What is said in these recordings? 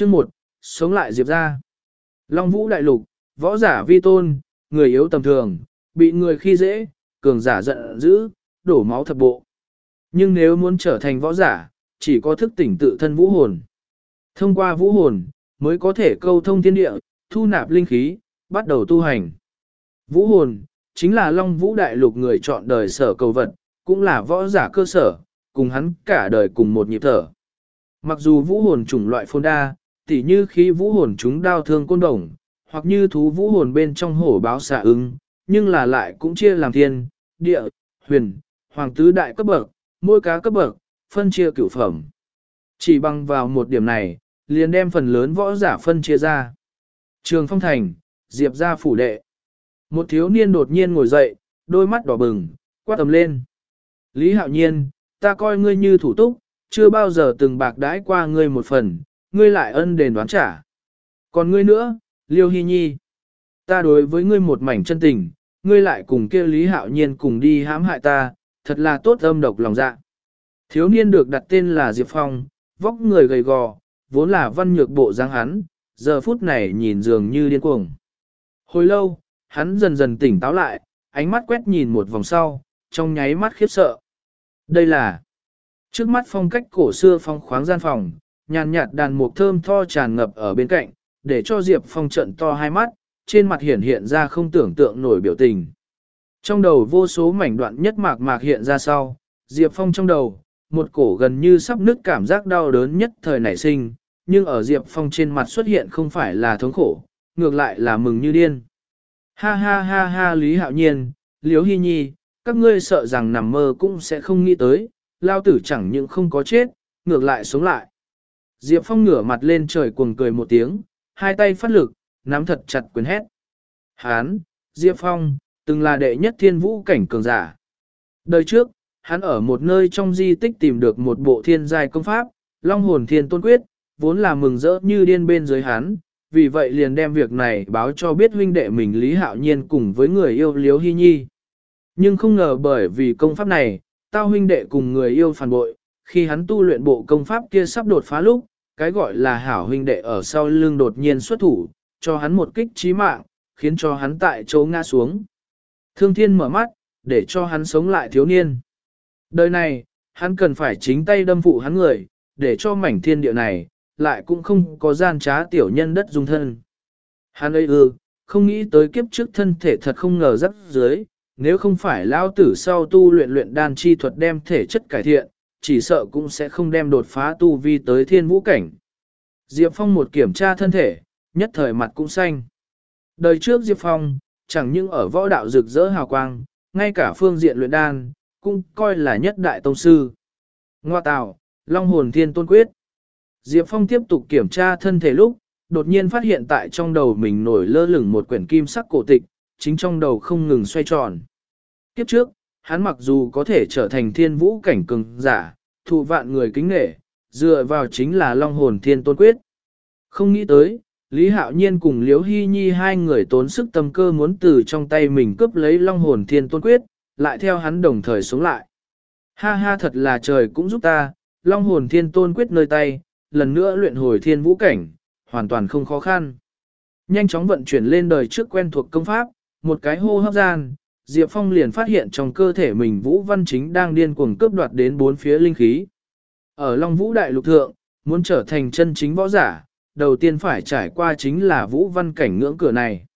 Chương 1, sống lại Diệp ra. Long Vũ Đại Lục, võ giả vi tôn, người yếu tầm thường, bị người khi dễ, cường giả giận dữ, đổ máu thập bộ. Nhưng nếu muốn trở thành võ giả, chỉ có thức tỉnh tự thân vũ hồn. Thông qua vũ hồn, mới có thể câu thông thiên địa, thu nạp linh khí, bắt đầu tu hành. Vũ hồn, chính là Long Vũ Đại Lục người chọn đời sở cầu vật, cũng là võ giả cơ sở, cùng hắn cả đời cùng một nhịp thở. Mặc dù vũ hồn chủng loại phôn đa, tỉ như khí vũ hồn chúng đao thương côn đồng, hoặc như thú vũ hồn bên trong hổ báo xạ ứng, nhưng là lại cũng chia làm thiên, địa, huyền, hoàng tứ đại cấp bậc, mỗi cá cấp bậc, phân chia cửu phẩm. Chỉ bằng vào một điểm này, liền đem phần lớn võ giả phân chia ra. Trường Phong Thành, Diệp ra phủ đệ. Một thiếu niên đột nhiên ngồi dậy, đôi mắt đỏ bừng, quát tầm lên. Lý Hạo Nhiên, ta coi ngươi như thủ túc, chưa bao giờ từng bạc đãi qua ngươi một phần, ngươi lại ân đền đoán trả. Còn ngươi nữa, Liêu Hy Nhi, ta đối với ngươi một mảnh chân tình, ngươi lại cùng kia Lý Hạo Nhiên cùng đi hãm hại ta, thật là tốt âm độc lòng dạ. Thiếu niên được đặt tên là Diệp Phong, vóc người gầy gò, vốn là văn nhược bộ dáng hắn, giờ phút này nhìn dường như điên cuồng. Hồi lâu, hắn dần dần tỉnh táo lại, ánh mắt quét nhìn một vòng sau, trong nháy mắt khiếp sợ. Đây là trước mắt phong cách cổ xưa phong khoáng gian phòng, nhàn nhạt đàn mục thơm tho tràn ngập ở bên cạnh, để cho Diệp Phong trận to hai mắt, trên mặt hiện hiện ra không tưởng tượng nổi biểu tình. Trong đầu vô số mảnh đoạn nhất mạc mạc hiện ra sau, Diệp Phong trong đầu, một cổ gần như sắp nứt cảm giác đau đớn nhất thời nảy sinh, nhưng ở Diệp Phong trên mặt xuất hiện không phải là thống khổ, ngược lại là mừng như điên. Ha ha ha ha Lý Hạo Nhiên, Liễu Hy Nhi, các ngươi sợ rằng nằm mơ cũng sẽ không nghĩ tới, lao tử chẳng những không có chết, ngược lại sống lại. Diệp Phong ngửa mặt lên trời cuồng cười một tiếng, hai tay phát lực, nắm thật chặt quyền hét. Hán, Diệp Phong, từng là đệ nhất thiên vũ cảnh cường giả. Đời trước, hắn ở một nơi trong di tích tìm được một bộ thiên giai công pháp, Long hồn thiên tôn quyết, vốn là mừng rỡ như điên bên dưới hắn, vì vậy liền đem việc này báo cho biết huynh đệ mình Lý Hạo Nhiên cùng với người yêu Liếu Hy Nhi. Nhưng không ngờ bởi vì công pháp này, tao huynh đệ cùng người yêu phản bội, khi hắn tu luyện bộ công pháp kia sắp đột phá lúc, cái gọi là hảo huynh đệ ở sau lưng đột nhiên xuất thủ, cho hắn một kích chí mạng, khiến cho hắn tại chỗ ngã xuống. Thương thiên mở mắt, để cho hắn sống lại thiếu niên. Đời này, hắn cần phải chính tay đâm phụ hắn người, để cho mảnh thiên địa này, lại cũng không có gian trá tiểu nhân đất dung thân. Hắn ấy ư, không nghĩ tới kiếp trước thân thể thật không ngờ rắc dưới, nếu không phải lao tử sau tu luyện luyện đan chi thuật đem thể chất cải thiện, chỉ sợ cũng sẽ không đem đột phá tu vi tới thiên vũ cảnh. Diệp Phong một kiểm tra thân thể, nhất thời mặt cũng xanh. Đời trước Diệp Phong, chẳng những ở võ đạo rực rỡ hào quang, ngay cả phương diện luyện đan, cũng coi là nhất đại tông sư. Ngoa tạo, Long hồn thiên tôn quyết. Diệp Phong tiếp tục kiểm tra thân thể lúc, đột nhiên phát hiện tại trong đầu mình nổi lơ lửng một quyển kim sắc cổ tịch, chính trong đầu không ngừng xoay tròn. Kiếp trước, hắn mặc dù có thể trở thành thiên vũ cảnh cường giả, thụ vạn người kính nghệ, dựa vào chính là long hồn thiên tôn quyết. Không nghĩ tới, Lý Hạo Nhiên cùng Liễu Hy Nhi hai người tốn sức tâm cơ muốn từ trong tay mình cướp lấy long hồn thiên tôn quyết, lại theo hắn đồng thời sống lại. Ha ha thật là trời cũng giúp ta, long hồn thiên tôn quyết nơi tay, lần nữa luyện hồi thiên vũ cảnh, hoàn toàn không khó khăn. Nhanh chóng vận chuyển lên đời trước quen thuộc công pháp, một cái hô hấp gian, Diệp Phong liền phát hiện trong cơ thể mình Vũ Văn Chính đang điên cuồng cướp đoạt đến bốn phía linh khí. Ở Long Vũ Đại Lục Thượng, muốn trở thành chân chính võ giả, đầu tiên phải trải qua chính là Vũ Văn Cảnh ngưỡng cửa này.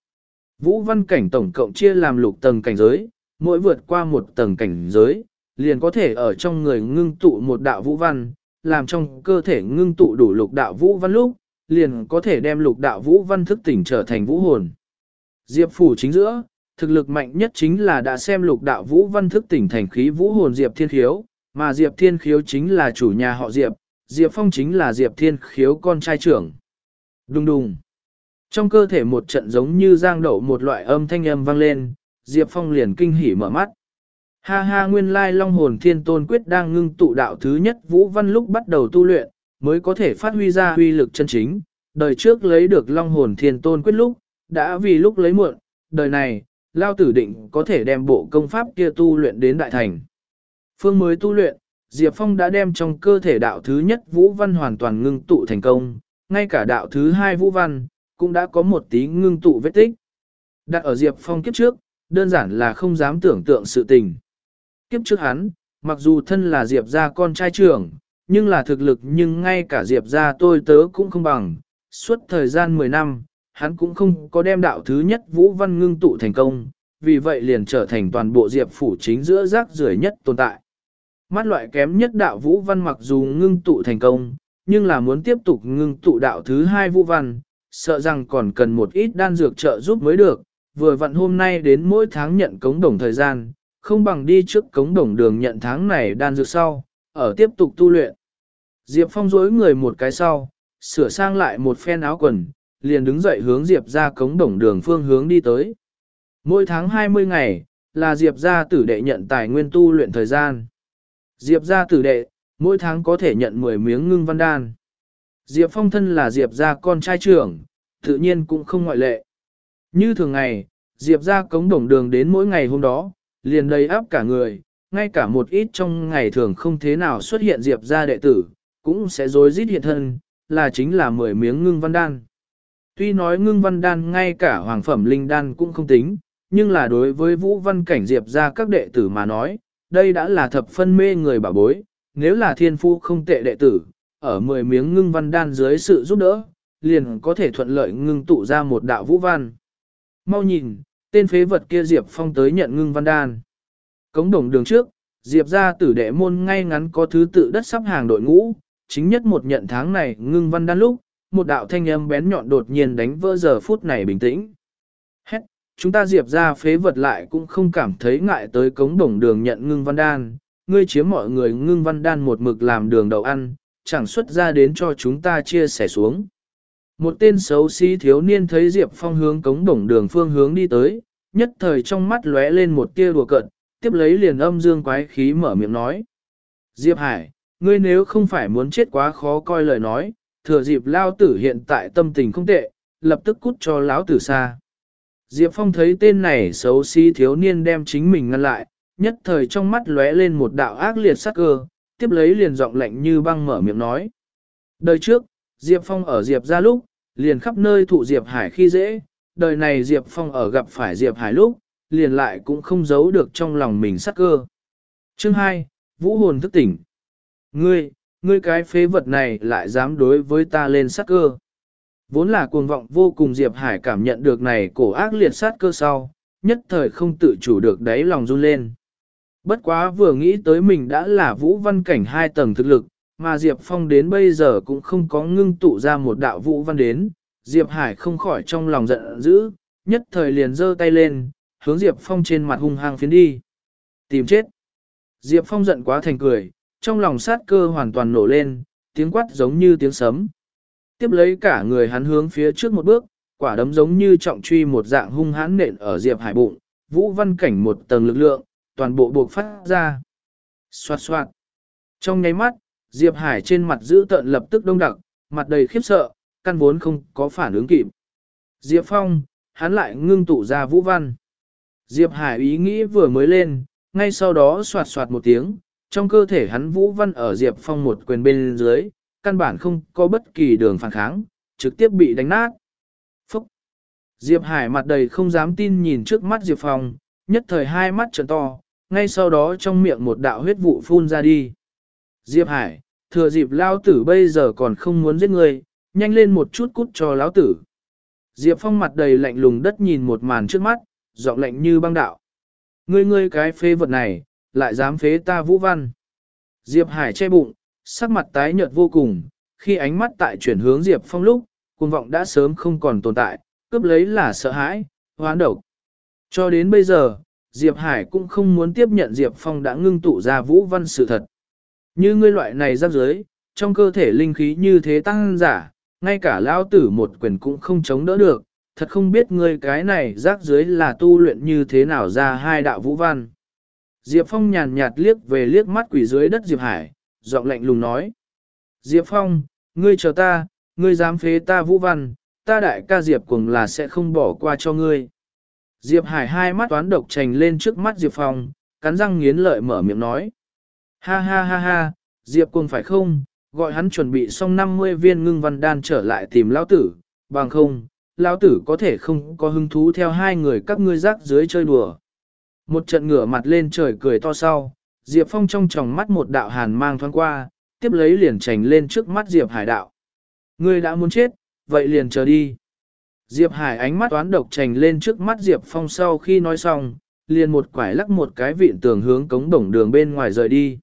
Vũ Văn Cảnh tổng cộng chia làm lục tầng cảnh giới, mỗi vượt qua một tầng cảnh giới, liền có thể ở trong người ngưng tụ một đạo Vũ Văn, làm trong cơ thể ngưng tụ đủ lục đạo Vũ Văn lúc, liền có thể đem lục đạo Vũ Văn thức tỉnh trở thành Vũ Hồn. Diệp Phủ chính giữa, thực lực mạnh nhất chính là đã xem lục đạo Vũ Văn thức tỉnh thành khí Vũ Hồn Diệp Thiên Khiếu, mà Diệp Thiên Khiếu chính là chủ nhà họ Diệp, Diệp Phong chính là Diệp Thiên Khiếu con trai trưởng. Đùng đùng. Trong cơ thể một trận giống như giang đậu một loại âm thanh âm vang lên, Diệp Phong liền kinh hỉ mở mắt. Ha ha nguyên lai long hồn thiên tôn quyết đang ngưng tụ đạo thứ nhất Vũ Văn lúc bắt đầu tu luyện, mới có thể phát huy ra huy lực chân chính. Đời trước lấy được long hồn thiên tôn quyết lúc, đã vì lúc lấy muộn, đời này, lao tử định có thể đem bộ công pháp kia tu luyện đến đại thành. Phương mới tu luyện, Diệp Phong đã đem trong cơ thể đạo thứ nhất Vũ Văn hoàn toàn ngưng tụ thành công, ngay cả đạo thứ hai vũ văn, cũng đã có một tí ngưng tụ vết tích. Đặt ở Diệp Phong kiếp trước, đơn giản là không dám tưởng tượng sự tình. Kiếp trước hắn, mặc dù thân là Diệp gia con trai trưởng, nhưng là thực lực nhưng ngay cả Diệp gia tôi tớ cũng không bằng. Suốt thời gian 10 năm, hắn cũng không có đem đạo thứ nhất vũ văn ngưng tụ thành công, vì vậy liền trở thành toàn bộ Diệp phủ chính giữa rác rưởi nhất tồn tại. Mắt loại kém nhất đạo vũ văn mặc dù ngưng tụ thành công, nhưng là muốn tiếp tục ngưng tụ đạo thứ hai vũ văn, sợ rằng còn cần một ít đan dược trợ giúp mới được, vừa vặn hôm nay đến mỗi tháng nhận cống đồng thời gian, không bằng đi trước cống đồng đường nhận tháng này đan dược sau, ở tiếp tục tu luyện. Diệp Phong dối người một cái sau, sửa sang lại một phen áo quần, liền đứng dậy hướng Diệp ra cống đồng đường phương hướng đi tới. Mỗi tháng 20 ngày, là Diệp ra tử đệ nhận tài nguyên tu luyện thời gian. Diệp ra tử đệ, mỗi tháng có thể nhận 10 miếng ngưng văn đan. Diệp Phong thân là Diệp ra con trai trưởng, tự nhiên cũng không ngoại lệ. Như thường ngày, Diệp ra cống đồng đường đến mỗi ngày hôm đó, liền đầy áp cả người, ngay cả một ít trong ngày thường không thế nào xuất hiện Diệp ra đệ tử, cũng sẽ dối rít hiện thân, là chính là 10 miếng ngưng văn đan. Tuy nói ngưng văn đan ngay cả hoàng phẩm linh đan cũng không tính, nhưng là đối với vũ văn cảnh Diệp ra các đệ tử mà nói, đây đã là thập phân mê người bảo bối, nếu là thiên phu không tệ đệ tử, ở 10 miếng ngưng văn đan dưới sự giúp đỡ, liền có thể thuận lợi ngưng tụ ra một đạo vũ văn. Mau nhìn, tên phế vật kia Diệp Phong tới nhận ngưng văn đan. Cống đồng đường trước, Diệp ra tử đệ môn ngay ngắn có thứ tự đất sắp hàng đội ngũ, chính nhất một nhận tháng này ngưng văn đan lúc, một đạo thanh âm bén nhọn đột nhiên đánh vỡ giờ phút này bình tĩnh. Hét, chúng ta Diệp ra phế vật lại cũng không cảm thấy ngại tới cống đồng đường nhận ngưng văn đan, ngươi chiếm mọi người ngưng văn đan một mực làm đường đầu ăn, chẳng xuất ra đến cho chúng ta chia sẻ xuống. Một tên xấu xí thiếu niên thấy Diệp Phong hướng cống đồng đường phương hướng đi tới, nhất thời trong mắt lóe lên một tia đùa cận, tiếp lấy liền âm dương quái khí mở miệng nói. Diệp Hải, ngươi nếu không phải muốn chết quá khó coi lời nói, thừa dịp lao tử hiện tại tâm tình không tệ, lập tức cút cho lão tử xa. Diệp Phong thấy tên này xấu xí thiếu niên đem chính mình ngăn lại, nhất thời trong mắt lóe lên một đạo ác liệt sắc cơ, tiếp lấy liền giọng lạnh như băng mở miệng nói. Đời trước, Diệp Phong ở Diệp ra lúc, liền khắp nơi thụ Diệp Hải khi dễ, đời này Diệp Phong ở gặp phải Diệp Hải lúc, liền lại cũng không giấu được trong lòng mình sắc cơ. Chương 2, Vũ hồn thức tỉnh. Ngươi, ngươi cái phế vật này lại dám đối với ta lên sát cơ. Vốn là cuồng vọng vô cùng Diệp Hải cảm nhận được này cổ ác liệt sát cơ sau, nhất thời không tự chủ được đáy lòng run lên. Bất quá vừa nghĩ tới mình đã là vũ văn cảnh hai tầng thực lực, mà Diệp Phong đến bây giờ cũng không có ngưng tụ ra một đạo vũ văn đến, Diệp Hải không khỏi trong lòng giận dữ, nhất thời liền giơ tay lên, hướng Diệp Phong trên mặt hung hăng phiến đi. Tìm chết. Diệp Phong giận quá thành cười, trong lòng sát cơ hoàn toàn nổ lên, tiếng quát giống như tiếng sấm. Tiếp lấy cả người hắn hướng phía trước một bước, quả đấm giống như trọng truy một dạng hung hãn nện ở Diệp Hải bụng, vũ văn cảnh một tầng lực lượng, toàn bộ buộc phát ra. Xoạt xoạt. Trong nháy mắt, Diệp Hải trên mặt giữ tợn lập tức đông đặc, mặt đầy khiếp sợ, căn vốn không có phản ứng kịp. Diệp Phong, hắn lại ngưng tụ ra vũ văn. Diệp Hải ý nghĩ vừa mới lên, ngay sau đó xoạt xoạt một tiếng, trong cơ thể hắn vũ văn ở Diệp Phong một quyền bên dưới, căn bản không có bất kỳ đường phản kháng, trực tiếp bị đánh nát. Phúc! Diệp Hải mặt đầy không dám tin nhìn trước mắt Diệp Phong, nhất thời hai mắt trợn to, ngay sau đó trong miệng một đạo huyết vụ phun ra đi. Diệp Hải, thừa dịp lao tử bây giờ còn không muốn giết người, nhanh lên một chút cút cho lão tử. Diệp Phong mặt đầy lạnh lùng đất nhìn một màn trước mắt, giọng lạnh như băng đạo. Ngươi ngươi cái phê vật này, lại dám phế ta vũ văn. Diệp Hải che bụng, sắc mặt tái nhợt vô cùng, khi ánh mắt tại chuyển hướng Diệp Phong lúc, cuồng vọng đã sớm không còn tồn tại, cướp lấy là sợ hãi, hoán độc. Cho đến bây giờ, Diệp Hải cũng không muốn tiếp nhận Diệp Phong đã ngưng tụ ra vũ văn sự thật. Như ngươi loại này giáp giới, trong cơ thể linh khí như thế tăng giả, ngay cả lão tử một quyền cũng không chống đỡ được, thật không biết ngươi cái này rác dưới là tu luyện như thế nào ra hai đạo vũ văn. Diệp Phong nhàn nhạt liếc về liếc mắt quỷ dưới đất Diệp Hải, giọng lạnh lùng nói. Diệp Phong, ngươi chờ ta, ngươi dám phế ta vũ văn, ta đại ca Diệp cùng là sẽ không bỏ qua cho ngươi. Diệp Hải hai mắt toán độc trành lên trước mắt Diệp Phong, cắn răng nghiến lợi mở miệng nói. Ha ha ha ha, Diệp cùng phải không, gọi hắn chuẩn bị xong 50 viên ngưng văn đan trở lại tìm lão tử, bằng không, lão tử có thể không có hứng thú theo hai người các ngươi rác dưới chơi đùa. Một trận ngửa mặt lên trời cười to sau, Diệp Phong trong tròng mắt một đạo hàn mang thoáng qua, tiếp lấy liền trành lên trước mắt Diệp Hải đạo. Ngươi đã muốn chết, vậy liền chờ đi. Diệp Hải ánh mắt toán độc trành lên trước mắt Diệp Phong sau khi nói xong, liền một quải lắc một cái vịn tường hướng cống đồng đường bên ngoài rời đi.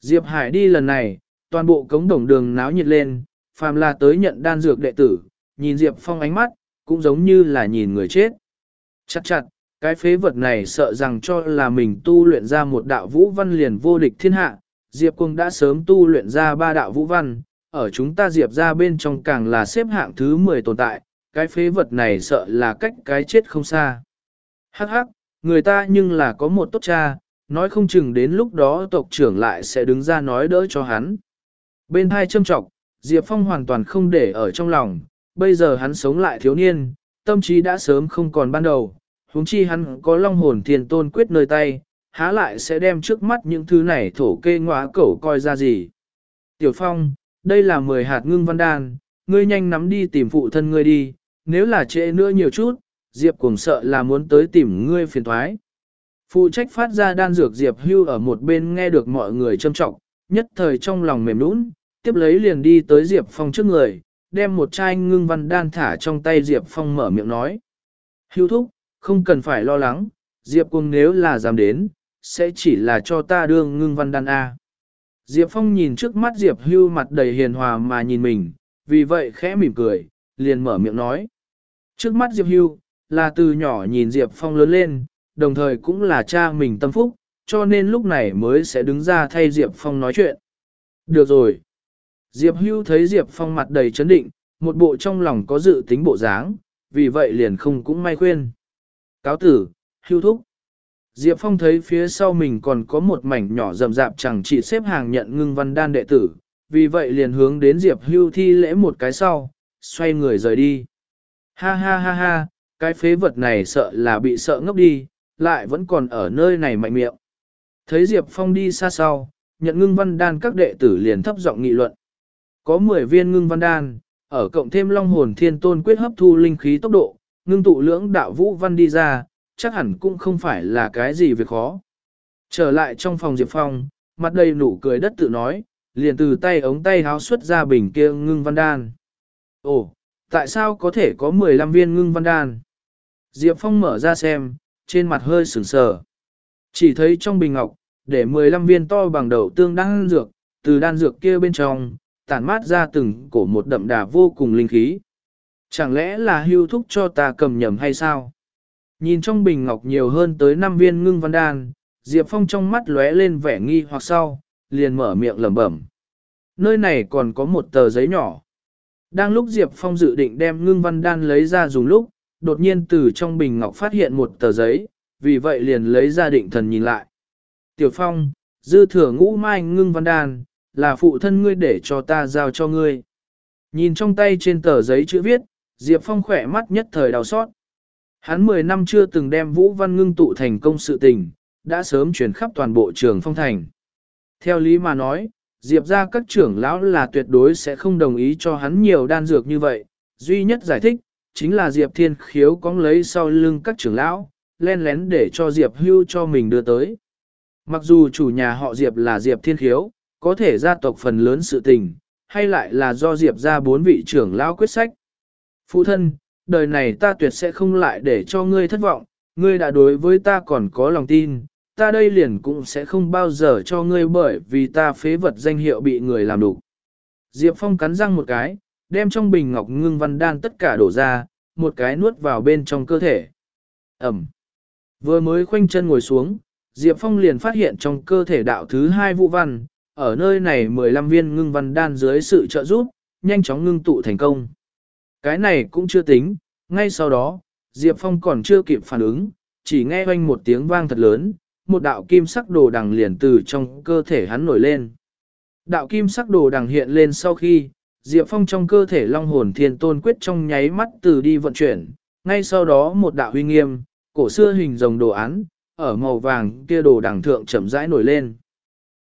Diệp Hải đi lần này, toàn bộ cống đồng đường náo nhiệt lên, phàm là tới nhận đan dược đệ tử, nhìn Diệp Phong ánh mắt, cũng giống như là nhìn người chết. Chặt chặt, cái phế vật này sợ rằng cho là mình tu luyện ra một đạo vũ văn liền vô địch thiên hạ, Diệp Cung đã sớm tu luyện ra ba đạo vũ văn, ở chúng ta Diệp ra bên trong càng là xếp hạng thứ 10 tồn tại, cái phế vật này sợ là cách cái chết không xa. Hắc hắc, người ta nhưng là có một tốt cha, nói không chừng đến lúc đó tộc trưởng lại sẽ đứng ra nói đỡ cho hắn. Bên hai châm trọng, Diệp Phong hoàn toàn không để ở trong lòng, bây giờ hắn sống lại thiếu niên, tâm trí đã sớm không còn ban đầu, huống chi hắn có long hồn thiền tôn quyết nơi tay, há lại sẽ đem trước mắt những thứ này thổ kê ngóa cẩu coi ra gì. Tiểu Phong, đây là 10 hạt ngưng văn đan, ngươi nhanh nắm đi tìm phụ thân ngươi đi, nếu là trễ nữa nhiều chút, Diệp cùng sợ là muốn tới tìm ngươi phiền thoái. Phụ trách phát ra đan dược Diệp hưu ở một bên nghe được mọi người châm trọng, nhất thời trong lòng mềm nũng, tiếp lấy liền đi tới Diệp Phong trước người, đem một chai ngưng văn đan thả trong tay Diệp Phong mở miệng nói. Hưu thúc, không cần phải lo lắng, Diệp cùng nếu là dám đến, sẽ chỉ là cho ta đương ngưng văn đan A. Diệp Phong nhìn trước mắt Diệp hưu mặt đầy hiền hòa mà nhìn mình, vì vậy khẽ mỉm cười, liền mở miệng nói. Trước mắt Diệp hưu, là từ nhỏ nhìn Diệp Phong lớn lên, đồng thời cũng là cha mình tâm phúc, cho nên lúc này mới sẽ đứng ra thay Diệp Phong nói chuyện. Được rồi. Diệp Hưu thấy Diệp Phong mặt đầy chấn định, một bộ trong lòng có dự tính bộ dáng, vì vậy liền không cũng may khuyên. Cáo tử, Hưu thúc. Diệp Phong thấy phía sau mình còn có một mảnh nhỏ rậm rạp chẳng chỉ xếp hàng nhận ngưng văn đan đệ tử, vì vậy liền hướng đến Diệp Hưu thi lễ một cái sau, xoay người rời đi. Ha ha ha ha, cái phế vật này sợ là bị sợ ngốc đi, lại vẫn còn ở nơi này mạnh miệng. Thấy Diệp Phong đi xa sau, nhận ngưng văn đan các đệ tử liền thấp giọng nghị luận. Có 10 viên ngưng văn đan, ở cộng thêm long hồn thiên tôn quyết hấp thu linh khí tốc độ, ngưng tụ lưỡng đạo vũ văn đi ra, chắc hẳn cũng không phải là cái gì việc khó. Trở lại trong phòng Diệp Phong, mặt đầy nụ cười đất tự nói, liền từ tay ống tay háo xuất ra bình kia ngưng văn đan. Ồ, tại sao có thể có 15 viên ngưng văn đan? Diệp Phong mở ra xem, trên mặt hơi sửng sờ. Chỉ thấy trong bình ngọc, để 15 viên to bằng đầu tương đan dược, từ đan dược kia bên trong, tản mát ra từng cổ một đậm đà vô cùng linh khí. Chẳng lẽ là hưu thúc cho ta cầm nhầm hay sao? Nhìn trong bình ngọc nhiều hơn tới 5 viên ngưng văn đan, Diệp Phong trong mắt lóe lên vẻ nghi hoặc sau, liền mở miệng lẩm bẩm. Nơi này còn có một tờ giấy nhỏ. Đang lúc Diệp Phong dự định đem ngưng văn đan lấy ra dùng lúc, đột nhiên từ trong bình ngọc phát hiện một tờ giấy, vì vậy liền lấy ra định thần nhìn lại. Tiểu Phong, dư thừa ngũ mai ngưng văn đan, là phụ thân ngươi để cho ta giao cho ngươi. Nhìn trong tay trên tờ giấy chữ viết, Diệp Phong khỏe mắt nhất thời đau xót. Hắn 10 năm chưa từng đem Vũ Văn ngưng tụ thành công sự tình, đã sớm chuyển khắp toàn bộ trường phong thành. Theo lý mà nói, Diệp ra các trưởng lão là tuyệt đối sẽ không đồng ý cho hắn nhiều đan dược như vậy, duy nhất giải thích, chính là Diệp Thiên Khiếu cóng lấy sau lưng các trưởng lão, len lén để cho Diệp Hưu cho mình đưa tới. Mặc dù chủ nhà họ Diệp là Diệp Thiên Khiếu, có thể gia tộc phần lớn sự tình, hay lại là do Diệp ra bốn vị trưởng lão quyết sách. Phụ thân, đời này ta tuyệt sẽ không lại để cho ngươi thất vọng, ngươi đã đối với ta còn có lòng tin, ta đây liền cũng sẽ không bao giờ cho ngươi bởi vì ta phế vật danh hiệu bị người làm đủ. Diệp Phong cắn răng một cái, đem trong bình ngọc ngưng văn đan tất cả đổ ra, một cái nuốt vào bên trong cơ thể. Ẩm. Vừa mới khoanh chân ngồi xuống, Diệp Phong liền phát hiện trong cơ thể đạo thứ hai vụ văn, ở nơi này 15 viên ngưng văn đan dưới sự trợ giúp, nhanh chóng ngưng tụ thành công. Cái này cũng chưa tính, ngay sau đó, Diệp Phong còn chưa kịp phản ứng, chỉ nghe oanh một tiếng vang thật lớn, một đạo kim sắc đồ đằng liền từ trong cơ thể hắn nổi lên. Đạo kim sắc đồ đằng hiện lên sau khi, Diệp Phong trong cơ thể long hồn thiên tôn quyết trong nháy mắt từ đi vận chuyển, ngay sau đó một đạo huy nghiêm, cổ xưa hình rồng đồ án, ở màu vàng kia đồ đằng thượng chậm rãi nổi lên.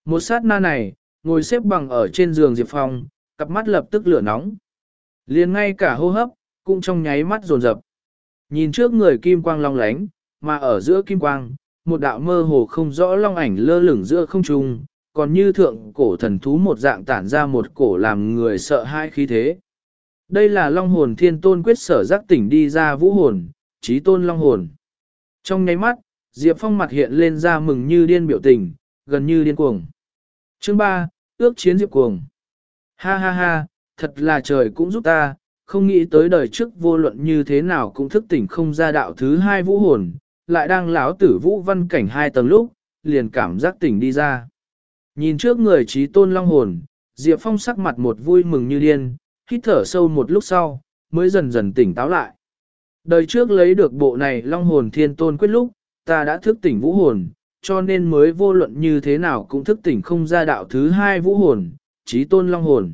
Một sát na này, ngồi xếp bằng ở trên giường Diệp Phong, cặp mắt lập tức lửa nóng liền ngay cả hô hấp, cũng trong nháy mắt dồn dập. Nhìn trước người kim quang long lánh, mà ở giữa kim quang, một đạo mơ hồ không rõ long ảnh lơ lửng giữa không trung, còn như thượng cổ thần thú một dạng tản ra một cổ làm người sợ hãi khí thế. Đây là long hồn thiên tôn quyết sở giác tỉnh đi ra vũ hồn, trí tôn long hồn. Trong nháy mắt, Diệp Phong mặt hiện lên ra mừng như điên biểu tình, gần như điên cuồng. Chương 3, ước chiến Diệp cuồng. Ha ha ha, thật là trời cũng giúp ta, không nghĩ tới đời trước vô luận như thế nào cũng thức tỉnh không ra đạo thứ hai vũ hồn, lại đang lão tử vũ văn cảnh hai tầng lúc, liền cảm giác tỉnh đi ra. Nhìn trước người trí tôn long hồn, Diệp Phong sắc mặt một vui mừng như điên, hít thở sâu một lúc sau, mới dần dần tỉnh táo lại. Đời trước lấy được bộ này long hồn thiên tôn quyết lúc, ta đã thức tỉnh vũ hồn, cho nên mới vô luận như thế nào cũng thức tỉnh không ra đạo thứ hai vũ hồn, trí tôn long hồn.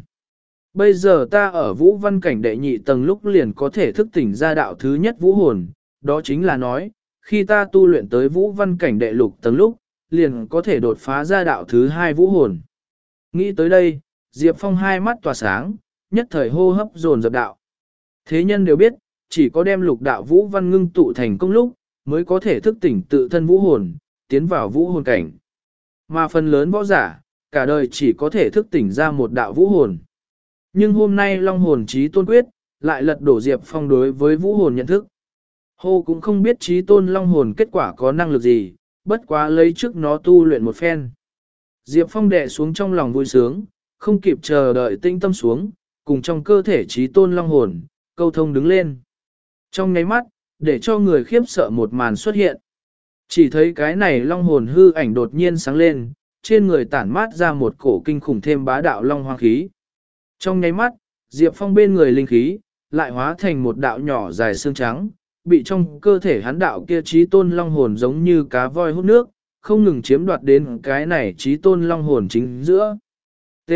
Bây giờ ta ở vũ văn cảnh đệ nhị tầng lúc liền có thể thức tỉnh ra đạo thứ nhất vũ hồn, đó chính là nói, khi ta tu luyện tới vũ văn cảnh đệ lục tầng lúc, liền có thể đột phá ra đạo thứ hai vũ hồn. Nghĩ tới đây, Diệp Phong hai mắt tỏa sáng, nhất thời hô hấp dồn dập đạo. Thế nhân đều biết, chỉ có đem lục đạo vũ văn ngưng tụ thành công lúc, mới có thể thức tỉnh tự thân vũ hồn, tiến vào vũ hồn cảnh. Mà phần lớn võ giả, cả đời chỉ có thể thức tỉnh ra một đạo vũ hồn. Nhưng hôm nay Long hồn trí tôn quyết, lại lật đổ Diệp Phong đối với vũ hồn nhận thức. Hô cũng không biết trí tôn Long hồn kết quả có năng lực gì, bất quá lấy trước nó tu luyện một phen. Diệp Phong đè xuống trong lòng vui sướng, không kịp chờ đợi tinh tâm xuống, cùng trong cơ thể trí tôn Long hồn, câu thông đứng lên. Trong nháy mắt, để cho người khiếp sợ một màn xuất hiện. Chỉ thấy cái này long hồn hư ảnh đột nhiên sáng lên, trên người tản mát ra một cổ kinh khủng thêm bá đạo long hoang khí. Trong nháy mắt, Diệp Phong bên người linh khí, lại hóa thành một đạo nhỏ dài xương trắng, bị trong cơ thể hắn đạo kia trí tôn long hồn giống như cá voi hút nước, không ngừng chiếm đoạt đến cái này trí tôn long hồn chính giữa. T.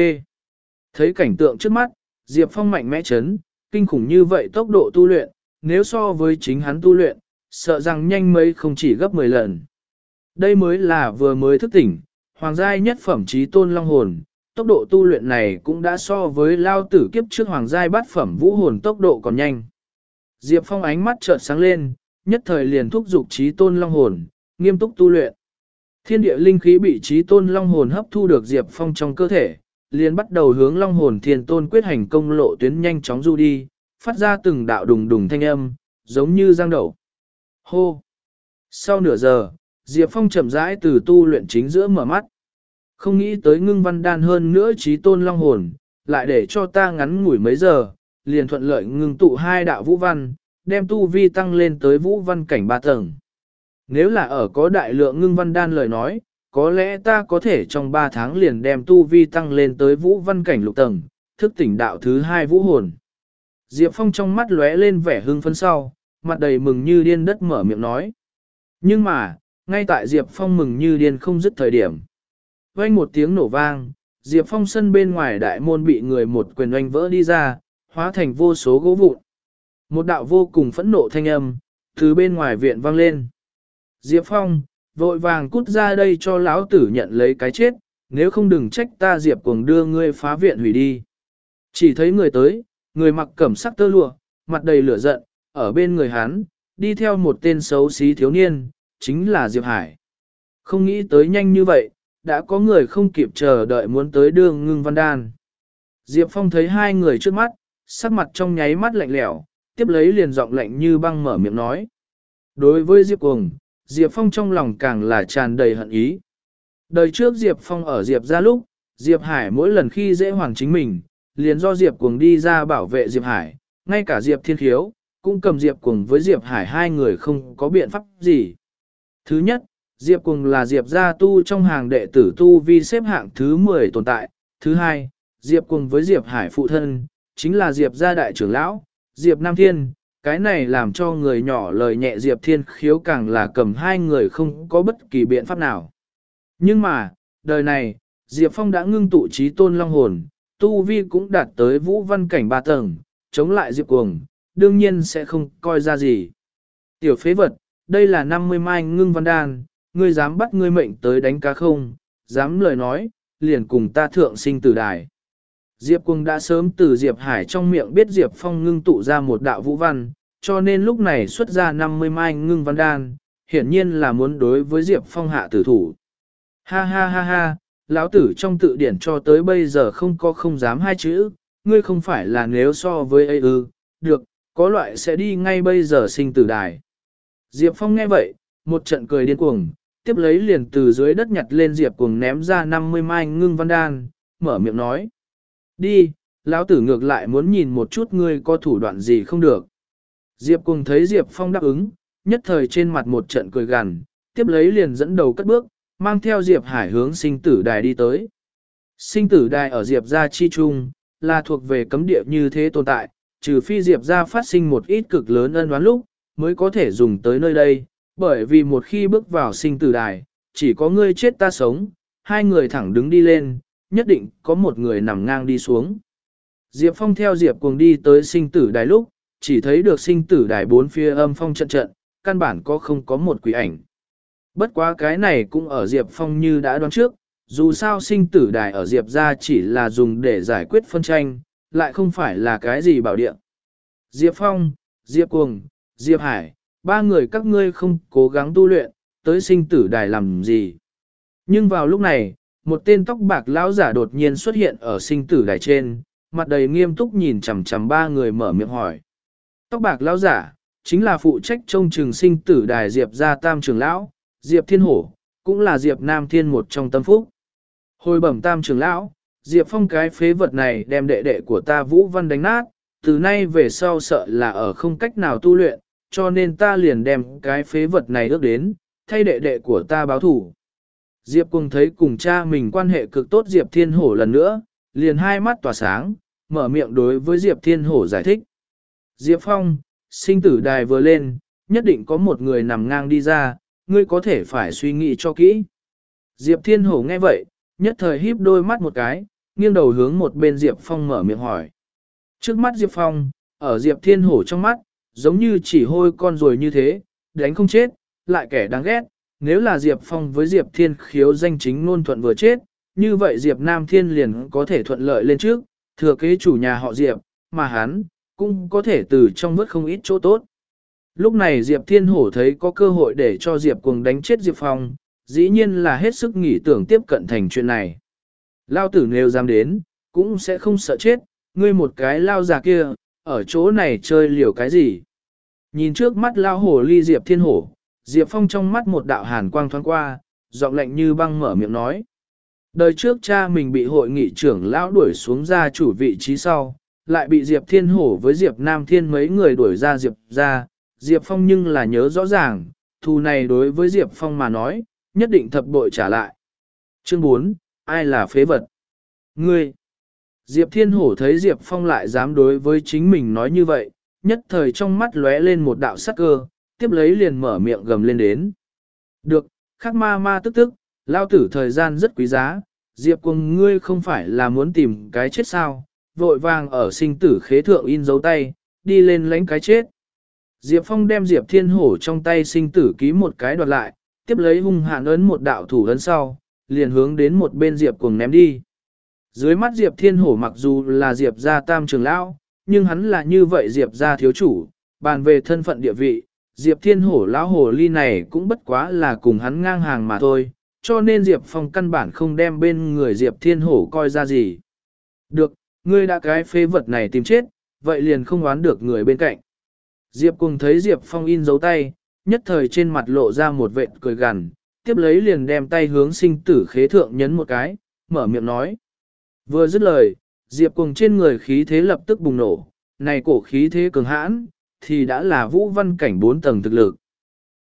Thấy cảnh tượng trước mắt, Diệp Phong mạnh mẽ chấn, kinh khủng như vậy tốc độ tu luyện, nếu so với chính hắn tu luyện, sợ rằng nhanh mấy không chỉ gấp 10 lần. Đây mới là vừa mới thức tỉnh, hoàng giai nhất phẩm trí tôn long hồn, tốc độ tu luyện này cũng đã so với lao tử kiếp trước hoàng giai bát phẩm vũ hồn tốc độ còn nhanh. Diệp Phong ánh mắt chợt sáng lên, nhất thời liền thúc dục trí tôn long hồn, nghiêm túc tu luyện. Thiên địa linh khí bị trí tôn long hồn hấp thu được Diệp Phong trong cơ thể, liền bắt đầu hướng long hồn thiên tôn quyết hành công lộ tuyến nhanh chóng du đi, phát ra từng đạo đùng đùng thanh âm, giống như giang đậu. Hô! Sau nửa giờ, Diệp Phong chậm rãi từ tu luyện chính giữa mở mắt. Không nghĩ tới ngưng văn đan hơn nữa trí tôn long hồn, lại để cho ta ngắn ngủi mấy giờ, liền thuận lợi ngưng tụ hai đạo vũ văn, đem tu vi tăng lên tới vũ văn cảnh ba tầng. Nếu là ở có đại lượng ngưng văn đan lời nói, có lẽ ta có thể trong ba tháng liền đem tu vi tăng lên tới vũ văn cảnh lục tầng, thức tỉnh đạo thứ hai vũ hồn. Diệp Phong trong mắt lóe lên vẻ hưng phấn sau, mặt đầy mừng như điên đất mở miệng nói. Nhưng mà, ngay tại Diệp Phong mừng như điên không dứt thời điểm. Vang một tiếng nổ vang, Diệp Phong sân bên ngoài đại môn bị người một quyền oanh vỡ đi ra, hóa thành vô số gỗ vụn. Một đạo vô cùng phẫn nộ thanh âm, từ bên ngoài viện vang lên. Diệp Phong, vội vàng cút ra đây cho lão tử nhận lấy cái chết, nếu không đừng trách ta Diệp cuồng đưa ngươi phá viện hủy đi. Chỉ thấy người tới, người mặc cẩm sắc tơ lụa, mặt đầy lửa giận, ở bên người hắn, đi theo một tên xấu xí thiếu niên, chính là Diệp Hải. Không nghĩ tới nhanh như vậy, đã có người không kịp chờ đợi muốn tới đường ngưng văn đan. Diệp Phong thấy hai người trước mắt, sắc mặt trong nháy mắt lạnh lẽo, tiếp lấy liền giọng lạnh như băng mở miệng nói. Đối với Diệp Cuồng, Diệp Phong trong lòng càng là tràn đầy hận ý. Đời trước Diệp Phong ở Diệp ra lúc, Diệp Hải mỗi lần khi dễ hoàng chính mình, liền do Diệp Cuồng đi ra bảo vệ Diệp Hải, ngay cả Diệp Thiên Khiếu, cũng cầm Diệp Cuồng với Diệp Hải hai người không có biện pháp gì. Thứ nhất, Diệp Cuồng là Diệp gia tu trong hàng đệ tử tu vi xếp hạng thứ 10 tồn tại. Thứ hai, Diệp Cuồng với Diệp Hải phụ thân, chính là Diệp gia đại trưởng lão, Diệp Nam Thiên. Cái này làm cho người nhỏ lời nhẹ Diệp Thiên khiếu càng là cầm hai người không có bất kỳ biện pháp nào. Nhưng mà, đời này, Diệp Phong đã ngưng tụ trí tôn long hồn, tu vi cũng đạt tới vũ văn cảnh ba tầng, chống lại Diệp Cuồng, đương nhiên sẽ không coi ra gì. Tiểu phế vật, đây là 50 mai ngưng văn đan, ngươi dám bắt ngươi mệnh tới đánh cá không, dám lời nói, liền cùng ta thượng sinh tử đài. Diệp Cuồng đã sớm từ Diệp Hải trong miệng biết Diệp Phong ngưng tụ ra một đạo vũ văn, cho nên lúc này xuất ra 50 mai ngưng văn đan, hiển nhiên là muốn đối với Diệp Phong hạ tử thủ. Ha ha ha ha, lão tử trong tự điển cho tới bây giờ không có không dám hai chữ, ngươi không phải là nếu so với ấy ư, được, có loại sẽ đi ngay bây giờ sinh tử đài. Diệp Phong nghe vậy, một trận cười điên cuồng, tiếp lấy liền từ dưới đất nhặt lên Diệp cuồng ném ra 50 mai ngưng văn đan, mở miệng nói. Đi, lão tử ngược lại muốn nhìn một chút ngươi có thủ đoạn gì không được. Diệp cuồng thấy Diệp Phong đáp ứng, nhất thời trên mặt một trận cười gằn, tiếp lấy liền dẫn đầu cất bước, mang theo Diệp Hải hướng sinh tử đài đi tới. Sinh tử đài ở Diệp gia chi trung, là thuộc về cấm địa như thế tồn tại, trừ phi Diệp gia phát sinh một ít cực lớn ân oán lúc, mới có thể dùng tới nơi đây, bởi vì một khi bước vào sinh tử đài, chỉ có ngươi chết ta sống, hai người thẳng đứng đi lên, nhất định có một người nằm ngang đi xuống. Diệp Phong theo Diệp cuồng đi tới sinh tử đài lúc, chỉ thấy được sinh tử đài bốn phía âm phong trận trận, căn bản có không có một quỷ ảnh. Bất quá cái này cũng ở Diệp Phong như đã đoán trước, dù sao sinh tử đài ở Diệp ra chỉ là dùng để giải quyết phân tranh, lại không phải là cái gì bảo địa. Diệp Phong, Diệp Cuồng, Diệp Hải, ba người các ngươi không cố gắng tu luyện, tới sinh tử đài làm gì. Nhưng vào lúc này, một tên tóc bạc lão giả đột nhiên xuất hiện ở sinh tử đài trên, mặt đầy nghiêm túc nhìn chằm chằm ba người mở miệng hỏi. Tóc bạc lão giả, chính là phụ trách trông trường sinh tử đài Diệp gia tam trưởng lão, Diệp Thiên Hổ, cũng là Diệp Nam Thiên một trong tâm phúc. Hồi bẩm tam trưởng lão, Diệp Phong cái phế vật này đem đệ đệ của ta Vũ Văn đánh nát, từ nay về sau sợ là ở không cách nào tu luyện, cho nên ta liền đem cái phế vật này ước đến, thay đệ đệ của ta báo thủ. Diệp Cung thấy cùng cha mình quan hệ cực tốt Diệp Thiên Hổ lần nữa, liền hai mắt tỏa sáng, mở miệng đối với Diệp Thiên Hổ giải thích. Diệp Phong, sinh tử đài vừa lên, nhất định có một người nằm ngang đi ra, ngươi có thể phải suy nghĩ cho kỹ. Diệp Thiên Hổ nghe vậy, nhất thời híp đôi mắt một cái, nghiêng đầu hướng một bên Diệp Phong mở miệng hỏi. Trước mắt Diệp Phong, ở Diệp Thiên Hổ trong mắt, giống như chỉ hôi con rồi như thế, đánh không chết, lại kẻ đáng ghét. Nếu là Diệp Phong với Diệp Thiên khiếu danh chính ngôn thuận vừa chết, như vậy Diệp Nam Thiên liền có thể thuận lợi lên trước, thừa kế chủ nhà họ Diệp, mà hắn, cũng có thể từ trong vớt không ít chỗ tốt. Lúc này Diệp Thiên Hổ thấy có cơ hội để cho Diệp Cuồng đánh chết Diệp Phong, dĩ nhiên là hết sức nghĩ tưởng tiếp cận thành chuyện này. Lao tử nếu dám đến, cũng sẽ không sợ chết, ngươi một cái lao già kia, ở chỗ này chơi liều cái gì. Nhìn trước mắt lao hổ ly Diệp Thiên Hổ, Diệp Phong trong mắt một đạo hàn quang thoáng qua, giọng lạnh như băng mở miệng nói. Đời trước cha mình bị hội nghị trưởng lão đuổi xuống ra chủ vị trí sau, lại bị Diệp Thiên Hổ với Diệp Nam Thiên mấy người đuổi ra Diệp ra, Diệp Phong nhưng là nhớ rõ ràng, thù này đối với Diệp Phong mà nói, nhất định thập bội trả lại. Chương 4, ai là phế vật? Ngươi! Diệp Thiên Hổ thấy Diệp Phong lại dám đối với chính mình nói như vậy, nhất thời trong mắt lóe lên một đạo sắc cơ, tiếp lấy liền mở miệng gầm lên đến. Được, khắc ma ma tức tức, lao tử thời gian rất quý giá, Diệp cùng ngươi không phải là muốn tìm cái chết sao, vội vàng ở sinh tử khế thượng in dấu tay, đi lên lánh cái chết. Diệp Phong đem Diệp Thiên Hổ trong tay sinh tử ký một cái đoạt lại, tiếp lấy hung hãn ấn một đạo thủ ấn sau, liền hướng đến một bên Diệp cùng ném đi. Dưới mắt Diệp Thiên Hổ mặc dù là Diệp gia tam trường lão, nhưng hắn là như vậy Diệp gia thiếu chủ, bàn về thân phận địa vị, Diệp Thiên Hổ lão hồ ly này cũng bất quá là cùng hắn ngang hàng mà thôi, cho nên Diệp Phong căn bản không đem bên người Diệp Thiên Hổ coi ra gì. Được, ngươi đã cái phê vật này tìm chết, vậy liền không oán được người bên cạnh. Diệp cùng thấy Diệp Phong in dấu tay, nhất thời trên mặt lộ ra một vệt cười gằn, tiếp lấy liền đem tay hướng sinh tử khế thượng nhấn một cái, mở miệng nói. Vừa dứt lời, Diệp cùng trên người khí thế lập tức bùng nổ, này cổ khí thế cường hãn, thì đã là vũ văn cảnh bốn tầng thực lực.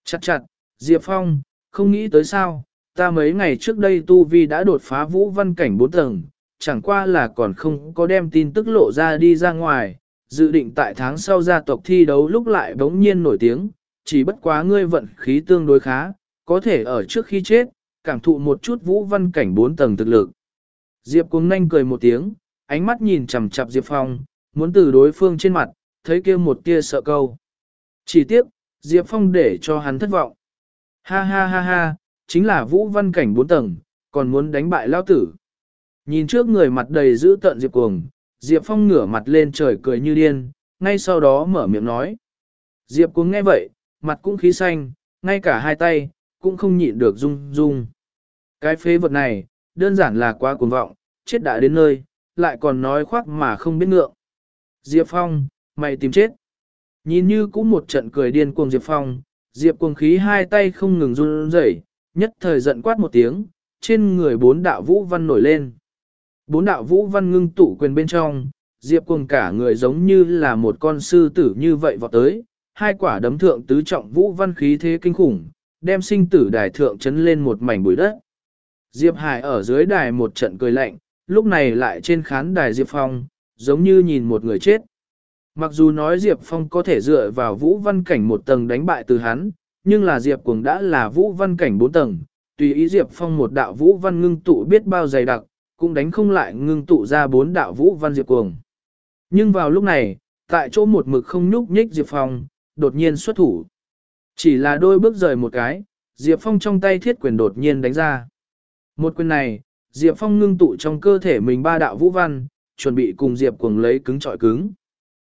Chặt chặt, Diệp Phong, không nghĩ tới sao, ta mấy ngày trước đây Tu Vi đã đột phá vũ văn cảnh bốn tầng, chẳng qua là còn không có đem tin tức lộ ra đi ra ngoài, dự định tại tháng sau gia tộc thi đấu lúc lại bỗng nhiên nổi tiếng, chỉ bất quá ngươi vận khí tương đối khá, có thể ở trước khi chết, cảm thụ một chút vũ văn cảnh bốn tầng thực lực. Diệp cuống nanh cười một tiếng, ánh mắt nhìn chằm chằm Diệp Phong, muốn từ đối phương trên mặt, thấy kia một tia sợ câu. Chỉ tiếc, Diệp Phong để cho hắn thất vọng. Ha ha ha ha, chính là vũ văn cảnh bốn tầng, còn muốn đánh bại lao tử. Nhìn trước người mặt đầy dữ tợn Diệp Cuồng, Diệp Phong ngửa mặt lên trời cười như điên, ngay sau đó mở miệng nói. Diệp Cuồng nghe vậy, mặt cũng khí xanh, ngay cả hai tay, cũng không nhịn được rung rung. Cái phế vật này, đơn giản là quá cuồng vọng, chết đã đến nơi, lại còn nói khoác mà không biết ngượng. Diệp Phong, mày tìm chết. Nhìn như cũng một trận cười điên cuồng Diệp Phong, Diệp cuồng khí hai tay không ngừng run rẩy, nhất thời giận quát một tiếng, trên người bốn đạo vũ văn nổi lên. Bốn đạo vũ văn ngưng tụ quyền bên trong, Diệp cuồng cả người giống như là một con sư tử như vậy vọt tới, hai quả đấm thượng tứ trọng vũ văn khí thế kinh khủng, đem sinh tử đài thượng chấn lên một mảnh bụi đất. Diệp Hải ở dưới đài một trận cười lạnh, lúc này lại trên khán đài Diệp Phong, giống như nhìn một người chết. Mặc dù nói Diệp Phong có thể dựa vào vũ văn cảnh một tầng đánh bại từ hắn, nhưng là Diệp Cuồng đã là vũ văn cảnh bốn tầng, tùy ý Diệp Phong một đạo vũ văn ngưng tụ biết bao dày đặc, cũng đánh không lại ngưng tụ ra bốn đạo vũ văn Diệp Cuồng. Nhưng vào lúc này, tại chỗ một mực không nhúc nhích Diệp Phong, đột nhiên xuất thủ. Chỉ là đôi bước rời một cái, Diệp Phong trong tay thiết quyền đột nhiên đánh ra. Một quyền này, Diệp Phong ngưng tụ trong cơ thể mình ba đạo vũ văn, chuẩn bị cùng Diệp Cuồng lấy cứng trọi cứng.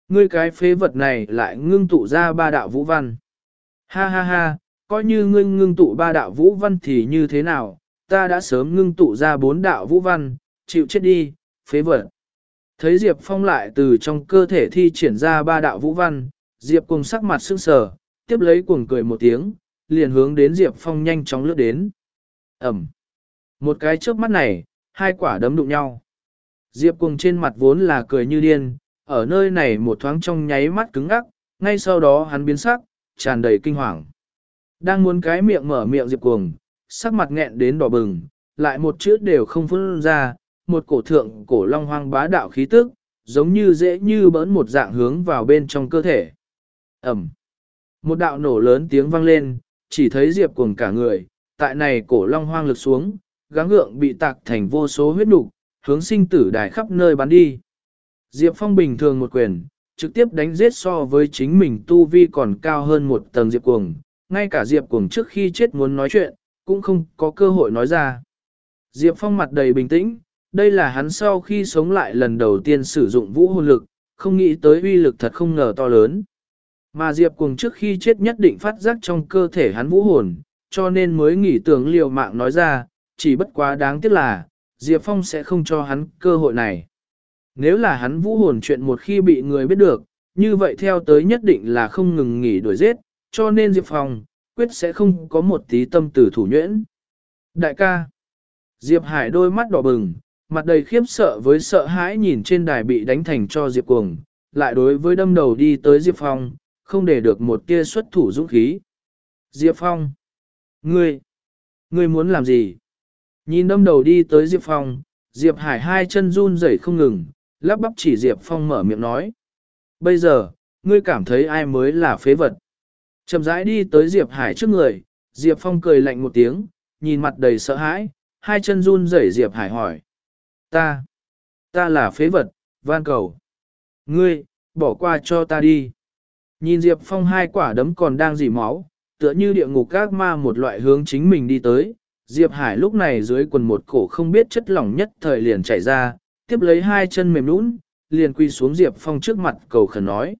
Ngươi cái phế vật này lại ngưng tụ ra ba đạo vũ văn. Ha ha ha, coi như ngươi ngưng tụ ba đạo vũ văn thì như thế nào, ta đã sớm ngưng tụ ra bốn đạo vũ văn, chịu chết đi, phế vật. Thấy Diệp Phong lại từ trong cơ thể thi triển ra ba đạo vũ văn, Diệp cuồng sắc mặt sưng sờ, tiếp lấy cuồng cười một tiếng, liền hướng đến Diệp Phong nhanh chóng lướt đến. Ẩm. Một cái trước mắt này, hai quả đấm đụng nhau. Diệp cùng trên mặt vốn là cười như điên, ở nơi này một thoáng trong nháy mắt cứng ngắc, ngay sau đó hắn biến sắc, tràn đầy kinh hoàng. Đang muốn cái miệng mở miệng Diệp Cuồng, sắc mặt nghẹn đến đỏ bừng, lại một chữ đều không phun ra, một cổ thượng cổ long hoang bá đạo khí tức, giống như dễ như bỡn một dạng hướng vào bên trong cơ thể. Ẩm. Một đạo nổ lớn tiếng vang lên, chỉ thấy Diệp Cuồng cả người, tại này cổ long hoang lực xuống, gắng gượng bị tạc thành vô số huyết nục, hướng sinh tử đài khắp nơi bắn đi. Diệp Phong bình thường một quyền, trực tiếp đánh giết so với chính mình tu vi còn cao hơn một tầng Diệp Cuồng, ngay cả Diệp Cuồng trước khi chết muốn nói chuyện, cũng không có cơ hội nói ra. Diệp Phong mặt đầy bình tĩnh, đây là hắn sau khi sống lại lần đầu tiên sử dụng vũ hồn lực, không nghĩ tới uy lực thật không ngờ to lớn. Mà Diệp Cuồng trước khi chết nhất định phát giác trong cơ thể hắn vũ hồn, cho nên mới nghĩ tưởng liều mạng nói ra, chỉ bất quá đáng tiếc là, Diệp Phong sẽ không cho hắn cơ hội này. Nếu là hắn vũ hồn chuyện một khi bị người biết được, như vậy theo tới nhất định là không ngừng nghỉ đuổi giết, cho nên Diệp Phong, quyết sẽ không có một tí tâm tử thủ nhuyễn. Đại ca, Diệp Hải đôi mắt đỏ bừng, mặt đầy khiếp sợ với sợ hãi nhìn trên đài bị đánh thành cho Diệp Cuồng, lại đối với đâm đầu đi tới Diệp Phong, không để được một tia xuất thủ dũng khí. Diệp Phong, ngươi, ngươi muốn làm gì? Nhìn đâm đầu đi tới Diệp Phong, Diệp Hải hai chân run rẩy không ngừng, lắp bắp chỉ Diệp Phong mở miệng nói. Bây giờ, ngươi cảm thấy ai mới là phế vật? Chậm rãi đi tới Diệp Hải trước người, Diệp Phong cười lạnh một tiếng, nhìn mặt đầy sợ hãi, hai chân run rẩy Diệp Hải hỏi. Ta, ta là phế vật, van cầu. Ngươi, bỏ qua cho ta đi. Nhìn Diệp Phong hai quả đấm còn đang dỉ máu, tựa như địa ngục các ma một loại hướng chính mình đi tới. Diệp Hải lúc này dưới quần một cổ không biết chất lỏng nhất thời liền chảy ra, tiếp lấy hai chân mềm nũng, liền quy xuống Diệp Phong trước mặt cầu khẩn nói.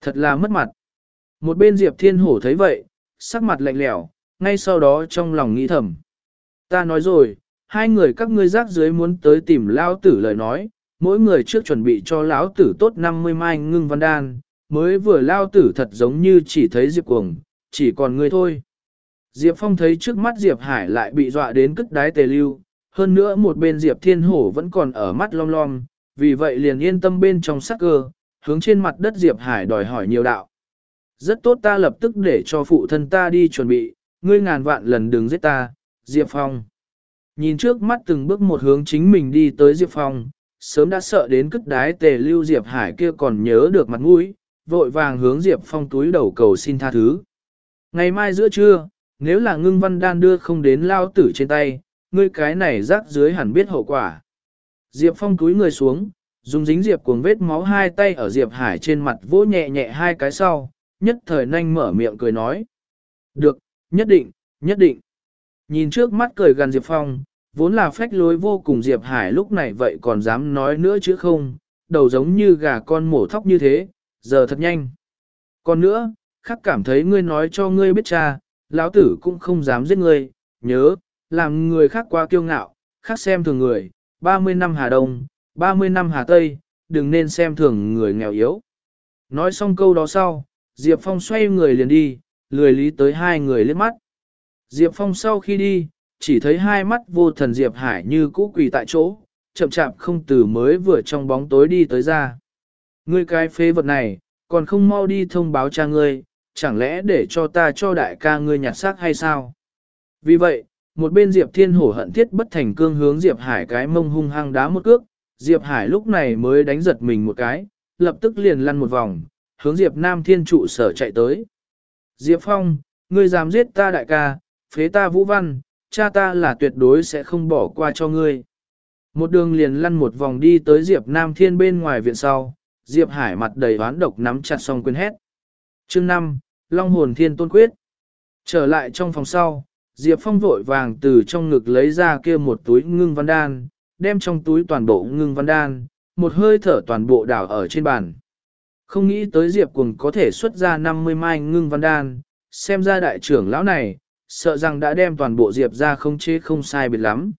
Thật là mất mặt. Một bên Diệp Thiên Hổ thấy vậy, sắc mặt lạnh lẽo, ngay sau đó trong lòng nghĩ thầm. Ta nói rồi, hai người các ngươi rác dưới muốn tới tìm lao tử lời nói, mỗi người trước chuẩn bị cho lão tử tốt 50 mai ngưng văn đan, mới vừa lao tử thật giống như chỉ thấy Diệp Cuồng, chỉ còn ngươi thôi. Diệp Phong thấy trước mắt Diệp Hải lại bị dọa đến cất đái tề lưu, hơn nữa một bên Diệp Thiên Hổ vẫn còn ở mắt lom lom, vì vậy liền yên tâm bên trong sắc cơ, hướng trên mặt đất Diệp Hải đòi hỏi nhiều đạo. Rất tốt ta lập tức để cho phụ thân ta đi chuẩn bị, ngươi ngàn vạn lần đừng giết ta, Diệp Phong. Nhìn trước mắt từng bước một hướng chính mình đi tới Diệp Phong, sớm đã sợ đến cất đái tề lưu Diệp Hải kia còn nhớ được mặt mũi, vội vàng hướng Diệp Phong túi đầu cầu xin tha thứ. Ngày mai giữa trưa, nếu là ngưng văn đan đưa không đến lao tử trên tay, ngươi cái này rác dưới hẳn biết hậu quả. Diệp Phong túi người xuống, dùng dính Diệp cuồng vết máu hai tay ở Diệp Hải trên mặt vỗ nhẹ nhẹ hai cái sau, nhất thời nhanh mở miệng cười nói. Được, nhất định, nhất định. Nhìn trước mắt cười gần Diệp Phong, Vốn là phách lối vô cùng Diệp Hải lúc này vậy còn dám nói nữa chứ không, đầu giống như gà con mổ thóc như thế, giờ thật nhanh. Còn nữa, khắc cảm thấy ngươi nói cho ngươi biết cha, lão tử cũng không dám giết ngươi, nhớ, làm người khác quá kiêu ngạo, khác xem thường người, 30 năm Hà Đông, 30 năm Hà Tây, đừng nên xem thường người nghèo yếu. Nói xong câu đó sau, Diệp Phong xoay người liền đi, lười lý tới hai người liếc mắt. Diệp Phong sau khi đi, chỉ thấy hai mắt vô thần Diệp Hải như cũ quỳ tại chỗ, chậm chạp không từ mới vừa trong bóng tối đi tới ra. Ngươi cái phế vật này, còn không mau đi thông báo cha ngươi, chẳng lẽ để cho ta cho đại ca ngươi nhặt xác hay sao? Vì vậy, một bên Diệp Thiên Hổ hận thiết bất thành cương hướng Diệp Hải cái mông hung hăng đá một cước, Diệp Hải lúc này mới đánh giật mình một cái, lập tức liền lăn một vòng, hướng Diệp Nam Thiên trụ sở chạy tới. Diệp Phong, ngươi dám giết ta đại ca, phế ta vũ văn, cha ta là tuyệt đối sẽ không bỏ qua cho ngươi. Một đường liền lăn một vòng đi tới Diệp Nam Thiên bên ngoài viện sau, Diệp Hải mặt đầy oán độc nắm chặt song quyền hét. Chương 5, Long hồn thiên tôn quyết. Trở lại trong phòng sau, Diệp Phong vội vàng từ trong ngực lấy ra kia một túi ngưng văn đan, đem trong túi toàn bộ ngưng văn đan, một hơi thở toàn bộ đảo ở trên bàn. Không nghĩ tới Diệp Cuồng có thể xuất ra 50 mai ngưng văn đan, xem ra đại trưởng lão này, sợ rằng đã đem toàn bộ Diệp ra không chế không sai biệt lắm.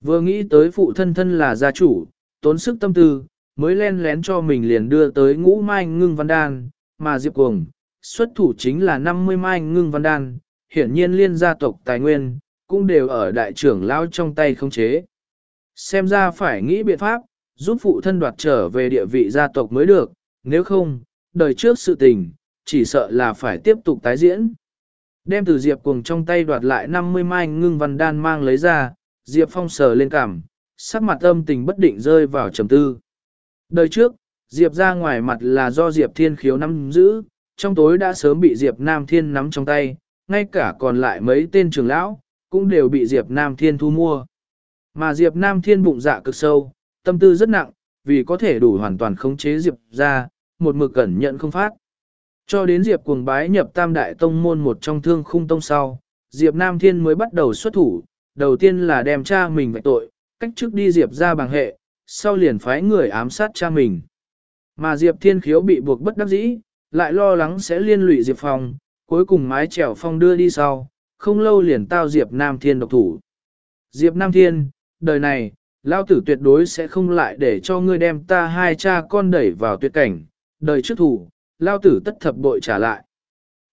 Vừa nghĩ tới phụ thân thân là gia chủ, tốn sức tâm tư, mới len lén cho mình liền đưa tới ngũ mai ngưng văn đan, mà Diệp Cuồng, xuất thủ chính là 50 mai ngưng văn đan, hiển nhiên liên gia tộc tài nguyên, cũng đều ở đại trưởng lão trong tay không chế. Xem ra phải nghĩ biện pháp, giúp phụ thân đoạt trở về địa vị gia tộc mới được, nếu không, đời trước sự tình, chỉ sợ là phải tiếp tục tái diễn. Đem từ Diệp cuồng trong tay đoạt lại 50 mai ngưng văn đan mang lấy ra, Diệp Phong sờ lên cảm, sắc mặt âm tình bất định rơi vào trầm tư. Đời trước, Diệp ra ngoài mặt là do Diệp Thiên khiếu nắm giữ, trong tối đã sớm bị Diệp Nam Thiên nắm trong tay, ngay cả còn lại mấy tên trưởng lão, cũng đều bị Diệp Nam Thiên thu mua. Mà Diệp Nam Thiên bụng dạ cực sâu, tâm tư rất nặng, vì có thể đủ hoàn toàn khống chế Diệp ra, một mực cẩn nhận không phát. Cho đến Diệp cuồng bái nhập tam đại tông môn một trong thương khung tông sau, Diệp Nam Thiên mới bắt đầu xuất thủ, đầu tiên là đem cha mình vạch tội, cách trước đi Diệp ra bằng hệ, sau liền phái người ám sát cha mình. Mà Diệp Thiên Khiếu bị buộc bất đắc dĩ, lại lo lắng sẽ liên lụy Diệp Phong, cuối cùng mái trèo Phong đưa đi sau, không lâu liền tao Diệp Nam Thiên độc thủ. Diệp Nam Thiên, đời này, Lao tử tuyệt đối sẽ không lại để cho ngươi đem ta hai cha con đẩy vào tuyệt cảnh, đời trước thủ, Lao tử tất thập bội trả lại.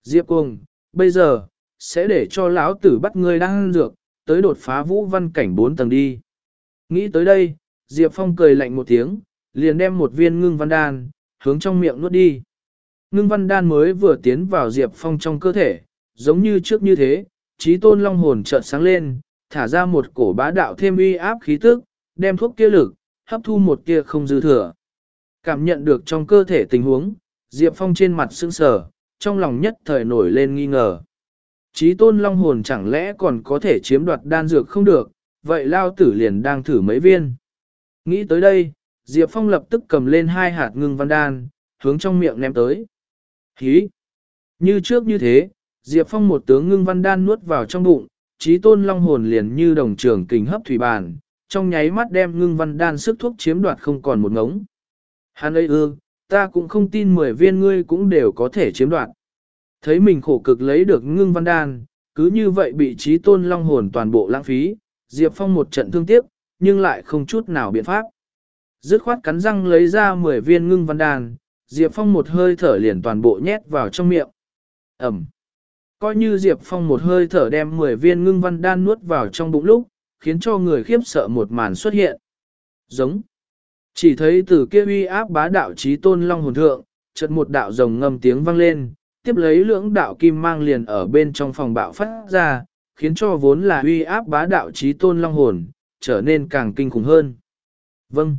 Diệp Cuồng, bây giờ, sẽ để cho lão tử bắt ngươi đang dược, tới đột phá vũ văn cảnh bốn tầng đi. Nghĩ tới đây, Diệp Phong cười lạnh một tiếng, liền đem một viên ngưng văn đan, hướng trong miệng nuốt đi. Ngưng văn đan mới vừa tiến vào Diệp Phong trong cơ thể, giống như trước như thế, trí tôn long hồn chợt sáng lên, thả ra một cổ bá đạo thêm uy áp khí tức, đem thuốc kia lực, hấp thu một kia không dư thừa. Cảm nhận được trong cơ thể tình huống, Diệp Phong trên mặt sững sờ, trong lòng nhất thời nổi lên nghi ngờ. Trí tôn long hồn chẳng lẽ còn có thể chiếm đoạt đan dược không được, vậy lao tử liền đang thử mấy viên. Nghĩ tới đây, Diệp Phong lập tức cầm lên hai hạt ngưng văn đan, hướng trong miệng ném tới. Hí! Như trước như thế, Diệp Phong một tướng ngưng văn đan nuốt vào trong bụng, trí tôn long hồn liền như đồng trường kình hấp thủy bàn, trong nháy mắt đem ngưng văn đan sức thuốc chiếm đoạt không còn một ngống. Hắn ơi ư, ta cũng không tin 10 viên ngươi cũng đều có thể chiếm đoạt. Thấy mình khổ cực lấy được ngưng văn đan, cứ như vậy bị trí tôn long hồn toàn bộ lãng phí, Diệp Phong một trận thương tiếc, nhưng lại không chút nào biện pháp. Dứt khoát cắn răng lấy ra 10 viên ngưng văn đan, Diệp Phong một hơi thở liền toàn bộ nhét vào trong miệng. Ẩm. Coi như Diệp Phong một hơi thở đem 10 viên ngưng văn đan nuốt vào trong bụng lúc, khiến cho người khiếp sợ một màn xuất hiện. Giống. Chỉ thấy từ kia uy áp bá đạo trí tôn long hồn thượng, chợt một đạo rồng ngâm tiếng vang lên, tiếp lấy lưỡng đạo kim mang liền ở bên trong phòng bạo phát ra, khiến cho vốn là uy áp bá đạo trí tôn long hồn, trở nên càng kinh khủng hơn. Vâng.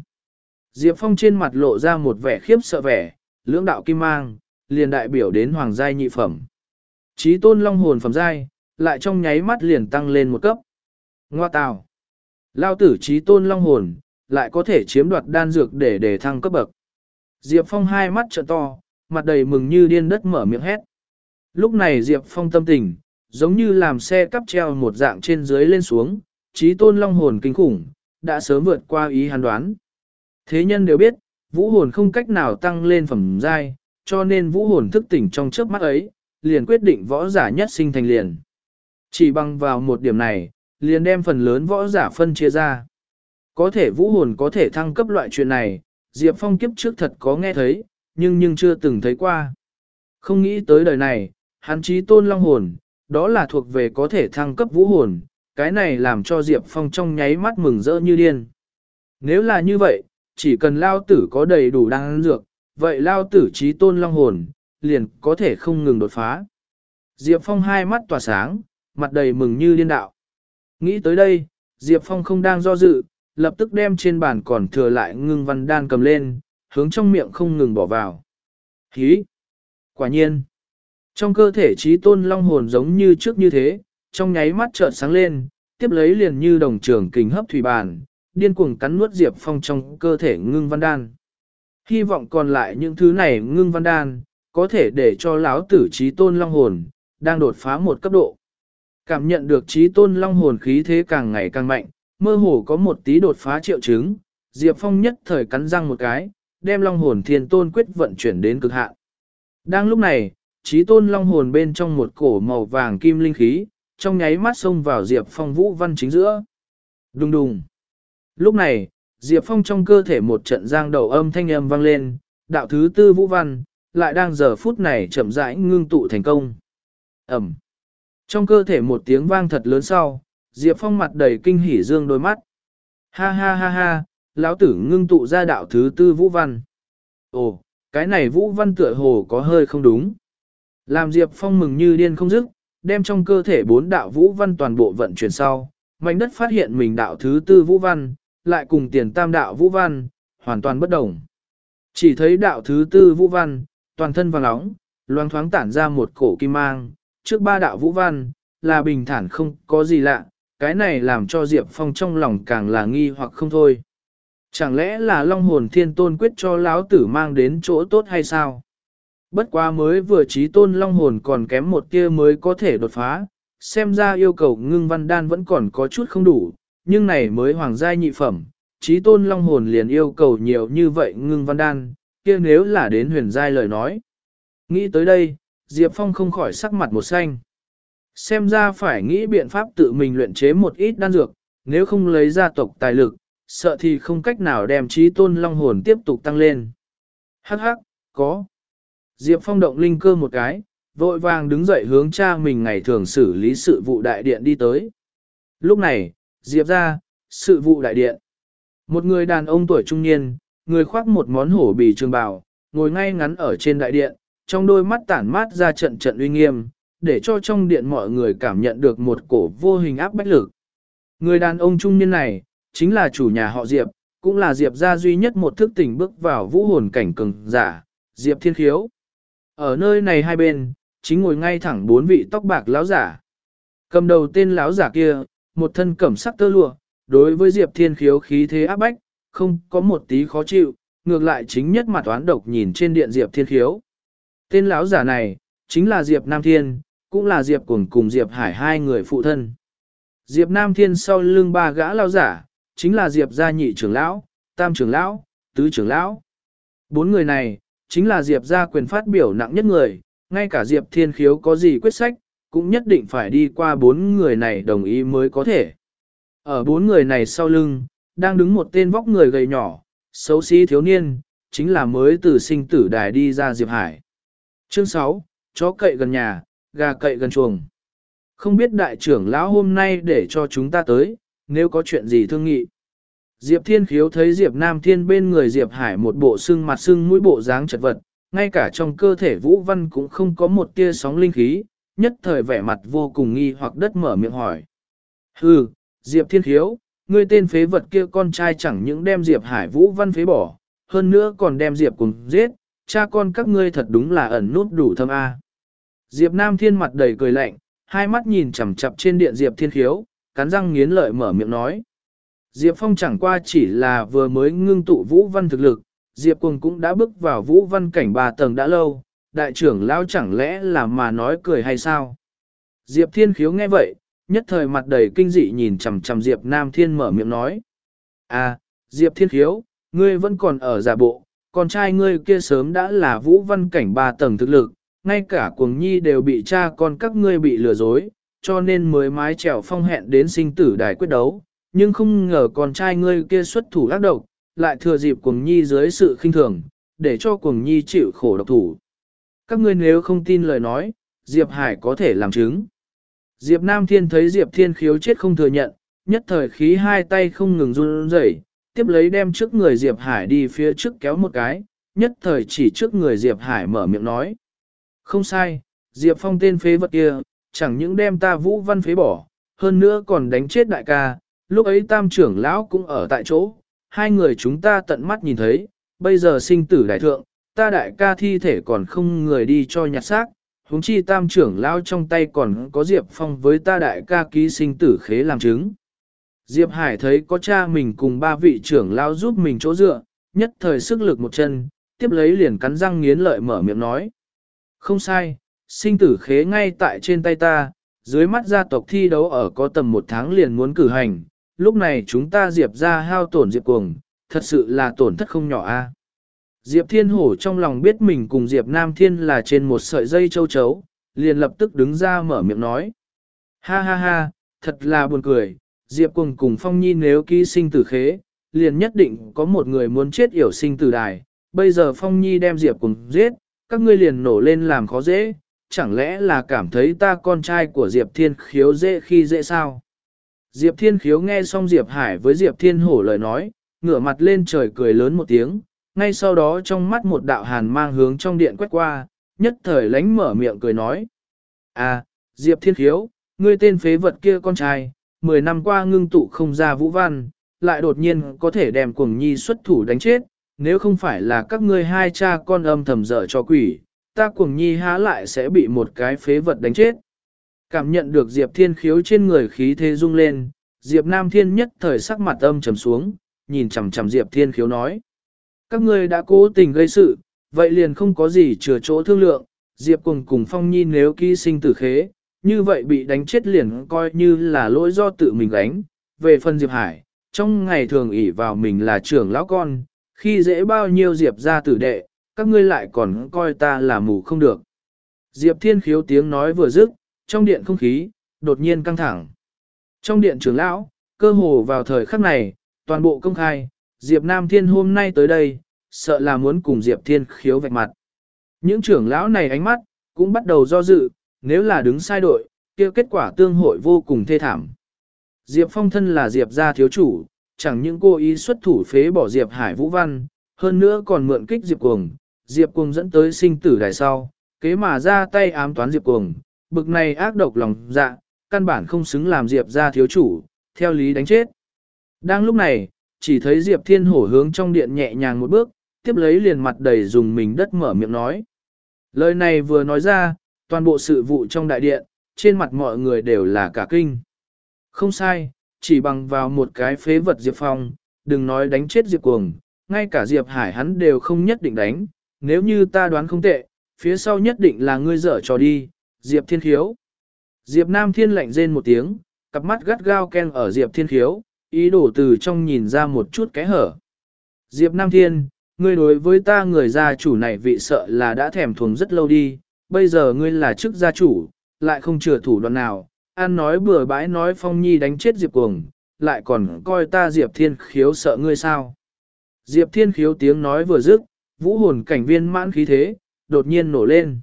Diệp Phong trên mặt lộ ra một vẻ khiếp sợ vẻ, lưỡng đạo kim mang, liền đại biểu đến hoàng giai nhị phẩm. chí tôn long hồn phẩm giai, lại trong nháy mắt liền tăng lên một cấp. Ngoa tào. Lao tử chí tôn long hồn, lại có thể chiếm đoạt đan dược để để thăng cấp bậc. Diệp Phong hai mắt trợ to, mặt đầy mừng như điên đất mở miệng hét. Lúc này Diệp Phong tâm tình, giống như làm xe cắp treo một dạng trên dưới lên xuống, chí tôn long hồn kinh khủng, đã sớm vượt qua ý hắn đoán. Thế nhân đều biết, vũ hồn không cách nào tăng lên phẩm giai, cho nên vũ hồn thức tỉnh trong trước mắt ấy, liền quyết định võ giả nhất sinh thành liền. Chỉ bằng vào một điểm này, liền đem phần lớn võ giả phân chia ra. Có thể vũ hồn có thể thăng cấp loại chuyện này, Diệp Phong kiếp trước thật có nghe thấy, nhưng nhưng chưa từng thấy qua. Không nghĩ tới đời này, hắn chí tôn long hồn, đó là thuộc về có thể thăng cấp vũ hồn, cái này làm cho Diệp Phong trong nháy mắt mừng rỡ như điên. Nếu là như vậy, chỉ cần lao tử có đầy đủ đan dược, vậy lao tử trí tôn long hồn, liền có thể không ngừng đột phá. Diệp Phong hai mắt tỏa sáng, mặt đầy mừng như điên đạo. Nghĩ tới đây, Diệp Phong không đang do dự, lập tức đem trên bàn còn thừa lại ngưng văn đan cầm lên, hướng trong miệng không ngừng bỏ vào. Hí! Quả nhiên! Trong cơ thể trí tôn long hồn giống như trước như thế, trong nháy mắt chợt sáng lên, tiếp lấy liền như đồng trường kình hấp thủy bàn, điên cuồng cắn nuốt Diệp Phong trong cơ thể ngưng văn đan. Hy vọng còn lại những thứ này ngưng văn đan, có thể để cho lão tử trí tôn long hồn, đang đột phá một cấp độ. Cảm nhận được trí tôn long hồn khí thế càng ngày càng mạnh, mơ hồ có một tí đột phá triệu chứng, Diệp Phong nhất thời cắn răng một cái, đem long hồn thiên tôn quyết vận chuyển đến cực hạn. Đang lúc này, trí tôn long hồn bên trong một cổ màu vàng kim linh khí, trong nháy mắt xông vào Diệp Phong vũ văn chính giữa. Đùng đùng. Lúc này, Diệp Phong trong cơ thể một trận giang đầu âm thanh âm vang lên, đạo thứ tư vũ văn, lại đang giờ phút này chậm rãi ngưng tụ thành công. Ẩm. Trong cơ thể một tiếng vang thật lớn sau, Diệp Phong mặt đầy kinh hỉ dương đôi mắt. Ha ha ha ha, lão tử ngưng tụ ra đạo thứ tư vũ văn. Ồ, cái này vũ văn tựa hồ có hơi không đúng. Làm Diệp Phong mừng như điên không dứt, đem trong cơ thể bốn đạo vũ văn toàn bộ vận chuyển sau, mảnh đất phát hiện mình đạo thứ tư vũ văn, lại cùng tiền tam đạo vũ văn, hoàn toàn bất đồng. Chỉ thấy đạo thứ tư vũ văn, toàn thân vàng nóng, loang thoáng tản ra một cổ kim mang, trước ba đạo vũ văn, là bình thản không có gì lạ, cái này làm cho Diệp Phong trong lòng càng là nghi hoặc không thôi. Chẳng lẽ là Long Hồn Thiên Tôn quyết cho lão tử mang đến chỗ tốt hay sao? Bất quá mới vừa trí tôn Long Hồn còn kém một tia mới có thể đột phá, xem ra yêu cầu ngưng văn đan vẫn còn có chút không đủ, nhưng này mới hoàng giai nhị phẩm, trí tôn Long Hồn liền yêu cầu nhiều như vậy ngưng văn đan, kia nếu là đến huyền giai lời nói. Nghĩ tới đây, Diệp Phong không khỏi sắc mặt một xanh. Xem ra phải nghĩ biện pháp tự mình luyện chế một ít đan dược, nếu không lấy gia tộc tài lực, sợ thì không cách nào đem trí tôn long hồn tiếp tục tăng lên. Hắc hắc, có. Diệp Phong động linh cơ một cái, vội vàng đứng dậy hướng cha mình ngày thường xử lý sự vụ đại điện đi tới. Lúc này, Diệp ra, sự vụ đại điện. Một người đàn ông tuổi trung niên, người khoác một món hổ bì trường bào, ngồi ngay ngắn ở trên đại điện, trong đôi mắt tản mát ra trận trận uy nghiêm, để cho trong điện mọi người cảm nhận được một cổ vô hình áp bách lực. Người đàn ông trung niên này, chính là chủ nhà họ Diệp, cũng là Diệp gia duy nhất một thức tỉnh bước vào vũ hồn cảnh cường giả, Diệp Thiên Khiếu. Ở nơi này hai bên, chính ngồi ngay thẳng bốn vị tóc bạc lão giả. Cầm đầu tên lão giả kia, một thân cẩm sắc tơ lụa, đối với Diệp Thiên Khiếu khí thế áp bách, không có một tí khó chịu, ngược lại chính nhất mặt toán độc nhìn trên điện Diệp Thiên Khiếu. Tên lão giả này, chính là Diệp Nam Thiên, cũng là Diệp Cuồng cùng Diệp Hải hai người phụ thân. Diệp Nam Thiên sau lưng ba gã lão giả, chính là Diệp gia nhị trưởng lão, tam trưởng lão, tứ trưởng lão. Bốn người này, chính là Diệp gia quyền phát biểu nặng nhất người, ngay cả Diệp Thiên Khiếu có gì quyết sách, cũng nhất định phải đi qua bốn người này đồng ý mới có thể. Ở bốn người này sau lưng, đang đứng một tên vóc người gầy nhỏ, xấu xí thiếu niên, chính là mới từ sinh tử đài đi ra Diệp Hải. Chương 6, chó cậy gần nhà, gà cậy gần chuồng. Không biết đại trưởng lão hôm nay để cho chúng ta tới, nếu có chuyện gì thương nghị. Diệp Thiên Khiếu thấy Diệp Nam Thiên bên người Diệp Hải một bộ xương mặt xương mũi bộ dáng chật vật, ngay cả trong cơ thể Vũ Văn cũng không có một tia sóng linh khí, nhất thời vẻ mặt vô cùng nghi hoặc đất mở miệng hỏi. Hừ, Diệp Thiên Khiếu, ngươi tên phế vật kia con trai chẳng những đem Diệp Hải Vũ Văn phế bỏ, hơn nữa còn đem Diệp cùng giết, cha con các ngươi thật đúng là ẩn nút đủ thâm A. Diệp Nam Thiên mặt đầy cười lạnh, hai mắt nhìn chằm chằm trên điện Diệp Thiên Khiếu, cắn răng nghiến lợi mở miệng nói. Diệp Phong chẳng qua chỉ là vừa mới ngưng tụ vũ văn thực lực, Diệp Quân cũng đã bước vào vũ văn cảnh ba tầng đã lâu, đại trưởng lão chẳng lẽ là mà nói cười hay sao? Diệp Thiên Khiếu nghe vậy, nhất thời mặt đầy kinh dị nhìn chằm chằm Diệp Nam Thiên mở miệng nói. À, Diệp Thiên Khiếu, ngươi vẫn còn ở giả bộ, con trai ngươi kia sớm đã là vũ văn cảnh ba tầng thực lực, ngay cả cuồng nhi đều bị cha con các ngươi bị lừa dối, cho nên mới mái trèo phong hẹn đến sinh tử đài quyết đấu, nhưng không ngờ con trai ngươi kia xuất thủ ác độc, lại thừa dịp cuồng nhi dưới sự khinh thường, để cho cuồng nhi chịu khổ độc thủ. Các ngươi nếu không tin lời nói, Diệp Hải có thể làm chứng. Diệp Nam Thiên thấy Diệp Thiên khiếu chết không thừa nhận, nhất thời khí hai tay không ngừng run rẩy, tiếp lấy đem trước người Diệp Hải đi phía trước kéo một cái, nhất thời chỉ trước người Diệp Hải mở miệng nói. Không sai, Diệp Phong tên phế vật kia, chẳng những đem ta vũ văn phế bỏ, hơn nữa còn đánh chết đại ca, lúc ấy tam trưởng lão cũng ở tại chỗ, hai người chúng ta tận mắt nhìn thấy, bây giờ sinh tử đại thượng, ta đại ca thi thể còn không người đi cho nhặt xác, huống chi tam trưởng lão trong tay còn có Diệp Phong với ta đại ca ký sinh tử khế làm chứng. Diệp Hải thấy có cha mình cùng ba vị trưởng lão giúp mình chỗ dựa, nhất thời sức lực một chân, tiếp lấy liền cắn răng nghiến lợi mở miệng nói. Không sai, sinh tử khế ngay tại trên tay ta, dưới mắt gia tộc thi đấu ở có tầm một tháng liền muốn cử hành, lúc này chúng ta Diệp ra hao tổn Diệp cuồng, thật sự là tổn thất không nhỏ a. Diệp Thiên Hổ trong lòng biết mình cùng Diệp Nam Thiên là trên một sợi dây châu chấu, liền lập tức đứng ra mở miệng nói. Ha ha ha, thật là buồn cười, Diệp cùng cùng Phong Nhi nếu ký sinh tử khế, liền nhất định có một người muốn chết yểu sinh tử đài. Bây giờ Phong Nhi đem Diệp cùng giết, các ngươi liền nổ lên làm khó dễ, chẳng lẽ là cảm thấy ta con trai của Diệp Thiên khiếu dễ khi dễ sao? Diệp Thiên khiếu nghe xong Diệp Hải với Diệp Thiên hổ lời nói, ngửa mặt lên trời cười lớn một tiếng, ngay sau đó trong mắt một đạo hàn mang hướng trong điện quét qua, nhất thời lánh mở miệng cười nói. À, Diệp Thiên khiếu, ngươi tên phế vật kia con trai, 10 năm qua ngưng tụ không ra vũ văn, lại đột nhiên có thể đem cuồng nhi xuất thủ đánh chết, nếu không phải là các ngươi hai cha con âm thầm dở cho quỷ, ta cuồng nhi há lại sẽ bị một cái phế vật đánh chết. Cảm nhận được Diệp Thiên khiếu trên người khí thế rung lên, Diệp Nam Thiên nhất thời sắc mặt âm trầm xuống, nhìn chằm chằm Diệp Thiên khiếu nói. Các ngươi đã cố tình gây sự, vậy liền không có gì chừa chỗ thương lượng, Diệp cùng cùng Phong Nhi nếu ký sinh tử khế, như vậy bị đánh chết liền coi như là lỗi do tự mình đánh. Về phần Diệp Hải, trong ngày thường ỷ vào mình là trưởng lão con, khi dễ bao nhiêu Diệp ra tử đệ, các ngươi lại còn coi ta là mù không được. Diệp Thiên khiếu tiếng nói vừa dứt, trong điện không khí, đột nhiên căng thẳng. Trong điện trưởng lão, cơ hồ vào thời khắc này, toàn bộ công khai, Diệp Nam Thiên hôm nay tới đây, sợ là muốn cùng Diệp Thiên khiếu vạch mặt. Những trưởng lão này ánh mắt, cũng bắt đầu do dự, nếu là đứng sai đội, kia kết quả tương hội vô cùng thê thảm. Diệp Phong thân là Diệp gia thiếu chủ, chẳng những cô ý xuất thủ phế bỏ Diệp Hải Vũ Văn, hơn nữa còn mượn kích Diệp Cuồng, Diệp Cuồng dẫn tới sinh tử đài sau, kế mà ra tay ám toán Diệp Cuồng, bực này ác độc lòng dạ, căn bản không xứng làm Diệp gia thiếu chủ, theo lý đánh chết. Đang lúc này, chỉ thấy Diệp Thiên Hổ hướng trong điện nhẹ nhàng một bước, tiếp lấy liền mặt đầy dùng mình đất mở miệng nói. Lời này vừa nói ra, toàn bộ sự vụ trong đại điện, trên mặt mọi người đều là cả kinh. Không sai, chỉ bằng vào một cái phế vật Diệp Phong, đừng nói đánh chết Diệp Cuồng, ngay cả Diệp Hải hắn đều không nhất định đánh, nếu như ta đoán không tệ, phía sau nhất định là ngươi dở trò đi, Diệp Thiên Khiếu. Diệp Nam Thiên lạnh rên một tiếng, cặp mắt gắt gao ken ở Diệp Thiên Khiếu, ý đồ từ trong nhìn ra một chút cái hở. Diệp Nam Thiên, ngươi đối với ta người gia chủ này vị sợ là đã thèm thuồng rất lâu đi, bây giờ ngươi là chức gia chủ, lại không chừa thủ đoạn nào, An nói bừa bãi nói Phong Nhi đánh chết Diệp Cuồng, lại còn coi ta Diệp Thiên Khiếu sợ ngươi sao. Diệp Thiên Khiếu tiếng nói vừa dứt, vũ hồn cảnh viên mãn khí thế, đột nhiên nổ lên.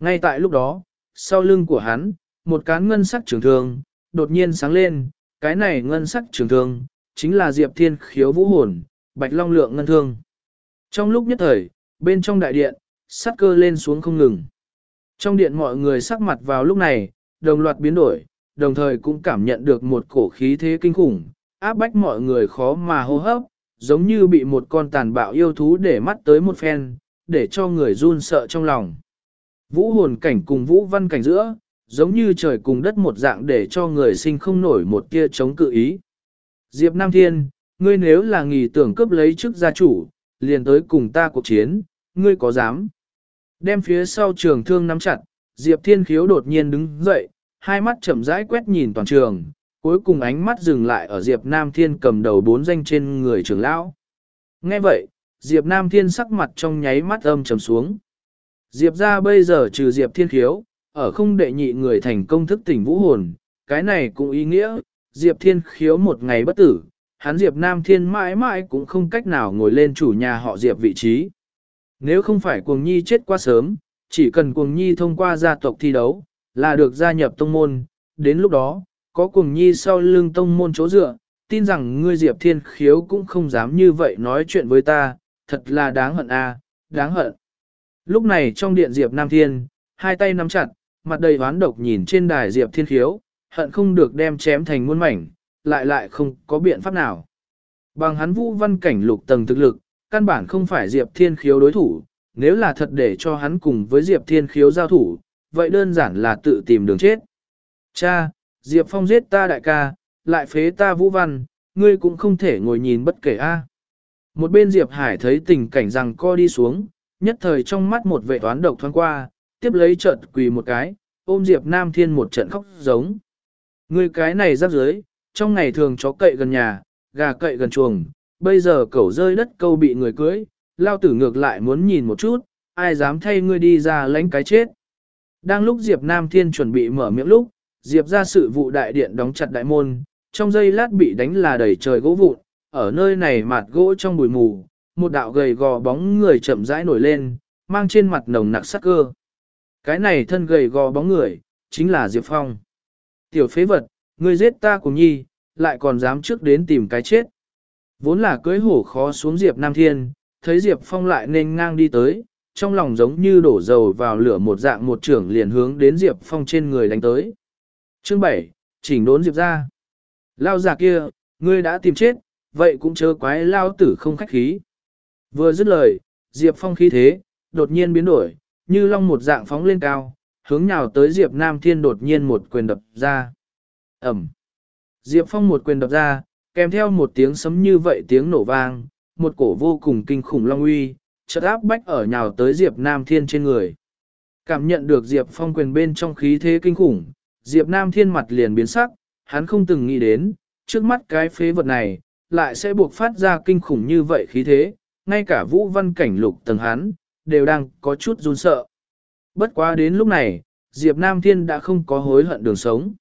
Ngay tại lúc đó, sau lưng của hắn, một cán ngân sắc trường thương, đột nhiên sáng lên, cái này ngân sắc trường thương, chính là Diệp Thiên Khiếu vũ hồn, bạch long lượng ngân thương. Trong lúc nhất thời, bên trong đại điện, sát cơ lên xuống không ngừng. Trong điện mọi người sắc mặt vào lúc này, đồng loạt biến đổi, đồng thời cũng cảm nhận được một cổ khí thế kinh khủng, áp bách mọi người khó mà hô hấp, giống như bị một con tàn bạo yêu thú để mắt tới một phen, để cho người run sợ trong lòng. Vũ hồn cảnh cùng vũ văn cảnh giữa, giống như trời cùng đất một dạng để cho người sinh không nổi một tia chống cự ý. Diệp Nam Thiên, ngươi nếu là nghỉ tưởng cướp lấy chức gia chủ, liền tới cùng ta cuộc chiến, ngươi có dám? Đem phía sau trường thương nắm chặt, Diệp Thiên Khiếu đột nhiên đứng dậy, hai mắt chậm rãi quét nhìn toàn trường, cuối cùng ánh mắt dừng lại ở Diệp Nam Thiên cầm đầu bốn danh trên người trưởng lão. Nghe vậy, Diệp Nam Thiên sắc mặt trong nháy mắt âm trầm xuống. Diệp ra bây giờ trừ Diệp Thiên Khiếu, ở không đệ nhị người thành công thức tỉnh vũ hồn, cái này cũng ý nghĩa, Diệp Thiên Khiếu một ngày bất tử, hắn Diệp Nam Thiên mãi mãi cũng không cách nào ngồi lên chủ nhà họ Diệp vị trí. Nếu không phải cuồng nhi chết quá sớm, chỉ cần cuồng nhi thông qua gia tộc thi đấu, là được gia nhập tông môn, đến lúc đó, có cuồng nhi sau lưng tông môn chỗ dựa, tin rằng ngươi Diệp Thiên Khiếu cũng không dám như vậy nói chuyện với ta, thật là đáng hận a, đáng hận. Lúc này trong điện Diệp Nam Thiên, hai tay nắm chặt, mặt đầy oán độc nhìn trên đài Diệp Thiên Khiếu, hận không được đem chém thành muôn mảnh, lại lại không có biện pháp nào. Bằng hắn vũ văn cảnh lục tầng thực lực, căn bản không phải Diệp Thiên Khiếu đối thủ, nếu là thật để cho hắn cùng với Diệp Thiên Khiếu giao thủ, vậy đơn giản là tự tìm đường chết. Cha, Diệp Phong giết ta đại ca, lại phế ta vũ văn, ngươi cũng không thể ngồi nhìn bất kể a. Một bên Diệp Hải thấy tình cảnh rằng co đi xuống, nhất thời trong mắt một vệ toán độc thoáng qua, tiếp lấy chợt quỳ một cái, ôm Diệp Nam Thiên một trận khóc giống. Ngươi cái này giáp dưới, trong ngày thường chó cậy gần nhà, gà cậy gần chuồng, bây giờ cẩu rơi đất câu bị người cưới, lao tử ngược lại muốn nhìn một chút, ai dám thay ngươi đi ra lãnh cái chết. Đang lúc Diệp Nam Thiên chuẩn bị mở miệng lúc, Diệp ra sự vụ đại điện đóng chặt đại môn, trong giây lát bị đánh là đầy trời gỗ vụn, ở nơi này mạt gỗ trong bụi mù, một đạo gầy gò bóng người chậm rãi nổi lên, mang trên mặt nồng nặc sắc cơ. Cái này thân gầy gò bóng người, chính là Diệp Phong. Tiểu phế vật, ngươi giết ta cùng nhi, lại còn dám trước đến tìm cái chết. Vốn là cưới hổ khó xuống Diệp Nam Thiên, thấy Diệp Phong lại nên ngang đi tới, trong lòng giống như đổ dầu vào lửa một dạng một trưởng liền hướng đến Diệp Phong trên người đánh tới. Chương 7, chỉnh đốn Diệp ra. Lao giả kia, ngươi đã tìm chết, vậy cũng chớ quái lao tử không khách khí. Vừa dứt lời, Diệp Phong khí thế, đột nhiên biến đổi, như long một dạng phóng lên cao, hướng nhào tới Diệp Nam Thiên đột nhiên một quyền đập ra. Ẩm. Diệp Phong một quyền đập ra, kèm theo một tiếng sấm như vậy tiếng nổ vang, một cổ vô cùng kinh khủng long uy, chợt áp bách ở nhào tới Diệp Nam Thiên trên người. Cảm nhận được Diệp Phong quyền bên trong khí thế kinh khủng, Diệp Nam Thiên mặt liền biến sắc, hắn không từng nghĩ đến, trước mắt cái phế vật này, lại sẽ buộc phát ra kinh khủng như vậy khí thế, ngay cả vũ văn cảnh lục tầng hắn, đều đang có chút run sợ. Bất quá đến lúc này, Diệp Nam Thiên đã không có hối hận đường sống.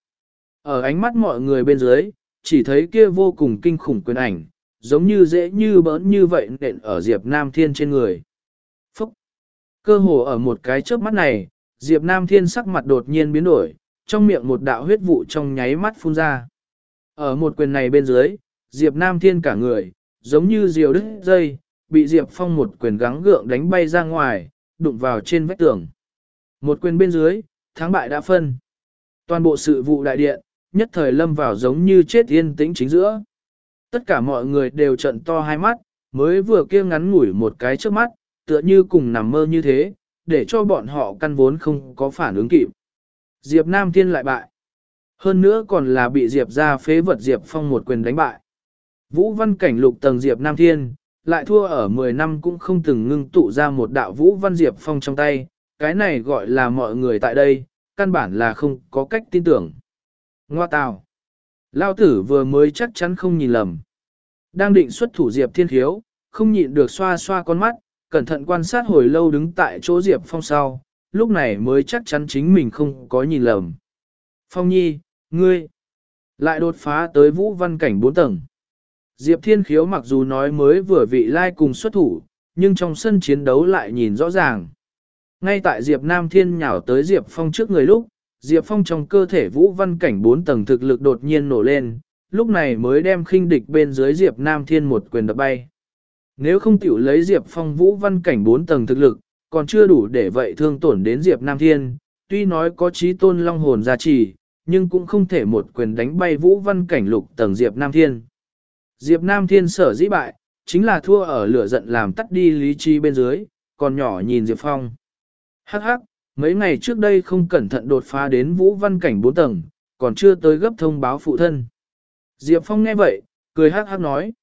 Ở ánh mắt mọi người bên dưới, chỉ thấy kia vô cùng kinh khủng quyền ảnh, giống như dễ như bỡn như vậy nện ở Diệp Nam Thiên trên người. Phúc! Cơ hồ ở một cái chớp mắt này, Diệp Nam Thiên sắc mặt đột nhiên biến đổi, trong miệng một đạo huyết vụ trong nháy mắt phun ra. Ở một quyền này bên dưới, Diệp Nam Thiên cả người, giống như diều đứt dây, bị Diệp Phong một quyền gắng gượng đánh bay ra ngoài, đụng vào trên vách tường. Một quyền bên dưới, thắng bại đã phân. Toàn bộ sự vụ đại điện, nhất thời lâm vào giống như chết yên tĩnh chính giữa. Tất cả mọi người đều trận to hai mắt, mới vừa kia ngắn ngủi một cái trước mắt, tựa như cùng nằm mơ như thế, để cho bọn họ căn vốn không có phản ứng kịp. Diệp Nam Thiên lại bại. Hơn nữa còn là bị Diệp ra phế vật Diệp Phong một quyền đánh bại. Vũ văn cảnh lục tầng Diệp Nam Thiên, lại thua ở 10 năm cũng không từng ngưng tụ ra một đạo Vũ văn Diệp Phong trong tay, cái này gọi là mọi người tại đây, căn bản là không có cách tin tưởng. Ngoa tào. Lao tử vừa mới chắc chắn không nhìn lầm. Đang định xuất thủ Diệp Thiên Khiếu, không nhịn được xoa xoa con mắt, cẩn thận quan sát hồi lâu đứng tại chỗ Diệp Phong sau, lúc này mới chắc chắn chính mình không có nhìn lầm. Phong Nhi, ngươi, lại đột phá tới vũ văn cảnh 4 tầng. Diệp Thiên Khiếu mặc dù nói mới vừa vị lai cùng xuất thủ, nhưng trong sân chiến đấu lại nhìn rõ ràng. Ngay tại Diệp Nam Thiên nhào tới Diệp Phong trước người lúc, Diệp Phong trong cơ thể vũ văn cảnh 4 tầng thực lực đột nhiên nổ lên, lúc này mới đem khinh địch bên dưới Diệp Nam Thiên một quyền đập bay. Nếu không tiểu lấy Diệp Phong vũ văn cảnh 4 tầng thực lực, còn chưa đủ để vậy thương tổn đến Diệp Nam Thiên, tuy nói có trí tôn long hồn gia trì, nhưng cũng không thể một quyền đánh bay vũ văn cảnh lục tầng Diệp Nam Thiên. Diệp Nam Thiên sở dĩ bại, chính là thua ở lửa giận làm tắt đi lý trí bên dưới, còn nhỏ nhìn Diệp Phong. Hắc hắc, mấy ngày trước đây không cẩn thận đột phá đến vũ văn cảnh 4 tầng, còn chưa tới gấp thông báo phụ thân. Diệp Phong nghe vậy, cười hắc hắc nói.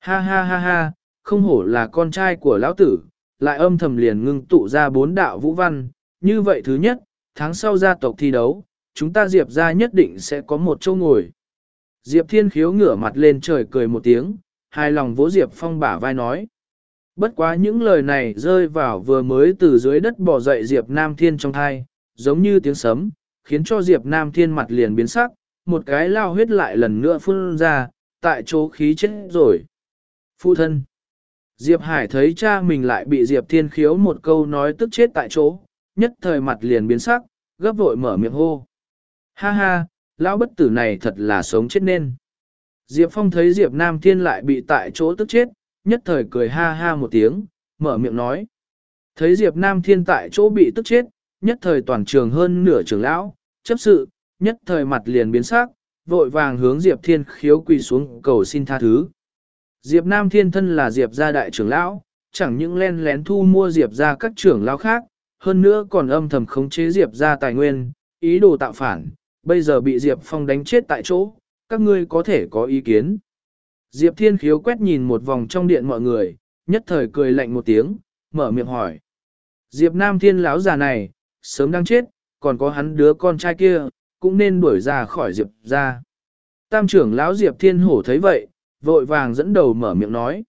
Ha ha ha ha, không hổ là con trai của lão tử, lại âm thầm liền ngưng tụ ra bốn đạo vũ văn. Như vậy thứ nhất, tháng sau gia tộc thi đấu, chúng ta Diệp ra nhất định sẽ có một chỗ ngồi. Diệp Thiên Khiếu ngửa mặt lên trời cười một tiếng, hài lòng vỗ Diệp Phong bả vai nói. Bất quá những lời này rơi vào vừa mới từ dưới đất bò dậy Diệp Nam Thiên trong thai, giống như tiếng sấm, khiến cho Diệp Nam Thiên mặt liền biến sắc, một cái lao huyết lại lần nữa phun ra, tại chỗ khí chết rồi. Phụ thân. Diệp Hải thấy cha mình lại bị Diệp Thiên Khiếu một câu nói tức chết tại chỗ, nhất thời mặt liền biến sắc, gấp vội mở miệng hô. Ha ha, lão bất tử này thật là sống chết nên. Diệp Phong thấy Diệp Nam Thiên lại bị tại chỗ tức chết, nhất thời cười ha ha một tiếng, mở miệng nói. Thấy Diệp Nam Thiên tại chỗ bị tức chết, nhất thời toàn trường hơn nửa trường lão, chấp sự, nhất thời mặt liền biến sắc, vội vàng hướng Diệp Thiên khiếu quỳ xuống cầu xin tha thứ. Diệp Nam Thiên thân là Diệp gia đại trưởng lão, chẳng những len lén thu mua Diệp gia các trưởng lão khác, hơn nữa còn âm thầm khống chế Diệp gia tài nguyên, ý đồ tạo phản, bây giờ bị Diệp Phong đánh chết tại chỗ, các ngươi có thể có ý kiến. Diệp Thiên khiếu quét nhìn một vòng trong điện mọi người, nhất thời cười lạnh một tiếng, mở miệng hỏi. Diệp Nam Thiên lão già này, sớm đang chết, còn có hắn đứa con trai kia, cũng nên đuổi ra khỏi Diệp ra. Tam trưởng lão Diệp Thiên Hổ thấy vậy, vội vàng dẫn đầu mở miệng nói.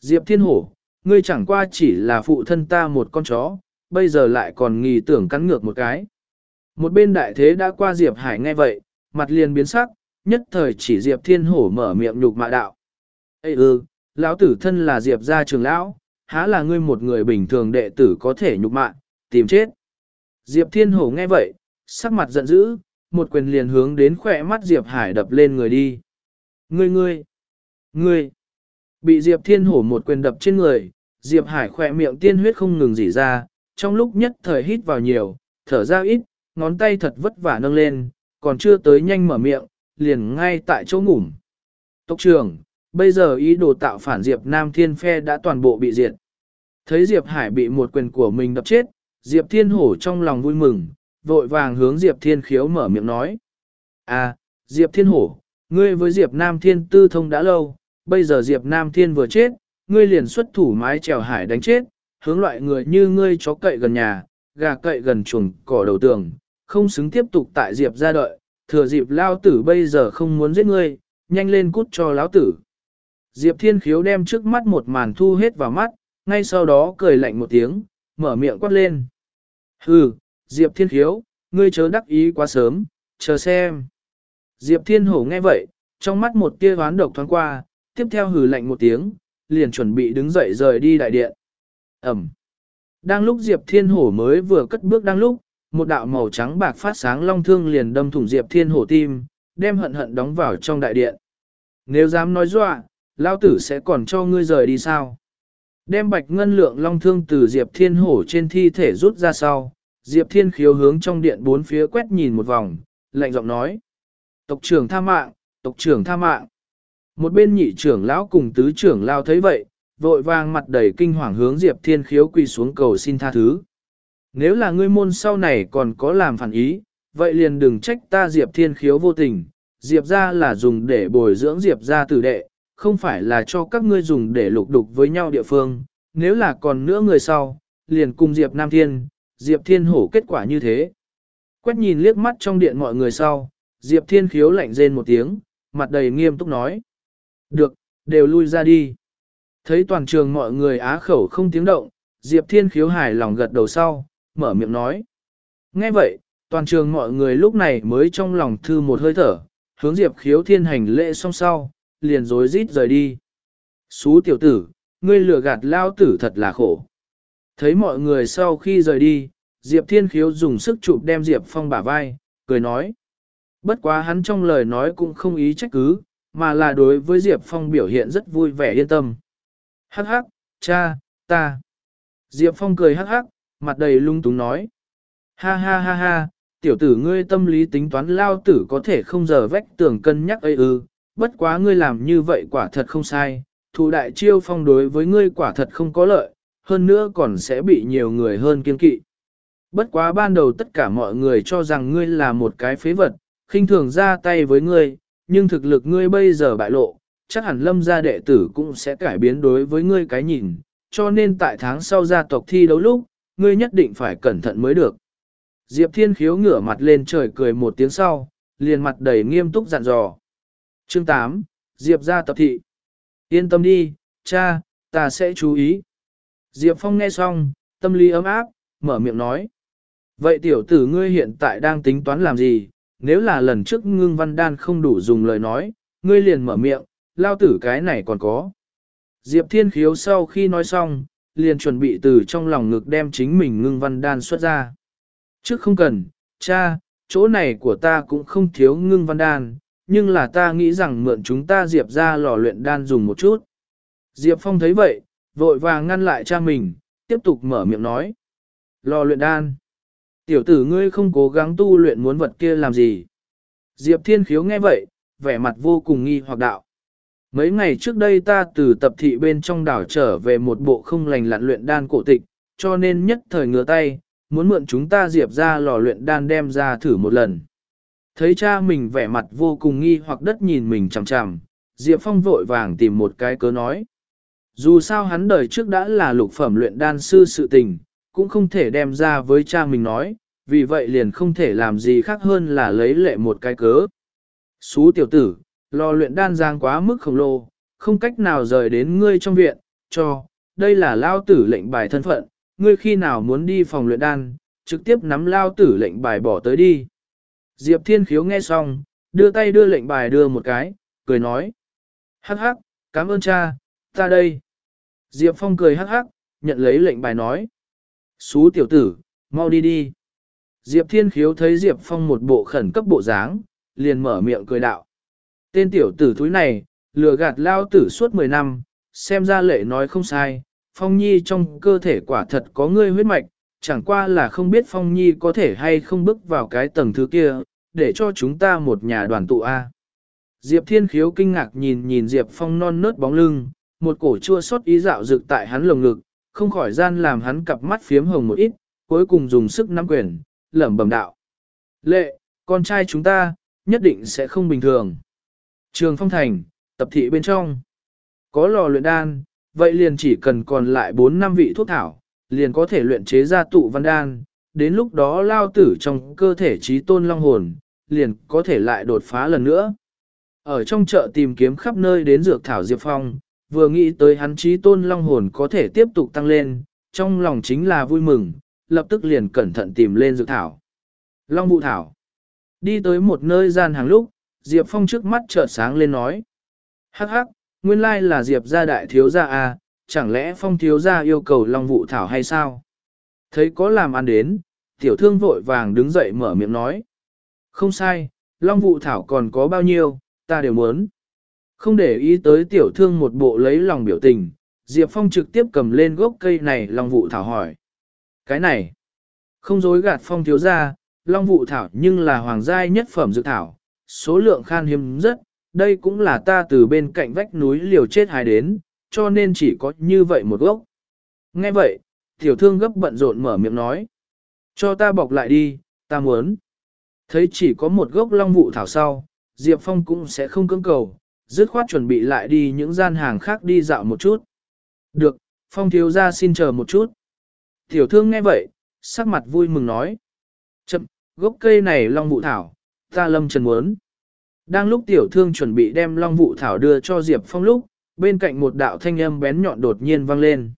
Diệp Thiên Hổ, ngươi chẳng qua chỉ là phụ thân ta một con chó, bây giờ lại còn nghi tưởng cắn ngược một cái. Một bên đại thế đã qua Diệp Hải nghe vậy, mặt liền biến sắc, nhất thời chỉ Diệp Thiên Hổ mở miệng nhục mạ đạo. Ê ư, lão tử thân là Diệp gia trường lão, há là ngươi một người bình thường đệ tử có thể nhục mạ, tìm chết. Diệp Thiên Hổ nghe vậy, sắc mặt giận dữ, một quyền liền hướng đến khỏe mắt Diệp Hải đập lên người đi. Ngươi ngươi, ngươi, bị Diệp Thiên Hổ một quyền đập trên người, Diệp Hải khỏe miệng tiên huyết không ngừng dỉ ra, trong lúc nhất thời hít vào nhiều, thở ra ít, ngón tay thật vất vả nâng lên, còn chưa tới nhanh mở miệng, liền ngay tại chỗ ngủm. Tốc trưởng, bây giờ ý đồ tạo phản Diệp Nam Thiên Phe đã toàn bộ bị diệt. Thấy Diệp Hải bị một quyền của mình đập chết, Diệp Thiên Hổ trong lòng vui mừng, vội vàng hướng Diệp Thiên Khiếu mở miệng nói. À, Diệp Thiên Hổ, ngươi với Diệp Nam Thiên tư thông đã lâu, bây giờ Diệp Nam Thiên vừa chết, ngươi liền xuất thủ mái trèo hải đánh chết, hướng loại người như ngươi chó cậy gần nhà, gà cậy gần chuồng cỏ đầu tường, không xứng tiếp tục tại Diệp ra đợi, thừa dịp lao tử bây giờ không muốn giết ngươi, nhanh lên cút cho lão tử. Diệp Thiên Khiếu đem trước mắt một màn thu hết vào mắt, ngay sau đó cười lạnh một tiếng, mở miệng quát lên. Hừ, Diệp Thiên Khiếu, ngươi chớ đắc ý quá sớm, chờ xem. Diệp Thiên Hổ nghe vậy, trong mắt một tia hoán độc thoáng qua, tiếp theo hừ lạnh một tiếng, liền chuẩn bị đứng dậy rời đi đại điện. Ẩm. Đang lúc Diệp Thiên Hổ mới vừa cất bước đang lúc, một đạo màu trắng bạc phát sáng long thương liền đâm thủng Diệp Thiên Hổ tim, đem hận hận đóng vào trong đại điện. Nếu dám nói dọa, lao tử sẽ còn cho ngươi rời đi sao? Đem bạch ngân lượng long thương từ Diệp Thiên Hổ trên thi thể rút ra sau, Diệp Thiên khiếu hướng trong điện bốn phía quét nhìn một vòng, lạnh giọng nói. Tộc trưởng tha mạng, tộc trưởng tha mạng. Một bên nhị trưởng lão cùng tứ trưởng lao thấy vậy, vội vàng mặt đầy kinh hoàng hướng Diệp Thiên khiếu quỳ xuống cầu xin tha thứ. Nếu là ngươi môn sau này còn có làm phản ý, vậy liền đừng trách ta Diệp Thiên khiếu vô tình. Diệp ra là dùng để bồi dưỡng Diệp ra tử đệ, không phải là cho các ngươi dùng để lục đục với nhau địa phương. Nếu là còn nữa người sau, liền cùng Diệp Nam Thiên, Diệp Thiên hổ kết quả như thế. Quét nhìn liếc mắt trong điện mọi người sau, Diệp Thiên khiếu lạnh rên một tiếng, mặt đầy nghiêm túc nói. Được, đều lui ra đi. Thấy toàn trường mọi người á khẩu không tiếng động, Diệp Thiên khiếu hài lòng gật đầu sau, mở miệng nói. Nghe vậy, toàn trường mọi người lúc này mới trong lòng thư một hơi thở, hướng Diệp khiếu thiên hành lễ xong sau, liền rối rít rời đi. Xú tiểu tử, ngươi lừa gạt lao tử thật là khổ. Thấy mọi người sau khi rời đi, Diệp Thiên Khiếu dùng sức chụp đem Diệp Phong bả vai, cười nói. Bất quá hắn trong lời nói cũng không ý trách cứ, mà là đối với Diệp Phong biểu hiện rất vui vẻ yên tâm. Hắc hắc, cha, ta. Diệp Phong cười hắc hắc, mặt đầy lung túng nói. Ha ha ha ha, tiểu tử ngươi tâm lý tính toán lao tử có thể không giờ vách tưởng cân nhắc ấy ư, bất quá ngươi làm như vậy quả thật không sai, thủ đại chiêu phong đối với ngươi quả thật không có lợi, hơn nữa còn sẽ bị nhiều người hơn kiên kỵ. Bất quá ban đầu tất cả mọi người cho rằng ngươi là một cái phế vật, khinh thường ra tay với ngươi, nhưng thực lực ngươi bây giờ bại lộ, chắc hẳn lâm gia đệ tử cũng sẽ cải biến đối với ngươi cái nhìn, cho nên tại tháng sau gia tộc thi đấu lúc, ngươi nhất định phải cẩn thận mới được. Diệp Thiên Khiếu ngửa mặt lên trời cười một tiếng sau, liền mặt đầy nghiêm túc dặn dò. Chương 8, Diệp ra tập thị. Yên tâm đi, cha, ta sẽ chú ý. Diệp Phong nghe xong, tâm lý ấm áp, mở miệng nói. Vậy tiểu tử ngươi hiện tại đang tính toán làm gì? Nếu là lần trước ngưng văn đan không đủ dùng lời nói, ngươi liền mở miệng, lao tử cái này còn có. Diệp Thiên Khiếu sau khi nói xong, liền chuẩn bị từ trong lòng ngực đem chính mình ngưng văn đan xuất ra. Trước không cần, cha, chỗ này của ta cũng không thiếu ngưng văn đan, nhưng là ta nghĩ rằng mượn chúng ta Diệp ra lò luyện đan dùng một chút. Diệp Phong thấy vậy, vội vàng ngăn lại cha mình, tiếp tục mở miệng nói. Lò luyện đan. Tiểu tử ngươi không cố gắng tu luyện muốn vật kia làm gì. Diệp Thiên Khiếu nghe vậy, vẻ mặt vô cùng nghi hoặc đạo. Mấy ngày trước đây ta từ tập thị bên trong đảo trở về một bộ không lành lặn luyện đan cổ tịch, cho nên nhất thời ngửa tay, muốn mượn chúng ta diệp ra lò luyện đan đem ra thử một lần. Thấy cha mình vẻ mặt vô cùng nghi hoặc đất nhìn mình chằm chằm, Diệp Phong vội vàng tìm một cái cớ nói. Dù sao hắn đời trước đã là lục phẩm luyện đan sư sự tình, cũng không thể đem ra với cha mình nói, vì vậy liền không thể làm gì khác hơn là lấy lệ một cái cớ. Xú tiểu tử, lò luyện đan giang quá mức khổng lồ, không cách nào rời đến ngươi trong viện, cho, đây là lao tử lệnh bài thân phận, ngươi khi nào muốn đi phòng luyện đan, trực tiếp nắm lao tử lệnh bài bỏ tới đi. Diệp Thiên Khiếu nghe xong, đưa tay đưa lệnh bài đưa một cái, cười nói. Hắc hắc, cảm ơn cha, ta đây. Diệp Phong cười hắc hắc, nhận lấy lệnh bài nói. Xú tiểu tử, mau đi đi. Diệp Thiên Khiếu thấy Diệp Phong một bộ khẩn cấp bộ dáng, liền mở miệng cười đạo. Tên tiểu tử thúi này, lừa gạt lao tử suốt 10 năm, xem ra lệ nói không sai, Phong Nhi trong cơ thể quả thật có ngươi huyết mạch, chẳng qua là không biết Phong Nhi có thể hay không bước vào cái tầng thứ kia, để cho chúng ta một nhà đoàn tụ A. Diệp Thiên Khiếu kinh ngạc nhìn nhìn Diệp Phong non nớt bóng lưng, một cổ chua xót ý dạo dực tại hắn lồng ngực, không khỏi gian làm hắn cặp mắt phiếm hồng một ít, cuối cùng dùng sức nắm quyền, lẩm bẩm đạo. Lệ, con trai chúng ta, nhất định sẽ không bình thường. Trường Phong Thành, tập thị bên trong. Có lò luyện đan, vậy liền chỉ cần còn lại 4 năm vị thuốc thảo, liền có thể luyện chế ra tụ văn đan. Đến lúc đó lao tử trong cơ thể trí tôn long hồn, liền có thể lại đột phá lần nữa. Ở trong chợ tìm kiếm khắp nơi đến dược thảo Diệp Phong, vừa nghĩ tới hắn trí tôn long hồn có thể tiếp tục tăng lên, trong lòng chính là vui mừng, lập tức liền cẩn thận tìm lên dược thảo. Long vụ thảo. Đi tới một nơi gian hàng lúc, Diệp Phong trước mắt chợt sáng lên nói. Hắc hắc, nguyên lai là Diệp gia đại thiếu gia à, chẳng lẽ Phong thiếu gia yêu cầu long Vũ thảo hay sao? Thấy có làm ăn đến, tiểu thương vội vàng đứng dậy mở miệng nói. Không sai, long Vũ thảo còn có bao nhiêu, ta đều muốn. Không để ý tới tiểu thương một bộ lấy lòng biểu tình, Diệp Phong trực tiếp cầm lên gốc cây này long Vũ thảo hỏi. Cái này, không dối gạt Phong thiếu gia, long Vũ thảo nhưng là hoàng giai nhất phẩm dược thảo, số lượng khan hiếm rất, đây cũng là ta từ bên cạnh vách núi liều chết hái đến, cho nên chỉ có như vậy một gốc. Nghe vậy, tiểu thương gấp bận rộn mở miệng nói. Cho ta bọc lại đi, ta muốn. Thấy chỉ có một gốc long vụ thảo sau, Diệp Phong cũng sẽ không cưỡng cầu, dứt khoát chuẩn bị lại đi những gian hàng khác đi dạo một chút. Được, Phong thiếu ra xin chờ một chút. Tiểu thương nghe vậy, sắc mặt vui mừng nói. Chậm, gốc cây này long vụ thảo, ta lâm trần muốn. Đang lúc tiểu thương chuẩn bị đem long vụ thảo đưa cho Diệp Phong lúc, bên cạnh một đạo thanh âm bén nhọn đột nhiên vang lên.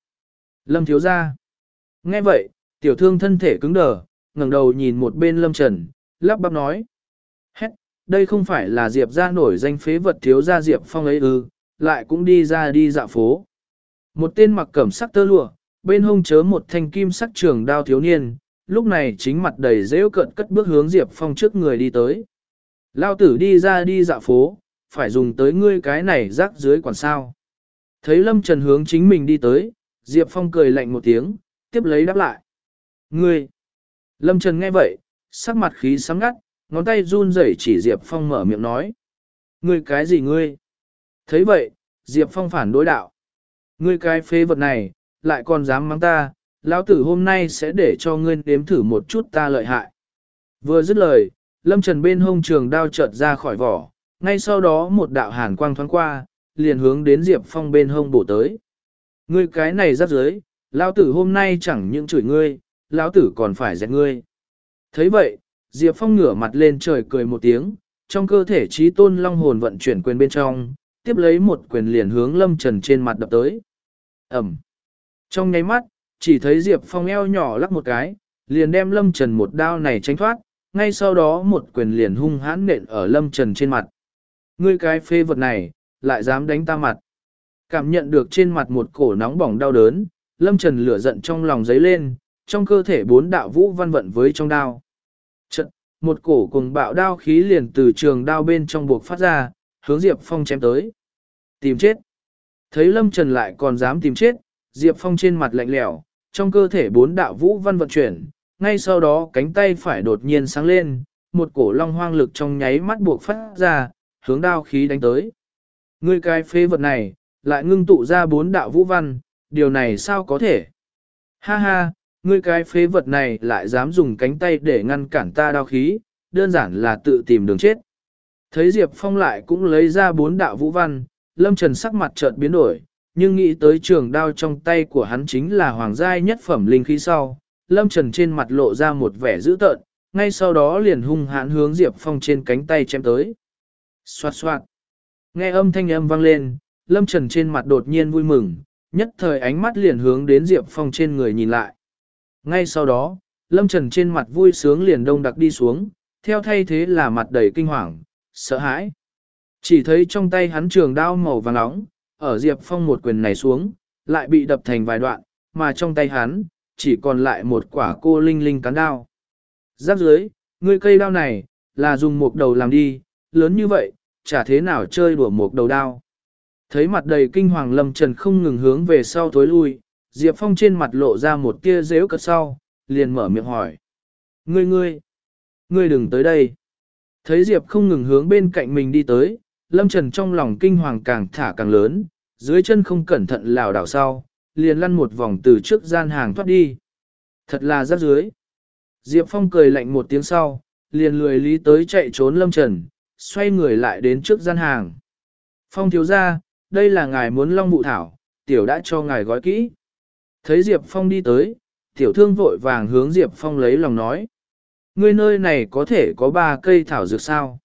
Lâm thiếu ra. Nghe vậy, tiểu thương thân thể cứng đờ, ngẩng đầu nhìn một bên lâm trần, lắp bắp nói. Hét, đây không phải là Diệp ra nổi danh phế vật thiếu ra Diệp Phong ấy ư, lại cũng đi ra đi dạo phố. Một tên mặc cẩm sắc tơ lụa, bên hông chớ một thanh kim sắc trường đao thiếu niên, lúc này chính mặt đầy rêu cận cất bước hướng Diệp Phong trước người đi tới. Lao tử đi ra đi dạo phố, phải dùng tới ngươi cái này rác dưới quản sao. Thấy Lâm Trần hướng chính mình đi tới, Diệp Phong cười lạnh một tiếng, tiếp lấy đáp lại. Ngươi! Lâm Trần nghe vậy, sắc mặt khí sắm ngắt, ngón tay run rẩy chỉ Diệp Phong mở miệng nói. Ngươi cái gì ngươi? thấy vậy, Diệp Phong phản đối đạo. Ngươi cái phế vật này, lại còn dám mắng ta, lão tử hôm nay sẽ để cho ngươi nếm thử một chút ta lợi hại. Vừa dứt lời, Lâm Trần bên hông trường đao chợt ra khỏi vỏ, ngay sau đó một đạo hàn quang thoáng qua, liền hướng đến Diệp Phong bên hông bổ tới. Ngươi cái này rắc rưới, lão tử hôm nay chẳng những chửi ngươi, lão tử còn phải dẹt ngươi. thấy vậy, Diệp Phong ngửa mặt lên trời cười một tiếng, trong cơ thể trí tôn long hồn vận chuyển quyền bên trong, tiếp lấy một quyền liền hướng lâm trần trên mặt đập tới. Ẩm. Trong nháy mắt, chỉ thấy Diệp Phong eo nhỏ lắc một cái, liền đem lâm trần một đao này tránh thoát, ngay sau đó một quyền liền hung hãn nện ở lâm trần trên mặt. Ngươi cái phê vật này, lại dám đánh ta mặt. Cảm nhận được trên mặt một cổ nóng bỏng đau đớn, lâm trần lửa giận trong lòng giấy lên, trong cơ thể bốn đạo vũ văn vận với trong đao. Trận, một cổ cùng bạo đao khí liền từ trường đao bên trong buộc phát ra, hướng Diệp Phong chém tới. Tìm chết. Thấy Lâm Trần lại còn dám tìm chết, Diệp Phong trên mặt lạnh lẽo, trong cơ thể bốn đạo vũ văn vận chuyển, ngay sau đó cánh tay phải đột nhiên sáng lên, một cổ long hoang lực trong nháy mắt buộc phát ra, hướng đao khí đánh tới. Ngươi cái phế vật này, lại ngưng tụ ra bốn đạo vũ văn, điều này sao có thể? Ha ha, ngươi cái phế vật này lại dám dùng cánh tay để ngăn cản ta đao khí, đơn giản là tự tìm đường chết. Thấy Diệp Phong lại cũng lấy ra bốn đạo vũ văn, Lâm Trần sắc mặt chợt biến đổi, nhưng nghĩ tới trường đao trong tay của hắn chính là hoàng giai nhất phẩm linh khí sau. Lâm Trần trên mặt lộ ra một vẻ dữ tợn, ngay sau đó liền hung hãn hướng Diệp Phong trên cánh tay chém tới. Xoạt xoạt. Nghe âm thanh âm vang lên, Lâm Trần trên mặt đột nhiên vui mừng, nhất thời ánh mắt liền hướng đến Diệp Phong trên người nhìn lại. Ngay sau đó, Lâm Trần trên mặt vui sướng liền đông đặc đi xuống, theo thay thế là mặt đầy kinh hoàng, sợ hãi. Chỉ thấy trong tay hắn trường đao màu vàng nóng, ở Diệp Phong một quyền này xuống, lại bị đập thành vài đoạn, mà trong tay hắn, chỉ còn lại một quả cô linh linh cán đao. Giáp dưới, ngươi cây đao này, là dùng một đầu làm đi, lớn như vậy, chả thế nào chơi đùa một đầu đao. Thấy mặt đầy kinh hoàng Lâm Trần không ngừng hướng về sau tối lui, Diệp Phong trên mặt lộ ra một tia dễu cất sau, liền mở miệng hỏi. Ngươi ngươi, ngươi đừng tới đây. Thấy Diệp không ngừng hướng bên cạnh mình đi tới, Lâm Trần trong lòng kinh hoàng càng thả càng lớn, dưới chân không cẩn thận lảo đảo sau, liền lăn một vòng từ trước gian hàng thoát đi. Thật là rắc dưới. Diệp Phong cười lạnh một tiếng sau, liền lười lý tới chạy trốn Lâm Trần, xoay người lại đến trước gian hàng. Phong thiếu ra, đây là ngài muốn long bụ thảo, tiểu đã cho ngài gói kỹ. Thấy Diệp Phong đi tới, tiểu thương vội vàng hướng Diệp Phong lấy lòng nói. Ngươi nơi này có thể có ba cây thảo dược sao?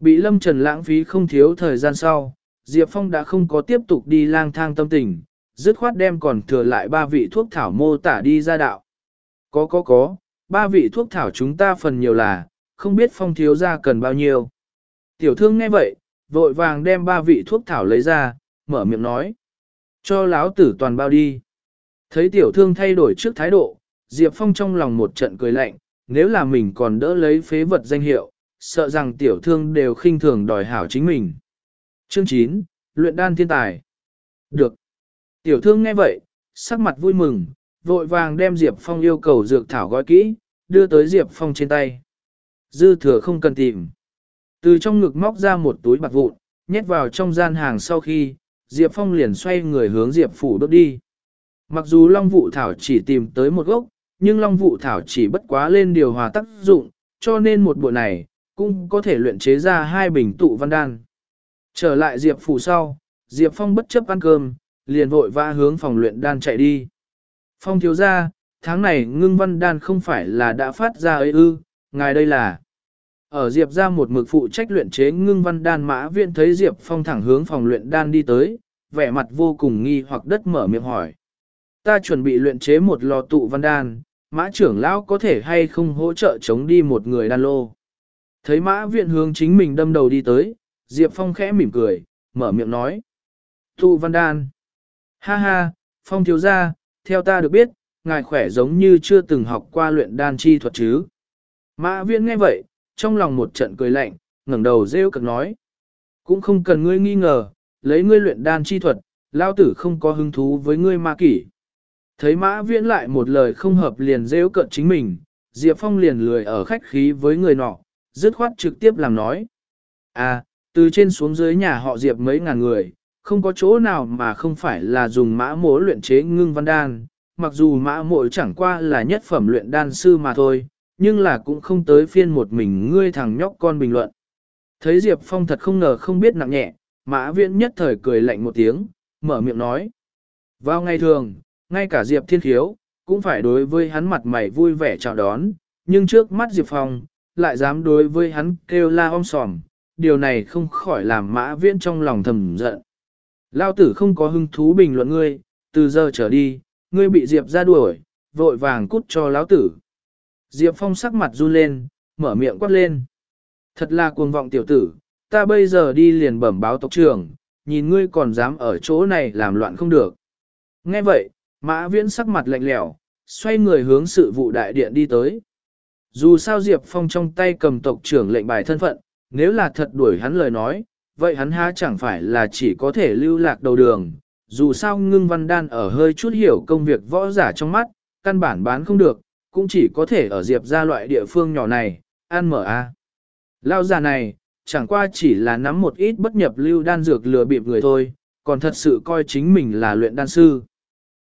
Bị Lâm Trần lãng phí không thiếu thời gian sau, Diệp Phong đã không có tiếp tục đi lang thang tâm tình, dứt khoát đem còn thừa lại ba vị thuốc thảo mô tả đi ra đạo. Có có có, ba vị thuốc thảo chúng ta phần nhiều là, không biết Phong thiếu ra cần bao nhiêu. Tiểu thương nghe vậy, vội vàng đem ba vị thuốc thảo lấy ra, mở miệng nói. Cho láo tử toàn bao đi. Thấy tiểu thương thay đổi trước thái độ, Diệp Phong trong lòng một trận cười lạnh, nếu là mình còn đỡ lấy phế vật danh hiệu, sợ rằng tiểu thương đều khinh thường đòi hảo chính mình. Chương 9, Luyện đan thiên tài. Được. Tiểu thương nghe vậy, sắc mặt vui mừng, vội vàng đem Diệp Phong yêu cầu dược thảo gói kỹ, đưa tới Diệp Phong trên tay. Dư thừa không cần tìm. Từ trong ngực móc ra một túi bạc vụn, nhét vào trong gian hàng sau khi, Diệp Phong liền xoay người hướng Diệp phủ đốt đi. Mặc dù Long Vụ Thảo chỉ tìm tới một gốc, nhưng Long Vụ Thảo chỉ bất quá lên điều hòa tác dụng, cho nên một bộ này, cũng có thể luyện chế ra hai bình tụ văn đan. Trở lại Diệp phủ sau, Diệp Phong bất chấp ăn cơm, liền vội vã hướng phòng luyện đan chạy đi. Phong thiếu ra, tháng này ngưng văn đan không phải là đã phát ra ấy ư, ngài đây là. Ở Diệp ra một mực phụ trách luyện chế ngưng văn đan mã viện thấy Diệp Phong thẳng hướng phòng luyện đan đi tới, vẻ mặt vô cùng nghi hoặc đất mở miệng hỏi. Ta chuẩn bị luyện chế một lò tụ văn đan, mã trưởng lão có thể hay không hỗ trợ chống đi một người đan lô. Thấy mã viện hướng chính mình đâm đầu đi tới, Diệp Phong khẽ mỉm cười, mở miệng nói. thu văn đan. Ha ha, Phong thiếu gia, theo ta được biết, ngài khỏe giống như chưa từng học qua luyện đan chi thuật chứ. Mã viện nghe vậy, trong lòng một trận cười lạnh, ngẩng đầu rêu cực nói. Cũng không cần ngươi nghi ngờ, lấy ngươi luyện đan chi thuật, lao tử không có hứng thú với ngươi ma kỷ. Thấy mã viễn lại một lời không hợp liền rêu cận chính mình, Diệp Phong liền lười ở khách khí với người nọ, dứt khoát trực tiếp làm nói. À, từ trên xuống dưới nhà họ Diệp mấy ngàn người, không có chỗ nào mà không phải là dùng mã mỗ luyện chế ngưng văn đan, mặc dù mã mỗ chẳng qua là nhất phẩm luyện đan sư mà thôi, nhưng là cũng không tới phiên một mình ngươi thằng nhóc con bình luận. Thấy Diệp Phong thật không ngờ không biết nặng nhẹ, mã viễn nhất thời cười lạnh một tiếng, mở miệng nói. Vào ngày thường, ngay cả Diệp Thiên Khiếu, cũng phải đối với hắn mặt mày vui vẻ chào đón, nhưng trước mắt Diệp Phong, lại dám đối với hắn kêu la om sòm, điều này không khỏi làm mã viễn trong lòng thầm giận. Lao tử không có hứng thú bình luận ngươi, từ giờ trở đi, ngươi bị Diệp ra đuổi, vội vàng cút cho lão tử. Diệp Phong sắc mặt run lên, mở miệng quát lên. Thật là cuồng vọng tiểu tử, ta bây giờ đi liền bẩm báo tộc trưởng, nhìn ngươi còn dám ở chỗ này làm loạn không được. Nghe vậy, mã viễn sắc mặt lạnh lẽo, xoay người hướng sự vụ đại điện đi tới. Dù sao Diệp Phong trong tay cầm tộc trưởng lệnh bài thân phận, nếu là thật đuổi hắn lời nói, vậy hắn há chẳng phải là chỉ có thể lưu lạc đầu đường. Dù sao ngưng văn đan ở hơi chút hiểu công việc võ giả trong mắt, căn bản bán không được, cũng chỉ có thể ở Diệp ra loại địa phương nhỏ này, ăn mở a. Lao già này, chẳng qua chỉ là nắm một ít bất nhập lưu đan dược lừa bịp người thôi, còn thật sự coi chính mình là luyện đan sư.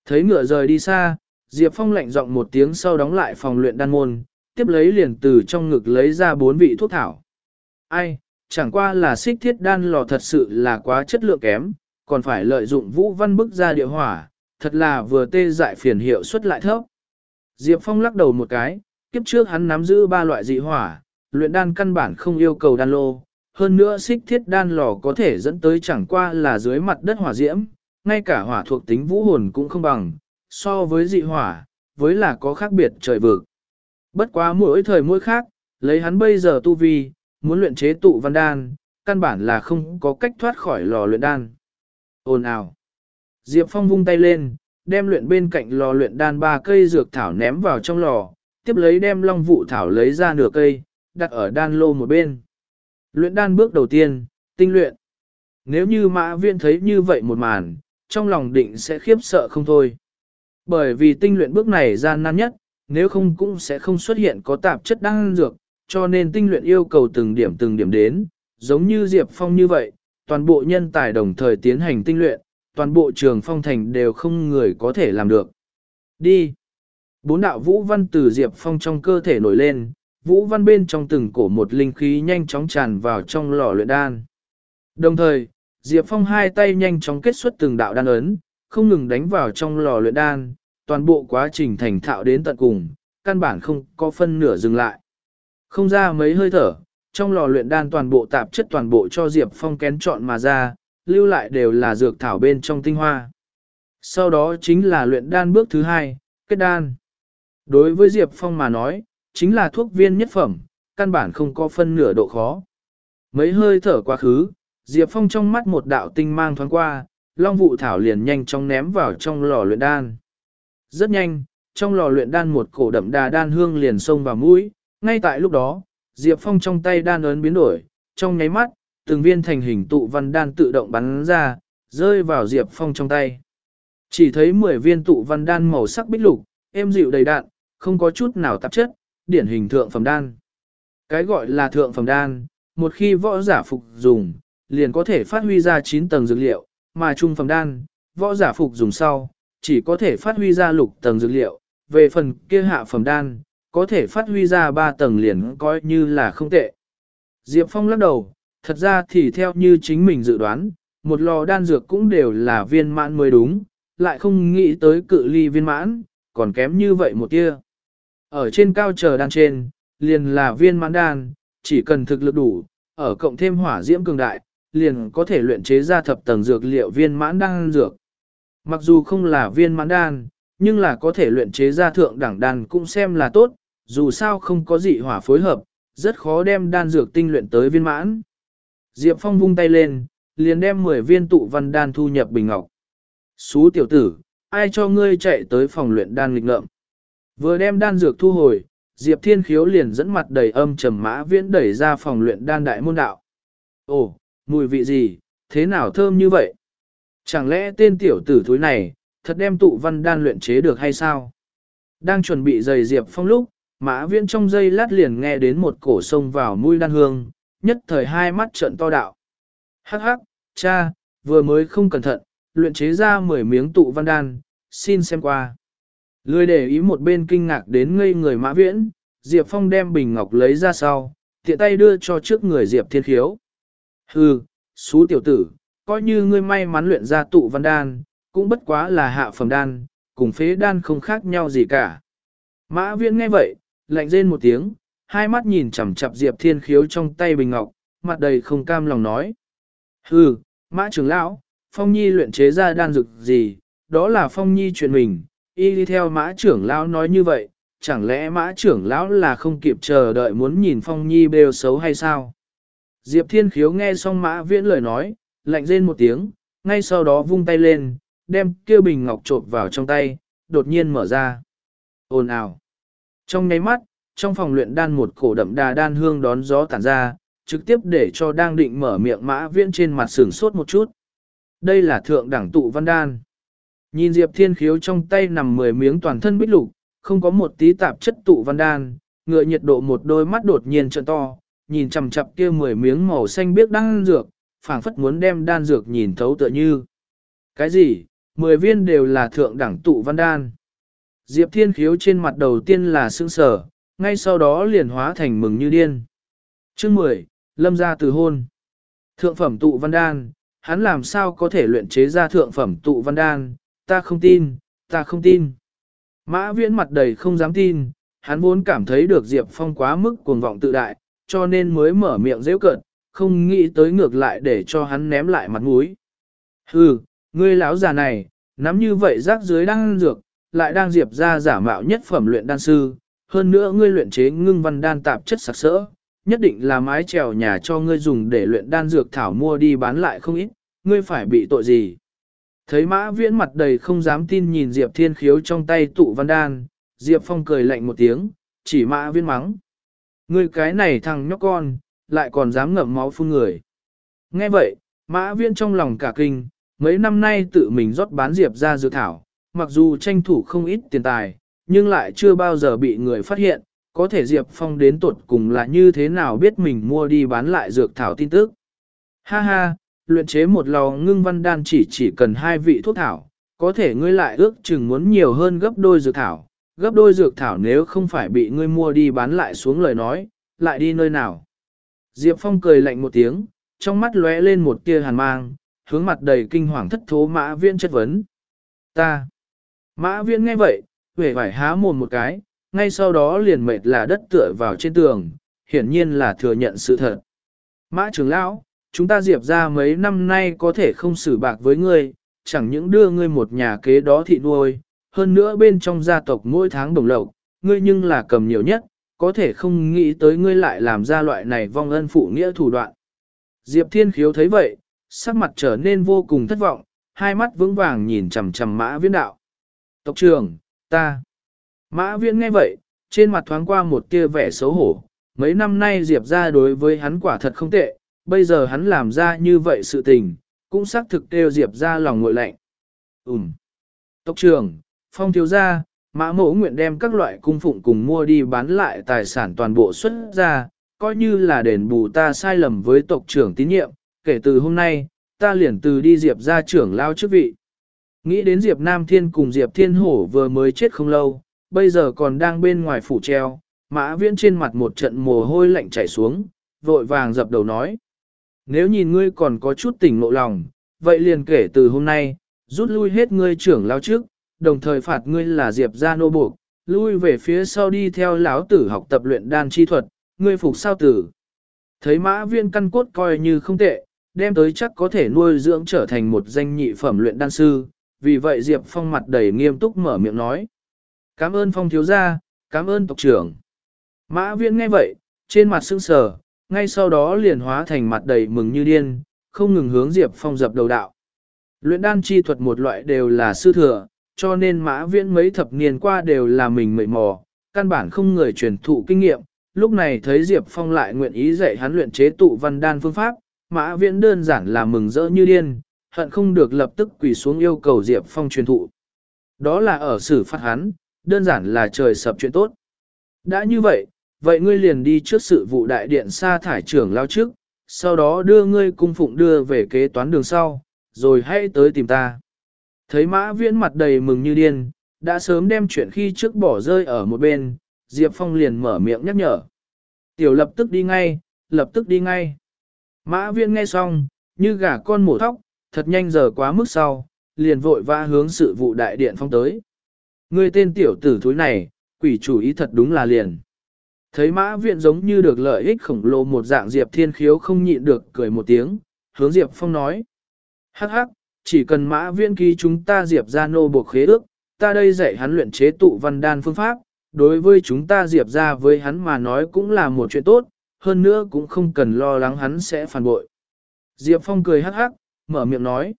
Thấy ngựa rời đi xa, Diệp Phong lạnh giọng một tiếng sau đóng lại phòng luyện đan môn, tiếp lấy liền từ trong ngực lấy ra bốn vị thuốc thảo. Ai, chẳng qua là xích thiết đan lò thật sự là quá chất lượng kém, còn phải lợi dụng vũ văn bức ra địa hỏa, thật là vừa tê dại phiền hiệu suất lại thấp. Diệp Phong lắc đầu một cái, kiếp trước hắn nắm giữ ba loại dị hỏa, luyện đan căn bản không yêu cầu đan lô, hơn nữa xích thiết đan lò có thể dẫn tới chẳng qua là dưới mặt đất hỏa diễm, ngay cả hỏa thuộc tính vũ hồn cũng không bằng, so với dị hỏa, với là có khác biệt trời vực. Bất quá mỗi thời mỗi khác, lấy hắn bây giờ tu vi, muốn luyện chế tụ văn đan, căn bản là không có cách thoát khỏi lò luyện đan. Ồn ào. Diệp Phong vung tay lên, đem luyện bên cạnh lò luyện đan ba cây dược thảo ném vào trong lò, tiếp lấy đem long vụ thảo lấy ra nửa cây, đặt ở đan lô một bên. Luyện đan bước đầu tiên, tinh luyện. Nếu như mã viên thấy như vậy một màn, trong lòng định sẽ khiếp sợ không thôi. Bởi vì tinh luyện bước này gian nan nhất, nếu không cũng sẽ không xuất hiện có tạp chất đang dược, cho nên tinh luyện yêu cầu từng điểm từng điểm đến, giống như Diệp Phong như vậy, toàn bộ nhân tài đồng thời tiến hành tinh luyện, toàn bộ trường phong thành đều không người có thể làm được. Đi! Bốn đạo vũ văn từ Diệp Phong trong cơ thể nổi lên, vũ văn bên trong từng cổ một linh khí nhanh chóng tràn vào trong lò luyện đan. Đồng thời, Diệp Phong hai tay nhanh chóng kết xuất từng đạo đan ấn, không ngừng đánh vào trong lò luyện đan, toàn bộ quá trình thành thạo đến tận cùng, căn bản không có phân nửa dừng lại. Không ra mấy hơi thở, trong lò luyện đan toàn bộ tạp chất toàn bộ cho Diệp Phong kén chọn mà ra, lưu lại đều là dược thảo bên trong tinh hoa. Sau đó chính là luyện đan bước thứ hai, kết đan. Đối với Diệp Phong mà nói, chính là thuốc viên nhất phẩm, căn bản không có phân nửa độ khó. Mấy hơi thở quá khứ, Diệp Phong trong mắt một đạo tinh mang thoáng qua, long vụ thảo liền nhanh chóng ném vào trong lò luyện đan. Rất nhanh, trong lò luyện đan một cổ đậm đà đan hương liền xông vào mũi, ngay tại lúc đó, Diệp Phong trong tay đan ấn biến đổi, trong nháy mắt, từng viên thành hình tụ văn đan tự động bắn ra, rơi vào Diệp Phong trong tay. Chỉ thấy 10 viên tụ văn đan màu sắc bích lục, êm dịu đầy đạn, không có chút nào tạp chất, điển hình thượng phẩm đan. Cái gọi là thượng phẩm đan, một khi võ giả phục dùng, liền có thể phát huy ra 9 tầng dược liệu, mà trung phẩm đan, võ giả phục dùng sau, chỉ có thể phát huy ra lục tầng dược liệu, về phần kia hạ phẩm đan, có thể phát huy ra ba tầng liền coi như là không tệ. Diệp Phong lắc đầu, thật ra thì theo như chính mình dự đoán, một lò đan dược cũng đều là viên mãn mới đúng, lại không nghĩ tới cự ly viên mãn, còn kém như vậy một tia. Ở trên cao chờ đan trên, liền là viên mãn đan, chỉ cần thực lực đủ, ở cộng thêm hỏa diễm cường đại, liền có thể luyện chế ra thập tầng dược liệu viên mãn đan dược. Mặc dù không là viên mãn đan, nhưng là có thể luyện chế ra thượng đẳng đan cũng xem là tốt, dù sao không có dị hỏa phối hợp, rất khó đem đan dược tinh luyện tới viên mãn. Diệp Phong vung tay lên, liền đem 10 viên tụ văn đan thu nhập bình ngọc. Xú tiểu tử, ai cho ngươi chạy tới phòng luyện đan lịch ngợm. Vừa đem đan dược thu hồi, Diệp Thiên Khiếu liền dẫn mặt đầy âm trầm mã viễn đẩy ra phòng luyện đan đại môn đạo. Ồ, mùi vị gì, thế nào thơm như vậy? Chẳng lẽ tên tiểu tử thúi này, thật đem tụ văn đan luyện chế được hay sao? Đang chuẩn bị giày Diệp Phong lúc, mã viễn trong giây lát liền nghe đến một cổ sông vào mũi đan hương, nhất thời hai mắt trợn to đạo. Hắc hắc, cha, vừa mới không cẩn thận, luyện chế ra 10 miếng tụ văn đan, xin xem qua. Lười để ý một bên kinh ngạc đến ngây người mã viễn, Diệp Phong đem bình ngọc lấy ra sau, tiện tay đưa cho trước người Diệp Thiên Khiếu. Hừ, xú tiểu tử, coi như ngươi may mắn luyện ra tụ văn đan, cũng bất quá là hạ phẩm đan, cùng phế đan không khác nhau gì cả. Mã viễn nghe vậy, lạnh rên một tiếng, hai mắt nhìn chằm chặp Diệp Thiên Khiếu trong tay bình ngọc, mặt đầy không cam lòng nói. Hừ, mã trưởng lão, Phong Nhi luyện chế ra đan dược gì, đó là Phong Nhi chuyện mình, y đi theo mã trưởng lão nói như vậy, chẳng lẽ mã trưởng lão là không kịp chờ đợi muốn nhìn Phong Nhi bêu xấu hay sao? Diệp Thiên Khiếu nghe xong mã viễn lời nói, lạnh rên một tiếng, ngay sau đó vung tay lên, đem kia bình ngọc trộn vào trong tay, đột nhiên mở ra. Ồn ào. Trong nháy mắt, trong phòng luyện đan một cổ đậm đà đan hương đón gió tản ra, trực tiếp để cho đang định mở miệng mã viễn trên mặt sửng sốt một chút. Đây là thượng đẳng tụ văn đan. Nhìn Diệp Thiên Khiếu trong tay nằm mười miếng toàn thân bích lục, không có một tí tạp chất tụ văn đan, ngựa nhiệt độ một đôi mắt đột nhiên trợn to, nhìn chằm chằm kia mười miếng màu xanh biếc đang dược, phảng phất muốn đem đan dược nhìn thấu tựa như. Cái gì? Mười viên đều là thượng đẳng tụ văn đan. Diệp Thiên Khiếu trên mặt đầu tiên là sững sờ, ngay sau đó liền hóa thành mừng như điên. Chương 10, Lâm gia từ hôn. Thượng phẩm tụ văn đan, hắn làm sao có thể luyện chế ra thượng phẩm tụ văn đan, ta không tin, ta không tin. Mã viễn mặt đầy không dám tin, hắn vốn cảm thấy được Diệp Phong quá mức cuồng vọng tự đại, cho nên mới mở miệng dễ cận, không nghĩ tới ngược lại để cho hắn ném lại mặt mũi. Hừ, ngươi lão già này, nắm như vậy rác dưới đang dược, lại đang diệp ra giả mạo nhất phẩm luyện đan sư, hơn nữa ngươi luyện chế ngưng văn đan tạp chất sặc sỡ, nhất định là mái trèo nhà cho ngươi dùng để luyện đan dược thảo mua đi bán lại không ít, ngươi phải bị tội gì. Thấy mã viễn mặt đầy không dám tin nhìn Diệp Thiên Khiếu trong tay tụ văn đan, Diệp Phong cười lạnh một tiếng, chỉ mã viễn mắng. Ngươi cái này thằng nhóc con, lại còn dám ngậm máu phun người. Nghe vậy, mã viễn trong lòng cả kinh, mấy năm nay tự mình rót bán Diệp ra dược thảo, mặc dù tranh thủ không ít tiền tài, nhưng lại chưa bao giờ bị người phát hiện, có thể Diệp Phong đến tuột cùng là như thế nào biết mình mua đi bán lại dược thảo tin tức. Ha ha, luyện chế một lò ngưng văn đan chỉ chỉ cần hai vị thuốc thảo, có thể ngươi lại ước chừng muốn nhiều hơn gấp đôi dược thảo, gấp đôi dược thảo nếu không phải bị ngươi mua đi bán lại xuống lời nói, lại đi nơi nào. Diệp Phong cười lạnh một tiếng, trong mắt lóe lên một tia hàn mang, hướng mặt đầy kinh hoàng thất thố mã viên chất vấn. Ta. Mã viên nghe vậy, vẻ vải há mồm một cái, ngay sau đó liền mệt là đất tựa vào trên tường, hiển nhiên là thừa nhận sự thật. Mã trưởng lão, chúng ta diệp ra mấy năm nay có thể không xử bạc với ngươi, chẳng những đưa ngươi một nhà kế đó thị nuôi, hơn nữa bên trong gia tộc mỗi tháng đồng lộc, ngươi nhưng là cầm nhiều nhất, có thể không nghĩ tới ngươi lại làm ra loại này vong ân phụ nghĩa thủ đoạn. Diệp Thiên Khiếu thấy vậy, sắc mặt trở nên vô cùng thất vọng, hai mắt vững vàng nhìn chằm chằm mã viễn đạo. Tộc trưởng, ta. Mã viễn nghe vậy, trên mặt thoáng qua một tia vẻ xấu hổ, mấy năm nay Diệp ra đối với hắn quả thật không tệ, bây giờ hắn làm ra như vậy sự tình, cũng xác thực đều Diệp ra lòng ngội lạnh. Ừm. Tộc trưởng, phong thiếu gia, mã mẫu nguyện đem các loại cung phụng cùng mua đi bán lại tài sản toàn bộ xuất ra, coi như là đền bù ta sai lầm với tộc trưởng tín nhiệm, kể từ hôm nay, ta liền từ đi Diệp ra trưởng lao chức vị. Nghĩ đến Diệp Nam Thiên cùng Diệp Thiên Hổ vừa mới chết không lâu, bây giờ còn đang bên ngoài phủ treo, mã viễn trên mặt một trận mồ hôi lạnh chảy xuống, vội vàng dập đầu nói. Nếu nhìn ngươi còn có chút tỉnh ngộ lòng, vậy liền kể từ hôm nay, rút lui hết ngươi trưởng lao trước, đồng thời phạt ngươi là Diệp gia nô buộc, lui về phía sau đi theo lão tử học tập luyện đan chi thuật, ngươi phục sao tử. Thấy mã viên căn cốt coi như không tệ, đem tới chắc có thể nuôi dưỡng trở thành một danh nhị phẩm luyện đan sư, vì vậy Diệp Phong mặt đầy nghiêm túc mở miệng nói. Cảm ơn Phong thiếu gia, cảm ơn tộc trưởng. Mã viên nghe vậy, trên mặt sưng sờ, ngay sau đó liền hóa thành mặt đầy mừng như điên, không ngừng hướng Diệp Phong dập đầu đạo. Luyện đan chi thuật một loại đều là sư thừa, cho nên mã viễn mấy thập niên qua đều là mình mệt mò, căn bản không người truyền thụ kinh nghiệm. Lúc này thấy Diệp Phong lại nguyện ý dạy hắn luyện chế tụ văn đan phương pháp, mã viễn đơn giản là mừng rỡ như điên, hận không được lập tức quỳ xuống yêu cầu Diệp Phong truyền thụ. Đó là ở xử phạt hắn, đơn giản là trời sập chuyện tốt. Đã như vậy, vậy ngươi liền đi trước sự vụ đại điện sa thải trưởng lao trước, sau đó đưa ngươi cung phụng đưa về kế toán đường sau, rồi hãy tới tìm ta. Thấy mã viễn mặt đầy mừng như điên, đã sớm đem chuyện khi trước bỏ rơi ở một bên, Diệp Phong liền mở miệng nhắc nhở. Tiểu lập tức đi ngay, lập tức đi ngay. Mã viễn nghe xong, như gà con mổ thóc, thật nhanh giờ quá mức sau, liền vội vã hướng sự vụ đại điện phong tới. Người tên tiểu tử thúi này, quỷ chủ ý thật đúng là liền. Thấy mã viện giống như được lợi ích khổng lồ một dạng Diệp Thiên Khiếu không nhịn được cười một tiếng, hướng Diệp Phong nói. Hắc hắc, chỉ cần mã viên ký chúng ta Diệp ra nô buộc khế ước, ta đây dạy hắn luyện chế tụ văn đan phương pháp, đối với chúng ta Diệp ra với hắn mà nói cũng là một chuyện tốt, hơn nữa cũng không cần lo lắng hắn sẽ phản bội. Diệp Phong cười hắc hắc, mở miệng nói.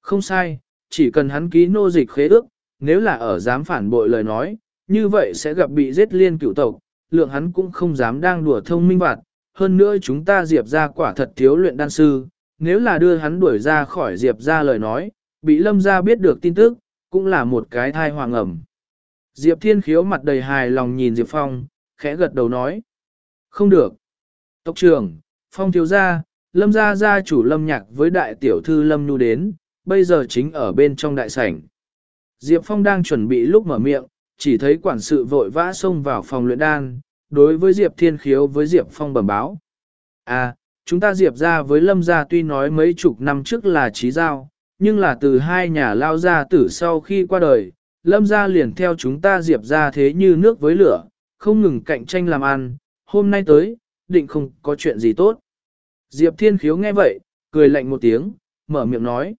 Không sai, chỉ cần hắn ký nô dịch khế ước, nếu là ở dám phản bội lời nói, như vậy sẽ gặp bị giết liên cửu tộc, lượng hắn cũng không dám đang đùa thông minh bạt. Hơn nữa chúng ta Diệp ra quả thật thiếu luyện đan sư, nếu là đưa hắn đuổi ra khỏi Diệp ra lời nói, bị lâm ra biết được tin tức, cũng là một cái thai hoàng ẩm. Diệp Thiên Khiếu mặt đầy hài lòng nhìn Diệp Phong, khẽ gật đầu nói. Không được. Tộc trưởng, Phong thiếu gia, Lâm gia gia chủ Lâm nhạc với đại tiểu thư Lâm Nhu đến, bây giờ chính ở bên trong đại sảnh. Diệp Phong đang chuẩn bị lúc mở miệng, chỉ thấy quản sự vội vã xông vào phòng luyện đan, đối với Diệp Thiên Khiếu với Diệp Phong bẩm báo. À, chúng ta Diệp ra với Lâm gia tuy nói mấy chục năm trước là trí giao, nhưng là từ hai nhà lao gia tử sau khi qua đời, Lâm gia liền theo chúng ta Diệp ra thế như nước với lửa, không ngừng cạnh tranh làm ăn, hôm nay tới, định không có chuyện gì tốt. Diệp Thiên Khiếu nghe vậy, cười lạnh một tiếng, mở miệng nói.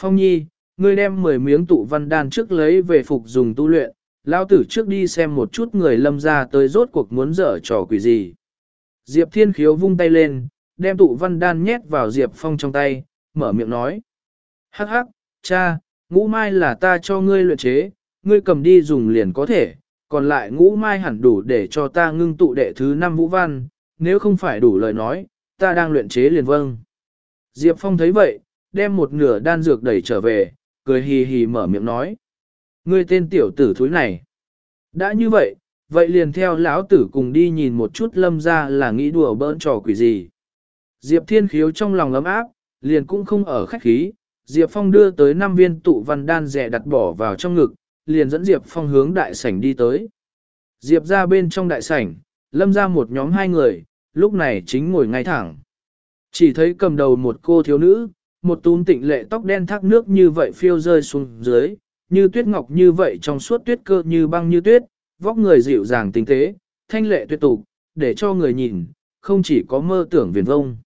Phong Nhi, ngươi đem 10 miếng tụ văn đan trước lấy về phục dùng tu luyện, lao tử trước đi xem một chút người lâm ra tới rốt cuộc muốn dở trò quỷ gì. Diệp Thiên Khiếu vung tay lên, đem tụ văn đan nhét vào Diệp Phong trong tay, mở miệng nói. Hắc hắc, cha, ngũ mai là ta cho ngươi luyện chế, ngươi cầm đi dùng liền có thể, còn lại ngũ mai hẳn đủ để cho ta ngưng tụ đệ thứ năm vũ văn, nếu không phải đủ lời nói, ta đang luyện chế liền vâng. Diệp Phong thấy vậy, đem một nửa đan dược đẩy trở về, cười hì hì mở miệng nói. Ngươi tên tiểu tử thúi này. Đã như vậy, vậy liền theo lão tử cùng đi nhìn một chút lâm ra là nghĩ đùa bỡn trò quỷ gì. Diệp Thiên Khiếu trong lòng ấm áp, liền cũng không ở khách khí, Diệp Phong đưa tới 5 viên tụ văn đan rẻ đặt bỏ vào trong ngực, liền dẫn Diệp Phong hướng đại sảnh đi tới. Diệp ra bên trong đại sảnh, lâm ra một nhóm hai người, lúc này chính ngồi ngay thẳng. Chỉ thấy cầm đầu một cô thiếu nữ, một túm tịnh lệ tóc đen thác nước như vậy phiêu rơi xuống dưới, như tuyết ngọc như vậy trong suốt tuyết cơ như băng như tuyết, vóc người dịu dàng tinh tế, thanh lệ tuyệt tục, để cho người nhìn, không chỉ có mơ tưởng viền vông.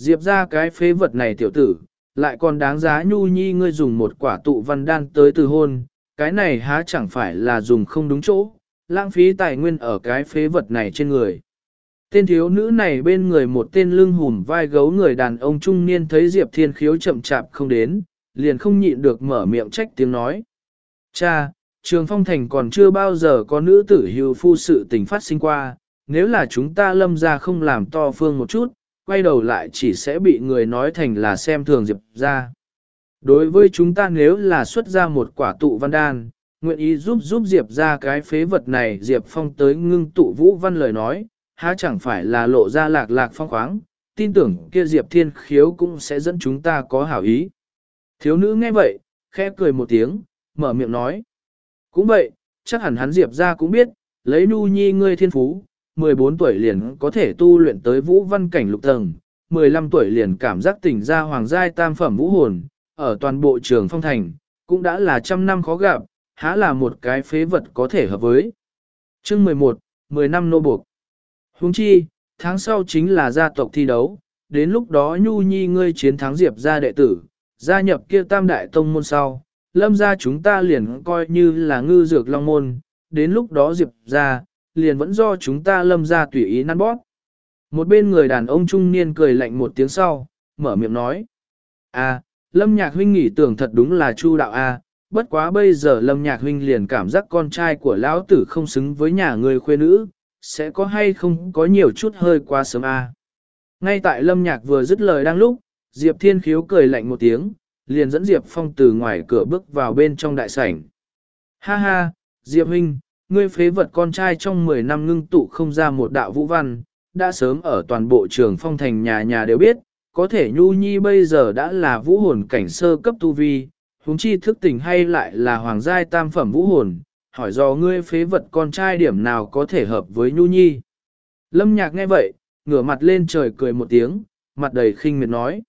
Diệp ra cái phế vật này tiểu tử, lại còn đáng giá nhu nhi ngươi dùng một quả tụ văn đan tới từ hôn, cái này há chẳng phải là dùng không đúng chỗ, lãng phí tài nguyên ở cái phế vật này trên người. Tên thiếu nữ này bên người một tên lưng hùm vai gấu người đàn ông trung niên thấy Diệp Thiên Khiếu chậm chạp không đến, liền không nhịn được mở miệng trách tiếng nói. Cha, trường phong thành còn chưa bao giờ có nữ tử hưu phu sự tình phát sinh qua, nếu là chúng ta lâm ra không làm to phương một chút, quay đầu lại chỉ sẽ bị người nói thành là xem thường Diệp ra. Đối với chúng ta nếu là xuất ra một quả tụ văn đan, nguyện ý giúp giúp Diệp ra cái phế vật này Diệp Phong tới ngưng tụ vũ văn lời nói, há chẳng phải là lộ ra lạc lạc phong khoáng, tin tưởng kia Diệp Thiên Khiếu cũng sẽ dẫn chúng ta có hảo ý. Thiếu nữ nghe vậy, khẽ cười một tiếng, mở miệng nói. Cũng vậy, chắc hẳn hắn Diệp ra cũng biết, lấy nu nhi ngươi thiên phú, 14 tuổi liền có thể tu luyện tới vũ văn cảnh lục tầng, 15 tuổi liền cảm giác tỉnh ra hoàng giai tam phẩm vũ hồn, ở toàn bộ trường phong thành, cũng đã là trăm năm khó gặp, há là một cái phế vật có thể hợp với. Chương 11, 10 năm nô buộc. Huống chi, tháng sau chính là gia tộc thi đấu, đến lúc đó Nhu Nhi ngươi chiến thắng Diệp gia đệ tử, gia nhập kia tam đại tông môn sau, lâm gia chúng ta liền coi như là ngư dược long môn, đến lúc đó Diệp gia, liền vẫn do chúng ta lâm gia tùy ý năn bóp. Một bên người đàn ông trung niên cười lạnh một tiếng sau, mở miệng nói. À, lâm nhạc huynh nghĩ tưởng thật đúng là chu đạo a à, bất quá bây giờ lâm nhạc huynh liền cảm giác con trai của lão tử không xứng với nhà người khuê nữ, sẽ có hay không có nhiều chút hơi quá sớm a. À. Ngay tại lâm nhạc vừa dứt lời đang lúc, Diệp Thiên Khiếu cười lạnh một tiếng, liền dẫn Diệp Phong từ ngoài cửa bước vào bên trong đại sảnh. Ha ha, Diệp Huynh, ngươi phế vật con trai trong 10 năm ngưng tụ không ra một đạo vũ văn, đã sớm ở toàn bộ trường phong thành nhà nhà đều biết, có thể Nhu Nhi bây giờ đã là vũ hồn cảnh sơ cấp tu vi, huống chi thức tỉnh hay lại là hoàng giai tam phẩm vũ hồn, hỏi do ngươi phế vật con trai điểm nào có thể hợp với Nhu Nhi. Lâm nhạc nghe vậy, ngửa mặt lên trời cười một tiếng, mặt đầy khinh miệt nói.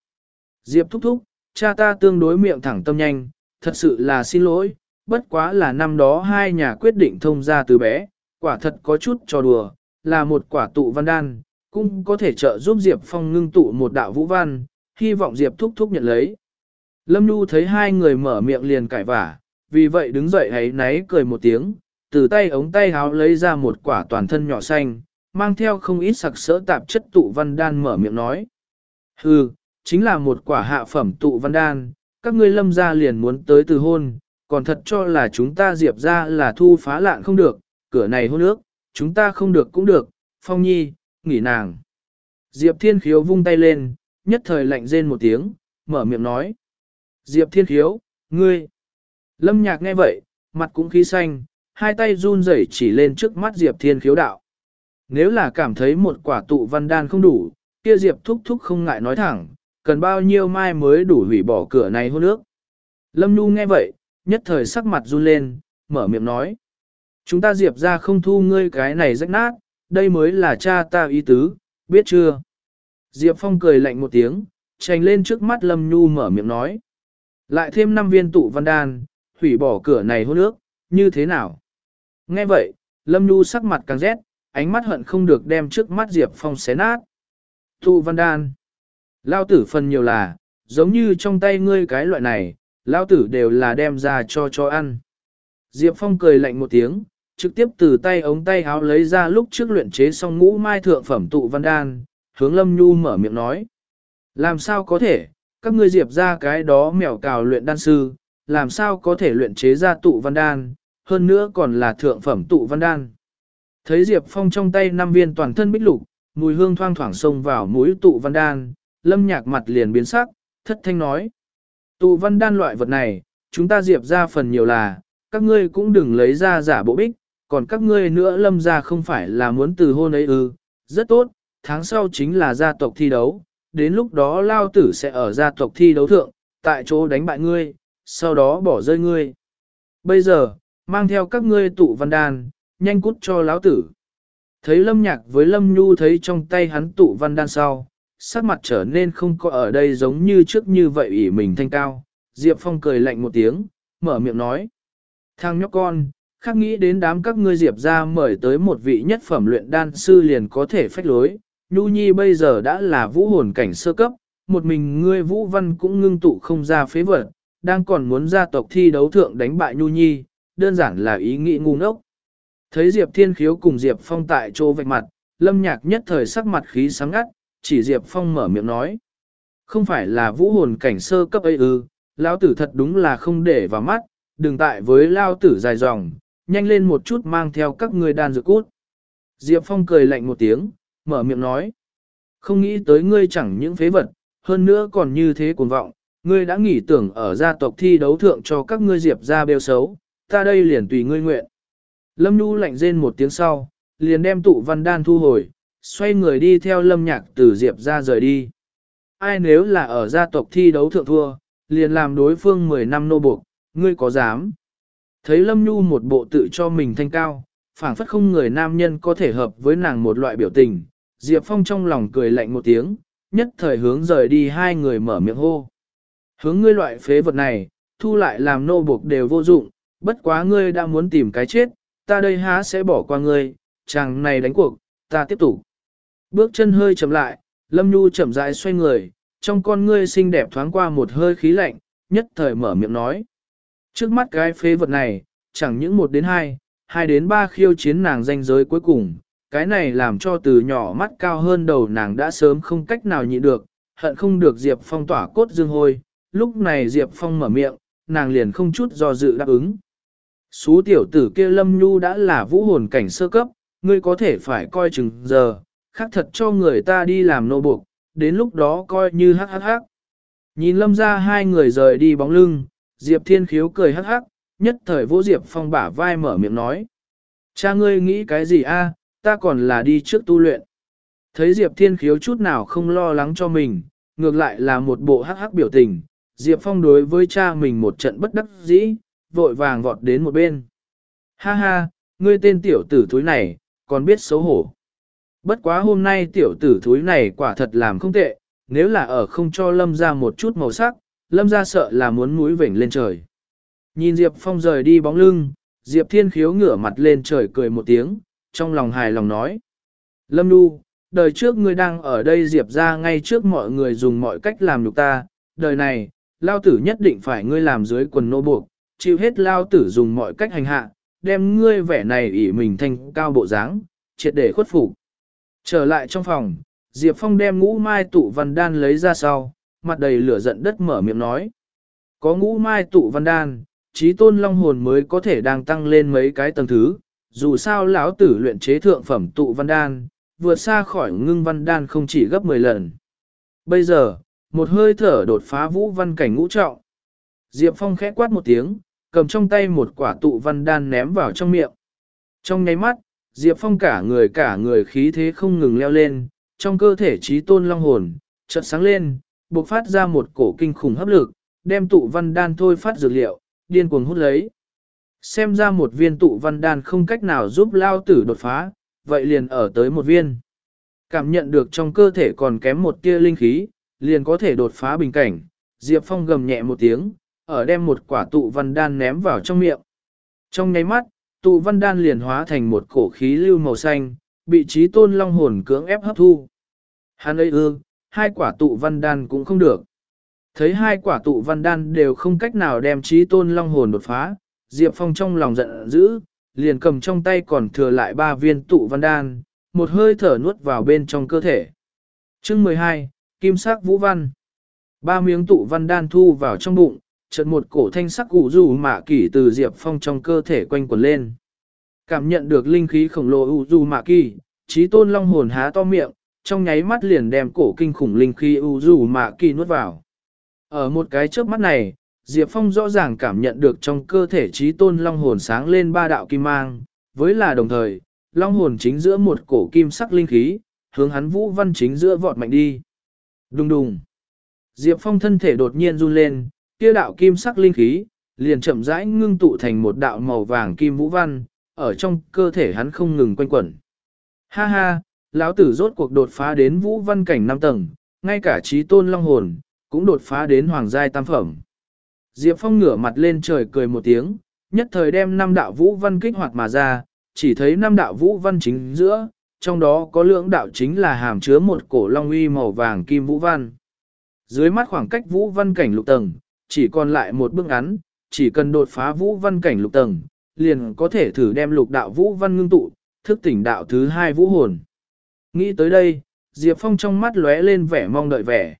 Diệp thúc thúc, cha ta tương đối miệng thẳng tâm nhanh, thật sự là xin lỗi, bất quá là năm đó hai nhà quyết định thông ra từ bé, quả thật có chút cho đùa, là một quả tụ văn đan, cũng có thể trợ giúp Diệp Phong ngưng tụ một đạo vũ văn, hy vọng Diệp thúc thúc nhận lấy. Lâm Nhu thấy hai người mở miệng liền cãi vả, vì vậy đứng dậy hãy náy cười một tiếng, từ tay ống tay háo lấy ra một quả toàn thân nhỏ xanh, mang theo không ít sặc sỡ tạp chất tụ văn đan mở miệng nói. Hừ, chính là một quả hạ phẩm tụ văn đan, các ngươi lâm ra liền muốn tới từ hôn, còn thật cho là chúng ta diệp ra là thu phá lạn không được, cửa này hôn ước, chúng ta không được cũng được, phong nhi, nghỉ nàng. Diệp thiên khiếu vung tay lên, nhất thời lạnh rên một tiếng, mở miệng nói. Diệp thiên khiếu, ngươi. Lâm nhạc nghe vậy, mặt cũng khí xanh, hai tay run rẩy chỉ lên trước mắt Diệp thiên khiếu đạo. Nếu là cảm thấy một quả tụ văn đan không đủ, kia Diệp thúc thúc không ngại nói thẳng, cần bao nhiêu mai mới đủ hủy bỏ cửa này hôn nước. Lâm Nhu nghe vậy, nhất thời sắc mặt run lên, mở miệng nói. Chúng ta Diệp ra không thu ngươi cái này rách nát, đây mới là cha ta ý tứ, biết chưa? Diệp Phong cười lạnh một tiếng, trành lên trước mắt Lâm Nhu mở miệng nói. Lại thêm 5 viên tụ văn đan, hủy bỏ cửa này hôn nước, như thế nào? Nghe vậy, Lâm Nhu sắc mặt càng rét, ánh mắt hận không được đem trước mắt Diệp Phong xé nát. Tụ văn đan. Lao tử phần nhiều là, giống như trong tay ngươi cái loại này, lao tử đều là đem ra cho cho ăn. Diệp Phong cười lạnh một tiếng, trực tiếp từ tay ống tay háo lấy ra lúc trước luyện chế xong ngũ mai thượng phẩm tụ văn đan, hướng Lâm Nhu mở miệng nói. Làm sao có thể, các ngươi diệp ra cái đó mèo cào luyện đan sư, làm sao có thể luyện chế ra tụ văn đan, hơn nữa còn là thượng phẩm tụ văn đan. Thấy Diệp Phong trong tay năm viên toàn thân bích lục, mùi hương thoang thoảng xông vào mũi tụ văn đan, lâm nhạc mặt liền biến sắc, thất thanh nói. Tụ văn đan loại vật này, chúng ta diệp ra phần nhiều là, các ngươi cũng đừng lấy ra giả bộ bích, còn các ngươi nữa lâm ra không phải là muốn từ hôn ấy ư, rất tốt, tháng sau chính là gia tộc thi đấu, đến lúc đó lao tử sẽ ở gia tộc thi đấu thượng, tại chỗ đánh bại ngươi, sau đó bỏ rơi ngươi. Bây giờ, mang theo các ngươi tụ văn đan, nhanh cút cho lão tử. Thấy lâm nhạc với lâm nhu thấy trong tay hắn tụ văn đan sau, sắc mặt trở nên không có ở đây giống như trước như vậy ủy mình thanh cao. Diệp Phong cười lạnh một tiếng, mở miệng nói. Thằng nhóc con, khác nghĩ đến đám các ngươi Diệp ra mời tới một vị nhất phẩm luyện đan sư liền có thể phách lối. Nhu Nhi bây giờ đã là vũ hồn cảnh sơ cấp, một mình ngươi vũ văn cũng ngưng tụ không ra phế vật, đang còn muốn gia tộc thi đấu thượng đánh bại Nhu Nhi, đơn giản là ý nghĩ ngu ngốc. Thấy Diệp Thiên Khiếu cùng Diệp Phong tại chỗ vạch mặt, lâm nhạc nhất thời sắc mặt khí sáng ngắt, chỉ Diệp Phong mở miệng nói. Không phải là vũ hồn cảnh sơ cấp ấy ư, lão tử thật đúng là không để vào mắt, đừng tại với lao tử dài dòng, nhanh lên một chút mang theo các ngươi đan dược cút. Diệp Phong cười lạnh một tiếng, mở miệng nói. Không nghĩ tới ngươi chẳng những phế vật, hơn nữa còn như thế cuồng vọng, ngươi đã nghĩ tưởng ở gia tộc thi đấu thượng cho các ngươi Diệp ra bêu xấu, ta đây liền tùy ngươi nguyện. Lâm Nhu lạnh rên một tiếng sau, liền đem tụ văn đan thu hồi, xoay người đi theo lâm nhạc từ Diệp ra rời đi. Ai nếu là ở gia tộc thi đấu thượng thua, liền làm đối phương 10 năm nô buộc, ngươi có dám? Thấy Lâm Nhu một bộ tự cho mình thanh cao, phảng phất không người nam nhân có thể hợp với nàng một loại biểu tình, Diệp Phong trong lòng cười lạnh một tiếng, nhất thời hướng rời đi hai người mở miệng hô. Hướng ngươi loại phế vật này, thu lại làm nô buộc đều vô dụng, bất quá ngươi đã muốn tìm cái chết, ta đây há sẽ bỏ qua ngươi, chàng này đánh cuộc, ta tiếp tục. Bước chân hơi chậm lại, Lâm Nhu chậm rãi xoay người, trong con ngươi xinh đẹp thoáng qua một hơi khí lạnh, nhất thời mở miệng nói. Trước mắt cái phế vật này, chẳng những một đến hai, hai đến ba khiêu chiến nàng danh giới cuối cùng, cái này làm cho từ nhỏ mắt cao hơn đầu nàng đã sớm không cách nào nhịn được, hận không được Diệp Phong tỏa cốt dương hôi, lúc này Diệp Phong mở miệng, nàng liền không chút do dự đáp ứng. Xú tiểu tử kia Lâm Nhu đã là vũ hồn cảnh sơ cấp, ngươi có thể phải coi chừng giờ, khác thật cho người ta đi làm nô buộc, đến lúc đó coi như hắc hắc hắc. Nhìn lâm ra hai người rời đi bóng lưng, Diệp Thiên Khiếu cười hắc hắc, nhất thời vô Diệp Phong bả vai mở miệng nói. Cha ngươi nghĩ cái gì a? ta còn là đi trước tu luyện. Thấy Diệp Thiên Khiếu chút nào không lo lắng cho mình, ngược lại là một bộ hắc hắc biểu tình, Diệp Phong đối với cha mình một trận bất đắc dĩ, vội vàng vọt đến một bên. Ha ha, ngươi tên tiểu tử thúi này, còn biết xấu hổ. Bất quá hôm nay tiểu tử thúi này quả thật làm không tệ, nếu là ở không cho lâm ra một chút màu sắc, lâm ra sợ là muốn mũi vểnh lên trời. Nhìn Diệp Phong rời đi bóng lưng, Diệp Thiên Khiếu ngửa mặt lên trời cười một tiếng, trong lòng hài lòng nói. Lâm Nhu, đời trước ngươi đang ở đây diệp ra ngay trước mọi người dùng mọi cách làm nhục ta, đời này, lao tử nhất định phải ngươi làm dưới quần nô buộc, chịu hết lao tử dùng mọi cách hành hạ, đem ngươi vẻ này ỉ mình thành cao bộ dáng, triệt để khuất phục. Trở lại trong phòng, Diệp Phong đem ngũ mai tụ văn đan lấy ra sau, mặt đầy lửa giận đất mở miệng nói. Có ngũ mai tụ văn đan, trí tôn long hồn mới có thể đang tăng lên mấy cái tầng thứ, dù sao lão tử luyện chế thượng phẩm tụ văn đan, vượt xa khỏi ngưng văn đan không chỉ gấp 10 lần. Bây giờ, một hơi thở đột phá vũ văn cảnh ngũ trọng. Diệp Phong khẽ quát một tiếng, cầm trong tay một quả tụ văn đan ném vào trong miệng. Trong nháy mắt, Diệp Phong cả người cả người khí thế không ngừng leo lên, trong cơ thể trí tôn long hồn, chợt sáng lên, bộc phát ra một cổ kinh khủng hấp lực, đem tụ văn đan thôi phát dược liệu, điên cuồng hút lấy. Xem ra một viên tụ văn đan không cách nào giúp lao tử đột phá, vậy liền ở tới một viên. Cảm nhận được trong cơ thể còn kém một tia linh khí, liền có thể đột phá bình cảnh. Diệp Phong gầm nhẹ một tiếng, ở đem một quả tụ văn đan ném vào trong miệng. Trong nháy mắt, tụ văn đan liền hóa thành một cổ khí lưu màu xanh, bị trí tôn long hồn cưỡng ép hấp thu. Hắn ấy ư, hai quả tụ văn đan cũng không được. Thấy hai quả tụ văn đan đều không cách nào đem trí tôn long hồn đột phá, Diệp Phong trong lòng giận dữ, liền cầm trong tay còn thừa lại ba viên tụ văn đan, một hơi thở nuốt vào bên trong cơ thể. chương 12, Kim sắc vũ văn. Ba miếng tụ văn đan thu vào trong bụng, chợt một cổ thanh sắc cụ rủ mạ kỳ từ Diệp Phong trong cơ thể quanh quần lên. Cảm nhận được linh khí khổng lồ u du mạ kỳ, trí tôn long hồn há to miệng, trong nháy mắt liền đem cổ kinh khủng linh khí u du mạ kỳ nuốt vào. Ở một cái chớp mắt này, Diệp Phong rõ ràng cảm nhận được trong cơ thể trí tôn long hồn sáng lên ba đạo kim mang, với là đồng thời, long hồn chính giữa một cổ kim sắc linh khí, hướng hắn vũ văn chính giữa vọt mạnh đi. Đùng đùng. Diệp Phong thân thể đột nhiên run lên, kia đạo kim sắc linh khí, liền chậm rãi ngưng tụ thành một đạo màu vàng kim vũ văn, ở trong cơ thể hắn không ngừng quanh quẩn. Ha ha, lão tử rốt cuộc đột phá đến vũ văn cảnh năm tầng, ngay cả trí tôn long hồn, cũng đột phá đến hoàng giai tam phẩm. Diệp Phong ngửa mặt lên trời cười một tiếng, nhất thời đem năm đạo vũ văn kích hoạt mà ra, chỉ thấy năm đạo vũ văn chính giữa, trong đó có lượng đạo chính là hàm chứa một cổ long uy màu vàng kim vũ văn. Dưới mắt khoảng cách vũ văn cảnh lục tầng, chỉ còn lại một bước ngắn, chỉ cần đột phá vũ văn cảnh lục tầng, liền có thể thử đem lục đạo vũ văn ngưng tụ, thức tỉnh đạo thứ hai vũ hồn. Nghĩ tới đây, Diệp Phong trong mắt lóe lên vẻ mong đợi vẻ.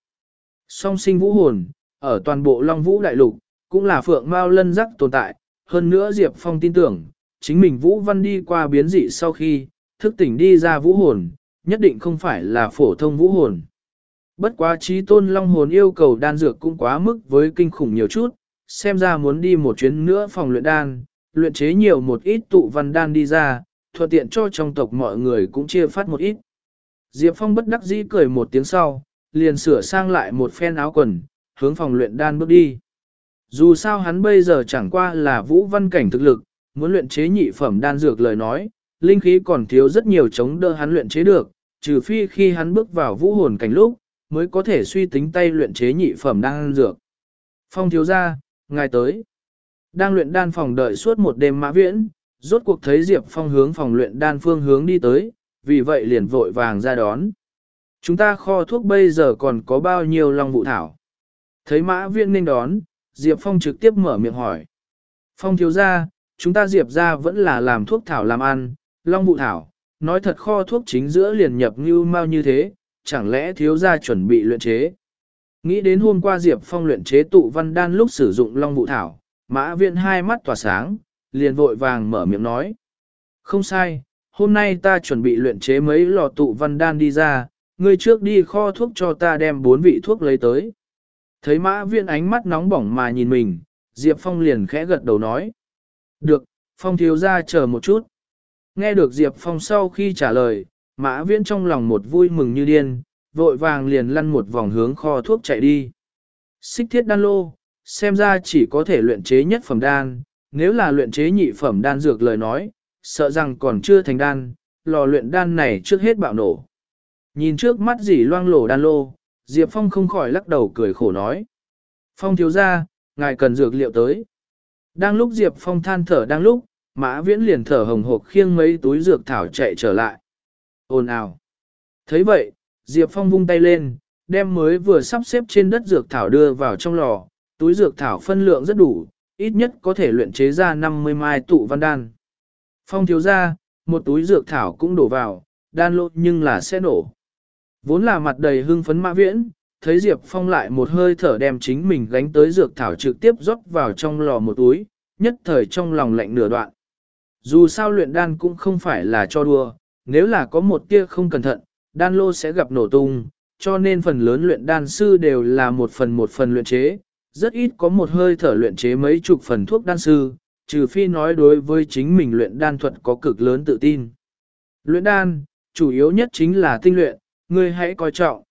Song sinh vũ hồn, ở toàn bộ Long Vũ Đại Lục, cũng là phượng mao lân rắc tồn tại. Hơn nữa Diệp Phong tin tưởng, chính mình Vũ Văn đi qua biến dị sau khi, thức tỉnh đi ra vũ hồn, nhất định không phải là phổ thông vũ hồn. Bất quá trí tôn long hồn yêu cầu đan dược cũng quá mức với kinh khủng nhiều chút, xem ra muốn đi một chuyến nữa phòng luyện đan, luyện chế nhiều một ít tụ văn đan đi ra, thuận tiện cho trong tộc mọi người cũng chia phát một ít. Diệp Phong bất đắc dĩ cười một tiếng sau, liền sửa sang lại một phen áo quần, hướng phòng luyện đan bước đi. Dù sao hắn bây giờ chẳng qua là vũ văn cảnh thực lực, muốn luyện chế nhị phẩm đan dược lời nói, linh khí còn thiếu rất nhiều chống đỡ hắn luyện chế được, trừ phi khi hắn bước vào vũ hồn cảnh lúc, mới có thể suy tính tay luyện chế nhị phẩm đan dược. Phong thiếu ra, ngài tới. Đang luyện đan phòng đợi suốt một đêm mã viễn, rốt cuộc thấy Diệp Phong hướng phòng luyện đan phương hướng đi tới, vì vậy liền vội vàng ra đón. Chúng ta kho thuốc bây giờ còn có bao nhiêu long vụ thảo. Thấy mã viễn nên đón, Diệp Phong trực tiếp mở miệng hỏi. Phong thiếu ra, chúng ta Diệp ra vẫn là làm thuốc thảo làm ăn, long vụ thảo, nói thật kho thuốc chính giữa liền nhập như mau như thế, chẳng lẽ thiếu gia chuẩn bị luyện chế. Nghĩ đến hôm qua Diệp Phong luyện chế tụ văn đan lúc sử dụng long vụ thảo, mã viện hai mắt tỏa sáng, liền vội vàng mở miệng nói. Không sai, hôm nay ta chuẩn bị luyện chế mấy lò tụ văn đan đi ra, ngươi trước đi kho thuốc cho ta đem bốn vị thuốc lấy tới. Thấy mã viện ánh mắt nóng bỏng mà nhìn mình, Diệp Phong liền khẽ gật đầu nói. Được, Phong thiếu ra chờ một chút. Nghe được Diệp Phong sau khi trả lời, Mã viễn trong lòng một vui mừng như điên, vội vàng liền lăn một vòng hướng kho thuốc chạy đi. Xích thiết đan lô, xem ra chỉ có thể luyện chế nhất phẩm đan, nếu là luyện chế nhị phẩm đan dược lời nói, sợ rằng còn chưa thành đan, lò luyện đan này trước hết bạo nổ. Nhìn trước mắt dỉ loang lổ đan lô, Diệp Phong không khỏi lắc đầu cười khổ nói. Phong thiếu ra, ngài cần dược liệu tới. Đang lúc Diệp Phong than thở đang lúc, Mã Viễn liền thở hồng hộc khiêng mấy túi dược thảo chạy trở lại ồn ào. thấy vậy, Diệp Phong vung tay lên, đem mới vừa sắp xếp trên đất dược thảo đưa vào trong lò, túi dược thảo phân lượng rất đủ, ít nhất có thể luyện chế ra 50 mai tụ văn đan. Phong thiếu ra, một túi dược thảo cũng đổ vào, đan lô nhưng là sẽ nổ. Vốn là mặt đầy hưng phấn mã viễn, thấy Diệp Phong lại một hơi thở đem chính mình gánh tới dược thảo trực tiếp rót vào trong lò một túi, nhất thời trong lòng lạnh nửa đoạn. Dù sao luyện đan cũng không phải là cho đùa, nếu là có một tia không cẩn thận, đan lô sẽ gặp nổ tung, cho nên phần lớn luyện đan sư đều là một phần một phần luyện chế, rất ít có một hơi thở luyện chế mấy chục phần thuốc đan sư, trừ phi nói đối với chính mình luyện đan thuật có cực lớn tự tin. Luyện đan, chủ yếu nhất chính là tinh luyện, ngươi hãy coi trọng.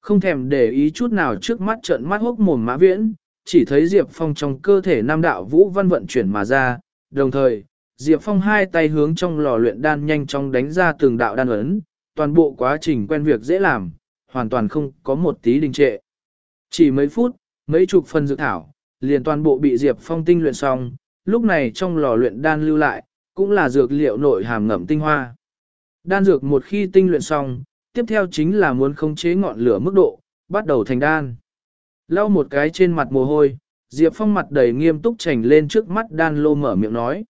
Không thèm để ý chút nào trước mắt trợn mắt hốc mồm mã viễn, chỉ thấy Diệp Phong trong cơ thể nam đạo vũ văn vận chuyển mà ra, đồng thời, Diệp Phong hai tay hướng trong lò luyện đan nhanh chóng đánh ra từng đạo đan ấn, toàn bộ quá trình quen việc dễ làm, hoàn toàn không có một tí đình trệ. Chỉ mấy phút, mấy chục phần dược thảo, liền toàn bộ bị Diệp Phong tinh luyện xong, lúc này trong lò luyện đan lưu lại, cũng là dược liệu nội hàm ngậm tinh hoa. Đan dược một khi tinh luyện xong, tiếp theo chính là muốn khống chế ngọn lửa mức độ, bắt đầu thành đan. Lau một cái trên mặt mồ hôi, Diệp Phong mặt đầy nghiêm túc chảnh lên trước mắt đan lô mở miệng nói.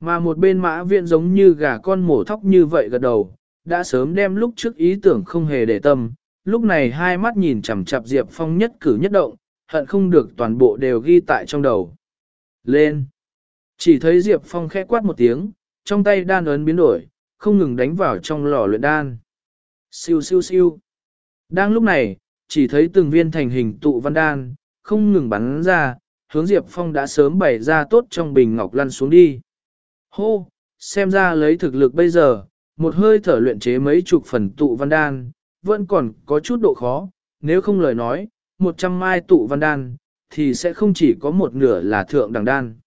Mà một bên mã viện giống như gà con mổ thóc như vậy gật đầu, đã sớm đem lúc trước ý tưởng không hề để tâm, lúc này hai mắt nhìn chằm chằm Diệp Phong nhất cử nhất động, hận không được toàn bộ đều ghi tại trong đầu. Lên! Chỉ thấy Diệp Phong khẽ quát một tiếng, trong tay đan ấn biến đổi, không ngừng đánh vào trong lò luyện đan. Siêu siêu siêu! Đang lúc này, chỉ thấy từng viên thành hình tụ văn đan, không ngừng bắn ra, hướng Diệp Phong đã sớm bày ra tốt trong bình ngọc lăn xuống đi. Hô! Xem ra lấy thực lực bây giờ, một hơi thở luyện chế mấy chục phần tụ văn đan, vẫn còn có chút độ khó, nếu không lời nói, một trăm mai tụ văn đan, thì sẽ không chỉ có một nửa là thượng đẳng đan.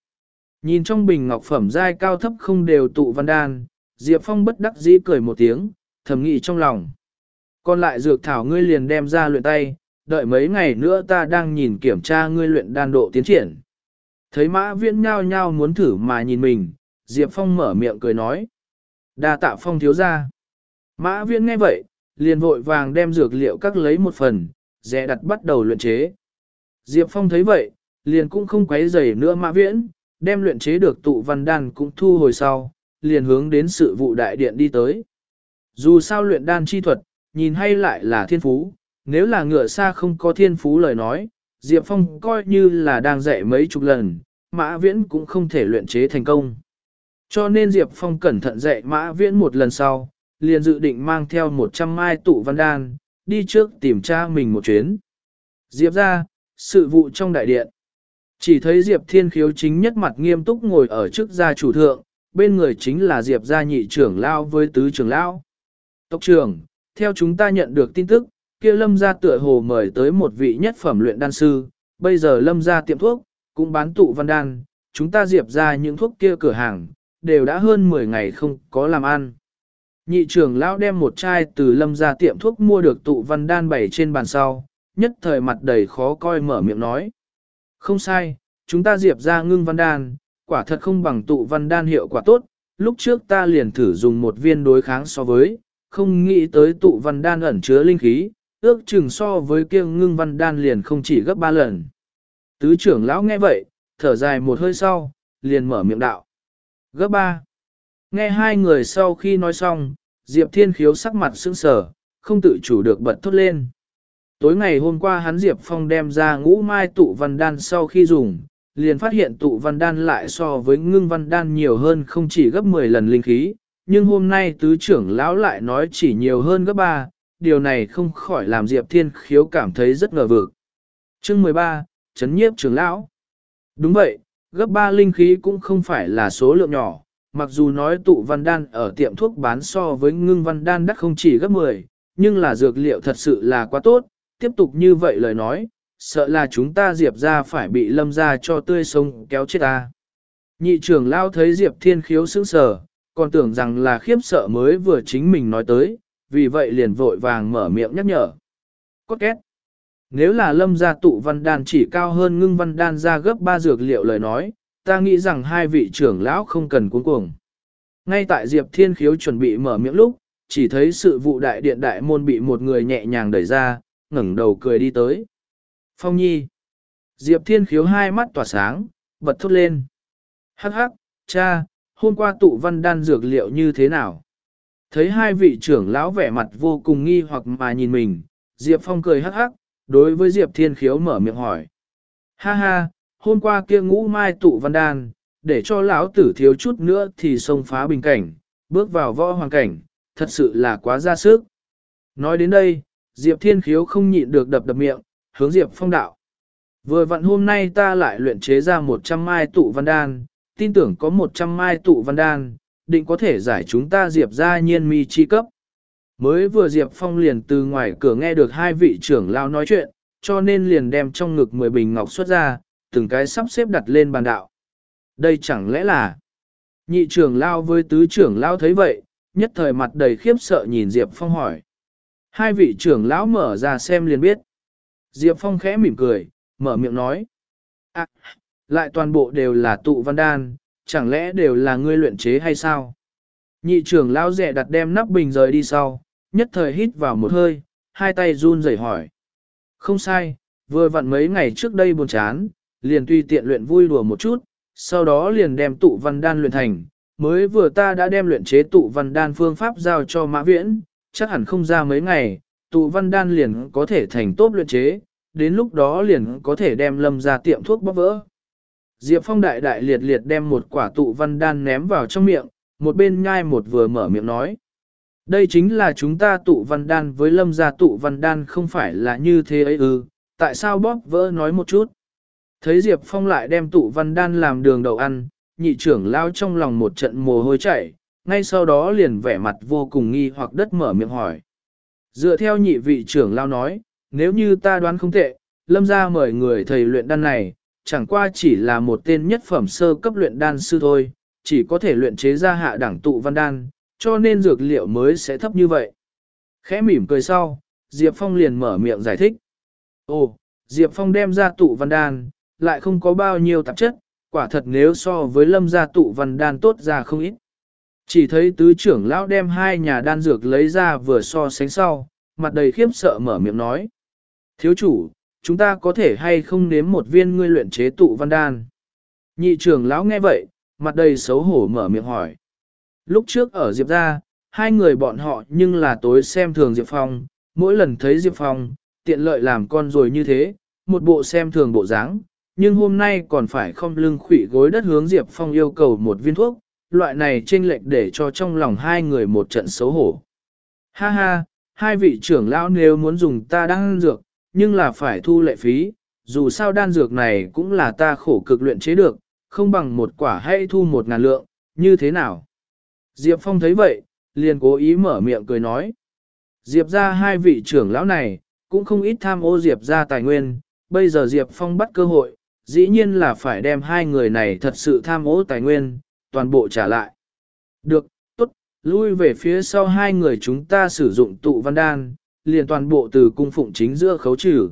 Nhìn trong bình ngọc phẩm giai cao thấp không đều tụ văn đan, Diệp Phong bất đắc dĩ cười một tiếng, thầm nghĩ trong lòng. Còn lại dược thảo ngươi liền đem ra luyện tay, đợi mấy ngày nữa ta đang nhìn kiểm tra ngươi luyện đan độ tiến triển. Thấy mã viễn nhao nhao muốn thử mà nhìn mình, Diệp Phong mở miệng cười nói. đa tạ Phong thiếu ra. Mã viễn nghe vậy, liền vội vàng đem dược liệu các lấy một phần, dè đặt bắt đầu luyện chế. Diệp Phong thấy vậy, liền cũng không quấy rầy nữa mã viễn, đem luyện chế được tụ văn đan cũng thu hồi sau, liền hướng đến sự vụ đại điện đi tới. Dù sao luyện đan chi thuật, nhìn hay lại là thiên phú, nếu là ngựa xa không có thiên phú lời nói, Diệp Phong coi như là đang dạy mấy chục lần, mã viễn cũng không thể luyện chế thành công. Cho nên Diệp Phong cẩn thận dạy mã viễn một lần sau, liền dự định mang theo 100 mai tụ văn đan, đi trước tìm cha mình một chuyến. Diệp ra, sự vụ trong đại điện. Chỉ thấy Diệp Thiên Khiếu chính nhất mặt nghiêm túc ngồi ở trước gia chủ thượng, bên người chính là Diệp gia nhị trưởng lao với tứ trưởng lao. Tộc trưởng, theo chúng ta nhận được tin tức, kia lâm gia tựa hồ mời tới một vị nhất phẩm luyện đan sư, bây giờ lâm gia tiệm thuốc, cũng bán tụ văn đan, chúng ta Diệp ra những thuốc kia cửa hàng, đều đã hơn 10 ngày không có làm ăn. Nhị trưởng lão đem một chai từ lâm ra tiệm thuốc mua được tụ văn đan bày trên bàn sau, nhất thời mặt đầy khó coi mở miệng nói. Không sai, chúng ta diệp ra ngưng văn đan, quả thật không bằng tụ văn đan hiệu quả tốt, lúc trước ta liền thử dùng một viên đối kháng so với, không nghĩ tới tụ văn đan ẩn chứa linh khí, ước chừng so với kia ngưng văn đan liền không chỉ gấp ba lần. Tứ trưởng lão nghe vậy, thở dài một hơi sau, liền mở miệng đạo. Gấp ba. Nghe hai người sau khi nói xong, Diệp Thiên Khiếu sắc mặt sững sờ, không tự chủ được bật thốt lên. Tối ngày hôm qua hắn Diệp Phong đem ra ngũ mai tụ văn đan sau khi dùng, liền phát hiện tụ văn đan lại so với ngưng văn đan nhiều hơn không chỉ gấp 10 lần linh khí, nhưng hôm nay tứ trưởng lão lại nói chỉ nhiều hơn gấp 3, điều này không khỏi làm Diệp Thiên Khiếu cảm thấy rất ngờ vực. Chương 13, Chấn nhiếp trưởng lão. Đúng vậy, gấp 3 linh khí cũng không phải là số lượng nhỏ, mặc dù nói tụ văn đan ở tiệm thuốc bán so với ngưng văn đan đắt không chỉ gấp 10, nhưng là dược liệu thật sự là quá tốt, tiếp tục như vậy lời nói, sợ là chúng ta Diệp ra phải bị lâm ra cho tươi sống kéo chết ta. Nhị trưởng lao thấy Diệp thiên khiếu sững sờ, còn tưởng rằng là khiếp sợ mới vừa chính mình nói tới, vì vậy liền vội vàng mở miệng nhắc nhở. Cốt két. Nếu là lâm gia tụ văn đan chỉ cao hơn ngưng văn đan ra gấp ba dược liệu lời nói, ta nghĩ rằng hai vị trưởng lão không cần cuống cuồng. Ngay tại Diệp Thiên Khiếu chuẩn bị mở miệng lúc, chỉ thấy sự vụ đại điện đại môn bị một người nhẹ nhàng đẩy ra, ngẩng đầu cười đi tới. Phong Nhi. Diệp Thiên khiếu hai mắt tỏa sáng, bật thốt lên. Hắc hắc, cha, hôm qua tụ văn đan dược liệu như thế nào? Thấy hai vị trưởng lão vẻ mặt vô cùng nghi hoặc mà nhìn mình, Diệp Phong cười hắc hắc, đối với Diệp Thiên khiếu mở miệng hỏi. Ha ha, hôm qua kia ngũ mai tụ văn đan, để cho lão tử thiếu chút nữa thì xông phá bình cảnh, bước vào võ hoàng cảnh, thật sự là quá ra sức. Nói đến đây, Diệp Thiên Khiếu không nhịn được đập đập miệng, hướng Diệp Phong đạo. Vừa vặn hôm nay ta lại luyện chế ra 100 mai tụ văn đan, tin tưởng có 100 mai tụ văn đan, định có thể giải chúng ta Diệp ra nhiên mi chi cấp. Mới vừa Diệp Phong liền từ ngoài cửa nghe được hai vị trưởng lao nói chuyện, cho nên liền đem trong ngực 10 bình ngọc xuất ra, từng cái sắp xếp đặt lên bàn đạo. Đây chẳng lẽ là... Nhị trưởng lao với tứ trưởng lao thấy vậy, nhất thời mặt đầy khiếp sợ nhìn Diệp Phong hỏi. Hai vị trưởng lão mở ra xem liền biết. Diệp Phong khẽ mỉm cười, mở miệng nói. À, lại toàn bộ đều là tụ văn đan, chẳng lẽ đều là ngươi luyện chế hay sao? Nhị trưởng lão rẻ đặt đem nắp bình rời đi sau, nhất thời hít vào một hơi, hai tay run rẩy hỏi. Không sai, vừa vặn mấy ngày trước đây buồn chán, liền tùy tiện luyện vui đùa một chút, sau đó liền đem tụ văn đan luyện thành, mới vừa ta đã đem luyện chế tụ văn đan phương pháp giao cho Mã Viễn, chắc hẳn không ra mấy ngày, tụ văn đan liền có thể thành tốt luyện chế, đến lúc đó liền có thể đem lâm ra tiệm thuốc bóc vỡ. Diệp Phong đại đại liệt liệt đem một quả tụ văn đan ném vào trong miệng, một bên nhai một vừa mở miệng nói. Đây chính là chúng ta tụ văn đan với lâm gia tụ văn đan không phải là như thế ấy ư, tại sao bóp vỡ nói một chút. Thấy Diệp Phong lại đem tụ văn đan làm đường đầu ăn, nhị trưởng lao trong lòng một trận mồ hôi chảy, ngay sau đó liền vẻ mặt vô cùng nghi hoặc đất mở miệng hỏi. Dựa theo nhị vị trưởng lao nói, nếu như ta đoán không tệ, lâm gia mời người thầy luyện đan này, chẳng qua chỉ là một tên nhất phẩm sơ cấp luyện đan sư thôi, chỉ có thể luyện chế ra hạ đẳng tụ văn đan, cho nên dược liệu mới sẽ thấp như vậy. Khẽ mỉm cười sau, Diệp Phong liền mở miệng giải thích. Ồ, Diệp Phong đem ra tụ văn đan, lại không có bao nhiêu tạp chất, quả thật nếu so với lâm gia tụ văn đan tốt ra không ít. Chỉ thấy tứ trưởng lão đem hai nhà đan dược lấy ra vừa so sánh sau, mặt đầy khiếp sợ mở miệng nói. Thiếu chủ, chúng ta có thể hay không nếm một viên ngươi luyện chế tụ văn đan? Nhị trưởng lão nghe vậy, mặt đầy xấu hổ mở miệng hỏi. Lúc trước ở Diệp gia, hai người bọn họ nhưng là tối xem thường Diệp Phong, mỗi lần thấy Diệp Phong, tiện lợi làm con rồi như thế, một bộ xem thường bộ dáng, nhưng hôm nay còn phải không lưng khủy gối đất hướng Diệp Phong yêu cầu một viên thuốc, loại này chênh lệch để cho trong lòng hai người một trận xấu hổ. Ha ha, hai vị trưởng lão nếu muốn dùng ta đan dược, nhưng là phải thu lệ phí, dù sao đan dược này cũng là ta khổ cực luyện chế được, không bằng một quả hay thu một ngàn lượng, như thế nào? Diệp Phong thấy vậy, liền cố ý mở miệng cười nói. Diệp ra hai vị trưởng lão này, cũng không ít tham ô Diệp ra tài nguyên, bây giờ Diệp Phong bắt cơ hội, dĩ nhiên là phải đem hai người này thật sự tham ô tài nguyên, toàn bộ trả lại. Được, tốt, lui về phía sau hai người chúng ta sử dụng tụ văn đan, liền toàn bộ từ cung phụng chính giữa khấu trừ.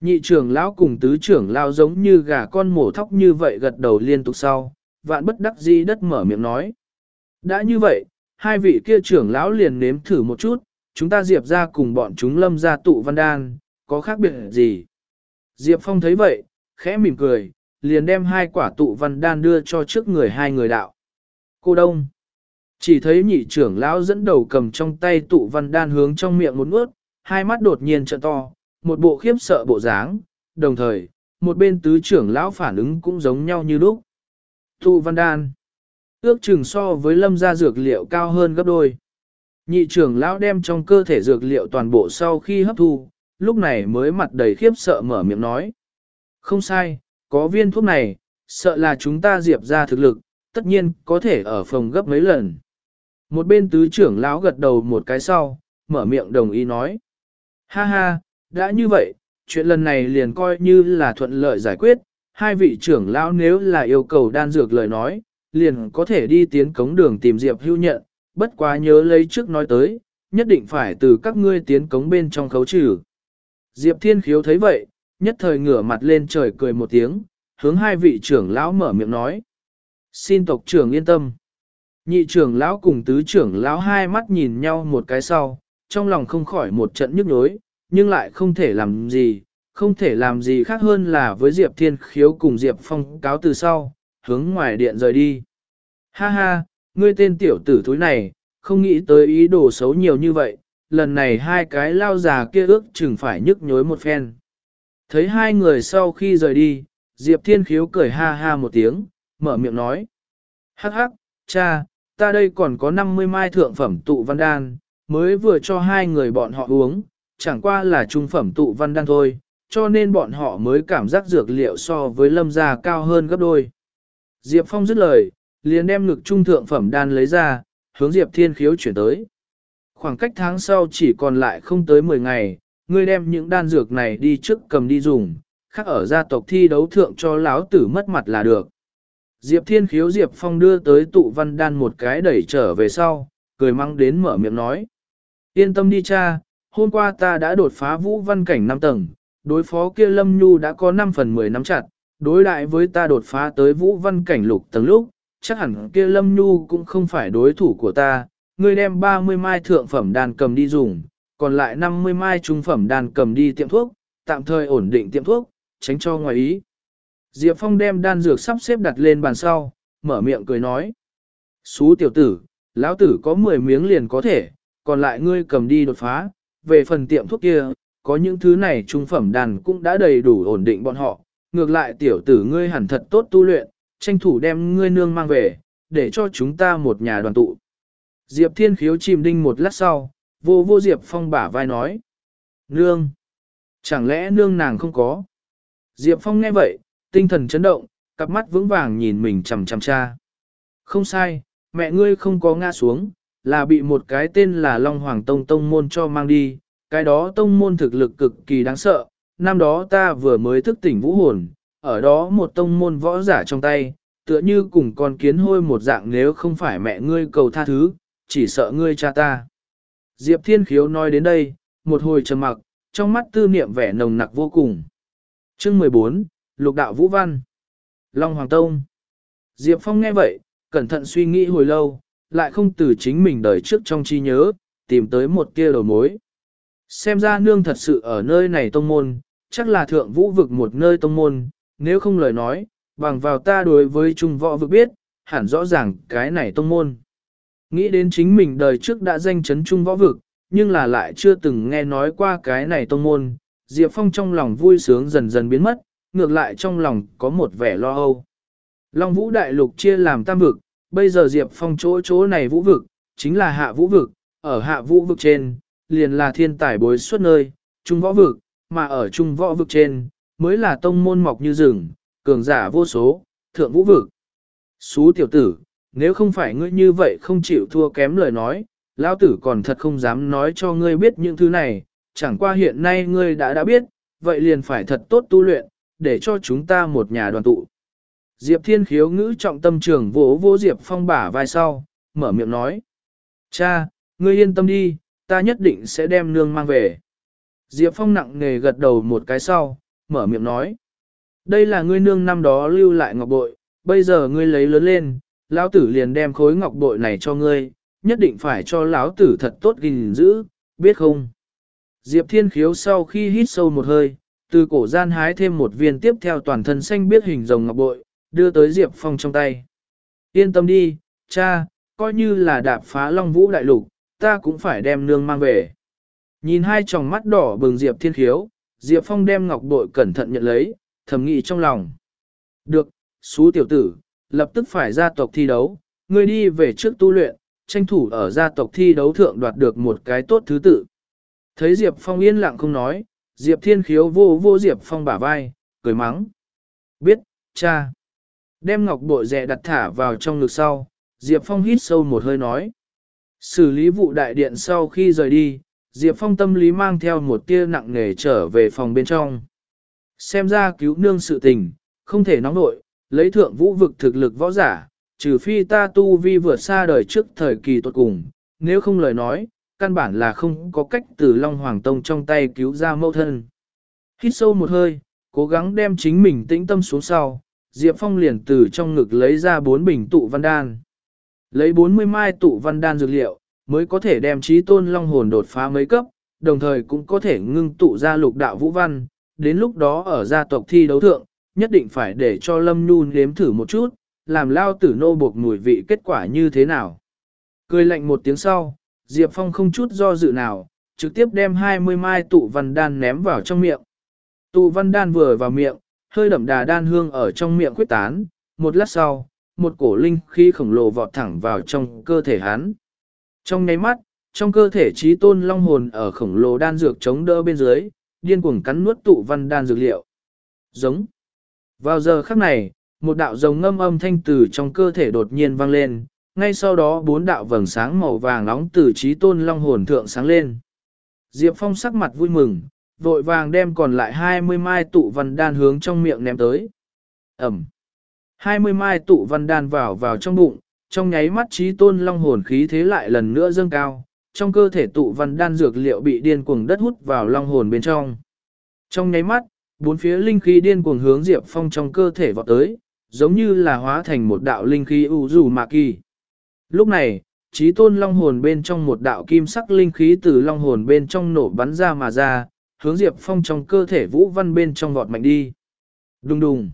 Nhị trưởng lão cùng tứ trưởng lão giống như gà con mổ thóc như vậy gật đầu liên tục sau, vạn bất đắc dĩ đất mở miệng nói. Đã như vậy, hai vị kia trưởng lão liền nếm thử một chút, chúng ta diệp ra cùng bọn chúng lâm ra tụ văn đan, có khác biệt gì? Diệp Phong thấy vậy, khẽ mỉm cười, liền đem hai quả tụ văn đan đưa cho trước người hai người đạo. Cô Đông Chỉ thấy nhị trưởng lão dẫn đầu cầm trong tay tụ văn đan hướng trong miệng một nuốt, hai mắt đột nhiên trợ to, một bộ khiếp sợ bộ dáng, đồng thời, một bên tứ trưởng lão phản ứng cũng giống nhau như lúc. Tụ văn đan ước chừng so với lâm gia dược liệu cao hơn gấp đôi. Nhị trưởng lão đem trong cơ thể dược liệu toàn bộ sau khi hấp thu, lúc này mới mặt đầy khiếp sợ mở miệng nói. Không sai, có viên thuốc này, sợ là chúng ta diệp ra thực lực, tất nhiên có thể ở phòng gấp mấy lần. Một bên tứ trưởng lão gật đầu một cái sau, mở miệng đồng ý nói. Ha ha, đã như vậy, chuyện lần này liền coi như là thuận lợi giải quyết, hai vị trưởng lão nếu là yêu cầu đan dược lời nói, liền có thể đi tiến cống đường tìm Diệp hưu nhận, bất quá nhớ lấy trước nói tới, nhất định phải từ các ngươi tiến cống bên trong khấu trừ. Diệp Thiên Khiếu thấy vậy, nhất thời ngửa mặt lên trời cười một tiếng, hướng hai vị trưởng lão mở miệng nói. Xin tộc trưởng yên tâm. Nhị trưởng lão cùng tứ trưởng lão hai mắt nhìn nhau một cái sau, trong lòng không khỏi một trận nhức nhối, nhưng lại không thể làm gì, không thể làm gì khác hơn là với Diệp Thiên Khiếu cùng Diệp Phong cáo từ sau, hướng ngoài điện rời đi. Ha ha, ngươi tên tiểu tử thúi này, không nghĩ tới ý đồ xấu nhiều như vậy, lần này hai cái lao già kia ước chừng phải nhức nhối một phen. Thấy hai người sau khi rời đi, Diệp Thiên Khiếu cười ha ha một tiếng, mở miệng nói. Hắc hắc, cha, ta đây còn có 50 mai thượng phẩm tụ văn đan, mới vừa cho hai người bọn họ uống, chẳng qua là trung phẩm tụ văn đan thôi, cho nên bọn họ mới cảm giác dược liệu so với lâm gia cao hơn gấp đôi. Diệp Phong dứt lời, liền đem ngực trung thượng phẩm đan lấy ra, hướng Diệp Thiên Khiếu chuyển tới. Khoảng cách tháng sau chỉ còn lại không tới 10 ngày, ngươi đem những đan dược này đi trước cầm đi dùng, khác ở gia tộc thi đấu thượng cho lão tử mất mặt là được. Diệp Thiên Khiếu Diệp Phong đưa tới tụ văn đan một cái đẩy trở về sau, cười mắng đến mở miệng nói. Yên tâm đi cha, hôm qua ta đã đột phá vũ văn cảnh 5 tầng, đối phó kia Lâm Nhu đã có 5 phần 10 nắm chặt, đối đại với ta đột phá tới vũ văn cảnh lục tầng lúc, chắc hẳn kia Lâm Nhu cũng không phải đối thủ của ta, ngươi đem 30 mai thượng phẩm đàn cầm đi dùng, còn lại 50 mai trung phẩm đàn cầm đi tiệm thuốc, tạm thời ổn định tiệm thuốc, tránh cho ngoài ý. Diệp Phong đem đan dược sắp xếp đặt lên bàn sau, mở miệng cười nói. Xú tiểu tử, lão tử có 10 miếng liền có thể, còn lại ngươi cầm đi đột phá, về phần tiệm thuốc kia, có những thứ này trung phẩm đàn cũng đã đầy đủ ổn định bọn họ, ngược lại tiểu tử ngươi hẳn thật tốt tu luyện, tranh thủ đem ngươi nương mang về, để cho chúng ta một nhà đoàn tụ. Diệp Thiên Khiếu chìm đinh một lát sau, vô vô Diệp Phong bả vai nói. Nương! Chẳng lẽ nương nàng không có? Diệp Phong nghe vậy, tinh thần chấn động, cặp mắt vững vàng nhìn mình chằm chằm cha. Không sai, mẹ ngươi không có ngã xuống, là bị một cái tên là Long Hoàng Tông Tông Môn cho mang đi, cái đó Tông Môn thực lực cực kỳ đáng sợ, năm đó ta vừa mới thức tỉnh vũ hồn, ở đó một Tông Môn võ giả trong tay, tựa như cùng con kiến hôi một dạng nếu không phải mẹ ngươi cầu tha thứ, chỉ sợ ngươi cha ta. Diệp Thiên Khiếu nói đến đây, một hồi trầm mặc, trong mắt tư niệm vẻ nồng nặc vô cùng. Chương 14, Lục Đạo Vũ Văn Long Hoàng Tông Diệp Phong nghe vậy, cẩn thận suy nghĩ hồi lâu, lại không từ chính mình đời trước trong trí nhớ, tìm tới một kia đầu mối. Xem ra nương thật sự ở nơi này tông môn, chắc là thượng vũ vực một nơi tông môn, nếu không lời nói, bằng vào ta đối với trung võ vực biết, hẳn rõ ràng cái này tông môn. Nghĩ đến chính mình đời trước đã danh chấn trung võ vực, nhưng là lại chưa từng nghe nói qua cái này tông môn, Diệp Phong trong lòng vui sướng dần dần biến mất, ngược lại trong lòng có một vẻ lo âu. Long vũ đại lục chia làm tam vực, bây giờ Diệp Phong chỗ chỗ này vũ vực, chính là hạ vũ vực, ở hạ vũ vực trên, liền là thiên tài bối xuất nơi, trung võ vực, mà ở trung võ vực trên, mới là tông môn mọc như rừng, cường giả vô số, thượng vũ vực. Xú tiểu tử, nếu không phải ngươi như vậy không chịu thua kém lời nói, lão tử còn thật không dám nói cho ngươi biết những thứ này, chẳng qua hiện nay ngươi đã đã biết, vậy liền phải thật tốt tu luyện, để cho chúng ta một nhà đoàn tụ. Diệp Thiên khiếu ngữ trọng tâm trường vỗ vỗ Diệp Phong bả vai sau, mở miệng nói. Cha, ngươi yên tâm đi, ta nhất định sẽ đem nương mang về. Diệp Phong nặng nề gật đầu một cái sau, mở miệng nói. Đây là ngươi nương năm đó lưu lại ngọc bội, bây giờ ngươi lấy lớn lên, lão tử liền đem khối ngọc bội này cho ngươi, nhất định phải cho lão tử thật tốt gìn giữ, biết không? Diệp Thiên khiếu sau khi hít sâu một hơi, từ cổ gian hái thêm một viên tiếp theo toàn thân xanh biết hình rồng ngọc bội, đưa tới Diệp Phong trong tay. Yên tâm đi, cha, coi như là đạp phá Long Vũ Đại Lục, ta cũng phải đem nương mang về. Nhìn hai tròng mắt đỏ bừng Diệp Thiên Khiếu, Diệp Phong đem ngọc bội cẩn thận nhận lấy, thầm nghĩ trong lòng. Được, xú tiểu tử, lập tức phải gia tộc thi đấu, ngươi đi về trước tu luyện, tranh thủ ở gia tộc thi đấu thượng đoạt được một cái tốt thứ tự. Thấy Diệp Phong yên lặng không nói, Diệp Thiên Khiếu vô vô Diệp Phong bả vai, cười mắng. Biết, cha. Đem ngọc bội rẻ đặt thả vào trong ngực sau, Diệp Phong hít sâu một hơi nói. Xử lý vụ đại điện sau khi rời đi, Diệp Phong tâm lý mang theo một tia nặng nề trở về phòng bên trong. Xem ra cứu nương sự tình, không thể nóng nội, lấy thượng vũ vực thực lực võ giả, trừ phi ta tu vi vượt xa đời trước thời kỳ tuột cùng, nếu không lời nói, căn bản là không có cách từ Long Hoàng Tông trong tay cứu ra mẫu thân. Hít sâu một hơi, cố gắng đem chính mình tĩnh tâm xuống sau, Diệp Phong liền từ trong ngực lấy ra bốn bình tụ văn đan. Lấy 40 mai tụ văn đan dược liệu, mới có thể đem trí tôn long hồn đột phá mấy cấp, đồng thời cũng có thể ngưng tụ ra lục đạo vũ văn. Đến lúc đó ở gia tộc thi đấu thượng, nhất định phải để cho Lâm Nhu nếm thử một chút, làm lao tử nô buộc mùi vị kết quả như thế nào. Cười lạnh một tiếng sau, Diệp Phong không chút do dự nào, trực tiếp đem 20 mai tụ văn đan ném vào trong miệng. Tụ văn đan vừa vào miệng, hơi đậm đà đan hương ở trong miệng quyết tán, một lát sau, một cổ linh khí khổng lồ vọt thẳng vào trong cơ thể hắn. Trong nháy mắt, trong cơ thể trí tôn long hồn ở khổng lồ đan dược chống đỡ bên dưới, điên cuồng cắn nuốt tụ văn đan dược liệu. Giống. Vào giờ khắc này, một đạo rồng ngâm âm thanh từ trong cơ thể đột nhiên vang lên, ngay sau đó bốn đạo vầng sáng màu vàng nóng từ trí tôn long hồn thượng sáng lên. Diệp Phong sắc mặt vui mừng, vội vàng đem còn lại 20 mai tụ văn đan hướng trong miệng ném tới. Ẩm. 20 mai tụ văn đan vào vào trong bụng, trong nháy mắt trí tôn long hồn khí thế lại lần nữa dâng cao, trong cơ thể tụ văn đan dược liệu bị điên cuồng đất hút vào long hồn bên trong. Trong nháy mắt, bốn phía linh khí điên cuồng hướng Diệp Phong trong cơ thể vọt tới, giống như là hóa thành một đạo linh khí u dù mạ kỳ. Lúc này, trí tôn long hồn bên trong một đạo kim sắc linh khí từ long hồn bên trong nổ bắn ra mà ra, hướng Diệp Phong trong cơ thể vũ văn bên trong vọt mạnh đi. Đùng đùng.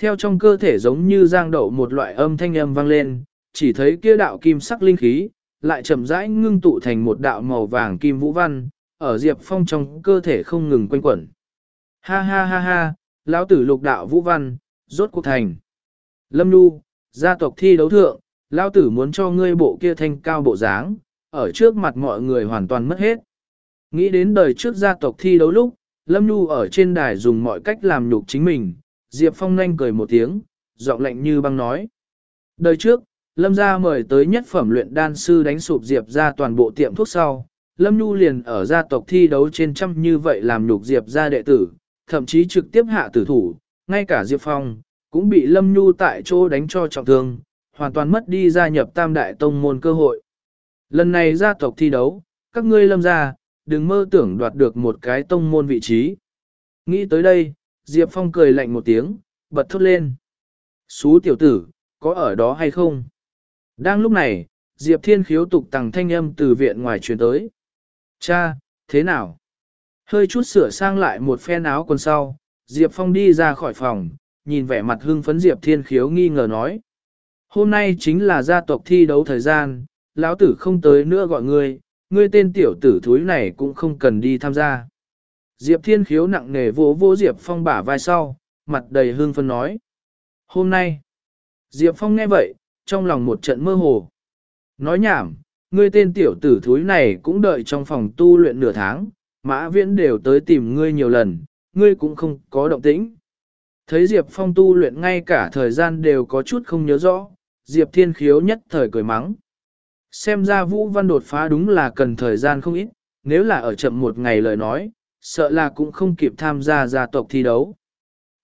Theo trong cơ thể giống như giang đậu một loại âm thanh âm vang lên, chỉ thấy kia đạo kim sắc linh khí, lại chậm rãi ngưng tụ thành một đạo màu vàng kim vũ văn, ở Diệp Phong trong cơ thể không ngừng quanh quẩn. Ha ha ha ha, lão tử lục đạo vũ văn, rốt cuộc thành. Lâm Nhu, gia tộc thi đấu thượng, lão tử muốn cho ngươi bộ kia thanh cao bộ dáng, ở trước mặt mọi người hoàn toàn mất hết. Nghĩ đến đời trước gia tộc thi đấu lúc, Lâm Nhu ở trên đài dùng mọi cách làm nhục chính mình, Diệp Phong nhanh cười một tiếng, giọng lạnh như băng nói. Đời trước, Lâm gia mời tới nhất phẩm luyện đan sư đánh sụp Diệp ra toàn bộ tiệm thuốc sau. Lâm Nhu liền ở gia tộc thi đấu trên trăm như vậy làm nhục Diệp ra đệ tử, thậm chí trực tiếp hạ tử thủ, ngay cả Diệp Phong, cũng bị Lâm Nhu tại chỗ đánh cho trọng thương, hoàn toàn mất đi gia nhập tam đại tông môn cơ hội. Lần này gia tộc thi đấu, các ngươi lâm gia, đừng mơ tưởng đoạt được một cái tông môn vị trí. Nghĩ tới đây, Diệp Phong cười lạnh một tiếng, bật thốt lên. Xú tiểu tử, có ở đó hay không? Đang lúc này, Diệp Thiên khiếu tục tằng thanh âm từ viện ngoài truyền tới. Cha, thế nào? Hơi chút sửa sang lại một phen áo quần sau, Diệp Phong đi ra khỏi phòng, nhìn vẻ mặt hưng phấn Diệp Thiên khiếu nghi ngờ nói. Hôm nay chính là gia tộc thi đấu thời gian, lão tử không tới nữa gọi ngươi, ngươi tên tiểu tử thúi này cũng không cần đi tham gia. Diệp Thiên khiếu nặng nề vỗ vỗ Diệp Phong bả vai sau, mặt đầy hương phân nói. Hôm nay, Diệp Phong nghe vậy, trong lòng một trận mơ hồ. Nói nhảm, ngươi tên tiểu tử thúi này cũng đợi trong phòng tu luyện nửa tháng, mã viễn đều tới tìm ngươi nhiều lần, ngươi cũng không có động tĩnh. Thấy Diệp Phong tu luyện ngay cả thời gian đều có chút không nhớ rõ, Diệp Thiên khiếu nhất thời cười mắng. Xem ra Vũ Văn đột phá đúng là cần thời gian không ít, nếu là ở chậm một ngày lời nói, sợ là cũng không kịp tham gia gia tộc thi đấu.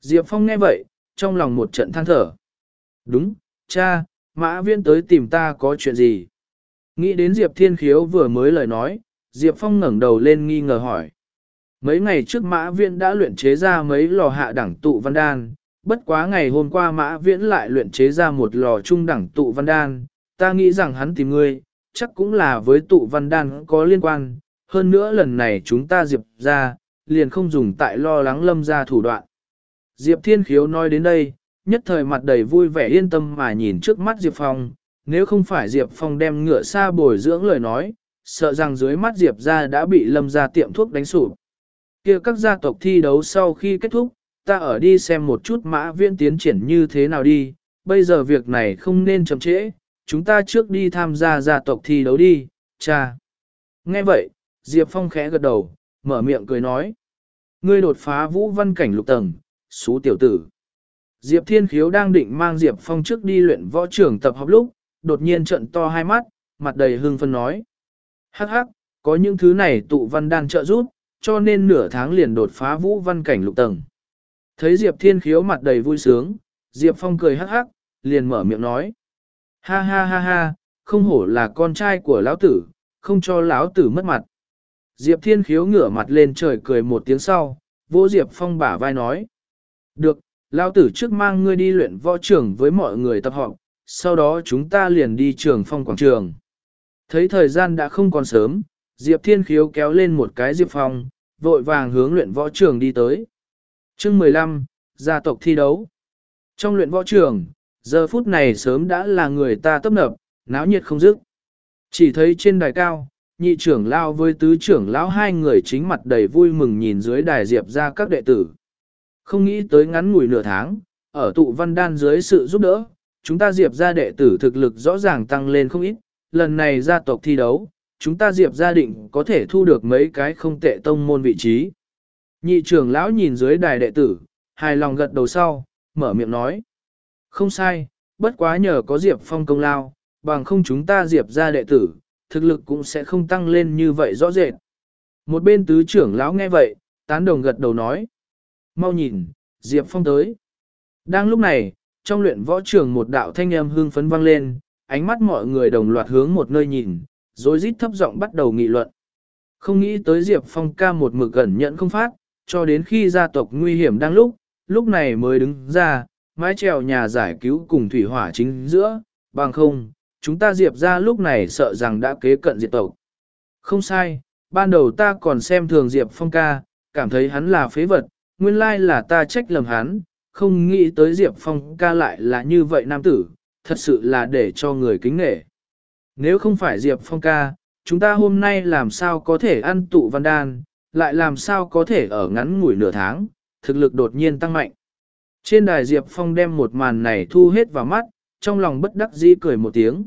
Diệp Phong nghe vậy, trong lòng một trận than thở. Đúng, cha, Mã Viễn tới tìm ta có chuyện gì? Nghĩ đến Diệp Thiên Khiếu vừa mới lời nói, Diệp Phong ngẩng đầu lên nghi ngờ hỏi. Mấy ngày trước Mã Viễn đã luyện chế ra mấy lò hạ đẳng tụ văn đan, bất quá ngày hôm qua Mã Viễn lại luyện chế ra một lò trung đẳng tụ văn đan, ta nghĩ rằng hắn tìm ngươi, chắc cũng là với tụ văn đan có liên quan, hơn nữa lần này chúng ta Diệp ra, liền không dùng tại lo lắng lâm ra thủ đoạn. Diệp Thiên Khiếu nói đến đây, nhất thời mặt đầy vui vẻ yên tâm mà nhìn trước mắt Diệp Phong, nếu không phải Diệp Phong đem ngựa xa bồi dưỡng lời nói, sợ rằng dưới mắt Diệp ra đã bị lâm ra tiệm thuốc đánh sụp. kia các gia tộc thi đấu sau khi kết thúc, ta ở đi xem một chút mã viễn tiến triển như thế nào đi, bây giờ việc này không nên chậm trễ, chúng ta trước đi tham gia gia tộc thi đấu đi, cha. Nghe vậy, Diệp Phong khẽ gật đầu, mở miệng cười nói. Ngươi đột phá vũ văn cảnh lục tầng, xú tiểu tử. Diệp Thiên Khiếu đang định mang Diệp Phong trước đi luyện võ trưởng tập học lúc, đột nhiên trận to hai mắt, mặt đầy hưng phân nói. Hắc hắc, có những thứ này tụ văn đan trợ giúp, cho nên nửa tháng liền đột phá vũ văn cảnh lục tầng. Thấy Diệp Thiên Khiếu mặt đầy vui sướng, Diệp Phong cười hắc hắc, liền mở miệng nói. Ha ha ha ha, không hổ là con trai của lão tử, không cho lão tử mất mặt. Diệp Thiên Khiếu ngửa mặt lên trời cười một tiếng sau, vô Diệp Phong bả vai nói. Được, lão tử trước mang ngươi đi luyện võ trưởng với mọi người tập họp, sau đó chúng ta liền đi trường phong quảng trường. Thấy thời gian đã không còn sớm, Diệp Thiên Khiếu kéo lên một cái Diệp Phong, vội vàng hướng luyện võ trường đi tới. chương 15, gia tộc thi đấu. Trong luyện võ trường, giờ phút này sớm đã là người ta tấp nập, náo nhiệt không dứt. Chỉ thấy trên đài cao, nhị trưởng lao với tứ trưởng lão hai người chính mặt đầy vui mừng nhìn dưới đài Diệp ra các đệ tử. Không nghĩ tới ngắn ngủi nửa tháng, ở tụ văn đan dưới sự giúp đỡ, chúng ta Diệp ra đệ tử thực lực rõ ràng tăng lên không ít, lần này gia tộc thi đấu, chúng ta Diệp gia định có thể thu được mấy cái không tệ tông môn vị trí. Nhị trưởng lão nhìn dưới đài đệ tử, hài lòng gật đầu sau, mở miệng nói. Không sai, bất quá nhờ có Diệp Phong công lao, bằng không chúng ta Diệp gia đệ tử, thực lực cũng sẽ không tăng lên như vậy rõ rệt. Một bên tứ trưởng lão nghe vậy, tán đồng gật đầu nói. Mau nhìn, Diệp Phong tới. Đang lúc này, trong luyện võ trường một đạo thanh âm hương phấn vang lên, ánh mắt mọi người đồng loạt hướng một nơi nhìn, rồi rít thấp giọng bắt đầu nghị luận. Không nghĩ tới Diệp Phong ca một mực gần nhận không phát, cho đến khi gia tộc nguy hiểm đang lúc, lúc này mới đứng ra, mái trèo nhà giải cứu cùng thủy hỏa chính giữa, bằng không, chúng ta Diệp ra lúc này sợ rằng đã kế cận diệt tộc. Không sai, ban đầu ta còn xem thường Diệp Phong ca, cảm thấy hắn là phế vật, nguyên lai là ta trách lầm hắn, không nghĩ tới Diệp Phong ca lại là như vậy nam tử, thật sự là để cho người kính nể. Nếu không phải Diệp Phong ca, chúng ta hôm nay làm sao có thể ăn tụ văn đan, lại làm sao có thể ở ngắn ngủi nửa tháng, thực lực đột nhiên tăng mạnh. Trên đài Diệp Phong đem một màn này thu hết vào mắt, trong lòng bất đắc dĩ cười một tiếng.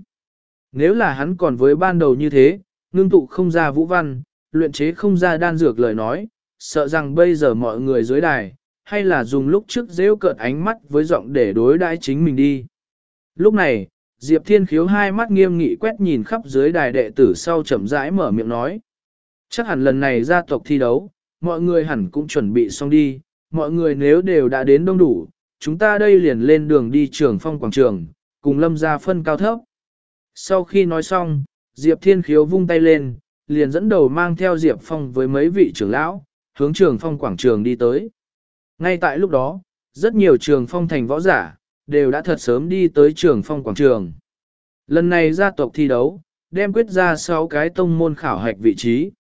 Nếu là hắn còn với ban đầu như thế, ngưng tụ không ra vũ văn, luyện chế không ra đan dược lời nói, sợ rằng bây giờ mọi người dưới đài, hay là dùng lúc trước rêu cợt ánh mắt với giọng để đối đãi chính mình đi. Lúc này, Diệp Thiên Khiếu hai mắt nghiêm nghị quét nhìn khắp dưới đài đệ tử sau chậm rãi mở miệng nói. Chắc hẳn lần này gia tộc thi đấu, mọi người hẳn cũng chuẩn bị xong đi, mọi người nếu đều đã đến đông đủ, chúng ta đây liền lên đường đi trường phong quảng trường, cùng lâm ra phân cao thấp. Sau khi nói xong, Diệp Thiên Khiếu vung tay lên, liền dẫn đầu mang theo Diệp Phong với mấy vị trưởng lão, hướng trường phong quảng trường đi tới. Ngay tại lúc đó, rất nhiều trường phong thành võ giả, đều đã thật sớm đi tới trường phong quảng trường. Lần này gia tộc thi đấu, đem quyết ra 6 cái tông môn khảo hạch vị trí.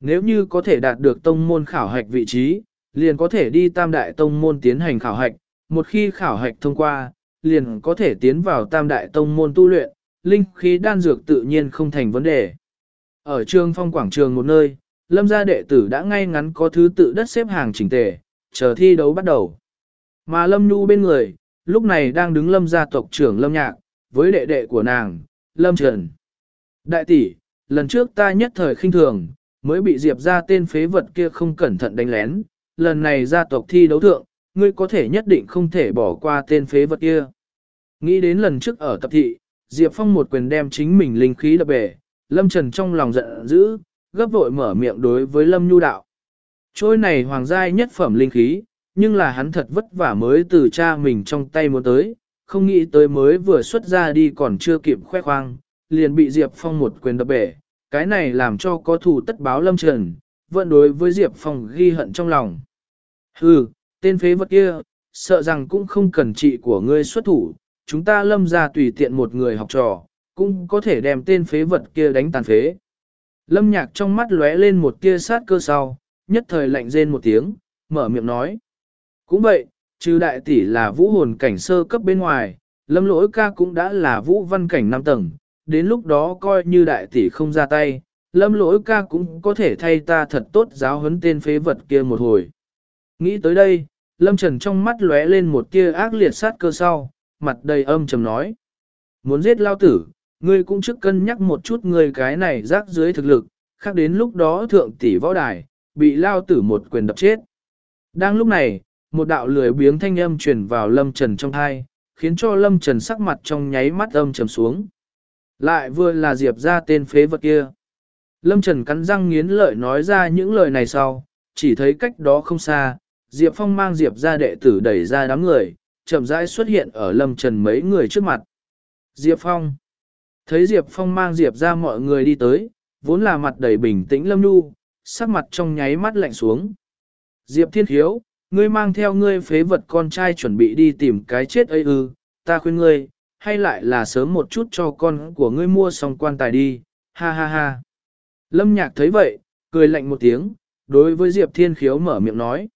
Nếu như có thể đạt được tông môn khảo hạch vị trí, liền có thể đi tam đại tông môn tiến hành khảo hạch, một khi khảo hạch thông qua, liền có thể tiến vào tam đại tông môn tu luyện, linh khí đan dược tự nhiên không thành vấn đề. Ở trường phong quảng trường một nơi, lâm gia đệ tử đã ngay ngắn có thứ tự đất xếp hàng chỉnh tề, chờ thi đấu bắt đầu. Mà lâm nhu bên người, lúc này đang đứng lâm gia tộc trưởng lâm nhạc, với đệ đệ của nàng, lâm trần. Đại tỷ, lần trước ta nhất thời khinh thường, mới bị diệp ra tên phế vật kia không cẩn thận đánh lén, lần này gia tộc thi đấu thượng, ngươi có thể nhất định không thể bỏ qua tên phế vật kia. Nghĩ đến lần trước ở tập thị, Diệp Phong một quyền đem chính mình linh khí đập bể, Lâm Trần trong lòng giận dữ, gấp vội mở miệng đối với Lâm Nhu Đạo. Trôi này hoàng giai nhất phẩm linh khí, nhưng là hắn thật vất vả mới từ cha mình trong tay muốn tới, không nghĩ tới mới vừa xuất ra đi còn chưa kịp khoe khoang, liền bị Diệp Phong một quyền đập bể, cái này làm cho có thù tất báo Lâm Trần, vẫn đối với Diệp Phong ghi hận trong lòng. Hừ, tên phế vật kia, sợ rằng cũng không cần trị của ngươi xuất thủ, chúng ta lâm ra tùy tiện một người học trò, cũng có thể đem tên phế vật kia đánh tàn phế. Lâm nhạc trong mắt lóe lên một tia sát cơ sau, nhất thời lạnh rên một tiếng, mở miệng nói. Cũng vậy, trừ đại tỷ là vũ hồn cảnh sơ cấp bên ngoài, lâm lỗi ca cũng đã là vũ văn cảnh 5 tầng, đến lúc đó coi như đại tỷ không ra tay, lâm lỗi ca cũng có thể thay ta thật tốt giáo huấn tên phế vật kia một hồi. Nghĩ tới đây, lâm trần trong mắt lóe lên một tia ác liệt sát cơ sau, mặt đầy âm trầm nói. Muốn giết lao tử, ngươi cũng trước cân nhắc một chút ngươi cái này rác dưới thực lực, khác đến lúc đó thượng tỷ võ đài, bị lao tử một quyền đập chết. Đang lúc này, một đạo lười biếng thanh âm truyền vào lâm trần trong thai, khiến cho lâm trần sắc mặt trong nháy mắt âm trầm xuống. Lại vừa là diệp ra tên phế vật kia. Lâm trần cắn răng nghiến lợi nói ra những lời này sau, chỉ thấy cách đó không xa, diệp phong mang diệp ra đệ tử đẩy ra đám người, chậm rãi xuất hiện ở lâm trần mấy người trước mặt. Diệp Phong Thấy Diệp Phong mang Diệp ra mọi người đi tới, vốn là mặt đầy bình tĩnh lâm nu, sắc mặt trong nháy mắt lạnh xuống. Diệp Thiên Khiếu, ngươi mang theo ngươi phế vật con trai chuẩn bị đi tìm cái chết ấy ư, ta khuyên ngươi, hay lại là sớm một chút cho con của ngươi mua xong quan tài đi, ha ha ha. Lâm nhạc thấy vậy, cười lạnh một tiếng, đối với Diệp Thiên Khiếu mở miệng nói.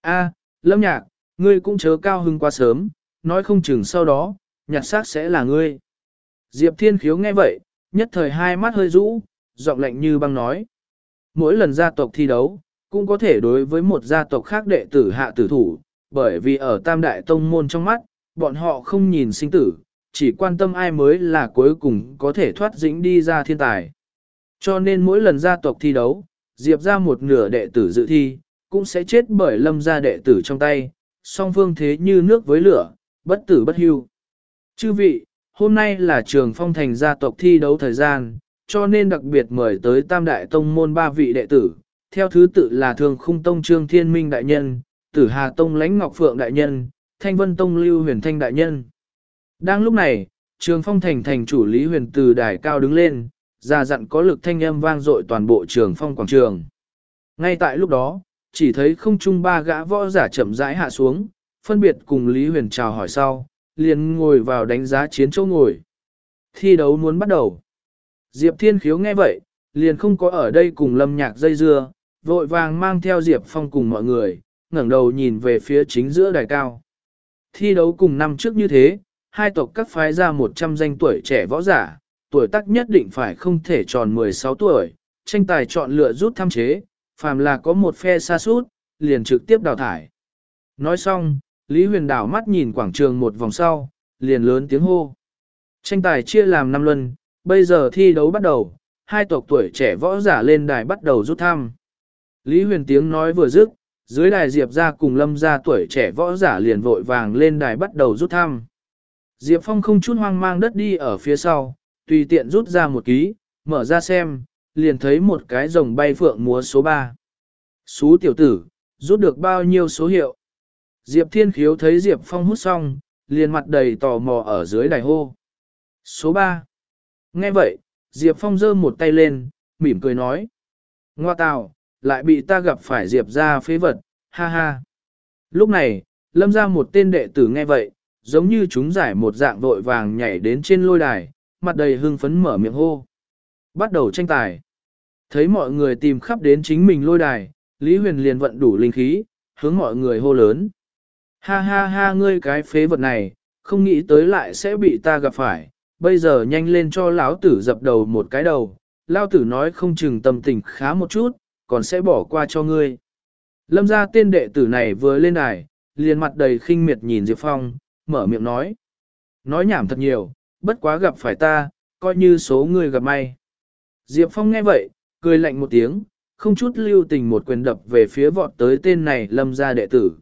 a Lâm nhạc, ngươi cũng chớ cao hưng quá sớm, nói không chừng sau đó, nhặt xác sẽ là ngươi. Diệp Thiên Khiếu nghe vậy, nhất thời hai mắt hơi rũ, giọng lạnh như băng nói. Mỗi lần gia tộc thi đấu, cũng có thể đối với một gia tộc khác đệ tử hạ tử thủ, bởi vì ở Tam Đại Tông Môn trong mắt, bọn họ không nhìn sinh tử, chỉ quan tâm ai mới là cuối cùng có thể thoát dĩnh đi ra thiên tài. Cho nên mỗi lần gia tộc thi đấu, Diệp ra một nửa đệ tử dự thi, cũng sẽ chết bởi lâm gia đệ tử trong tay, song phương thế như nước với lửa, bất tử bất hưu. Chư vị, hôm nay là trường phong thành gia tộc thi đấu thời gian, cho nên đặc biệt mời tới Tam Đại Tông môn ba vị đệ tử, theo thứ tự là Thường Khung Tông Trương Thiên Minh Đại Nhân, Tử Hà Tông Lãnh Ngọc Phượng Đại Nhân, Thanh Vân Tông Lưu Huyền Thanh Đại Nhân. Đang lúc này, trường phong thành thành chủ Lý Huyền từ đài cao đứng lên, ra dặn có lực thanh âm vang dội toàn bộ trường phong quảng trường. Ngay tại lúc đó, chỉ thấy không trung ba gã võ giả chậm rãi hạ xuống, phân biệt cùng Lý Huyền chào hỏi sau, liền ngồi vào đánh giá chiến châu ngồi. Thi đấu muốn bắt đầu. Diệp Thiên Khiếu nghe vậy, liền không có ở đây cùng lâm nhạc dây dưa, vội vàng mang theo Diệp Phong cùng mọi người, ngẩng đầu nhìn về phía chính giữa đài cao. Thi đấu cùng năm trước như thế, hai tộc các phái ra 100 danh tuổi trẻ võ giả, tuổi tác nhất định phải không thể tròn 16 tuổi, tranh tài chọn lựa rút tham chế, phàm là có một phe xa sút liền trực tiếp đào thải. Nói xong, Lý Huyền đảo mắt nhìn quảng trường một vòng sau, liền lớn tiếng hô. Tranh tài chia làm năm luân, bây giờ thi đấu bắt đầu, hai tộc tuổi trẻ võ giả lên đài bắt đầu rút thăm. Lý Huyền tiếng nói vừa dứt, dưới đài Diệp ra cùng lâm ra tuổi trẻ võ giả liền vội vàng lên đài bắt đầu rút thăm. Diệp Phong không chút hoang mang đất đi ở phía sau, tùy tiện rút ra một ký, mở ra xem, liền thấy một cái rồng bay phượng múa số 3. Xú tiểu tử, rút được bao nhiêu số hiệu? Diệp Thiên Khiếu thấy Diệp Phong hút xong, liền mặt đầy tò mò ở dưới đài hô. Số 3. Nghe vậy, Diệp Phong giơ một tay lên, mỉm cười nói. Ngoa tào, lại bị ta gặp phải Diệp ra phế vật, ha ha. Lúc này, lâm ra một tên đệ tử nghe vậy, giống như chúng giải một dạng vội vàng nhảy đến trên lôi đài, mặt đầy hưng phấn mở miệng hô. Bắt đầu tranh tài. Thấy mọi người tìm khắp đến chính mình lôi đài, Lý Huyền liền vận đủ linh khí, hướng mọi người hô lớn. Ha ha ha ngươi cái phế vật này, không nghĩ tới lại sẽ bị ta gặp phải, bây giờ nhanh lên cho lão tử dập đầu một cái đầu, lão tử nói không chừng tâm tình khá một chút, còn sẽ bỏ qua cho ngươi. Lâm ra tên đệ tử này vừa lên đài, liền mặt đầy khinh miệt nhìn Diệp Phong, mở miệng nói. Nói nhảm thật nhiều, bất quá gặp phải ta, coi như số người gặp may. Diệp Phong nghe vậy, cười lạnh một tiếng, không chút lưu tình một quyền đập về phía vọt tới tên này lâm Gia đệ tử.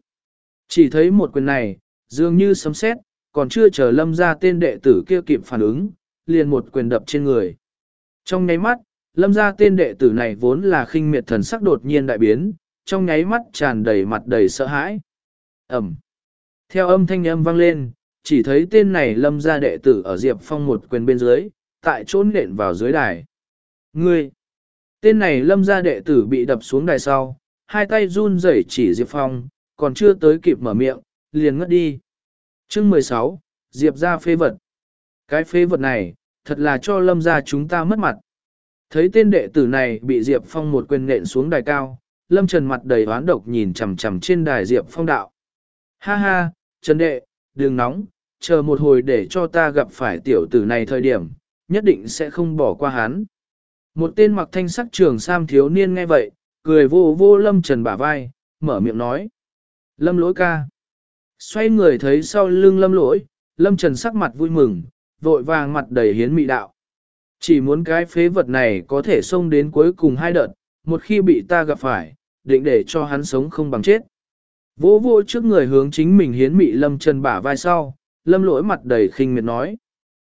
Chỉ thấy một quyền này, dường như sấm sét, còn chưa chờ lâm Gia tên đệ tử kia kịp phản ứng, liền một quyền đập trên người. Trong nháy mắt, lâm Gia tên đệ tử này vốn là khinh miệt thần sắc đột nhiên đại biến, trong nháy mắt tràn đầy mặt đầy sợ hãi. Ẩm. Theo âm thanh âm vang lên, chỉ thấy tên này lâm Gia đệ tử ở Diệp Phong một quyền bên dưới, tại chỗ nện vào dưới đài. Ngươi! Tên này lâm gia đệ tử bị đập xuống đài sau, hai tay run rẩy chỉ Diệp Phong, còn chưa tới kịp mở miệng, liền ngất đi. chương 16, Diệp ra phê vật. Cái phê vật này, thật là cho lâm gia chúng ta mất mặt. Thấy tên đệ tử này bị Diệp Phong một quyền nện xuống đài cao, lâm trần mặt đầy oán độc nhìn chằm chằm trên đài Diệp Phong đạo. Ha ha, Trần đệ, đừng nóng, chờ một hồi để cho ta gặp phải tiểu tử này thời điểm, nhất định sẽ không bỏ qua hắn. Một tên mặc thanh sắc trường sam thiếu niên nghe vậy, cười vô vô lâm trần bả vai, mở miệng nói. Lâm lỗi ca. Xoay người thấy sau lưng lâm lỗi, lâm trần sắc mặt vui mừng, vội vàng mặt đầy hiến mị đạo. Chỉ muốn cái phế vật này có thể xông đến cuối cùng hai đợt, một khi bị ta gặp phải, định để cho hắn sống không bằng chết. Vô vô trước người hướng chính mình hiến mị lâm trần bả vai sau, lâm lỗi mặt đầy khinh miệt nói.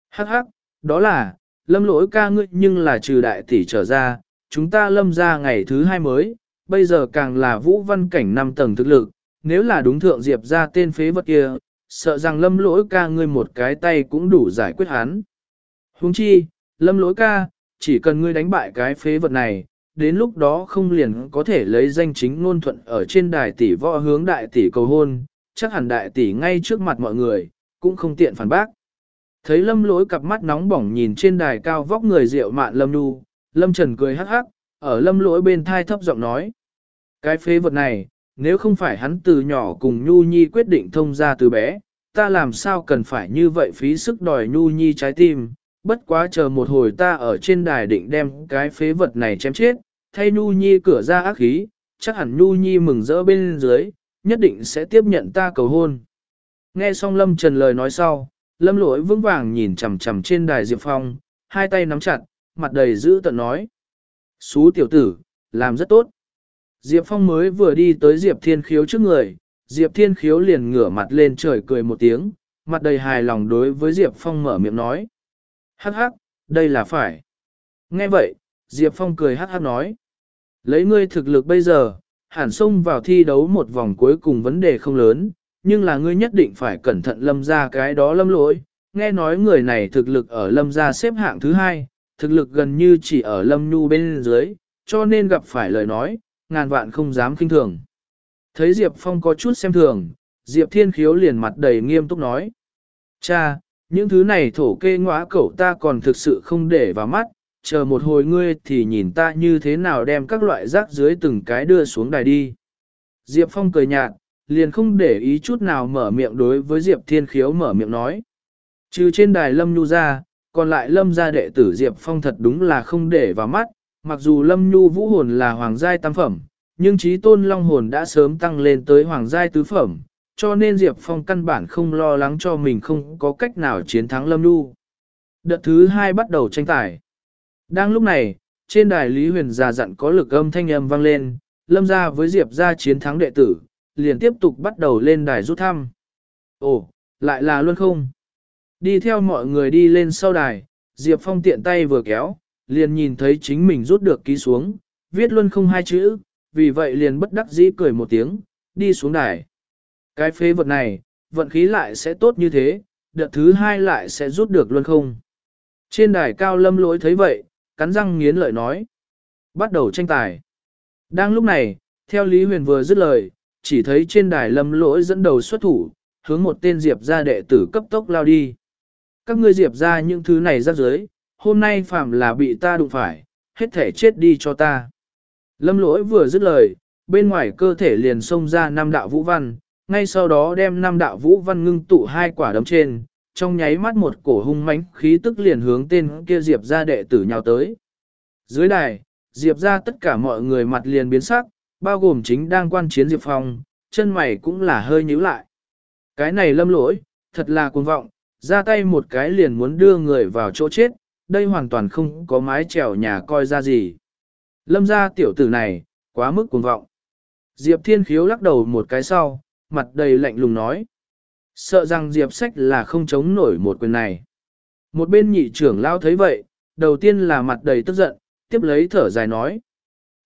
Hắc hắc, đó là, lâm lỗi ca ngươi nhưng là trừ đại tỷ trở ra, chúng ta lâm ra ngày thứ hai mới, bây giờ càng là vũ văn cảnh năm tầng thực lực, nếu là đúng thượng diệp ra tên phế vật kia, sợ rằng lâm lỗi ca ngươi một cái tay cũng đủ giải quyết hắn. Huống chi, lâm lỗi ca, chỉ cần ngươi đánh bại cái phế vật này, đến lúc đó không liền có thể lấy danh chính ngôn thuận ở trên đài tỷ võ hướng đại tỷ cầu hôn, chắc hẳn đại tỷ ngay trước mặt mọi người, cũng không tiện phản bác. Thấy lâm lỗi cặp mắt nóng bỏng nhìn trên đài cao vóc người rượu mạn lâm nu, lâm trần cười hắc hắc, ở lâm lỗi bên thai thấp giọng nói. Cái phế vật này, nếu không phải hắn từ nhỏ cùng Nhu Nhi quyết định thông ra từ bé, ta làm sao cần phải như vậy phí sức đòi Nhu Nhi trái tim, bất quá chờ một hồi ta ở trên đài định đem cái phế vật này chém chết, thay Nhu Nhi cửa ra ác khí, chắc hẳn Nhu Nhi mừng rỡ bên dưới, nhất định sẽ tiếp nhận ta cầu hôn. Nghe xong Lâm Trần lời nói sau, Lâm lỗi vững vàng nhìn chằm chằm trên đài Diệp Phong, hai tay nắm chặt, mặt đầy giữ tận nói. Xú tiểu tử, làm rất tốt. Diệp Phong mới vừa đi tới Diệp Thiên Khiếu trước người, Diệp Thiên Khiếu liền ngửa mặt lên trời cười một tiếng, mặt đầy hài lòng đối với Diệp Phong mở miệng nói. Hắc hắc, đây là phải. Nghe vậy, Diệp Phong cười hắc hắc nói. Lấy ngươi thực lực bây giờ, hẳn xông vào thi đấu một vòng cuối cùng vấn đề không lớn, nhưng là ngươi nhất định phải cẩn thận lâm ra cái đó lâm lỗi. Nghe nói người này thực lực ở lâm ra xếp hạng thứ hai, thực lực gần như chỉ ở lâm nhu bên dưới, cho nên gặp phải lời nói, ngàn vạn không dám kinh thường. Thấy Diệp Phong có chút xem thường, Diệp Thiên Khiếu liền mặt đầy nghiêm túc nói. Cha, những thứ này thổ kê ngõa cậu ta còn thực sự không để vào mắt, chờ một hồi ngươi thì nhìn ta như thế nào đem các loại rác dưới từng cái đưa xuống đài đi. Diệp Phong cười nhạt, liền không để ý chút nào mở miệng đối với Diệp Thiên Khiếu mở miệng nói. Trừ trên đài Lâm Nhu ra, còn lại Lâm gia đệ tử Diệp Phong thật đúng là không để vào mắt, mặc dù Lâm Nhu vũ hồn là hoàng giai tam phẩm, nhưng trí tôn long hồn đã sớm tăng lên tới hoàng giai tứ phẩm, cho nên Diệp Phong căn bản không lo lắng cho mình không có cách nào chiến thắng Lâm Nhu. Đợt thứ hai bắt đầu tranh tài. Đang lúc này, trên đài Lý Huyền già dặn có lực âm thanh âm vang lên, Lâm gia với Diệp gia chiến thắng đệ tử, liền tiếp tục bắt đầu lên đài rút thăm. Ồ, lại là luôn không? Đi theo mọi người đi lên sau đài, Diệp Phong tiện tay vừa kéo, liền nhìn thấy chính mình rút được ký xuống, viết luôn không hai chữ, vì vậy liền bất đắc dĩ cười một tiếng, đi xuống đài. Cái phế vật này, vận khí lại sẽ tốt như thế, đợt thứ hai lại sẽ rút được luôn không. Trên đài cao lâm lỗi thấy vậy, cắn răng nghiến lợi nói. Bắt đầu tranh tài. Đang lúc này, theo Lý Huyền vừa dứt lời, chỉ thấy trên đài lâm lỗi dẫn đầu xuất thủ, hướng một tên diệp ra đệ tử cấp tốc lao đi. Các ngươi diệp ra những thứ này ra dưới, hôm nay phạm là bị ta đụng phải, hết thể chết đi cho ta. Lâm lỗi vừa dứt lời, bên ngoài cơ thể liền xông ra năm đạo vũ văn, ngay sau đó đem năm đạo vũ văn ngưng tụ hai quả đấm trên, trong nháy mắt một cổ hung mãnh khí tức liền hướng tên kia Diệp ra đệ tử nhào tới. Dưới đài, Diệp ra tất cả mọi người mặt liền biến sắc, bao gồm chính đang quan chiến Diệp Phong, chân mày cũng là hơi nhíu lại. Cái này lâm lỗi, thật là cuồng vọng, ra tay một cái liền muốn đưa người vào chỗ chết, đây hoàn toàn không có mái trèo nhà coi ra gì. Lâm ra tiểu tử này, quá mức cuồng vọng. Diệp Thiên Khiếu lắc đầu một cái sau, mặt đầy lạnh lùng nói. Sợ rằng Diệp Sách là không chống nổi một quyền này. Một bên nhị trưởng lao thấy vậy, đầu tiên là mặt đầy tức giận, tiếp lấy thở dài nói.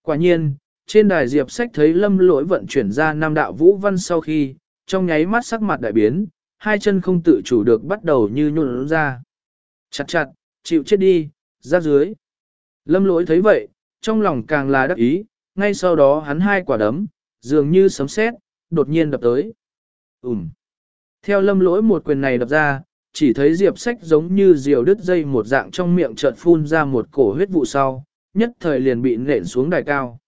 Quả nhiên, trên đài Diệp Sách thấy lâm lỗi vận chuyển ra nam đạo vũ văn sau khi, trong nháy mắt sắc mặt đại biến, hai chân không tự chủ được bắt đầu như nhuộn ra. Chặt chặt, chịu chết đi, ra dưới. Lâm lỗi thấy vậy, trong lòng càng là đắc ý, ngay sau đó hắn hai quả đấm, dường như sấm sét, đột nhiên đập tới. Ừm. Theo lâm lỗi một quyền này đập ra, chỉ thấy diệp sách giống như diều đứt dây một dạng trong miệng chợt phun ra một cổ huyết vụ sau, nhất thời liền bị nện xuống đài cao.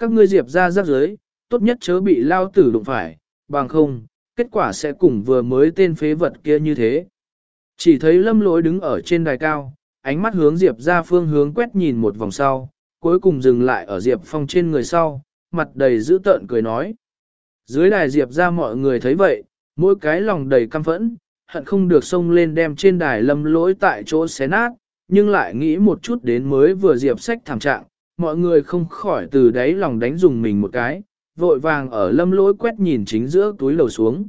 Các ngươi diệp ra rắc giới tốt nhất chớ bị lao tử đụng phải, bằng không, kết quả sẽ cùng vừa mới tên phế vật kia như thế. Chỉ thấy lâm lỗi đứng ở trên đài cao, ánh mắt hướng diệp ra phương hướng quét nhìn một vòng sau, cuối cùng dừng lại ở diệp phong trên người sau, mặt đầy dữ tợn cười nói. Dưới đài diệp ra mọi người thấy vậy, mỗi cái lòng đầy căm phẫn, hận không được xông lên đem trên đài lâm lỗi tại chỗ xé nát, nhưng lại nghĩ một chút đến mới vừa diệp sách thảm trạng, mọi người không khỏi từ đáy lòng đánh dùng mình một cái, vội vàng ở lâm lỗi quét nhìn chính giữa túi lầu xuống.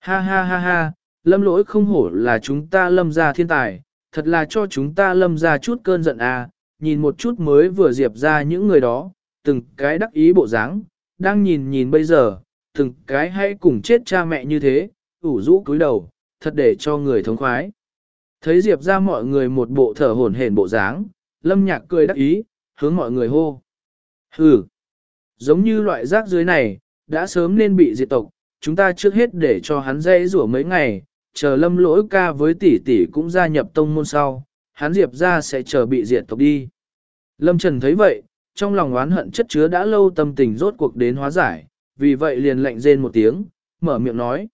Ha ha ha ha, lâm lỗi không hổ là chúng ta lâm ra thiên tài, thật là cho chúng ta lâm ra chút cơn giận à, nhìn một chút mới vừa diệp ra những người đó, từng cái đắc ý bộ dáng, đang nhìn nhìn bây giờ, từng cái hay cùng chết cha mẹ như thế, ủ rũ cúi đầu, thật để cho người thống khoái. Thấy Diệp ra mọi người một bộ thở hổn hển bộ dáng, lâm nhạc cười đắc ý, hướng mọi người hô. Hừ, giống như loại rác dưới này, đã sớm nên bị diệt tộc, chúng ta trước hết để cho hắn dây rủa mấy ngày, chờ lâm lỗi ca với tỷ tỷ cũng gia nhập tông môn sau, hắn Diệp ra sẽ chờ bị diệt tộc đi. Lâm Trần thấy vậy, trong lòng oán hận chất chứa đã lâu tâm tình rốt cuộc đến hóa giải, vì vậy liền lạnh rên một tiếng, mở miệng nói.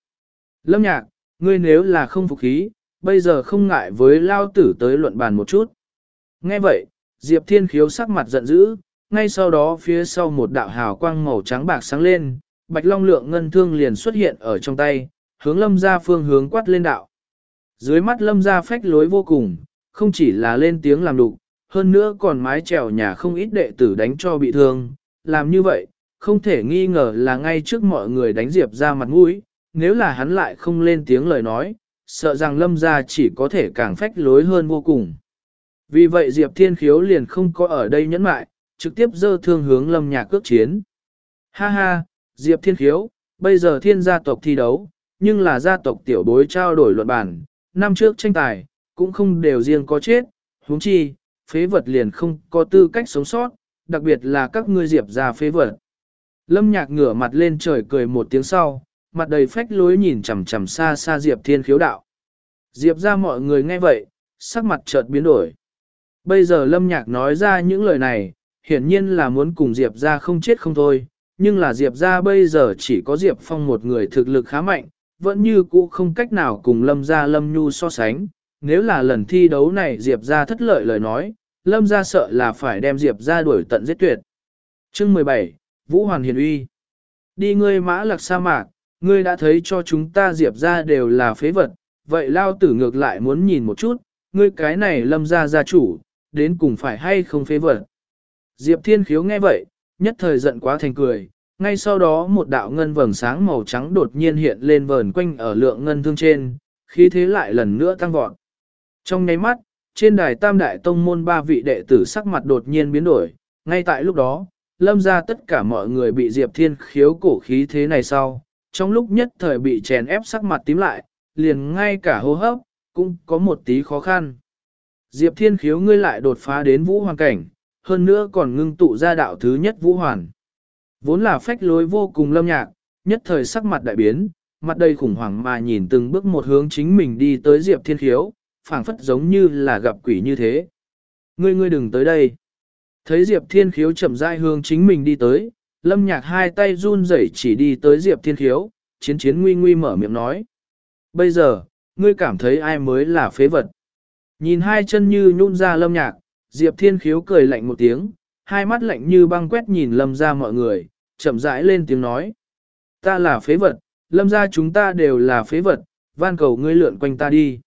Lâm nhạc, ngươi nếu là không phục khí, bây giờ không ngại với lao tử tới luận bàn một chút. Nghe vậy, Diệp Thiên Khiếu sắc mặt giận dữ, ngay sau đó phía sau một đạo hào quang màu trắng bạc sáng lên, bạch long lượng ngân thương liền xuất hiện ở trong tay, hướng lâm ra phương hướng quát lên đạo. Dưới mắt lâm ra phách lối vô cùng, không chỉ là lên tiếng làm đục, hơn nữa còn mái trèo nhà không ít đệ tử đánh cho bị thương, làm như vậy, không thể nghi ngờ là ngay trước mọi người đánh Diệp ra mặt mũi, nếu là hắn lại không lên tiếng lời nói, sợ rằng lâm ra chỉ có thể càng phách lối hơn vô cùng. Vì vậy Diệp Thiên Khiếu liền không có ở đây nhẫn mại, trực tiếp dơ thương hướng lâm nhạc cước chiến. Ha ha, Diệp Thiên Khiếu, bây giờ thiên gia tộc thi đấu, nhưng là gia tộc tiểu bối trao đổi luận bản, năm trước tranh tài, cũng không đều riêng có chết, huống chi, phế vật liền không có tư cách sống sót, đặc biệt là các ngươi Diệp ra phế vật. Lâm nhạc ngửa mặt lên trời cười một tiếng sau, mặt đầy phách lối nhìn chằm chằm xa xa Diệp Thiên Khiếu đạo. Diệp ra mọi người nghe vậy, sắc mặt chợt biến đổi. Bây giờ Lâm Nhạc nói ra những lời này, hiển nhiên là muốn cùng Diệp ra không chết không thôi, nhưng là Diệp ra bây giờ chỉ có Diệp Phong một người thực lực khá mạnh, vẫn như cũ không cách nào cùng Lâm ra Lâm Nhu so sánh. Nếu là lần thi đấu này Diệp ra thất lợi lời nói, Lâm ra sợ là phải đem Diệp ra đuổi tận giết tuyệt. Chương 17, Vũ Hoàn Hiền Uy Đi ngươi mã lạc sa mạc, ngươi đã thấy cho chúng ta Diệp ra đều là phế vật, vậy lao tử ngược lại muốn nhìn một chút, ngươi cái này lâm ra gia chủ, đến cùng phải hay không phế vật. Diệp Thiên Khiếu nghe vậy, nhất thời giận quá thành cười, ngay sau đó một đạo ngân vầng sáng màu trắng đột nhiên hiện lên vờn quanh ở lượng ngân thương trên, khí thế lại lần nữa tăng vọt. Trong nháy mắt, trên đài tam đại tông môn ba vị đệ tử sắc mặt đột nhiên biến đổi, ngay tại lúc đó, lâm ra tất cả mọi người bị Diệp Thiên Khiếu cổ khí thế này sau, trong lúc nhất thời bị chèn ép sắc mặt tím lại, liền ngay cả hô hấp, cũng có một tí khó khăn. Diệp Thiên Khiếu ngươi lại đột phá đến vũ hoàn cảnh, hơn nữa còn ngưng tụ ra đạo thứ nhất vũ hoàn. Vốn là phách lối vô cùng lâm nhạc, nhất thời sắc mặt đại biến, mặt đầy khủng hoảng mà nhìn từng bước một hướng chính mình đi tới Diệp Thiên Khiếu, phảng phất giống như là gặp quỷ như thế. Ngươi ngươi đừng tới đây. Thấy Diệp Thiên Khiếu chậm rãi hướng chính mình đi tới, lâm nhạc hai tay run rẩy chỉ đi tới Diệp Thiên Khiếu, chiến chiến nguy nguy mở miệng nói. Bây giờ, ngươi cảm thấy ai mới là phế vật. Nhìn hai chân như nhún ra lâm nhạc, Diệp Thiên Khiếu cười lạnh một tiếng, hai mắt lạnh như băng quét nhìn lâm ra mọi người, chậm rãi lên tiếng nói. Ta là phế vật, lâm ra chúng ta đều là phế vật, van cầu ngươi lượn quanh ta đi.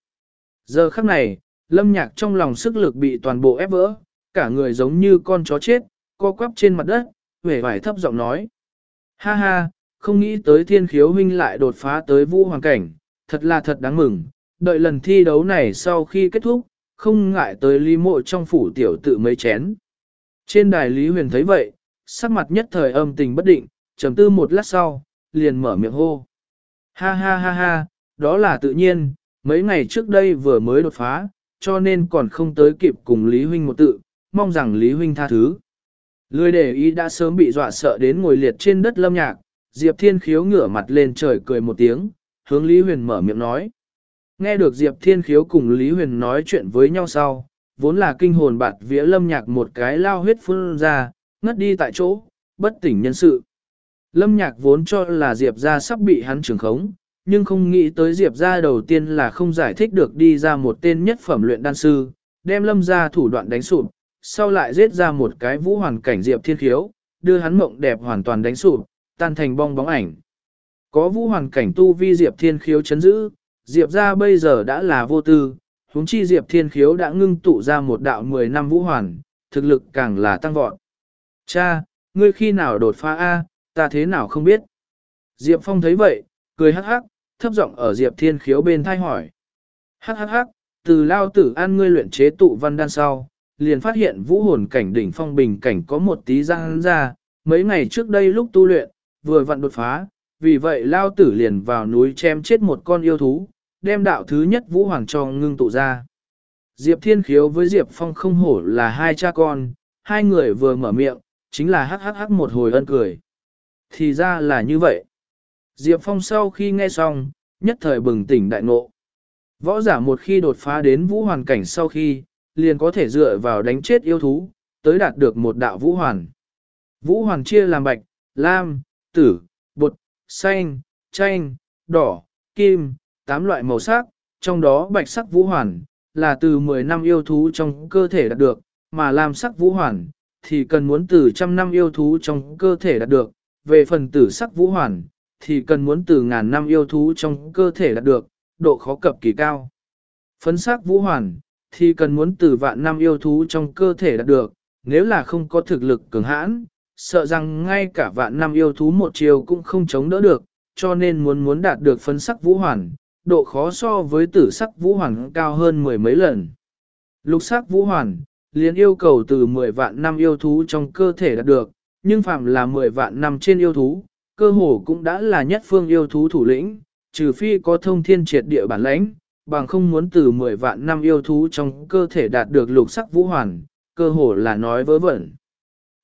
Giờ khắc này, lâm nhạc trong lòng sức lực bị toàn bộ ép vỡ, cả người giống như con chó chết, co quắp trên mặt đất, vẻ vải thấp giọng nói. Ha ha, không nghĩ tới thiên khiếu huynh lại đột phá tới vũ hoàng cảnh, thật là thật đáng mừng, đợi lần thi đấu này sau khi kết thúc, không ngại tới ly mộ trong phủ tiểu tự mấy chén. Trên đài Lý Huyền thấy vậy, sắc mặt nhất thời âm tình bất định, trầm tư một lát sau, liền mở miệng hô. Ha ha ha ha, đó là tự nhiên, mấy ngày trước đây vừa mới đột phá, cho nên còn không tới kịp cùng Lý Huynh một tự, mong rằng Lý Huynh tha thứ. Lười để ý đã sớm bị dọa sợ đến ngồi liệt trên đất lâm nhạc, Diệp Thiên khiếu ngửa mặt lên trời cười một tiếng, hướng Lý Huyền mở miệng nói. Nghe được Diệp Thiên Khiếu cùng Lý Huyền nói chuyện với nhau sau, vốn là kinh hồn bạt vía lâm nhạc một cái lao huyết phun ra, ngất đi tại chỗ, bất tỉnh nhân sự. Lâm nhạc vốn cho là Diệp ra sắp bị hắn trường khống, nhưng không nghĩ tới Diệp ra đầu tiên là không giải thích được đi ra một tên nhất phẩm luyện đan sư, đem lâm ra thủ đoạn đánh sụp, sau lại giết ra một cái vũ hoàn cảnh Diệp Thiên Khiếu, đưa hắn mộng đẹp hoàn toàn đánh sụp, tan thành bong bóng ảnh. Có vũ hoàn cảnh tu vi Diệp Thiên Khiếu chấn giữ, Diệp ra bây giờ đã là vô tư, huống chi Diệp Thiên Khiếu đã ngưng tụ ra một đạo 10 năm vũ hoàn, thực lực càng là tăng vọt. Cha, ngươi khi nào đột phá A, ta thế nào không biết. Diệp Phong thấy vậy, cười hắc hắc, thấp giọng ở Diệp Thiên Khiếu bên thai hỏi. Hắc hắc hắc, từ lao tử an ngươi luyện chế tụ văn đan sau, liền phát hiện vũ hồn cảnh đỉnh phong bình cảnh có một tí răng ra, mấy ngày trước đây lúc tu luyện, vừa vặn đột phá, vì vậy lao tử liền vào núi chém chết một con yêu thú, đem đạo thứ nhất vũ hoàng cho ngưng tụ ra. Diệp Thiên Khiếu với Diệp Phong không hổ là hai cha con, hai người vừa mở miệng, chính là hắc hắc hắc một hồi ân cười. Thì ra là như vậy. Diệp Phong sau khi nghe xong, nhất thời bừng tỉnh đại ngộ. Võ giả một khi đột phá đến vũ hoàn cảnh sau khi, liền có thể dựa vào đánh chết yêu thú, tới đạt được một đạo vũ hoàn. Vũ hoàn chia làm bạch, lam, tử, bột, xanh, chanh, đỏ, kim, tám loại màu sắc, trong đó bạch sắc vũ hoàn, là từ 10 năm yêu thú trong cơ thể đạt được, mà lam sắc vũ hoàn, thì cần muốn từ trăm năm yêu thú trong cơ thể đạt được, về phần tử sắc vũ hoàn, thì cần muốn từ ngàn năm yêu thú trong cơ thể đạt được, độ khó cập kỳ cao. Phấn sắc vũ hoàn, thì cần muốn từ vạn năm yêu thú trong cơ thể đạt được, nếu là không có thực lực cường hãn, sợ rằng ngay cả vạn năm yêu thú một chiều cũng không chống đỡ được, cho nên muốn muốn đạt được phấn sắc vũ hoàn, độ khó so với tử sắc vũ hoàn cao hơn mười mấy lần. Lục sắc vũ hoàn, liền yêu cầu từ 10 vạn năm yêu thú trong cơ thể đạt được, nhưng phạm là 10 vạn năm trên yêu thú, cơ hồ cũng đã là nhất phương yêu thú thủ lĩnh, trừ phi có thông thiên triệt địa bản lãnh, bằng không muốn từ 10 vạn năm yêu thú trong cơ thể đạt được lục sắc vũ hoàn, cơ hồ là nói vớ vẩn.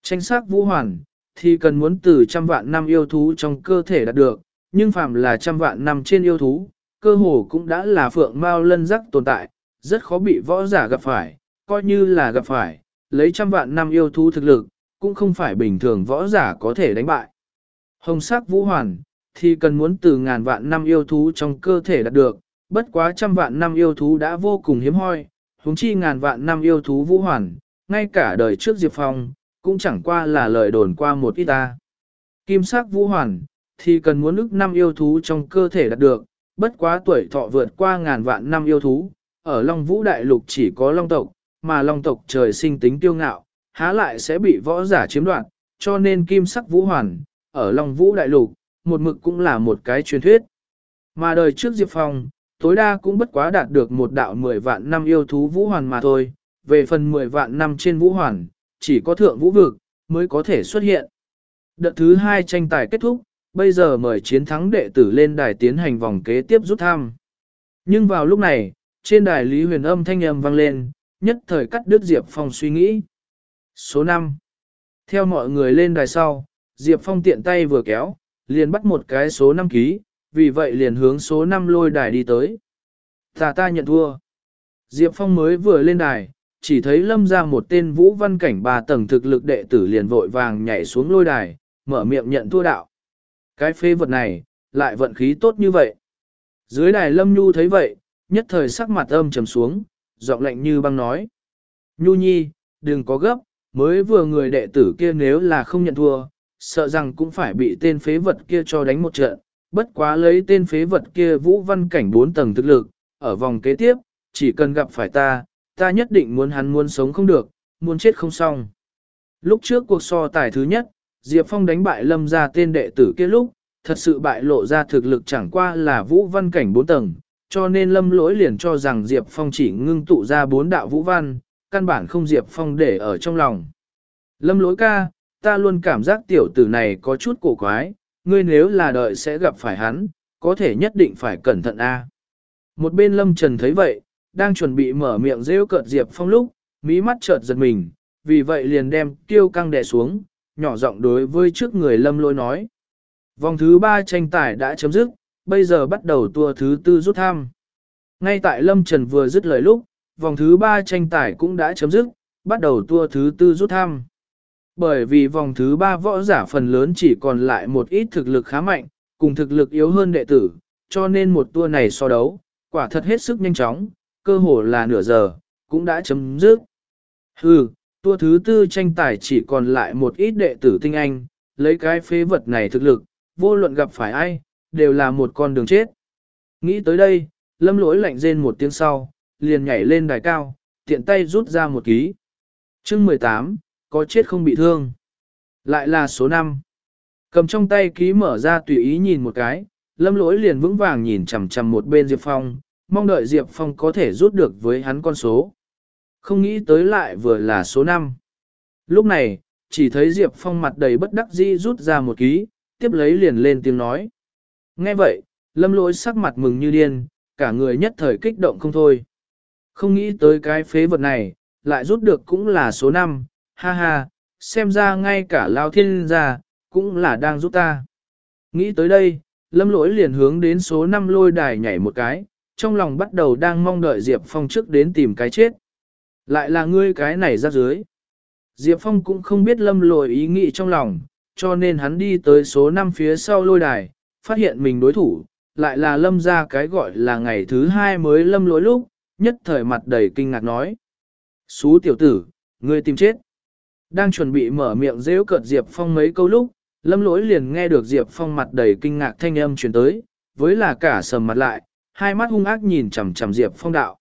Tranh sắc vũ hoàn, thì cần muốn từ trăm vạn năm yêu thú trong cơ thể đạt được, nhưng phạm là trăm vạn năm trên yêu thú, cơ hồ cũng đã là phượng mao lân rắc tồn tại, rất khó bị võ giả gặp phải, coi như là gặp phải, lấy trăm vạn năm yêu thú thực lực, cũng không phải bình thường võ giả có thể đánh bại. Hồng sắc vũ hoàn, thì cần muốn từ ngàn vạn năm yêu thú trong cơ thể đạt được, bất quá trăm vạn năm yêu thú đã vô cùng hiếm hoi, huống chi ngàn vạn năm yêu thú vũ hoàn, ngay cả đời trước Diệp Phong, cũng chẳng qua là lời đồn qua một ít ta. Kim sắc vũ hoàn, thì cần muốn ức năm yêu thú trong cơ thể đạt được, bất quá tuổi thọ vượt qua ngàn vạn năm yêu thú, ở Long Vũ Đại Lục chỉ có Long tộc, mà Long tộc trời sinh tính tiêu ngạo, há lại sẽ bị võ giả chiếm đoạt, cho nên kim sắc vũ hoàn, ở Long Vũ Đại Lục, một mực cũng là một cái truyền thuyết. Mà đời trước Diệp Phong, tối đa cũng bất quá đạt được một đạo 10 vạn năm yêu thú vũ hoàn mà thôi, về phần 10 vạn năm trên vũ hoàn, chỉ có thượng vũ vực, mới có thể xuất hiện. Đợt thứ hai tranh tài kết thúc, bây giờ mời chiến thắng đệ tử lên đài tiến hành vòng kế tiếp rút thăm. Nhưng vào lúc này, trên đài Lý Huyền âm thanh âm vang lên, nhất thời cắt đứt Diệp Phong suy nghĩ. Số 5. Theo mọi người lên đài sau, Diệp Phong tiện tay vừa kéo, liền bắt một cái số 5 ký, vì vậy liền hướng số 5 lôi đài đi tới. Ta ta nhận thua. Diệp Phong mới vừa lên đài, chỉ thấy lâm ra một tên vũ văn cảnh bà tầng thực lực đệ tử liền vội vàng nhảy xuống lôi đài, mở miệng nhận thua đạo. Cái phê vật này, lại vận khí tốt như vậy. Dưới đài lâm nhu thấy vậy, nhất thời sắc mặt âm trầm xuống, giọng lạnh như băng nói. Nhu nhi, đừng có gấp, mới vừa người đệ tử kia nếu là không nhận thua, sợ rằng cũng phải bị tên phế vật kia cho đánh một trận, bất quá lấy tên phế vật kia vũ văn cảnh bốn tầng thực lực, ở vòng kế tiếp, chỉ cần gặp phải ta, ta nhất định muốn hắn muốn sống không được, muốn chết không xong. Lúc trước cuộc so tài thứ nhất, Diệp Phong đánh bại lâm ra tên đệ tử kia lúc, thật sự bại lộ ra thực lực chẳng qua là vũ văn cảnh bốn tầng, cho nên lâm lỗi liền cho rằng Diệp Phong chỉ ngưng tụ ra bốn đạo vũ văn, căn bản không Diệp Phong để ở trong lòng. Lâm lỗi ca, ta luôn cảm giác tiểu tử này có chút cổ quái, ngươi nếu là đợi sẽ gặp phải hắn, có thể nhất định phải cẩn thận a. Một bên lâm trần thấy vậy, đang chuẩn bị mở miệng rêu cợt Diệp Phong lúc, mí mắt chợt giật mình, vì vậy liền đem tiêu căng đè xuống, nhỏ giọng đối với trước người lâm lỗi nói. Vòng thứ ba tranh tài đã chấm dứt, bây giờ bắt đầu tour thứ tư rút thăm. Ngay tại Lâm Trần vừa dứt lời lúc, vòng thứ ba tranh tài cũng đã chấm dứt, bắt đầu tour thứ tư rút thăm. Bởi vì vòng thứ ba võ giả phần lớn chỉ còn lại một ít thực lực khá mạnh, cùng thực lực yếu hơn đệ tử, cho nên một tour này so đấu, quả thật hết sức nhanh chóng, cơ hồ là nửa giờ, cũng đã chấm dứt. Hừ, Tua thứ tư tranh tài chỉ còn lại một ít đệ tử tinh anh, lấy cái phế vật này thực lực, vô luận gặp phải ai, đều là một con đường chết. Nghĩ tới đây, lâm lỗi lạnh rên một tiếng sau, liền nhảy lên đài cao, tiện tay rút ra một ký. chương 18, có chết không bị thương. Lại là số 5. Cầm trong tay ký mở ra tùy ý nhìn một cái, lâm lỗi liền vững vàng nhìn chằm chằm một bên Diệp Phong, mong đợi Diệp Phong có thể rút được với hắn con số. Không nghĩ tới lại vừa là số 5. Lúc này, chỉ thấy Diệp Phong mặt đầy bất đắc dĩ rút ra một ký, tiếp lấy liền lên tiếng nói. Nghe vậy, lâm lỗi sắc mặt mừng như điên, cả người nhất thời kích động không thôi. Không nghĩ tới cái phế vật này, lại rút được cũng là số 5, ha ha, xem ra ngay cả lao thiên gia, cũng là đang giúp ta. Nghĩ tới đây, lâm lỗi liền hướng đến số 5 lôi đài nhảy một cái, trong lòng bắt đầu đang mong đợi Diệp Phong trước đến tìm cái chết. Lại là ngươi cái này ra dưới. Diệp Phong cũng không biết lâm lội ý nghĩ trong lòng, cho nên hắn đi tới số 5 phía sau lôi đài, phát hiện mình đối thủ, lại là lâm ra cái gọi là ngày thứ hai mới lâm lỗi lúc, nhất thời mặt đầy kinh ngạc nói. Xú tiểu tử, ngươi tìm chết. Đang chuẩn bị mở miệng rêu cợt Diệp Phong mấy câu lúc, lâm lỗi liền nghe được Diệp Phong mặt đầy kinh ngạc thanh âm truyền tới, với là cả sầm mặt lại, hai mắt hung ác nhìn chằm chằm Diệp Phong đạo.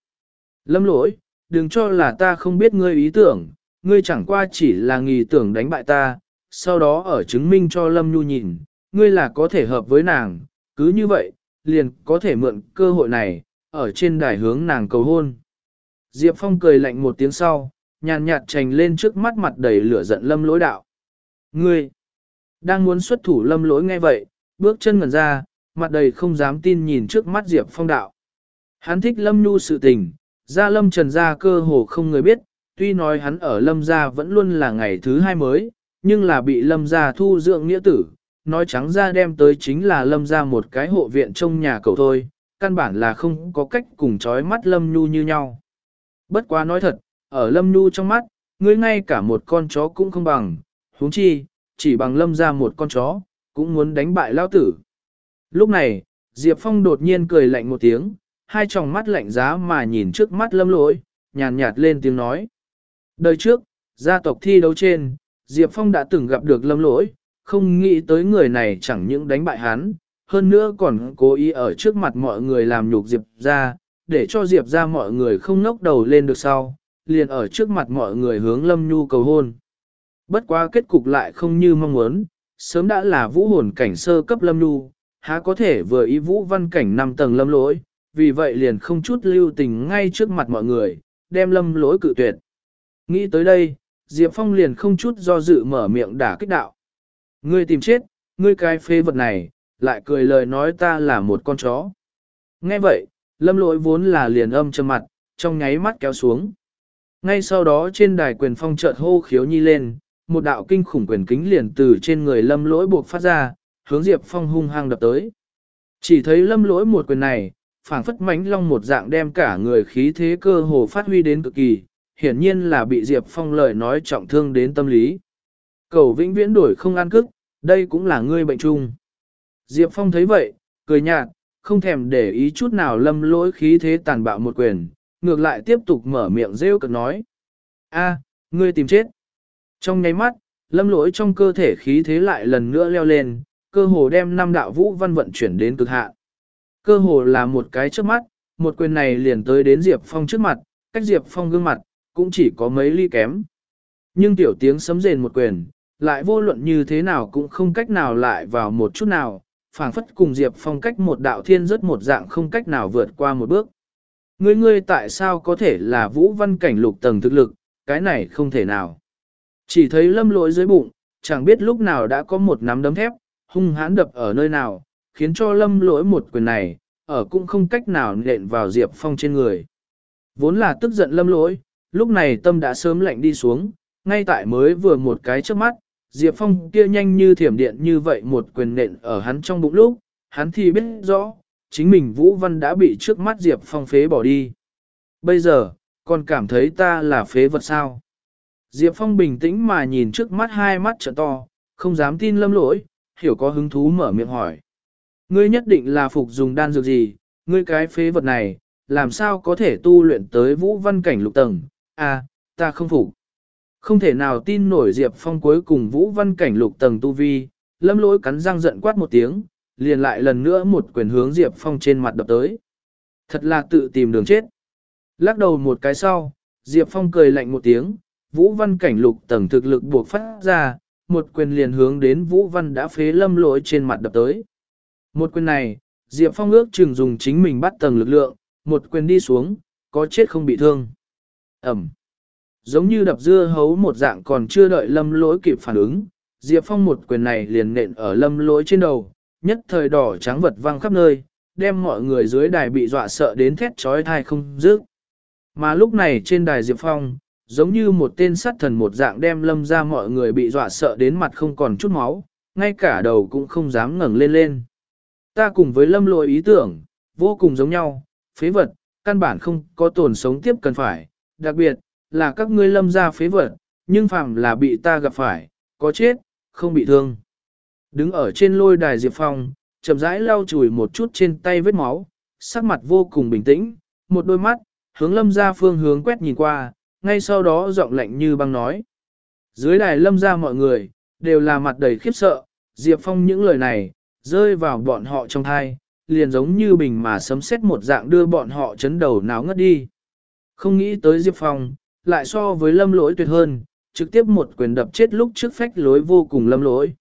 Lâm lỗi, đừng cho là ta không biết ngươi ý tưởng, ngươi chẳng qua chỉ là nghi tưởng đánh bại ta, sau đó ở chứng minh cho Lâm Nhu nhìn, ngươi là có thể hợp với nàng, cứ như vậy, liền có thể mượn cơ hội này, ở trên đài hướng nàng cầu hôn. Diệp Phong cười lạnh một tiếng sau, nhàn nhạt trành lên trước mắt mặt đầy lửa giận lâm lỗi đạo. Ngươi, đang muốn xuất thủ lâm lỗi nghe vậy, bước chân ngần ra, mặt đầy không dám tin nhìn trước mắt Diệp Phong đạo. Hắn thích lâm nhu sự tình, gia lâm trần gia cơ hồ không người biết, tuy nói hắn ở lâm gia vẫn luôn là ngày thứ hai mới, nhưng là bị lâm gia thu dưỡng nghĩa tử, nói trắng ra đem tới chính là lâm gia một cái hộ viện trong nhà cầu thôi, căn bản là không có cách cùng chói mắt lâm nhu như nhau. Bất quá nói thật, ở lâm nhu trong mắt, ngươi ngay cả một con chó cũng không bằng, huống chi, chỉ bằng lâm ra một con chó, cũng muốn đánh bại lao tử. Lúc này, Diệp Phong đột nhiên cười lạnh một tiếng, hai tròng mắt lạnh giá mà nhìn trước mắt lâm lỗi, nhàn nhạt lên tiếng nói. Đời trước, gia tộc thi đấu trên, Diệp Phong đã từng gặp được lâm lỗi, không nghĩ tới người này chẳng những đánh bại hắn, hơn nữa còn cố ý ở trước mặt mọi người làm nhục Diệp ra, để cho Diệp ra mọi người không ngốc đầu lên được sau, liền ở trước mặt mọi người hướng Lâm Nhu cầu hôn. Bất quá kết cục lại không như mong muốn, sớm đã là vũ hồn cảnh sơ cấp Lâm Nhu, há có thể vừa ý vũ văn cảnh năm tầng lâm lỗi, vì vậy liền không chút lưu tình ngay trước mặt mọi người, đem lâm lỗi cự tuyệt. Nghĩ tới đây, Diệp Phong liền không chút do dự mở miệng đả kích đạo. Ngươi tìm chết, ngươi cái phê vật này, lại cười lời nói ta là một con chó. Nghe vậy, lâm lỗi vốn là liền âm trầm mặt, trong nháy mắt kéo xuống. Ngay sau đó trên đài quyền phong chợt hô khiếu nhi lên, một đạo kinh khủng quyền kính liền từ trên người lâm lỗi buộc phát ra, hướng Diệp Phong hung hăng đập tới. Chỉ thấy lâm lỗi một quyền này, phảng phất mánh long một dạng đem cả người khí thế cơ hồ phát huy đến cực kỳ, hiển nhiên là bị Diệp Phong lời nói trọng thương đến tâm lý. Cầu vĩnh viễn đổi không ăn cức, đây cũng là ngươi bệnh chung. Diệp Phong thấy vậy, cười nhạt, không thèm để ý chút nào lâm lỗi khí thế tàn bạo một quyền, ngược lại tiếp tục mở miệng rêu cực nói. a ngươi tìm chết. Trong nháy mắt, lâm lỗi trong cơ thể khí thế lại lần nữa leo lên, cơ hồ đem năm đạo vũ văn vận chuyển đến cực hạn. Cơ hồ là một cái trước mắt, một quyền này liền tới đến Diệp Phong trước mặt, cách Diệp Phong gương mặt, cũng chỉ có mấy ly kém. Nhưng tiểu tiếng sấm rền một quyền, lại vô luận như thế nào cũng không cách nào lại vào một chút nào, phảng phất cùng Diệp Phong cách một đạo thiên rất một dạng không cách nào vượt qua một bước. Ngươi ngươi tại sao có thể là vũ văn cảnh lục tầng thực lực, cái này không thể nào. Chỉ thấy lâm lỗi dưới bụng, chẳng biết lúc nào đã có một nắm đấm thép, hung hãn đập ở nơi nào, khiến cho lâm lỗi một quyền này, ở cũng không cách nào nện vào Diệp Phong trên người. Vốn là tức giận lâm lỗi, lúc này tâm đã sớm lạnh đi xuống, ngay tại mới vừa một cái trước mắt, Diệp Phong kia nhanh như thiểm điện như vậy một quyền nện ở hắn trong bụng lúc, hắn thì biết rõ, chính mình Vũ Văn đã bị trước mắt Diệp Phong phế bỏ đi. Bây giờ, còn cảm thấy ta là phế vật sao? Diệp Phong bình tĩnh mà nhìn trước mắt hai mắt trợ to, không dám tin lâm lỗi, hiểu có hứng thú mở miệng hỏi. Ngươi nhất định là phục dùng đan dược gì, ngươi cái phế vật này, làm sao có thể tu luyện tới vũ văn cảnh lục tầng, à, ta không phục. Không thể nào tin nổi Diệp Phong cuối cùng vũ văn cảnh lục tầng tu vi, lâm lỗi cắn răng giận quát một tiếng, liền lại lần nữa một quyền hướng Diệp Phong trên mặt đập tới. Thật là tự tìm đường chết. Lắc đầu một cái sau, Diệp Phong cười lạnh một tiếng, vũ văn cảnh lục tầng thực lực buộc phát ra, một quyền liền hướng đến vũ văn đã phế lâm lỗi trên mặt đập tới. Một quyền này, Diệp Phong ước chừng dùng chính mình bắt tầng lực lượng, một quyền đi xuống, có chết không bị thương. Ẩm giống như đập dưa hấu một dạng còn chưa đợi lâm lỗi kịp phản ứng, Diệp Phong một quyền này liền nện ở lâm lỗi trên đầu, nhất thời đỏ trắng vật văng khắp nơi, đem mọi người dưới đài bị dọa sợ đến thét trói thai không dứt. Mà lúc này trên đài Diệp Phong, giống như một tên sát thần một dạng đem lâm ra mọi người bị dọa sợ đến mặt không còn chút máu, ngay cả đầu cũng không dám ngẩng lên lên. Ta cùng với lâm lỗi ý tưởng, vô cùng giống nhau, phế vật, căn bản không có tồn sống tiếp cần phải, đặc biệt, là các ngươi lâm ra phế vật, nhưng phàm là bị ta gặp phải, có chết, không bị thương. Đứng ở trên lôi đài Diệp Phong, chậm rãi lau chùi một chút trên tay vết máu, sắc mặt vô cùng bình tĩnh, một đôi mắt, hướng lâm ra phương hướng quét nhìn qua, ngay sau đó giọng lạnh như băng nói. Dưới đài lâm ra mọi người, đều là mặt đầy khiếp sợ, Diệp Phong những lời này, rơi vào bọn họ trong thai, liền giống như bình mà sấm xét một dạng đưa bọn họ chấn đầu náo ngất đi. Không nghĩ tới Diệp Phong, lại so với lâm lỗi tuyệt hơn, trực tiếp một quyền đập chết lúc trước phách lối vô cùng lâm lỗi.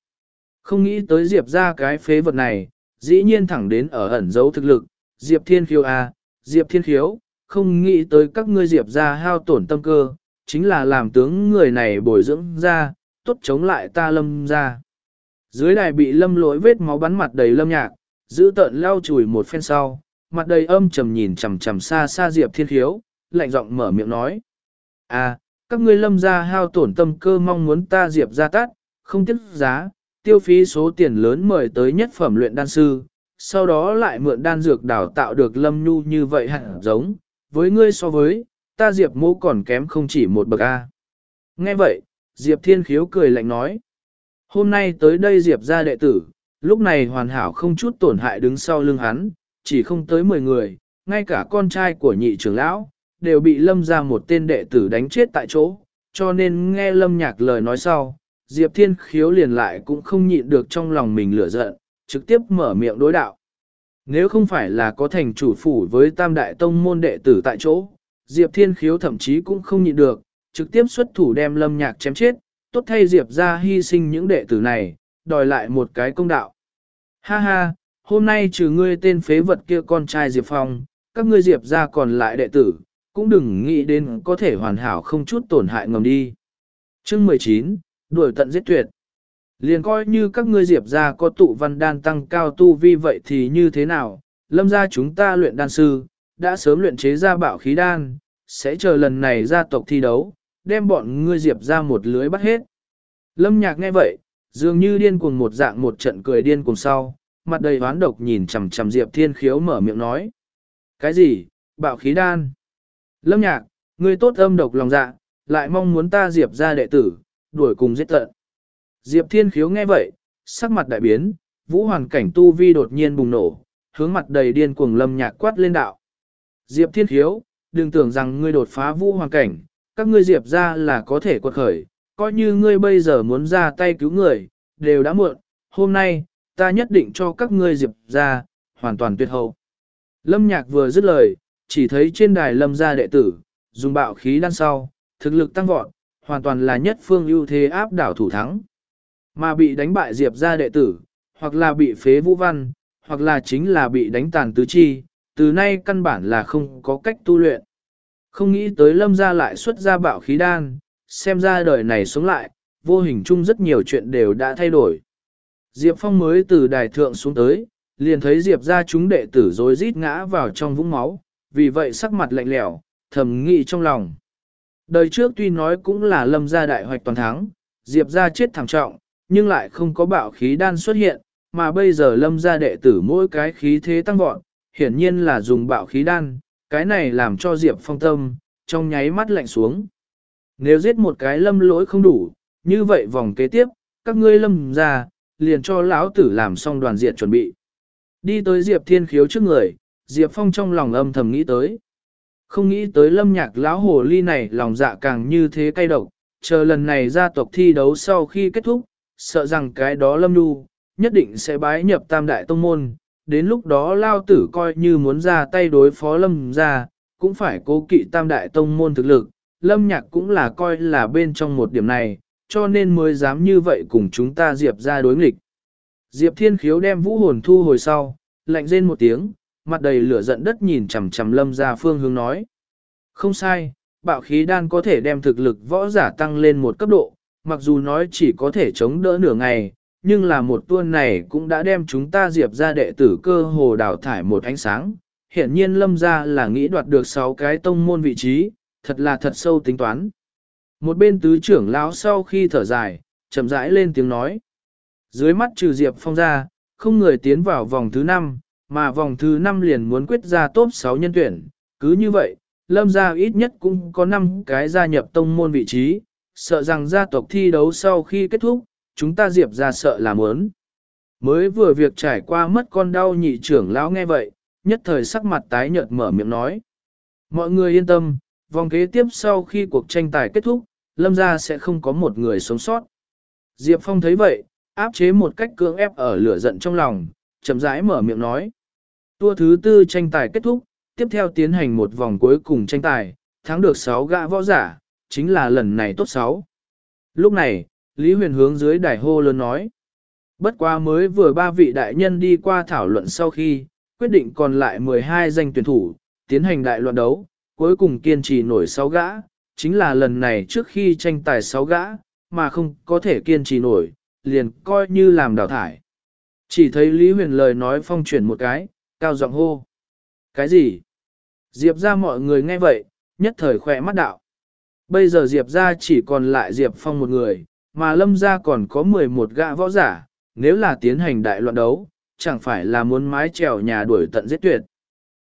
Không nghĩ tới Diệp ra cái phế vật này, dĩ nhiên thẳng đến ở ẩn dấu thực lực, Diệp Thiên Khiếu à, Diệp Thiên Khiếu, không nghĩ tới các ngươi Diệp ra hao tổn tâm cơ, chính là làm tướng người này bồi dưỡng ra, tốt chống lại ta lâm ra. Dưới đài bị lâm lỗi vết máu bắn mặt đầy lâm nhạc, giữ tợn lau chùi một phen sau, mặt đầy âm trầm nhìn chằm chằm xa xa Diệp Thiên Khiếu, lạnh giọng mở miệng nói. À, các ngươi lâm ra hao tổn tâm cơ mong muốn ta Diệp ra tát, không tiếc giá, tiêu phí số tiền lớn mời tới nhất phẩm luyện đan sư, sau đó lại mượn đan dược đào tạo được lâm nhu như vậy hẳn giống, với ngươi so với, ta Diệp mô còn kém không chỉ một bậc A. Nghe vậy, Diệp Thiên Khiếu cười lạnh nói. Hôm nay tới đây Diệp ra đệ tử, lúc này hoàn hảo không chút tổn hại đứng sau lưng hắn, chỉ không tới 10 người, ngay cả con trai của nhị trưởng lão, đều bị lâm ra một tên đệ tử đánh chết tại chỗ, cho nên nghe lâm nhạc lời nói sau, Diệp Thiên Khiếu liền lại cũng không nhịn được trong lòng mình lửa giận, trực tiếp mở miệng đối đạo. Nếu không phải là có thành chủ phủ với tam đại tông môn đệ tử tại chỗ, Diệp Thiên Khiếu thậm chí cũng không nhịn được, trực tiếp xuất thủ đem lâm nhạc chém chết, tốt thay Diệp ra hy sinh những đệ tử này, đòi lại một cái công đạo. Ha ha, hôm nay trừ ngươi tên phế vật kia con trai Diệp Phong, các ngươi Diệp ra còn lại đệ tử, cũng đừng nghĩ đến có thể hoàn hảo không chút tổn hại ngầm đi. Chương 19, đuổi tận giết tuyệt. Liền coi như các ngươi Diệp ra có tụ văn đan tăng cao tu vi vậy thì như thế nào, lâm ra chúng ta luyện đan sư, đã sớm luyện chế ra bạo khí đan, sẽ chờ lần này gia tộc thi đấu, đem bọn ngươi Diệp ra một lưới bắt hết. Lâm nhạc nghe vậy, dường như điên cuồng một dạng một trận cười điên cuồng sau, mặt đầy hoán độc nhìn chằm chằm Diệp Thiên Khiếu mở miệng nói. Cái gì, bạo khí đan? Lâm nhạc, ngươi tốt âm độc lòng dạ, lại mong muốn ta Diệp ra đệ tử, đuổi cùng giết tận. Diệp Thiên Khiếu nghe vậy, sắc mặt đại biến, vũ hoàn cảnh tu vi đột nhiên bùng nổ, hướng mặt đầy điên cuồng lâm nhạc quát lên đạo. Diệp Thiên Khiếu, đừng tưởng rằng ngươi đột phá vũ hoàn cảnh, các ngươi Diệp ra là có thể quật khởi, coi như ngươi bây giờ muốn ra tay cứu người, đều đã muộn, hôm nay, ta nhất định cho các ngươi Diệp ra, hoàn toàn tuyệt hậu. Lâm nhạc vừa dứt lời, chỉ thấy trên đài lâm gia đệ tử, dùng bạo khí đan sau, thực lực tăng vọt, hoàn toàn là nhất phương ưu thế áp đảo thủ thắng. Mà bị đánh bại Diệp gia đệ tử, hoặc là bị phế vũ văn, hoặc là chính là bị đánh tàn tứ chi, từ nay căn bản là không có cách tu luyện. Không nghĩ tới lâm gia lại xuất ra bạo khí đan, xem ra đời này sống lại, vô hình chung rất nhiều chuyện đều đã thay đổi. Diệp Phong mới từ đài thượng xuống tới, liền thấy Diệp ra chúng đệ tử rối rít ngã vào trong vũng máu, vì vậy sắc mặt lạnh lẽo, thầm nghĩ trong lòng. Đời trước tuy nói cũng là lâm gia đại hoạch toàn thắng, Diệp ra chết thảm trọng, nhưng lại không có bạo khí đan xuất hiện, mà bây giờ lâm gia đệ tử mỗi cái khí thế tăng vọt, hiển nhiên là dùng bạo khí đan, cái này làm cho Diệp phong tâm, trong nháy mắt lạnh xuống. Nếu giết một cái lâm lỗi không đủ, như vậy vòng kế tiếp, các ngươi lâm ra, liền cho lão tử làm xong đoàn diện chuẩn bị. Đi tới Diệp Thiên Khiếu trước người, Diệp Phong trong lòng âm thầm nghĩ tới. Không nghĩ tới lâm nhạc lão hồ ly này lòng dạ càng như thế cay độc, chờ lần này gia tộc thi đấu sau khi kết thúc, sợ rằng cái đó lâm nu, nhất định sẽ bái nhập tam đại tông môn, đến lúc đó lao tử coi như muốn ra tay đối phó lâm ra, cũng phải cố kỵ tam đại tông môn thực lực, lâm nhạc cũng là coi là bên trong một điểm này, cho nên mới dám như vậy cùng chúng ta Diệp ra đối nghịch. Diệp Thiên Khiếu đem vũ hồn thu hồi sau, lạnh rên một tiếng, mặt đầy lửa giận đất nhìn chằm chằm lâm ra phương hướng nói. Không sai, bạo khí đan có thể đem thực lực võ giả tăng lên một cấp độ, mặc dù nói chỉ có thể chống đỡ nửa ngày, nhưng là một tuôn này cũng đã đem chúng ta diệp ra đệ tử cơ hồ đào thải một ánh sáng. Hiện nhiên lâm ra là nghĩ đoạt được 6 cái tông môn vị trí, thật là thật sâu tính toán. Một bên tứ trưởng lão sau khi thở dài, chậm rãi lên tiếng nói. Dưới mắt trừ Diệp Phong ra, không người tiến vào vòng thứ 5, mà vòng thứ 5 liền muốn quyết ra top 6 nhân tuyển. Cứ như vậy, lâm gia ít nhất cũng có 5 cái gia nhập tông môn vị trí, sợ rằng gia tộc thi đấu sau khi kết thúc, chúng ta diệp ra sợ là muốn. Mới vừa việc trải qua mất con đau nhị trưởng lão nghe vậy, nhất thời sắc mặt tái nhợt mở miệng nói. Mọi người yên tâm, vòng kế tiếp sau khi cuộc tranh tài kết thúc, lâm gia sẽ không có một người sống sót. Diệp Phong thấy vậy, áp chế một cách cưỡng ép ở lửa giận trong lòng, chậm rãi mở miệng nói. Tour thứ tư tranh tài kết thúc, tiếp theo tiến hành một vòng cuối cùng tranh tài, thắng được 6 gã võ giả, chính là lần này tốt 6. Lúc này, Lý Huyền hướng dưới đài hô lớn nói. Bất quá mới vừa ba vị đại nhân đi qua thảo luận sau khi, quyết định còn lại 12 danh tuyển thủ, tiến hành đại loạn đấu, cuối cùng kiên trì nổi 6 gã, chính là lần này trước khi tranh tài 6 gã, mà không có thể kiên trì nổi, liền coi như làm đào thải. Chỉ thấy Lý Huyền lời nói phong chuyển một cái, cao giọng hô. Cái gì? Diệp ra mọi người nghe vậy, nhất thời khỏe mắt đạo. Bây giờ Diệp ra chỉ còn lại Diệp Phong một người, mà Lâm Gia còn có 11 gã võ giả, nếu là tiến hành đại loạn đấu, chẳng phải là muốn mái trèo nhà đuổi tận giết tuyệt.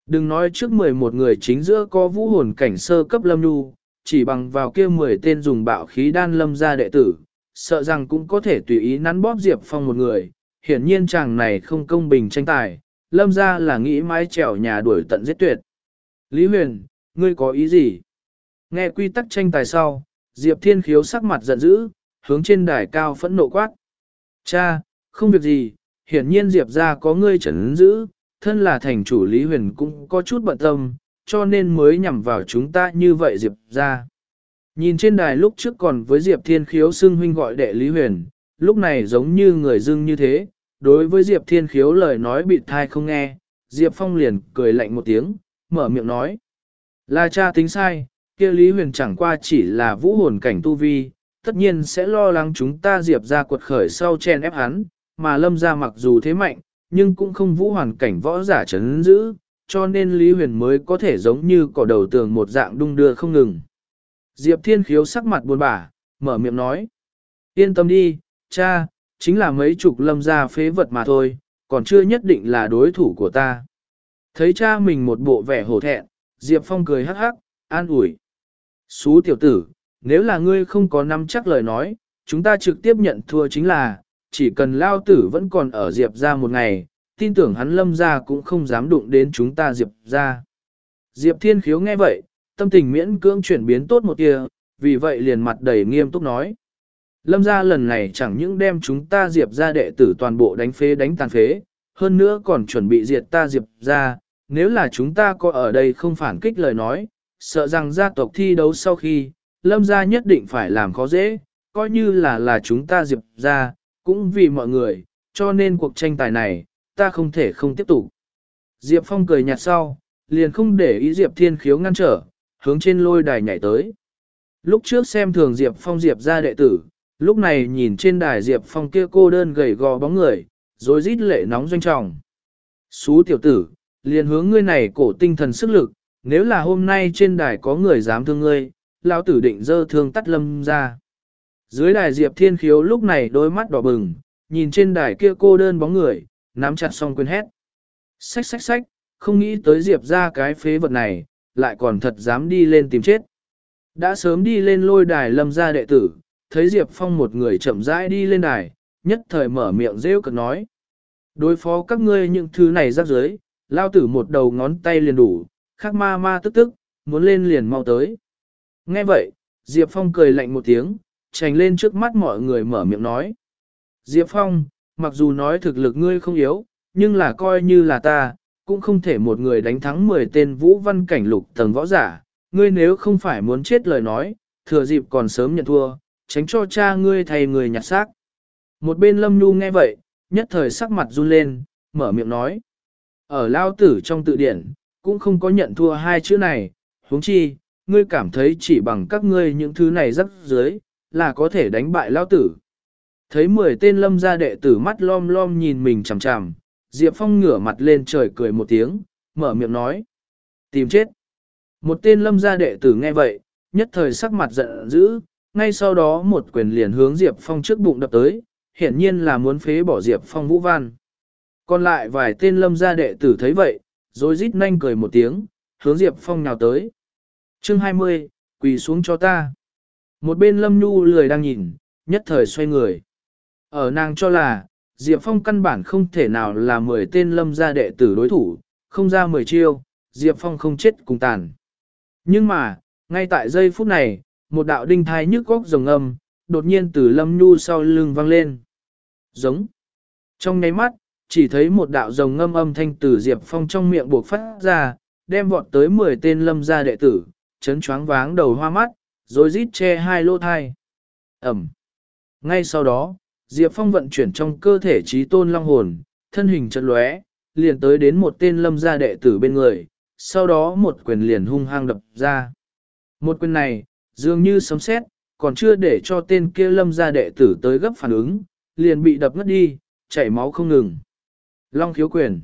Đừng nói trước 11 người chính giữa có vũ hồn cảnh sơ cấp Lâm Nhu, chỉ bằng vào kia 10 tên dùng bạo khí đan Lâm Gia đệ tử, sợ rằng cũng có thể tùy ý nắn bóp Diệp Phong một người. Hiển nhiên chàng này không công bình tranh tài, Lâm Gia là nghĩ mái trèo nhà đuổi tận giết tuyệt. Lý Huyền, ngươi có ý gì? Nghe quy tắc tranh tài sau, Diệp Thiên Khiếu sắc mặt giận dữ, hướng trên đài cao phẫn nộ quát. Cha, không việc gì, hiển nhiên Diệp ra có ngươi trấn giữ, thân là thành chủ Lý Huyền cũng có chút bận tâm, cho nên mới nhằm vào chúng ta như vậy Diệp ra. Nhìn trên đài lúc trước còn với Diệp Thiên Khiếu xưng huynh gọi đệ Lý Huyền, lúc này giống như người dưng như thế, đối với Diệp Thiên Khiếu lời nói bị thai không nghe, Diệp Phong liền cười lạnh một tiếng, mở miệng nói. Là cha tính sai, kia Lý Huyền chẳng qua chỉ là vũ hồn cảnh tu vi, tất nhiên sẽ lo lắng chúng ta Diệp ra quật khởi sau chen ép hắn, mà lâm ra mặc dù thế mạnh, nhưng cũng không vũ hoàn cảnh võ giả chấn giữ, cho nên Lý Huyền mới có thể giống như cỏ đầu tường một dạng đung đưa không ngừng. Diệp Thiên Khiếu sắc mặt buồn bã, mở miệng nói. Yên tâm đi, cha, chính là mấy chục lâm gia phế vật mà thôi, còn chưa nhất định là đối thủ của ta. Thấy cha mình một bộ vẻ hổ thẹn, Diệp Phong cười hắc hắc, an ủi. Xú tiểu tử, nếu là ngươi không có nắm chắc lời nói, chúng ta trực tiếp nhận thua chính là, chỉ cần lao tử vẫn còn ở Diệp ra một ngày, tin tưởng hắn lâm ra cũng không dám đụng đến chúng ta Diệp ra. Diệp Thiên Khiếu nghe vậy, tâm tình miễn cưỡng chuyển biến tốt một kia, vì vậy liền mặt đầy nghiêm túc nói. Lâm ra lần này chẳng những đem chúng ta Diệp ra đệ tử toàn bộ đánh phế đánh tàn phế, hơn nữa còn chuẩn bị diệt ta Diệp ra, nếu là chúng ta có ở đây không phản kích lời nói, sợ rằng gia tộc thi đấu sau khi, Lâm gia nhất định phải làm khó dễ, coi như là là chúng ta Diệp ra, cũng vì mọi người, cho nên cuộc tranh tài này, ta không thể không tiếp tục. Diệp Phong cười nhạt sau, liền không để ý Diệp Thiên Khiếu ngăn trở, hướng trên lôi đài nhảy tới. Lúc trước xem thường Diệp Phong Diệp ra đệ tử, lúc này nhìn trên đài Diệp Phong kia cô đơn gầy gò bóng người, rồi rít lệ nóng doanh trọng. Xú tiểu tử, liền hướng ngươi này cổ tinh thần sức lực, nếu là hôm nay trên đài có người dám thương ngươi, lão tử định dơ thương tắt lâm ra. Dưới đài Diệp Thiên Khiếu lúc này đôi mắt đỏ bừng, nhìn trên đài kia cô đơn bóng người, nắm chặt xong quên hét. Xách xách xách, không nghĩ tới Diệp ra cái phế vật này, lại còn thật dám đi lên tìm chết. Đã sớm đi lên lôi đài lâm ra đệ tử, thấy Diệp Phong một người chậm rãi đi lên đài, nhất thời mở miệng rêu cực nói. Đối phó các ngươi những thứ này rắc dưới, lao tử một đầu ngón tay liền đủ, khắc ma ma tức tức, muốn lên liền mau tới. Nghe vậy, Diệp Phong cười lạnh một tiếng, trành lên trước mắt mọi người mở miệng nói. Diệp Phong, mặc dù nói thực lực ngươi không yếu, nhưng là coi như là ta, cũng không thể một người đánh thắng 10 tên vũ văn cảnh lục tầng võ giả. Ngươi nếu không phải muốn chết lời nói, thừa dịp còn sớm nhận thua, tránh cho cha ngươi thay người nhặt xác. Một bên Lâm Nhu nghe vậy, nhất thời sắc mặt run lên, mở miệng nói. Ở lao tử trong tự điển, cũng không có nhận thua hai chữ này, huống chi, ngươi cảm thấy chỉ bằng các ngươi những thứ này rắc dưới, là có thể đánh bại lao tử. Thấy 10 tên lâm gia đệ tử mắt lom lom nhìn mình chằm chằm, Diệp Phong ngửa mặt lên trời cười một tiếng, mở miệng nói. Tìm chết. Một tên lâm gia đệ tử nghe vậy, nhất thời sắc mặt giận dữ, ngay sau đó một quyền liền hướng Diệp Phong trước bụng đập tới, hiển nhiên là muốn phế bỏ Diệp Phong vũ văn. Còn lại vài tên lâm gia đệ tử thấy vậy, rồi rít nhanh cười một tiếng, hướng Diệp Phong nào tới chương 20, quỳ xuống cho ta. Một bên lâm nhu lười đang nhìn, nhất thời xoay người. Ở nàng cho là, Diệp Phong căn bản không thể nào là 10 tên lâm gia đệ tử đối thủ, không ra 10 chiêu, Diệp Phong không chết cùng tàn. Nhưng mà, ngay tại giây phút này, một đạo đinh thai nhức góc rồng âm, đột nhiên từ lâm nhu sau lưng vang lên. Giống. Trong nháy mắt, chỉ thấy một đạo rồng ngâm âm thanh từ Diệp Phong trong miệng buộc phát ra, đem vọt tới 10 tên lâm gia đệ tử, chấn choáng váng đầu hoa mắt, rồi rít che hai lô thai. Ẩm. Ngay sau đó, Diệp Phong vận chuyển trong cơ thể trí tôn long hồn, thân hình chật lóe, liền tới đến một tên lâm gia đệ tử bên người, sau đó một quyền liền hung hăng đập ra. Một quyền này, dường như sấm sét, còn chưa để cho tên kia lâm gia đệ tử tới gấp phản ứng, liền bị đập ngất đi, chảy máu không ngừng. Long khiếu quyền.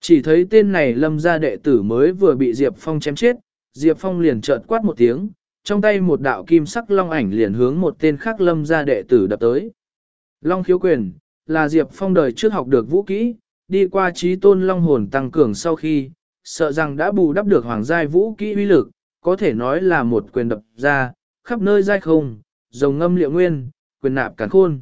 Chỉ thấy tên này lâm gia đệ tử mới vừa bị Diệp Phong chém chết, Diệp Phong liền chợt quát một tiếng, trong tay một đạo kim sắc long ảnh liền hướng một tên khác lâm gia đệ tử đập tới. Long khiếu quyền, là Diệp Phong đời trước học được vũ kỹ, đi qua trí tôn long hồn tăng cường sau khi, sợ rằng đã bù đắp được hoàng giai vũ kỹ uy lực, có thể nói là một quyền đập ra, khắp nơi giai không, rồng ngâm liệu nguyên, quyền nạp cản khôn.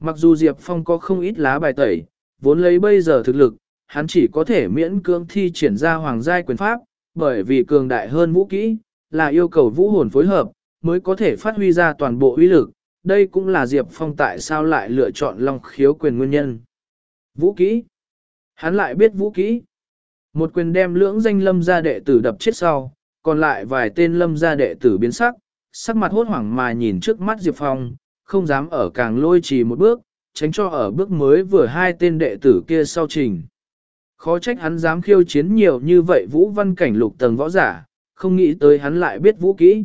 Mặc dù Diệp Phong có không ít lá bài tẩy, vốn lấy bây giờ thực lực, hắn chỉ có thể miễn cưỡng thi triển ra hoàng giai quyền pháp, bởi vì cường đại hơn vũ kỹ, là yêu cầu vũ hồn phối hợp, mới có thể phát huy ra toàn bộ uy lực. Đây cũng là Diệp Phong tại sao lại lựa chọn Long khiếu quyền nguyên nhân. Vũ kỹ. Hắn lại biết vũ kỹ. Một quyền đem lưỡng danh lâm gia đệ tử đập chết sau, còn lại vài tên lâm gia đệ tử biến sắc, sắc mặt hốt hoảng mà nhìn trước mắt Diệp Phong, không dám ở càng lôi trì một bước, tránh cho ở bước mới vừa hai tên đệ tử kia sau trình. Khó trách hắn dám khiêu chiến nhiều như vậy vũ văn cảnh lục tầng võ giả, không nghĩ tới hắn lại biết vũ kỹ.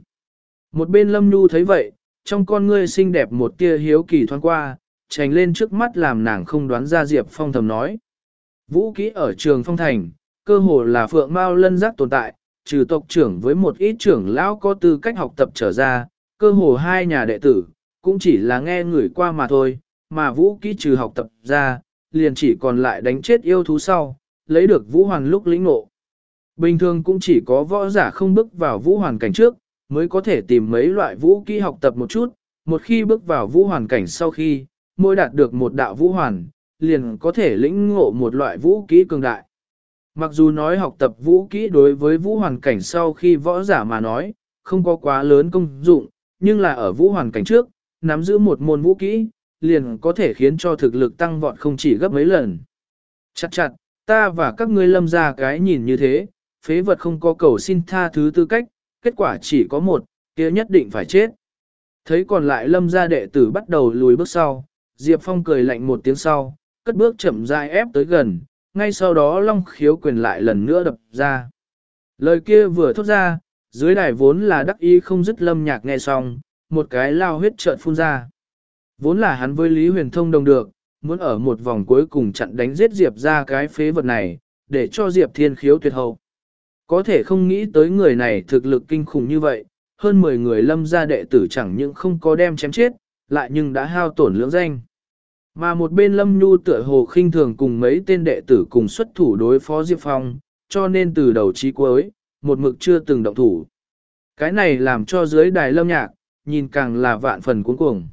Một bên lâm nhu thấy vậy, trong con ngươi xinh đẹp một tia hiếu kỳ thoáng qua, tránh lên trước mắt làm nàng không đoán ra Diệp Phong thầm nói. Vũ kỹ ở trường phong thành, cơ hồ là phượng mao lân giác tồn tại, trừ tộc trưởng với một ít trưởng lão có tư cách học tập trở ra, cơ hồ hai nhà đệ tử, cũng chỉ là nghe người qua mà thôi, mà vũ kỹ trừ học tập ra, liền chỉ còn lại đánh chết yêu thú sau, lấy được vũ hoàn lúc lĩnh ngộ. Bình thường cũng chỉ có võ giả không bước vào vũ hoàn cảnh trước, mới có thể tìm mấy loại vũ kỹ học tập một chút, một khi bước vào vũ hoàn cảnh sau khi, mỗi đạt được một đạo vũ hoàn, liền có thể lĩnh ngộ một loại vũ kỹ cường đại. Mặc dù nói học tập vũ kỹ đối với vũ hoàn cảnh sau khi võ giả mà nói, không có quá lớn công dụng, nhưng là ở vũ hoàn cảnh trước, nắm giữ một môn vũ kỹ, liền có thể khiến cho thực lực tăng vọt không chỉ gấp mấy lần. Chặt chặt, ta và các ngươi lâm ra cái nhìn như thế, phế vật không có cầu xin tha thứ tư cách, kết quả chỉ có một, kia nhất định phải chết. Thấy còn lại lâm gia đệ tử bắt đầu lùi bước sau, Diệp Phong cười lạnh một tiếng sau, cất bước chậm rãi ép tới gần, ngay sau đó long khiếu quyền lại lần nữa đập ra. Lời kia vừa thốt ra, dưới đài vốn là đắc ý không dứt lâm nhạc nghe xong, một cái lao huyết trợn phun ra. Vốn là hắn với Lý Huyền Thông đồng được, muốn ở một vòng cuối cùng chặn đánh giết Diệp ra cái phế vật này, để cho Diệp thiên khiếu tuyệt hậu. Có thể không nghĩ tới người này thực lực kinh khủng như vậy, hơn 10 người lâm gia đệ tử chẳng những không có đem chém chết, lại nhưng đã hao tổn lưỡng danh. Mà một bên lâm nhu tựa hồ khinh thường cùng mấy tên đệ tử cùng xuất thủ đối phó Diệp Phong, cho nên từ đầu chí cuối, một mực chưa từng động thủ. Cái này làm cho dưới đài lâm nhạc, nhìn càng là vạn phần cuốn cuồng.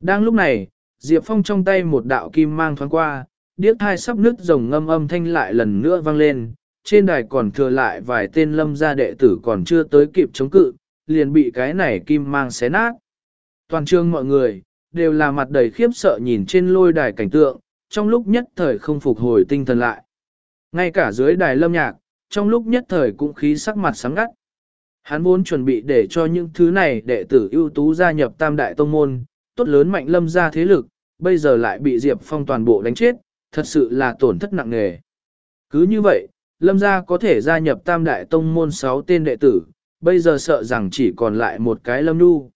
Đang lúc này, Diệp Phong trong tay một đạo kim mang thoáng qua, điếc thai sắp nứt rồng ngâm âm thanh lại lần nữa vang lên, trên đài còn thừa lại vài tên lâm gia đệ tử còn chưa tới kịp chống cự, liền bị cái này kim mang xé nát. Toàn trường mọi người, đều là mặt đầy khiếp sợ nhìn trên lôi đài cảnh tượng, trong lúc nhất thời không phục hồi tinh thần lại. Ngay cả dưới đài lâm nhạc, trong lúc nhất thời cũng khí sắc mặt sáng ngắt. Hắn vốn chuẩn bị để cho những thứ này đệ tử ưu tú gia nhập tam đại tông môn, tốt lớn mạnh lâm ra thế lực, bây giờ lại bị Diệp Phong toàn bộ đánh chết, thật sự là tổn thất nặng nề. Cứ như vậy, lâm gia có thể gia nhập tam đại tông môn 6 tên đệ tử, bây giờ sợ rằng chỉ còn lại một cái lâm nu.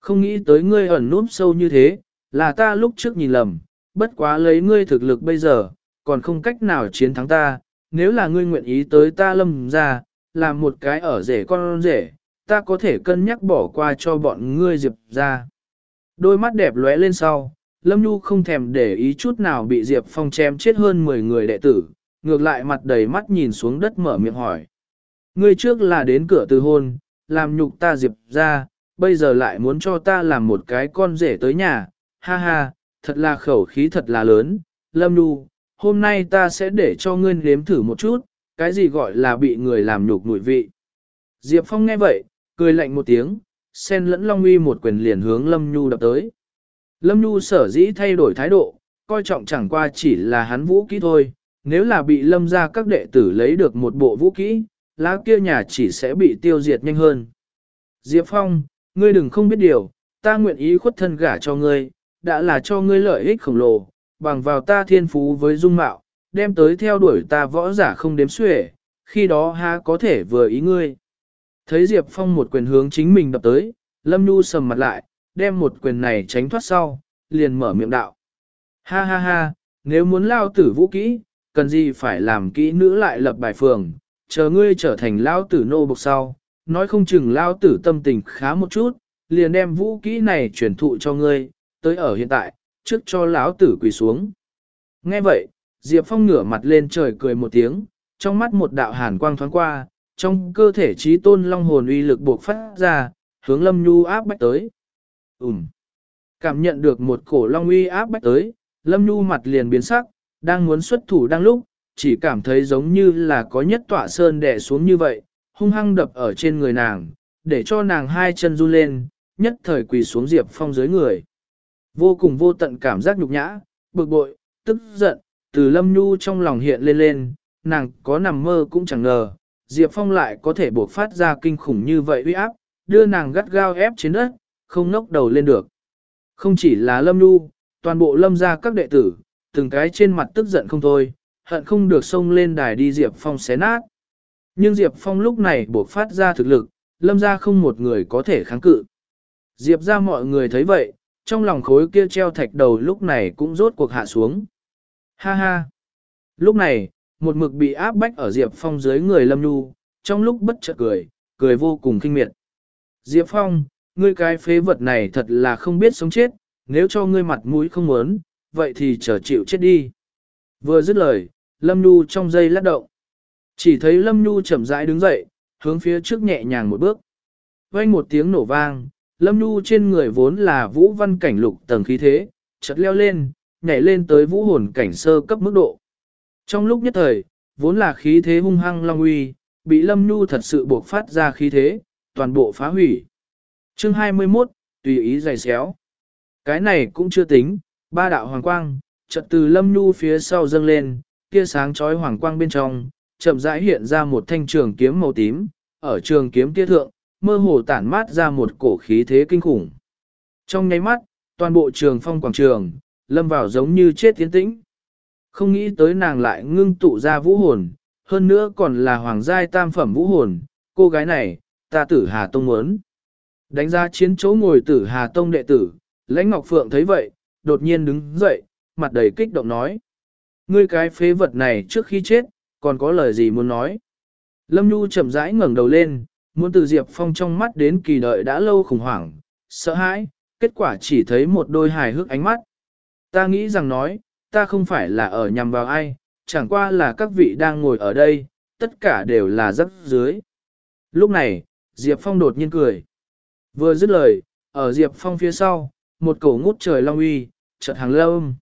Không nghĩ tới ngươi ẩn núp sâu như thế, là ta lúc trước nhìn lầm, bất quá lấy ngươi thực lực bây giờ, còn không cách nào chiến thắng ta, nếu là ngươi nguyện ý tới ta lâm ra, làm một cái ở rể con rể, ta có thể cân nhắc bỏ qua cho bọn ngươi diệp ra. Đôi mắt đẹp lóe lên sau, Lâm Nhu không thèm để ý chút nào bị Diệp Phong chém chết hơn 10 người đệ tử, ngược lại mặt đầy mắt nhìn xuống đất mở miệng hỏi. Ngươi trước là đến cửa từ hôn, làm nhục ta Diệp ra, bây giờ lại muốn cho ta làm một cái con rể tới nhà, ha ha, thật là khẩu khí thật là lớn, Lâm Nhu, hôm nay ta sẽ để cho ngươi nếm thử một chút, cái gì gọi là bị người làm nhục mùi vị. Diệp Phong nghe vậy, cười lạnh một tiếng, sen lẫn Long Uy một quyền liền hướng Lâm Nhu đập tới. Lâm Nhu sở dĩ thay đổi thái độ, coi trọng chẳng qua chỉ là hắn vũ kỹ thôi, nếu là bị Lâm ra các đệ tử lấy được một bộ vũ kỹ, lá kia nhà chỉ sẽ bị tiêu diệt nhanh hơn. Diệp Phong, ngươi đừng không biết điều, ta nguyện ý khuất thân gả cho ngươi, đã là cho ngươi lợi ích khổng lồ, bằng vào ta thiên phú với dung mạo, đem tới theo đuổi ta võ giả không đếm xuể, khi đó ha có thể vừa ý ngươi. Thấy Diệp Phong một quyền hướng chính mình đập tới, Lâm Nhu sầm mặt lại, đem một quyền này tránh thoát sau, liền mở miệng đạo. Ha ha ha, nếu muốn lao tử vũ kỹ, cần gì phải làm kỹ nữ lại lập bài phường, chờ ngươi trở thành lao tử nô bộc sau, nói không chừng lao tử tâm tình khá một chút, liền đem vũ kỹ này truyền thụ cho ngươi, tới ở hiện tại, trước cho lão tử quỳ xuống. Nghe vậy, Diệp Phong ngửa mặt lên trời cười một tiếng, trong mắt một đạo hàn quang thoáng qua, trong cơ thể trí tôn long hồn uy lực buộc phát ra, hướng Lâm Nhu áp bách tới. Ừm. Cảm nhận được một cổ long uy áp bách tới, Lâm Nhu mặt liền biến sắc, đang muốn xuất thủ đang lúc, chỉ cảm thấy giống như là có nhất tỏa sơn đè xuống như vậy, hung hăng đập ở trên người nàng, để cho nàng hai chân run lên, nhất thời quỳ xuống Diệp Phong dưới người. Vô cùng vô tận cảm giác nhục nhã, bực bội, tức giận, từ Lâm Nhu trong lòng hiện lên lên, nàng có nằm mơ cũng chẳng ngờ, Diệp Phong lại có thể buộc phát ra kinh khủng như vậy uy áp, đưa nàng gắt gao ép trên đất, không ngóc đầu lên được. Không chỉ là Lâm Nhu, toàn bộ Lâm gia các đệ tử, từng cái trên mặt tức giận không thôi, hận không được xông lên đài đi Diệp Phong xé nát. Nhưng Diệp Phong lúc này buộc phát ra thực lực, Lâm gia không một người có thể kháng cự. Diệp ra mọi người thấy vậy, trong lòng khối kia treo thạch đầu lúc này cũng rốt cuộc hạ xuống. Ha ha! Lúc này, một mực bị áp bách ở Diệp Phong dưới người Lâm Nhu, trong lúc bất chợt cười, cười vô cùng kinh miệt. Diệp Phong, ngươi cái phế vật này thật là không biết sống chết, nếu cho ngươi mặt mũi không muốn, vậy thì chờ chịu chết đi. Vừa dứt lời, Lâm Nhu trong giây lát động. Chỉ thấy Lâm Nhu chậm rãi đứng dậy, hướng phía trước nhẹ nhàng một bước. Vang một tiếng nổ vang, Lâm Nhu trên người vốn là vũ văn cảnh lục tầng khí thế, chợt leo lên, nhảy lên tới vũ hồn cảnh sơ cấp mức độ. Trong lúc nhất thời, vốn là khí thế hung hăng long uy, bị Lâm Nhu thật sự buộc phát ra khí thế, toàn bộ phá hủy. Chương 21, tùy ý giày xéo. Cái này cũng chưa tính, ba đạo hoàng quang, chợt từ Lâm Nhu phía sau dâng lên, kia sáng chói hoàng quang bên trong, chậm rãi hiện ra một thanh trường kiếm màu tím, ở trường kiếm kia thượng, mơ hồ tản mát ra một cổ khí thế kinh khủng. Trong nháy mắt, toàn bộ trường phong quảng trường, lâm vào giống như chết tiến tĩnh. Không nghĩ tới nàng lại ngưng tụ ra vũ hồn, hơn nữa còn là hoàng giai tam phẩm vũ hồn, cô gái này, ta tử Hà Tông muốn. Đánh ra chiến chỗ ngồi tử Hà Tông đệ tử, lãnh Ngọc Phượng thấy vậy, đột nhiên đứng dậy, mặt đầy kích động nói. Ngươi cái phế vật này trước khi chết, còn có lời gì muốn nói? Lâm Nhu chậm rãi ngẩng đầu lên, muốn từ Diệp Phong trong mắt đến kỳ đợi đã lâu khủng hoảng, sợ hãi, kết quả chỉ thấy một đôi hài hước ánh mắt. Ta nghĩ rằng nói, ta không phải là ở nhằm vào ai, chẳng qua là các vị đang ngồi ở đây, tất cả đều là rất dưới. Lúc này, Diệp Phong đột nhiên cười. Vừa dứt lời, ở Diệp Phong phía sau, một cổ ngút trời long uy, chợt hàng lâm.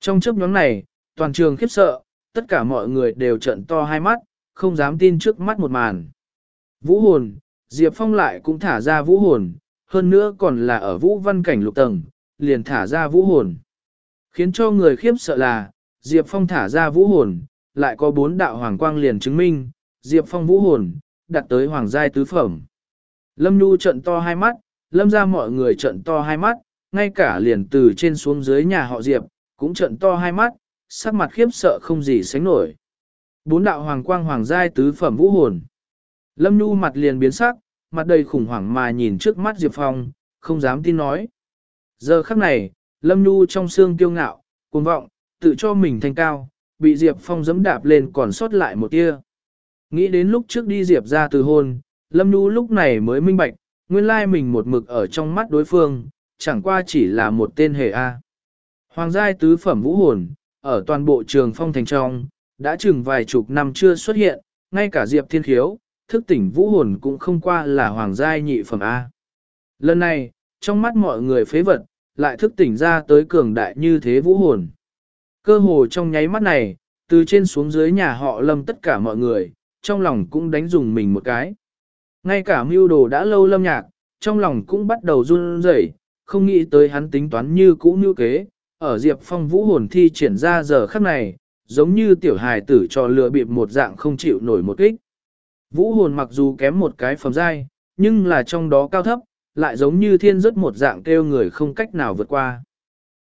Trong chớp nhóm này, toàn trường khiếp sợ, tất cả mọi người đều trợn to hai mắt, không dám tin trước mắt một màn. Vũ hồn, Diệp Phong lại cũng thả ra vũ hồn, hơn nữa còn là ở vũ văn cảnh lục tầng, liền thả ra vũ hồn. Khiến cho người khiếp sợ là, Diệp Phong thả ra vũ hồn, lại có bốn đạo hoàng quang liền chứng minh, Diệp Phong vũ hồn, đặt tới hoàng giai tứ phẩm. Lâm Nhu trận to hai mắt, lâm ra mọi người trận to hai mắt, ngay cả liền từ trên xuống dưới nhà họ Diệp, cũng trận to hai mắt, sắc mặt khiếp sợ không gì sánh nổi. Bốn đạo hoàng quang hoàng giai tứ phẩm vũ hồn. Lâm Nhu mặt liền biến sắc, mặt đầy khủng hoảng mà nhìn trước mắt Diệp Phong, không dám tin nói. Giờ khắc này, Lâm Nhu trong xương kiêu ngạo, cuồng vọng, tự cho mình thanh cao, bị Diệp Phong dẫm đạp lên còn sót lại một tia. Nghĩ đến lúc trước đi Diệp ra từ hôn, Lâm Nhu lúc này mới minh bạch, nguyên lai mình một mực ở trong mắt đối phương, chẳng qua chỉ là một tên hề A. Hoàng giai tứ phẩm vũ hồn, ở toàn bộ trường phong thành trong, đã chừng vài chục năm chưa xuất hiện, ngay cả Diệp Thiên Khiếu, thức tỉnh vũ hồn cũng không qua là hoàng giai nhị phẩm A. Lần này, trong mắt mọi người phế vật, lại thức tỉnh ra tới cường đại như thế vũ hồn. Cơ hồ trong nháy mắt này, từ trên xuống dưới nhà họ lâm tất cả mọi người, trong lòng cũng đánh dùng mình một cái. Ngay cả mưu đồ đã lâu lâm nhạc, trong lòng cũng bắt đầu run rẩy, không nghĩ tới hắn tính toán như cũ như kế, ở Diệp Phong vũ hồn thi triển ra giờ khắc này, giống như tiểu hài tử cho lừa bịp một dạng không chịu nổi một kích. Vũ hồn mặc dù kém một cái phẩm giai, nhưng là trong đó cao thấp, lại giống như thiên rất một dạng kêu người không cách nào vượt qua.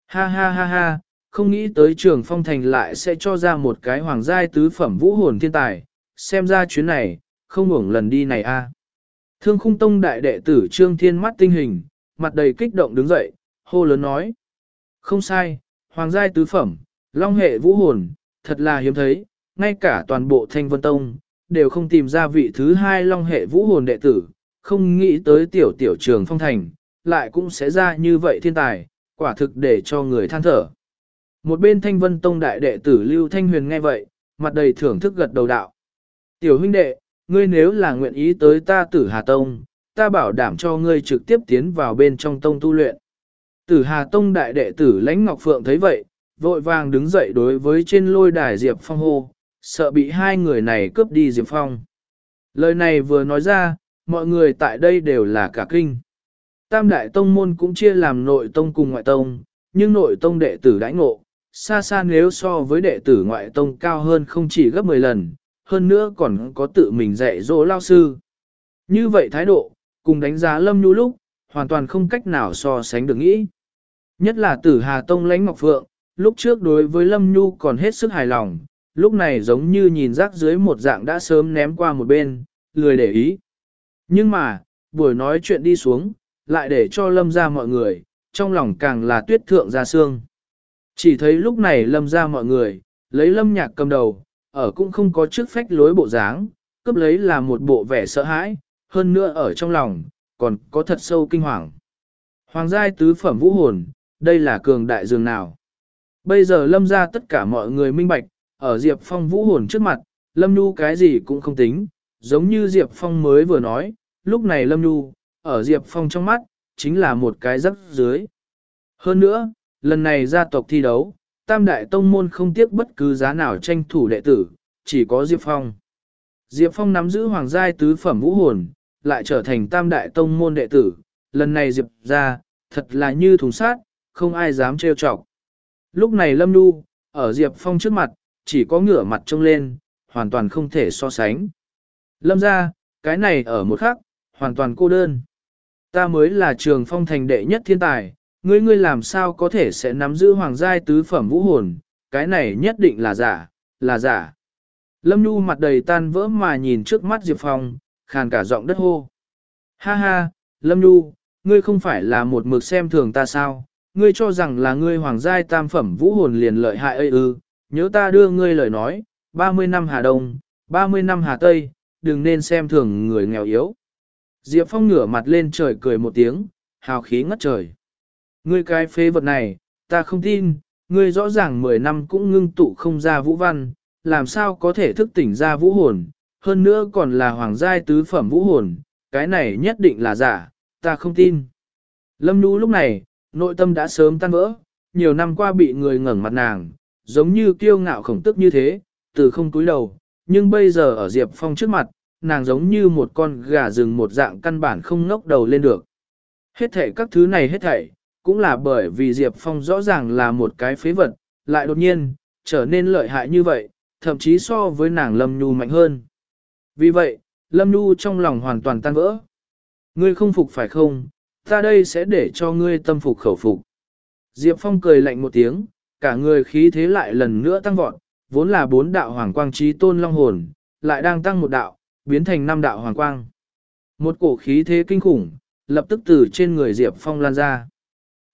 Ha ha ha ha, không nghĩ tới trường phong thành lại sẽ cho ra một cái hoàng giai tứ phẩm vũ hồn thiên tài, xem ra chuyến này, không ngủng lần đi này a. Thương khung tông đại đệ tử Trương Thiên mắt tinh hình, mặt đầy kích động đứng dậy, hô lớn nói. Không sai, hoàng giai tứ phẩm, long hệ vũ hồn, thật là hiếm thấy, ngay cả toàn bộ thanh vân tông, đều không tìm ra vị thứ hai long hệ vũ hồn đệ tử, không nghĩ tới tiểu tiểu trường phong thành, lại cũng sẽ ra như vậy thiên tài, quả thực để cho người than thở. Một bên thanh vân tông đại đệ tử Lưu Thanh Huyền nghe vậy, mặt đầy thưởng thức gật đầu đạo. Tiểu huynh đệ, ngươi nếu là nguyện ý tới ta tử Hà Tông, ta bảo đảm cho ngươi trực tiếp tiến vào bên trong tông tu luyện. Tử Hà Tông đại đệ tử Lãnh Ngọc Phượng thấy vậy, vội vàng đứng dậy đối với trên lôi đài Diệp Phong hô, sợ bị hai người này cướp đi Diệp Phong. Lời này vừa nói ra, mọi người tại đây đều là cả kinh. Tam đại tông môn cũng chia làm nội tông cùng ngoại tông, nhưng nội tông đệ tử đãi ngộ, xa xa nếu so với đệ tử ngoại tông cao hơn không chỉ gấp 10 lần, hơn nữa còn có tự mình dạy dỗ lao sư. Như vậy thái độ, cùng đánh giá Lâm Nhu lúc, hoàn toàn không cách nào so sánh được nghĩ. Nhất là tử Hà Tông lãnh Ngọc Phượng, lúc trước đối với Lâm Nhu còn hết sức hài lòng, lúc này giống như nhìn rác dưới một dạng đã sớm ném qua một bên, lười để ý. Nhưng mà, buổi nói chuyện đi xuống, lại để cho Lâm ra mọi người, trong lòng càng là tuyết thượng ra xương. Chỉ thấy lúc này Lâm ra mọi người, lấy Lâm nhạc cầm đầu, ở cũng không có trước phách lối bộ dáng, cướp lấy là một bộ vẻ sợ hãi, hơn nữa ở trong lòng, còn có thật sâu kinh hoàng. Hoàng giai tứ phẩm vũ hồn, đây là cường đại dường nào. Bây giờ lâm ra tất cả mọi người minh bạch, ở Diệp Phong vũ hồn trước mặt, lâm nu cái gì cũng không tính, giống như Diệp Phong mới vừa nói, lúc này lâm Nhu, ở Diệp Phong trong mắt, chính là một cái rắc dưới. Hơn nữa, lần này gia tộc thi đấu, tam đại tông môn không tiếc bất cứ giá nào tranh thủ đệ tử, chỉ có Diệp Phong. Diệp Phong nắm giữ hoàng giai tứ phẩm vũ hồn, lại trở thành tam đại tông môn đệ tử, lần này Diệp ra, thật là như thùng sát, không ai dám trêu chọc. Lúc này Lâm Nhu, ở Diệp Phong trước mặt, chỉ có ngửa mặt trông lên, hoàn toàn không thể so sánh. Lâm ra, cái này ở một khắc, hoàn toàn cô đơn. Ta mới là trường phong thành đệ nhất thiên tài, ngươi ngươi làm sao có thể sẽ nắm giữ hoàng giai tứ phẩm vũ hồn, cái này nhất định là giả, là giả. Lâm Nhu mặt đầy tan vỡ mà nhìn trước mắt Diệp Phong, khàn cả giọng đất hô. Ha ha, Lâm Nhu, ngươi không phải là một mực xem thường ta sao, ngươi cho rằng là ngươi hoàng giai tam phẩm vũ hồn liền lợi hại ây ư, nhớ ta đưa ngươi lời nói, 30 năm Hà Đông, 30 năm Hà Tây, đừng nên xem thường người nghèo yếu. Diệp Phong ngửa mặt lên trời cười một tiếng, hào khí ngất trời. Ngươi cái phế vật này, ta không tin, ngươi rõ ràng 10 năm cũng ngưng tụ không ra vũ văn, làm sao có thể thức tỉnh ra vũ hồn, hơn nữa còn là hoàng giai tứ phẩm vũ hồn, cái này nhất định là giả, ta không tin. Lâm Nhu lúc này, nội tâm đã sớm tan vỡ, nhiều năm qua bị người ngẩng mặt nàng, giống như kiêu ngạo khổng tức như thế, từ không túi đầu, nhưng bây giờ ở Diệp Phong trước mặt, nàng giống như một con gà rừng một dạng căn bản không ngốc đầu lên được. Hết thảy các thứ này hết thảy, cũng là bởi vì Diệp Phong rõ ràng là một cái phế vật, lại đột nhiên, trở nên lợi hại như vậy, thậm chí so với nàng Lâm Nhu mạnh hơn. Vì vậy, Lâm Nhu trong lòng hoàn toàn tan vỡ. Ngươi không phục phải không, ta đây sẽ để cho ngươi tâm phục khẩu phục. Diệp Phong cười lạnh một tiếng, cả người khí thế lại lần nữa tăng vọt, vốn là bốn đạo hoàng quang trí tôn long hồn, lại đang tăng một đạo, biến thành năm đạo hoàng quang. Một cổ khí thế kinh khủng, lập tức từ trên người Diệp Phong lan ra.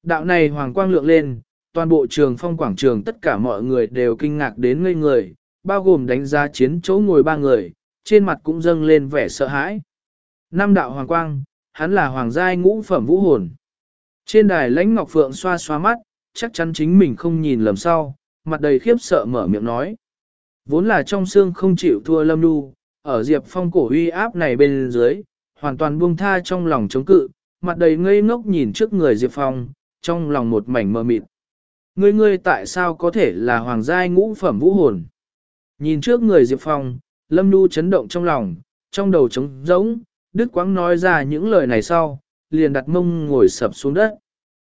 Đạo này hoàng quang lượng lên, toàn bộ trường phong quảng trường tất cả mọi người đều kinh ngạc đến ngây người, bao gồm đánh giá chiến chỗ ngồi ba người, trên mặt cũng dâng lên vẻ sợ hãi. Năm đạo hoàng quang, hắn là hoàng giai ngũ phẩm vũ hồn. Trên đài lãnh ngọc phượng xoa xoa mắt, chắc chắn chính mình không nhìn lầm sau, mặt đầy khiếp sợ mở miệng nói. Vốn là trong xương không chịu thua Lâm đu, ở Diệp Phong cổ uy áp này bên dưới, hoàn toàn buông tha trong lòng chống cự, mặt đầy ngây ngốc nhìn trước người Diệp Phong, trong lòng một mảnh mờ mịt. Ngươi ngươi tại sao có thể là hoàng giai ngũ phẩm vũ hồn? Nhìn trước người Diệp Phong, Lâm Nhu chấn động trong lòng, trong đầu trống rỗng, Đức Quang nói ra những lời này sau, liền đặt mông ngồi sập xuống đất.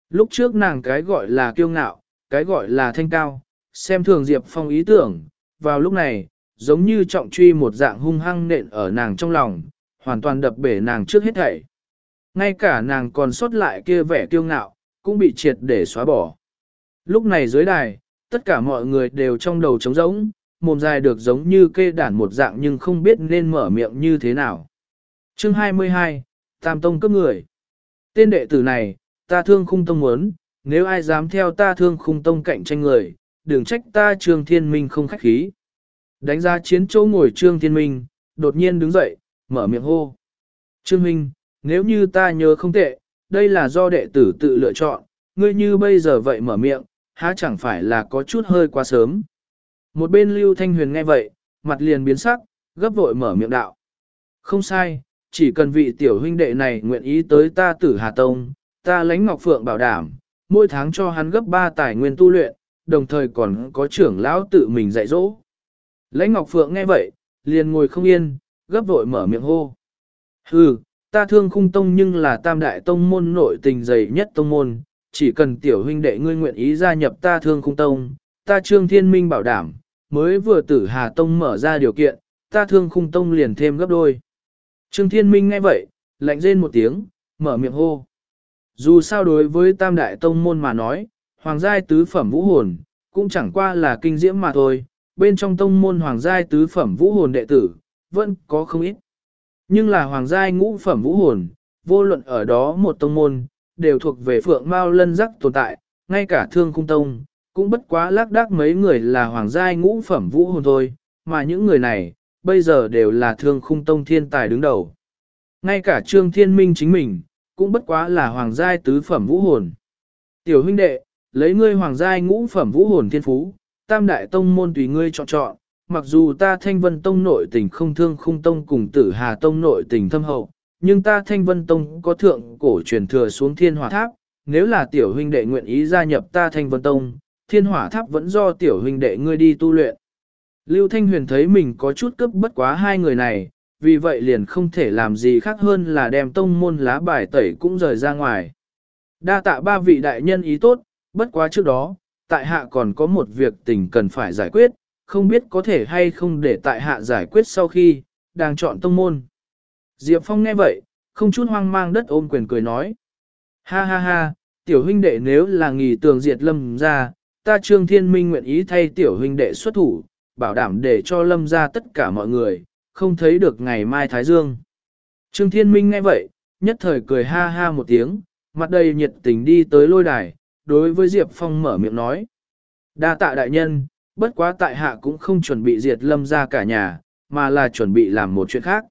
Lúc trước nàng cái gọi là kiêu ngạo, cái gọi là thanh cao, xem thường Diệp Phong ý tưởng, vào lúc này, giống như trọng truy một dạng hung hăng nện ở nàng trong lòng, hoàn toàn đập bể nàng trước hết thảy. Ngay cả nàng còn sót lại kia vẻ kiêu ngạo, cũng bị triệt để xóa bỏ. Lúc này dưới đài, tất cả mọi người đều trong đầu trống rỗng, mồm dài được giống như kê đản một dạng nhưng không biết nên mở miệng như thế nào. Chương 22, Tam Tông cấp người. Tên đệ tử này, ta thương khung tông muốn, nếu ai dám theo ta thương khung tông cạnh tranh người, đừng trách ta Trương Thiên Minh không khách khí. Đánh ra chiến chỗ ngồi Trương Thiên Minh, đột nhiên đứng dậy, mở miệng hô. Trương Minh, nếu như ta nhớ không tệ, đây là do đệ tử tự lựa chọn, ngươi như bây giờ vậy mở miệng, há chẳng phải là có chút hơi quá sớm. Một bên Lưu Thanh Huyền nghe vậy, mặt liền biến sắc, gấp vội mở miệng đạo. Không sai, chỉ cần vị tiểu huynh đệ này nguyện ý tới ta tử Hà Tông, ta lãnh Ngọc Phượng bảo đảm, mỗi tháng cho hắn gấp 3 tài nguyên tu luyện, đồng thời còn có trưởng lão tự mình dạy dỗ. Lãnh Ngọc Phượng nghe vậy, liền ngồi không yên, gấp vội mở miệng hô. Hừ, ta thương khung tông nhưng là tam đại tông môn nội tình dày nhất tông môn, chỉ cần tiểu huynh đệ ngươi nguyện ý gia nhập ta thương khung tông, ta trương thiên minh bảo đảm, mới vừa tử Hà Tông mở ra điều kiện, ta thương khung tông liền thêm gấp đôi. Trương thiên minh nghe vậy, lạnh rên một tiếng, mở miệng hô. Dù sao đối với tam đại tông môn mà nói, hoàng giai tứ phẩm vũ hồn, cũng chẳng qua là kinh diễm mà thôi, bên trong tông môn hoàng giai tứ phẩm vũ hồn đệ tử, vẫn có không ít. Nhưng là hoàng giai ngũ phẩm vũ hồn, vô luận ở đó một tông môn, đều thuộc về phượng mao lân rắc tồn tại, ngay cả thương cung tông, cũng bất quá lác đác mấy người là hoàng giai ngũ phẩm vũ hồn thôi, mà những người này, bây giờ đều là thương khung tông thiên tài đứng đầu. Ngay cả trương thiên minh chính mình, cũng bất quá là hoàng giai tứ phẩm vũ hồn. Tiểu huynh đệ, lấy ngươi hoàng giai ngũ phẩm vũ hồn thiên phú, tam đại tông môn tùy ngươi chọn chọn, mặc dù ta thanh vân tông nội tình không thương khung tông cùng tử hà tông nội tình thâm hậu, nhưng ta thanh vân tông có thượng cổ truyền thừa xuống thiên hỏa tháp, nếu là tiểu huynh đệ nguyện ý gia nhập ta thanh vân tông, thiên hỏa tháp vẫn do tiểu huynh đệ ngươi đi tu luyện. Lưu Thanh Huyền thấy mình có chút cấp bất quá hai người này, vì vậy liền không thể làm gì khác hơn là đem tông môn lá bài tẩy cũng rời ra ngoài. Đa tạ ba vị đại nhân ý tốt, bất quá trước đó, tại hạ còn có một việc tình cần phải giải quyết, không biết có thể hay không để tại hạ giải quyết sau khi, đang chọn tông môn. Diệp Phong nghe vậy, không chút hoang mang đất ôm quyền cười nói. Ha ha ha, tiểu huynh đệ nếu là nghỉ tường diệt lâm ra, ta trương thiên minh nguyện ý thay tiểu huynh đệ xuất thủ, bảo đảm để cho lâm ra tất cả mọi người, không thấy được ngày mai Thái Dương. Trương thiên minh nghe vậy, nhất thời cười ha ha một tiếng, mặt đầy nhiệt tình đi tới lôi đài, đối với Diệp Phong mở miệng nói. Đa tạ đại nhân, bất quá tại hạ cũng không chuẩn bị diệt lâm ra cả nhà, mà là chuẩn bị làm một chuyện khác.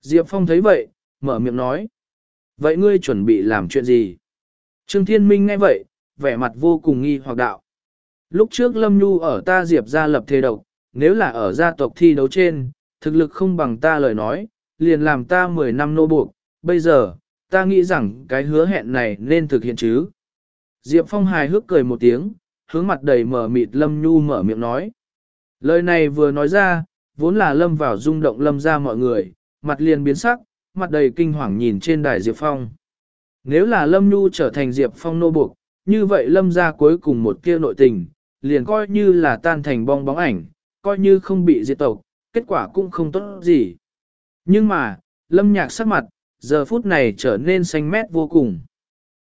Diệp Phong thấy vậy, mở miệng nói. Vậy ngươi chuẩn bị làm chuyện gì? Trương Thiên Minh nghe vậy, vẻ mặt vô cùng nghi hoặc đạo. Lúc trước Lâm Nhu ở ta Diệp gia lập thế độc, nếu là ở gia tộc thi đấu trên, thực lực không bằng ta lời nói, liền làm ta 10 năm nô buộc, bây giờ, ta nghĩ rằng cái hứa hẹn này nên thực hiện chứ. Diệp Phong hài hước cười một tiếng, hướng mặt đầy mở mịt Lâm Nhu mở miệng nói. Lời này vừa nói ra, vốn là Lâm vào rung động Lâm ra mọi người, mặt liền biến sắc, mặt đầy kinh hoàng nhìn trên đài Diệp Phong. Nếu là Lâm Nhu trở thành Diệp Phong nô buộc, như vậy Lâm ra cuối cùng một kia nội tình, liền coi như là tan thành bong bóng ảnh, coi như không bị diệt tộc, kết quả cũng không tốt gì. Nhưng mà, Lâm nhạc sắc mặt, giờ phút này trở nên xanh mét vô cùng.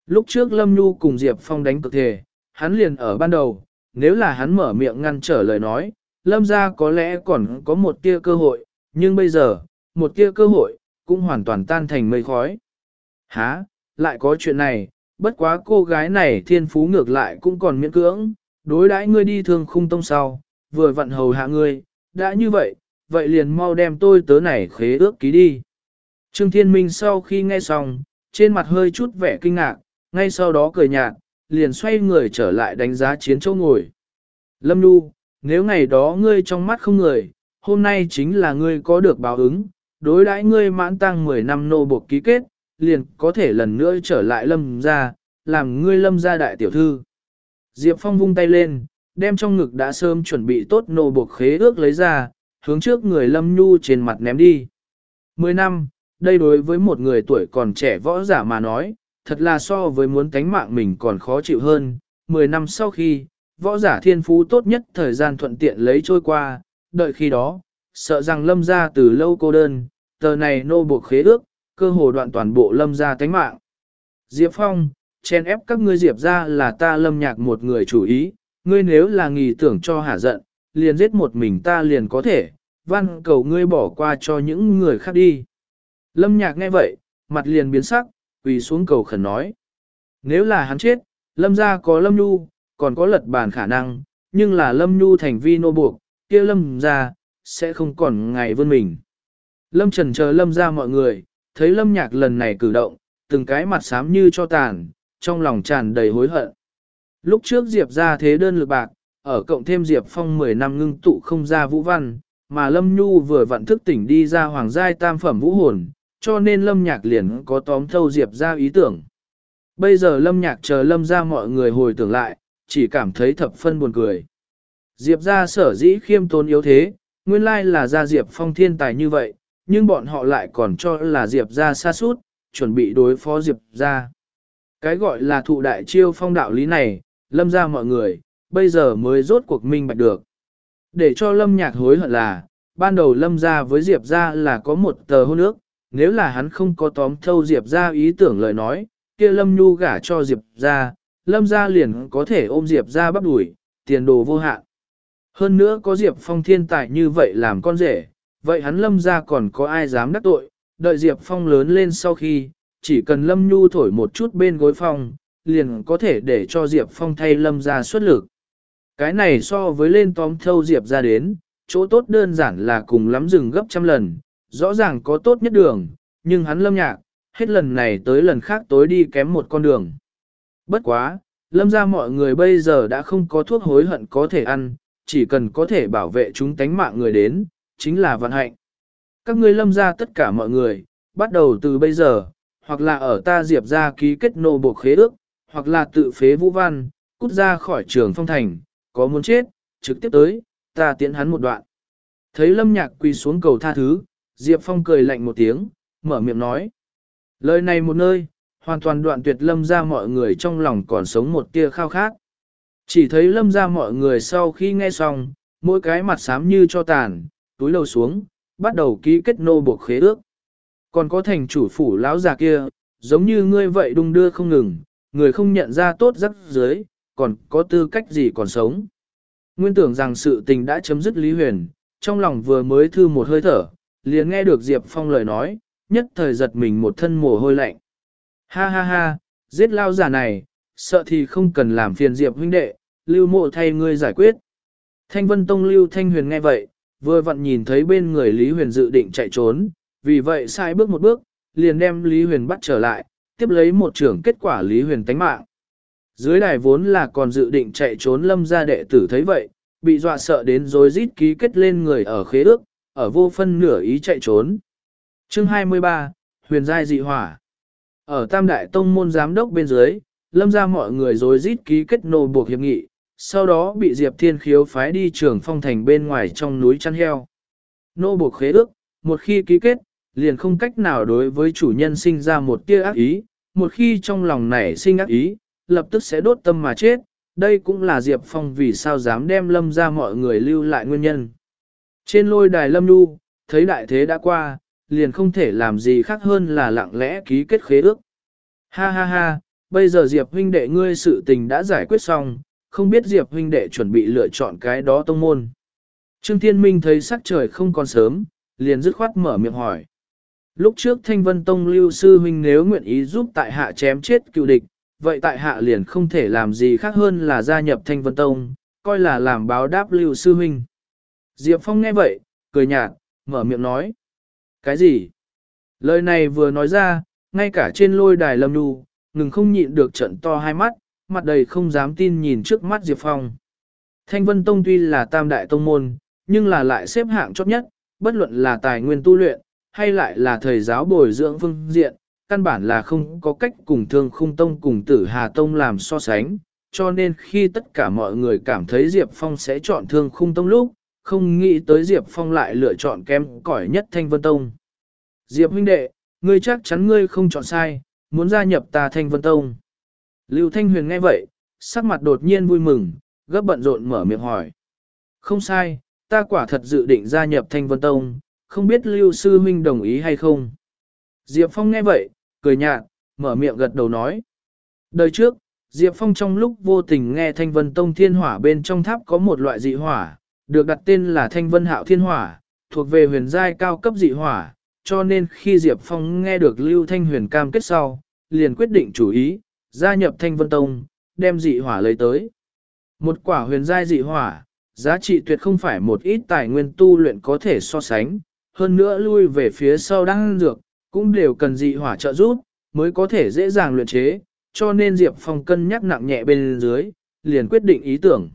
Lúc trước Lâm Nhu cùng Diệp Phong đánh cực thể, hắn liền ở ban đầu, nếu là hắn mở miệng ngăn trở lời nói, Lâm ra có lẽ còn có một tia cơ hội, nhưng bây giờ, một tia cơ hội, cũng hoàn toàn tan thành mây khói. Hả, lại có chuyện này, bất quá cô gái này thiên phú ngược lại cũng còn miễn cưỡng, đối đãi ngươi đi thương khung tông sau, vừa vặn hầu hạ ngươi, đã như vậy, vậy liền mau đem tôi tớ này khế ước ký đi. Trương Thiên Minh sau khi nghe xong, trên mặt hơi chút vẻ kinh ngạc, ngay sau đó cười nhạt, liền xoay người trở lại đánh giá chiến châu ngồi. Lâm Nhu, nếu ngày đó ngươi trong mắt không người, hôm nay chính là ngươi có được báo ứng, đối đãi ngươi mãn tăng 10 năm nô buộc ký kết, liền có thể lần nữa trở lại lâm ra, làm ngươi lâm ra đại tiểu thư. Diệp Phong vung tay lên, đem trong ngực đã sớm chuẩn bị tốt nô buộc khế ước lấy ra, hướng trước người lâm nhu trên mặt ném đi. Mười năm, đây đối với một người tuổi còn trẻ võ giả mà nói, thật là so với muốn tánh mạng mình còn khó chịu hơn. Mười năm sau khi, võ giả thiên phú tốt nhất thời gian thuận tiện lấy trôi qua, đợi khi đó, sợ rằng lâm ra từ lâu cô đơn, tờ này nô buộc khế ước, cơ hồ đoạn toàn bộ lâm ra tánh mạng. Diệp Phong, chen ép các ngươi Diệp ra là ta lâm nhạc một người chủ ý, ngươi nếu là nghỉ tưởng cho hả giận, liền giết một mình ta liền có thể, văn cầu ngươi bỏ qua cho những người khác đi. Lâm nhạc nghe vậy, mặt liền biến sắc, quỳ xuống cầu khẩn nói. Nếu là hắn chết, lâm ra có lâm nhu, còn có lật bàn khả năng, nhưng là lâm nhu thành vi nô buộc, kia lâm ra, sẽ không còn ngày vươn mình. Lâm trần chờ lâm ra mọi người, thấy lâm nhạc lần này cử động, từng cái mặt xám như cho tàn, trong lòng tràn đầy hối hận. Lúc trước Diệp ra thế đơn lực bạc, ở cộng thêm Diệp Phong 10 năm ngưng tụ không ra vũ văn, mà Lâm Nhu vừa vặn thức tỉnh đi ra hoàng giai tam phẩm vũ hồn, cho nên Lâm Nhạc liền có tóm thâu Diệp ra ý tưởng. Bây giờ Lâm Nhạc chờ Lâm ra mọi người hồi tưởng lại, chỉ cảm thấy thập phân buồn cười. Diệp ra sở dĩ khiêm tốn yếu thế, nguyên lai là ra Diệp Phong thiên tài như vậy, nhưng bọn họ lại còn cho là Diệp ra xa suốt, chuẩn bị đối phó Diệp ra. Cái gọi là thụ đại chiêu phong đạo lý này, lâm ra mọi người, bây giờ mới rốt cuộc minh bạch được. Để cho lâm nhạc hối hận là, ban đầu lâm ra với Diệp ra là có một tờ hôn ước, nếu là hắn không có tóm thâu Diệp ra ý tưởng lời nói, kia lâm nhu gả cho Diệp ra, lâm ra liền có thể ôm Diệp ra bắt đuổi, tiền đồ vô hạn. Hơn nữa có Diệp Phong thiên tài như vậy làm con rể, vậy hắn lâm ra còn có ai dám đắc tội, đợi Diệp Phong lớn lên sau khi, chỉ cần lâm nhu thổi một chút bên gối phong, liền có thể để cho Diệp Phong thay lâm ra xuất lực. Cái này so với lên tóm thâu Diệp ra đến, chỗ tốt đơn giản là cùng lắm rừng gấp trăm lần, rõ ràng có tốt nhất đường, nhưng hắn lâm nhạc, hết lần này tới lần khác tối đi kém một con đường. Bất quá, lâm ra mọi người bây giờ đã không có thuốc hối hận có thể ăn, chỉ cần có thể bảo vệ chúng tánh mạng người đến, chính là vận hạnh. Các ngươi lâm ra tất cả mọi người, bắt đầu từ bây giờ, hoặc là ở ta diệp ra ký kết nô bộ khế ước, hoặc là tự phế vũ văn, cút ra khỏi trường phong thành, có muốn chết, trực tiếp tới, ta tiễn hắn một đoạn. Thấy lâm nhạc quỳ xuống cầu tha thứ, Diệp Phong cười lạnh một tiếng, mở miệng nói. Lời này một nơi, hoàn toàn đoạn tuyệt lâm ra mọi người trong lòng còn sống một tia khao khát. Chỉ thấy lâm ra mọi người sau khi nghe xong, mỗi cái mặt xám như cho tàn, túi lâu xuống, bắt đầu ký kết nô buộc khế ước. Còn có thành chủ phủ lão già kia, giống như ngươi vậy đung đưa không ngừng, người không nhận ra tốt rắc dưới, còn có tư cách gì còn sống. Nguyên tưởng rằng sự tình đã chấm dứt Lý Huyền, trong lòng vừa mới thư một hơi thở, liền nghe được Diệp Phong lời nói, nhất thời giật mình một thân mồ hôi lạnh. Ha ha ha, giết lao giả này, sợ thì không cần làm phiền Diệp huynh đệ, lưu mộ thay ngươi giải quyết. Thanh Vân Tông Lưu Thanh Huyền nghe vậy, vừa vặn nhìn thấy bên người Lý Huyền dự định chạy trốn, vì vậy sai bước một bước, liền đem Lý Huyền bắt trở lại, tiếp lấy một trưởng kết quả Lý Huyền tánh mạng. Dưới đài vốn là còn dự định chạy trốn lâm gia đệ tử thấy vậy, bị dọa sợ đến rồi rít ký kết lên người ở khế ước, ở vô phân nửa ý chạy trốn. Chương 23, Huyền Giai dị hỏa. Ở Tam Đại Tông môn giám đốc bên dưới, lâm ra mọi người rồi rít ký kết nô buộc hiệp nghị, sau đó bị Diệp Thiên Khiếu phái đi trường phong thành bên ngoài trong núi chăn heo. Nô buộc khế ước, một khi ký kết, liền không cách nào đối với chủ nhân sinh ra một tia ác ý, một khi trong lòng nảy sinh ác ý, lập tức sẽ đốt tâm mà chết, đây cũng là Diệp Phong vì sao dám đem lâm ra mọi người lưu lại nguyên nhân. Trên lôi đài lâm nu, thấy đại thế đã qua, liền không thể làm gì khác hơn là lặng lẽ ký kết khế ước. Ha ha ha, bây giờ Diệp huynh đệ ngươi sự tình đã giải quyết xong, không biết Diệp huynh đệ chuẩn bị lựa chọn cái đó tông môn. Trương Thiên Minh thấy sắc trời không còn sớm, liền dứt khoát mở miệng hỏi. Lúc trước Thanh Vân Tông lưu sư huynh nếu nguyện ý giúp tại hạ chém chết cựu địch, vậy tại hạ liền không thể làm gì khác hơn là gia nhập Thanh Vân Tông, coi là làm báo đáp lưu sư huynh. Diệp Phong nghe vậy, cười nhạt, mở miệng nói. Cái gì? Lời này vừa nói ra, ngay cả trên lôi đài lâm đu, ngừng không nhịn được trận to hai mắt, mặt đầy không dám tin nhìn trước mắt Diệp Phong. Thanh Vân Tông tuy là tam đại tông môn, nhưng là lại xếp hạng chót nhất, bất luận là tài nguyên tu luyện, hay lại là thầy giáo bồi dưỡng phương diện, căn bản là không có cách cùng thương khung tông cùng tử Hà Tông làm so sánh, cho nên khi tất cả mọi người cảm thấy Diệp Phong sẽ chọn thương khung tông lúc, không nghĩ tới Diệp Phong lại lựa chọn kém cỏi nhất Thanh Vân Tông. Diệp huynh đệ, ngươi chắc chắn ngươi không chọn sai, muốn gia nhập ta Thanh Vân Tông. Lưu Thanh Huyền nghe vậy, sắc mặt đột nhiên vui mừng, gấp bận rộn mở miệng hỏi. Không sai, ta quả thật dự định gia nhập Thanh Vân Tông, không biết Lưu Sư Huynh đồng ý hay không. Diệp Phong nghe vậy, cười nhạt, mở miệng gật đầu nói. Đời trước, Diệp Phong trong lúc vô tình nghe Thanh Vân Tông Thiên Hỏa bên trong tháp có một loại dị hỏa, được đặt tên là Thanh Vân Hạo Thiên Hỏa, thuộc về huyền giai cao cấp dị hỏa, cho nên khi Diệp Phong nghe được Lưu Thanh Huyền cam kết sau, liền quyết định chủ ý, gia nhập Thanh Vân Tông, đem dị hỏa lấy tới. Một quả huyền giai dị hỏa, giá trị tuyệt không phải một ít tài nguyên tu luyện có thể so sánh, hơn nữa lui về phía sau đang dược, cũng đều cần dị hỏa trợ giúp, mới có thể dễ dàng luyện chế, cho nên Diệp Phong cân nhắc nặng nhẹ bên dưới, liền quyết định ý tưởng.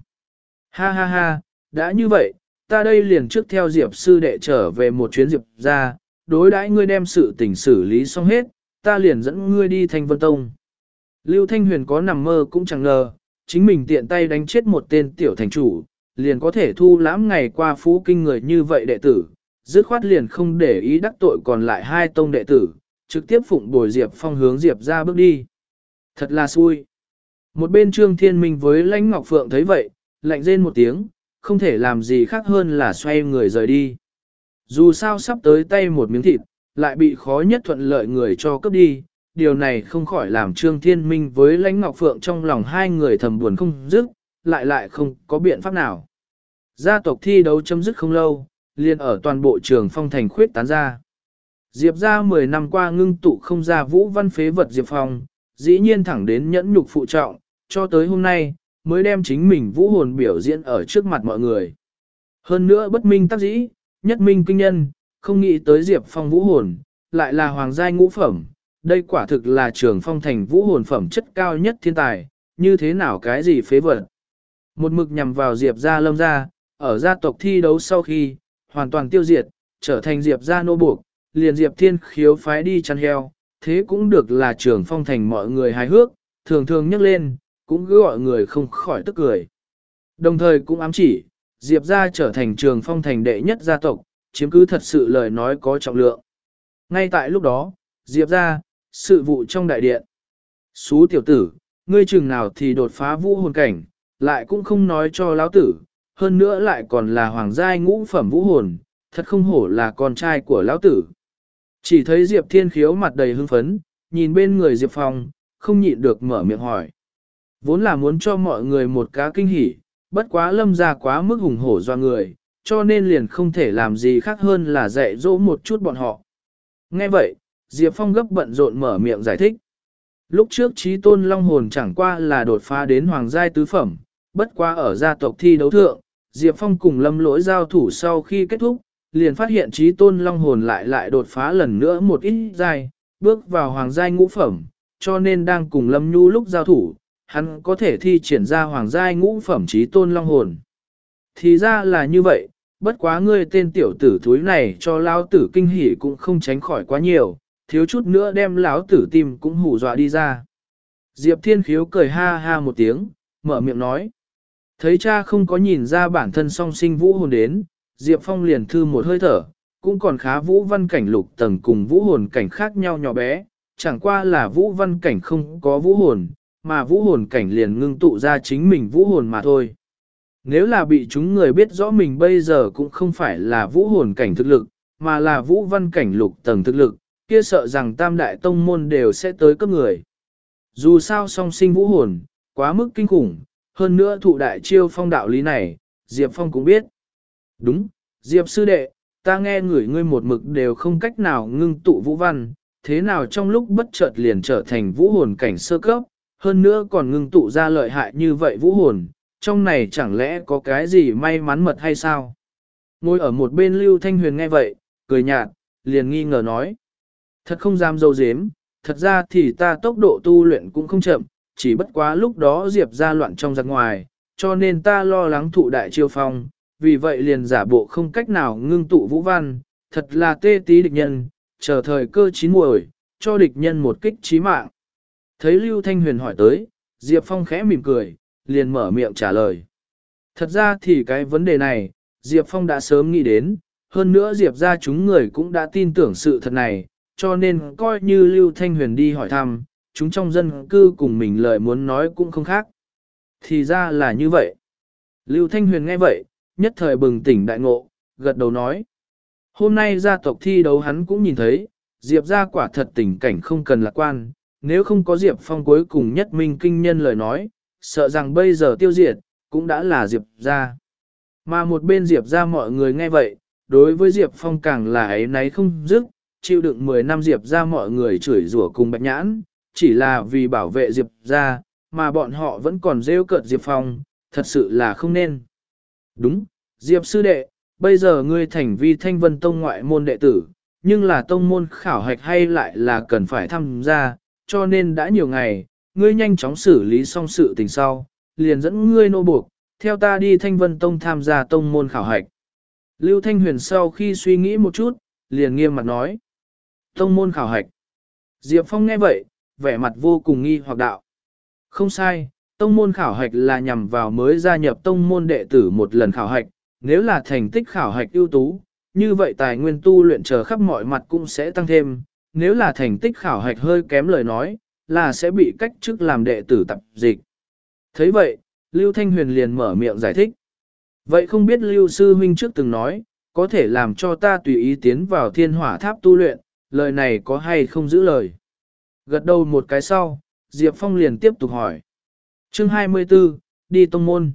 Ha ha ha, đã như vậy, ta đây liền trước theo Diệp sư đệ trở về một chuyến Diệp ra, đối đãi ngươi đem sự tình xử lý xong hết, ta liền dẫn ngươi đi thành vân tông. Lưu Thanh Huyền có nằm mơ cũng chẳng ngờ, chính mình tiện tay đánh chết một tên tiểu thành chủ, liền có thể thu lãm ngày qua phú kinh người như vậy đệ tử, dứt khoát liền không để ý đắc tội còn lại hai tông đệ tử, trực tiếp phụng bồi Diệp Phong hướng Diệp ra bước đi. Thật là xui. Một bên Trương Thiên Minh với Lãnh Ngọc Phượng thấy vậy, lạnh rên một tiếng, không thể làm gì khác hơn là xoay người rời đi. Dù sao sắp tới tay một miếng thịt, lại bị khó nhất thuận lợi người cho cướp đi, điều này không khỏi làm Trương Thiên Minh với Lãnh Ngọc Phượng trong lòng hai người thầm buồn không dứt, lại lại không có biện pháp nào. Gia tộc thi đấu chấm dứt không lâu, liền ở toàn bộ trường phong thành khuyết tán ra. Diệp ra 10 năm qua ngưng tụ không ra vũ văn phế vật Diệp Phong, dĩ nhiên thẳng đến nhẫn nhục phụ trọng, cho tới hôm nay, mới đem chính mình vũ hồn biểu diễn ở trước mặt mọi người. Hơn nữa bất minh tác dĩ, nhất minh kinh nhân, không nghĩ tới Diệp Phong vũ hồn, lại là hoàng giai ngũ phẩm, đây quả thực là trường phong thành vũ hồn phẩm chất cao nhất thiên tài, như thế nào cái gì phế vật. Một mực nhằm vào Diệp gia lâm gia, ở gia tộc thi đấu sau khi, hoàn toàn tiêu diệt, trở thành Diệp gia nô buộc, liền Diệp thiên khiếu phái đi chăn heo, thế cũng được là trường phong thành mọi người hài hước, thường thường nhắc lên, cũng cứ gọi người không khỏi tức cười. Đồng thời cũng ám chỉ, Diệp gia trở thành trường phong thành đệ nhất gia tộc, chiếm cứ thật sự lời nói có trọng lượng. Ngay tại lúc đó, Diệp gia, sự vụ trong đại điện. Xú tiểu tử, ngươi chừng nào thì đột phá vũ hồn cảnh, lại cũng không nói cho lão tử, hơn nữa lại còn là hoàng giai ngũ phẩm vũ hồn, thật không hổ là con trai của lão tử. Chỉ thấy Diệp Thiên Khiếu mặt đầy hưng phấn, nhìn bên người Diệp Phong, không nhịn được mở miệng hỏi. Vốn là muốn cho mọi người một cá kinh hỉ, bất quá lâm ra quá mức hùng hổ do người, cho nên liền không thể làm gì khác hơn là dạy dỗ một chút bọn họ. Nghe vậy, Diệp Phong gấp bận rộn mở miệng giải thích. Lúc trước trí tôn long hồn chẳng qua là đột phá đến hoàng giai tứ phẩm, bất quá ở gia tộc thi đấu thượng, Diệp Phong cùng lâm lỗi giao thủ sau khi kết thúc, liền phát hiện trí tôn long hồn lại lại đột phá lần nữa một ít giai, bước vào hoàng giai ngũ phẩm, cho nên đang cùng lâm nhu lúc giao thủ, hắn có thể thi triển ra hoàng giai ngũ phẩm trí tôn long hồn. Thì ra là như vậy, bất quá ngươi tên tiểu tử thúi này cho lão tử kinh hỉ cũng không tránh khỏi quá nhiều, thiếu chút nữa đem lão tử tim cũng hù dọa đi ra. Diệp Thiên Khiếu cười ha ha một tiếng, mở miệng nói. Thấy cha không có nhìn ra bản thân song sinh vũ hồn đến, Diệp Phong liền thư một hơi thở, cũng còn khá vũ văn cảnh lục tầng cùng vũ hồn cảnh khác nhau nhỏ bé, chẳng qua là vũ văn cảnh không có vũ hồn, mà vũ hồn cảnh liền ngưng tụ ra chính mình vũ hồn mà thôi. Nếu là bị chúng người biết rõ mình bây giờ cũng không phải là vũ hồn cảnh thực lực, mà là vũ văn cảnh lục tầng thực lực, kia sợ rằng tam đại tông môn đều sẽ tới cấp người. Dù sao song sinh vũ hồn, quá mức kinh khủng, hơn nữa thụ đại chiêu phong đạo lý này, Diệp Phong cũng biết. Đúng, Diệp sư đệ, ta nghe người ngươi một mực đều không cách nào ngưng tụ vũ văn, thế nào trong lúc bất chợt liền trở thành vũ hồn cảnh sơ cấp, hơn nữa còn ngưng tụ ra lợi hại như vậy vũ hồn, trong này chẳng lẽ có cái gì may mắn mật hay sao? Ngồi ở một bên Lưu Thanh Huyền nghe vậy, cười nhạt, liền nghi ngờ nói. Thật không dám dâu dếm, thật ra thì ta tốc độ tu luyện cũng không chậm, chỉ bất quá lúc đó Diệp ra loạn trong giặc ngoài, cho nên ta lo lắng thụ đại chiêu phong, vì vậy liền giả bộ không cách nào ngưng tụ vũ văn, thật là tê tí địch nhân, chờ thời cơ chín muồi, cho địch nhân một kích chí mạng. Thấy Lưu Thanh Huyền hỏi tới, Diệp Phong khẽ mỉm cười, liền mở miệng trả lời. Thật ra thì cái vấn đề này, Diệp Phong đã sớm nghĩ đến, hơn nữa Diệp ra chúng người cũng đã tin tưởng sự thật này, cho nên coi như Lưu Thanh Huyền đi hỏi thăm, chúng trong dân cư cùng mình lời muốn nói cũng không khác. Thì ra là như vậy. Lưu Thanh Huyền nghe vậy, nhất thời bừng tỉnh đại ngộ, gật đầu nói. Hôm nay gia tộc thi đấu hắn cũng nhìn thấy, Diệp ra quả thật tình cảnh không cần lạc quan, nếu không có Diệp Phong cuối cùng nhất minh kinh nhân lời nói, sợ rằng bây giờ tiêu diệt, cũng đã là Diệp ra. Mà một bên Diệp ra mọi người nghe vậy, đối với Diệp Phong càng là ấy nấy không dứt, chịu đựng 10 năm Diệp ra mọi người chửi rủa cùng bạch nhãn, chỉ là vì bảo vệ Diệp ra, mà bọn họ vẫn còn rêu cợt Diệp Phong, thật sự là không nên. Đúng, Diệp sư đệ, bây giờ ngươi thành vi thanh vân tông ngoại môn đệ tử, nhưng là tông môn khảo hạch hay lại là cần phải tham gia, cho nên đã nhiều ngày, ngươi nhanh chóng xử lý xong sự tình sau, liền dẫn ngươi nô buộc, theo ta đi thanh vân tông tham gia tông môn khảo hạch. Lưu Thanh Huyền sau khi suy nghĩ một chút, liền nghiêm mặt nói. Tông môn khảo hạch. Diệp Phong nghe vậy, vẻ mặt vô cùng nghi hoặc đạo. Không sai, tông môn khảo hạch là nhằm vào mới gia nhập tông môn đệ tử một lần khảo hạch, nếu là thành tích khảo hạch ưu tú, như vậy tài nguyên tu luyện chờ khắp mọi mặt cũng sẽ tăng thêm, nếu là thành tích khảo hạch hơi kém lời nói, là sẽ bị cách chức làm đệ tử tập dịch. thấy vậy, Lưu Thanh Huyền liền mở miệng giải thích. Vậy không biết Lưu Sư Huynh trước từng nói, có thể làm cho ta tùy ý tiến vào thiên hỏa tháp tu luyện, lời này có hay không giữ lời. Gật đầu một cái sau, Diệp Phong liền tiếp tục hỏi. Chương 24, đi tông môn.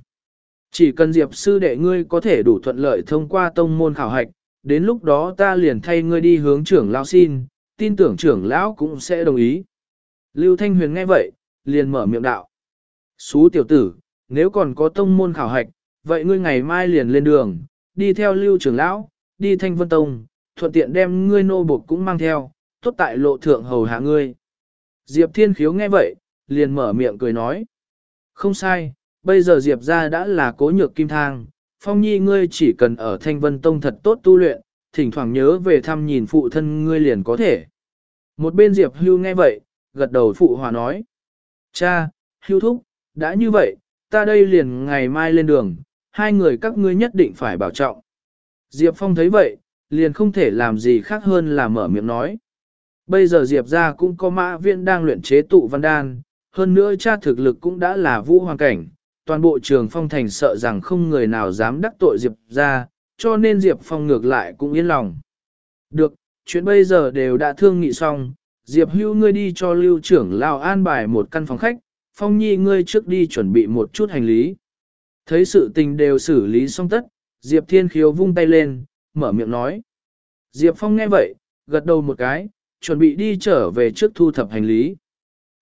Chỉ cần Diệp sư đệ ngươi có thể đủ thuận lợi thông qua tông môn khảo hạch, đến lúc đó ta liền thay ngươi đi hướng trưởng lão xin, tin tưởng trưởng lão cũng sẽ đồng ý. Lưu Thanh Huyền nghe vậy, liền mở miệng đạo. Xú tiểu tử, nếu còn có tông môn khảo hạch, vậy ngươi ngày mai liền lên đường, đi theo lưu trưởng lão, đi thanh vân tông, thuận tiện đem ngươi nô buộc cũng mang theo, tốt tại lộ thượng hầu hạ ngươi. Diệp Thiên Khiếu nghe vậy, liền mở miệng cười nói. Không sai, bây giờ Diệp ra đã là cố nhược kim thang, Phong Nhi ngươi chỉ cần ở Thanh Vân Tông thật tốt tu luyện, thỉnh thoảng nhớ về thăm nhìn phụ thân ngươi liền có thể. Một bên Diệp Hưu nghe vậy, gật đầu phụ hòa nói. Cha, Hưu thúc, đã như vậy, ta đây liền ngày mai lên đường, hai người các ngươi nhất định phải bảo trọng. Diệp Phong thấy vậy, liền không thể làm gì khác hơn là mở miệng nói. Bây giờ Diệp ra cũng có mã viện đang luyện chế tụ văn đan, hơn nữa cha thực lực cũng đã là vũ hoàng cảnh, toàn bộ trường phong thành sợ rằng không người nào dám đắc tội Diệp ra, cho nên Diệp Phong ngược lại cũng yên lòng. Được, chuyện bây giờ đều đã thương nghị xong, Diệp hưu ngươi đi cho lưu trưởng lao an bài một căn phòng khách, Phong nhi ngươi trước đi chuẩn bị một chút hành lý. Thấy sự tình đều xử lý xong tất, Diệp Thiên Khiếu vung tay lên, mở miệng nói. Diệp Phong nghe vậy, gật đầu một cái, chuẩn bị đi trở về trước thu thập hành lý.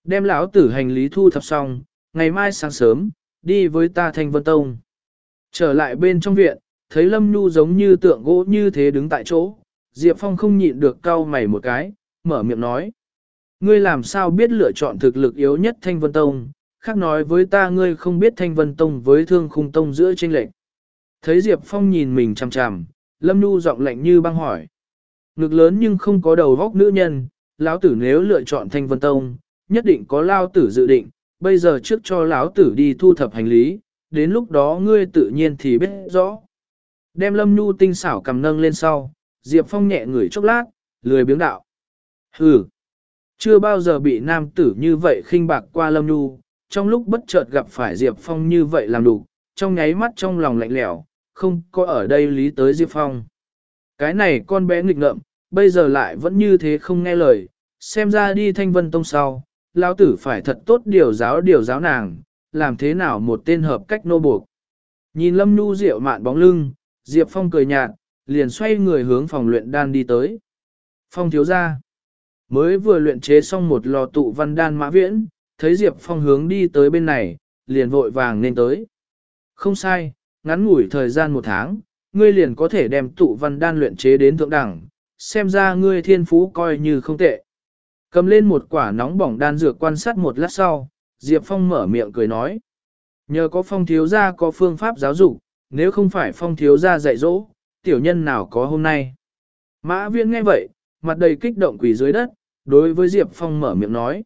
Đem lão tử hành lý thu thập xong, ngày mai sáng sớm, đi với ta thành vân tông. Trở lại bên trong viện, thấy Lâm Nhu giống như tượng gỗ như thế đứng tại chỗ, Diệp Phong không nhịn được cau mày một cái, mở miệng nói. Ngươi làm sao biết lựa chọn thực lực yếu nhất thanh vân tông, khác nói với ta ngươi không biết thanh vân tông với thương khung tông giữa tranh lệch. Thấy Diệp Phong nhìn mình chằm chằm, Lâm Nhu giọng lạnh như băng hỏi. Ngực lớn nhưng không có đầu vóc nữ nhân, lão tử nếu lựa chọn thanh vân tông, nhất định có lao tử dự định, bây giờ trước cho lão tử đi thu thập hành lý, đến lúc đó ngươi tự nhiên thì biết rõ. Đem Lâm Nhu tinh xảo cầm nâng lên sau, Diệp Phong nhẹ ngửi chốc lát, lười biếng đạo. Hừ, chưa bao giờ bị nam tử như vậy khinh bạc qua Lâm Nhu, trong lúc bất chợt gặp phải Diệp Phong như vậy làm đủ, trong nháy mắt trong lòng lạnh lẽo, không có ở đây lý tới Diệp Phong. Cái này con bé nghịch ngợm, bây giờ lại vẫn như thế không nghe lời, xem ra đi thanh vân tông sau, lão tử phải thật tốt điều giáo điều giáo nàng, làm thế nào một tên hợp cách nô buộc. Nhìn Lâm Nhu rượu mạn bóng lưng, Diệp Phong cười nhạt, liền xoay người hướng phòng luyện đan đi tới. Phong thiếu ra, mới vừa luyện chế xong một lò tụ văn đan mã viễn, thấy Diệp Phong hướng đi tới bên này, liền vội vàng nên tới. Không sai, ngắn ngủi thời gian một tháng, ngươi liền có thể đem tụ văn đan luyện chế đến thượng đẳng, xem ra ngươi thiên phú coi như không tệ. Cầm lên một quả nóng bỏng đan dược quan sát một lát sau, Diệp Phong mở miệng cười nói. Nhờ có phong thiếu gia có phương pháp giáo dục, nếu không phải phong thiếu gia dạy dỗ, tiểu nhân nào có hôm nay. Mã viên nghe vậy, mặt đầy kích động quỳ dưới đất, đối với Diệp Phong mở miệng nói.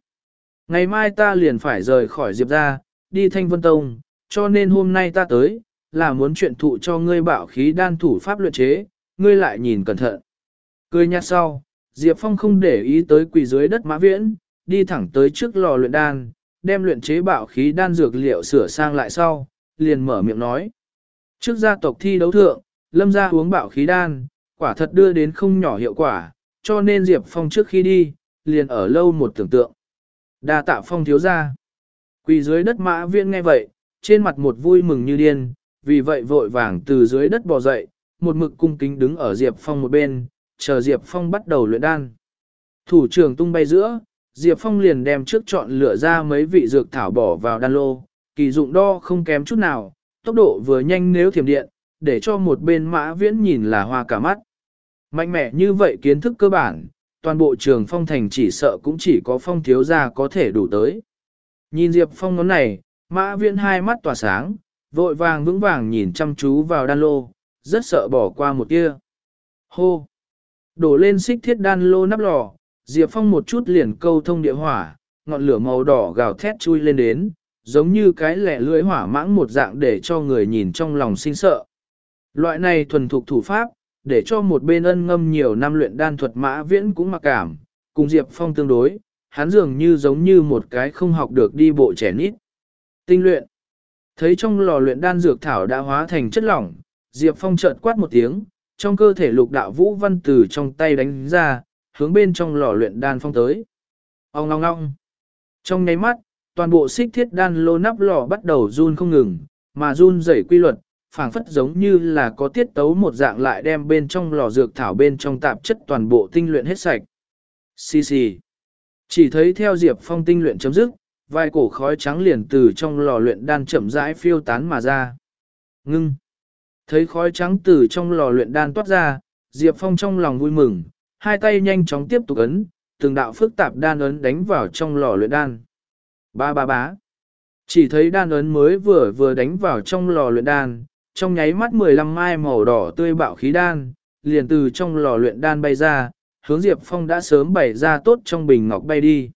Ngày mai ta liền phải rời khỏi Diệp ra, đi Thanh Vân Tông, cho nên hôm nay ta tới, là muốn chuyện thụ cho ngươi bảo khí đan thủ pháp luyện chế, ngươi lại nhìn cẩn thận. Cười nhạt sau, Diệp Phong không để ý tới quỳ dưới đất mã viễn, đi thẳng tới trước lò luyện đan, đem luyện chế bảo khí đan dược liệu sửa sang lại sau, liền mở miệng nói. Trước gia tộc thi đấu thượng, lâm gia uống bảo khí đan, quả thật đưa đến không nhỏ hiệu quả, cho nên Diệp Phong trước khi đi, liền ở lâu một tưởng tượng. Đa tạ Phong thiếu gia Quỳ dưới đất mã viên nghe vậy, trên mặt một vui mừng như điên, vì vậy vội vàng từ dưới đất bò dậy, một mực cung kính đứng ở Diệp Phong một bên, chờ Diệp Phong bắt đầu luyện đan. Thủ trưởng tung bay giữa, Diệp Phong liền đem trước chọn lựa ra mấy vị dược thảo bỏ vào đan lô, kỳ dụng đo không kém chút nào, tốc độ vừa nhanh nếu thiểm điện, để cho một bên mã viễn nhìn là hoa cả mắt. Mạnh mẽ như vậy kiến thức cơ bản, toàn bộ trường phong thành chỉ sợ cũng chỉ có phong thiếu gia có thể đủ tới. Nhìn Diệp Phong ngón này, mã viễn hai mắt tỏa sáng, vội vàng vững vàng nhìn chăm chú vào đan lô, rất sợ bỏ qua một tia. Hô! Đổ lên xích thiết đan lô nắp lò, Diệp Phong một chút liền câu thông địa hỏa, ngọn lửa màu đỏ gào thét chui lên đến, giống như cái lẻ lưỡi hỏa mãng một dạng để cho người nhìn trong lòng sinh sợ. Loại này thuần thục thủ pháp, để cho một bên ân ngâm nhiều năm luyện đan thuật mã viễn cũng mặc cảm, cùng Diệp Phong tương đối, hắn dường như giống như một cái không học được đi bộ trẻ nít. Tinh luyện. Thấy trong lò luyện đan dược thảo đã hóa thành chất lỏng, Diệp Phong chợt quát một tiếng, trong cơ thể lục đạo vũ văn từ trong tay đánh ra, hướng bên trong lò luyện đan phong tới. Ông ngong ngong. Trong nháy mắt, toàn bộ xích thiết đan lô nắp lò bắt đầu run không ngừng, mà run rẩy quy luật, phảng phất giống như là có tiết tấu một dạng lại đem bên trong lò dược thảo bên trong tạp chất toàn bộ tinh luyện hết sạch. Xì xì. Chỉ thấy theo Diệp Phong tinh luyện chấm dứt, vài cổ khói trắng liền từ trong lò luyện đan chậm rãi phiêu tán mà ra. Ngưng. Thấy khói trắng từ trong lò luyện đan toát ra, Diệp Phong trong lòng vui mừng, hai tay nhanh chóng tiếp tục ấn, từng đạo phức tạp đan ấn đánh vào trong lò luyện đan. Ba ba bá. Chỉ thấy đan ấn mới vừa vừa đánh vào trong lò luyện đan, trong nháy mắt 15 mai màu đỏ tươi bạo khí đan, liền từ trong lò luyện đan bay ra, hướng Diệp Phong đã sớm bày ra tốt trong bình ngọc bay đi.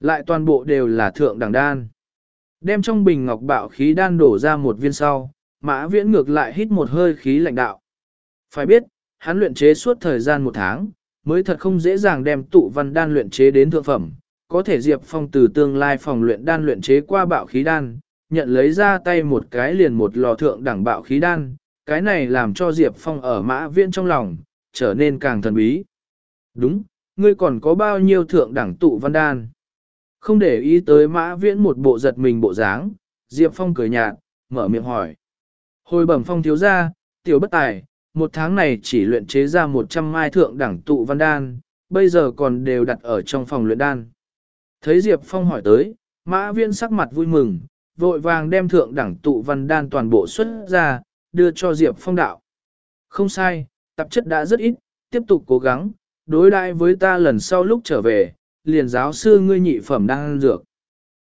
Lại toàn bộ đều là thượng đẳng đan. Đem trong bình ngọc bạo khí đan đổ ra một viên sau, mã viễn ngược lại hít một hơi khí lạnh đạo. Phải biết, hắn luyện chế suốt thời gian một tháng, mới thật không dễ dàng đem tụ văn đan luyện chế đến thượng phẩm. Có thể Diệp Phong từ tương lai phòng luyện đan luyện chế qua bạo khí đan, nhận lấy ra tay một cái liền một lò thượng đẳng bạo khí đan, cái này làm cho Diệp Phong ở mã viên trong lòng, trở nên càng thần bí. Đúng, ngươi còn có bao nhiêu thượng đẳng tụ văn đan? Không để ý tới mã viễn một bộ giật mình bộ dáng, Diệp Phong cười nhạt, mở miệng hỏi. Hồi bẩm phong thiếu ra, tiểu bất tài, một tháng này chỉ luyện chế ra 100 mai thượng đẳng tụ văn đan, bây giờ còn đều đặt ở trong phòng luyện đan. Thấy Diệp Phong hỏi tới, mã viễn sắc mặt vui mừng, vội vàng đem thượng đẳng tụ văn đan toàn bộ xuất ra, đưa cho Diệp Phong đạo. Không sai, tạp chất đã rất ít, tiếp tục cố gắng, đối đãi với ta lần sau lúc trở về, liền giáo sư ngươi nhị phẩm đang ăn dược.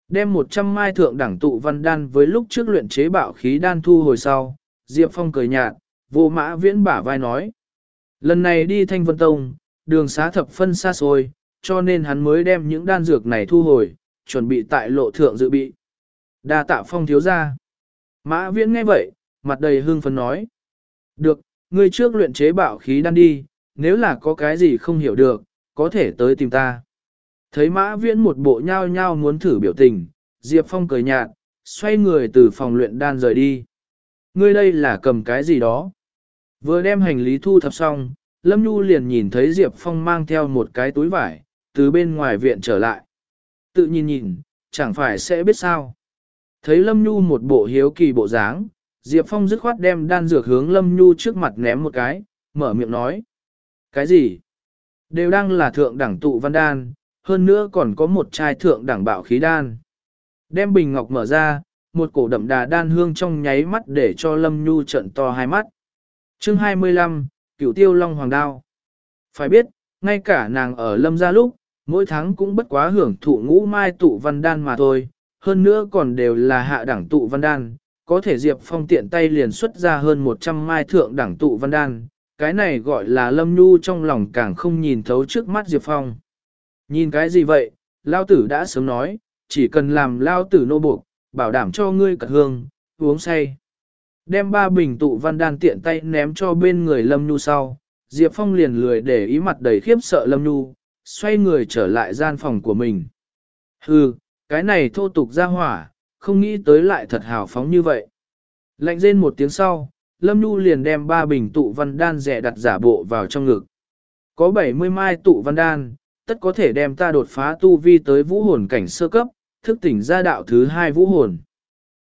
Đem 100 mai thượng đẳng tụ văn đan với lúc trước luyện chế bạo khí đan thu hồi sau, Diệp Phong cười nhạt, vô mã viễn bả vai nói. Lần này đi Thanh Vân Tông, đường xá thập phân xa xôi, cho nên hắn mới đem những đan dược này thu hồi, chuẩn bị tại lộ thượng dự bị. Đa tạ phong thiếu ra. Mã viễn nghe vậy, mặt đầy hương phấn nói. Được, ngươi trước luyện chế bạo khí đan đi, nếu là có cái gì không hiểu được, có thể tới tìm ta. Thấy mã viễn một bộ nhao nhao muốn thử biểu tình, Diệp Phong cười nhạt, xoay người từ phòng luyện đan rời đi. Ngươi đây là cầm cái gì đó? Vừa đem hành lý thu thập xong, Lâm Nhu liền nhìn thấy Diệp Phong mang theo một cái túi vải, từ bên ngoài viện trở lại. Tự nhìn nhìn, chẳng phải sẽ biết sao. Thấy Lâm Nhu một bộ hiếu kỳ bộ dáng, Diệp Phong dứt khoát đem đan dược hướng Lâm Nhu trước mặt ném một cái, mở miệng nói. Cái gì? Đều đang là thượng đẳng tụ văn đan, hơn nữa còn có một chai thượng đẳng bạo khí đan. Đem bình ngọc mở ra, một cổ đậm đà đan hương trong nháy mắt để cho Lâm Nhu trận to hai mắt. chương 25, Cửu Tiêu Long Hoàng Đao. Phải biết, ngay cả nàng ở Lâm gia lúc, mỗi tháng cũng bất quá hưởng thụ ngũ mai tụ văn đan mà thôi, hơn nữa còn đều là hạ đẳng tụ văn đan, có thể Diệp Phong tiện tay liền xuất ra hơn 100 mai thượng đẳng tụ văn đan, cái này gọi là Lâm Nhu trong lòng càng không nhìn thấu trước mắt Diệp Phong. Nhìn cái gì vậy, Lao Tử đã sớm nói, chỉ cần làm Lao Tử nô buộc, bảo đảm cho ngươi cật hương, uống say. Đem ba bình tụ văn đan tiện tay ném cho bên người Lâm Nhu sau, Diệp Phong liền lười để ý mặt đầy khiếp sợ Lâm Nhu, xoay người trở lại gian phòng của mình. Hừ, cái này thô tục ra hỏa, không nghĩ tới lại thật hào phóng như vậy. Lạnh rên một tiếng sau, Lâm Nhu liền đem ba bình tụ văn đan rẻ đặt giả bộ vào trong ngực. Có 70 mai tụ văn đan, tất có thể đem ta đột phá tu vi tới vũ hồn cảnh sơ cấp, thức tỉnh ra đạo thứ hai vũ hồn.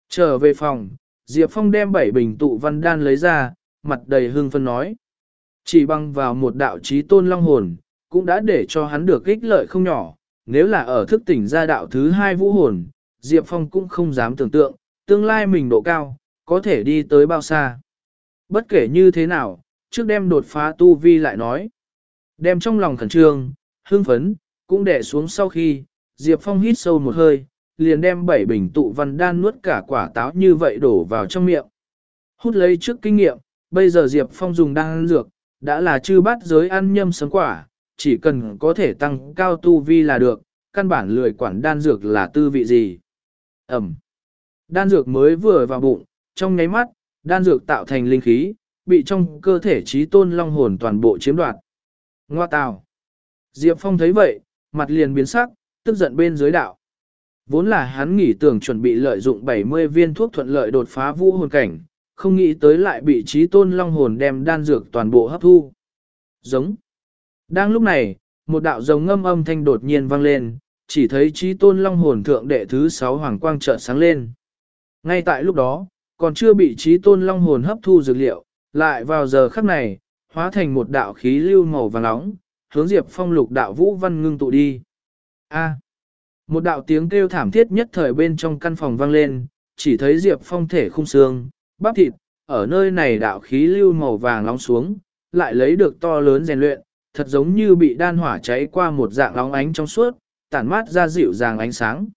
Trở về phòng, Diệp Phong đem bảy bình tụ văn đan lấy ra, mặt đầy hương phân nói. Chỉ bằng vào một đạo trí tôn long hồn, cũng đã để cho hắn được ích lợi không nhỏ, nếu là ở thức tỉnh gia đạo thứ hai vũ hồn, Diệp Phong cũng không dám tưởng tượng, tương lai mình độ cao, có thể đi tới bao xa. Bất kể như thế nào, trước đem đột phá tu vi lại nói. Đem trong lòng khẩn trương, hưng phấn, cũng đẻ xuống sau khi, Diệp Phong hít sâu một hơi, liền đem bảy bình tụ văn đan nuốt cả quả táo như vậy đổ vào trong miệng. Hút lấy trước kinh nghiệm, bây giờ Diệp Phong dùng đan dược, đã là chư bát giới ăn nhâm sấm quả, chỉ cần có thể tăng cao tu vi là được, căn bản lười quản đan dược là tư vị gì. Ẩm. Đan dược mới vừa vào bụng, trong nháy mắt, đan dược tạo thành linh khí, bị trong cơ thể trí tôn long hồn toàn bộ chiếm đoạt. Ngoa tào. Diệp Phong thấy vậy, mặt liền biến sắc, tức giận bên dưới đạo. Vốn là hắn nghĩ tưởng chuẩn bị lợi dụng 70 viên thuốc thuận lợi đột phá vũ hồn cảnh, không nghĩ tới lại bị trí tôn long hồn đem đan dược toàn bộ hấp thu. Giống. Đang lúc này, một đạo rồng ngâm âm thanh đột nhiên vang lên, chỉ thấy trí tôn long hồn thượng đệ thứ sáu hoàng quang trợ sáng lên. Ngay tại lúc đó, còn chưa bị trí tôn long hồn hấp thu dược liệu, lại vào giờ khắc này, hóa thành một đạo khí lưu màu vàng nóng, hướng Diệp Phong lục đạo vũ văn ngưng tụ đi. A. một đạo tiếng kêu thảm thiết nhất thời bên trong căn phòng vang lên, chỉ thấy Diệp Phong thể khung xương, bắp thịt, ở nơi này đạo khí lưu màu vàng nóng xuống, lại lấy được to lớn rèn luyện, thật giống như bị đan hỏa cháy qua một dạng óng ánh trong suốt, tản mát ra dịu dàng ánh sáng.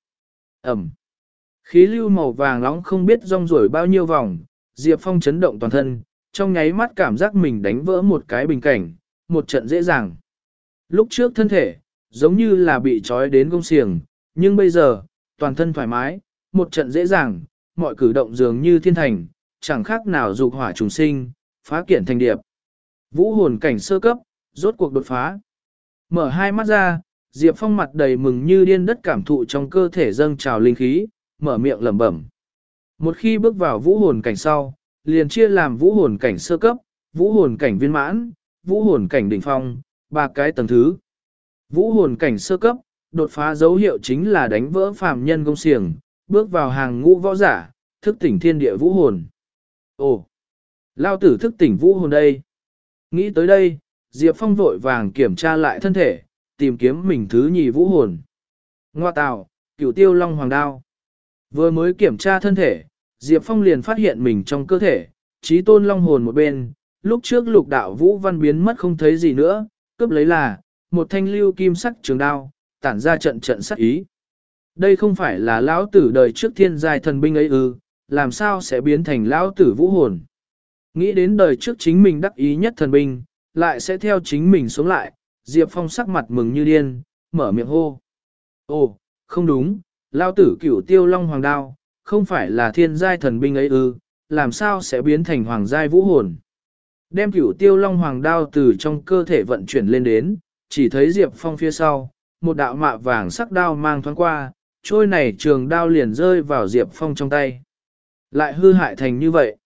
Ẩm. Khí lưu màu vàng nóng không biết rong ruổi bao nhiêu vòng, Diệp Phong chấn động toàn thân, trong nháy mắt cảm giác mình đánh vỡ một cái bình cảnh, một trận dễ dàng. Lúc trước thân thể, giống như là bị trói đến gông xiềng, nhưng bây giờ, toàn thân thoải mái, một trận dễ dàng, mọi cử động dường như thiên thành, chẳng khác nào dục hỏa trùng sinh, phá kiện thành điệp. Vũ hồn cảnh sơ cấp, rốt cuộc đột phá. Mở hai mắt ra, Diệp Phong mặt đầy mừng như điên đất cảm thụ trong cơ thể dâng trào linh khí, mở miệng lẩm bẩm. Một khi bước vào vũ hồn cảnh sau, liền chia làm vũ hồn cảnh sơ cấp, vũ hồn cảnh viên mãn, vũ hồn cảnh đỉnh phong, ba cái tầng thứ. Vũ hồn cảnh sơ cấp, đột phá dấu hiệu chính là đánh vỡ phàm nhân công xiềng, bước vào hàng ngũ võ giả, thức tỉnh thiên địa vũ hồn. Ồ, lao tử thức tỉnh vũ hồn đây. Nghĩ tới đây, Diệp Phong vội vàng kiểm tra lại thân thể, tìm kiếm mình thứ nhì vũ hồn. Ngoa tào, cửu tiêu long hoàng đao. Vừa mới kiểm tra thân thể, Diệp Phong liền phát hiện mình trong cơ thể, trí tôn long hồn một bên, lúc trước lục đạo vũ văn biến mất không thấy gì nữa, cướp lấy là, một thanh lưu kim sắc trường đao, tản ra trận trận sắc ý. Đây không phải là lão tử đời trước thiên giai thần binh ấy ư, làm sao sẽ biến thành lão tử vũ hồn. Nghĩ đến đời trước chính mình đắc ý nhất thần binh, lại sẽ theo chính mình sống lại, Diệp Phong sắc mặt mừng như điên, mở miệng hô. Ồ, không đúng, lao tử cửu tiêu long hoàng đao, không phải là thiên giai thần binh ấy ư, làm sao sẽ biến thành hoàng giai vũ hồn. Đem cửu tiêu long hoàng đao từ trong cơ thể vận chuyển lên đến, chỉ thấy Diệp Phong phía sau, một đạo mạ vàng sắc đao mang thoáng qua, trôi này trường đao liền rơi vào Diệp Phong trong tay. Lại hư hại thành như vậy.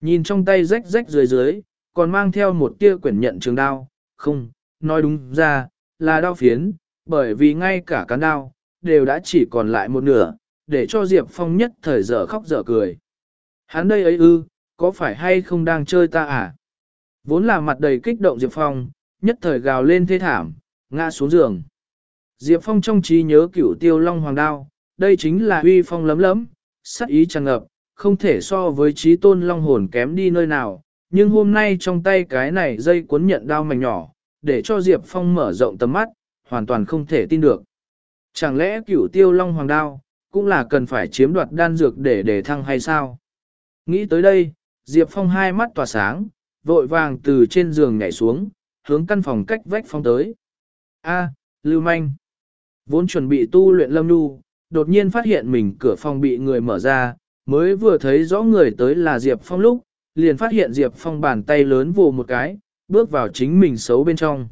Nhìn trong tay rách rách dưới dưới, còn mang theo một tia quyển nhận trường đao, không, nói đúng ra, là đao phiến, bởi vì ngay cả cán đao, đều đã chỉ còn lại một nửa, để cho Diệp Phong nhất thời dở khóc dở cười. Hắn đây ấy ư, có phải hay không đang chơi ta à? Vốn là mặt đầy kích động Diệp Phong, nhất thời gào lên thê thảm, ngã xuống giường. Diệp Phong trong trí nhớ cửu tiêu long hoàng đao, đây chính là huy phong lấm lấm, sắc ý tràn ngập, không thể so với trí tôn long hồn kém đi nơi nào, nhưng hôm nay trong tay cái này dây cuốn nhận đao mảnh nhỏ, để cho Diệp Phong mở rộng tầm mắt, hoàn toàn không thể tin được. Chẳng lẽ cửu tiêu long hoàng đao, cũng là cần phải chiếm đoạt đan dược để để thăng hay sao. Nghĩ tới đây, Diệp Phong hai mắt tỏa sáng, vội vàng từ trên giường nhảy xuống, hướng căn phòng cách vách phong tới. A, Lưu Manh. Vốn chuẩn bị tu luyện lâm nu, đột nhiên phát hiện mình cửa phòng bị người mở ra, mới vừa thấy rõ người tới là Diệp Phong lúc, liền phát hiện Diệp Phong bàn tay lớn vồ một cái, bước vào chính mình xấu bên trong.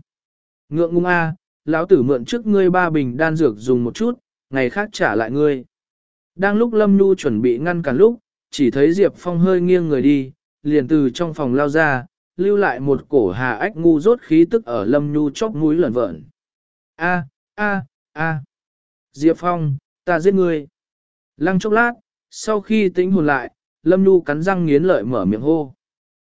Ngượng ngung A, lão tử mượn trước ngươi ba bình đan dược dùng một chút, ngày khác trả lại ngươi. Đang lúc Lâm Nhu chuẩn bị ngăn cản lúc, chỉ thấy Diệp Phong hơi nghiêng người đi, liền từ trong phòng lao ra, lưu lại một cổ hà ách ngu rốt khí tức ở Lâm Nhu chóc mũi lẩn vợn. A, a, a. Diệp Phong, ta giết ngươi. Lăng chốc lát, sau khi tính hồn lại, Lâm Nhu cắn răng nghiến lợi mở miệng hô.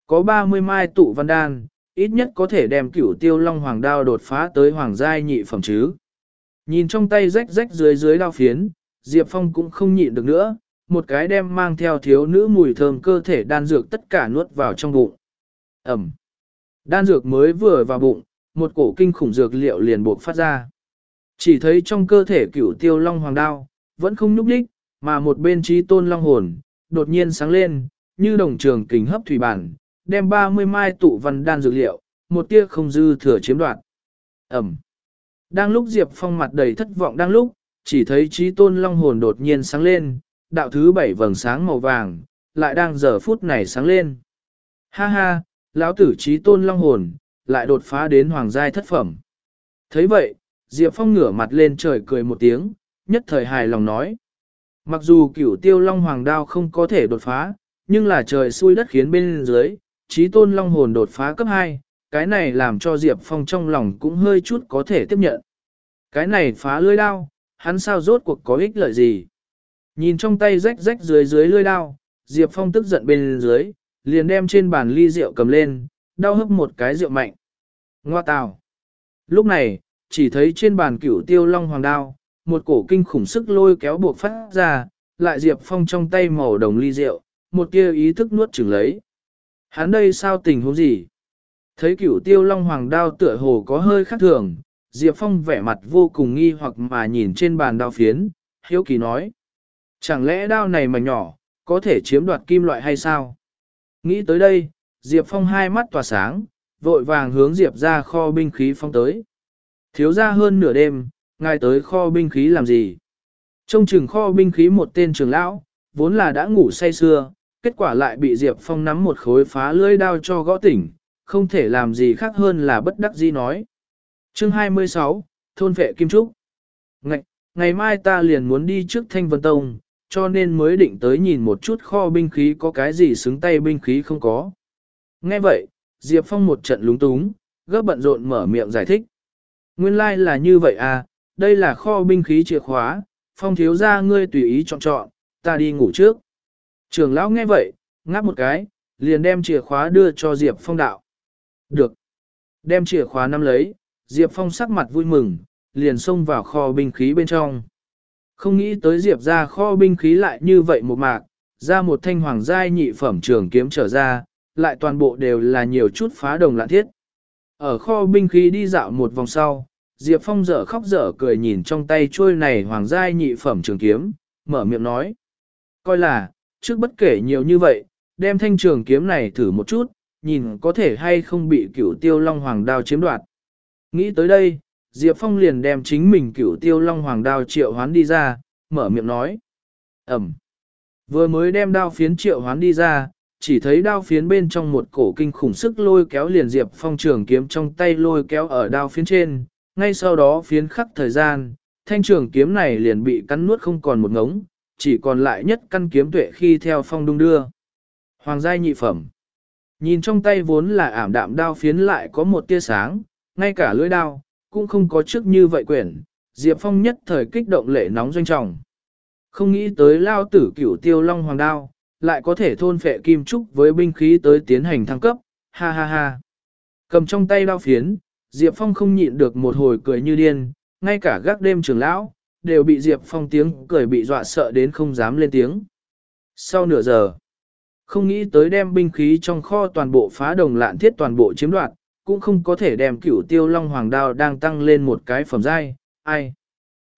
Có 30 mai tụ văn đan, ít nhất có thể đem cửu tiêu long hoàng đao đột phá tới hoàng giai nhị phẩm chứ. Nhìn trong tay rách rách dưới dưới đao phiến, Diệp Phong cũng không nhịn được nữa, một cái đem mang theo thiếu nữ mùi thơm cơ thể đan dược tất cả nuốt vào trong bụng. Ẩm. Đan dược mới vừa vào bụng, một cổ kinh khủng dược liệu liền buộc phát ra. Chỉ thấy trong cơ thể cửu tiêu long hoàng đao, vẫn không nhúc đích, mà một bên trí tôn long hồn, đột nhiên sáng lên, như đồng trường kính hấp thủy bản, đem 30 mai tụ văn đan dược liệu, một tia không dư thừa chiếm đoạt. Ẩm. Đang lúc Diệp Phong mặt đầy thất vọng đang lúc, chỉ thấy trí tôn long hồn đột nhiên sáng lên, đạo thứ bảy vầng sáng màu vàng, lại đang giờ phút này sáng lên. Ha ha, lão tử trí tôn long hồn, lại đột phá đến hoàng giai thất phẩm. thấy vậy, Diệp Phong ngửa mặt lên trời cười một tiếng, nhất thời hài lòng nói. Mặc dù cửu tiêu long hoàng đao không có thể đột phá, nhưng là trời xui đất khiến bên dưới, trí tôn long hồn đột phá cấp 2, cái này làm cho Diệp Phong trong lòng cũng hơi chút có thể tiếp nhận. Cái này phá lưới đao, hắn sao rốt cuộc có ích lợi gì? Nhìn trong tay rách rách dưới dưới lưới đao, Diệp Phong tức giận bên dưới, liền đem trên bàn ly rượu cầm lên, đau hấp một cái rượu mạnh. Ngoa tào. Lúc này, chỉ thấy trên bàn cửu tiêu long hoàng đao, một cổ kinh khủng sức lôi kéo buộc phát ra, lại Diệp Phong trong tay màu đồng ly rượu, một tia ý thức nuốt chừng lấy. Hắn đây sao tình huống gì? Thấy cửu tiêu long hoàng đao tựa hồ có hơi khác thường, Diệp Phong vẻ mặt vô cùng nghi hoặc mà nhìn trên bàn đao phiến, hiếu kỳ nói. Chẳng lẽ đao này mà nhỏ, có thể chiếm đoạt kim loại hay sao? Nghĩ tới đây, Diệp Phong hai mắt tỏa sáng, vội vàng hướng Diệp ra kho binh khí phong tới. Thiếu ra hơn nửa đêm, ngài tới kho binh khí làm gì? Trong trường kho binh khí một tên trưởng lão, vốn là đã ngủ say xưa, kết quả lại bị Diệp Phong nắm một khối phá lưỡi đao cho gõ tỉnh, không thể làm gì khác hơn là bất đắc dĩ nói. Chương 26, Thôn Vệ Kim Trúc Ngày, ngày mai ta liền muốn đi trước Thanh Vân Tông, cho nên mới định tới nhìn một chút kho binh khí có cái gì xứng tay binh khí không có. Nghe vậy, Diệp Phong một trận lúng túng, gấp bận rộn mở miệng giải thích. Nguyên lai like là như vậy à, đây là kho binh khí chìa khóa, Phong thiếu ra ngươi tùy ý chọn chọn, ta đi ngủ trước. Trường lão nghe vậy, ngáp một cái, liền đem chìa khóa đưa cho Diệp Phong đạo. Được. Đem chìa khóa nắm lấy, Diệp Phong sắc mặt vui mừng, liền xông vào kho binh khí bên trong. Không nghĩ tới Diệp ra kho binh khí lại như vậy một mạc, ra một thanh hoàng giai nhị phẩm trường kiếm trở ra, lại toàn bộ đều là nhiều chút phá đồng lạn thiết. Ở kho binh khí đi dạo một vòng sau, Diệp Phong dở khóc dở cười nhìn trong tay trôi này hoàng giai nhị phẩm trường kiếm, mở miệng nói. Coi là, trước bất kể nhiều như vậy, đem thanh trường kiếm này thử một chút, nhìn có thể hay không bị cửu tiêu long hoàng đao chiếm đoạt. Nghĩ tới đây, Diệp Phong liền đem chính mình cửu tiêu long hoàng đao triệu hoán đi ra, mở miệng nói. Ẩm. Vừa mới đem đao phiến triệu hoán đi ra, chỉ thấy đao phiến bên trong một cổ kinh khủng sức lôi kéo liền Diệp Phong trường kiếm trong tay lôi kéo ở đao phiến trên, ngay sau đó phiến khắc thời gian, thanh trường kiếm này liền bị cắn nuốt không còn một ngống, chỉ còn lại nhất căn kiếm tuệ khi theo phong đung đưa. Hoàng giai nhị phẩm. Nhìn trong tay vốn là ảm đạm đao phiến lại có một tia sáng, ngay cả lưỡi đao, cũng không có trước như vậy quyển, Diệp Phong nhất thời kích động lệ nóng doanh trọng. Không nghĩ tới lao tử cửu tiêu long hoàng đao, lại có thể thôn phệ kim trúc với binh khí tới tiến hành thăng cấp, ha ha ha. Cầm trong tay đao phiến, Diệp Phong không nhịn được một hồi cười như điên, ngay cả gác đêm trưởng lão, đều bị Diệp Phong tiếng cười bị dọa sợ đến không dám lên tiếng. Sau nửa giờ, không nghĩ tới đem binh khí trong kho toàn bộ phá đồng lạn thiết toàn bộ chiếm đoạt, cũng không có thể đem cửu tiêu long hoàng đao đang tăng lên một cái phẩm giai, ai.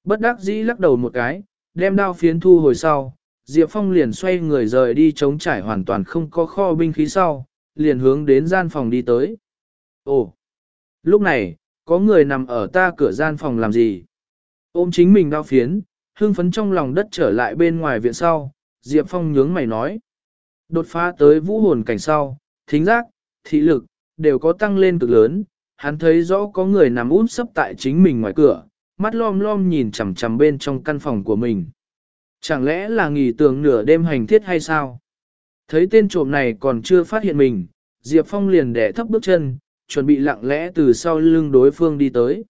Bất đắc dĩ lắc đầu một cái, đem đao phiến thu hồi sau, Diệp Phong liền xoay người rời đi chống trải hoàn toàn không có kho binh khí sau, liền hướng đến gian phòng đi tới. Ồ! Lúc này, có người nằm ở ta cửa gian phòng làm gì? Ôm chính mình đau phiến, hương phấn trong lòng đất trở lại bên ngoài viện sau, Diệp Phong nhướng mày nói. Đột phá tới vũ hồn cảnh sau, thính giác, thị lực, đều có tăng lên cực lớn, hắn thấy rõ có người nằm út sấp tại chính mình ngoài cửa, mắt lom lom nhìn chằm chằm bên trong căn phòng của mình. Chẳng lẽ là nghỉ tường nửa đêm hành thiết hay sao? Thấy tên trộm này còn chưa phát hiện mình, Diệp Phong liền đẻ thấp bước chân, chuẩn bị lặng lẽ từ sau lưng đối phương đi tới.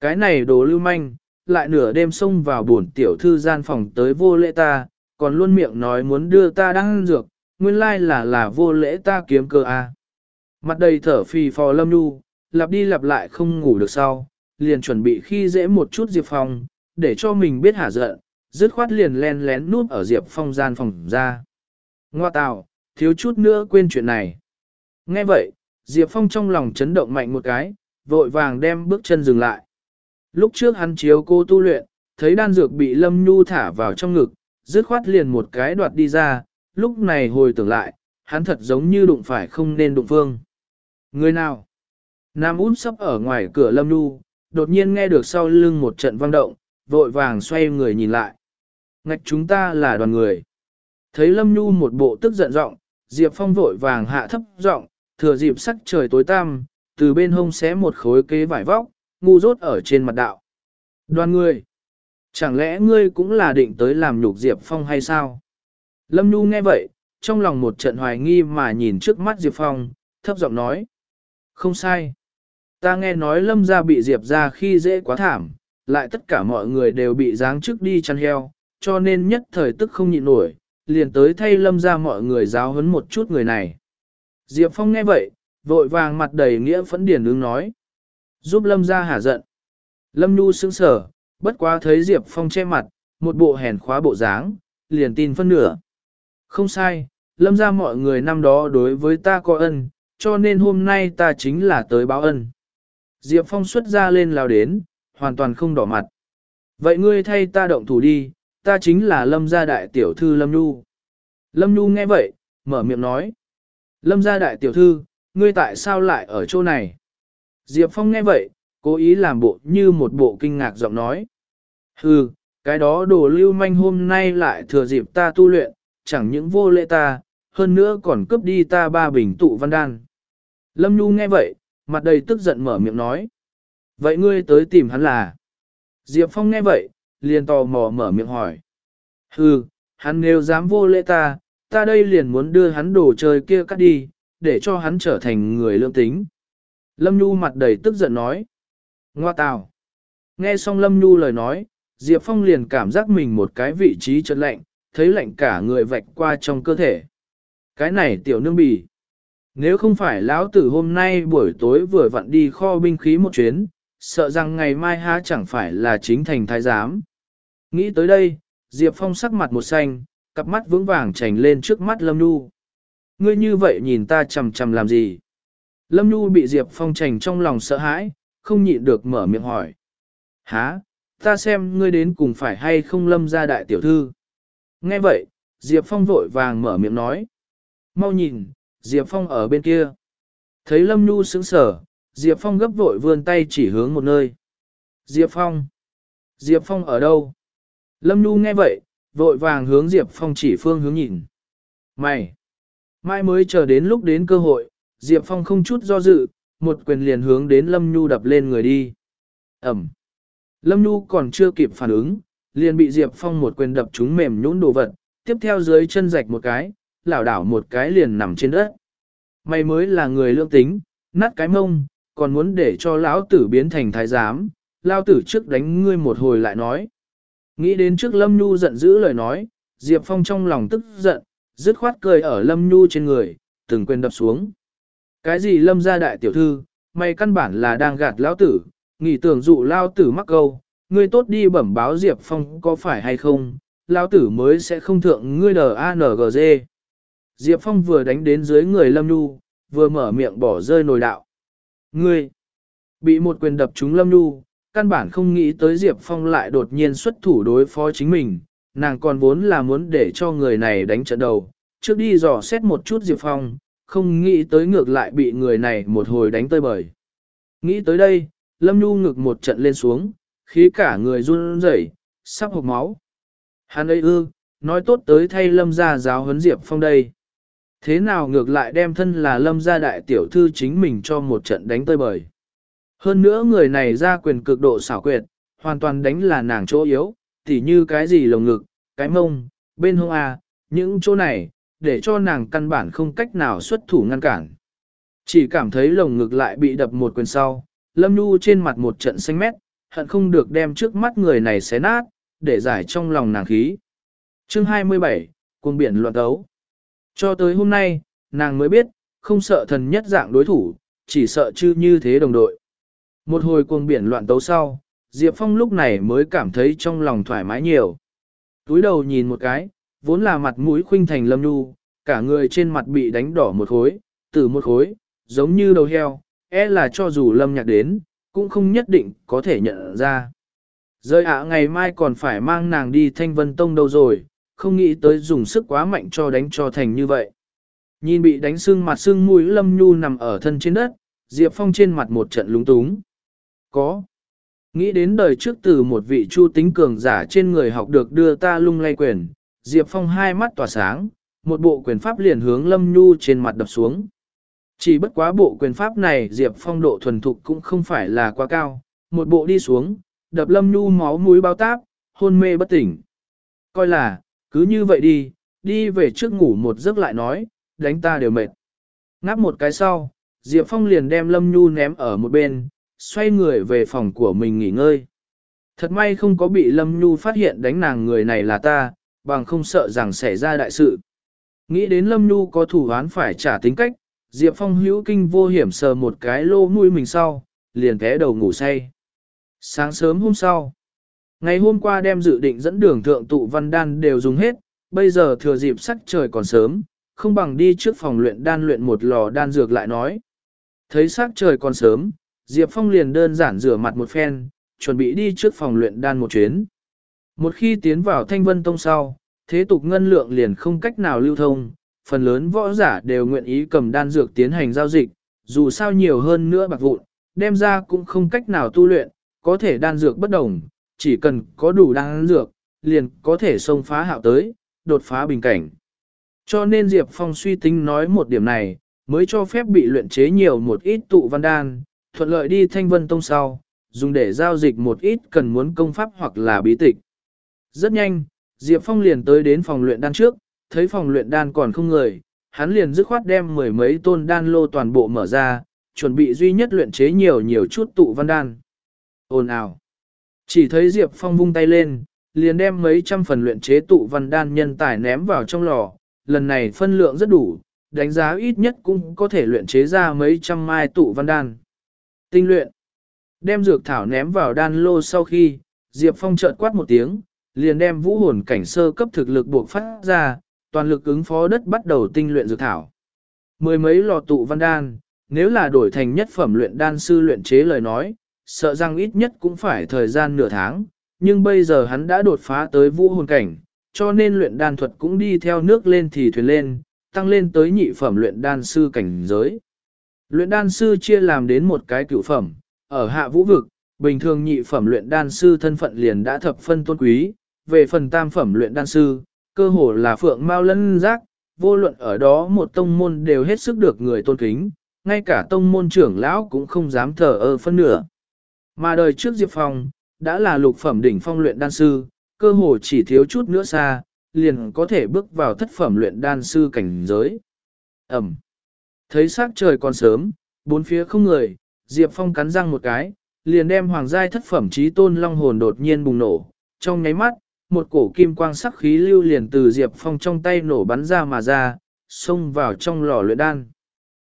Cái này đồ lưu manh, lại nửa đêm xông vào buồn tiểu thư gian phòng tới vô lễ ta, còn luôn miệng nói muốn đưa ta đang dược, nguyên lai là là vô lễ ta kiếm cơ a. À. Mặt đầy thở phì phò lâm nu, lặp đi lặp lại không ngủ được sau, liền chuẩn bị khi dễ một chút Diệp Phong, để cho mình biết hả giận, dứt khoát liền len lén núp ở Diệp Phong gian phòng ra. Ngoa tào, thiếu chút nữa quên chuyện này. Nghe vậy, Diệp Phong trong lòng chấn động mạnh một cái, vội vàng đem bước chân dừng lại. Lúc trước hắn chiếu cô tu luyện, thấy đan dược bị Lâm Nhu thả vào trong ngực, dứt khoát liền một cái đoạt đi ra, lúc này hồi tưởng lại, hắn thật giống như đụng phải không nên đụng phương. Người nào? Nam út sắp ở ngoài cửa Lâm Nhu, đột nhiên nghe được sau lưng một trận vang động, vội vàng xoay người nhìn lại. Ngạch chúng ta là đoàn người. Thấy Lâm Nhu một bộ tức giận giọng, Diệp Phong vội vàng hạ thấp giọng, thừa dịp sắc trời tối tăm, từ bên hông xé một khối kế vải vóc, ngu rốt ở trên mặt đạo. Đoàn người, chẳng lẽ ngươi cũng là định tới làm nhục Diệp Phong hay sao? Lâm Nhu nghe vậy, trong lòng một trận hoài nghi mà nhìn trước mắt Diệp Phong, thấp giọng nói. Không sai. Ta nghe nói Lâm gia bị Diệp ra khi dễ quá thảm, lại tất cả mọi người đều bị giáng trước đi chăn heo, cho nên nhất thời tức không nhịn nổi, liền tới thay Lâm gia mọi người giáo huấn một chút người này. Diệp Phong nghe vậy, vội vàng mặt đầy nghĩa phẫn điển ứng nói. Giúp Lâm gia hả giận. Lâm Nhu sững sở, bất quá thấy Diệp Phong che mặt, một bộ hèn khóa bộ dáng, liền tin phân nửa. Không sai, Lâm gia mọi người năm đó đối với ta có ân, cho nên hôm nay ta chính là tới báo ân. Diệp Phong xuất ra lên lao đến, hoàn toàn không đỏ mặt. Vậy ngươi thay ta động thủ đi, ta chính là Lâm gia đại tiểu thư Lâm Nhu. Lâm Nhu nghe vậy, mở miệng nói. Lâm gia đại tiểu thư, ngươi tại sao lại ở chỗ này? Diệp Phong nghe vậy, cố ý làm bộ như một bộ kinh ngạc giọng nói. Hừ, cái đó đồ lưu manh hôm nay lại thừa dịp ta tu luyện, chẳng những vô lễ ta, hơn nữa còn cướp đi ta ba bình tụ văn đan. Lâm Nhu nghe vậy, mặt đầy tức giận mở miệng nói. Vậy ngươi tới tìm hắn là? Diệp Phong nghe vậy, liền tò mò mở miệng hỏi. Hừ, hắn nếu dám vô lễ ta, ta đây liền muốn đưa hắn đồ chơi kia cắt đi, để cho hắn trở thành người lương tính. Lâm Nhu mặt đầy tức giận nói. Ngoa tào. Nghe xong Lâm Nhu lời nói, Diệp Phong liền cảm giác mình một cái vị trí chợt lạnh, thấy lạnh cả người vạch qua trong cơ thể. Cái này tiểu nương bì. Nếu không phải lão tử hôm nay buổi tối vừa vặn đi kho binh khí một chuyến, sợ rằng ngày mai há chẳng phải là chính thành thái giám. Nghĩ tới đây, Diệp Phong sắc mặt một xanh, cặp mắt vững vàng trành lên trước mắt Lâm Nhu. Ngươi như vậy nhìn ta chầm chầm làm gì? Lâm Nhu bị Diệp Phong trành trong lòng sợ hãi, không nhịn được mở miệng hỏi. Hả, ta xem ngươi đến cùng phải hay không lâm ra đại tiểu thư. Nghe vậy, Diệp Phong vội vàng mở miệng nói. Mau nhìn, Diệp Phong ở bên kia. Thấy Lâm Nhu sững sở, Diệp Phong gấp vội vươn tay chỉ hướng một nơi. Diệp Phong. Diệp Phong ở đâu? Lâm Nhu nghe vậy, vội vàng hướng Diệp Phong chỉ phương hướng nhìn. Mày! Mai mới chờ đến lúc đến cơ hội, Diệp Phong không chút do dự, một quyền liền hướng đến Lâm Nhu đập lên người đi. Ẩm! Lâm Nhu còn chưa kịp phản ứng, liền bị Diệp Phong một quyền đập trúng mềm nhũn đồ vật, tiếp theo dưới chân rạch một cái, lảo đảo một cái liền nằm trên đất. Mày mới là người lương tính, nát cái mông, còn muốn để cho lão tử biến thành thái giám, lao tử trước đánh ngươi một hồi lại nói. Nghĩ đến trước Lâm Nhu giận dữ lời nói, Diệp Phong trong lòng tức giận, dứt khoát cười ở Lâm Nhu trên người, từng quên đập xuống. Cái gì Lâm gia đại tiểu thư, mày căn bản là đang gạt lão tử, nghĩ tưởng dụ lao tử mắc câu, ngươi tốt đi bẩm báo Diệp Phong có phải hay không, lao tử mới sẽ không thượng ngươi D.A.N.G.G. Diệp Phong vừa đánh đến dưới người Lâm Nhu, vừa mở miệng bỏ rơi nồi đạo. Ngươi, bị một quyền đập trúng Lâm Nhu, căn bản không nghĩ tới Diệp Phong lại đột nhiên xuất thủ đối phó chính mình, nàng còn vốn là muốn để cho người này đánh trận đầu, trước đi dò xét một chút Diệp Phong, không nghĩ tới ngược lại bị người này một hồi đánh tơi bời. Nghĩ tới đây, Lâm Nhu ngực một trận lên xuống, khí cả người run rẩy, sắp hộc máu. Hắn ấy ư, nói tốt tới thay Lâm gia giáo huấn Diệp Phong đây. Thế nào ngược lại đem thân là Lâm gia đại tiểu thư chính mình cho một trận đánh tơi bời. Hơn nữa người này ra quyền cực độ xảo quyệt, hoàn toàn đánh là nàng chỗ yếu, tỉ như cái gì lồng ngực, cái mông, bên hông à, những chỗ này, để cho nàng căn bản không cách nào xuất thủ ngăn cản. Chỉ cảm thấy lồng ngực lại bị đập một quyền sau, Lâm Nhu trên mặt một trận xanh mét, hận không được đem trước mắt người này xé nát, để giải trong lòng nàng khí. Chương 27, Cuồng biển loạn đấu. Cho tới hôm nay, nàng mới biết, không sợ thần nhất dạng đối thủ, chỉ sợ chư như thế đồng đội. Một hồi cuồng biển loạn tấu sau, Diệp Phong lúc này mới cảm thấy trong lòng thoải mái nhiều. Túi đầu nhìn một cái, vốn là mặt mũi khuynh thành lâm nu, cả người trên mặt bị đánh đỏ một khối, từ một khối, giống như đầu heo, e là cho dù lâm nhạc đến, cũng không nhất định có thể nhận ra. Rơi ạ ngày mai còn phải mang nàng đi thanh vân tông đâu rồi, không nghĩ tới dùng sức quá mạnh cho đánh cho thành như vậy. Nhìn bị đánh sưng mặt sưng mũi lâm nhu nằm ở thân trên đất, Diệp Phong trên mặt một trận lúng túng. Có. Nghĩ đến đời trước từ một vị chu tính cường giả trên người học được đưa ta lung lay quyền, Diệp Phong hai mắt tỏa sáng, một bộ quyền pháp liền hướng Lâm Nhu trên mặt đập xuống. Chỉ bất quá bộ quyền pháp này Diệp Phong độ thuần thục cũng không phải là quá cao, một bộ đi xuống, đập Lâm Nhu máu mũi bao táp, hôn mê bất tỉnh. Coi là, cứ như vậy đi, đi về trước ngủ một giấc lại nói, đánh ta đều mệt. Ngáp một cái sau, Diệp Phong liền đem Lâm Nhu ném ở một bên, xoay người về phòng của mình nghỉ ngơi. Thật may không có bị Lâm Nhu phát hiện đánh nàng người này là ta, bằng không sợ rằng xảy ra đại sự. Nghĩ đến Lâm Nhu có thủ án phải trả tính cách, Diệp Phong hữu kinh vô hiểm sờ một cái lô mũi mình sau, liền ghé đầu ngủ say. Sáng sớm hôm sau, ngày hôm qua đem dự định dẫn đường thượng tụ văn đan đều dùng hết, bây giờ thừa dịp sắc trời còn sớm, không bằng đi trước phòng luyện đan luyện một lò đan dược lại nói. Thấy sắc trời còn sớm, Diệp Phong liền đơn giản rửa mặt một phen, chuẩn bị đi trước phòng luyện đan một chuyến. Một khi tiến vào thanh vân tông sau, thế tục ngân lượng liền không cách nào lưu thông, phần lớn võ giả đều nguyện ý cầm đan dược tiến hành giao dịch, dù sao nhiều hơn nữa bạc vụn, đem ra cũng không cách nào tu luyện, có thể đan dược bất đồng, chỉ cần có đủ đan dược, liền có thể xông phá hạo tới, đột phá bình cảnh. Cho nên Diệp Phong suy tính nói một điểm này, mới cho phép bị luyện chế nhiều một ít tụ văn đan, thuận lợi đi thanh vân tông sau, dùng để giao dịch một ít cần muốn công pháp hoặc là bí tịch. Rất nhanh, Diệp Phong liền tới đến phòng luyện đan trước, thấy phòng luyện đan còn không người, hắn liền dứt khoát đem mười mấy tôn đan lô toàn bộ mở ra, chuẩn bị duy nhất luyện chế nhiều nhiều chút tụ văn đan. Ồn ào. Chỉ thấy Diệp Phong vung tay lên, liền đem mấy trăm phần luyện chế tụ văn đan nhân tài ném vào trong lò, lần này phân lượng rất đủ, đánh giá ít nhất cũng có thể luyện chế ra mấy trăm mai tụ văn đan. Tinh luyện. Đem dược thảo ném vào đan lô sau khi, Diệp Phong chợt quát một tiếng, liền đem vũ hồn cảnh sơ cấp thực lực buộc phát ra, toàn lực ứng phó đất bắt đầu tinh luyện dược thảo. Mười mấy lò tụ văn đan, nếu là đổi thành nhất phẩm luyện đan sư luyện chế lời nói, sợ rằng ít nhất cũng phải thời gian nửa tháng, nhưng bây giờ hắn đã đột phá tới vũ hồn cảnh, cho nên luyện đan thuật cũng đi theo nước lên thì thuyền lên, tăng lên tới nhị phẩm luyện đan sư cảnh giới. Luyện đan sư chia làm đến một cái cựu phẩm, ở hạ vũ vực, bình thường nhị phẩm luyện đan sư thân phận liền đã thập phân tôn quý, về phần tam phẩm luyện đan sư, cơ hồ là phượng mau lân giác, vô luận ở đó một tông môn đều hết sức được người tôn kính, ngay cả tông môn trưởng lão cũng không dám thờ ơ phân nửa. Mà đời trước Diệp Phong, đã là lục phẩm đỉnh phong luyện đan sư, cơ hồ chỉ thiếu chút nữa xa, liền có thể bước vào thất phẩm luyện đan sư cảnh giới. Ẩm. Thấy sắc trời còn sớm, bốn phía không người, Diệp Phong cắn răng một cái, liền đem hoàng giai thất phẩm trí tôn long hồn đột nhiên bùng nổ. Trong nháy mắt, một cổ kim quang sắc khí lưu liền từ Diệp Phong trong tay nổ bắn ra mà ra, xông vào trong lò luyện đan.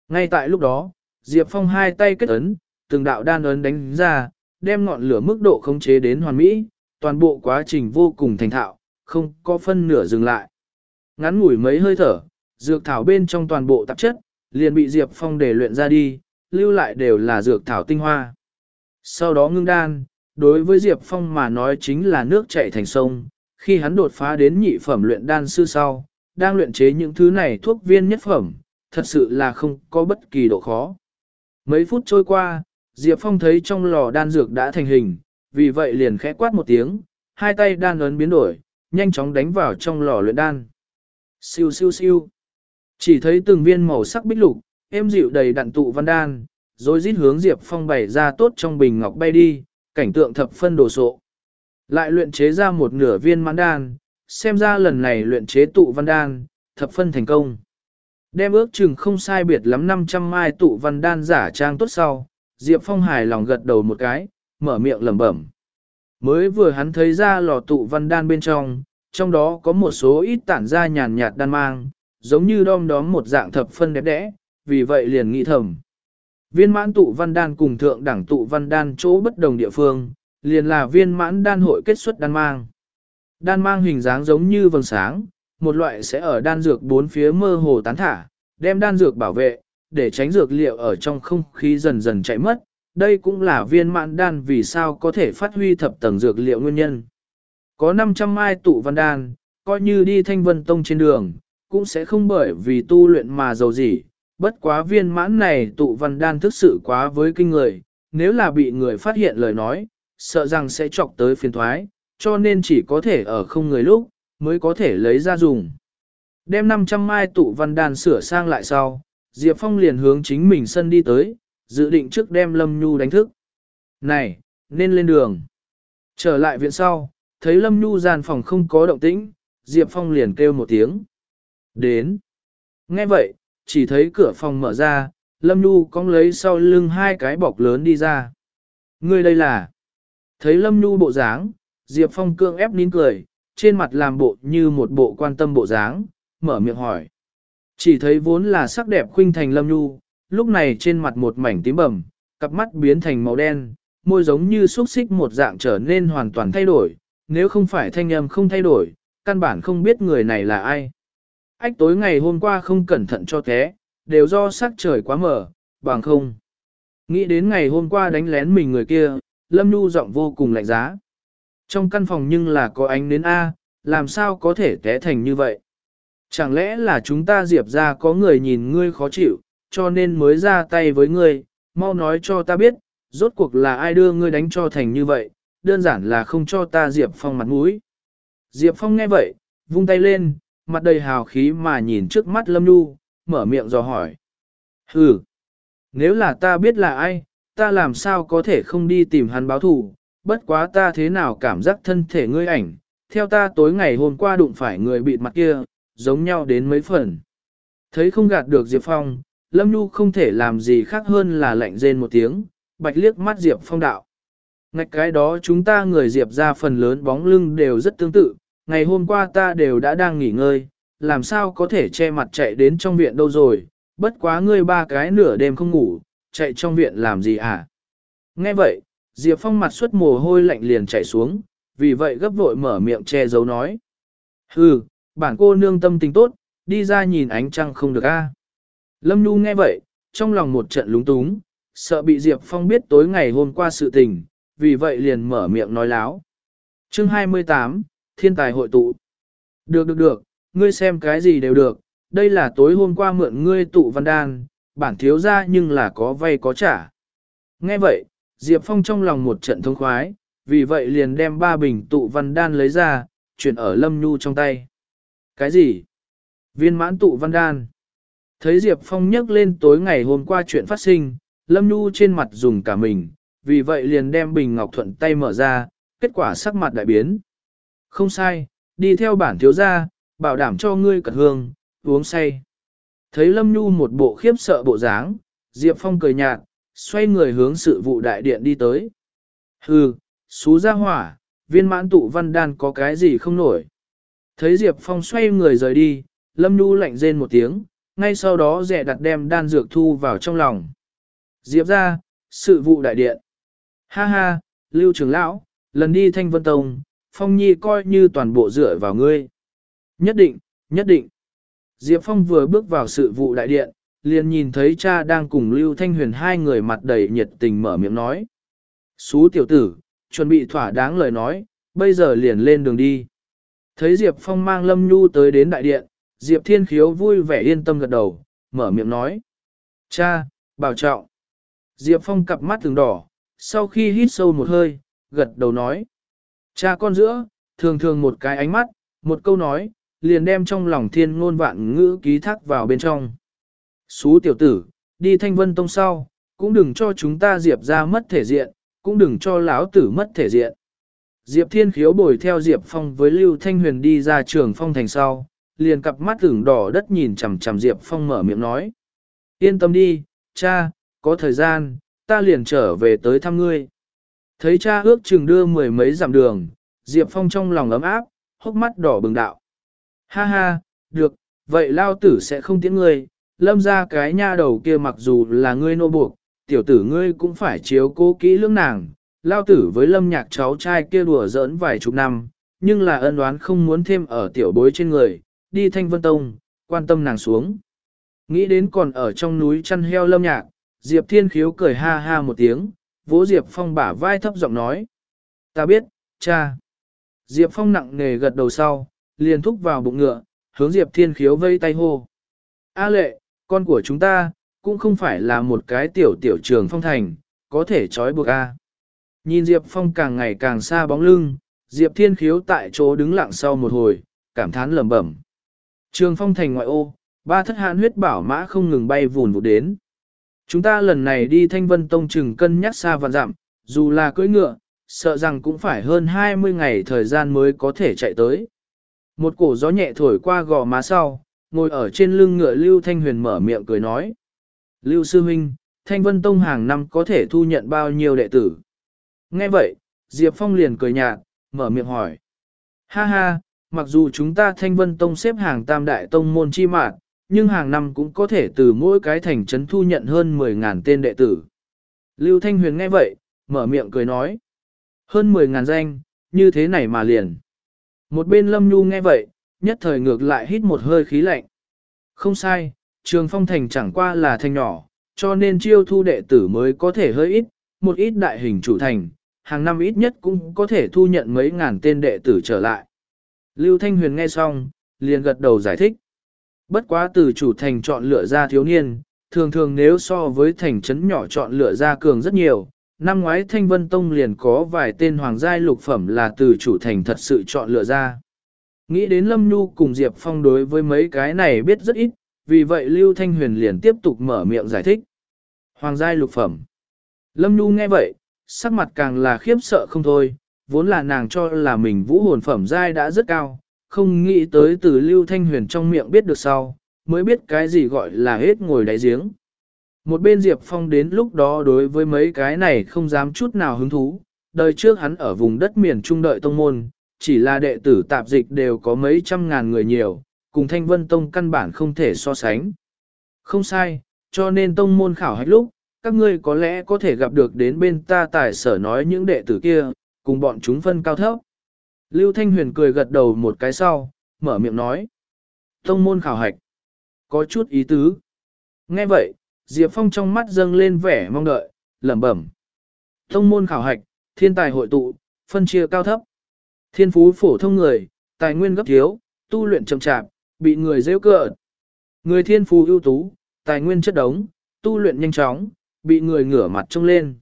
Ngay tại lúc đó, Diệp Phong hai tay kết ấn, từng đạo đan ấn đánh ra, đem ngọn lửa mức độ khống chế đến hoàn mỹ, toàn bộ quá trình vô cùng thành thạo, không có phân nửa dừng lại. Ngắn ngủi mấy hơi thở, dược thảo bên trong toàn bộ tạp chất, liền bị Diệp Phong để luyện ra đi, lưu lại đều là dược thảo tinh hoa. Sau đó ngưng đan, đối với Diệp Phong mà nói chính là nước chảy thành sông, khi hắn đột phá đến nhị phẩm luyện đan sư sau, đang luyện chế những thứ này thuốc viên nhất phẩm, thật sự là không có bất kỳ độ khó. Mấy phút trôi qua, Diệp Phong thấy trong lò đan dược đã thành hình, vì vậy liền khẽ quát một tiếng, hai tay đan ấn biến đổi, nhanh chóng đánh vào trong lò luyện đan. Siêu siêu siêu. Chỉ thấy từng viên màu sắc bích lục, êm dịu đầy đặn tụ văn đan, rồi rít hướng Diệp Phong bày ra tốt trong bình ngọc bay đi, cảnh tượng thập phân đồ sộ. Lại luyện chế ra một nửa viên mãn đan, xem ra lần này luyện chế tụ văn đan, thập phân thành công. Đem ước chừng không sai biệt lắm 500 mai tụ văn đan giả trang tốt sau, Diệp Phong hài lòng gật đầu một cái, mở miệng lẩm bẩm. Mới vừa hắn thấy ra lò tụ văn đan bên trong, trong đó có một số ít tản ra nhàn nhạt đan mang, giống như đom đóm một dạng thập phân đẹp đẽ, vì vậy liền nghĩ thầm. Viên mãn tụ văn đan cùng thượng đẳng tụ văn đan chỗ bất đồng địa phương, liền là viên mãn đan hội kết xuất đan mang. Đan mang hình dáng giống như vầng sáng, một loại sẽ ở đan dược bốn phía mơ hồ tán thả, đem đan dược bảo vệ, để tránh dược liệu ở trong không khí dần dần chạy mất. Đây cũng là viên mãn đan vì sao có thể phát huy thập tầng dược liệu nguyên nhân. Có 500 mai tụ văn đan, coi như đi thanh vân tông trên đường, cũng sẽ không bởi vì tu luyện mà giàu gì. Bất quá viên mãn này tụ văn đan thức sự quá với kinh người, nếu là bị người phát hiện lời nói, sợ rằng sẽ chọc tới phiền thoái, cho nên chỉ có thể ở không người lúc, mới có thể lấy ra dùng. Đem 500 mai tụ văn đan sửa sang lại sau, Diệp Phong liền hướng chính mình sân đi tới, dự định trước đem Lâm Nhu đánh thức. Này, nên lên đường. Trở lại viện sau, thấy Lâm Nhu gian phòng không có động tĩnh, Diệp Phong liền kêu một tiếng. Đến. Nghe vậy, chỉ thấy cửa phòng mở ra, Lâm Nhu cong lấy sau lưng hai cái bọc lớn đi ra. Ngươi đây là... Thấy Lâm Nhu bộ dáng, Diệp Phong cương ép nín cười, trên mặt làm bộ như một bộ quan tâm bộ dáng, mở miệng hỏi. Chỉ thấy vốn là sắc đẹp khuynh thành Lâm Nhu, lúc này trên mặt một mảnh tím bầm, cặp mắt biến thành màu đen, môi giống như xúc xích một dạng trở nên hoàn toàn thay đổi, nếu không phải thanh âm không thay đổi, căn bản không biết người này là ai. Ách tối ngày hôm qua không cẩn thận cho thế, đều do sắc trời quá mở, bằng không. Nghĩ đến ngày hôm qua đánh lén mình người kia, Lâm Nhu giọng vô cùng lạnh giá. Trong căn phòng nhưng là có ánh đến A, làm sao có thể té thành như vậy? Chẳng lẽ là chúng ta diệp ra có người nhìn ngươi khó chịu, cho nên mới ra tay với ngươi, mau nói cho ta biết, rốt cuộc là ai đưa ngươi đánh cho thành như vậy, đơn giản là không cho ta Diệp Phong mặt mũi. Diệp Phong nghe vậy, vung tay lên, mặt đầy hào khí mà nhìn trước mắt Lâm Nhu, mở miệng dò hỏi. Hừ, nếu là ta biết là ai, ta làm sao có thể không đi tìm hắn báo thù, bất quá ta thế nào cảm giác thân thể ngươi ảnh, theo ta tối ngày hôm qua đụng phải người bị mặt kia, giống nhau đến mấy phần. Thấy không gạt được Diệp Phong, Lâm Nhu không thể làm gì khác hơn là lạnh rên một tiếng, bạch liếc mắt Diệp Phong đạo. Ngạch cái đó chúng ta người Diệp ra phần lớn bóng lưng đều rất tương tự, ngày hôm qua ta đều đã đang nghỉ ngơi, làm sao có thể che mặt chạy đến trong viện đâu rồi, bất quá ngươi ba cái nửa đêm không ngủ, chạy trong viện làm gì à? Nghe vậy, Diệp Phong mặt suốt mồ hôi lạnh liền chảy xuống, vì vậy gấp vội mở miệng che giấu nói. Hừ, bản cô nương tâm tình tốt, đi ra nhìn ánh trăng không được a. Lâm Nhu nghe vậy, trong lòng một trận lúng túng, sợ bị Diệp Phong biết tối ngày hôm qua sự tình, vì vậy liền mở miệng nói láo. Chương 28, Thiên tài hội tụ. Được được được, ngươi xem cái gì đều được, đây là tối hôm qua mượn ngươi tụ văn đan, bản thiếu ra nhưng là có vay có trả. Nghe vậy, Diệp Phong trong lòng một trận thông khoái, vì vậy liền đem ba bình tụ văn đan lấy ra, chuyển ở Lâm Nhu trong tay. Cái gì? Viên mãn tụ văn đan. Thấy Diệp Phong nhắc lên tối ngày hôm qua chuyện phát sinh, Lâm Nhu trên mặt dùng cả mình, vì vậy liền đem bình ngọc thuận tay mở ra, kết quả sắc mặt đại biến. Không sai, đi theo bản thiếu gia, bảo đảm cho ngươi cật hương, uống say. Thấy Lâm Nhu một bộ khiếp sợ bộ dáng, Diệp Phong cười nhạt, xoay người hướng sự vụ đại điện đi tới. Hừ, xú ra hỏa, viên mãn tụ văn đan có cái gì không nổi. Thấy Diệp Phong xoay người rời đi, Lâm Nhu lạnh rên một tiếng, ngay sau đó rẻ đặt đem đan dược thu vào trong lòng. Diệp ra, sự vụ đại điện. Ha ha, Lưu trưởng lão, lần đi Thanh Vân Tông, Phong Nhi coi như toàn bộ dựa vào ngươi. Nhất định, nhất định. Diệp Phong vừa bước vào sự vụ đại điện, liền nhìn thấy cha đang cùng Lưu Thanh Huyền hai người mặt đầy nhiệt tình mở miệng nói. Xú tiểu tử, chuẩn bị thỏa đáng lời nói, bây giờ liền lên đường đi. Thấy Diệp Phong mang Lâm Nhu tới đến đại điện, Diệp Thiên Khiếu vui vẻ yên tâm gật đầu, mở miệng nói. Cha, bảo trọng. Diệp Phong cặp mắt từng đỏ, sau khi hít sâu một hơi, gật đầu nói. Cha con giữa, thường thường một cái ánh mắt, một câu nói, liền đem trong lòng thiên ngôn vạn ngữ ký thác vào bên trong. Xú tiểu tử, đi thanh vân tông sau, cũng đừng cho chúng ta Diệp ra mất thể diện, cũng đừng cho lão tử mất thể diện. Diệp Thiên Khiếu bồi theo Diệp Phong với Lưu Thanh Huyền đi ra trường phong thành sau, liền cặp mắt tưởng đỏ đất nhìn chằm chằm Diệp Phong mở miệng nói. Yên tâm đi, cha, có thời gian, ta liền trở về tới thăm ngươi. Thấy cha ước chừng đưa mười mấy dặm đường, Diệp Phong trong lòng ấm áp, hốc mắt đỏ bừng đạo. Ha ha, được, vậy lao tử sẽ không tiễn ngươi, lâm ra cái nha đầu kia mặc dù là ngươi nô buộc, tiểu tử ngươi cũng phải chiếu cố kỹ lưỡng nàng. Lao tử với lâm nhạc cháu trai kia đùa giỡn vài chục năm, nhưng là ân đoán không muốn thêm ở tiểu bối trên người, đi thanh vân tông, quan tâm nàng xuống. Nghĩ đến còn ở trong núi chăn heo lâm nhạc, Diệp Thiên Khiếu cười ha ha một tiếng, vỗ Diệp Phong bả vai thấp giọng nói. Ta biết, cha. Diệp Phong nặng nề gật đầu sau, liền thúc vào bụng ngựa, hướng Diệp Thiên Khiếu vây tay hô. A lệ, con của chúng ta, cũng không phải là một cái tiểu tiểu trường phong thành, có thể trói buộc A. Nhìn Diệp Phong càng ngày càng xa bóng lưng, Diệp Thiên Khiếu tại chỗ đứng lặng sau một hồi, cảm thán lẩm bẩm. Trường phong thành ngoại ô, ba thất hãn huyết bảo mã không ngừng bay vùn vụt đến. Chúng ta lần này đi thanh vân tông chừng cân nhắc xa vạn dặm, dù là cưỡi ngựa, sợ rằng cũng phải hơn 20 ngày thời gian mới có thể chạy tới. Một cổ gió nhẹ thổi qua gò má sau, ngồi ở trên lưng ngựa Lưu Thanh Huyền mở miệng cười nói. Lưu Sư Minh, Thanh Vân Tông hàng năm có thể thu nhận bao nhiêu đệ tử? Nghe vậy, Diệp Phong liền cười nhạt, mở miệng hỏi. Ha ha, mặc dù chúng ta Thanh Vân Tông xếp hàng tam đại tông môn chi mạng, nhưng hàng năm cũng có thể từ mỗi cái thành trấn thu nhận hơn 10.000 tên đệ tử. Lưu Thanh Huyền nghe vậy, mở miệng cười nói. Hơn 10.000 danh, như thế này mà liền. Một bên Lâm Nhu nghe vậy, nhất thời ngược lại hít một hơi khí lạnh. Không sai, trường phong thành chẳng qua là thành nhỏ, cho nên chiêu thu đệ tử mới có thể hơi ít, một ít đại hình chủ thành, hàng năm ít nhất cũng có thể thu nhận mấy ngàn tên đệ tử trở lại. Lưu Thanh Huyền nghe xong, liền gật đầu giải thích. Bất quá từ chủ thành chọn lựa ra thiếu niên, thường thường nếu so với thành trấn nhỏ chọn lựa ra cường rất nhiều, năm ngoái Thanh Vân Tông liền có vài tên hoàng giai lục phẩm là từ chủ thành thật sự chọn lựa ra. Nghĩ đến Lâm Nhu cùng Diệp Phong đối với mấy cái này biết rất ít, vì vậy Lưu Thanh Huyền liền tiếp tục mở miệng giải thích. Hoàng giai lục phẩm. Lâm Nhu nghe vậy, sắc mặt càng là khiếp sợ không thôi, vốn là nàng cho là mình vũ hồn phẩm giai đã rất cao, không nghĩ tới từ Lưu Thanh Huyền trong miệng biết được sau, mới biết cái gì gọi là hết ngồi đáy giếng. Một bên Diệp Phong đến lúc đó đối với mấy cái này không dám chút nào hứng thú, đời trước hắn ở vùng đất miền trung đợi tông môn, chỉ là đệ tử tạp dịch đều có mấy trăm ngàn người nhiều, cùng Thanh Vân Tông căn bản không thể so sánh. Không sai, cho nên tông môn khảo hạch lúc, các ngươi có lẽ có thể gặp được đến bên ta tài sở nói những đệ tử kia, cùng bọn chúng phân cao thấp. Lưu Thanh Huyền cười gật đầu một cái sau, mở miệng nói. Tông môn khảo hạch. Có chút ý tứ. Nghe vậy, Diệp Phong trong mắt dâng lên vẻ mong đợi, lẩm bẩm. Tông môn khảo hạch, thiên tài hội tụ, phân chia cao thấp. Thiên phú phổ thông người, tài nguyên gấp thiếu, tu luyện chậm chạp, bị người rêu cợt. Người thiên phú ưu tú, tài nguyên chất đống, tu luyện nhanh chóng, bị người ngửa mặt trông lên.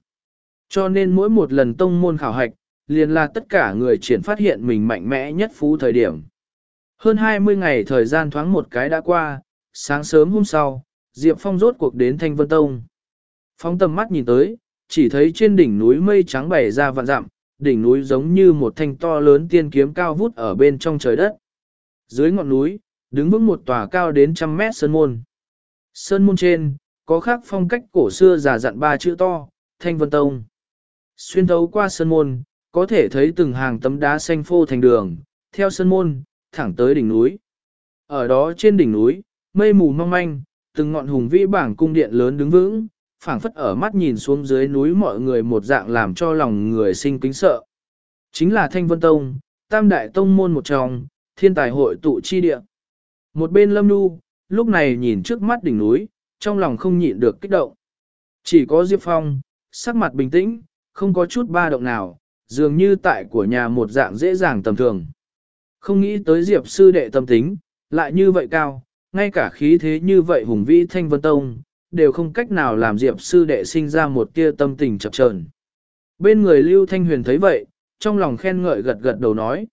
Cho nên mỗi một lần tông môn khảo hạch, liền là tất cả người triển phát hiện mình mạnh mẽ nhất phú thời điểm. Hơn 20 ngày thời gian thoáng một cái đã qua, sáng sớm hôm sau, Diệp Phong rốt cuộc đến Thanh Vân Tông. Phong tầm mắt nhìn tới, chỉ thấy trên đỉnh núi mây trắng bày ra vạn dặm, đỉnh núi giống như một thanh to lớn tiên kiếm cao vút ở bên trong trời đất. Dưới ngọn núi, đứng vững một tòa cao đến trăm mét sơn môn. Sơn môn trên, có khắc phong cách cổ xưa giả dặn ba chữ to, Thanh Vân Tông. Xuyên thấu qua sơn môn, có thể thấy từng hàng tấm đá xanh phô thành đường, theo sơn môn, thẳng tới đỉnh núi. Ở đó trên đỉnh núi, mây mù mong manh, từng ngọn hùng vĩ bảng cung điện lớn đứng vững, phảng phất ở mắt nhìn xuống dưới núi mọi người một dạng làm cho lòng người sinh kính sợ. Chính là Thanh Vân Tông, tam đại tông môn một trong, thiên tài hội tụ chi địa. Một bên Lâm Nhu, lúc này nhìn trước mắt đỉnh núi, trong lòng không nhịn được kích động. Chỉ có Diệp Phong, sắc mặt bình tĩnh, không có chút ba động nào, dường như tại của nhà một dạng dễ dàng tầm thường. Không nghĩ tới Diệp sư đệ tâm tính, lại như vậy cao, ngay cả khí thế như vậy hùng vĩ thanh vân tông, đều không cách nào làm Diệp sư đệ sinh ra một tia tâm tình chập chờn. Bên người Lưu Thanh Huyền thấy vậy, trong lòng khen ngợi gật gật đầu nói.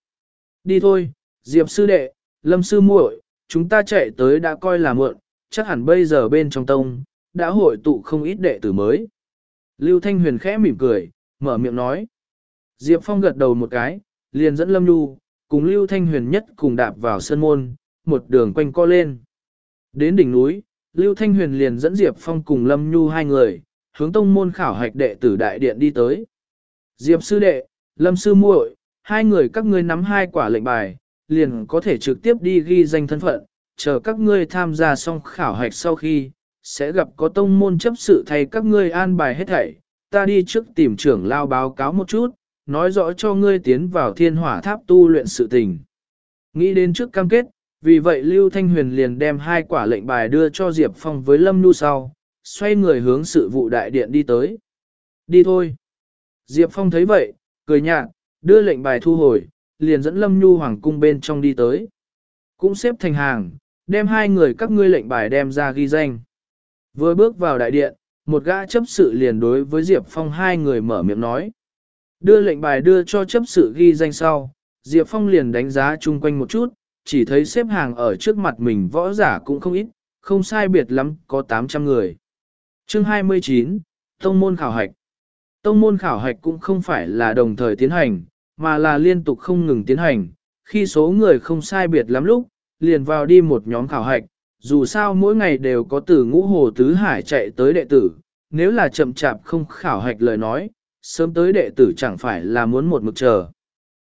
Đi thôi, Diệp sư đệ, Lâm sư muội, chúng ta chạy tới đã coi là mượn, chắc hẳn bây giờ bên trong tông, đã hội tụ không ít đệ tử mới. Lưu Thanh Huyền khẽ mỉm cười, mở miệng nói. Diệp Phong gật đầu một cái, liền dẫn Lâm Nhu, cùng Lưu Thanh Huyền nhất cùng đạp vào sân môn, một đường quanh co lên. Đến đỉnh núi, Lưu Thanh Huyền liền dẫn Diệp Phong cùng Lâm Nhu hai người, hướng tông môn khảo hạch đệ tử đại điện đi tới. Diệp sư đệ, Lâm sư muội, hai người các ngươi nắm hai quả lệnh bài, liền có thể trực tiếp đi ghi danh thân phận, chờ các ngươi tham gia xong khảo hạch sau khi, sẽ gặp có tông môn chấp sự thay các ngươi an bài hết thảy. Ta đi trước tìm trưởng lao báo cáo một chút, nói rõ cho ngươi tiến vào thiên hỏa tháp tu luyện sự tình. Nghĩ đến trước cam kết, vì vậy Lưu Thanh Huyền liền đem hai quả lệnh bài đưa cho Diệp Phong với Lâm Nhu sau, xoay người hướng sự vụ đại điện đi tới. Đi thôi. Diệp Phong thấy vậy, cười nhạt, đưa lệnh bài thu hồi, liền dẫn Lâm Nhu Hoàng cung bên trong đi tới. Cũng xếp thành hàng, đem hai người các ngươi lệnh bài đem ra ghi danh. Vừa bước vào đại điện, một gã chấp sự liền đối với Diệp Phong hai người mở miệng nói. Đưa lệnh bài đưa cho chấp sự ghi danh sau, Diệp Phong liền đánh giá chung quanh một chút, chỉ thấy xếp hàng ở trước mặt mình võ giả cũng không ít, không sai biệt lắm, có 800 người. Chương 29, Tông môn khảo hạch. Tông môn khảo hạch cũng không phải là đồng thời tiến hành, mà là liên tục không ngừng tiến hành. Khi số người không sai biệt lắm lúc, liền vào đi một nhóm khảo hạch, dù sao mỗi ngày đều có từ ngũ hồ tứ hải chạy tới đệ tử, nếu là chậm chạp không khảo hạch lời nói, sớm tới đệ tử chẳng phải là muốn một mực chờ.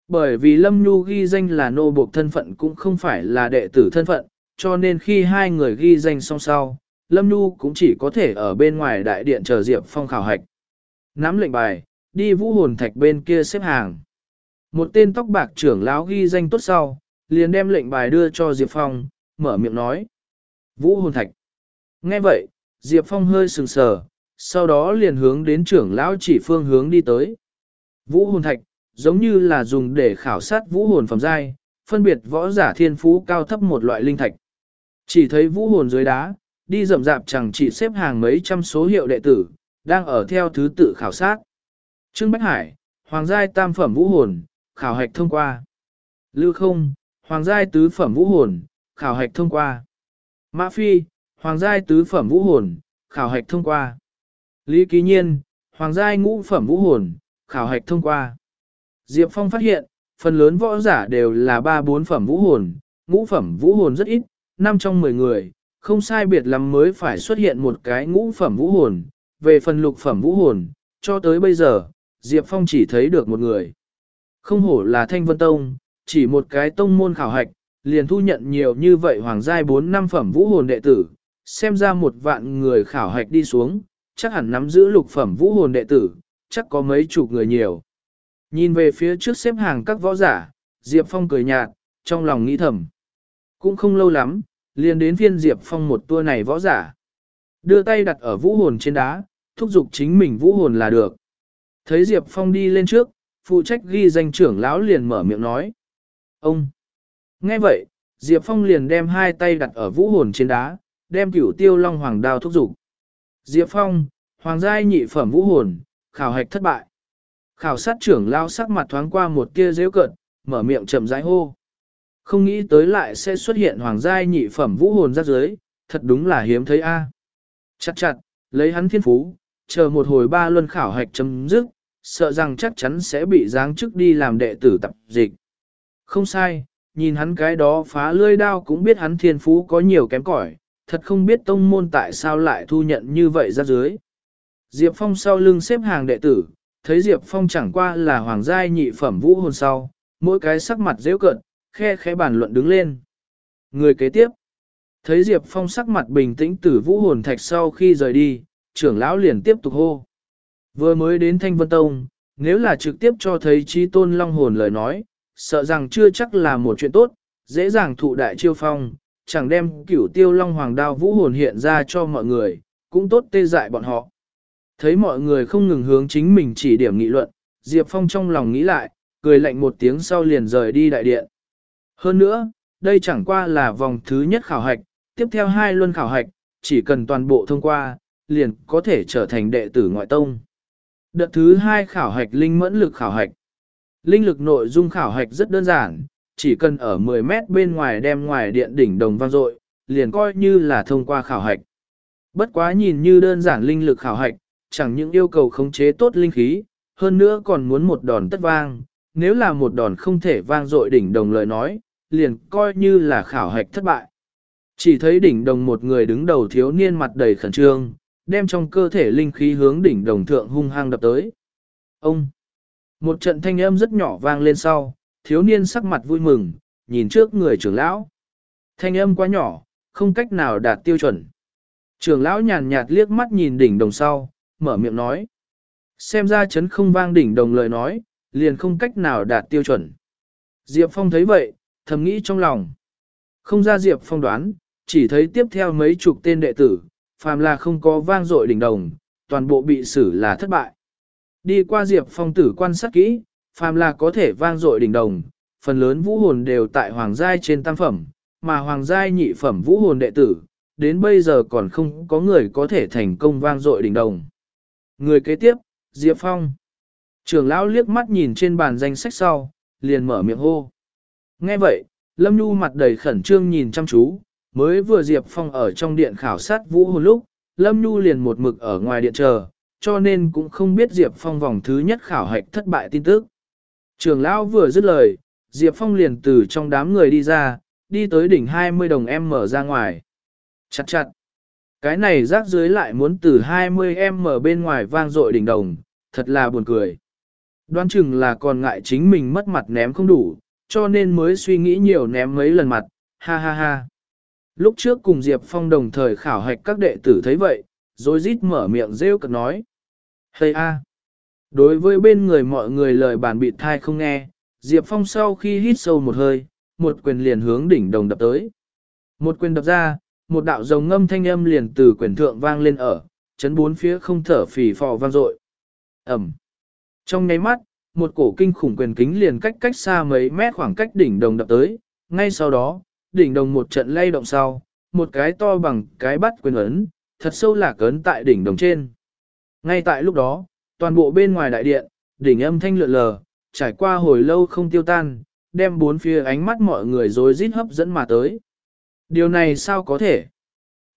Bởi vì Lâm Nhu ghi danh là nô buộc thân phận cũng không phải là đệ tử thân phận, cho nên khi hai người ghi danh song sau, Lâm Nhu cũng chỉ có thể ở bên ngoài đại điện chờ Diệp Phong khảo hạch. Nắm lệnh bài, đi vũ hồn thạch bên kia xếp hàng. Một tên tóc bạc trưởng lão ghi danh tốt sau, liền đem lệnh bài đưa cho Diệp Phong, mở miệng nói. Vũ hồn thạch. Nghe vậy, Diệp Phong hơi sừng sờ, sau đó liền hướng đến trưởng lão chỉ phương hướng đi tới. Vũ hồn thạch, giống như là dùng để khảo sát vũ hồn phẩm giai, phân biệt võ giả thiên phú cao thấp một loại linh thạch. Chỉ thấy vũ hồn dưới đá, đi rậm rạp chẳng chỉ xếp hàng mấy trăm số hiệu đệ tử, đang ở theo thứ tự khảo sát. Trương Bách Hải, Hoàng giai tam phẩm vũ hồn, khảo hạch thông qua. Lưu Không, Hoàng giai tứ phẩm vũ hồn, khảo hạch thông qua. Mã Phi, Hoàng giai tứ phẩm vũ hồn, khảo hạch thông qua. Lý Ký Nhiên, Hoàng giai ngũ phẩm vũ hồn, khảo hạch thông qua. Diệp Phong phát hiện, phần lớn võ giả đều là ba bốn phẩm vũ hồn, ngũ phẩm vũ hồn rất ít, năm trong 10 người, không sai biệt lắm mới phải xuất hiện một cái ngũ phẩm vũ hồn. Về phần lục phẩm vũ hồn, cho tới bây giờ, Diệp Phong chỉ thấy được một người. Không hổ là Thanh Vân Tông, chỉ một cái tông môn khảo hạch, liền thu nhận nhiều như vậy hoàng giai 4 năm phẩm vũ hồn đệ tử, xem ra một vạn người khảo hạch đi xuống, chắc hẳn nắm giữ lục phẩm vũ hồn đệ tử, chắc có mấy chục người nhiều. Nhìn về phía trước xếp hàng các võ giả, Diệp Phong cười nhạt, trong lòng nghĩ thầm. Cũng không lâu lắm, liền đến phiên Diệp Phong một tour này võ giả. Đưa tay đặt ở vũ hồn trên đá, thúc giục chính mình vũ hồn là được. Thấy Diệp Phong đi lên trước, phụ trách ghi danh trưởng lão liền mở miệng nói. Ông! Nghe vậy, Diệp Phong liền đem hai tay đặt ở vũ hồn trên đá, đem cửu tiêu long hoàng đao thúc giục. Diệp Phong, hoàng giai nhị phẩm vũ hồn, khảo hạch thất bại. Khảo sát trưởng lao sắc mặt thoáng qua một tia dễ cận, mở miệng chậm rãi hô. Không nghĩ tới lại sẽ xuất hiện hoàng giai nhị phẩm vũ hồn ra dưới, thật đúng là hiếm thấy a. Chặt chặt, lấy hắn thiên phú, chờ một hồi ba luân khảo hạch chấm dứt, sợ rằng chắc chắn sẽ bị giáng chức đi làm đệ tử tập dịch. Không sai, nhìn hắn cái đó phá lưỡi đao cũng biết hắn thiên phú có nhiều kém cỏi, thật không biết tông môn tại sao lại thu nhận như vậy ra dưới. Diệp Phong sau lưng xếp hàng đệ tử, thấy Diệp Phong chẳng qua là hoàng giai nhị phẩm vũ hồn sau, mỗi cái sắc mặt dễ cận, khe khẽ bàn luận đứng lên. Người kế tiếp, thấy Diệp Phong sắc mặt bình tĩnh từ vũ hồn thạch sau khi rời đi, trưởng lão liền tiếp tục hô. Vừa mới đến Thanh Vân Tông, nếu là trực tiếp cho thấy trí tôn long hồn lời nói, sợ rằng chưa chắc là một chuyện tốt, dễ dàng thụ đại chiêu phong, chẳng đem cửu tiêu long hoàng đao vũ hồn hiện ra cho mọi người, cũng tốt tê dại bọn họ. Thấy mọi người không ngừng hướng chính mình chỉ điểm nghị luận, Diệp Phong trong lòng nghĩ lại, cười lạnh một tiếng sau liền rời đi đại điện. Hơn nữa, đây chẳng qua là vòng thứ nhất khảo hạch, tiếp theo hai luân khảo hạch, chỉ cần toàn bộ thông qua, liền có thể trở thành đệ tử ngoại tông. Đợt thứ hai khảo hạch linh mẫn lực khảo hạch. Linh lực nội dung khảo hạch rất đơn giản, chỉ cần ở 10 mét bên ngoài đem ngoài điện đỉnh đồng vang dội, liền coi như là thông qua khảo hạch. Bất quá nhìn như đơn giản linh lực khảo hạch, chẳng những yêu cầu khống chế tốt linh khí, hơn nữa còn muốn một đòn tất vang, nếu là một đòn không thể vang dội đỉnh đồng lời nói, liền coi như là khảo hạch thất bại. Chỉ thấy đỉnh đồng một người đứng đầu thiếu niên mặt đầy khẩn trương, đem trong cơ thể linh khí hướng đỉnh đồng thượng hung hăng đập tới. Ông! Một trận thanh âm rất nhỏ vang lên sau, thiếu niên sắc mặt vui mừng, nhìn trước người trưởng lão. Thanh âm quá nhỏ, không cách nào đạt tiêu chuẩn. Trưởng lão nhàn nhạt liếc mắt nhìn đỉnh đồng sau, mở miệng nói. Xem ra chấn không vang đỉnh đồng lời nói, liền không cách nào đạt tiêu chuẩn. Diệp Phong thấy vậy, thầm nghĩ trong lòng. Không ra Diệp Phong đoán, chỉ thấy tiếp theo mấy chục tên đệ tử, phàm là không có vang dội đỉnh đồng, toàn bộ bị xử là thất bại. Đi qua Diệp Phong tử quan sát kỹ, phàm là có thể vang dội đỉnh đồng, phần lớn vũ hồn đều tại hoàng giai trên tam phẩm, mà hoàng giai nhị phẩm vũ hồn đệ tử, đến bây giờ còn không có người có thể thành công vang dội đỉnh đồng. Người kế tiếp, Diệp Phong. Trường lão liếc mắt nhìn trên bàn danh sách sau, liền mở miệng hô. Nghe vậy, Lâm Nhu mặt đầy khẩn trương nhìn chăm chú, mới vừa Diệp Phong ở trong điện khảo sát vũ hồn lúc, Lâm Nhu liền một mực ở ngoài điện chờ, cho nên cũng không biết Diệp Phong vòng thứ nhất khảo hạch thất bại tin tức. Trường lão vừa dứt lời, Diệp Phong liền từ trong đám người đi ra, đi tới đỉnh 20 đồng em mở ra ngoài. Chặt chặt. Cái này rác dưới lại muốn từ 20 em mở bên ngoài vang dội đỉnh đồng, thật là buồn cười. Đoán chừng là còn ngại chính mình mất mặt ném không đủ, cho nên mới suy nghĩ nhiều ném mấy lần mặt, ha ha ha. Lúc trước cùng Diệp Phong đồng thời khảo hạch các đệ tử thấy vậy, rồi rít mở miệng rêu cực nói. Hây a! Đối với bên người mọi người lời bàn bị thai không nghe, Diệp Phong sau khi hít sâu một hơi, một quyền liền hướng đỉnh đồng đập tới. Một quyền đập ra, một đạo rồng ngâm thanh âm liền từ quyền thượng vang lên ở, chấn bốn phía không thở phì phò vang dội. Ẩm. Trong nháy mắt, một cổ kinh khủng quyền kính liền cách cách xa mấy mét khoảng cách đỉnh đồng đập tới, ngay sau đó, đỉnh đồng một trận lay động sau, một cái to bằng cái bắt quyền ấn, thật sâu lạc ấn tại đỉnh đồng trên. Ngay tại lúc đó, toàn bộ bên ngoài đại điện, đỉnh âm thanh lượn lờ, trải qua hồi lâu không tiêu tan, đem bốn phía ánh mắt mọi người rồi rít hấp dẫn mà tới. Điều này sao có thể?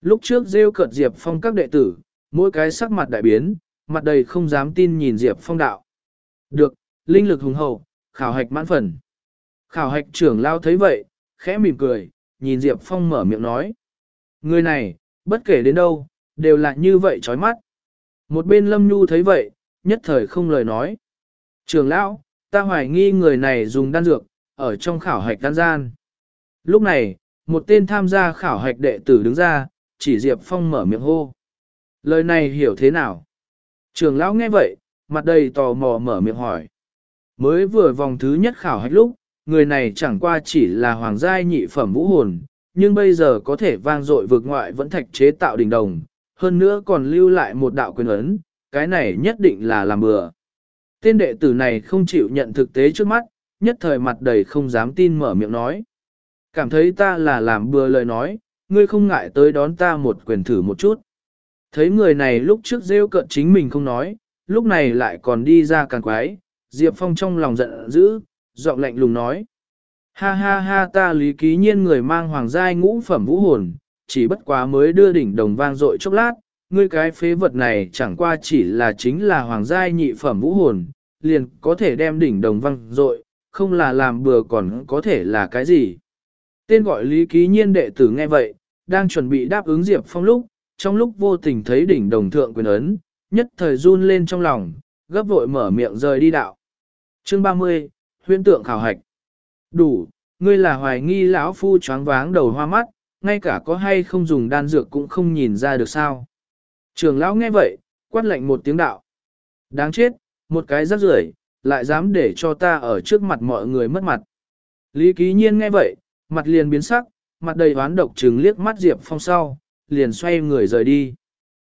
Lúc trước rêu cợt Diệp Phong các đệ tử, mỗi cái sắc mặt đại biến, mặt đầy không dám tin nhìn Diệp Phong đạo. Được, linh lực hùng hậu, khảo hạch mãn phần. Khảo hạch trưởng lao thấy vậy, khẽ mỉm cười, nhìn Diệp Phong mở miệng nói. Người này, bất kể đến đâu, đều là như vậy chói mắt. Một bên Lâm Nhu thấy vậy, nhất thời không lời nói. trường lão, ta hoài nghi người này dùng đan dược, ở trong khảo hạch đan gian. Lúc này, một tên tham gia khảo hạch đệ tử đứng ra, chỉ Diệp Phong mở miệng hô. Lời này hiểu thế nào? Trường lão nghe vậy, mặt đầy tò mò mở miệng hỏi. Mới vừa vòng thứ nhất khảo hạch lúc, người này chẳng qua chỉ là hoàng giai nhị phẩm vũ hồn, nhưng bây giờ có thể vang dội vượt ngoại vẫn thạch chế tạo đỉnh đồng, hơn nữa còn lưu lại một đạo quyền ấn, cái này nhất định là làm bừa. Tên đệ tử này không chịu nhận thực tế trước mắt, nhất thời mặt đầy không dám tin mở miệng nói. Cảm thấy ta là làm bừa lời nói, ngươi không ngại tới đón ta một quyền thử một chút. Thấy người này lúc trước rêu cận chính mình không nói, lúc này lại còn đi ra càng quái, Diệp Phong trong lòng giận dữ, giọng lạnh lùng nói. Ha ha ha ta lý ký nhiên người mang hoàng giai ngũ phẩm vũ hồn, chỉ bất quá mới đưa đỉnh đồng vang dội chốc lát, ngươi cái phế vật này chẳng qua chỉ là chính là hoàng giai nhị phẩm vũ hồn, liền có thể đem đỉnh đồng văng rội, không là làm bừa còn có thể là cái gì. Tên gọi lý ký nhiên đệ tử nghe vậy, đang chuẩn bị đáp ứng Diệp Phong lúc, trong lúc vô tình thấy đỉnh đồng thượng quyền ấn, nhất thời run lên trong lòng, gấp vội mở miệng rời đi đạo. Chương 30, huyễn tượng khảo hạch. Đủ, ngươi là hoài nghi lão phu choáng váng đầu hoa mắt, ngay cả có hay không dùng đan dược cũng không nhìn ra được sao. Trường lão nghe vậy, quát lạnh một tiếng đạo. Đáng chết, một cái rắc rưởi, lại dám để cho ta ở trước mặt mọi người mất mặt. Lý ký nhiên nghe vậy, mặt liền biến sắc, mặt đầy oán độc trừng liếc mắt Diệp Phong sau, liền xoay người rời đi.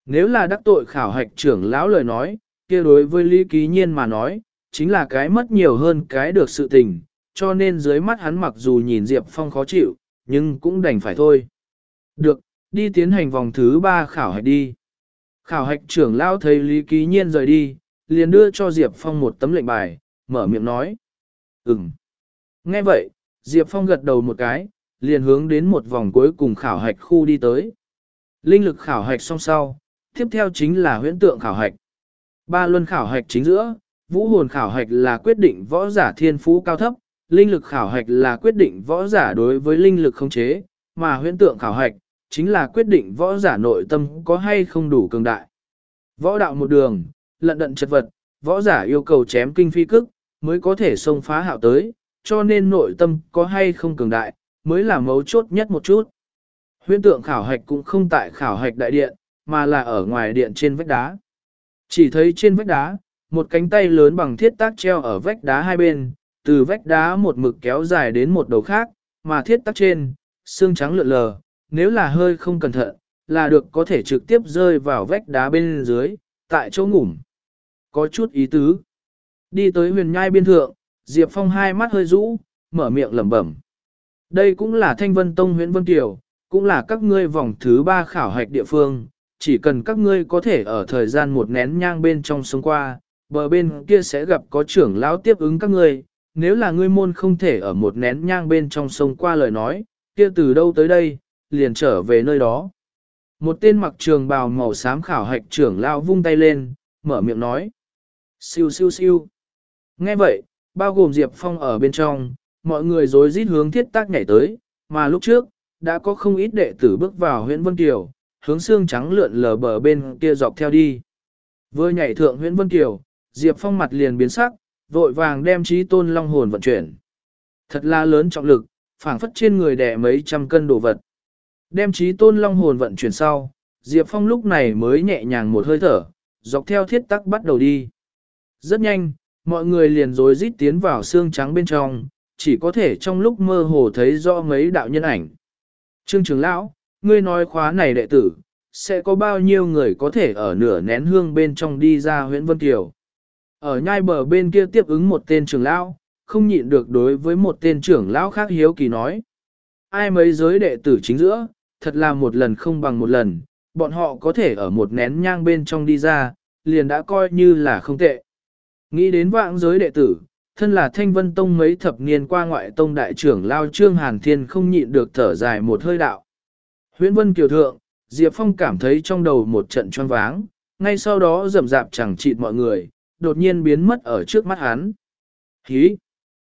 Nếu là đắc tội khảo hạch trưởng lão lời nói, kia đối với Lý Ký Nhiên mà nói, chính là cái mất nhiều hơn cái được sự tình, cho nên dưới mắt hắn mặc dù nhìn Diệp Phong khó chịu, nhưng cũng đành phải thôi. Được, đi tiến hành vòng thứ ba khảo hạch đi. Khảo hạch trưởng lao thấy Lý Ký Nhiên rời đi, liền đưa cho Diệp Phong một tấm lệnh bài, mở miệng nói. Ừm. Nghe vậy, Diệp Phong gật đầu một cái, liền hướng đến một vòng cuối cùng khảo hạch khu đi tới. Linh lực khảo hạch xong sau, tiếp theo chính là huyễn tượng khảo hạch. Ba luân khảo hạch chính giữa, vũ hồn khảo hạch là quyết định võ giả thiên phú cao thấp, linh lực khảo hạch là quyết định võ giả đối với linh lực không chế, mà huyễn tượng khảo hạch chính là quyết định võ giả nội tâm có hay không đủ cường đại. Võ đạo một đường, lận đận chật vật, võ giả yêu cầu chém kinh phi cức, mới có thể xông phá hạo tới, cho nên nội tâm có hay không cường đại, mới là mấu chốt nhất một chút. Huyễn tượng khảo hạch cũng không tại khảo hạch đại điện, mà là ở ngoài điện trên vách đá. Chỉ thấy trên vách đá, một cánh tay lớn bằng thiết tác treo ở vách đá hai bên, từ vách đá một mực kéo dài đến một đầu khác, mà thiết tác trên, xương trắng lượn lờ, nếu là hơi không cẩn thận, là được có thể trực tiếp rơi vào vách đá bên dưới, tại chỗ ngủm. Có chút ý tứ. Đi tới huyền nhai biên thượng, Diệp Phong hai mắt hơi rũ, mở miệng lẩm bẩm. Đây cũng là Thanh Vân Tông huyện Vân Kiều, cũng là các ngươi vòng thứ ba khảo hạch địa phương, chỉ cần các ngươi có thể ở thời gian một nén nhang bên trong sông qua, bờ bên kia sẽ gặp có trưởng lão tiếp ứng các ngươi, nếu là ngươi môn không thể ở một nén nhang bên trong sông qua lời nói, kia từ đâu tới đây, liền trở về nơi đó. Một tên mặc trường bào màu xám khảo hạch trưởng lao vung tay lên, mở miệng nói. Siêu siêu siêu. Nghe vậy, bao gồm Diệp Phong ở bên trong, mọi người dối rít hướng thiết tác nhảy tới, mà lúc trước, đã có không ít đệ tử bước vào huyện Vân Kiều, hướng xương trắng lượn lờ bờ bên kia dọc theo đi. Vừa nhảy thượng huyện Vân Kiều, Diệp Phong mặt liền biến sắc, vội vàng đem trí tôn long hồn vận chuyển. Thật là lớn trọng lực, phảng phất trên người đẻ mấy trăm cân đồ vật. Đem trí tôn long hồn vận chuyển sau, Diệp Phong lúc này mới nhẹ nhàng một hơi thở, dọc theo thiết tắc bắt đầu đi. Rất nhanh, mọi người liền rối rít tiến vào xương trắng bên trong, chỉ có thể trong lúc mơ hồ thấy rõ mấy đạo nhân ảnh. Trương trưởng lão, ngươi nói khóa này đệ tử, sẽ có bao nhiêu người có thể ở nửa nén hương bên trong đi ra huyện Vân Kiều. Ở nhai bờ bên kia tiếp ứng một tên trưởng lão, không nhịn được đối với một tên trưởng lão khác hiếu kỳ nói. Ai mấy giới đệ tử chính giữa, thật là một lần không bằng một lần, bọn họ có thể ở một nén nhang bên trong đi ra, liền đã coi như là không tệ. Nghĩ đến vạng giới đệ tử, thân là thanh vân tông mấy thập niên qua ngoại tông đại trưởng lao trương hàn thiên không nhịn được thở dài một hơi đạo. Huyễn vân kiều thượng, Diệp Phong cảm thấy trong đầu một trận choáng váng, ngay sau đó rầm rạp chẳng chịt mọi người, đột nhiên biến mất ở trước mắt hắn. Hí!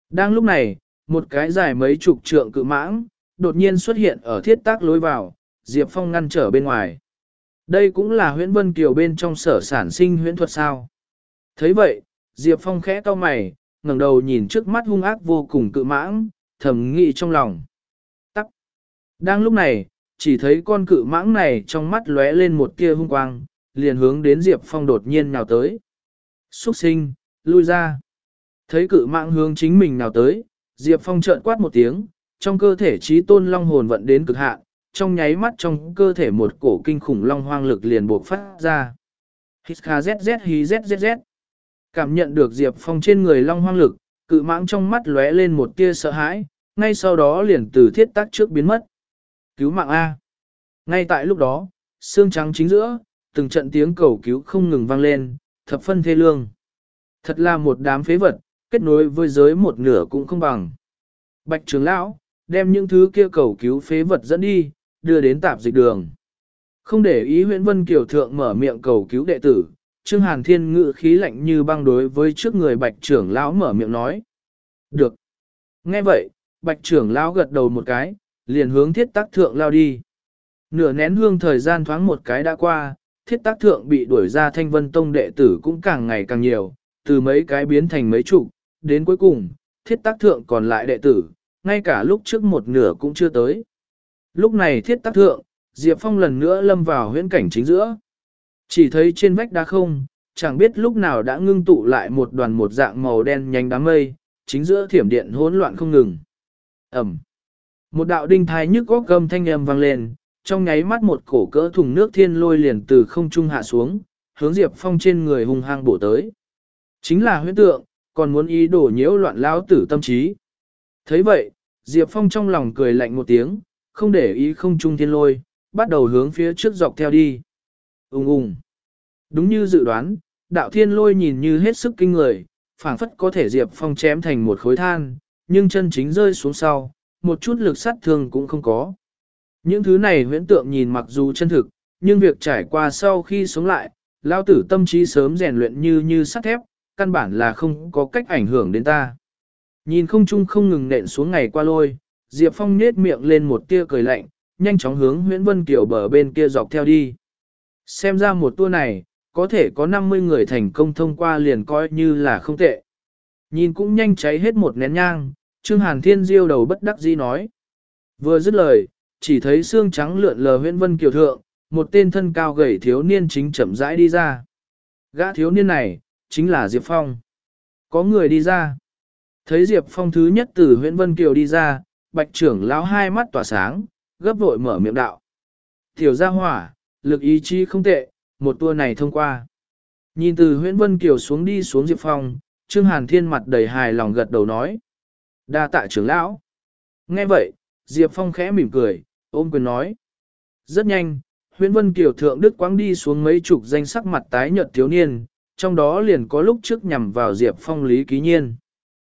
Đang lúc này, một cái dài mấy chục trượng cự mãng, đột nhiên xuất hiện ở thiết tác lối vào, Diệp Phong ngăn trở bên ngoài. Đây cũng là huyễn vân kiều bên trong sở sản sinh huyễn thuật sao. thấy vậy, Diệp Phong khẽ cau mày, ngẩng đầu nhìn trước mắt hung ác vô cùng cự mãng, thầm nghĩ trong lòng. Tắc! Đang lúc này, chỉ thấy con cự mãng này trong mắt lóe lên một tia hung quang, liền hướng đến Diệp Phong đột nhiên nào tới. Xuất sinh, lui ra. Thấy cự mãng hướng chính mình nào tới, Diệp Phong trợn quát một tiếng, trong cơ thể trí tôn long hồn vận đến cực hạn, trong nháy mắt trong cơ thể một cổ kinh khủng long hoang lực liền buộc phát ra. Hít zzz hí zzz. Cảm nhận được Diệp Phong trên người long hoang lực, cự mãng trong mắt lóe lên một tia sợ hãi, ngay sau đó liền từ thiết tác trước biến mất. Cứu mạng A. Ngay tại lúc đó, xương trắng chính giữa, từng trận tiếng cầu cứu không ngừng vang lên, thập phân thê lương. Thật là một đám phế vật, kết nối với giới một nửa cũng không bằng. Bạch trưởng lão, đem những thứ kia cầu cứu phế vật dẫn đi, đưa đến tạp dịch đường. Không để ý huyện Vân Kiều Thượng mở miệng cầu cứu đệ tử, Trương Hàn Thiên ngự khí lạnh như băng đối với trước người bạch trưởng lão mở miệng nói. Được. Nghe vậy, bạch trưởng lão gật đầu một cái, liền hướng thiết tác thượng lao đi. Nửa nén hương thời gian thoáng một cái đã qua, thiết tác thượng bị đuổi ra thanh vân tông đệ tử cũng càng ngày càng nhiều, từ mấy cái biến thành mấy chục, đến cuối cùng, thiết tác thượng còn lại đệ tử, ngay cả lúc trước một nửa cũng chưa tới. Lúc này thiết tác thượng, Diệp Phong lần nữa lâm vào huyễn cảnh chính giữa. Chỉ thấy trên vách đá không, chẳng biết lúc nào đã ngưng tụ lại một đoàn một dạng màu đen nhanh đám mây, chính giữa thiểm điện hỗn loạn không ngừng. Ẩm. Một đạo đinh thai nhức góc gầm thanh âm vang lên, trong nháy mắt một cổ cỡ thùng nước thiên lôi liền từ không trung hạ xuống, hướng Diệp Phong trên người hung hăng bổ tới. Chính là huyết tượng, còn muốn ý đổ nhiễu loạn lão tử tâm trí thấy vậy, Diệp Phong trong lòng cười lạnh một tiếng, không để ý không trung thiên lôi, bắt đầu hướng phía trước dọc theo đi. Ung ung. Đúng như dự đoán, đạo thiên lôi nhìn như hết sức kinh người, phảng phất có thể Diệp Phong chém thành một khối than, nhưng chân chính rơi xuống sau, một chút lực sát thương cũng không có. Những thứ này huyễn tượng nhìn mặc dù chân thực, nhưng việc trải qua sau khi sống lại, lao tử tâm trí sớm rèn luyện như như sắt thép, căn bản là không có cách ảnh hưởng đến ta. Nhìn không chung không ngừng nện xuống ngày qua lôi, Diệp Phong nết miệng lên một tia cười lạnh, nhanh chóng hướng Huyễn Vân Kiều bờ bên kia dọc theo đi. Xem ra một tour này, có thể có 50 người thành công thông qua liền coi như là không tệ. Nhìn cũng nhanh cháy hết một nén nhang, Trương Hàn Thiên diêu đầu bất đắc dĩ nói. Vừa dứt lời, chỉ thấy xương trắng lượn lờ Huyễn Vân Kiều thượng, một tên thân cao gầy thiếu niên chính chậm rãi đi ra. Gã thiếu niên này, chính là Diệp Phong. Có người đi ra. Thấy Diệp Phong thứ nhất từ huyện Vân Kiều đi ra, bạch trưởng lão hai mắt tỏa sáng, gấp vội mở miệng đạo. Tiểu gia hỏa, lực ý chí không tệ, một tour này thông qua. Nhìn từ huyện Vân Kiều xuống đi xuống Diệp Phong, Trương Hàn Thiên mặt đầy hài lòng gật đầu nói. Đa tạ trưởng lão. Nghe vậy, Diệp Phong khẽ mỉm cười, ôm quyền nói. Rất nhanh, huyện Vân Kiều thượng đức quáng đi xuống mấy chục danh sắc mặt tái nhợt thiếu niên, trong đó liền có lúc trước nhằm vào Diệp Phong lý ký nhiên.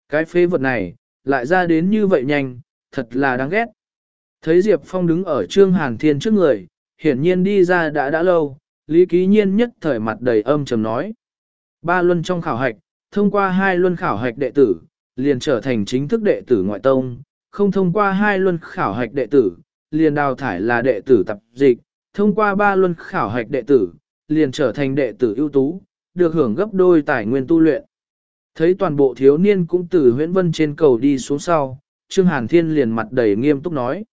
Cái phế vật này, lại ra đến như vậy nhanh, thật là đáng ghét. Thấy Diệp Phong đứng ở Trương Hàn Thiên trước người, hiển nhiên đi ra đã đã lâu, Lý Ký Nhiên nhất thời mặt đầy âm trầm nói. Ba luân trong khảo hạch, thông qua hai luân khảo hạch đệ tử, liền trở thành chính thức đệ tử ngoại tông, không thông qua hai luân khảo hạch đệ tử, liền đào thải là đệ tử tập dịch, thông qua ba luân khảo hạch đệ tử, liền trở thành đệ tử ưu tú, được hưởng gấp đôi tài nguyên tu luyện. Thấy toàn bộ thiếu niên cũng từ huyễn vân trên cầu đi xuống sau, Trương Hàn Thiên liền mặt đầy nghiêm túc nói.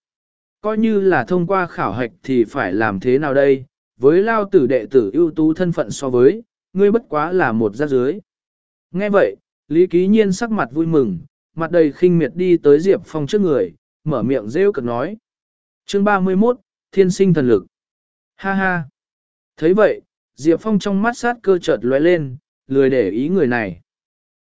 Coi như là thông qua khảo hạch thì phải làm thế nào đây, với lao tử đệ tử ưu tú thân phận so với, ngươi bất quá là một gia dưới. Nghe vậy, Lý Ký Nhiên sắc mặt vui mừng, mặt đầy khinh miệt đi tới Diệp Phong trước người, mở miệng rêu cực nói. Chương 31, Thiên sinh thần lực. Ha ha. thấy vậy, Diệp Phong trong mắt sát cơ chợt lóe lên, lười để ý người này.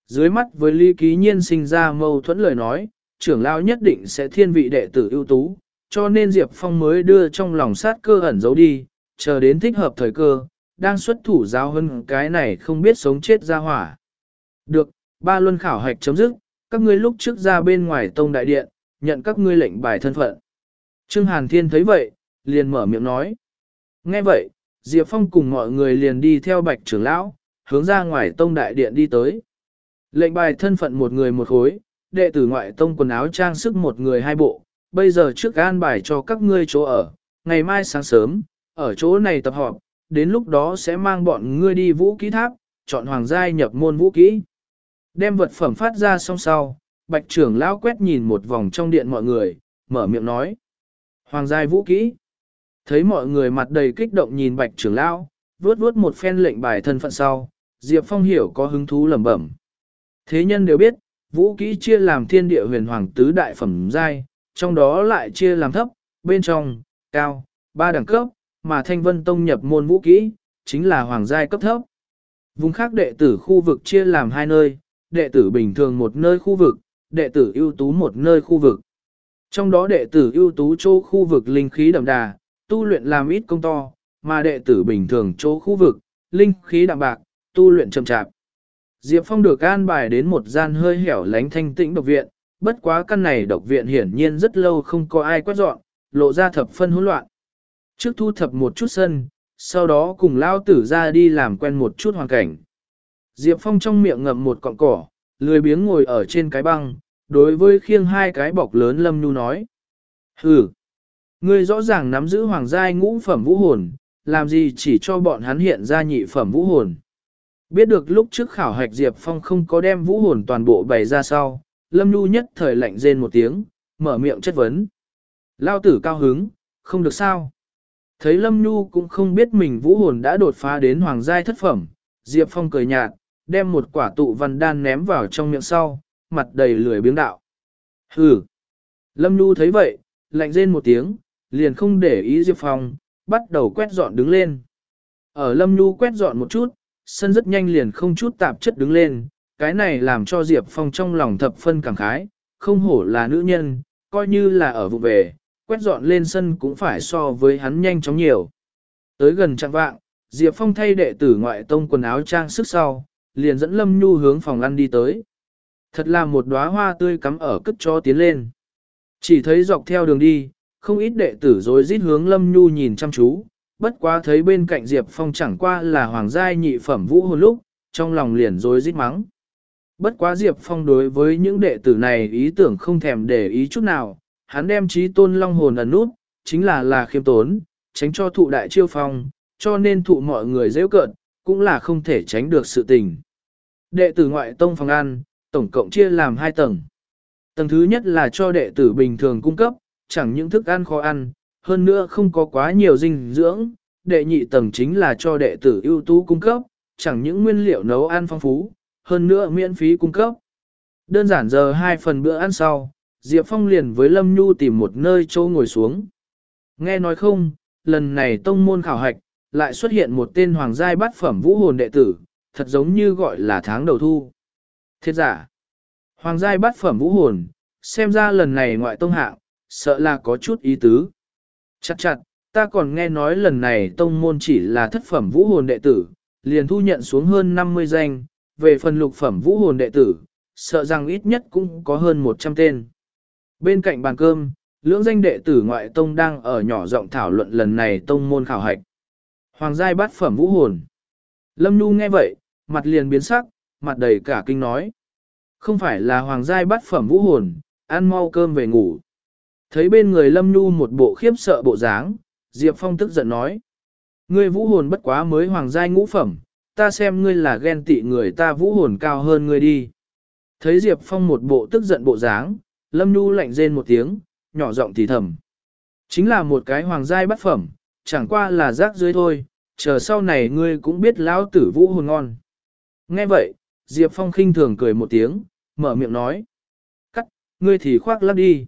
Dưới mắt với Lý Ký Nhiên sinh ra mâu thuẫn lời nói, trưởng lao nhất định sẽ thiên vị đệ tử ưu tú, cho nên Diệp Phong mới đưa trong lòng sát cơ ẩn giấu đi, chờ đến thích hợp thời cơ, đang xuất thủ giáo hơn cái này không biết sống chết ra hỏa. Được, ba luân khảo hạch chấm dứt, các ngươi lúc trước ra bên ngoài tông đại điện, nhận các ngươi lệnh bài thân phận. Trương Hàn Thiên thấy vậy, liền mở miệng nói. Nghe vậy, Diệp Phong cùng mọi người liền đi theo bạch trưởng lão, hướng ra ngoài tông đại điện đi tới. Lệnh bài thân phận một người một khối, đệ tử ngoại tông quần áo trang sức một người hai bộ, bây giờ trước an bài cho các ngươi chỗ ở, ngày mai sáng sớm, ở chỗ này tập họp, đến lúc đó sẽ mang bọn ngươi đi vũ kỹ tháp, chọn hoàng giai nhập môn vũ kỹ. Đem vật phẩm phát ra xong sau, bạch trưởng lão quét nhìn một vòng trong điện mọi người, mở miệng nói. Hoàng giai vũ kỹ. Thấy mọi người mặt đầy kích động nhìn bạch trưởng lão, vuốt vuốt một phen lệnh bài thân phận sau, Diệp Phong hiểu có hứng thú lẩm bẩm. Thế nhân đều biết, vũ kỹ chia làm thiên địa huyền hoàng tứ đại phẩm giai, trong đó lại chia làm thấp, bên trong, cao, ba đẳng cấp, mà thanh vân tông nhập môn vũ kỹ, chính là hoàng giai cấp thấp. Vùng khác đệ tử khu vực chia làm hai nơi, đệ tử bình thường một nơi khu vực, đệ tử ưu tú một nơi khu vực. Trong đó đệ tử ưu tú chỗ khu vực linh khí đậm đà, tu luyện làm ít công to, mà đệ tử bình thường chỗ khu vực, linh khí đạm bạc, tu luyện chậm chạp. Diệp Phong được an bài đến một gian hơi hẻo lánh thanh tĩnh độc viện, bất quá căn này độc viện hiển nhiên rất lâu không có ai quét dọn, lộ ra thập phân hỗn loạn. Trước thu thập một chút sân, sau đó cùng lao tử ra đi làm quen một chút hoàn cảnh. Diệp Phong trong miệng ngậm một cọng cỏ, lười biếng ngồi ở trên cái băng, đối với khiêng hai cái bọc lớn Lâm Nhu nói. Hừ, ngươi rõ ràng nắm giữ hoàng giai ngũ phẩm vũ hồn, làm gì chỉ cho bọn hắn hiện ra nhị phẩm vũ hồn. Biết được lúc trước khảo hạch Diệp Phong không có đem vũ hồn toàn bộ bày ra sau, Lâm Nhu nhất thời lạnh rên một tiếng, mở miệng chất vấn. Lao tử cao hứng, không được sao. Thấy Lâm Nhu cũng không biết mình vũ hồn đã đột phá đến hoàng giai thất phẩm, Diệp Phong cười nhạt, đem một quả tụ văn đan ném vào trong miệng sau, mặt đầy lười biếng đạo. Hừ. Lâm Nhu thấy vậy, lạnh rên một tiếng, liền không để ý Diệp Phong, bắt đầu quét dọn đứng lên. Ở Lâm Nhu quét dọn một chút, sân rất nhanh liền không chút tạp chất đứng lên, cái này làm cho Diệp Phong trong lòng thập phân cảm khái, không hổ là nữ nhân, coi như là ở vụ về, quét dọn lên sân cũng phải so với hắn nhanh chóng nhiều. Tới gần trạng vạng, Diệp Phong thay đệ tử ngoại tông quần áo trang sức sau, liền dẫn Lâm Nhu hướng phòng ăn đi tới. Thật là một đóa hoa tươi cắm ở cất cho tiến lên. Chỉ thấy dọc theo đường đi, không ít đệ tử rồi rít hướng Lâm Nhu nhìn chăm chú, bất quá thấy bên cạnh Diệp Phong chẳng qua là hoàng giai nhị phẩm vũ hồn lúc, trong lòng liền rối rít mắng. Bất quá Diệp Phong đối với những đệ tử này ý tưởng không thèm để ý chút nào, hắn đem trí tôn long hồn ẩn nút, chính là là khiêm tốn, tránh cho thụ đại chiêu phong, cho nên thụ mọi người dễ cợt, cũng là không thể tránh được sự tình. Đệ tử ngoại tông phòng ăn, tổng cộng chia làm hai tầng. Tầng thứ nhất là cho đệ tử bình thường cung cấp, chẳng những thức ăn khó ăn, hơn nữa không có quá nhiều dinh dưỡng. Đệ nhị tầng chính là cho đệ tử ưu tú cung cấp, chẳng những nguyên liệu nấu ăn phong phú, hơn nữa miễn phí cung cấp. Đơn giản giờ hai phần bữa ăn sau, Diệp Phong liền với Lâm Nhu tìm một nơi chỗ ngồi xuống. Nghe nói không, lần này tông môn khảo hạch, lại xuất hiện một tên hoàng giai bát phẩm vũ hồn đệ tử, thật giống như gọi là tháng đầu thu. Thiết giả, hoàng giai bát phẩm vũ hồn, xem ra lần này ngoại tông hạng, sợ là có chút ý tứ. Chặt chặt, ta còn nghe nói lần này tông môn chỉ là thất phẩm vũ hồn đệ tử, liền thu nhận xuống hơn 50 danh, về phần lục phẩm vũ hồn đệ tử, sợ rằng ít nhất cũng có hơn 100 tên. Bên cạnh bàn cơm, lưỡng danh đệ tử ngoại tông đang ở nhỏ giọng thảo luận lần này tông môn khảo hạch. Hoàng giai bát phẩm vũ hồn. Lâm Nhu nghe vậy, mặt liền biến sắc, mặt đầy cả kinh nói. Không phải là hoàng giai bát phẩm vũ hồn, ăn mau cơm về ngủ. Thấy bên người Lâm Nhu một bộ khiếp sợ bộ dáng, Diệp Phong tức giận nói. Ngươi vũ hồn bất quá mới hoàng giai ngũ phẩm, ta xem ngươi là ghen tị người ta vũ hồn cao hơn ngươi đi. Thấy Diệp Phong một bộ tức giận bộ dáng, Lâm Nhu lạnh rên một tiếng, nhỏ giọng thì thầm. Chính là một cái hoàng giai bất phẩm, chẳng qua là rác dưới thôi, chờ sau này ngươi cũng biết lão tử vũ hồn ngon. Nghe vậy, Diệp Phong khinh thường cười một tiếng, mở miệng nói. Cắt, ngươi thì khoác lắc đi.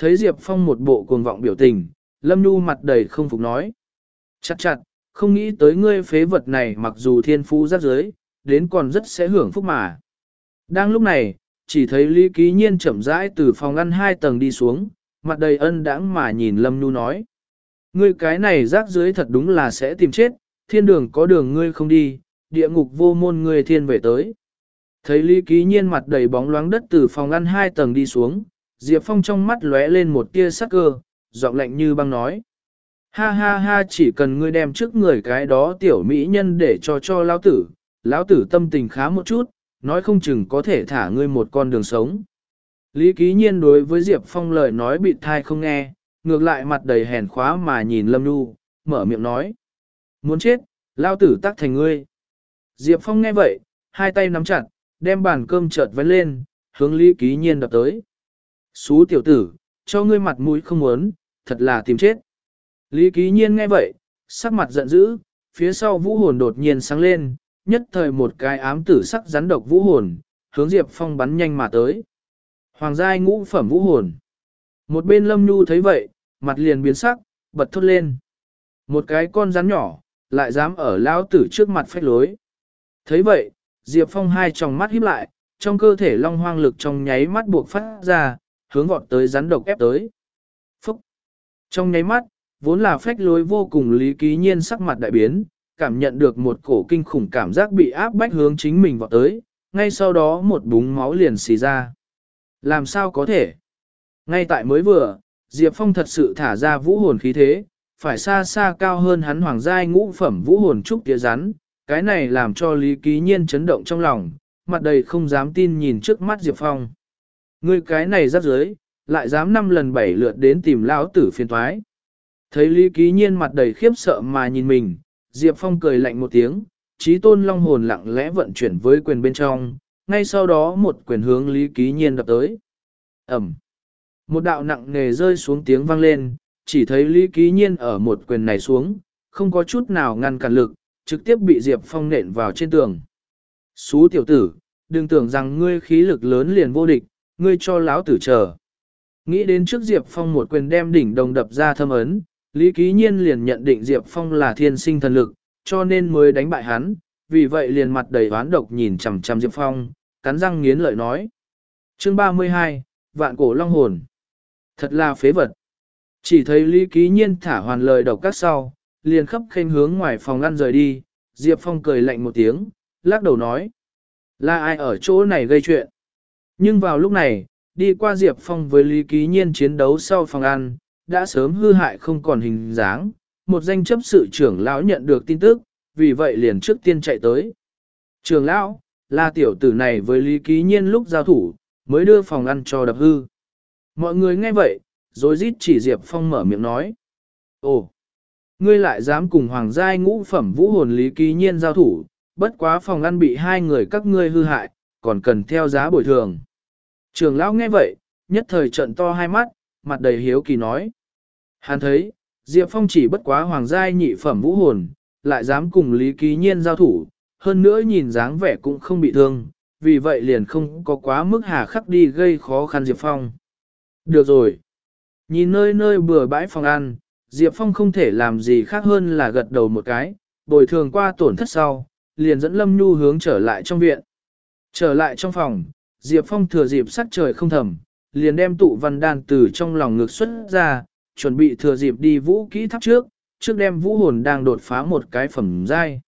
Thấy Diệp Phong một bộ cuồng vọng biểu tình, Lâm Nhu mặt đầy không phục nói. Chặt chặt, không nghĩ tới ngươi phế vật này mặc dù thiên phú rác dưới, đến còn rất sẽ hưởng phúc mà. Đang lúc này, chỉ thấy Lý Ký Nhiên chậm rãi từ phòng ngăn hai tầng đi xuống, mặt đầy ân đãng mà nhìn Lâm Nhu nói. Ngươi cái này rác dưới thật đúng là sẽ tìm chết, thiên đường có đường ngươi không đi, địa ngục vô môn ngươi thiên về tới. Thấy Lý Ký Nhiên mặt đầy bóng loáng đất từ phòng ngăn hai tầng đi xuống, Diệp Phong trong mắt lóe lên một tia sắc cơ, giọng lạnh như băng nói. Ha ha ha chỉ cần ngươi đem trước người cái đó tiểu mỹ nhân để cho cho lão tử, lão tử tâm tình khá một chút, nói không chừng có thể thả ngươi một con đường sống. Lý Ký Nhiên đối với Diệp Phong lời nói bị thai không nghe, ngược lại mặt đầy hèn khóa mà nhìn Lâm Nhu, mở miệng nói. Muốn chết, lao tử tắc thành ngươi. Diệp Phong nghe vậy, hai tay nắm chặt, đem bàn cơm chợt vén lên, hướng Lý Ký Nhiên đập tới. Xú tiểu tử, cho ngươi mặt mũi không muốn, thật là tìm chết. Lý Ký Nhiên nghe vậy, sắc mặt giận dữ, phía sau vũ hồn đột nhiên sáng lên, nhất thời một cái ám tử sắc rắn độc vũ hồn, hướng Diệp Phong bắn nhanh mà tới. Hoàng giai ngũ phẩm vũ hồn. Một bên Lâm Nhu thấy vậy, mặt liền biến sắc, bật thốt lên. Một cái con rắn nhỏ, lại dám ở lao tử trước mặt phách lối. Thấy vậy, Diệp Phong hai tròng mắt híp lại, trong cơ thể long hoang lực trong nháy mắt buộc phát ra, hướng vọt tới rắn độc ép tới. Phúc! Trong nháy mắt, vốn là phách lối vô cùng lý ký nhiên sắc mặt đại biến, cảm nhận được một cổ kinh khủng cảm giác bị áp bách hướng chính mình vọt tới, ngay sau đó một búng máu liền xì ra. Làm sao có thể? Ngay tại mới vừa, Diệp Phong thật sự thả ra vũ hồn khí thế, phải xa xa cao hơn hắn hoàng giai ngũ phẩm vũ hồn trúc tía rắn, cái này làm cho Lý Ký Nhiên chấn động trong lòng, mặt đầy không dám tin nhìn trước mắt Diệp Phong. Ngươi cái này rắc dưới, lại dám năm lần bảy lượt đến tìm lão tử phiền thoái. Thấy Lý Ký Nhiên mặt đầy khiếp sợ mà nhìn mình, Diệp Phong cười lạnh một tiếng, trí tôn long hồn lặng lẽ vận chuyển với quyền bên trong, ngay sau đó một quyền hướng Lý Ký Nhiên đập tới. Ẩm. Một đạo nặng nề rơi xuống tiếng vang lên, chỉ thấy Lý Ký Nhiên ở một quyền này xuống, không có chút nào ngăn cản lực, trực tiếp bị Diệp Phong nện vào trên tường. Xú tiểu tử, đừng tưởng rằng ngươi khí lực lớn liền vô địch, ngươi cho lão tử chờ. Nghĩ đến trước Diệp Phong một quyền đem đỉnh đồng đập ra thâm ấn, Lý Ký Nhiên liền nhận định Diệp Phong là thiên sinh thần lực, cho nên mới đánh bại hắn, vì vậy liền mặt đầy oán độc nhìn chằm chằm Diệp Phong, cắn răng nghiến lợi nói. Chương 32, vạn cổ long hồn. Thật là phế vật. Chỉ thấy Lý Ký Nhiên thả hoàn lời độc các sau, liền khắp khen hướng ngoài phòng ăn rời đi, Diệp Phong cười lạnh một tiếng, lắc đầu nói. Là ai ở chỗ này gây chuyện? Nhưng vào lúc này, đi qua Diệp Phong với Lý Ký Nhiên chiến đấu sau phòng ăn, đã sớm hư hại không còn hình dáng, một danh chấp sự trưởng lão nhận được tin tức, vì vậy liền trước tiên chạy tới. Trưởng lão, là tiểu tử này với Lý Ký Nhiên lúc giao thủ, mới đưa phòng ăn cho đập hư. Mọi người nghe vậy, rồi rít chỉ Diệp Phong mở miệng nói. Ồ, ngươi lại dám cùng hoàng giai ngũ phẩm vũ hồn Lý Ký Nhiên giao thủ, bất quá phòng ăn bị hai người các ngươi hư hại, còn cần theo giá bồi thường. Trường lão nghe vậy, nhất thời trận to hai mắt, mặt đầy hiếu kỳ nói. Hắn thấy, Diệp Phong chỉ bất quá hoàng giai nhị phẩm vũ hồn, lại dám cùng Lý Ký Nhiên giao thủ, hơn nữa nhìn dáng vẻ cũng không bị thương, vì vậy liền không có quá mức hà khắc đi gây khó khăn Diệp Phong. Được rồi. Nhìn nơi nơi bừa bãi phòng ăn, Diệp Phong không thể làm gì khác hơn là gật đầu một cái, bồi thường qua tổn thất sau, liền dẫn Lâm Nhu hướng trở lại trong viện. Trở lại trong phòng, Diệp Phong thừa dịp sắc trời không thầm, liền đem tụ văn đan từ trong lòng ngược xuất ra, chuẩn bị thừa dịp đi vũ kỹ tháp trước, trước đem vũ hồn đang đột phá một cái phẩm giai.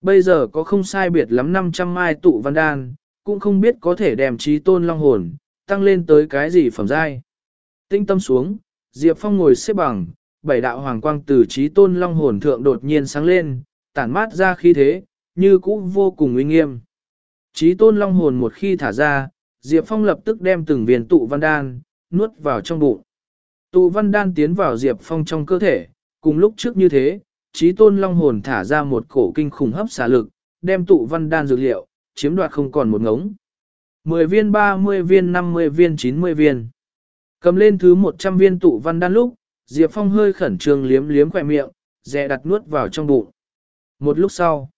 Bây giờ có không sai biệt lắm 500 mai tụ văn đan, cũng không biết có thể đem trí tôn long hồn, tăng lên tới cái gì phẩm giai. Tinh tâm xuống, Diệp Phong ngồi xếp bằng, bảy đạo hoàng quang từ trí tôn long hồn thượng đột nhiên sáng lên, tản mát ra khí thế, như cũ vô cùng uy nghiêm. Chí tôn long hồn một khi thả ra, Diệp Phong lập tức đem từng viên tụ văn đan, nuốt vào trong bụng. Tụ văn đan tiến vào Diệp Phong trong cơ thể, cùng lúc trước như thế, trí tôn long hồn thả ra một cổ kinh khủng hấp xả lực, đem tụ văn đan dược liệu, chiếm đoạt không còn một ngống. 10 viên 30 viên 50 viên 90 viên. Cầm lên thứ 100 viên tụ văn đan lúc, Diệp Phong hơi khẩn trương liếm liếm khỏe miệng, dè đặt nuốt vào trong bụng. Một lúc sau,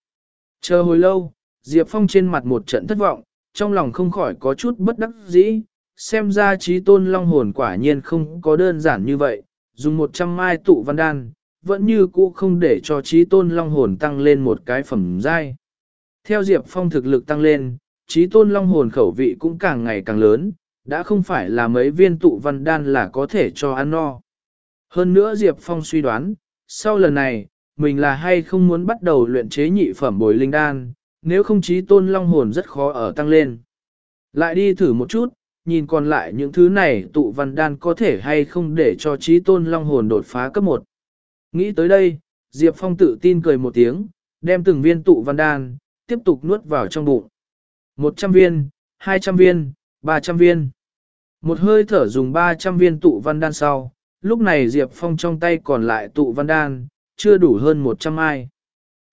chờ hồi lâu, Diệp Phong trên mặt một trận thất vọng, trong lòng không khỏi có chút bất đắc dĩ, xem ra trí tôn long hồn quả nhiên không có đơn giản như vậy, dùng 100 mai tụ văn đan, vẫn như cũ không để cho trí tôn long hồn tăng lên một cái phẩm giai. Theo Diệp Phong thực lực tăng lên, trí tôn long hồn khẩu vị cũng càng ngày càng lớn, đã không phải là mấy viên tụ văn đan là có thể cho ăn no. Hơn nữa Diệp Phong suy đoán, sau lần này, mình là hay không muốn bắt đầu luyện chế nhị phẩm bồi linh đan, nếu không trí tôn long hồn rất khó ở tăng lên. Lại đi thử một chút, nhìn còn lại những thứ này tụ văn đan có thể hay không để cho trí tôn long hồn đột phá cấp 1. Nghĩ tới đây, Diệp Phong tự tin cười một tiếng, đem từng viên tụ văn đan, tiếp tục nuốt vào trong bụng. 100 viên, 200 viên, 300 viên. Một hơi thở dùng 300 viên tụ văn đan sau, lúc này Diệp Phong trong tay còn lại tụ văn đan, chưa đủ hơn 100 ai.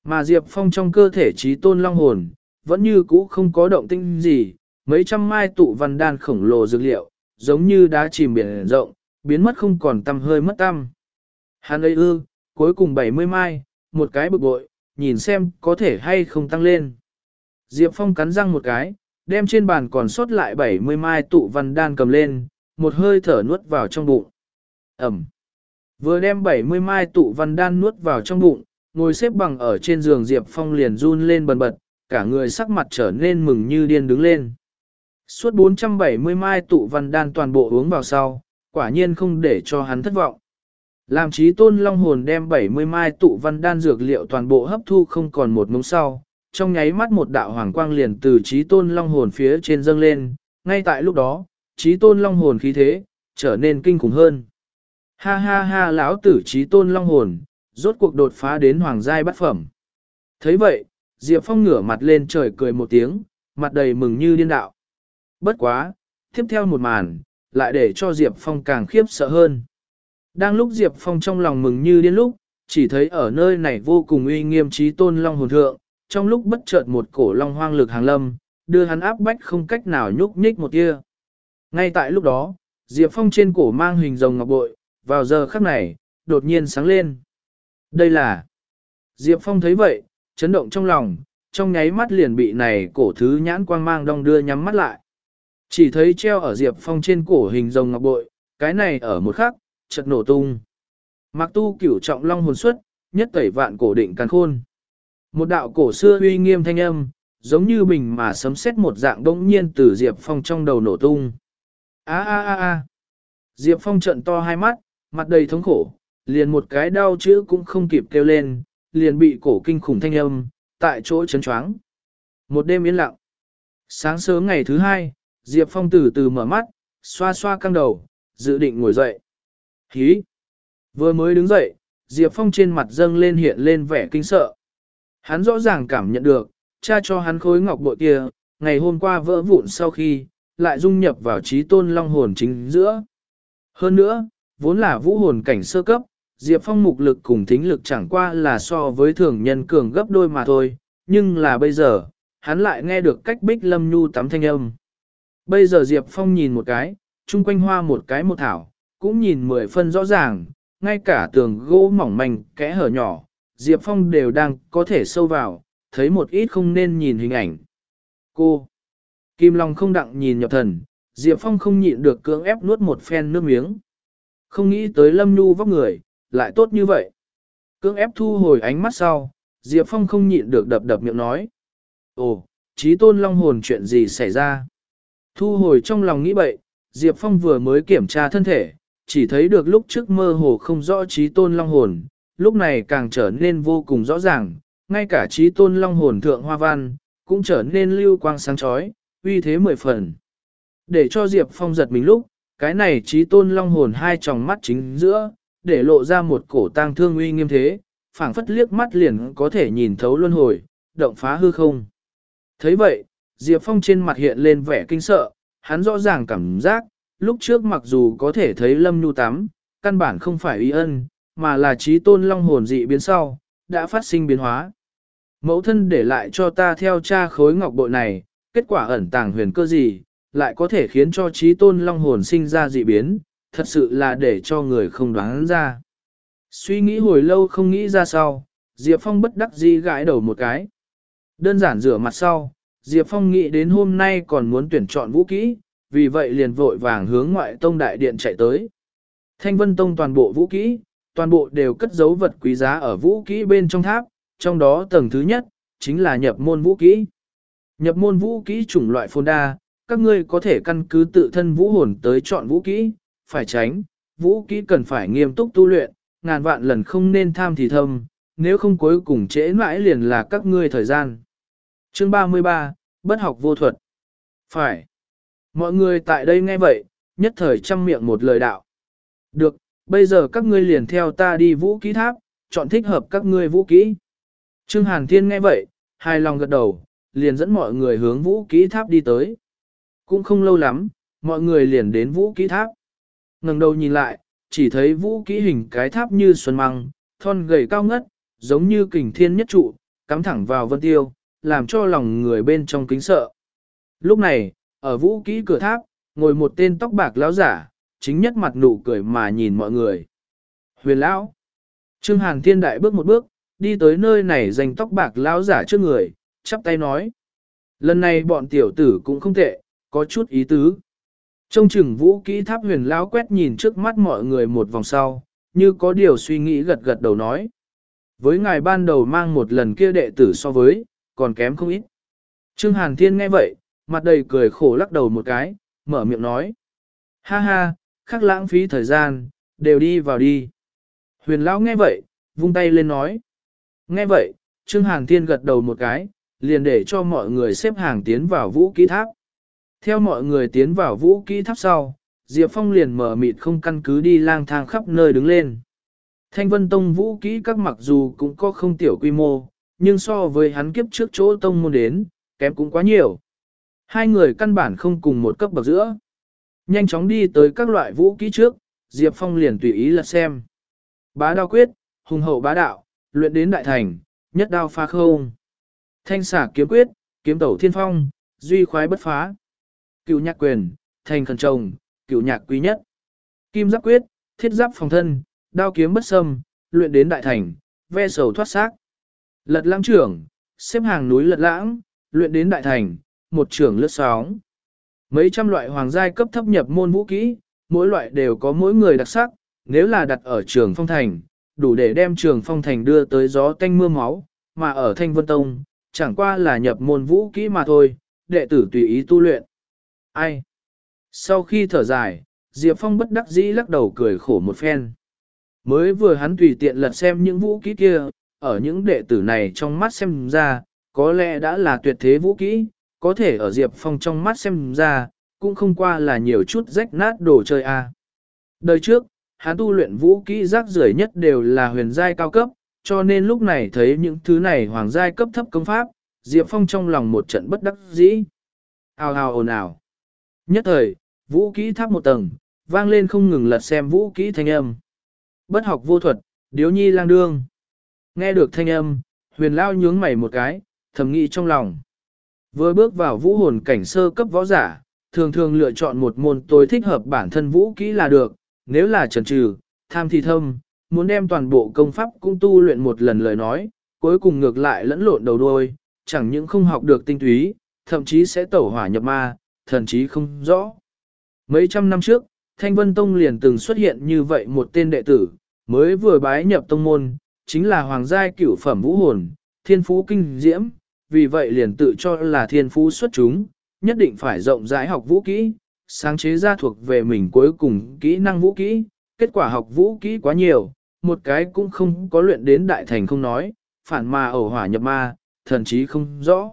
Mà Diệp Phong trong cơ thể trí tôn long hồn, vẫn như cũ không có động tinh gì, mấy trăm mai tụ văn đan khổng lồ dược liệu, giống như đá chìm biển rộng, biến mất không còn tăm hơi mất tăm. Hắn ấy ư, cuối cùng 70 mai, một cái bực bội, nhìn xem có thể hay không tăng lên. Diệp Phong cắn răng một cái, đem trên bàn còn sót lại 70 mai tụ văn đan cầm lên, một hơi thở nuốt vào trong bụng. Ẩm. Vừa đem 70 mai tụ văn đan nuốt vào trong bụng, ngồi xếp bằng ở trên giường Diệp Phong liền run lên bần bật, cả người sắc mặt trở nên mừng như điên đứng lên. Suốt 470 mai tụ văn đan toàn bộ uống vào sau, quả nhiên không để cho hắn thất vọng. Làm trí tôn long hồn đem 70 mai tụ văn đan dược liệu toàn bộ hấp thu không còn một ngống sau, trong nháy mắt một đạo hoàng quang liền từ trí tôn long hồn phía trên dâng lên, ngay tại lúc đó, trí tôn long hồn khí thế, trở nên kinh khủng hơn. Ha ha ha lão tử trí tôn long hồn, rốt cuộc đột phá đến hoàng giai bát phẩm. thấy vậy, Diệp Phong ngửa mặt lên trời cười một tiếng, mặt đầy mừng như điên đạo. Bất quá, tiếp theo một màn, lại để cho Diệp Phong càng khiếp sợ hơn. Đang lúc Diệp Phong trong lòng mừng như điên lúc, chỉ thấy ở nơi này vô cùng uy nghiêm trí tôn long hồn thượng, trong lúc bất chợt một cổ long hoang lực hàng lâm, đưa hắn áp bách không cách nào nhúc nhích một tia. Ngay tại lúc đó, Diệp Phong trên cổ mang hình rồng ngọc bội, vào giờ khắc này, đột nhiên sáng lên. Đây là... Diệp Phong thấy vậy, chấn động trong lòng, trong nháy mắt liền bị này cổ thứ nhãn quang mang đong đưa nhắm mắt lại. Chỉ thấy treo ở Diệp Phong trên cổ hình rồng ngọc bội, cái này ở một khắc, chợt nổ tung. Mặc tu cửu trọng long hồn xuất, nhất tẩy vạn cổ định càn khôn. Một đạo cổ xưa uy nghiêm thanh âm, giống như bình mà sấm xét một dạng đống nhiên từ Diệp Phong trong đầu nổ tung. a a a a. Diệp Phong trận to hai mắt, mặt đầy thống khổ, liền một cái đau chữ cũng không kịp kêu lên, liền bị cổ kinh khủng thanh âm, tại chỗ chấn choáng. Một đêm yên lặng. Sáng sớm ngày thứ hai, Diệp Phong từ từ mở mắt, xoa xoa căng đầu, dự định ngồi dậy. Hí! Vừa mới đứng dậy, Diệp Phong trên mặt dâng lên hiện lên vẻ kinh sợ. Hắn rõ ràng cảm nhận được, cha cho hắn khối ngọc bội kia, ngày hôm qua vỡ vụn sau khi, lại dung nhập vào trí tôn long hồn chính giữa. Hơn nữa, vốn là vũ hồn cảnh sơ cấp, Diệp Phong mục lực cùng thính lực chẳng qua là so với thường nhân cường gấp đôi mà thôi, nhưng là bây giờ, hắn lại nghe được cách bích lâm nhu tắm thanh âm. Bây giờ Diệp Phong nhìn một cái, chung quanh hoa một cái một thảo, cũng nhìn mười phân rõ ràng, ngay cả tường gỗ mỏng manh, kẽ hở nhỏ, Diệp Phong đều đang có thể sâu vào, thấy một ít không nên nhìn hình ảnh. Cô! Kim Long không đặng nhìn nhập thần, Diệp Phong không nhịn được cưỡng ép nuốt một phen nước miếng. Không nghĩ tới Lâm Nhu vóc người, lại tốt như vậy. Cưỡng ép thu hồi ánh mắt sau, Diệp Phong không nhịn được đập đập miệng nói. Ồ, trí tôn long hồn chuyện gì xảy ra? Thu hồi trong lòng nghĩ bậy, Diệp Phong vừa mới kiểm tra thân thể, chỉ thấy được lúc trước mơ hồ không rõ trí tôn long hồn, lúc này càng trở nên vô cùng rõ ràng, ngay cả trí tôn long hồn thượng hoa văn, cũng trở nên lưu quang sáng chói, uy thế mười phần. Để cho Diệp Phong giật mình lúc, cái này trí tôn long hồn hai tròng mắt chính giữa, để lộ ra một cổ tang thương uy nghiêm thế, phảng phất liếc mắt liền có thể nhìn thấu luân hồi, động phá hư không. thấy vậy, Diệp Phong trên mặt hiện lên vẻ kinh sợ, hắn rõ ràng cảm giác, lúc trước mặc dù có thể thấy Lâm Nhu tắm, căn bản không phải uy ân, mà là trí tôn long hồn dị biến sau, đã phát sinh biến hóa. Mẫu thân để lại cho ta theo cha khối ngọc bội này, kết quả ẩn tàng huyền cơ gì, lại có thể khiến cho trí tôn long hồn sinh ra dị biến, thật sự là để cho người không đoán ra. Suy nghĩ hồi lâu không nghĩ ra sau, Diệp Phong bất đắc dĩ gãi đầu một cái. Đơn giản rửa mặt sau, Diệp Phong nghĩ đến hôm nay còn muốn tuyển chọn vũ kỹ, vì vậy liền vội vàng hướng ngoại tông đại điện chạy tới. Thanh Vân Tông toàn bộ vũ kỹ, toàn bộ đều cất giấu vật quý giá ở vũ kỹ bên trong tháp, trong đó tầng thứ nhất, chính là nhập môn vũ kỹ. Nhập môn vũ kỹ chủng loại phôn đa, các ngươi có thể căn cứ tự thân vũ hồn tới chọn vũ kỹ, phải tránh, vũ kỹ cần phải nghiêm túc tu luyện, ngàn vạn lần không nên tham thì thâm, nếu không cuối cùng trễ mãi liền là các ngươi thời gian. Chương 33, Bất học vô thuật. Phải. Mọi người tại đây nghe vậy, nhất thời chăm miệng một lời đạo. Được, bây giờ các ngươi liền theo ta đi vũ kỹ tháp, chọn thích hợp các ngươi vũ kỹ. Trương Hàn Thiên nghe vậy, hài lòng gật đầu, liền dẫn mọi người hướng vũ kỹ tháp đi tới. Cũng không lâu lắm, mọi người liền đến vũ kỹ tháp ngẩng đầu nhìn lại, chỉ thấy vũ kỹ hình cái tháp như xuân măng, thon gầy cao ngất, giống như kình thiên nhất trụ, cắm thẳng vào vân tiêu, làm cho lòng người bên trong kính sợ. Lúc này, ở vũ kỹ cửa tháp, ngồi một tên tóc bạc lão giả, chính nhất mặt nụ cười mà nhìn mọi người. Huyền lão, Trương Hàn Thiên đại bước một bước, đi tới nơi này dành tóc bạc lão giả trước người, chắp tay nói. Lần này bọn tiểu tử cũng không tệ, có chút ý tứ. Trong chừng vũ kỹ tháp huyền lão quét nhìn trước mắt mọi người một vòng sau, như có điều suy nghĩ gật gật đầu nói. Với ngài ban đầu mang một lần kia đệ tử so với, còn kém không ít. Trương Hàn Thiên nghe vậy, mặt đầy cười khổ lắc đầu một cái, mở miệng nói. Ha ha, khắc lãng phí thời gian, đều đi vào đi. Huyền lão nghe vậy, vung tay lên nói. Nghe vậy, Trương Hàn Thiên gật đầu một cái, liền để cho mọi người xếp hàng tiến vào vũ kỹ tháp. Theo mọi người tiến vào vũ kỹ tháp sau, Diệp Phong liền mở mịt không căn cứ đi lang thang khắp nơi đứng lên. Thanh Vân Tông vũ kỹ các mặc dù cũng có không tiểu quy mô, nhưng so với hắn kiếp trước chỗ tông môn đến, kém cũng quá nhiều. Hai người căn bản không cùng một cấp bậc giữa. Nhanh chóng đi tới các loại vũ kỹ trước, Diệp Phong liền tùy ý lật xem. Bá đao quyết, hùng hậu bá đạo, luyện đến đại thành, nhất đao phá không. Thanh xả kiếm quyết, kiếm tẩu thiên phong, duy khoái bất phá. Cựu nhạc quyền, thành khẩn trồng, cựu nhạc quý nhất. Kim giáp quyết, thiết giáp phòng thân, đao kiếm bất xâm, luyện đến đại thành, ve sầu thoát xác. Lật lãng trưởng, xếp hàng núi lật lãng, luyện đến đại thành, một trưởng lướt sóng. Mấy trăm loại hoàng giai cấp thấp nhập môn vũ kỹ, mỗi loại đều có mỗi người đặc sắc, nếu là đặt ở trường phong thành, đủ để đem trường phong thành đưa tới gió tanh mưa máu, mà ở thanh vân tông, chẳng qua là nhập môn vũ kỹ mà thôi, đệ tử tùy ý tu luyện. Ai? Sau khi thở dài, Diệp Phong bất đắc dĩ lắc đầu cười khổ một phen. Mới vừa hắn tùy tiện lật xem những vũ kỹ kia, ở những đệ tử này trong mắt xem ra, có lẽ đã là tuyệt thế vũ kỹ, có thể ở Diệp Phong trong mắt xem ra, cũng không qua là nhiều chút rách nát đồ chơi a. Đời trước, hắn tu luyện vũ kỹ rác rưởi nhất đều là huyền giai cao cấp, cho nên lúc này thấy những thứ này hoàng giai cấp thấp công pháp, Diệp Phong trong lòng một trận bất đắc dĩ. Ao ao ồn ào. Nhất thời, vũ kỹ tháp một tầng, vang lên không ngừng lật xem vũ kỹ thanh âm. Bất học vô thuật, điếu nhi lang đương. Nghe được thanh âm, huyền lao nhướng mày một cái, thầm nghĩ trong lòng. Vừa bước vào vũ hồn cảnh sơ cấp võ giả, thường thường lựa chọn một môn tối thích hợp bản thân vũ kỹ là được, nếu là trần trừ, tham thì thâm, muốn đem toàn bộ công pháp cũng tu luyện một lần lời nói, cuối cùng ngược lại lẫn lộn đầu đuôi, chẳng những không học được tinh túy, thậm chí sẽ tẩu hỏa nhập ma, thần chí không rõ. Mấy trăm năm trước, Thanh Vân Tông liền từng xuất hiện như vậy một tên đệ tử, mới vừa bái nhập tông môn, chính là hoàng giai cửu phẩm vũ hồn, thiên phú kinh diễm, vì vậy liền tự cho là thiên phú xuất chúng, nhất định phải rộng rãi học vũ kỹ, sáng chế ra thuộc về mình cuối cùng kỹ năng vũ kỹ, kết quả học vũ kỹ quá nhiều, một cái cũng không có luyện đến đại thành không nói, phản mà ẩu hỏa nhập ma, thần chí không rõ.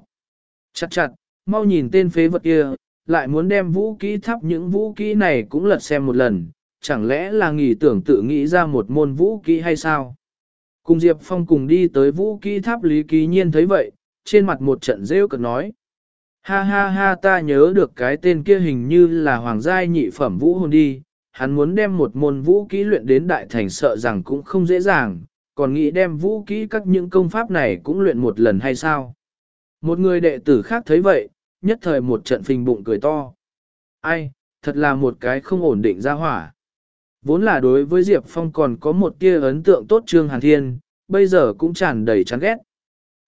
Chặt chặt, mau nhìn tên phế vật kia, lại muốn đem vũ kỹ thắp những vũ kỹ này cũng lật xem một lần, chẳng lẽ là nghỉ tưởng tự nghĩ ra một môn vũ kỹ hay sao? Cùng Diệp Phong cùng đi tới vũ kỹ tháp Lý Ký Nhiên thấy vậy, trên mặt một trận rêu cực nói. Ha ha ha ta nhớ được cái tên kia hình như là hoàng giai nhị phẩm vũ hồn đi, hắn muốn đem một môn vũ kỹ luyện đến đại thành sợ rằng cũng không dễ dàng, còn nghĩ đem vũ kỹ các những công pháp này cũng luyện một lần hay sao? Một người đệ tử khác thấy vậy, nhất thời một trận phình bụng cười to. Ai, thật là một cái không ổn định ra hỏa. Vốn là đối với Diệp Phong còn có một tia ấn tượng tốt Trương Hàn Thiên, bây giờ cũng tràn đầy chán ghét.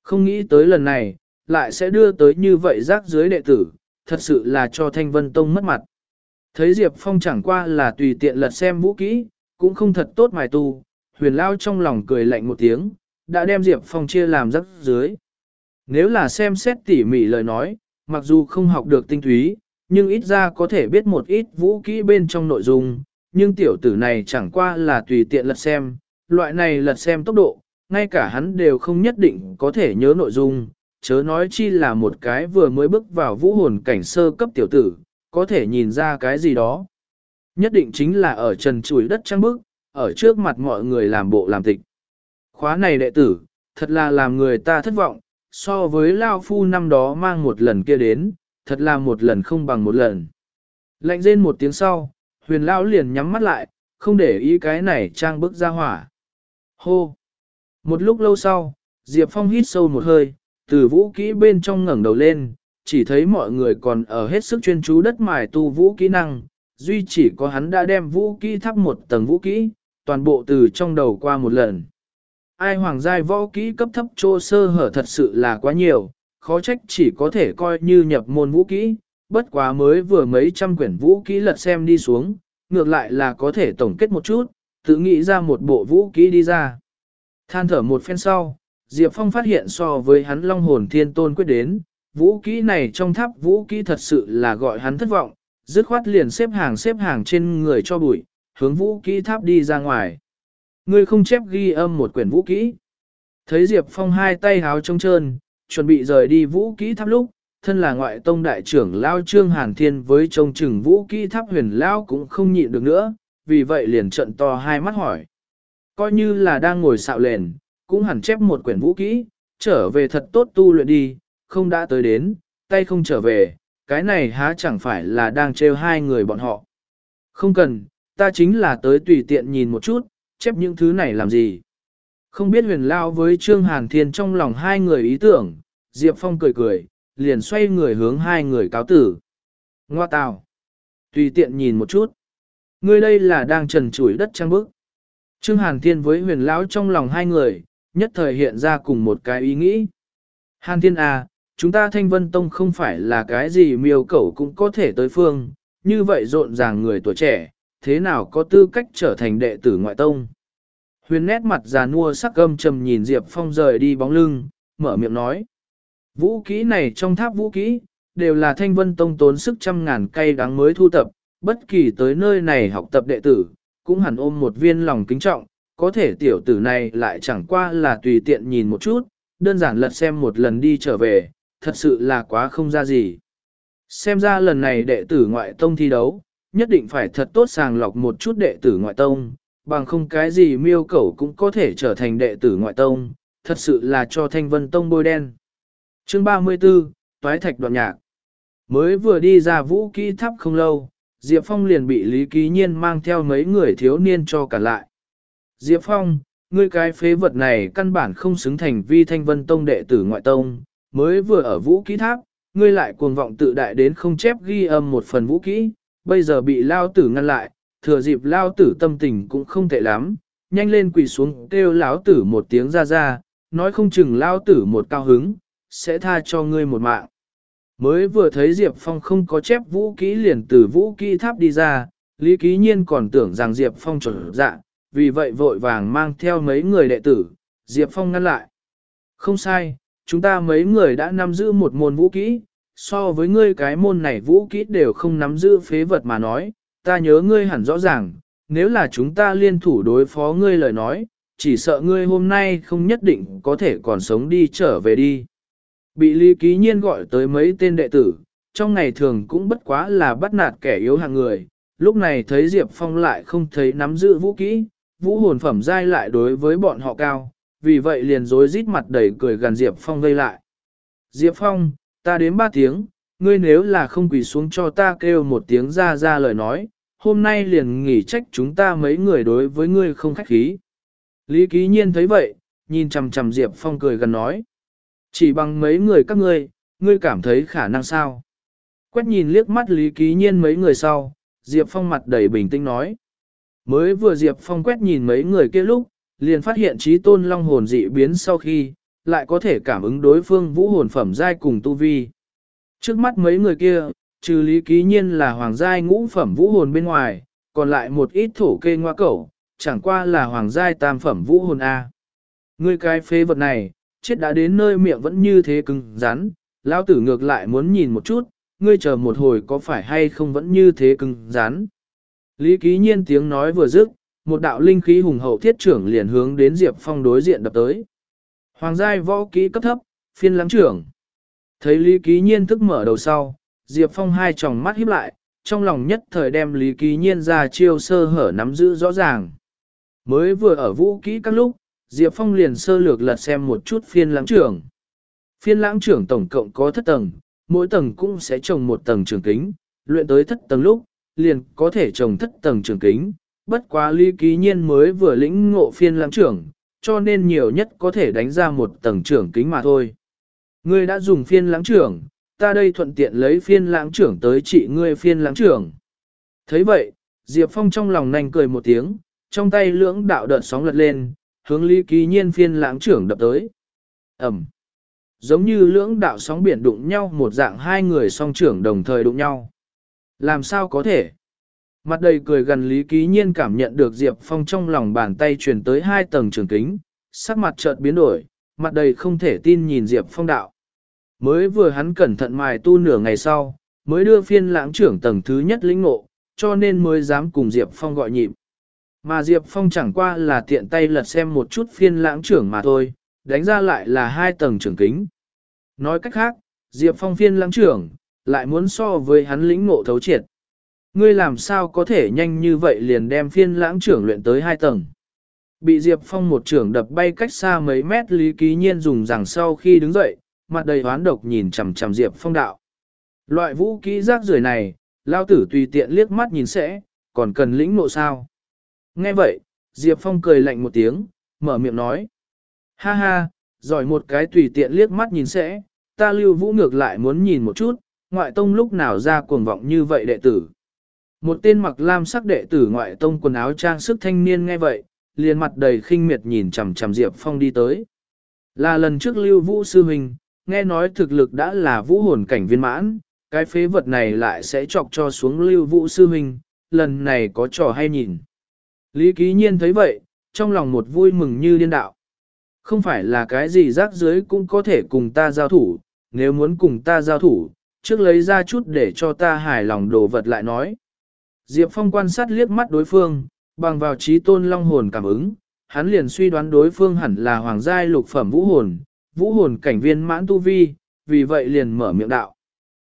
Không nghĩ tới lần này, lại sẽ đưa tới như vậy rác dưới đệ tử, thật sự là cho Thanh Vân Tông mất mặt. Thấy Diệp Phong chẳng qua là tùy tiện lật xem vũ kỹ, cũng không thật tốt mài tu, huyền lao trong lòng cười lạnh một tiếng, đã đem Diệp Phong chia làm rác dưới. Nếu là xem xét tỉ mỉ lời nói, mặc dù không học được tinh túy, nhưng ít ra có thể biết một ít vũ kỹ bên trong nội dung, nhưng tiểu tử này chẳng qua là tùy tiện lật xem, loại này lật xem tốc độ, ngay cả hắn đều không nhất định có thể nhớ nội dung, chớ nói chi là một cái vừa mới bước vào vũ hồn cảnh sơ cấp tiểu tử, có thể nhìn ra cái gì đó. Nhất định chính là ở trần chuối đất trăng bức, ở trước mặt mọi người làm bộ làm tịch. Khóa này đệ tử, thật là làm người ta thất vọng, so với Lao Phu năm đó mang một lần kia đến, thật là một lần không bằng một lần. Lạnh rên một tiếng sau, huyền Lao liền nhắm mắt lại, không để ý cái này trang bức ra hỏa. Hô! Một lúc lâu sau, Diệp Phong hít sâu một hơi, từ vũ kỹ bên trong ngẩng đầu lên, chỉ thấy mọi người còn ở hết sức chuyên chú đất mài tu vũ kỹ năng, duy chỉ có hắn đã đem vũ kỹ thắp một tầng vũ kỹ, toàn bộ từ trong đầu qua một lần. Ai hoàng giai võ kỹ cấp thấp trô sơ hở thật sự là quá nhiều, khó trách chỉ có thể coi như nhập môn vũ kỹ, bất quá mới vừa mấy trăm quyển vũ kỹ lật xem đi xuống, ngược lại là có thể tổng kết một chút, tự nghĩ ra một bộ vũ kỹ đi ra. Than thở một phen sau, Diệp Phong phát hiện so với hắn long hồn thiên tôn quyết đến, vũ kỹ này trong tháp vũ kỹ thật sự là gọi hắn thất vọng, dứt khoát liền xếp hàng xếp hàng trên người cho bụi, hướng vũ kỹ tháp đi ra ngoài. Ngươi không chép ghi âm một quyển vũ kỹ. Thấy Diệp Phong hai tay háo trông trơn, chuẩn bị rời đi vũ kỹ tháp lúc, thân là ngoại tông đại trưởng Lao Trương Hàn Thiên với trông chừng vũ kỹ tháp huyền Lao cũng không nhịn được nữa, vì vậy liền trận to hai mắt hỏi. Coi như là đang ngồi xạo lền, cũng hẳn chép một quyển vũ kỹ, trở về thật tốt tu luyện đi, không đã tới đến, tay không trở về, cái này há chẳng phải là đang trêu hai người bọn họ. Không cần, ta chính là tới tùy tiện nhìn một chút, chép những thứ này làm gì. Không biết huyền lao với Trương Hàn Thiên trong lòng hai người ý tưởng, Diệp Phong cười cười, liền xoay người hướng hai người cáo tử. Ngoa tào. Tùy tiện nhìn một chút. Ngươi đây là đang trần trụi đất trang bức. Trương Hàn Thiên với huyền lão trong lòng hai người, nhất thời hiện ra cùng một cái ý nghĩ. Hàn Thiên à, chúng ta Thanh Vân Tông không phải là cái gì miêu cẩu cũng có thể tới phương, như vậy rộn ràng người tuổi trẻ, thế nào có tư cách trở thành đệ tử ngoại tông. Huyền nét mặt già nua sắc gâm trầm nhìn Diệp Phong rời đi bóng lưng, mở miệng nói. Vũ kỹ này trong tháp vũ kỹ, đều là thanh vân tông tốn sức trăm ngàn cây đáng mới thu tập, bất kỳ tới nơi này học tập đệ tử, cũng hẳn ôm một viên lòng kính trọng, có thể tiểu tử này lại chẳng qua là tùy tiện nhìn một chút, đơn giản lật xem một lần đi trở về, thật sự là quá không ra gì. Xem ra lần này đệ tử ngoại tông thi đấu, nhất định phải thật tốt sàng lọc một chút đệ tử ngoại tông, bằng không cái gì miêu cẩu cũng có thể trở thành đệ tử ngoại tông, thật sự là cho thanh vân tông bôi đen. Chương 34, Toái Thạch đoạn nhạc Mới vừa đi ra vũ kỹ tháp không lâu, Diệp Phong liền bị Lý Ký Nhiên mang theo mấy người thiếu niên cho cả lại. Diệp Phong, ngươi cái phế vật này căn bản không xứng thành vi thanh vân tông đệ tử ngoại tông, mới vừa ở vũ kỹ tháp, ngươi lại cuồng vọng tự đại đến không chép ghi âm một phần vũ kỹ, bây giờ bị lao tử ngăn lại, thừa dịp lao tử tâm tình cũng không tệ lắm, nhanh lên quỳ xuống kêu lão tử một tiếng ra ra, nói không chừng lao tử một cao hứng, sẽ tha cho ngươi một mạng. Mới vừa thấy Diệp Phong không có chép vũ kỹ liền từ vũ kỹ tháp đi ra, Lý Ký Nhiên còn tưởng rằng Diệp Phong trở dạ, vì vậy vội vàng mang theo mấy người đệ tử, Diệp Phong ngăn lại. Không sai, chúng ta mấy người đã nắm giữ một môn vũ kỹ, so với ngươi cái môn này vũ kỹ đều không nắm giữ phế vật mà nói, ta nhớ ngươi hẳn rõ ràng, nếu là chúng ta liên thủ đối phó ngươi lời nói, chỉ sợ ngươi hôm nay không nhất định có thể còn sống đi trở về đi. Bị Lý Ký Nhiên gọi tới mấy tên đệ tử, trong ngày thường cũng bất quá là bắt nạt kẻ yếu hạng người, lúc này thấy Diệp Phong lại không thấy nắm giữ vũ kỹ, vũ hồn phẩm dai lại đối với bọn họ cao, vì vậy liền dối rít mặt đầy cười gần Diệp Phong vây lại. Diệp Phong, ta đến ba tiếng, ngươi nếu là không quỳ xuống cho ta kêu một tiếng ra ra lời nói, hôm nay liền nghỉ trách chúng ta mấy người đối với ngươi không khách khí. Lý Ký Nhiên thấy vậy, nhìn chằm chằm Diệp Phong cười gần nói. Chỉ bằng mấy người các ngươi, ngươi cảm thấy khả năng sao? Quét nhìn liếc mắt Lý Ký Nhiên mấy người sau, Diệp Phong mặt đầy bình tĩnh nói. Mới vừa Diệp Phong quét nhìn mấy người kia lúc, liền phát hiện trí tôn long hồn dị biến sau khi, lại có thể cảm ứng đối phương vũ hồn phẩm giai cùng tu vi. Trước mắt mấy người kia, trừ lý ký nhiên là hoàng giai ngũ phẩm vũ hồn bên ngoài, còn lại một ít thổ kê ngoa cẩu, chẳng qua là hoàng giai tam phẩm vũ hồn A. Người cái phế vật này, chết đã đến nơi miệng vẫn như thế cứng rắn, lão tử ngược lại muốn nhìn một chút, ngươi chờ một hồi có phải hay không vẫn như thế cứng rắn. Lý ký nhiên tiếng nói vừa dứt, một đạo linh khí hùng hậu thiết trưởng liền hướng đến Diệp Phong đối diện đập tới. Hoàng giai võ kỹ cấp thấp, phiên lắng trưởng. Thấy Lý ký nhiên thức mở đầu sau, Diệp Phong hai tròng mắt híp lại, trong lòng nhất thời đem Lý ký nhiên ra chiêu sơ hở nắm giữ rõ ràng. Mới vừa ở vũ kỹ các lúc, Diệp Phong liền sơ lược lật xem một chút phiên lãng trưởng. Phiên lãng trưởng tổng cộng có thất tầng, mỗi tầng cũng sẽ trồng một tầng trường kính, luyện tới thất tầng lúc, liền có thể trồng thất tầng trường kính. Bất quá lý ký nhiên mới vừa lĩnh ngộ phiên lãng trưởng, cho nên nhiều nhất có thể đánh ra một tầng trưởng kính mà thôi. Ngươi đã dùng phiên lãng trưởng, ta đây thuận tiện lấy phiên lãng trưởng tới trị ngươi phiên lãng trưởng. thấy vậy, Diệp Phong trong lòng nành cười một tiếng, trong tay lưỡng đạo đợt sóng lật lên, hướng Lý Ký Nhiên phiên lãng trưởng đập tới. Ẩm. Giống như lưỡng đạo sóng biển đụng nhau một dạng hai người song trưởng đồng thời đụng nhau. Làm sao có thể? Mặt đầy cười gần Lý Ký Nhiên cảm nhận được Diệp Phong trong lòng bàn tay truyền tới hai tầng trường kính, sắc mặt chợt biến đổi, mặt đầy không thể tin nhìn Diệp Phong đạo. Mới vừa hắn cẩn thận mài tu nửa ngày sau, mới đưa phiên lãng trưởng tầng thứ nhất lĩnh ngộ, cho nên mới dám cùng Diệp Phong gọi nhịp. Mà Diệp Phong chẳng qua là tiện tay lật xem một chút phiên lãng trưởng mà thôi, đánh ra lại là hai tầng trưởng kính. Nói cách khác, Diệp Phong phiên lãng trưởng, lại muốn so với hắn lĩnh ngộ thấu triệt. Ngươi làm sao có thể nhanh như vậy liền đem phiên lãng trưởng luyện tới hai tầng. Bị Diệp Phong một trưởng đập bay cách xa mấy mét Lý Ký Nhiên dùng rằng sau khi đứng dậy, mặt đầy hoán độc nhìn chằm chằm Diệp Phong đạo. Loại vũ kỹ rác rưởi này, lao tử tùy tiện liếc mắt nhìn sẽ, còn cần lĩnh nộ sao. Nghe vậy, Diệp Phong cười lạnh một tiếng, mở miệng nói. Ha ha, giỏi một cái tùy tiện liếc mắt nhìn sẽ, ta lưu vũ ngược lại muốn nhìn một chút, ngoại tông lúc nào ra cuồng vọng như vậy đệ tử. Một tên mặc lam sắc đệ tử ngoại tông quần áo trang sức thanh niên nghe vậy, liền mặt đầy khinh miệt nhìn chằm chằm Diệp Phong đi tới. Là lần trước lưu vũ sư huynh, nghe nói thực lực đã là vũ hồn cảnh viên mãn, cái phế vật này lại sẽ chọc cho xuống lưu vũ sư huynh, lần này có trò hay nhìn. Lý Ký Nhiên thấy vậy, trong lòng một vui mừng như điên đạo. Không phải là cái gì rác dưới cũng có thể cùng ta giao thủ, nếu muốn cùng ta giao thủ, trước lấy ra chút để cho ta hài lòng đồ vật lại nói. Diệp Phong quan sát liếc mắt đối phương, bằng vào trí tôn long hồn cảm ứng, hắn liền suy đoán đối phương hẳn là hoàng giai lục phẩm vũ hồn, vũ hồn cảnh viên mãn tu vi, vì vậy liền mở miệng đạo.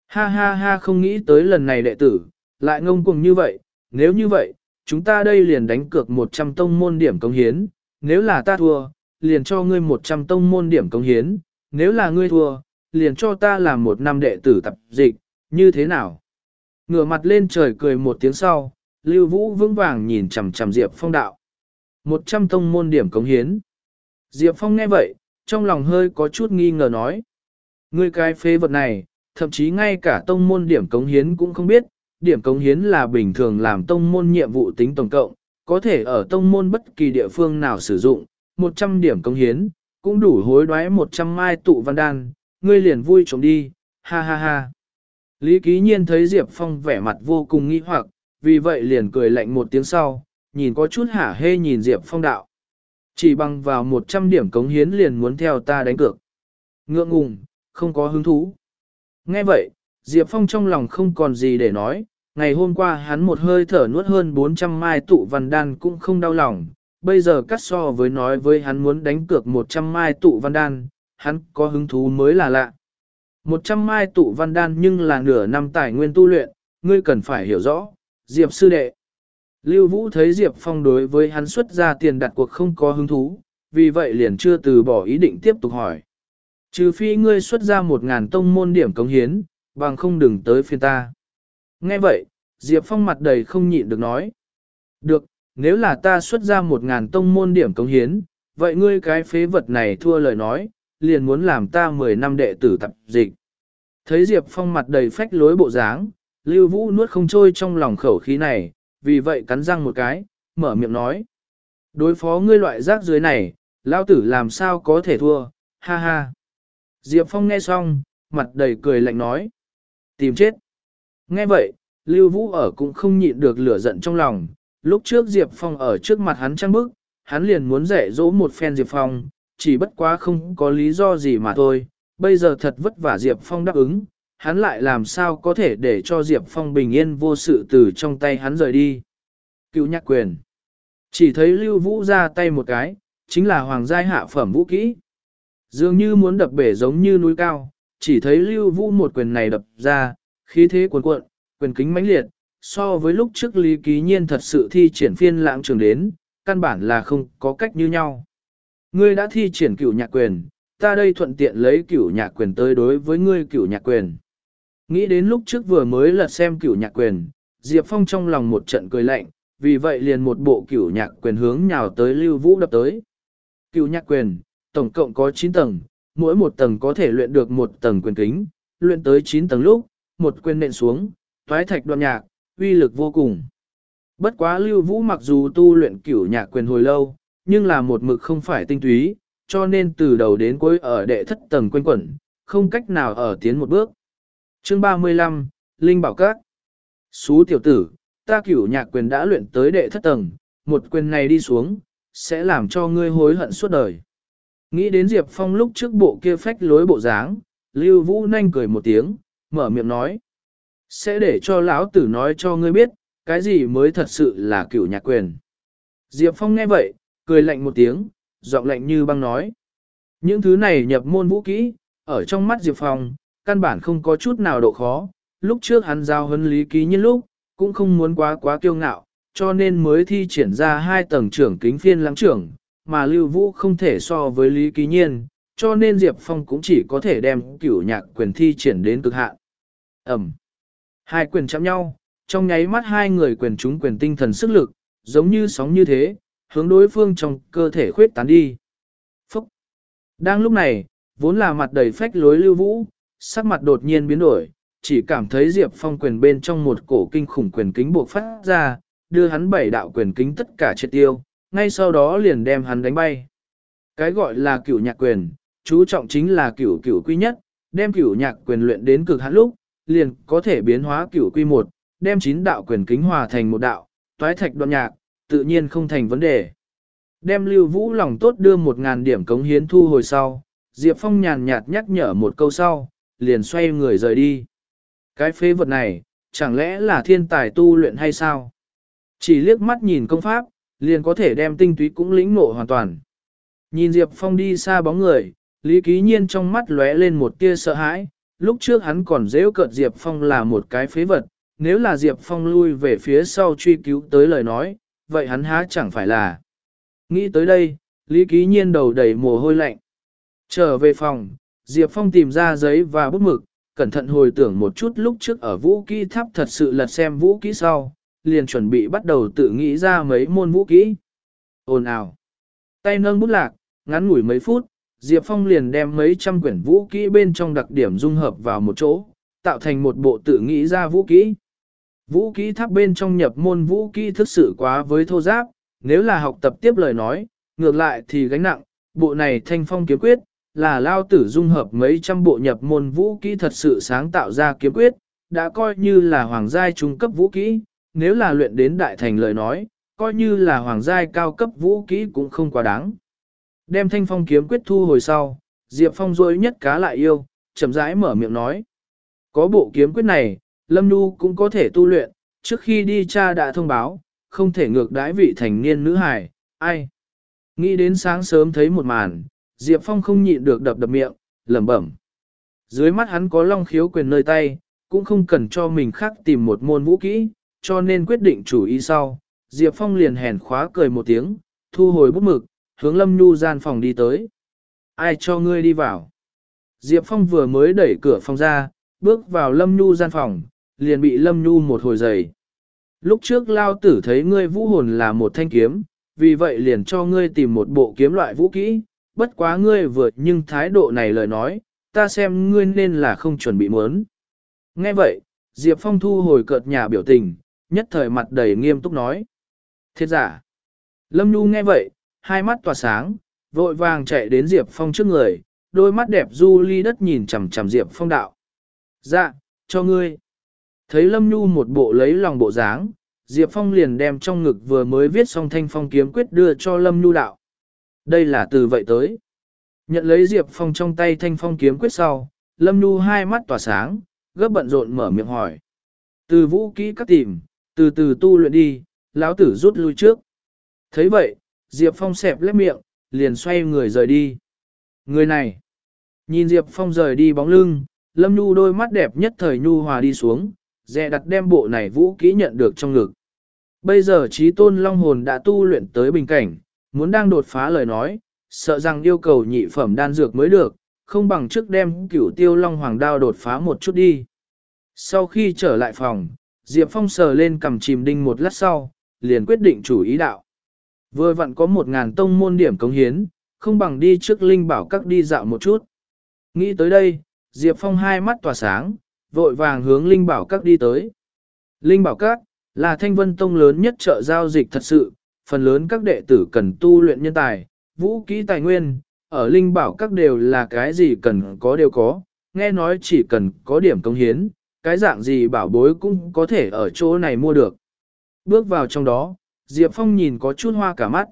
Ha ha ha không nghĩ tới lần này đệ tử, lại ngông cuồng như vậy, nếu như vậy, chúng ta đây liền đánh cược 100 tông môn điểm công hiến, nếu là ta thua, liền cho ngươi 100 tông môn điểm công hiến, nếu là ngươi thua, liền cho ta làm một năm đệ tử tập dịch, như thế nào? Ngửa mặt lên trời cười một tiếng sau, Lưu Vũ vững vàng nhìn chằm chằm Diệp Phong đạo. 100 tông môn điểm công hiến. Diệp Phong nghe vậy, trong lòng hơi có chút nghi ngờ nói. Ngươi cái phế vật này, thậm chí ngay cả tông môn điểm cống hiến cũng không biết, điểm cống hiến là bình thường làm tông môn nhiệm vụ tính tổng cộng, có thể ở tông môn bất kỳ địa phương nào sử dụng, 100 điểm cống hiến, cũng đủ hối đoái 100 mai tụ văn đan, ngươi liền vui trống đi, ha ha ha. Lý Ký Nhiên thấy Diệp Phong vẻ mặt vô cùng nghi hoặc, vì vậy liền cười lạnh một tiếng sau, nhìn có chút hả hê nhìn Diệp Phong đạo. Chỉ bằng vào 100 điểm cống hiến liền muốn theo ta đánh cược. Ngượng ngùng, không có hứng thú. Nghe vậy, Diệp Phong trong lòng không còn gì để nói, ngày hôm qua hắn một hơi thở nuốt hơn 400 mai tụ văn đan cũng không đau lòng, bây giờ cắt so với nói với hắn muốn đánh cược 100 mai tụ văn đan, hắn có hứng thú mới là lạ. 100 mai tụ văn đan nhưng là nửa năm tài nguyên tu luyện, ngươi cần phải hiểu rõ, Diệp sư đệ. Lưu Vũ thấy Diệp Phong đối với hắn xuất ra tiền đặt cuộc không có hứng thú, vì vậy liền chưa từ bỏ ý định tiếp tục hỏi. Trừ phi ngươi xuất ra một ngàn tông môn điểm cống hiến, bằng không đừng tới phiên ta. Nghe vậy, Diệp Phong mặt đầy không nhịn được nói. Được, nếu là ta xuất ra một ngàn tông môn điểm cống hiến, vậy ngươi cái phế vật này thua lời nói, liền muốn làm ta mười năm đệ tử tập dịch. Thấy Diệp Phong mặt đầy phách lối bộ dáng, Lưu Vũ nuốt không trôi trong lòng khẩu khí này, vì vậy cắn răng một cái, mở miệng nói. Đối phó ngươi loại rác dưới này, lao tử làm sao có thể thua, ha ha. Diệp Phong nghe xong, mặt đầy cười lạnh nói. Tìm chết. Nghe vậy, Lưu Vũ ở cũng không nhịn được lửa giận trong lòng. Lúc trước Diệp Phong ở trước mặt hắn trăng bức, hắn liền muốn dạy dỗ một phen Diệp Phong, chỉ bất quá không có lý do gì mà thôi. Bây giờ thật vất vả Diệp Phong đáp ứng, hắn lại làm sao có thể để cho Diệp Phong bình yên vô sự từ trong tay hắn rời đi. Cựu nhạc quyền. Chỉ thấy Lưu Vũ ra tay một cái, chính là hoàng giai hạ phẩm vũ kỹ. Dường như muốn đập bể giống như núi cao, chỉ thấy Lưu Vũ một quyền này đập ra, khí thế cuồn cuộn, quyền kính mãnh liệt, so với lúc trước Lý Ký Nhiên thật sự thi triển phiên lãng trường đến, căn bản là không có cách như nhau. Ngươi đã thi triển cửu nhạc quyền, ta đây thuận tiện lấy cửu nhạc quyền tới đối với ngươi cửu nhạc quyền. Nghĩ đến lúc trước vừa mới lật xem cửu nhạc quyền, Diệp Phong trong lòng một trận cười lạnh, vì vậy liền một bộ cửu nhạc quyền hướng nhào tới Lưu Vũ đập tới. Cửu nhạc quyền, tổng cộng có 9 tầng, mỗi một tầng có thể luyện được một tầng quyền kính, luyện tới 9 tầng lúc, một quyền nện xuống, thoái thạch đoạn nhạc, uy lực vô cùng. Bất quá Lưu Vũ mặc dù tu luyện cửu nhạc quyền hồi lâu, nhưng là một mực không phải tinh túy, cho nên từ đầu đến cuối ở đệ thất tầng quanh quẩn, không cách nào ở tiến một bước. Chương 35, Linh Bảo Các Xú tiểu tử, ta cửu nhạc quyền đã luyện tới đệ thất tầng, một quyền này đi xuống, sẽ làm cho ngươi hối hận suốt đời. Nghĩ đến Diệp Phong lúc trước bộ kia phách lối bộ dáng, Lưu Vũ Nanh cười một tiếng, mở miệng nói. Sẽ để cho lão tử nói cho ngươi biết, cái gì mới thật sự là cửu nhạc quyền. Diệp Phong nghe vậy, cười lạnh một tiếng, giọng lạnh như băng nói. Những thứ này nhập môn vũ kỹ, ở trong mắt Diệp Phong, căn bản không có chút nào độ khó. Lúc trước hắn giao huấn lý ký nhân lúc, cũng không muốn quá quá kiêu ngạo, cho nên mới thi triển ra hai tầng trưởng kính phiên lãng trưởng, mà Lưu Vũ không thể so với Lý Ký Nhiên, cho nên Diệp Phong cũng chỉ có thể đem cửu nhạc quyền thi triển đến cực hạn. Ẩm. Hai quyền chạm nhau, trong nháy mắt hai người quyền chúng quyền tinh thần sức lực, giống như sóng như thế, hướng đối phương trong cơ thể khuyết tán đi. Phúc. Đang lúc này, vốn là mặt đầy phách lối Lưu Vũ, sắc mặt đột nhiên biến đổi, chỉ cảm thấy Diệp Phong quyền bên trong một cổ kinh khủng quyền kính buộc phát ra, đưa hắn bảy đạo quyền kính tất cả triệt tiêu, ngay sau đó liền đem hắn đánh bay. Cái gọi là cửu nhạc quyền, chú trọng chính là cửu cửu quy nhất, đem cửu nhạc quyền luyện đến cực hạn lúc, liền có thể biến hóa cửu quy một, đem chín đạo quyền kính hòa thành một đạo, toái thạch đoạn nhạc, tự nhiên không thành vấn đề. Đem lưu vũ lòng tốt đưa một ngàn điểm cống hiến thu hồi sau, Diệp Phong nhàn nhạt nhắc nhở một câu sau, liền xoay người rời đi. Cái phế vật này, chẳng lẽ là thiên tài tu luyện hay sao? Chỉ liếc mắt nhìn công pháp, liền có thể đem tinh túy cũng lĩnh ngộ hoàn toàn. Nhìn Diệp Phong đi xa bóng người, Lý Ký Nhiên trong mắt lóe lên một tia sợ hãi, lúc trước hắn còn dễ cợt Diệp Phong là một cái phế vật, nếu là Diệp Phong lui về phía sau truy cứu tới lời nói, vậy hắn há chẳng phải là. Nghĩ tới đây, Lý Ký Nhiên đầu đầy mồ hôi lạnh. Trở về phòng, Diệp Phong tìm ra giấy và bút mực, cẩn thận hồi tưởng một chút lúc trước ở vũ kỹ tháp thật sự lật xem vũ kỹ sau, liền chuẩn bị bắt đầu tự nghĩ ra mấy môn vũ kỹ. Ồn ào. Tay nâng bút lạc, ngắn ngủi mấy phút, Diệp Phong liền đem mấy trăm quyển vũ kỹ bên trong đặc điểm dung hợp vào một chỗ, tạo thành một bộ tự nghĩ ra vũ kỹ. Vũ kỹ tháp bên trong nhập môn vũ kỹ thực sự quá với thô giáp, nếu là học tập tiếp lời nói, ngược lại thì gánh nặng, bộ này thanh phong kiếm quyết, là lao tử dung hợp mấy trăm bộ nhập môn vũ kỹ thật sự sáng tạo ra kiếm quyết, đã coi như là hoàng giai trung cấp vũ kỹ, nếu là luyện đến đại thành lời nói, coi như là hoàng giai cao cấp vũ kỹ cũng không quá đáng. Đem thanh phong kiếm quyết thu hồi sau, Diệp Phong rối nhất cá lại yêu, chậm rãi mở miệng nói. Có bộ kiếm quyết này, Lâm Nhu cũng có thể tu luyện, trước khi đi cha đã thông báo, không thể ngược đãi vị thành niên nữ hài, ai. Nghĩ đến sáng sớm thấy một màn, Diệp Phong không nhịn được đập đập miệng, lẩm bẩm. Dưới mắt hắn có long khiếu quyền nơi tay, cũng không cần cho mình khác tìm một môn vũ kỹ, cho nên quyết định chủ ý sau. Diệp Phong liền hèn khóa cười một tiếng, thu hồi bút mực, hướng Lâm Nhu gian phòng đi tới. Ai cho ngươi đi vào? Diệp Phong vừa mới đẩy cửa phòng ra, bước vào Lâm Nhu gian phòng, liền bị Lâm Nhu một hồi giày. Lúc trước lao tử thấy ngươi vũ hồn là một thanh kiếm, vì vậy liền cho ngươi tìm một bộ kiếm loại vũ kỹ, bất quá ngươi vượt nhưng thái độ này lời nói, ta xem ngươi nên là không chuẩn bị muốn. Nghe vậy, Diệp Phong thu hồi cợt nhà biểu tình, nhất thời mặt đầy nghiêm túc nói. Thiệt giả. Lâm Nhu nghe vậy, hai mắt tỏa sáng, vội vàng chạy đến Diệp Phong trước người, đôi mắt đẹp du ly đất nhìn chằm chằm Diệp Phong đạo. Dạ, cho ngươi. Thấy Lâm Nhu một bộ lấy lòng bộ dáng, Diệp Phong liền đem trong ngực vừa mới viết xong thanh phong kiếm quyết đưa cho Lâm Nhu đạo. Đây là từ vậy tới. Nhận lấy Diệp Phong trong tay thanh phong kiếm quyết sau, Lâm Nhu hai mắt tỏa sáng, gấp bận rộn mở miệng hỏi. Từ vũ kỹ các tìm, từ từ tu luyện đi, lão tử rút lui trước. thấy vậy, Diệp Phong xẹp lép miệng, liền xoay người rời đi. Người này, nhìn Diệp Phong rời đi bóng lưng, Lâm Nhu đôi mắt đẹp nhất thời Nhu hòa đi xuống, dè đặt đem bộ này vũ kỹ nhận được trong ngực. Bây giờ trí tôn long hồn đã tu luyện tới bình cảnh, muốn đang đột phá lời nói, sợ rằng yêu cầu nhị phẩm đan dược mới được, không bằng trước đem cửu tiêu long hoàng đao đột phá một chút đi. Sau khi trở lại phòng, Diệp Phong sờ lên cầm chìm đinh một lát sau, liền quyết định chủ ý đạo. Vừa vặn có một ngàn tông môn điểm cống hiến, không bằng đi trước Linh Bảo Các đi dạo một chút. Nghĩ tới đây, Diệp Phong hai mắt tỏa sáng, vội vàng hướng Linh Bảo Các đi tới. Linh Bảo Các là thanh vân tông lớn nhất chợ giao dịch thật sự, phần lớn các đệ tử cần tu luyện nhân tài, vũ kỹ tài nguyên, ở Linh Bảo Các đều là cái gì cần có đều có, nghe nói chỉ cần có điểm công hiến, cái dạng gì bảo bối cũng có thể ở chỗ này mua được. Bước vào trong đó, Diệp Phong nhìn có chút hoa cả mắt.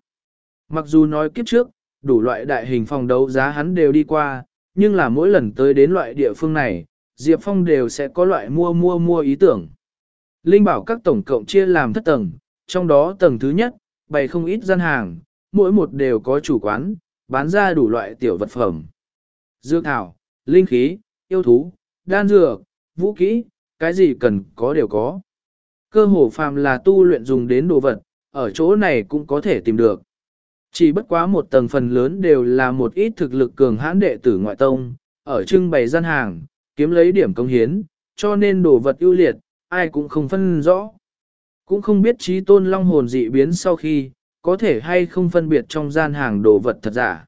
Mặc dù nói kiếp trước, đủ loại đại hình phòng đấu giá hắn đều đi qua, nhưng là mỗi lần tới đến loại địa phương này, Diệp Phong đều sẽ có loại mua mua mua ý tưởng. Linh bảo các tổng cộng chia làm thất tầng, trong đó tầng thứ nhất, bày không ít gian hàng, mỗi một đều có chủ quán, bán ra đủ loại tiểu vật phẩm. Dược thảo, linh khí, yêu thú, đan dược, vũ kỹ, cái gì cần có đều có. Cơ hồ phàm là tu luyện dùng đến đồ vật, ở chỗ này cũng có thể tìm được. Chỉ bất quá một tầng phần lớn đều là một ít thực lực cường hãn đệ tử ngoại tông, ở trưng bày gian hàng, kiếm lấy điểm công hiến, cho nên đồ vật ưu liệt, ai cũng không phân rõ. Cũng không biết trí tôn long hồn dị biến sau khi, có thể hay không phân biệt trong gian hàng đồ vật thật giả.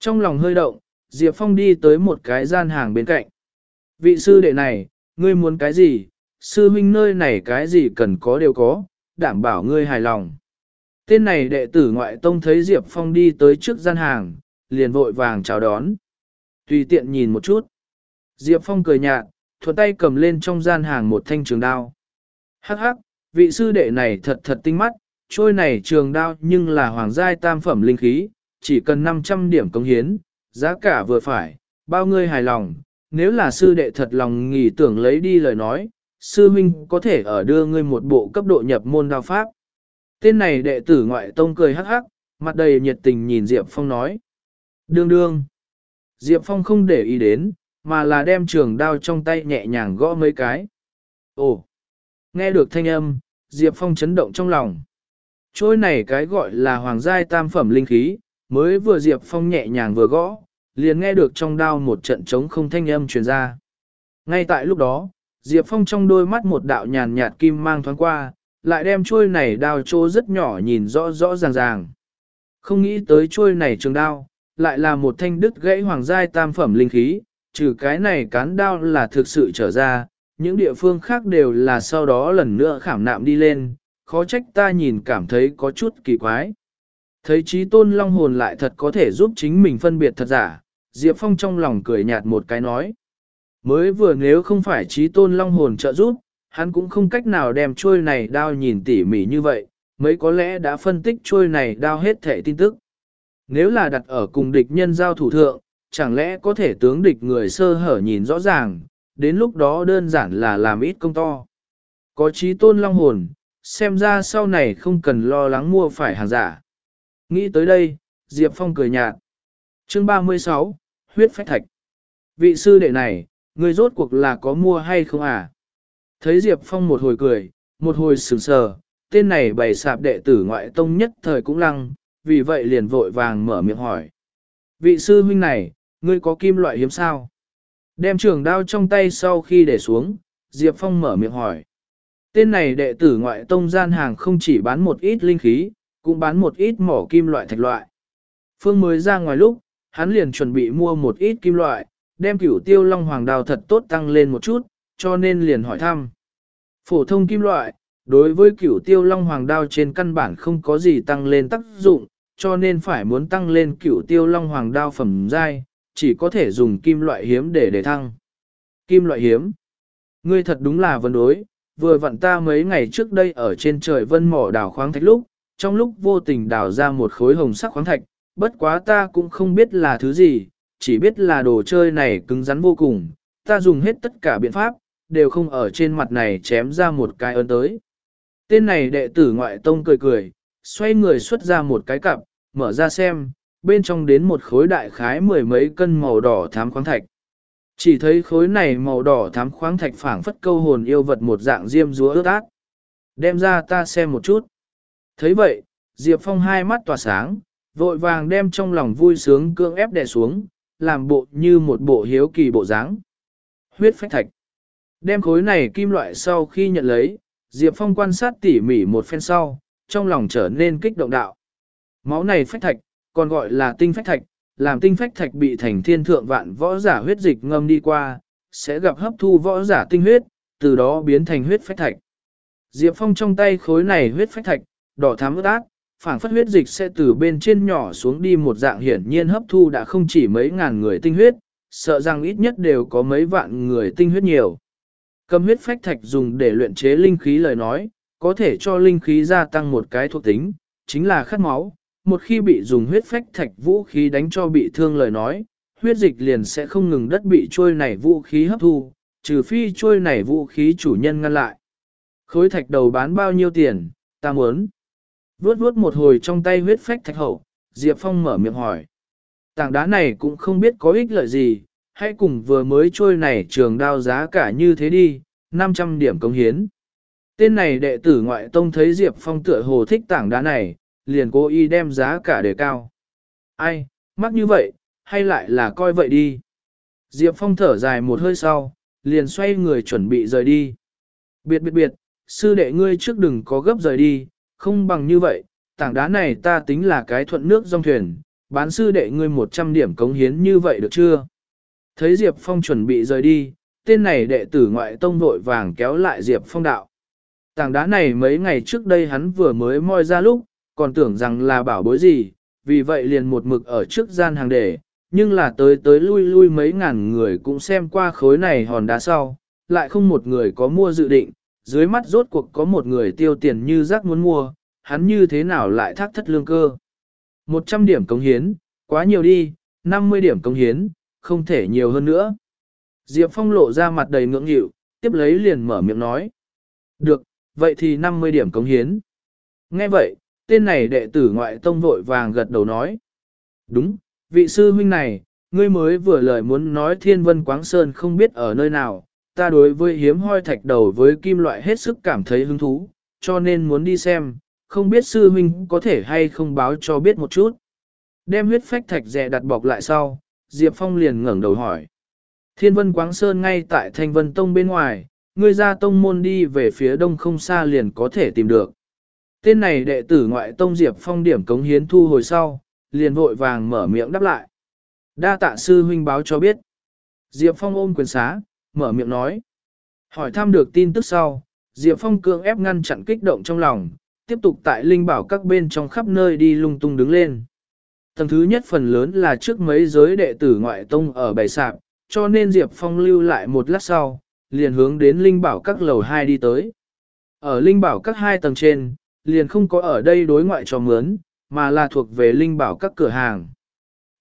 Trong lòng hơi động, Diệp Phong đi tới một cái gian hàng bên cạnh. Vị sư đệ này, ngươi muốn cái gì, sư huynh nơi này cái gì cần có đều có, đảm bảo ngươi hài lòng. Tên này đệ tử ngoại tông thấy Diệp Phong đi tới trước gian hàng, liền vội vàng chào đón. Tùy tiện nhìn một chút. Diệp Phong cười nhạt, thuận tay cầm lên trong gian hàng một thanh trường đao. Hắc hắc, vị sư đệ này thật thật tinh mắt, trôi này trường đao nhưng là hoàng giai tam phẩm linh khí, chỉ cần 500 điểm công hiến, giá cả vừa phải, bao ngươi hài lòng, nếu là sư đệ thật lòng nghỉ tưởng lấy đi lời nói, sư huynh có thể ở đưa ngươi một bộ cấp độ nhập môn đao pháp. Tên này đệ tử ngoại tông cười hắc hắc, mặt đầy nhiệt tình nhìn Diệp Phong nói. Đương đương. Diệp Phong không để ý đến, mà là đem trường đao trong tay nhẹ nhàng gõ mấy cái. Ồ! Nghe được thanh âm, Diệp Phong chấn động trong lòng. Trôi này cái gọi là hoàng giai tam phẩm linh khí, mới vừa Diệp Phong nhẹ nhàng vừa gõ, liền nghe được trong đao một trận trống không thanh âm truyền ra. Ngay tại lúc đó, Diệp Phong trong đôi mắt một đạo nhàn nhạt kim mang thoáng qua, lại đem trôi này đao trô rất nhỏ nhìn rõ rõ ràng ràng. Không nghĩ tới trôi này trường đao, lại là một thanh đứt gãy hoàng giai tam phẩm linh khí, trừ cái này cán đao là thực sự trở ra, những địa phương khác đều là sau đó lần nữa khảm nạm đi lên, khó trách ta nhìn cảm thấy có chút kỳ quái. Thấy trí tôn long hồn lại thật có thể giúp chính mình phân biệt thật giả, Diệp Phong trong lòng cười nhạt một cái nói. Mới vừa nếu không phải trí tôn long hồn trợ giúp, hắn cũng không cách nào đem trôi này đao nhìn tỉ mỉ như vậy, mấy có lẽ đã phân tích trôi này đao hết thể tin tức. Nếu là đặt ở cùng địch nhân giao thủ thượng, chẳng lẽ có thể tướng địch người sơ hở nhìn rõ ràng, đến lúc đó đơn giản là làm ít công to. Có trí tôn long hồn, xem ra sau này không cần lo lắng mua phải hàng giả. Nghĩ tới đây, Diệp Phong cười nhạt. Chương 36, Huyết Phách Thạch. Vị sư đệ này, người rốt cuộc là có mua hay không à? Thấy Diệp Phong một hồi cười, một hồi sừng sờ, tên này bày sạp đệ tử ngoại tông nhất thời cũng lăng, vì vậy liền vội vàng mở miệng hỏi. Vị sư huynh này, ngươi có kim loại hiếm sao? Đem trường đao trong tay sau khi để xuống, Diệp Phong mở miệng hỏi. Tên này đệ tử ngoại tông gian hàng không chỉ bán một ít linh khí, cũng bán một ít mỏ kim loại thạch loại. Phương mới ra ngoài lúc, hắn liền chuẩn bị mua một ít kim loại, đem cửu tiêu long hoàng đào thật tốt tăng lên một chút, cho nên liền hỏi thăm. Phổ thông kim loại, đối với cửu tiêu long hoàng đao trên căn bản không có gì tăng lên tác dụng, cho nên phải muốn tăng lên cửu tiêu long hoàng đao phẩm giai, chỉ có thể dùng kim loại hiếm để để thăng. Kim loại hiếm. Ngươi thật đúng là vấn đối, vừa vặn ta mấy ngày trước đây ở trên trời vân mỏ đào khoáng thạch lúc, trong lúc vô tình đào ra một khối hồng sắc khoáng thạch, bất quá ta cũng không biết là thứ gì, chỉ biết là đồ chơi này cứng rắn vô cùng, ta dùng hết tất cả biện pháp, đều không ở trên mặt này chém ra một cái ơn tới. Tên này đệ tử ngoại tông cười cười, xoay người xuất ra một cái cặp, mở ra xem, bên trong đến một khối đại khái mười mấy cân màu đỏ thám khoáng thạch. Chỉ thấy khối này màu đỏ thám khoáng thạch phảng phất câu hồn yêu vật một dạng diêm rúa ướt át. Đem ra ta xem một chút. thấy vậy, Diệp Phong hai mắt tỏa sáng, vội vàng đem trong lòng vui sướng cương ép đè xuống, làm bộ như một bộ hiếu kỳ bộ dáng. Huyết phách thạch. Đem khối này kim loại sau khi nhận lấy, Diệp Phong quan sát tỉ mỉ một phen sau, trong lòng trở nên kích động đạo. Máu này phách thạch, còn gọi là tinh phách thạch, làm tinh phách thạch bị thành thiên thượng vạn võ giả huyết dịch ngâm đi qua, sẽ gặp hấp thu võ giả tinh huyết, từ đó biến thành huyết phách thạch. Diệp Phong trong tay khối này huyết phách thạch, đỏ thắm ướt át, phảng phất huyết dịch sẽ từ bên trên nhỏ xuống đi một dạng hiển nhiên hấp thu đã không chỉ mấy ngàn người tinh huyết, sợ rằng ít nhất đều có mấy vạn người tinh huyết nhiều. Cầm huyết phách thạch dùng để luyện chế linh khí lời nói, có thể cho linh khí gia tăng một cái thuộc tính, chính là khát máu. Một khi bị dùng huyết phách thạch vũ khí đánh cho bị thương lời nói, huyết dịch liền sẽ không ngừng đất bị trôi này vũ khí hấp thu, trừ phi trôi này vũ khí chủ nhân ngăn lại. Khối thạch đầu bán bao nhiêu tiền, ta muốn. Vuốt vuốt một hồi trong tay huyết phách thạch hậu, Diệp Phong mở miệng hỏi. Tảng đá này cũng không biết có ích lợi gì, hãy cùng vừa mới trôi này trường đao giá cả như thế đi, 500 điểm công hiến. Tên này đệ tử ngoại tông thấy Diệp Phong tựa hồ thích tảng đá này, liền cố ý đem giá cả đề cao. Ai, mắc như vậy, hay lại là coi vậy đi. Diệp Phong thở dài một hơi sau, liền xoay người chuẩn bị rời đi. Biệt biệt biệt, sư đệ ngươi trước đừng có gấp rời đi, không bằng như vậy, tảng đá này ta tính là cái thuận nước dòng thuyền, bán sư đệ ngươi 100 điểm cống hiến như vậy được chưa? Thấy Diệp Phong chuẩn bị rời đi, tên này đệ tử ngoại tông vội vàng kéo lại Diệp Phong đạo. Tảng đá này mấy ngày trước đây hắn vừa mới moi ra lúc, còn tưởng rằng là bảo bối gì, vì vậy liền một mực ở trước gian hàng để, nhưng là tới tới lui lui mấy ngàn người cũng xem qua khối này hòn đá sau, lại không một người có mua dự định, dưới mắt rốt cuộc có một người tiêu tiền như rác muốn mua, hắn như thế nào lại thác thất lương cơ. 100 điểm công hiến, quá nhiều đi, 50 điểm công hiến, không thể nhiều hơn nữa. Diệp Phong lộ ra mặt đầy ngưỡng nghịu, tiếp lấy liền mở miệng nói. Được, vậy thì 50 điểm cống hiến. Nghe vậy, tên này đệ tử ngoại tông vội vàng gật đầu nói. Đúng, vị sư huynh này, ngươi mới vừa lời muốn nói thiên vân quáng sơn không biết ở nơi nào, ta đối với hiếm hoi thạch đầu với kim loại hết sức cảm thấy hứng thú, cho nên muốn đi xem, không biết sư huynh có thể hay không báo cho biết một chút. Đem huyết phách thạch rẻ đặt bọc lại sau, Diệp Phong liền ngẩng đầu hỏi. Thiên vân quáng sơn ngay tại thanh vân tông bên ngoài, ngươi ra tông môn đi về phía đông không xa liền có thể tìm được. Tên này đệ tử ngoại tông Diệp Phong điểm cống hiến thu hồi sau, liền vội vàng mở miệng đáp lại. Đa tạ sư huynh báo cho biết. Diệp Phong ôm quyền xá, mở miệng nói. Hỏi thăm được tin tức sau, Diệp Phong cưỡng ép ngăn chặn kích động trong lòng, tiếp tục tại linh bảo các bên trong khắp nơi đi lung tung đứng lên. Tầng thứ nhất phần lớn là trước mấy giới đệ tử ngoại tông ở bày sạp, cho nên Diệp Phong lưu lại một lát sau, liền hướng đến linh bảo các lầu 2 đi tới. Ở linh bảo các hai tầng trên, liền không có ở đây đối ngoại cho mướn, mà là thuộc về linh bảo các cửa hàng.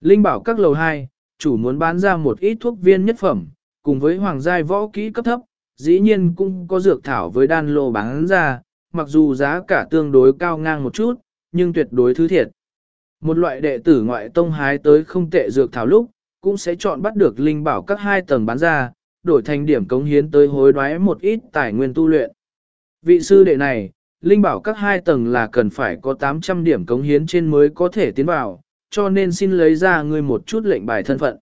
Linh bảo các lầu 2, chủ muốn bán ra một ít thuốc viên nhất phẩm, cùng với hoàng giai võ kỹ cấp thấp, dĩ nhiên cũng có dược thảo với đan lô bán ra, mặc dù giá cả tương đối cao ngang một chút, nhưng tuyệt đối thứ thiệt. Một loại đệ tử ngoại tông hái tới không tệ dược thảo lúc, cũng sẽ chọn bắt được linh bảo các hai tầng bán ra, đổi thành điểm cống hiến tới hối đoái một ít tài nguyên tu luyện. Vị sư đệ này, linh bảo các hai tầng là cần phải có 800 điểm cống hiến trên mới có thể tiến vào, cho nên xin lấy ra ngươi một chút lệnh bài thân phận.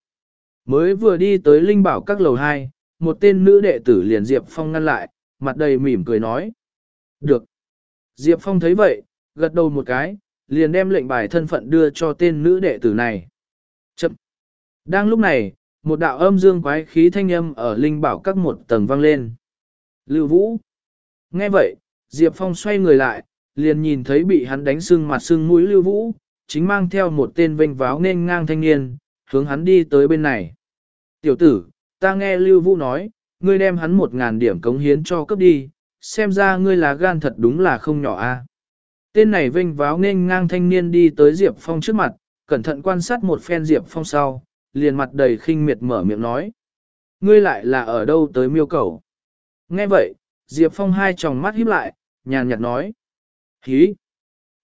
Mới vừa đi tới linh bảo các lầu 2, một tên nữ đệ tử liền Diệp Phong ngăn lại, mặt đầy mỉm cười nói. Được. Diệp Phong thấy vậy, gật đầu một cái, liền đem lệnh bài thân phận đưa cho tên nữ đệ tử này. Chậm. Đang lúc này, một đạo âm dương quái khí thanh âm ở linh bảo các một tầng vang lên. Lưu Vũ. Nghe vậy, Diệp Phong xoay người lại, liền nhìn thấy bị hắn đánh sưng mặt sưng mũi Lưu Vũ, chính mang theo một tên vênh váo nên ngang thanh niên, hướng hắn đi tới bên này. Tiểu tử, ta nghe Lưu Vũ nói, ngươi đem hắn một ngàn điểm cống hiến cho cấp đi, xem ra ngươi là gan thật đúng là không nhỏ a. Tên này vênh váo nên ngang thanh niên đi tới Diệp Phong trước mặt, cẩn thận quan sát một phen Diệp Phong sau, liền mặt đầy khinh miệt mở miệng nói. Ngươi lại là ở đâu tới miêu cầu? Nghe vậy, Diệp Phong hai tròng mắt híp lại, nhàn nhạt nói. Hí!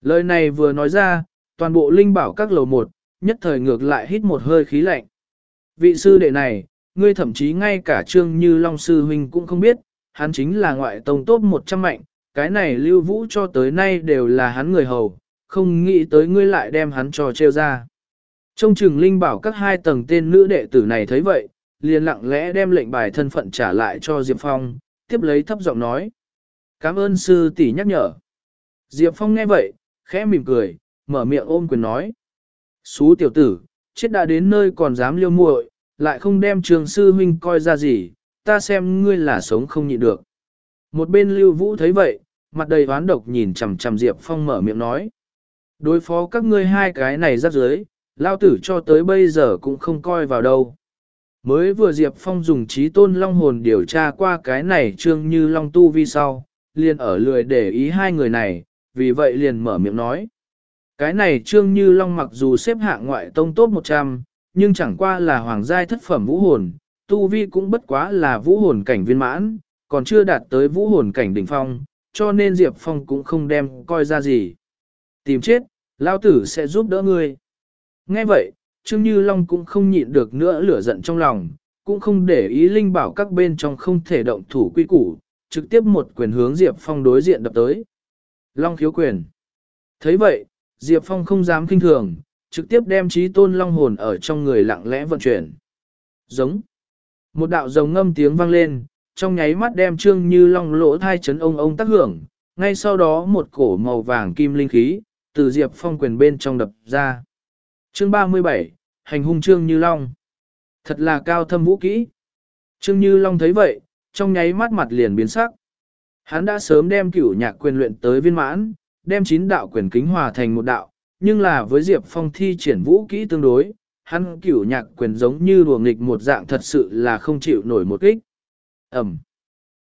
Lời này vừa nói ra, toàn bộ linh bảo các lầu một, nhất thời ngược lại hít một hơi khí lạnh. Vị sư đệ này, ngươi thậm chí ngay cả trương như Long Sư Huynh cũng không biết, hắn chính là ngoại tông tốt 100 mạnh, cái này lưu vũ cho tới nay đều là hắn người hầu, không nghĩ tới ngươi lại đem hắn trò treo ra. Trong trường linh bảo các hai tầng tên nữ đệ tử này thấy vậy, liền lặng lẽ đem lệnh bài thân phận trả lại cho Diệp Phong, tiếp lấy thấp giọng nói. Cảm ơn sư tỷ nhắc nhở. Diệp Phong nghe vậy, khẽ mỉm cười, mở miệng ôm quyền nói. Xú tiểu tử, chết đã đến nơi còn dám liêu muội, lại không đem trường sư huynh coi ra gì, ta xem ngươi là sống không nhịn được. Một bên lưu vũ thấy vậy, mặt đầy oán độc nhìn chằm chằm Diệp Phong mở miệng nói. Đối phó các ngươi hai cái này rắc rưới, lao tử cho tới bây giờ cũng không coi vào đâu. Mới vừa Diệp Phong dùng trí tôn long hồn điều tra qua cái này trương như long tu vi sau, liền ở lười để ý hai người này, vì vậy liền mở miệng nói. Cái này trương như long mặc dù xếp hạng ngoại tông tốt 100, nhưng chẳng qua là hoàng giai thất phẩm vũ hồn, tu vi cũng bất quá là vũ hồn cảnh viên mãn, còn chưa đạt tới vũ hồn cảnh đỉnh phong, cho nên Diệp Phong cũng không đem coi ra gì. Tìm chết, lao tử sẽ giúp đỡ ngươi. Nghe vậy, Trương Như Long cũng không nhịn được nữa lửa giận trong lòng, cũng không để ý linh bảo các bên trong không thể động thủ quy củ, trực tiếp một quyền hướng Diệp Phong đối diện đập tới. Long khiếu quyền. thấy vậy, Diệp Phong không dám kinh thường, trực tiếp đem trí tôn long hồn ở trong người lặng lẽ vận chuyển. Giống. Một đạo rồng ngâm tiếng vang lên, trong nháy mắt đem trương như long lỗ thai chấn ông ông tác hưởng, ngay sau đó một cổ màu vàng kim linh khí, từ Diệp Phong quyền bên trong đập ra. Chương 37, Hành hung Trương Như Long. Thật là cao thâm vũ kỹ. Trương Như Long thấy vậy, trong nháy mắt mặt liền biến sắc. Hắn đã sớm đem cửu nhạc quyền luyện tới viên mãn, đem chín đạo quyền kính hòa thành một đạo, nhưng là với Diệp Phong thi triển vũ kỹ tương đối, hắn cửu nhạc quyền giống như đùa nghịch một dạng thật sự là không chịu nổi một kích. Ẩm.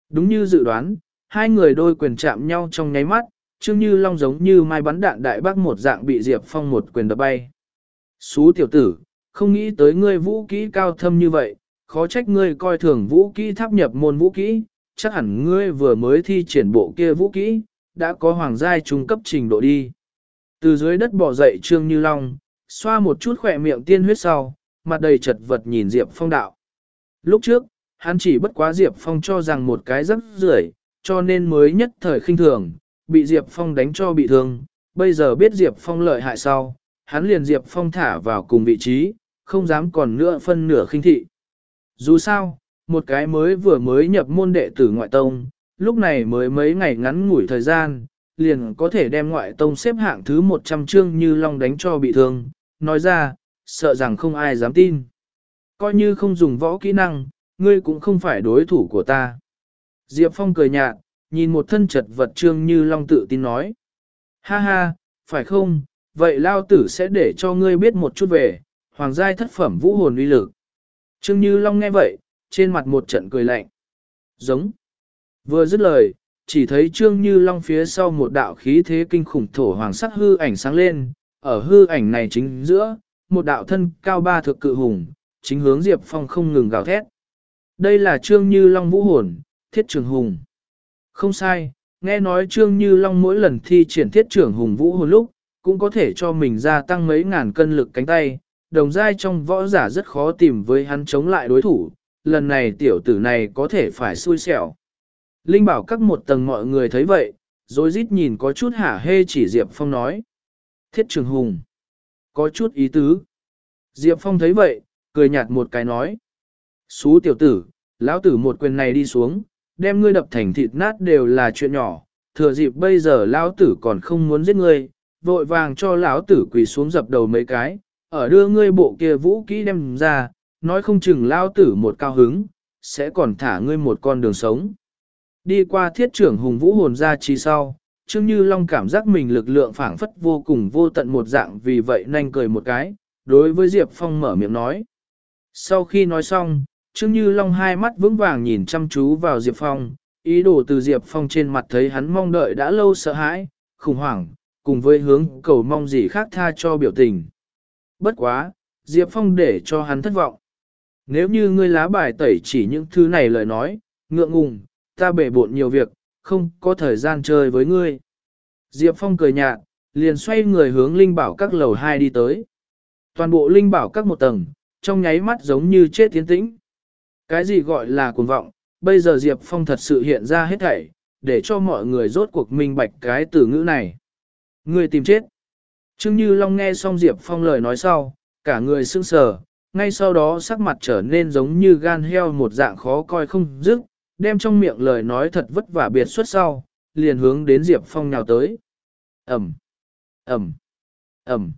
Đúng như dự đoán, hai người đôi quyền chạm nhau trong nháy mắt, Trương Như Long giống như mai bắn đạn đại bác một dạng bị Diệp Phong một quyền đập bay. Xú tiểu tử, không nghĩ tới ngươi vũ kỹ cao thâm như vậy, khó trách ngươi coi thường vũ kỹ tháp nhập môn vũ kỹ, chắc hẳn ngươi vừa mới thi triển bộ kia vũ kỹ, đã có hoàng giai trung cấp trình độ đi. Từ dưới đất bò dậy Trương Như Long, xoa một chút khỏe miệng tiên huyết sau, mặt đầy chật vật nhìn Diệp Phong đạo. Lúc trước, hắn chỉ bất quá Diệp Phong cho rằng một cái rất rưởi, cho nên mới nhất thời khinh thường, bị Diệp Phong đánh cho bị thương, bây giờ biết Diệp Phong lợi hại sau, hắn liền Diệp Phong thả vào cùng vị trí, không dám còn nữa phân nửa khinh thị. Dù sao, một cái mới vừa mới nhập môn đệ tử ngoại tông, lúc này mới mấy ngày ngắn ngủi thời gian, liền có thể đem ngoại tông xếp hạng thứ 100 chương như long đánh cho bị thương, nói ra, sợ rằng không ai dám tin. Coi như không dùng võ kỹ năng, ngươi cũng không phải đối thủ của ta. Diệp Phong cười nhạt, nhìn một thân chật vật trương như long tự tin nói. Ha ha, phải không, vậy lao tử sẽ để cho ngươi biết một chút về, hoàng giai thất phẩm vũ hồn uy lực. Trương như long nghe vậy, trên mặt một trận cười lạnh. Giống. Vừa dứt lời, chỉ thấy Trương Như Long phía sau một đạo khí thế kinh khủng thổ hoàng sắc hư ảnh sáng lên, ở hư ảnh này chính giữa, một đạo thân cao ba thực cự hùng, chính hướng Diệp Phong không ngừng gào thét. Đây là Trương Như Long vũ hồn, thiết trường hùng. Không sai, nghe nói Trương Như Long mỗi lần thi triển thiết trưởng hùng vũ hồn lúc, cũng có thể cho mình gia tăng mấy ngàn cân lực cánh tay, đồng giai trong võ giả rất khó tìm với hắn chống lại đối thủ, lần này tiểu tử này có thể phải xui xẻo. Linh bảo các một tầng mọi người thấy vậy, rồi rít nhìn có chút hả hê chỉ Diệp Phong nói. Thiết trường hùng. Có chút ý tứ. Diệp Phong thấy vậy, cười nhạt một cái nói. Xú tiểu tử, lão tử một quyền này đi xuống, đem ngươi đập thành thịt nát đều là chuyện nhỏ. Thừa dịp bây giờ lão tử còn không muốn giết ngươi, vội vàng cho lão tử quỳ xuống dập đầu mấy cái, ở đưa ngươi bộ kia vũ kỹ đem ra, nói không chừng lão tử một cao hứng, sẽ còn thả ngươi một con đường sống. Đi qua thiết trưởng hùng vũ hồn ra chi sau, Trương Như Long cảm giác mình lực lượng phảng phất vô cùng vô tận một dạng vì vậy nhanh cười một cái, đối với Diệp Phong mở miệng nói. Sau khi nói xong, Trương Như Long hai mắt vững vàng nhìn chăm chú vào Diệp Phong, ý đồ từ Diệp Phong trên mặt thấy hắn mong đợi đã lâu sợ hãi, khủng hoảng, cùng với hướng cầu mong gì khác tha cho biểu tình. Bất quá, Diệp Phong để cho hắn thất vọng. Nếu như ngươi lá bài tẩy chỉ những thứ này lời nói, ngượng ngùng, ta bể bộn nhiều việc, không có thời gian chơi với ngươi. Diệp Phong cười nhạt, liền xoay người hướng linh bảo các lầu hai đi tới. Toàn bộ linh bảo các một tầng, trong nháy mắt giống như chết tiến tĩnh. Cái gì gọi là cuồng vọng, bây giờ Diệp Phong thật sự hiện ra hết thảy, để cho mọi người rốt cuộc minh bạch cái từ ngữ này. Người tìm chết. Trương Như Long nghe xong Diệp Phong lời nói sau, cả người sững sờ, ngay sau đó sắc mặt trở nên giống như gan heo một dạng khó coi không dứt, đem trong miệng lời nói thật vất vả biệt xuất sau, liền hướng đến Diệp Phong nhào tới. Ẩm, Ẩm, Ẩm.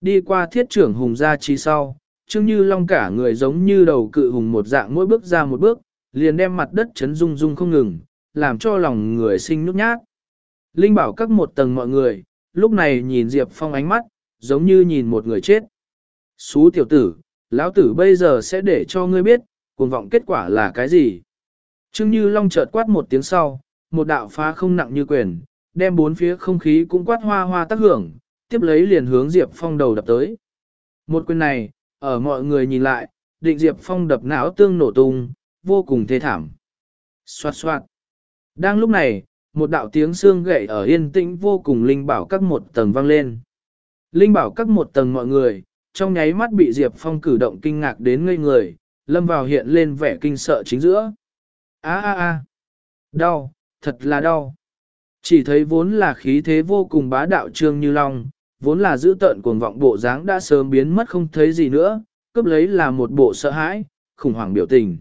Đi qua thiết trưởng hùng ra chi sau, Trương Như Long cả người giống như đầu cự hùng một dạng mỗi bước ra một bước, liền đem mặt đất chấn rung rung không ngừng, làm cho lòng người sinh nút nhát. Linh bảo các một tầng mọi người, lúc này nhìn Diệp Phong ánh mắt, giống như nhìn một người chết. Xú tiểu tử, lão tử bây giờ sẽ để cho ngươi biết, cuồng vọng kết quả là cái gì. Trương Như Long chợt quát một tiếng sau, một đạo phá không nặng như quyền, đem bốn phía không khí cũng quát hoa hoa tác hưởng, tiếp lấy liền hướng Diệp Phong đầu đập tới. Một quyền này, ở mọi người nhìn lại, định Diệp Phong đập não tương nổ tung, vô cùng thê thảm. Xoạt xoạt. Đang lúc này, một đạo tiếng xương gậy ở yên tĩnh vô cùng linh bảo các một tầng vang lên. Linh bảo các một tầng mọi người, trong nháy mắt bị Diệp Phong cử động kinh ngạc đến ngây người, lâm vào hiện lên vẻ kinh sợ chính giữa. A a a. Đau, thật là đau. Chỉ thấy vốn là khí thế vô cùng bá đạo trương như long, vốn là giữ tợn cuồng vọng bộ dáng đã sớm biến mất không thấy gì nữa, cướp lấy là một bộ sợ hãi, khủng hoảng biểu tình.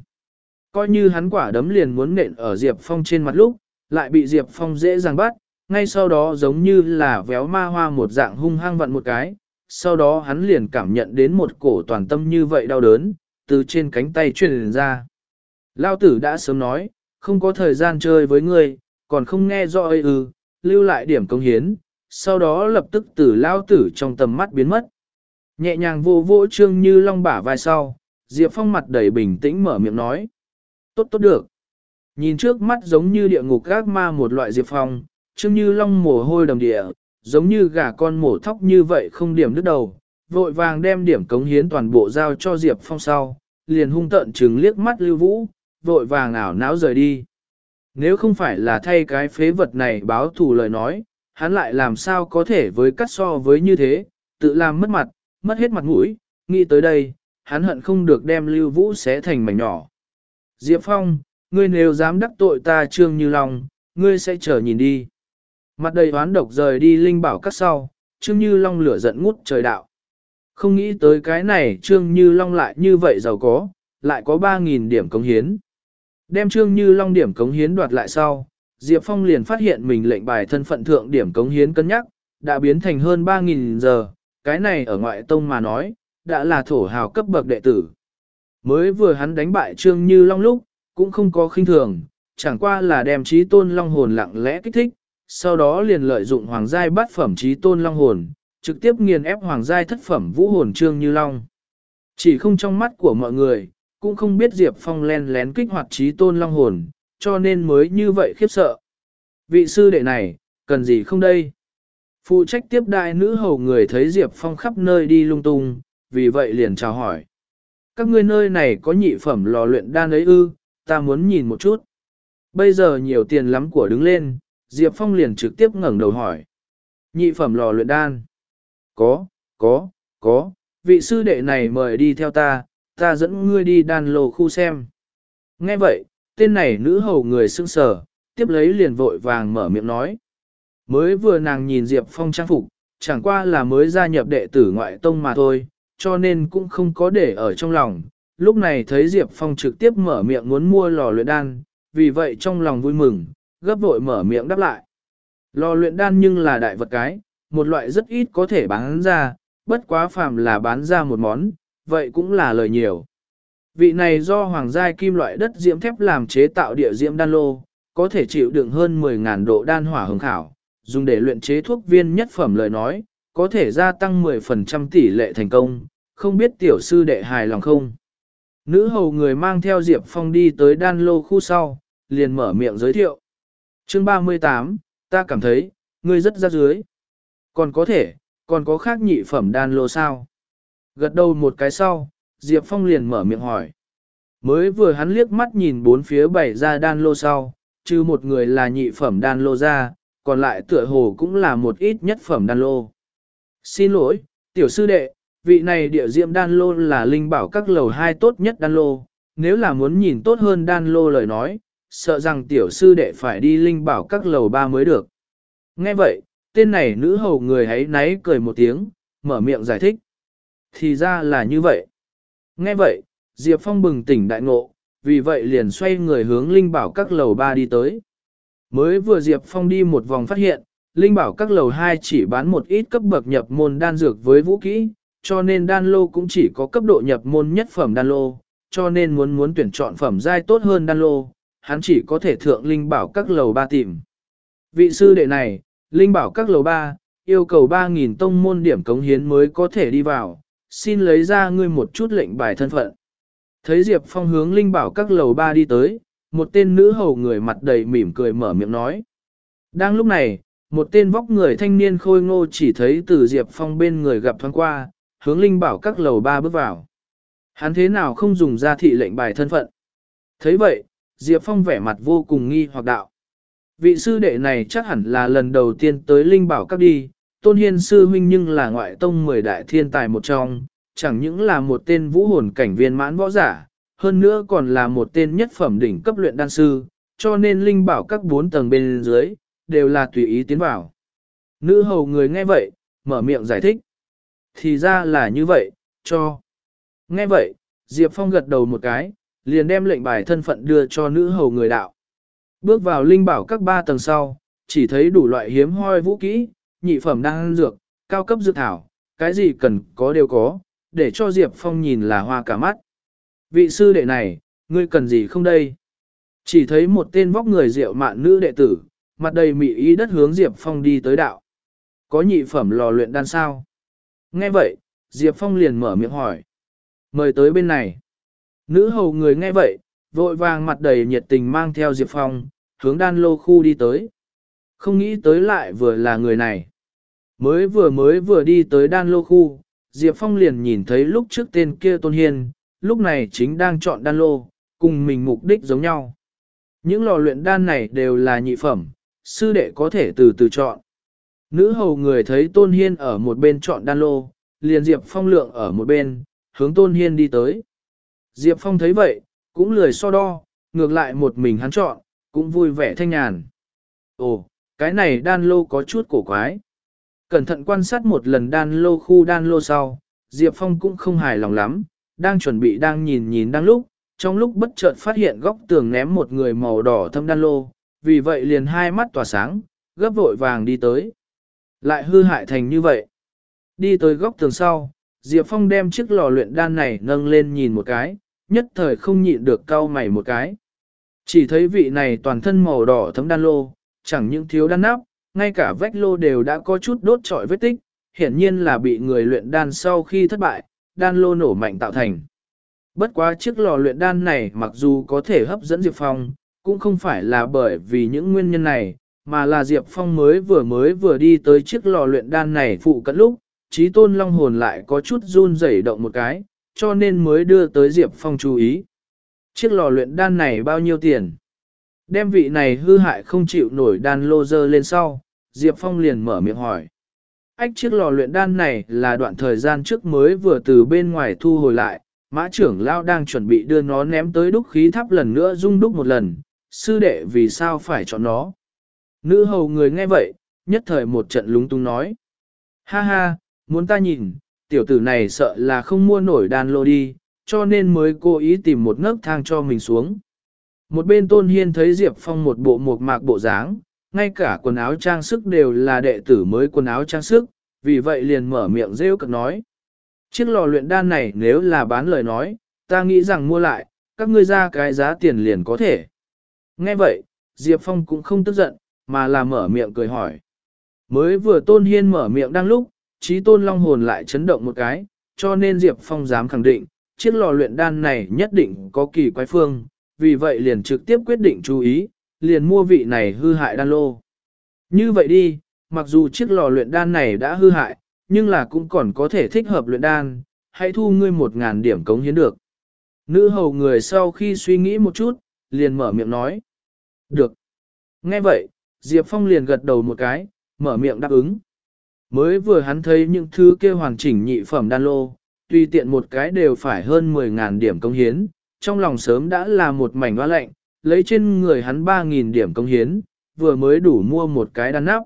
Coi như hắn quả đấm liền muốn nện ở Diệp Phong trên mặt lúc, lại bị Diệp Phong dễ dàng bắt, ngay sau đó giống như là véo ma hoa một dạng hung hăng vặn một cái, sau đó hắn liền cảm nhận đến một cổ toàn tâm như vậy đau đớn, từ trên cánh tay truyền ra. Lao tử đã sớm nói, không có thời gian chơi với ngươi, còn không nghe rõ ư, ừ, lưu lại điểm công hiến, sau đó lập tức từ lao tử trong tầm mắt biến mất. Nhẹ nhàng vô vô trương như long bả vai sau, Diệp Phong mặt đầy bình tĩnh mở miệng nói. Tốt tốt được. Nhìn trước mắt giống như địa ngục gác ma một loại Diệp Phong, trương như long mồ hôi đầm địa, giống như gà con mổ thóc như vậy không điểm đứt đầu, vội vàng đem điểm cống hiến toàn bộ giao cho Diệp Phong sau, liền hung tợn trừng liếc mắt lưu vũ, vội vàng ảo não rời đi. Nếu không phải là thay cái phế vật này báo thù lời nói, hắn lại làm sao có thể với cắt so với như thế, tự làm mất mặt, mất hết mặt mũi, nghĩ tới đây, hắn hận không được đem Lưu Vũ xé thành mảnh nhỏ. Diệp Phong, ngươi nếu dám đắc tội ta Trương Như Long, ngươi sẽ chờ nhìn đi. Mặt đầy oán độc rời đi Linh Bảo cắt sau, Trương Như Long lửa giận ngút trời đạo. Không nghĩ tới cái này Trương Như Long lại như vậy giàu có, lại có 3.000 điểm cống hiến. Đem Trương Như Long điểm cống hiến đoạt lại sau, Diệp Phong liền phát hiện mình lệnh bài thân phận thượng điểm cống hiến cân nhắc, đã biến thành hơn 3.000 giờ, cái này ở ngoại tông mà nói, đã là thổ hào cấp bậc đệ tử. Mới vừa hắn đánh bại Trương Như Long lúc, cũng không có khinh thường, chẳng qua là đem trí tôn long hồn lặng lẽ kích thích, sau đó liền lợi dụng hoàng giai bát phẩm trí tôn long hồn, trực tiếp nghiền ép hoàng giai thất phẩm vũ hồn Trương Như Long. Chỉ không trong mắt của mọi người, cũng không biết Diệp Phong len lén kích hoạt trí tôn long hồn, cho nên mới như vậy khiếp sợ. Vị sư đệ này, cần gì không đây? Phụ trách tiếp đại nữ hầu người thấy Diệp Phong khắp nơi đi lung tung, vì vậy liền chào hỏi. Các ngươi nơi này có nhị phẩm lò luyện đan ấy ư, ta muốn nhìn một chút. Bây giờ nhiều tiền lắm của đứng lên, Diệp Phong liền trực tiếp ngẩng đầu hỏi. Nhị phẩm lò luyện đan. Có, có, có, vị sư đệ này mời đi theo ta, ta dẫn ngươi đi đan lô khu xem. Nghe vậy, tên này nữ hầu người sưng sờ, tiếp lấy liền vội vàng mở miệng nói. Mới vừa nàng nhìn Diệp Phong trang phục, chẳng qua là mới gia nhập đệ tử ngoại tông mà thôi, cho nên cũng không có để ở trong lòng. Lúc này thấy Diệp Phong trực tiếp mở miệng muốn mua lò luyện đan, vì vậy trong lòng vui mừng, gấp vội mở miệng đáp lại. Lò luyện đan nhưng là đại vật cái, một loại rất ít có thể bán ra, bất quá phàm là bán ra một món, vậy cũng là lời nhiều. Vị này do hoàng giai kim loại đất diễm thép làm chế tạo địa diễm đan lô, có thể chịu đựng hơn 10.000 độ đan hỏa hứng khảo, dùng để luyện chế thuốc viên nhất phẩm lời nói, có thể gia tăng 10% tỷ lệ thành công, không biết tiểu sư đệ hài lòng không. Nữ hầu người mang theo Diệp Phong đi tới đan lô khu sau, liền mở miệng giới thiệu. Chương 38, ta cảm thấy, ngươi rất ra dưới. Còn có thể, còn có khác nhị phẩm đan lô sao? Gật đầu một cái sau, Diệp Phong liền mở miệng hỏi. Mới vừa hắn liếc mắt nhìn bốn phía bảy ra đan lô sau, trừ một người là nhị phẩm đan lô ra, còn lại tựa hồ cũng là một ít nhất phẩm đan lô. Xin lỗi, tiểu sư đệ, vị này địa diệm đan lô là linh bảo các lầu hai tốt nhất đan lô, nếu là muốn nhìn tốt hơn đan lô lời nói, sợ rằng tiểu sư đệ phải đi linh bảo các lầu ba mới được. Nghe vậy, tên này nữ hầu người hấy náy cười một tiếng, mở miệng giải thích. Thì ra là như vậy. Nghe vậy, Diệp Phong bừng tỉnh đại ngộ, vì vậy liền xoay người hướng Linh Bảo các lầu ba đi tới. Mới vừa Diệp Phong đi một vòng phát hiện, Linh Bảo các lầu hai chỉ bán một ít cấp bậc nhập môn đan dược với vũ kỹ, cho nên đan lô cũng chỉ có cấp độ nhập môn nhất phẩm đan lô, cho nên muốn muốn tuyển chọn phẩm giai tốt hơn đan lô, hắn chỉ có thể thượng Linh Bảo các lầu 3 tìm. Vị sư đệ này, Linh Bảo các lầu 3, yêu cầu 3.000 tông môn điểm cống hiến mới có thể đi vào, xin lấy ra ngươi một chút lệnh bài thân phận. Thấy Diệp Phong hướng Linh Bảo các lầu 3 đi tới, một tên nữ hầu người mặt đầy mỉm cười mở miệng nói. Đang lúc này, một tên vóc người thanh niên khôi ngô chỉ thấy từ Diệp Phong bên người gặp thoáng qua, hướng Linh Bảo các lầu ba bước vào. Hắn thế nào không dùng ra thị lệnh bài thân phận? thấy vậy, Diệp Phong vẻ mặt vô cùng nghi hoặc đạo. Vị sư đệ này chắc hẳn là lần đầu tiên tới Linh Bảo các đi, Tôn Hiên sư huynh nhưng là ngoại tông mười đại thiên tài một trong, chẳng những là một tên vũ hồn cảnh viên mãn võ giả, hơn nữa còn là một tên nhất phẩm đỉnh cấp luyện đan sư, cho nên linh bảo các bốn tầng bên dưới, đều là tùy ý tiến vào. Nữ hầu người nghe vậy, mở miệng giải thích. Thì ra là như vậy, cho. Nghe vậy, Diệp Phong gật đầu một cái, liền đem lệnh bài thân phận đưa cho nữ hầu người đạo. Bước vào linh bảo các ba tầng sau, chỉ thấy đủ loại hiếm hoi vũ kỹ, nhị phẩm đang dược, cao cấp dược thảo, cái gì cần có đều có, để cho Diệp Phong nhìn là hoa cả mắt. Vị sư đệ này, ngươi cần gì không đây? Chỉ thấy một tên vóc người rượu mạn nữ đệ tử, mặt đầy mị ý đất hướng Diệp Phong đi tới đạo. Có nhị phẩm lò luyện đan sao? Nghe vậy, Diệp Phong liền mở miệng hỏi. Mời tới bên này. Nữ hầu người nghe vậy, vội vàng mặt đầy nhiệt tình mang theo Diệp Phong, hướng đan lô khu đi tới. Không nghĩ tới lại vừa là người này. Mới vừa mới vừa đi tới đan lô khu, Diệp Phong liền nhìn thấy lúc trước tên kia Tôn Hiên, lúc này chính đang chọn đan lô, cùng mình mục đích giống nhau. Những lò luyện đan này đều là nhị phẩm, sư đệ có thể từ từ chọn. Nữ hầu người thấy Tôn Hiên ở một bên chọn đan lô, liền Diệp Phong lượng ở một bên, hướng Tôn Hiên đi tới. Diệp Phong thấy vậy, cũng lười so đo, ngược lại một mình hắn chọn, cũng vui vẻ thanh nhàn. Ồ, cái này đan lô có chút cổ quái. Cẩn thận quan sát một lần đan lô khu đan lô sau, Diệp Phong cũng không hài lòng lắm, đang chuẩn bị đang nhìn nhìn đang lúc, trong lúc bất chợt phát hiện góc tường ném một người màu đỏ thâm đan lô, vì vậy liền hai mắt tỏa sáng, gấp vội vàng đi tới. Lại hư hại thành như vậy. Đi tới góc tường sau, Diệp Phong đem chiếc lò luyện đan này nâng lên nhìn một cái, nhất thời không nhịn được cau mày một cái. Chỉ thấy vị này toàn thân màu đỏ thấm đan lô, chẳng những thiếu đan nắp, ngay cả vách lô đều đã có chút đốt trọi vết tích, hiển nhiên là bị người luyện đan sau khi thất bại, đan lô nổ mạnh tạo thành. Bất quá chiếc lò luyện đan này mặc dù có thể hấp dẫn Diệp Phong, cũng không phải là bởi vì những nguyên nhân này, mà là Diệp Phong mới vừa mới vừa đi tới chiếc lò luyện đan này phụ cận lúc, trí tôn long hồn lại có chút run rẩy động một cái, cho nên mới đưa tới Diệp Phong chú ý. Chiếc lò luyện đan này bao nhiêu tiền? Đem vị này hư hại không chịu nổi đan lô dơ lên sau, Diệp Phong liền mở miệng hỏi. Ách chiếc lò luyện đan này là đoạn thời gian trước mới vừa từ bên ngoài thu hồi lại, mã trưởng lao đang chuẩn bị đưa nó ném tới đúc khí tháp lần nữa rung đúc một lần, sư đệ vì sao phải chọn nó. Nữ hầu người nghe vậy, nhất thời một trận lúng túng nói. Ha ha, muốn ta nhìn, tiểu tử này sợ là không mua nổi đan lô đi, cho nên mới cố ý tìm một nấc thang cho mình xuống. Một bên tôn hiên thấy Diệp Phong một bộ mộc mạc bộ dáng, ngay cả quần áo trang sức đều là đệ tử mới quần áo trang sức, vì vậy liền mở miệng rêu cực nói. Chiếc lò luyện đan này nếu là bán lời nói, ta nghĩ rằng mua lại, các ngươi ra cái giá tiền liền có thể. Nghe vậy, Diệp Phong cũng không tức giận, mà là mở miệng cười hỏi. Mới vừa tôn hiên mở miệng đang lúc, trí tôn long hồn lại chấn động một cái, cho nên Diệp Phong dám khẳng định, chiếc lò luyện đan này nhất định có kỳ quái phương, vì vậy liền trực tiếp quyết định chú ý, liền mua vị này hư hại đan lô. Như vậy đi, mặc dù chiếc lò luyện đan này đã hư hại, nhưng là cũng còn có thể thích hợp luyện đan, hãy thu ngươi một ngàn điểm cống hiến được. Nữ hầu người sau khi suy nghĩ một chút, liền mở miệng nói. Được. Nghe vậy, Diệp Phong liền gật đầu một cái, mở miệng đáp ứng. Mới vừa hắn thấy những thứ kia hoàn chỉnh nhị phẩm đan lô, tuy tiện một cái đều phải hơn 10.000 điểm công hiến, trong lòng sớm đã là một mảnh hoa lạnh, lấy trên người hắn 3.000 điểm công hiến, vừa mới đủ mua một cái đan nắp.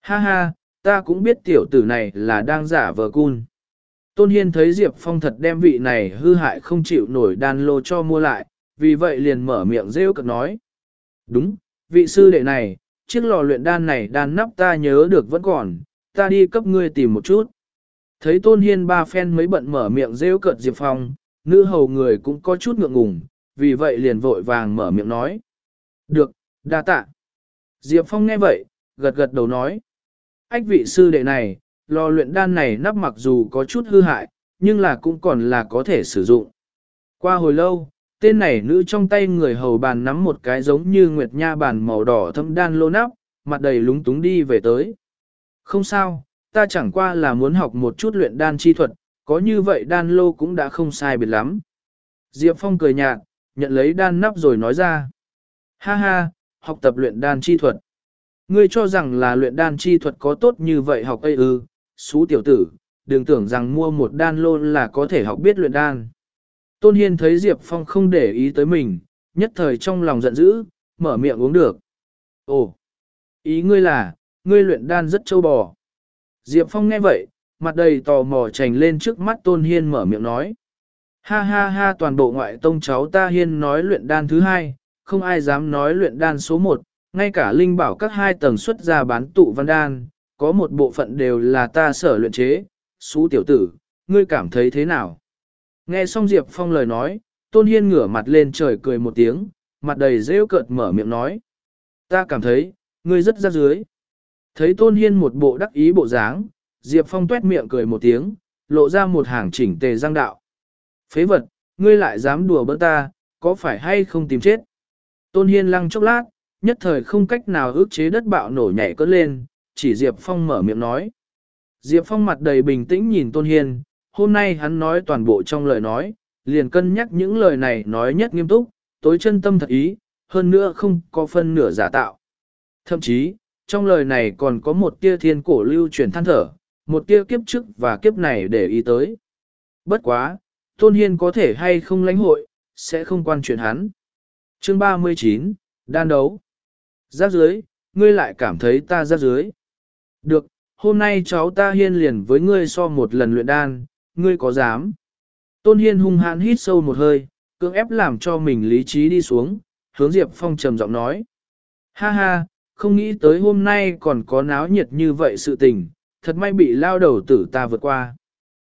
Ha ha, ta cũng biết tiểu tử này là đang giả vờ cun. Tôn Hiên thấy Diệp Phong thật đem vị này hư hại không chịu nổi đan lô cho mua lại, vì vậy liền mở miệng rêu cực nói. Đúng, vị sư đệ này, chiếc lò luyện đan này đan nắp ta nhớ được vẫn còn, ta đi cấp ngươi tìm một chút. Thấy Tôn Hiên ba phen mới bận mở miệng rêu cợt Diệp Phong, nữ hầu người cũng có chút ngượng ngùng, vì vậy liền vội vàng mở miệng nói. Được, đa tạ. Diệp Phong nghe vậy, gật gật đầu nói. Ách vị sư đệ này, lò luyện đan này nắp mặc dù có chút hư hại, nhưng là cũng còn là có thể sử dụng. Qua hồi lâu, tên này nữ trong tay người hầu bàn nắm một cái giống như nguyệt nha bàn màu đỏ thâm đan lô nắp, mặt đầy lúng túng đi về tới. Không sao, ta chẳng qua là muốn học một chút luyện đan chi thuật, có như vậy đan lô cũng đã không sai biệt lắm. Diệp Phong cười nhạt, nhận lấy đan nắp rồi nói ra. Ha ha, học tập luyện đan chi thuật. Ngươi cho rằng là luyện đan chi thuật có tốt như vậy học ây ư, xú tiểu tử, đừng tưởng rằng mua một đan lô là có thể học biết luyện đan. Tôn Hiên thấy Diệp Phong không để ý tới mình, nhất thời trong lòng giận dữ, mở miệng uống được. Ồ, ý ngươi là, ngươi luyện đan rất châu bò. Diệp Phong nghe vậy, mặt đầy tò mò trành lên trước mắt Tôn Hiên mở miệng nói. Ha ha ha toàn bộ ngoại tông cháu ta Hiên nói luyện đan thứ hai, không ai dám nói luyện đan số một, ngay cả linh bảo các hai tầng xuất ra bán tụ văn đan, có một bộ phận đều là ta sở luyện chế, xú tiểu tử, ngươi cảm thấy thế nào? Nghe xong Diệp Phong lời nói, Tôn Hiên ngửa mặt lên trời cười một tiếng, mặt đầy rêu cợt mở miệng nói. Ta cảm thấy, ngươi rất ra dưới. Thấy Tôn Hiên một bộ đắc ý bộ dáng, Diệp Phong tuét miệng cười một tiếng, lộ ra một hàng chỉnh tề răng đạo. Phế vật, ngươi lại dám đùa bỡn ta, có phải hay không tìm chết? Tôn Hiên lăng chốc lát, nhất thời không cách nào ước chế đất bạo nổ nhảy cất lên, chỉ Diệp Phong mở miệng nói. Diệp Phong mặt đầy bình tĩnh nhìn Tôn Hiên, hôm nay hắn nói toàn bộ trong lời nói, liền cân nhắc những lời này nói nhất nghiêm túc, tối chân tâm thật ý, hơn nữa không có phân nửa giả tạo. Thậm chí, trong lời này còn có một tia thiên cổ lưu truyền than thở, một tia kiếp trước và kiếp này để ý tới. Bất quá, Tôn Hiên có thể hay không lãnh hội, sẽ không quan chuyện hắn. Chương 39, Đan đấu. Giáp dưới, ngươi lại cảm thấy ta giáp dưới. Được, hôm nay cháu ta hiên liền với ngươi so một lần luyện đan, ngươi có dám? Tôn Hiên hung hãn hít sâu một hơi, cưỡng ép làm cho mình lý trí đi xuống, hướng Diệp Phong trầm giọng nói. Ha ha, không nghĩ tới hôm nay còn có náo nhiệt như vậy sự tình, thật may bị lao đầu tử ta vượt qua.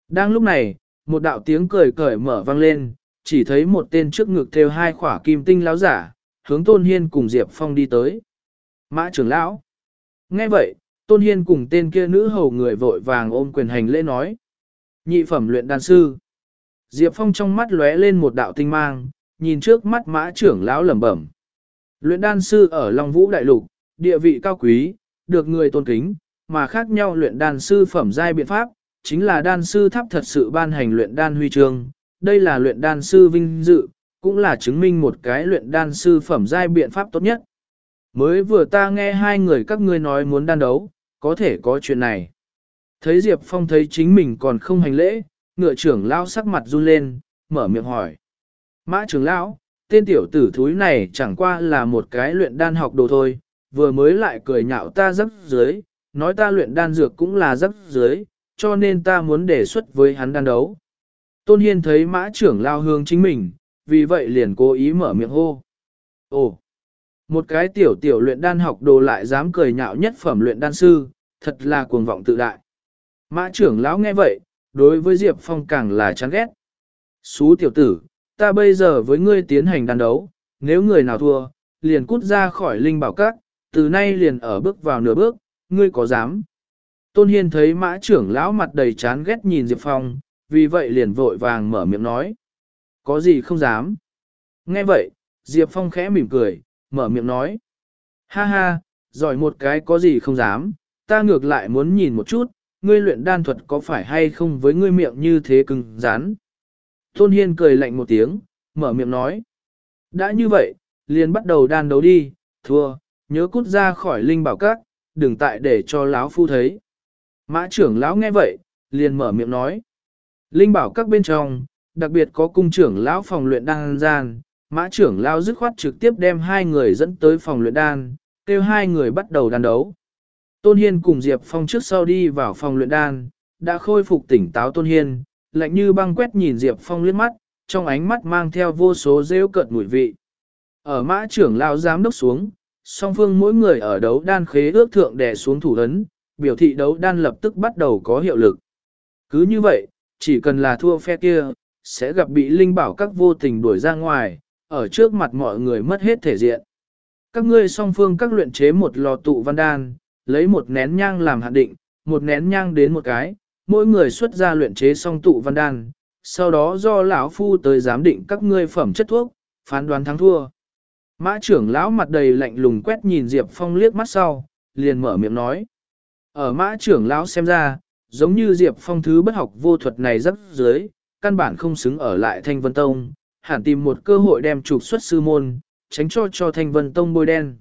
Đang lúc này, một đạo tiếng cười cởi mở vang lên, chỉ thấy một tên trước ngực theo hai khỏa kim tinh lão giả, hướng Tôn Hiên cùng Diệp Phong đi tới. Mã trưởng lão. Nghe vậy, Tôn Hiên cùng tên kia nữ hầu người vội vàng ôm quyền hành lễ nói. Nhị phẩm luyện đan sư. Diệp Phong trong mắt lóe lên một đạo tinh mang, nhìn trước mắt mã trưởng lão lẩm bẩm. Luyện đan sư ở Long Vũ Đại Lục, địa vị cao quý, được người tôn kính, mà khác nhau luyện đan sư phẩm giai biện pháp, chính là đan sư tháp thật sự ban hành luyện đan huy chương. Đây là luyện đan sư vinh dự, cũng là chứng minh một cái luyện đan sư phẩm giai biện pháp tốt nhất. Mới vừa ta nghe hai người các ngươi nói muốn đan đấu, có thể có chuyện này. Thấy Diệp Phong thấy chính mình còn không hành lễ, ngựa trưởng lão sắc mặt run lên, mở miệng hỏi. Mã trưởng lão, tên tiểu tử thúi này chẳng qua là một cái luyện đan học đồ thôi, vừa mới lại cười nhạo ta rắc dưới, nói ta luyện đan dược cũng là rắc dưới, cho nên ta muốn đề xuất với hắn đan đấu. Tôn Hiên thấy mã trưởng lao hương chính mình, vì vậy liền cố ý mở miệng hô. Ồ, một cái tiểu tiểu luyện đan học đồ lại dám cười nhạo nhất phẩm luyện đan sư, thật là cuồng vọng tự đại. Mã trưởng lão nghe vậy, đối với Diệp Phong càng là chán ghét. Xú tiểu tử, ta bây giờ với ngươi tiến hành đan đấu, nếu người nào thua, liền cút ra khỏi linh bảo các, từ nay liền ở bước vào nửa bước, ngươi có dám? Tôn Hiên thấy mã trưởng lão mặt đầy chán ghét nhìn Diệp Phong, vì vậy liền vội vàng mở miệng nói. Có gì không dám? Nghe vậy, Diệp Phong khẽ mỉm cười, mở miệng nói. Ha ha, giỏi một cái có gì không dám, ta ngược lại muốn nhìn một chút, ngươi luyện đan thuật có phải hay không với ngươi miệng như thế cứng rắn. Tôn Hiên cười lạnh một tiếng, mở miệng nói. Đã như vậy, liền bắt đầu đan đấu đi, thua, nhớ cút ra khỏi linh bảo các, đừng tại để cho lão phu thấy. Mã trưởng lão nghe vậy, liền mở miệng nói. Linh bảo các bên trong, đặc biệt có cung trưởng lão phòng luyện đan gian, mã trưởng lão dứt khoát trực tiếp đem hai người dẫn tới phòng luyện đan, kêu hai người bắt đầu đan đấu. Tôn Hiên cùng Diệp Phong trước sau đi vào phòng luyện đan, đã khôi phục tỉnh táo Tôn Hiên, lạnh như băng quét nhìn Diệp Phong liếc mắt, trong ánh mắt mang theo vô số rêu cợt mùi vị. Ở mã trưởng lao giám đốc xuống, song phương mỗi người ở đấu đan khế ước thượng đè xuống thủ ấn, biểu thị đấu đan lập tức bắt đầu có hiệu lực. Cứ như vậy, chỉ cần là thua phe kia, sẽ gặp bị linh bảo các vô tình đuổi ra ngoài, ở trước mặt mọi người mất hết thể diện. Các ngươi song phương các luyện chế một lò tụ văn đan, lấy một nén nhang làm hạn định, một nén nhang đến một cái, mỗi người xuất ra luyện chế song tụ văn đan, sau đó do lão phu tới giám định các ngươi phẩm chất thuốc, phán đoán thắng thua. Mã trưởng lão mặt đầy lạnh lùng quét nhìn Diệp Phong liếc mắt sau, liền mở miệng nói. Ở mã trưởng lão xem ra, giống như Diệp Phong thứ bất học vô thuật này rất dưới, căn bản không xứng ở lại Thanh Vân Tông, hẳn tìm một cơ hội đem trục xuất sư môn, tránh cho cho Thanh Vân Tông bôi đen.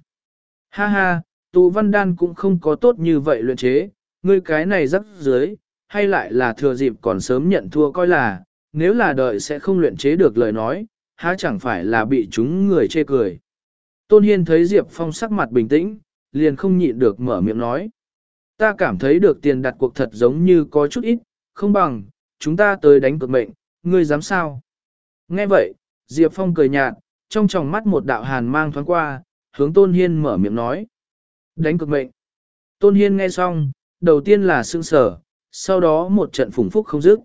Ha ha, tụ văn đan cũng không có tốt như vậy luyện chế, ngươi cái này rất dưới, hay lại là thừa dịp còn sớm nhận thua coi là, nếu là đợi sẽ không luyện chế được lời nói, há chẳng phải là bị chúng người chê cười. Tôn Hiên thấy Diệp Phong sắc mặt bình tĩnh, liền không nhịn được mở miệng nói. Ta cảm thấy được tiền đặt cuộc thật giống như có chút ít, không bằng, chúng ta tới đánh cực mệnh, ngươi dám sao? Nghe vậy, Diệp Phong cười nhạt, trong tròng mắt một đạo hàn mang thoáng qua, hướng Tôn Hiên mở miệng nói. Đánh cực mệnh. Tôn Hiên nghe xong, đầu tiên là sương sở, sau đó một trận phủng phúc không dứt.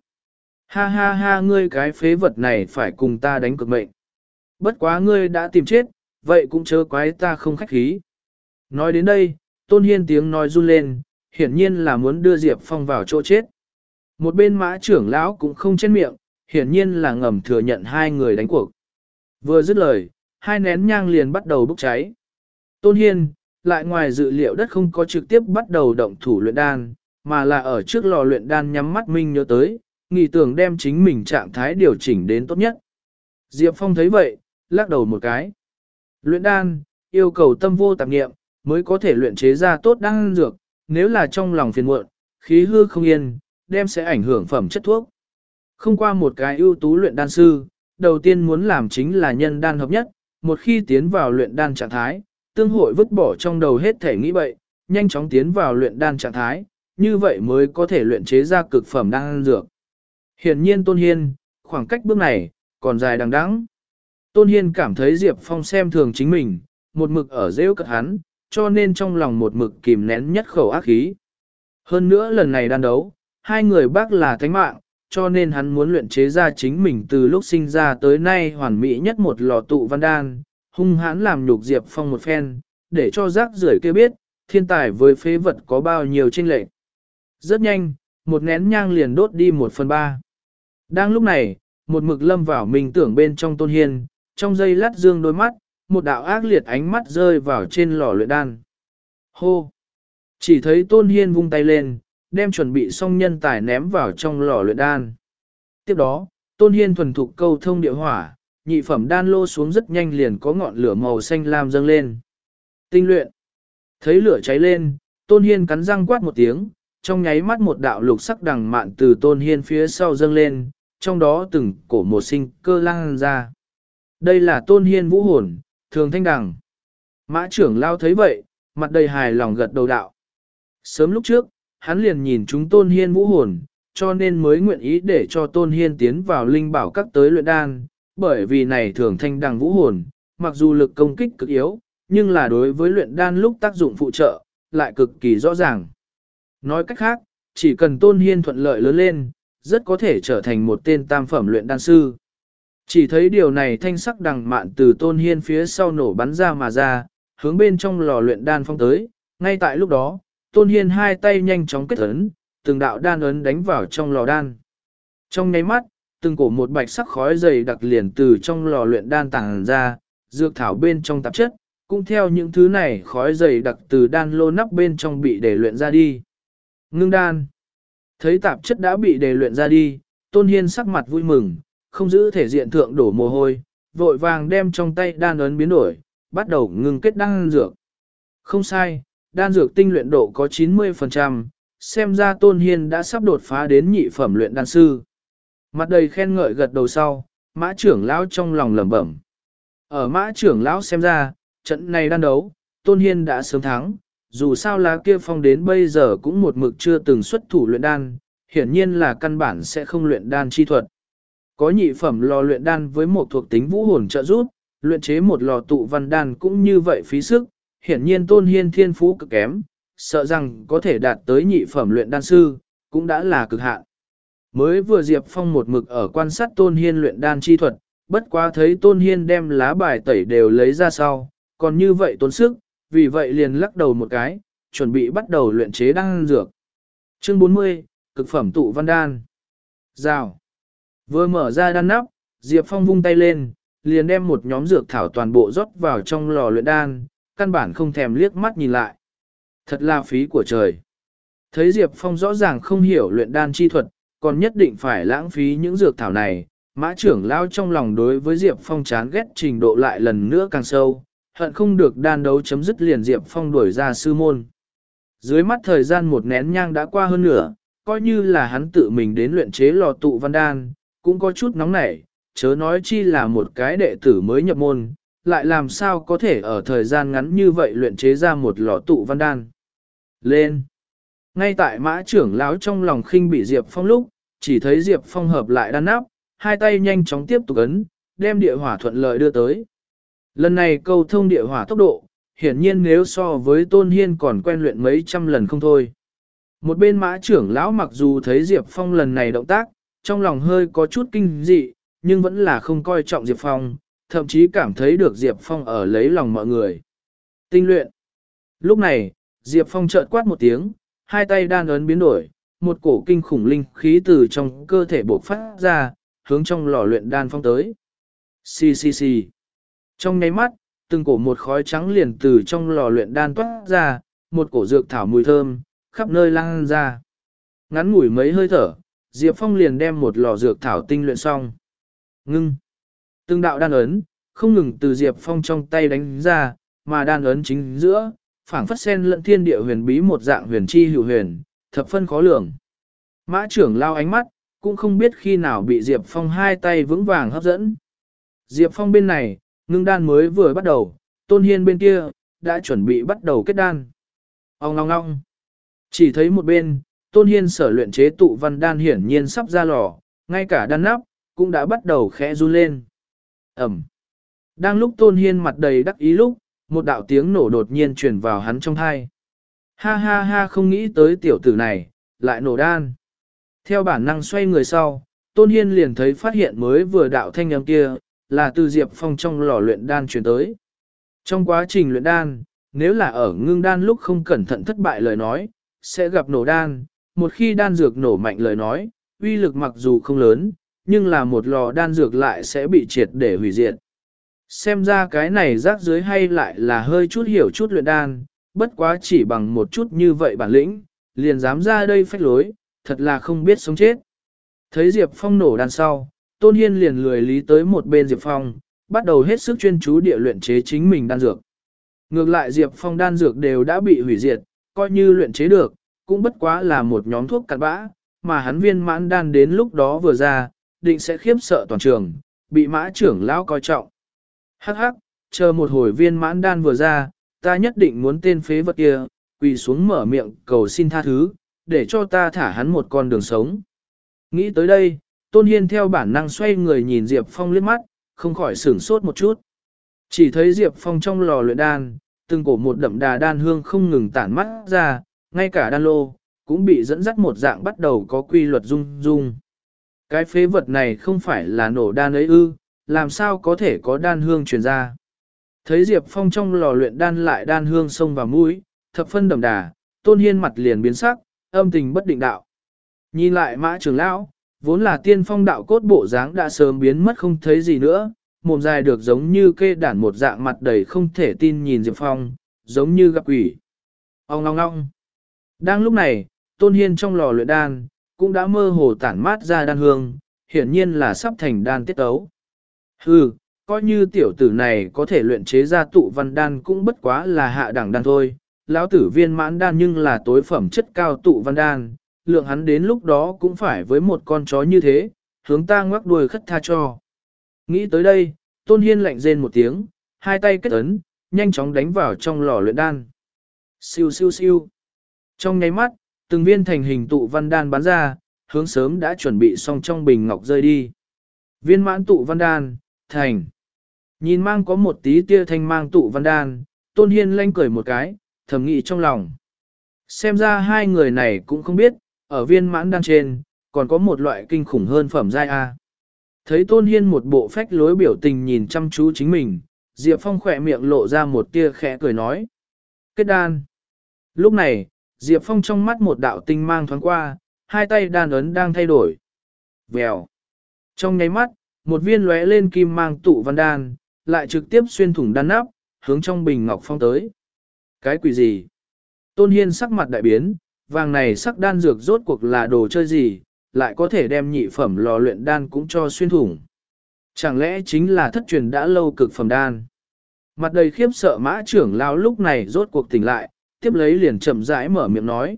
Ha ha ha ngươi cái phế vật này phải cùng ta đánh cực mệnh. Bất quá ngươi đã tìm chết, vậy cũng chớ quái ta không khách khí. Nói đến đây, Tôn Hiên tiếng nói run lên, hiển nhiên là muốn đưa Diệp Phong vào chỗ chết. Một bên mã trưởng lão cũng không chết miệng, hiển nhiên là ngầm thừa nhận hai người đánh cuộc. Vừa dứt lời, hai nén nhang liền bắt đầu bốc cháy. Tôn Hiên, lại ngoài dự liệu đất không có trực tiếp bắt đầu động thủ luyện đan, mà là ở trước lò luyện đan nhắm mắt minh nhớ tới, nghĩ tưởng đem chính mình trạng thái điều chỉnh đến tốt nhất. Diệp Phong thấy vậy, lắc đầu một cái. Luyện đan, yêu cầu tâm vô tạp nghiệm, mới có thể luyện chế ra tốt đan dược, nếu là trong lòng phiền muộn, khí hư không yên, đem sẽ ảnh hưởng phẩm chất thuốc. Không qua một cái ưu tú luyện đan sư, đầu tiên muốn làm chính là nhân đan hợp nhất, một khi tiến vào luyện đan trạng thái, tương hội vứt bỏ trong đầu hết thể nghĩ bậy, nhanh chóng tiến vào luyện đan trạng thái, như vậy mới có thể luyện chế ra cực phẩm đan dược. Hiển nhiên Tôn Hiên, khoảng cách bước này, còn dài đằng đẵng. Tôn Hiên cảm thấy Diệp Phong xem thường chính mình, một mực ở rêu cất hắn, cho nên trong lòng một mực kìm nén nhất khẩu ác khí. Hơn nữa lần này đan đấu, hai người bác là thánh mạng, cho nên hắn muốn luyện chế ra chính mình từ lúc sinh ra tới nay hoàn mỹ nhất một lò tụ văn đan, hung hãn làm nhục Diệp Phong một phen, để cho rác rưởi kia biết, thiên tài với phế vật có bao nhiêu tranh lệch. Rất nhanh, một nén nhang liền đốt đi một phần ba. Đang lúc này, một mực lâm vào mình tưởng bên trong tôn hiên, trong giây lát dương đôi mắt, một đạo ác liệt ánh mắt rơi vào trên lò luyện đan. Hô! Chỉ thấy tôn hiên vung tay lên, đem chuẩn bị xong nhân tài ném vào trong lò luyện đan. Tiếp đó, tôn hiên thuần thục câu thông địa hỏa, nhị phẩm đan lô xuống rất nhanh liền có ngọn lửa màu xanh lam dâng lên. Tinh luyện! Thấy lửa cháy lên, tôn hiên cắn răng quát một tiếng, trong nháy mắt một đạo lục sắc đằng mạn từ tôn hiên phía sau dâng lên, trong đó từng cổ một sinh cơ lang ra. Đây là tôn hiên vũ hồn, thường thanh đằng. Mã trưởng lao thấy vậy, mặt đầy hài lòng gật đầu đạo. Sớm lúc trước, hắn liền nhìn chúng tôn hiên vũ hồn, cho nên mới nguyện ý để cho tôn hiên tiến vào linh bảo các tới luyện đan, bởi vì này thường thanh đằng vũ hồn, mặc dù lực công kích cực yếu, nhưng là đối với luyện đan lúc tác dụng phụ trợ, lại cực kỳ rõ ràng. Nói cách khác, chỉ cần tôn hiên thuận lợi lớn lên, rất có thể trở thành một tên tam phẩm luyện đan sư. Chỉ thấy điều này thanh sắc đằng mạn từ tôn hiên phía sau nổ bắn ra mà ra, hướng bên trong lò luyện đan phong tới, ngay tại lúc đó, tôn hiên hai tay nhanh chóng kết ấn, từng đạo đan ấn đánh vào trong lò đan. Trong nháy mắt, từng cổ một bạch sắc khói dày đặc liền từ trong lò luyện đan tàng ra, dược thảo bên trong tạp chất, cũng theo những thứ này khói dày đặc từ đan lô nắp bên trong bị để luyện ra đi. Ngưng đan. Thấy tạp chất đã bị đề luyện ra đi, Tôn Hiên sắc mặt vui mừng, không giữ thể diện thượng đổ mồ hôi, vội vàng đem trong tay đan ấn biến đổi, bắt đầu ngừng kết đan dược. Không sai, đan dược tinh luyện độ có 90%, xem ra Tôn Hiên đã sắp đột phá đến nhị phẩm luyện đan sư. Mặt đầy khen ngợi gật đầu sau, mã trưởng lão trong lòng lẩm bẩm. Ở mã trưởng lão xem ra, trận này đan đấu, Tôn Hiên đã sớm thắng, dù sao lá kia phong đến bây giờ cũng một mực chưa từng xuất thủ luyện đan, hiển nhiên là căn bản sẽ không luyện đan chi thuật. Có nhị phẩm lò luyện đan với một thuộc tính vũ hồn trợ giúp, luyện chế một lò tụ văn đan cũng như vậy phí sức, hiển nhiên tôn hiên thiên phú cực kém, sợ rằng có thể đạt tới nhị phẩm luyện đan sư, cũng đã là cực hạn. Mới vừa Diệp Phong một mực ở quan sát tôn hiên luyện đan chi thuật, bất quá thấy tôn hiên đem lá bài tẩy đều lấy ra sau, còn như vậy tốn sức, vì vậy liền lắc đầu một cái, chuẩn bị bắt đầu luyện chế đan dược. Chương 40, cực phẩm tụ văn đan. Rào. Vừa mở ra đan nắp, Diệp Phong vung tay lên, liền đem một nhóm dược thảo toàn bộ rót vào trong lò luyện đan, căn bản không thèm liếc mắt nhìn lại. Thật là phí của trời. Thấy Diệp Phong rõ ràng không hiểu luyện đan chi thuật, còn nhất định phải lãng phí những dược thảo này, mã trưởng lao trong lòng đối với Diệp Phong chán ghét trình độ lại lần nữa càng sâu, hận không được đan đấu chấm dứt liền Diệp Phong đuổi ra sư môn. Dưới mắt thời gian một nén nhang đã qua hơn nửa, coi như là hắn tự mình đến luyện chế lò tụ văn đan, cũng có chút nóng nảy, chớ nói chi là một cái đệ tử mới nhập môn, lại làm sao có thể ở thời gian ngắn như vậy luyện chế ra một lò tụ văn đan. Lên! Ngay tại mã trưởng lão trong lòng khinh bị Diệp Phong lúc, chỉ thấy Diệp Phong hợp lại đan nắp, hai tay nhanh chóng tiếp tục ấn, đem địa hỏa thuận lợi đưa tới. Lần này câu thông địa hỏa tốc độ, hiển nhiên nếu so với Tôn Hiên còn quen luyện mấy trăm lần không thôi. Một bên mã trưởng lão mặc dù thấy Diệp Phong lần này động tác, trong lòng hơi có chút kinh dị, nhưng vẫn là không coi trọng Diệp Phong, thậm chí cảm thấy được Diệp Phong ở lấy lòng mọi người. Tinh luyện. Lúc này, Diệp Phong chợt quát một tiếng, hai tay đan ấn biến đổi, một cổ kinh khủng linh khí từ trong cơ thể bộc phát ra, hướng trong lò luyện đan phong tới. Xì xì xì. Trong nháy mắt, từng cổ một khói trắng liền từ trong lò luyện đan toát ra, một cổ dược thảo mùi thơm, khắp nơi lan ra. Ngắn ngủi mấy hơi thở, Diệp Phong liền đem một lò dược thảo tinh luyện xong. Ngưng. Từng đạo đan ấn, không ngừng từ Diệp Phong trong tay đánh ra, mà đan ấn chính giữa, phảng phất sen lẫn thiên địa huyền bí một dạng huyền chi hữu huyền, thập phân khó lường. Mã trưởng lao ánh mắt, cũng không biết khi nào bị Diệp Phong hai tay vững vàng hấp dẫn. Diệp Phong bên này, ngưng đan mới vừa bắt đầu, Tôn Hiên bên kia, đã chuẩn bị bắt đầu kết đan. Ông ngong ngong. Chỉ thấy một bên, Tôn Hiên sở luyện chế tụ văn đan hiển nhiên sắp ra lò, ngay cả đan nắp, cũng đã bắt đầu khẽ run lên. Ẩm. Đang lúc Tôn Hiên mặt đầy đắc ý lúc, một đạo tiếng nổ đột nhiên truyền vào hắn trong thai. Ha ha ha không nghĩ tới tiểu tử này, lại nổ đan. Theo bản năng xoay người sau, Tôn Hiên liền thấy phát hiện mới vừa đạo thanh âm kia, là từ Diệp Phong trong lò luyện đan truyền tới. Trong quá trình luyện đan, nếu là ở ngưng đan lúc không cẩn thận thất bại lời nói, sẽ gặp nổ đan, một khi đan dược nổ mạnh lời nói, uy lực mặc dù không lớn, nhưng là một lò đan dược lại sẽ bị triệt để hủy diệt. Xem ra cái này rác dưới hay lại là hơi chút hiểu chút luyện đan, bất quá chỉ bằng một chút như vậy bản lĩnh, liền dám ra đây phách lối, thật là không biết sống chết. Thấy Diệp Phong nổ đan sau, Tôn Hiên liền lười lý tới một bên Diệp Phong, bắt đầu hết sức chuyên chú địa luyện chế chính mình đan dược. Ngược lại Diệp Phong đan dược đều đã bị hủy diệt, coi như luyện chế được, cũng bất quá là một nhóm thuốc cặn bã, mà hắn viên mãn đan đến lúc đó vừa ra, định sẽ khiếp sợ toàn trường, bị mã trưởng lão coi trọng. Hắc hắc, chờ một hồi viên mãn đan vừa ra, ta nhất định muốn tên phế vật kia, quỳ xuống mở miệng cầu xin tha thứ, để cho ta thả hắn một con đường sống. Nghĩ tới đây, Tôn Hiên theo bản năng xoay người nhìn Diệp Phong liếc mắt, không khỏi sửng sốt một chút. Chỉ thấy Diệp Phong trong lò luyện đan, từng cổ một đậm đà đan hương không ngừng tản mắt ra, ngay cả đan lô, cũng bị dẫn dắt một dạng bắt đầu có quy luật rung rung. Cái phế vật này không phải là nổ đan ấy ư, làm sao có thể có đan hương truyền ra. Thấy Diệp Phong trong lò luyện đan lại đan hương sông vào mũi, thập phân đậm đà, tôn hiên mặt liền biến sắc, âm tình bất định đạo. Nhìn lại mã trưởng lão, vốn là tiên phong đạo cốt bộ dáng đã sớm biến mất không thấy gì nữa, mồm dài được giống như kê đản một dạng mặt đầy không thể tin nhìn Diệp Phong, giống như gặp quỷ. Ông ngong ngong. Đang lúc này, Tôn Hiên trong lò luyện đan, cũng đã mơ hồ tản mát ra đan hương, hiển nhiên là sắp thành đan tiết tấu. Hừ, coi như tiểu tử này có thể luyện chế ra tụ văn đan cũng bất quá là hạ đẳng đan thôi. Lão tử viên mãn đan nhưng là tối phẩm chất cao tụ văn đan, lượng hắn đến lúc đó cũng phải với một con chó như thế, hướng ta ngoắc đuôi khất tha cho. Nghĩ tới đây, Tôn Hiên lạnh rên một tiếng, hai tay kết ấn, nhanh chóng đánh vào trong lò luyện đan. Siêu siêu siêu. Trong nháy mắt, từng viên thành hình tụ văn đan bắn ra, hướng sớm đã chuẩn bị xong trong bình ngọc rơi đi. Viên mãn tụ văn đan, thành. Nhìn mang có một tí tia thanh mang tụ văn đan, Tôn Hiên lanh cười một cái, thầm nghĩ trong lòng. Xem ra hai người này cũng không biết, ở viên mãn đan trên, còn có một loại kinh khủng hơn phẩm giai A. Thấy Tôn Hiên một bộ phách lối biểu tình nhìn chăm chú chính mình, Diệp Phong khỏe miệng lộ ra một tia khẽ cười nói. Kết đan. Lúc này, Diệp Phong trong mắt một đạo tinh mang thoáng qua, hai tay đan ấn đang thay đổi. Vèo. Trong nháy mắt, một viên lóe lên kim mang tụ văn đan, lại trực tiếp xuyên thủng đan nắp, hướng trong bình ngọc phong tới. Cái quỷ gì? Tôn Hiên sắc mặt đại biến, vàng này sắc đan dược rốt cuộc là đồ chơi gì, lại có thể đem nhị phẩm lò luyện đan cũng cho xuyên thủng. Chẳng lẽ chính là thất truyền đã lâu cực phẩm đan? Mặt đầy khiếp sợ mã trưởng lao lúc này rốt cuộc tỉnh lại, tiếp lấy liền chậm rãi mở miệng nói.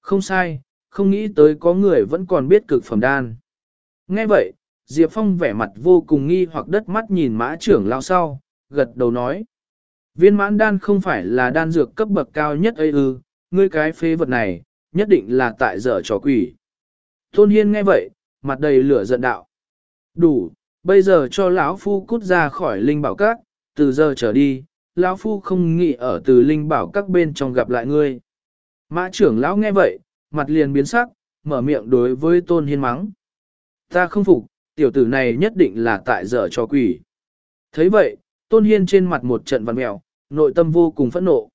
Không sai, không nghĩ tới có người vẫn còn biết cực phẩm đan. Nghe vậy, Diệp Phong vẻ mặt vô cùng nghi hoặc đất mắt nhìn mã trưởng lao sau, gật đầu nói. Viên mãn đan không phải là đan dược cấp bậc cao nhất ấy ư, ngươi cái phế vật này, nhất định là tại dở trò quỷ. Tôn Hiên nghe vậy, mặt đầy lửa giận đạo. Đủ, bây giờ cho lão phu cút ra khỏi linh bảo các, từ giờ trở đi, lão phu không nghĩ ở từ linh bảo các bên trong gặp lại ngươi. Mã trưởng lão nghe vậy, mặt liền biến sắc, mở miệng đối với Tôn Hiên mắng. Ta không phục, tiểu tử này nhất định là tại dở trò quỷ. thấy vậy, Tôn Hiên trên mặt một trận văn mèo, nội tâm vô cùng phẫn nộ.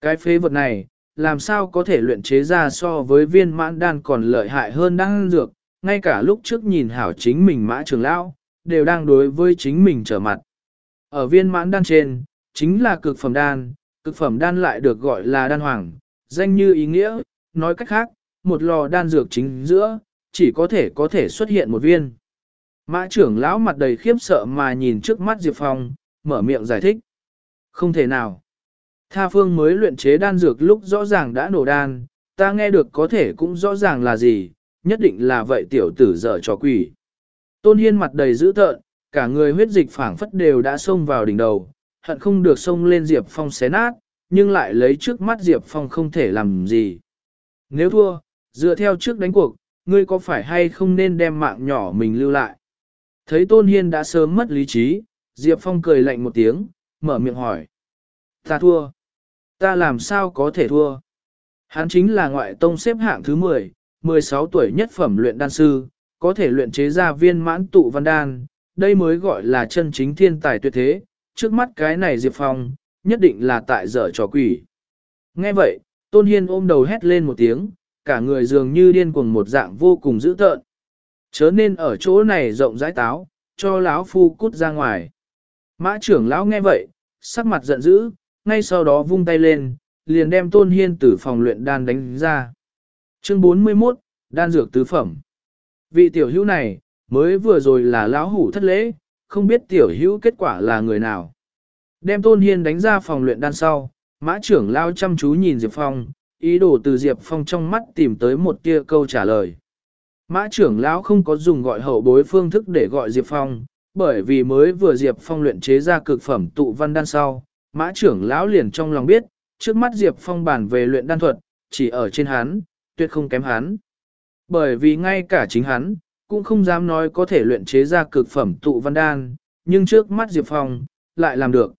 Cái phế vật này, làm sao có thể luyện chế ra so với viên mãn đan còn lợi hại hơn đan dược, ngay cả lúc trước nhìn hảo chính mình mã trường lão, đều đang đối với chính mình trở mặt. Ở viên mãn đan trên, chính là cực phẩm đan, cực phẩm đan lại được gọi là đan hoàng, danh như ý nghĩa, nói cách khác, một lò đan dược chính giữa, chỉ có thể có thể xuất hiện một viên. Mã trưởng lão mặt đầy khiếp sợ mà nhìn trước mắt Diệp Phong, mở miệng giải thích. Không thể nào. Tha phương mới luyện chế đan dược lúc rõ ràng đã nổ đan, ta nghe được có thể cũng rõ ràng là gì, nhất định là vậy tiểu tử dở trò quỷ. Tôn Hiên mặt đầy dữ tợn, cả người huyết dịch phảng phất đều đã xông vào đỉnh đầu, hận không được xông lên Diệp Phong xé nát, nhưng lại lấy trước mắt Diệp Phong không thể làm gì. Nếu thua, dựa theo trước đánh cuộc, ngươi có phải hay không nên đem mạng nhỏ mình lưu lại? Thấy Tôn Hiên đã sớm mất lý trí, Diệp Phong cười lạnh một tiếng, mở miệng hỏi. Ta thua. Ta làm sao có thể thua? Hắn chính là ngoại tông xếp hạng thứ 10, 16 tuổi nhất phẩm luyện đan sư, có thể luyện chế ra viên mãn tụ văn đan, đây mới gọi là chân chính thiên tài tuyệt thế, trước mắt cái này Diệp Phong, nhất định là tại dở trò quỷ. Nghe vậy, Tôn Hiên ôm đầu hét lên một tiếng, cả người dường như điên cuồng một dạng vô cùng dữ tợn. Chớ nên ở chỗ này rộng rãi táo, cho lão phu cút ra ngoài. Mã trưởng lão nghe vậy, sắc mặt giận dữ, ngay sau đó vung tay lên, liền đem Tôn Hiên từ phòng luyện đan đánh ra. Chương 41, Đan Dược Tứ Phẩm Vị tiểu hữu này, mới vừa rồi là lão hủ thất lễ, không biết tiểu hữu kết quả là người nào. Đem Tôn Hiên đánh ra phòng luyện đan sau, mã trưởng lao chăm chú nhìn Diệp Phong, ý đồ từ Diệp Phong trong mắt tìm tới một tia câu trả lời. Mã trưởng lão không có dùng gọi hậu bối phương thức để gọi Diệp Phong, bởi vì mới vừa Diệp Phong luyện chế ra cực phẩm tụ văn đan sau, mã trưởng lão liền trong lòng biết, trước mắt Diệp Phong bản về luyện đan thuật, chỉ ở trên hắn, tuyệt không kém hắn. Bởi vì ngay cả chính hắn, cũng không dám nói có thể luyện chế ra cực phẩm tụ văn đan, nhưng trước mắt Diệp Phong, lại làm được.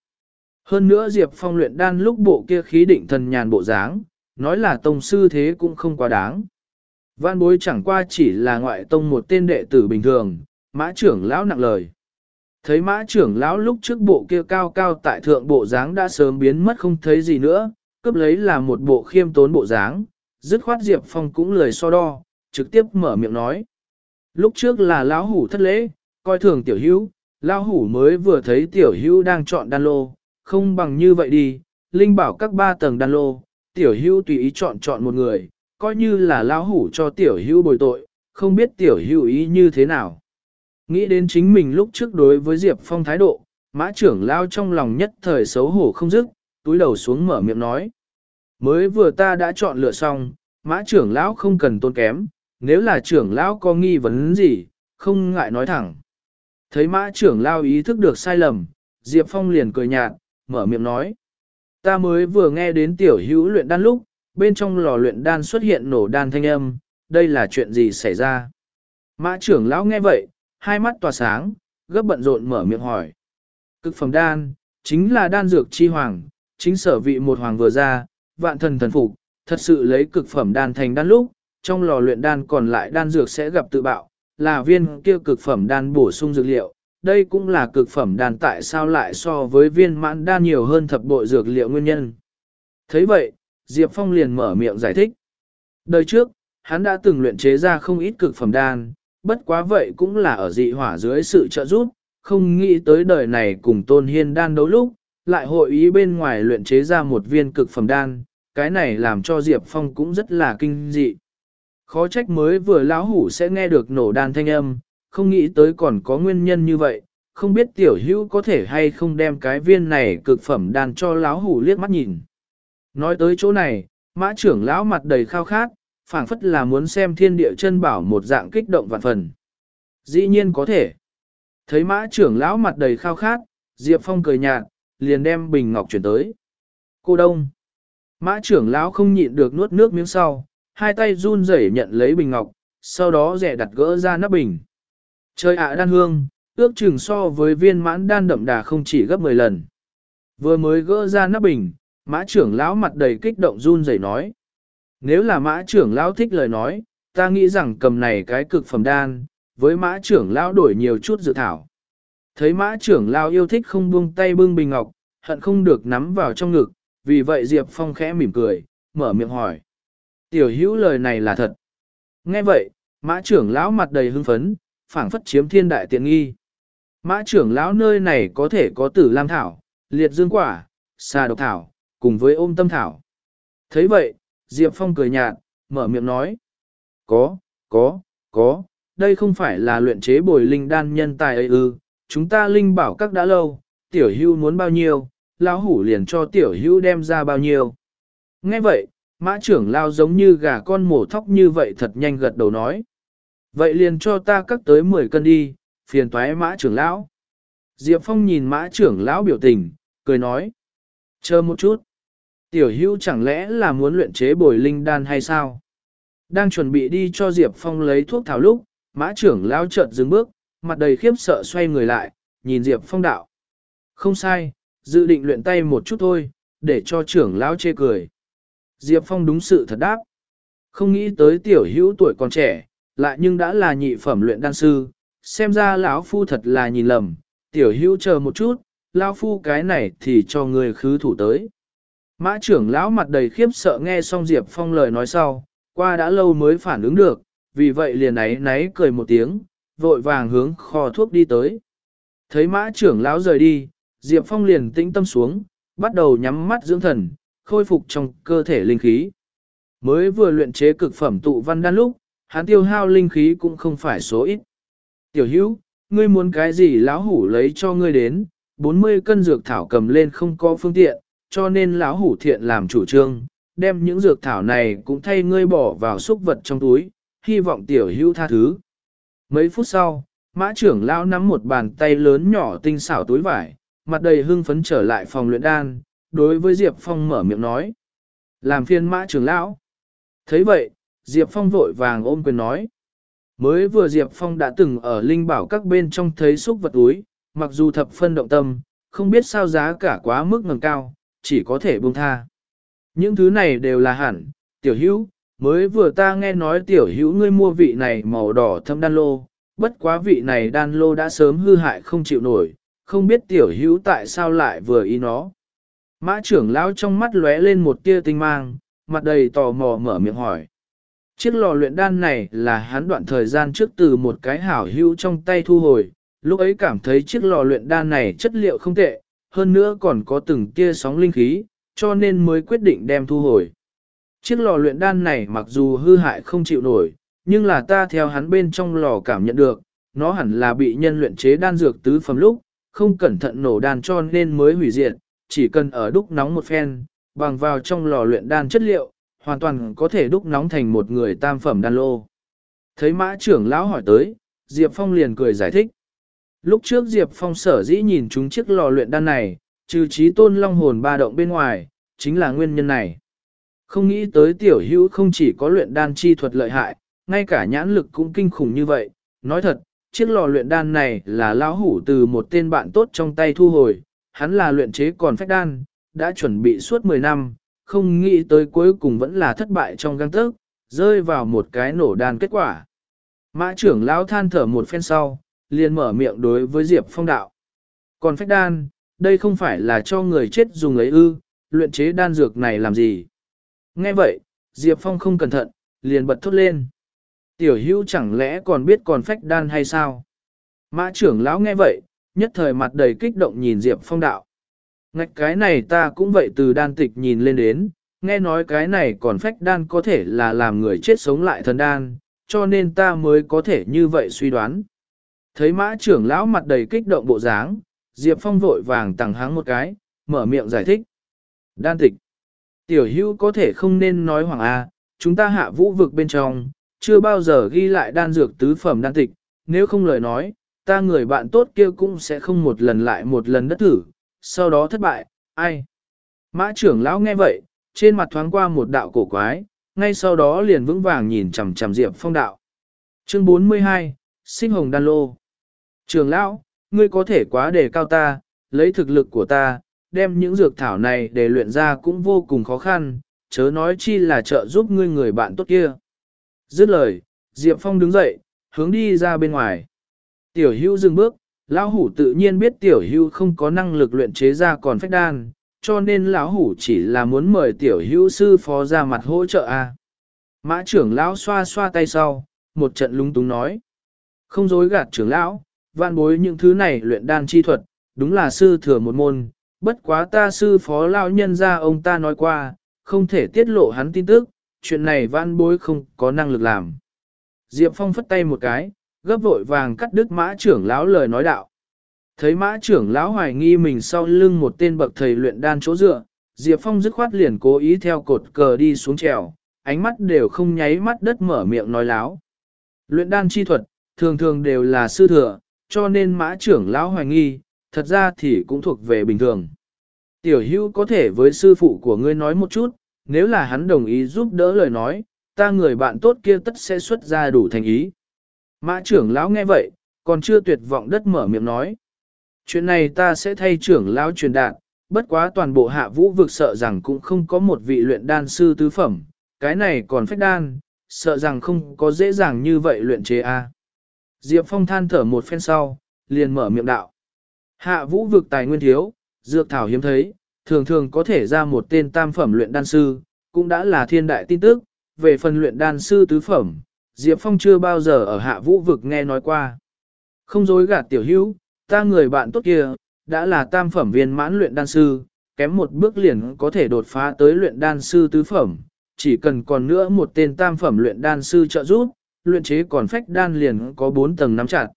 Hơn nữa Diệp Phong luyện đan lúc bộ kia khí định thần nhàn bộ dáng, nói là tông sư thế cũng không quá đáng. Văn bối chẳng qua chỉ là ngoại tông một tên đệ tử bình thường, mã trưởng lão nặng lời. Thấy mã trưởng lão lúc trước bộ kia cao cao tại thượng bộ dáng đã sớm biến mất không thấy gì nữa, cướp lấy là một bộ khiêm tốn bộ dáng, dứt khoát Diệp Phong cũng lời so đo, trực tiếp mở miệng nói. Lúc trước là lão hủ thất lễ, coi thường tiểu hữu, lão hủ mới vừa thấy tiểu hữu đang chọn đan lô, không bằng như vậy đi, linh bảo các ba tầng đan lô, tiểu hữu tùy ý chọn chọn một người, coi như là lão hủ cho tiểu hữu bồi tội, không biết tiểu hữu ý như thế nào. Nghĩ đến chính mình lúc trước đối với Diệp Phong thái độ, mã trưởng lao trong lòng nhất thời xấu hổ không dứt, túi đầu xuống mở miệng nói. Mới vừa ta đã chọn lựa xong, mã trưởng lão không cần tôn kém, nếu là trưởng lão có nghi vấn gì, không ngại nói thẳng. Thấy mã trưởng lao ý thức được sai lầm, Diệp Phong liền cười nhạt, mở miệng nói. Ta mới vừa nghe đến tiểu hữu luyện đan lúc, bên trong lò luyện đan xuất hiện nổ đan thanh âm, đây là chuyện gì xảy ra? Mã trưởng lão nghe vậy, hai mắt tỏa sáng, gấp bận rộn mở miệng hỏi. Cực phẩm đan, chính là đan dược chi hoàng, chính sở vị một hoàng vừa ra, vạn thần thần phục, thật sự lấy cực phẩm đan thành đan lúc, trong lò luyện đan còn lại đan dược sẽ gặp tự bạo, là viên kia cực phẩm đan bổ sung dược liệu. Đây cũng là cực phẩm đan tại sao lại so với viên mãn đan nhiều hơn thập bội dược liệu nguyên nhân. thấy vậy, Diệp Phong liền mở miệng giải thích. Đời trước, hắn đã từng luyện chế ra không ít cực phẩm đan, bất quá vậy cũng là ở dị hỏa dưới sự trợ giúp, không nghĩ tới đời này cùng Tôn Hiên đan đấu lúc, lại hội ý bên ngoài luyện chế ra một viên cực phẩm đan, cái này làm cho Diệp Phong cũng rất là kinh dị. Khó trách mới vừa lão hủ sẽ nghe được nổ đan thanh âm, không nghĩ tới còn có nguyên nhân như vậy, không biết tiểu hữu có thể hay không đem cái viên này cực phẩm đan cho lão hủ liếc mắt nhìn. Nói tới chỗ này, mã trưởng lão mặt đầy khao khát, phảng phất là muốn xem thiên địa chân bảo một dạng kích động vạn phần. Dĩ nhiên có thể. Thấy mã trưởng lão mặt đầy khao khát, Diệp Phong cười nhạt, liền đem bình ngọc chuyển tới. Cô Đông. Mã trưởng lão không nhịn được nuốt nước miếng sau, hai tay run rẩy nhận lấy bình ngọc, sau đó rẻ đặt gỡ ra nắp bình. Trời ạ đan hương, ước chừng so với viên mãn đan đậm đà không chỉ gấp 10 lần. Vừa mới gỡ ra nắp bình, mã trưởng lão mặt đầy kích động run rẩy nói. Nếu là mã trưởng lão thích lời nói, ta nghĩ rằng cầm này cái cực phẩm đan, với mã trưởng lão đổi nhiều chút dự thảo. Thấy mã trưởng lão yêu thích không buông tay bưng bình ngọc, hận không được nắm vào trong ngực, vì vậy Diệp Phong khẽ mỉm cười, mở miệng hỏi. Tiểu hữu lời này là thật. Nghe vậy, mã trưởng lão mặt đầy hưng phấn, phảng phất chiếm thiên đại tiện nghi. Mã trưởng lão nơi này có thể có tử lam thảo, liệt dương quả, xà độc thảo, cùng với ôm tâm thảo. thấy vậy, Diệp Phong cười nhạt, mở miệng nói. Có, có, có, đây không phải là luyện chế bồi linh đan nhân tài ấy ư, chúng ta linh bảo các đã lâu, tiểu hưu muốn bao nhiêu, lão hủ liền cho tiểu hưu đem ra bao nhiêu. Nghe vậy, mã trưởng lao giống như gà con mổ thóc như vậy thật nhanh gật đầu nói. Vậy liền cho ta cắt tới 10 cân đi, phiền toái mã trưởng lão. Diệp Phong nhìn mã trưởng lão biểu tình, cười nói. Chờ một chút. Tiểu hưu chẳng lẽ là muốn luyện chế bồi linh đan hay sao? Đang chuẩn bị đi cho Diệp Phong lấy thuốc thảo lúc, mã trưởng lão chợt dừng bước, mặt đầy khiếp sợ xoay người lại, nhìn Diệp Phong đạo. Không sai, dự định luyện tay một chút thôi, để cho trưởng lão chê cười. Diệp Phong đúng sự thật đáp. Không nghĩ tới tiểu hữu tuổi còn trẻ, lại nhưng đã là nhị phẩm luyện đan sư, xem ra lão phu thật là nhìn lầm, tiểu hữu chờ một chút, lão phu cái này thì cho người khứ thủ tới. Mã trưởng lão mặt đầy khiếp sợ nghe xong Diệp Phong lời nói sau, qua đã lâu mới phản ứng được, vì vậy liền ấy náy cười một tiếng, vội vàng hướng kho thuốc đi tới. Thấy mã trưởng lão rời đi, Diệp Phong liền tĩnh tâm xuống, bắt đầu nhắm mắt dưỡng thần, khôi phục trong cơ thể linh khí. Mới vừa luyện chế cực phẩm tụ văn đan lúc, hắn tiêu hao linh khí cũng không phải số ít. Tiểu hữu, ngươi muốn cái gì lão hủ lấy cho ngươi đến, 40 cân dược thảo cầm lên không có phương tiện, cho nên lão hủ thiện làm chủ trương, đem những dược thảo này cũng thay ngươi bỏ vào xúc vật trong túi, hy vọng tiểu hữu tha thứ. Mấy phút sau, mã trưởng lão nắm một bàn tay lớn nhỏ tinh xảo túi vải, mặt đầy hưng phấn trở lại phòng luyện đan, đối với Diệp Phong mở miệng nói. Làm phiên mã trưởng lão. thấy vậy, Diệp Phong vội vàng ôm quyền nói. Mới vừa Diệp Phong đã từng ở linh bảo các bên trong thấy xúc vật túi, mặc dù thập phân động tâm, không biết sao giá cả quá mức ngầm cao, chỉ có thể buông tha. Những thứ này đều là hẳn, tiểu hữu, mới vừa ta nghe nói tiểu hữu ngươi mua vị này màu đỏ thâm đan lô, bất quá vị này đan lô đã sớm hư hại không chịu nổi, không biết tiểu hữu tại sao lại vừa ý nó. Mã trưởng lão trong mắt lóe lên một tia tinh mang, mặt đầy tò mò mở miệng hỏi. Chiếc lò luyện đan này là hắn đoạn thời gian trước từ một cái hảo hữu trong tay thu hồi, lúc ấy cảm thấy chiếc lò luyện đan này chất liệu không tệ, hơn nữa còn có từng tia sóng linh khí, cho nên mới quyết định đem thu hồi. Chiếc lò luyện đan này mặc dù hư hại không chịu nổi, nhưng là ta theo hắn bên trong lò cảm nhận được, nó hẳn là bị nhân luyện chế đan dược tứ phẩm lúc, không cẩn thận nổ đan cho nên mới hủy diệt, chỉ cần ở đúc nóng một phen, bằng vào trong lò luyện đan chất liệu, hoàn toàn có thể đúc nóng thành một người tam phẩm đan lô. Thấy mã trưởng lão hỏi tới, Diệp Phong liền cười giải thích. Lúc trước Diệp Phong sở dĩ nhìn chúng chiếc lò luyện đan này, trừ trí tôn long hồn ba động bên ngoài, chính là nguyên nhân này. Không nghĩ tới tiểu hữu không chỉ có luyện đan chi thuật lợi hại, ngay cả nhãn lực cũng kinh khủng như vậy. Nói thật, chiếc lò luyện đan này là lão hủ từ một tên bạn tốt trong tay thu hồi, hắn là luyện chế còn phách đan, đã chuẩn bị suốt 10 năm, không nghĩ tới cuối cùng vẫn là thất bại trong găng tớc, rơi vào một cái nổ đan kết quả. Mã trưởng lão than thở một phen sau, liền mở miệng đối với Diệp Phong đạo. Còn phách đan, đây không phải là cho người chết dùng ấy ư, luyện chế đan dược này làm gì? Nghe vậy, Diệp Phong không cẩn thận, liền bật thốt lên. Tiểu hữu chẳng lẽ còn biết còn phách đan hay sao? Mã trưởng lão nghe vậy, nhất thời mặt đầy kích động nhìn Diệp Phong đạo. Ngạch cái này ta cũng vậy từ đan tịch nhìn lên đến, nghe nói cái này còn phách đan có thể là làm người chết sống lại thần đan, cho nên ta mới có thể như vậy suy đoán. Thấy mã trưởng lão mặt đầy kích động bộ dáng, Diệp Phong vội vàng tặng háng một cái, mở miệng giải thích. Đan tịch. Tiểu hữu có thể không nên nói hoàng A, à, chúng ta hạ vũ vực bên trong, chưa bao giờ ghi lại đan dược tứ phẩm đan tịch, nếu không lời nói, ta người bạn tốt kia cũng sẽ không một lần lại một lần đất thử, sau đó thất bại, ai? Mã trưởng lão nghe vậy, trên mặt thoáng qua một đạo cổ quái, ngay sau đó liền vững vàng nhìn chằm chằm Diệp Phong đạo. Chương 42, Sinh Hồng Đan Lô Trường lão, ngươi có thể quá đề cao ta, lấy thực lực của ta, đem những dược thảo này để luyện ra cũng vô cùng khó khăn, chớ nói chi là trợ giúp ngươi người bạn tốt kia. Dứt lời, Diệp Phong đứng dậy, hướng đi ra bên ngoài. Tiểu hưu dừng bước, lão hủ tự nhiên biết tiểu hưu không có năng lực luyện chế ra còn phách đan, cho nên lão hủ chỉ là muốn mời tiểu hưu sư phó ra mặt hỗ trợ a. Mã trưởng lão xoa xoa tay sau, một trận lung túng nói. Không dối gạt trưởng lão, vạn bối những thứ này luyện đan chi thuật, đúng là sư thừa một môn, bất quá ta sư phó lão nhân ra ông ta nói qua, không thể tiết lộ hắn tin tức, chuyện này vạn bối không có năng lực làm. Diệp Phong phất tay một cái, gấp vội vàng cắt đứt mã trưởng lão lời nói đạo. Thấy mã trưởng lão hoài nghi mình sau lưng một tên bậc thầy luyện đan chỗ dựa, Diệp Phong dứt khoát liền cố ý theo cột cờ đi xuống trèo, ánh mắt đều không nháy mắt đất mở miệng nói láo. Luyện đan chi thuật, thường thường đều là sư thừa, cho nên mã trưởng lão hoài nghi, thật ra thì cũng thuộc về bình thường. Tiểu hữu có thể với sư phụ của ngươi nói một chút, nếu là hắn đồng ý giúp đỡ lời nói, ta người bạn tốt kia tất sẽ xuất ra đủ thành ý. Mã trưởng lão nghe vậy, còn chưa tuyệt vọng đất mở miệng nói. Chuyện này ta sẽ thay trưởng lão truyền đạt, bất quá toàn bộ hạ vũ vực sợ rằng cũng không có một vị luyện đan sư tứ phẩm, cái này còn phách đan, sợ rằng không có dễ dàng như vậy luyện chế a. Diệp Phong than thở một phen sau, liền mở miệng đạo. Hạ vũ vực tài nguyên thiếu, dược thảo hiếm thấy, thường thường có thể ra một tên tam phẩm luyện đan sư, cũng đã là thiên đại tin tức, về phần luyện đan sư tứ phẩm, Diệp Phong chưa bao giờ ở hạ vũ vực nghe nói qua. Không dối gạt tiểu hữu, ta người bạn tốt kia, đã là tam phẩm viên mãn luyện đan sư, kém một bước liền có thể đột phá tới luyện đan sư tứ phẩm, chỉ cần còn nữa một tên tam phẩm luyện đan sư trợ giúp, luyện chế còn phách đan liền có bốn tầng nắm chặt.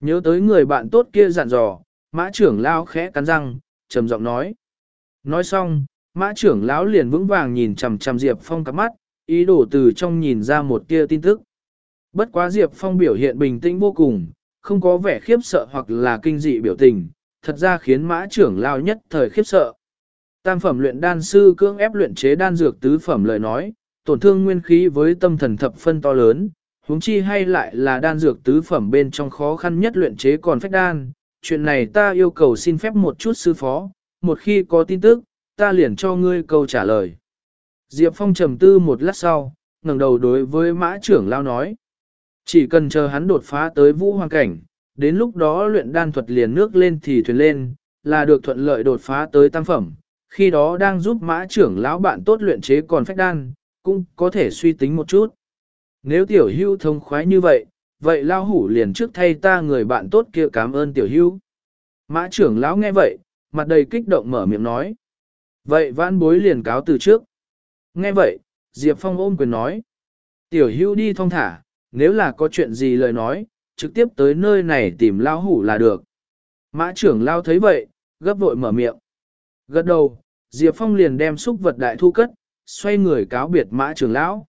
Nhớ tới người bạn tốt kia dặn dò, mã trưởng lao khẽ cắn răng, trầm giọng nói. Nói xong, mã trưởng lão liền vững vàng nhìn chằm chằm Diệp Phong cặp mắt, ý đồ từ trong nhìn ra một tia tin tức. Bất quá Diệp Phong biểu hiện bình tĩnh vô cùng, không có vẻ khiếp sợ hoặc là kinh dị biểu tình, thật ra khiến mã trưởng lao nhất thời khiếp sợ. Tam phẩm luyện đan sư cưỡng ép luyện chế đan dược tứ phẩm lời nói, tổn thương nguyên khí với tâm thần thập phân to lớn, huống chi hay lại là đan dược tứ phẩm bên trong khó khăn nhất luyện chế còn phách đan. Chuyện này ta yêu cầu xin phép một chút sư phó, một khi có tin tức, ta liền cho ngươi câu trả lời. Diệp Phong trầm tư một lát sau, ngẩng đầu đối với mã trưởng lao nói. Chỉ cần chờ hắn đột phá tới vũ hoàng cảnh, đến lúc đó luyện đan thuật liền nước lên thì thuyền lên, là được thuận lợi đột phá tới tam phẩm. Khi đó đang giúp mã trưởng lão bạn tốt luyện chế còn phách đan, cũng có thể suy tính một chút. Nếu tiểu hưu thông khoái như vậy, vậy lao hủ liền trước thay ta người bạn tốt kia cảm ơn tiểu hưu. Mã trưởng lão nghe vậy, mặt đầy kích động mở miệng nói. Vậy vãn bối liền cáo từ trước. Nghe vậy, Diệp Phong ôm quyền nói. Tiểu hưu đi thong thả, nếu là có chuyện gì lời nói, trực tiếp tới nơi này tìm lao hủ là được. Mã trưởng lao thấy vậy, gấp vội mở miệng. Gật đầu, Diệp Phong liền đem xúc vật đại thu cất, xoay người cáo biệt mã trưởng lão.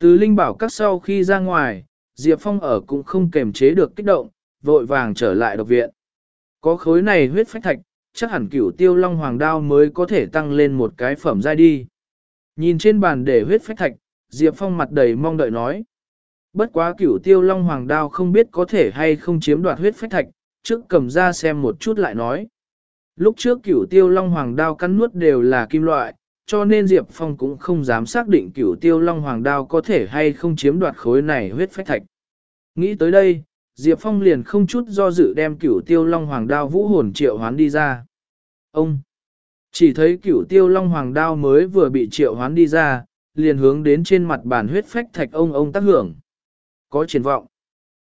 Từ linh bảo các sau khi ra ngoài, Diệp Phong ở cũng không kềm chế được kích động, vội vàng trở lại độc viện. Có khối này huyết phách thạch, chắc hẳn cửu tiêu long hoàng đao mới có thể tăng lên một cái phẩm giai đi. Nhìn trên bàn để huyết phách thạch, Diệp Phong mặt đầy mong đợi nói. Bất quá cửu tiêu long hoàng đao không biết có thể hay không chiếm đoạt huyết phách thạch, trước cầm ra xem một chút lại nói. Lúc trước cửu tiêu long hoàng đao cắn nuốt đều là kim loại, cho nên Diệp Phong cũng không dám xác định cửu tiêu long hoàng đao có thể hay không chiếm đoạt khối này huyết phách thạch. Nghĩ tới đây, Diệp Phong liền không chút do dự đem cửu tiêu long hoàng đao vũ hồn triệu hoán đi ra. Ông! Chỉ thấy cửu tiêu long hoàng đao mới vừa bị triệu hoán đi ra, liền hướng đến trên mặt bàn huyết phách thạch ông ông tác hưởng. Có triển vọng.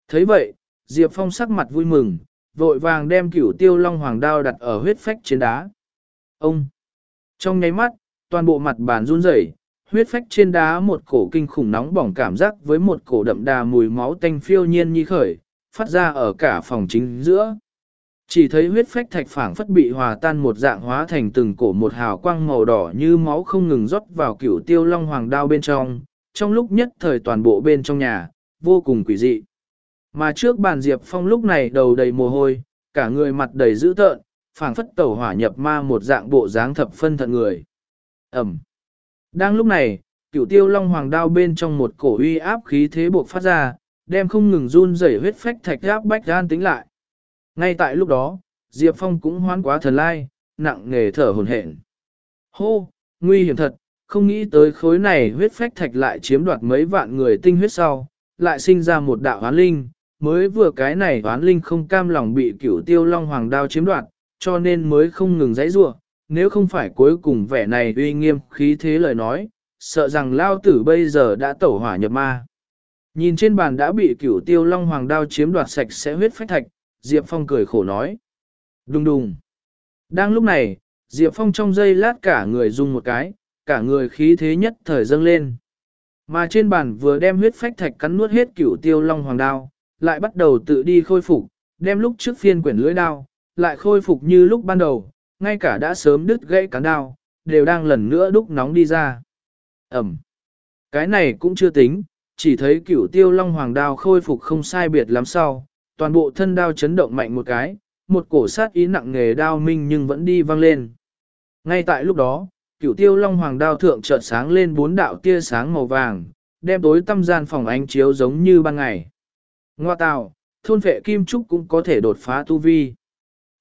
thấy vậy, Diệp Phong sắc mặt vui mừng, vội vàng đem cửu tiêu long hoàng đao đặt ở huyết phách trên đá. Ông! Trong nháy mắt, toàn bộ mặt bàn run rẩy, huyết phách trên đá một cổ kinh khủng nóng bỏng cảm giác với một cổ đậm đà mùi máu tanh phiêu nhiên như khởi, phát ra ở cả phòng chính giữa. Chỉ thấy huyết phách thạch phảng phất bị hòa tan một dạng hóa thành từng cổ một hào quang màu đỏ như máu không ngừng rót vào cửu tiêu long hoàng đao bên trong, trong lúc nhất thời toàn bộ bên trong nhà, vô cùng quỷ dị. Mà trước bàn Diệp Phong lúc này đầu đầy mồ hôi, cả người mặt đầy dữ tợn, phảng phất tẩu hỏa nhập ma một dạng bộ dáng thập phân thận người. Ẩm. Đang lúc này, cửu tiêu long hoàng đao bên trong một cổ uy áp khí thế buộc phát ra, đem không ngừng run rẩy huyết phách thạch áp bách gan tính lại. Ngay tại lúc đó, Diệp Phong cũng hoán quá thần lai, nặng nghề thở hồn hển. Hô, nguy hiểm thật, không nghĩ tới khối này huyết phách thạch lại chiếm đoạt mấy vạn người tinh huyết sau, lại sinh ra một đạo hoán linh, mới vừa cái này hoán linh không cam lòng bị cửu tiêu long hoàng đao chiếm đoạt, cho nên mới không ngừng dãy rua, nếu không phải cuối cùng vẻ này uy nghiêm khí thế lời nói, sợ rằng lao tử bây giờ đã tẩu hỏa nhập ma. Nhìn trên bàn đã bị cửu tiêu long hoàng đao chiếm đoạt sạch sẽ huyết phách thạch, Diệp Phong cười khổ nói. Đùng đùng. Đang lúc này, Diệp Phong trong giây lát cả người rung một cái, cả người khí thế nhất thời dâng lên. Mà trên bàn vừa đem huyết phách thạch cắn nuốt hết cửu tiêu long hoàng đao, lại bắt đầu tự đi khôi phục, đem lúc trước phiên quyển lưỡi đao, lại khôi phục như lúc ban đầu, ngay cả đã sớm đứt gãy cán đao, đều đang lần nữa đúc nóng đi ra. Ẩm. Cái này cũng chưa tính, chỉ thấy cửu tiêu long hoàng đao khôi phục không sai biệt lắm sau, toàn bộ thân đao chấn động mạnh một cái, một cổ sát ý nặng nghề đao minh nhưng vẫn đi văng lên. Ngay tại lúc đó, cửu tiêu long hoàng đao thượng chợt sáng lên bốn đạo tia sáng màu vàng, đem tối tâm gian phòng ánh chiếu giống như ban ngày. Ngoa tạo, thôn vệ kim trúc cũng có thể đột phá tu vi.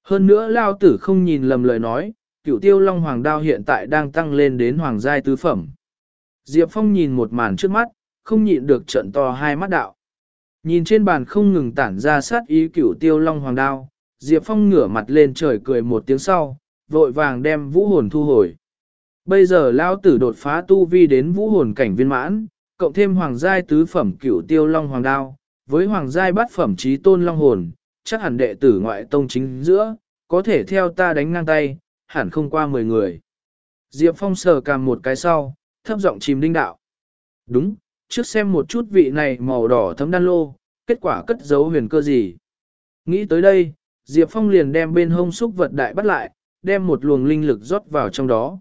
Hơn nữa lao tử không nhìn lầm lời nói, cửu tiêu long hoàng đao hiện tại đang tăng lên đến hoàng giai tứ phẩm. Diệp Phong nhìn một màn trước mắt, không nhịn được trận to hai mắt đạo. Nhìn trên bàn không ngừng tản ra sát ý cửu tiêu long hoàng đao, Diệp Phong ngửa mặt lên trời cười một tiếng sau, vội vàng đem vũ hồn thu hồi. Bây giờ lao tử đột phá tu vi đến vũ hồn cảnh viên mãn, cộng thêm hoàng giai tứ phẩm cửu tiêu long hoàng đao, với hoàng giai bát phẩm trí tôn long hồn, chắc hẳn đệ tử ngoại tông chính giữa, có thể theo ta đánh ngang tay, hẳn không qua 10 người. Diệp Phong sờ cằm một cái sau, thấp giọng chìm đinh đạo. Đúng, trước xem một chút vị này màu đỏ thấm đan lô, kết quả cất giấu huyền cơ gì. Nghĩ tới đây, Diệp Phong liền đem bên hông xúc vật đại bắt lại, đem một luồng linh lực rót vào trong đó.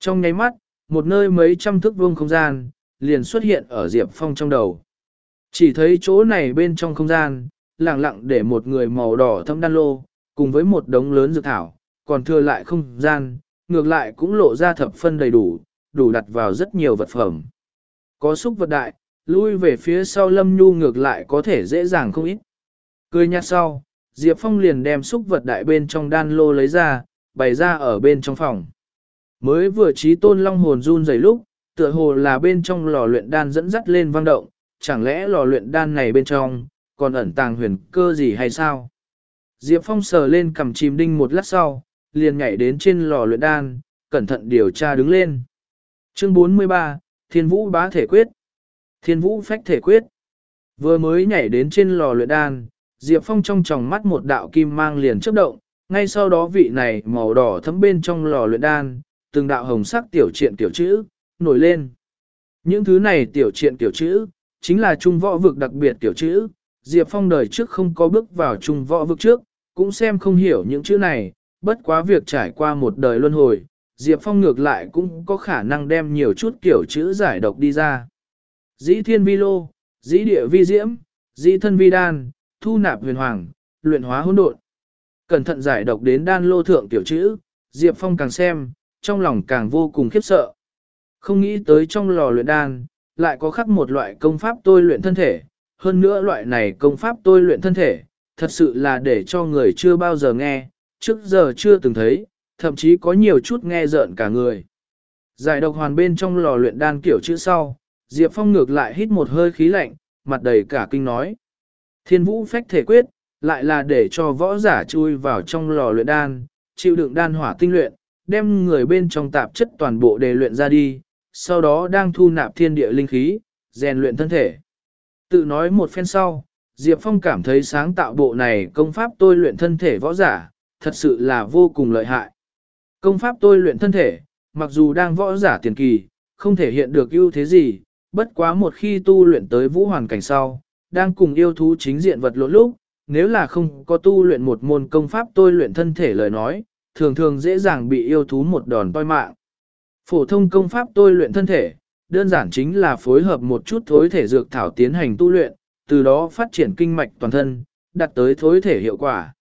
Trong nháy mắt, một nơi mấy trăm thước vuông không gian, liền xuất hiện ở Diệp Phong trong đầu. Chỉ thấy chỗ này bên trong không gian, lặng lặng để một người màu đỏ thâm đan lô, cùng với một đống lớn dược thảo, còn thừa lại không gian, ngược lại cũng lộ ra thập phân đầy đủ, đủ đặt vào rất nhiều vật phẩm. Có xúc vật đại, lui về phía sau lâm nhu ngược lại có thể dễ dàng không ít. Cười nhạt sau, Diệp Phong liền đem xúc vật đại bên trong đan lô lấy ra, bày ra ở bên trong phòng. Mới vừa trí tôn long hồn run dày lúc, tựa hồ là bên trong lò luyện đan dẫn dắt lên vang động, chẳng lẽ lò luyện đan này bên trong, còn ẩn tàng huyền cơ gì hay sao? Diệp Phong sờ lên cầm chìm đinh một lát sau, liền nhảy đến trên lò luyện đan, cẩn thận điều tra đứng lên. Chương 43, Thiên Vũ bá thể quyết. Thiên Vũ phách thể quyết. Vừa mới nhảy đến trên lò luyện đan, Diệp Phong trong tròng mắt một đạo kim mang liền chớp động, ngay sau đó vị này màu đỏ thấm bên trong lò luyện đan, từng đạo hồng sắc tiểu triện tiểu chữ, nổi lên. Những thứ này tiểu triện tiểu chữ, chính là trung võ vực đặc biệt tiểu chữ, Diệp Phong đời trước không có bước vào trung võ vực trước, cũng xem không hiểu những chữ này, bất quá việc trải qua một đời luân hồi, Diệp Phong ngược lại cũng có khả năng đem nhiều chút kiểu chữ giải độc đi ra. Dĩ thiên vi lô, dĩ địa vi diễm, dĩ thân vi đan, thu nạp huyền hoàng, luyện hóa hỗn độn. Cẩn thận giải độc đến đan lô thượng tiểu chữ, Diệp Phong càng xem, trong lòng càng vô cùng khiếp sợ. Không nghĩ tới trong lò luyện đan, lại có khắc một loại công pháp tôi luyện thân thể, hơn nữa loại này công pháp tôi luyện thân thể, thật sự là để cho người chưa bao giờ nghe, trước giờ chưa từng thấy, thậm chí có nhiều chút nghe rợn cả người. Giải độc hoàn bên trong lò luyện đan kiểu chữ sau, Diệp Phong ngược lại hít một hơi khí lạnh, mặt đầy cả kinh nói. Thiên vũ phách thể quyết, lại là để cho võ giả chui vào trong lò luyện đan, chịu đựng đan hỏa tinh luyện, đem người bên trong tạp chất toàn bộ đề luyện ra đi, sau đó đang thu nạp thiên địa linh khí, rèn luyện thân thể. Tự nói một phen sau, Diệp Phong cảm thấy sáng tạo bộ này công pháp tôi luyện thân thể võ giả, thật sự là vô cùng lợi hại. Công pháp tôi luyện thân thể, mặc dù đang võ giả tiền kỳ, không thể hiện được ưu thế gì, bất quá một khi tu luyện tới vũ hoàn cảnh sau, đang cùng yêu thú chính diện vật lộn lúc, nếu là không có tu luyện một môn công pháp tôi luyện thân thể lời nói, thường thường dễ dàng bị yêu thú một đòn toi mạng. Phổ thông công pháp tôi luyện thân thể, đơn giản chính là phối hợp một chút thối thể dược thảo tiến hành tu luyện, từ đó phát triển kinh mạch toàn thân, đạt tới thối thể hiệu quả.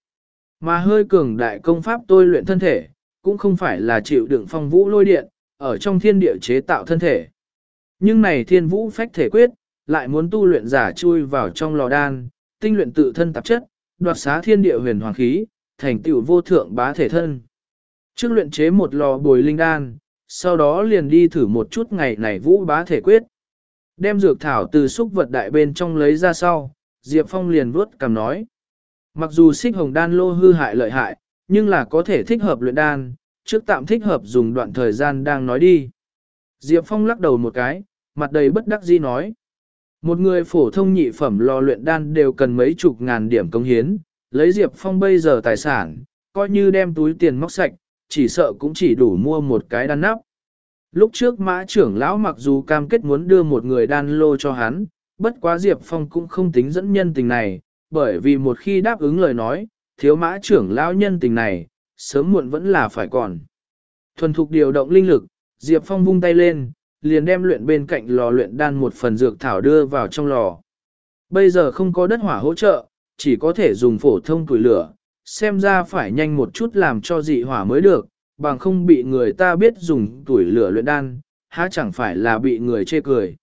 Mà hơi cường đại công pháp tôi luyện thân thể, cũng không phải là chịu đựng phong vũ lôi điện, ở trong thiên địa chế tạo thân thể. Nhưng này thiên vũ phách thể quyết, lại muốn tu luyện giả chui vào trong lò đan, tinh luyện tự thân tạp chất, đoạt xá thiên địa huyền hoàng khí, thành tựu vô thượng bá thể thân. Trước luyện chế một lò bồi linh đan, sau đó liền đi thử một chút ngày này vũ bá thể quyết. Đem dược thảo từ xúc vật đại bên trong lấy ra sau, Diệp Phong liền vuốt cầm nói. Mặc dù xích hồng đan lô hư hại lợi hại, nhưng là có thể thích hợp luyện đan, trước tạm thích hợp dùng đoạn thời gian đang nói đi. Diệp Phong lắc đầu một cái, mặt đầy bất đắc dĩ nói. Một người phổ thông nhị phẩm lò luyện đan đều cần mấy chục ngàn điểm công hiến, lấy Diệp Phong bây giờ tài sản, coi như đem túi tiền móc sạch, chỉ sợ cũng chỉ đủ mua một cái đan nắp. Lúc trước mã trưởng lão mặc dù cam kết muốn đưa một người đan lô cho hắn, Bất quá Diệp Phong cũng không tính dẫn nhân tình này, bởi vì một khi đáp ứng lời nói, thiếu mã trưởng lão nhân tình này, sớm muộn vẫn là phải còn. Thuần thục điều động linh lực, Diệp Phong vung tay lên, liền đem luyện bên cạnh lò luyện đan một phần dược thảo đưa vào trong lò. Bây giờ không có đất hỏa hỗ trợ, chỉ có thể dùng phổ thông tuổi lửa, xem ra phải nhanh một chút làm cho dị hỏa mới được, bằng không bị người ta biết dùng tuổi lửa luyện đan, há chẳng phải là bị người chê cười.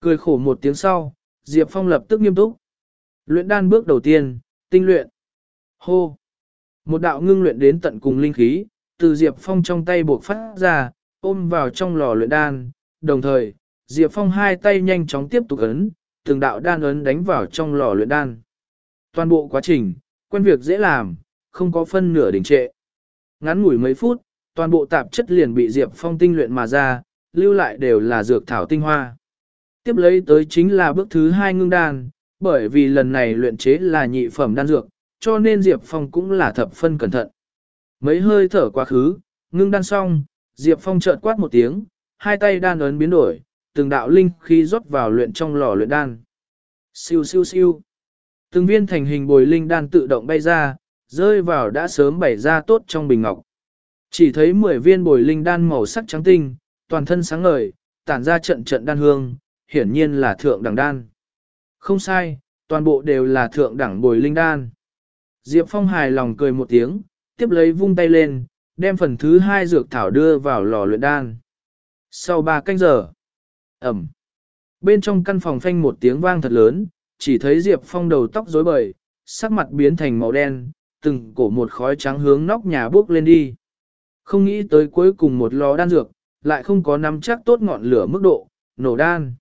Cười khổ một tiếng sau, Diệp Phong lập tức nghiêm túc. Luyện đan bước đầu tiên, tinh luyện. Hô! Một đạo ngưng luyện đến tận cùng linh khí, từ Diệp Phong trong tay buộc phát ra, ôm vào trong lò luyện đan, đồng thời, Diệp Phong hai tay nhanh chóng tiếp tục ấn, từng đạo đan ấn đánh vào trong lò luyện đan. Toàn bộ quá trình, quen việc dễ làm, không có phân nửa đình trệ. Ngắn ngủi mấy phút, toàn bộ tạp chất liền bị Diệp Phong tinh luyện mà ra, lưu lại đều là dược thảo tinh hoa. Tiếp lấy tới chính là bước thứ hai ngưng đan, bởi vì lần này luyện chế là nhị phẩm đan dược, cho nên Diệp Phong cũng là thập phân cẩn thận. Mấy hơi thở quá khứ, ngưng đan xong, Diệp Phong chợt quát một tiếng, hai tay đan ấn biến đổi, từng đạo linh khí rót vào luyện trong lò luyện đan. Siêu siêu siêu. Từng viên thành hình bồi linh đan tự động bay ra, rơi vào đã sớm bày ra tốt trong bình ngọc. Chỉ thấy 10 viên bồi linh đan màu sắc trắng tinh, toàn thân sáng ngời, tản ra trận trận đan hương, hiển nhiên là thượng đẳng đan. Không sai, toàn bộ đều là thượng đẳng bồi linh đan. Diệp Phong hài lòng cười một tiếng, tiếp lấy vung tay lên, đem phần thứ hai dược thảo đưa vào lò luyện đan. Sau ba canh giờ, ẩm. Bên trong căn phòng phanh một tiếng vang thật lớn, chỉ thấy Diệp Phong đầu tóc rối bời, sắc mặt biến thành màu đen, từng cổ một khói trắng hướng nóc nhà bước lên đi. Không nghĩ tới cuối cùng một lò đan dược, lại không có nắm chắc tốt ngọn lửa mức độ, nổ đan.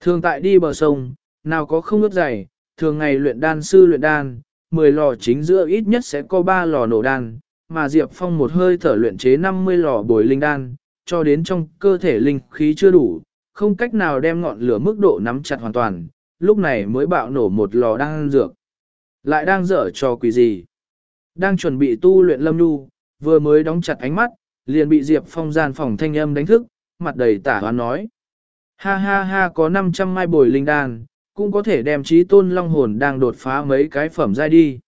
Thường tại đi bờ sông, nào có không ướt dày, thường ngày luyện đan sư luyện đan, 10 lò chính giữa ít nhất sẽ có 3 lò nổ đan, mà Diệp Phong một hơi thở luyện chế 50 lò bồi linh đan, cho đến trong cơ thể linh khí chưa đủ, không cách nào đem ngọn lửa mức độ nắm chặt hoàn toàn, lúc này mới bạo nổ một lò đan dược. Lại đang dở cho quỷ gì? Đang chuẩn bị tu luyện lâm nu, vừa mới đóng chặt ánh mắt, liền bị Diệp Phong gian phòng thanh âm đánh thức, mặt đầy tả hoán nói. Ha ha ha có 500 mai bồi linh đan, cũng có thể đem trí tôn long hồn đang đột phá mấy cái phẩm giai đi.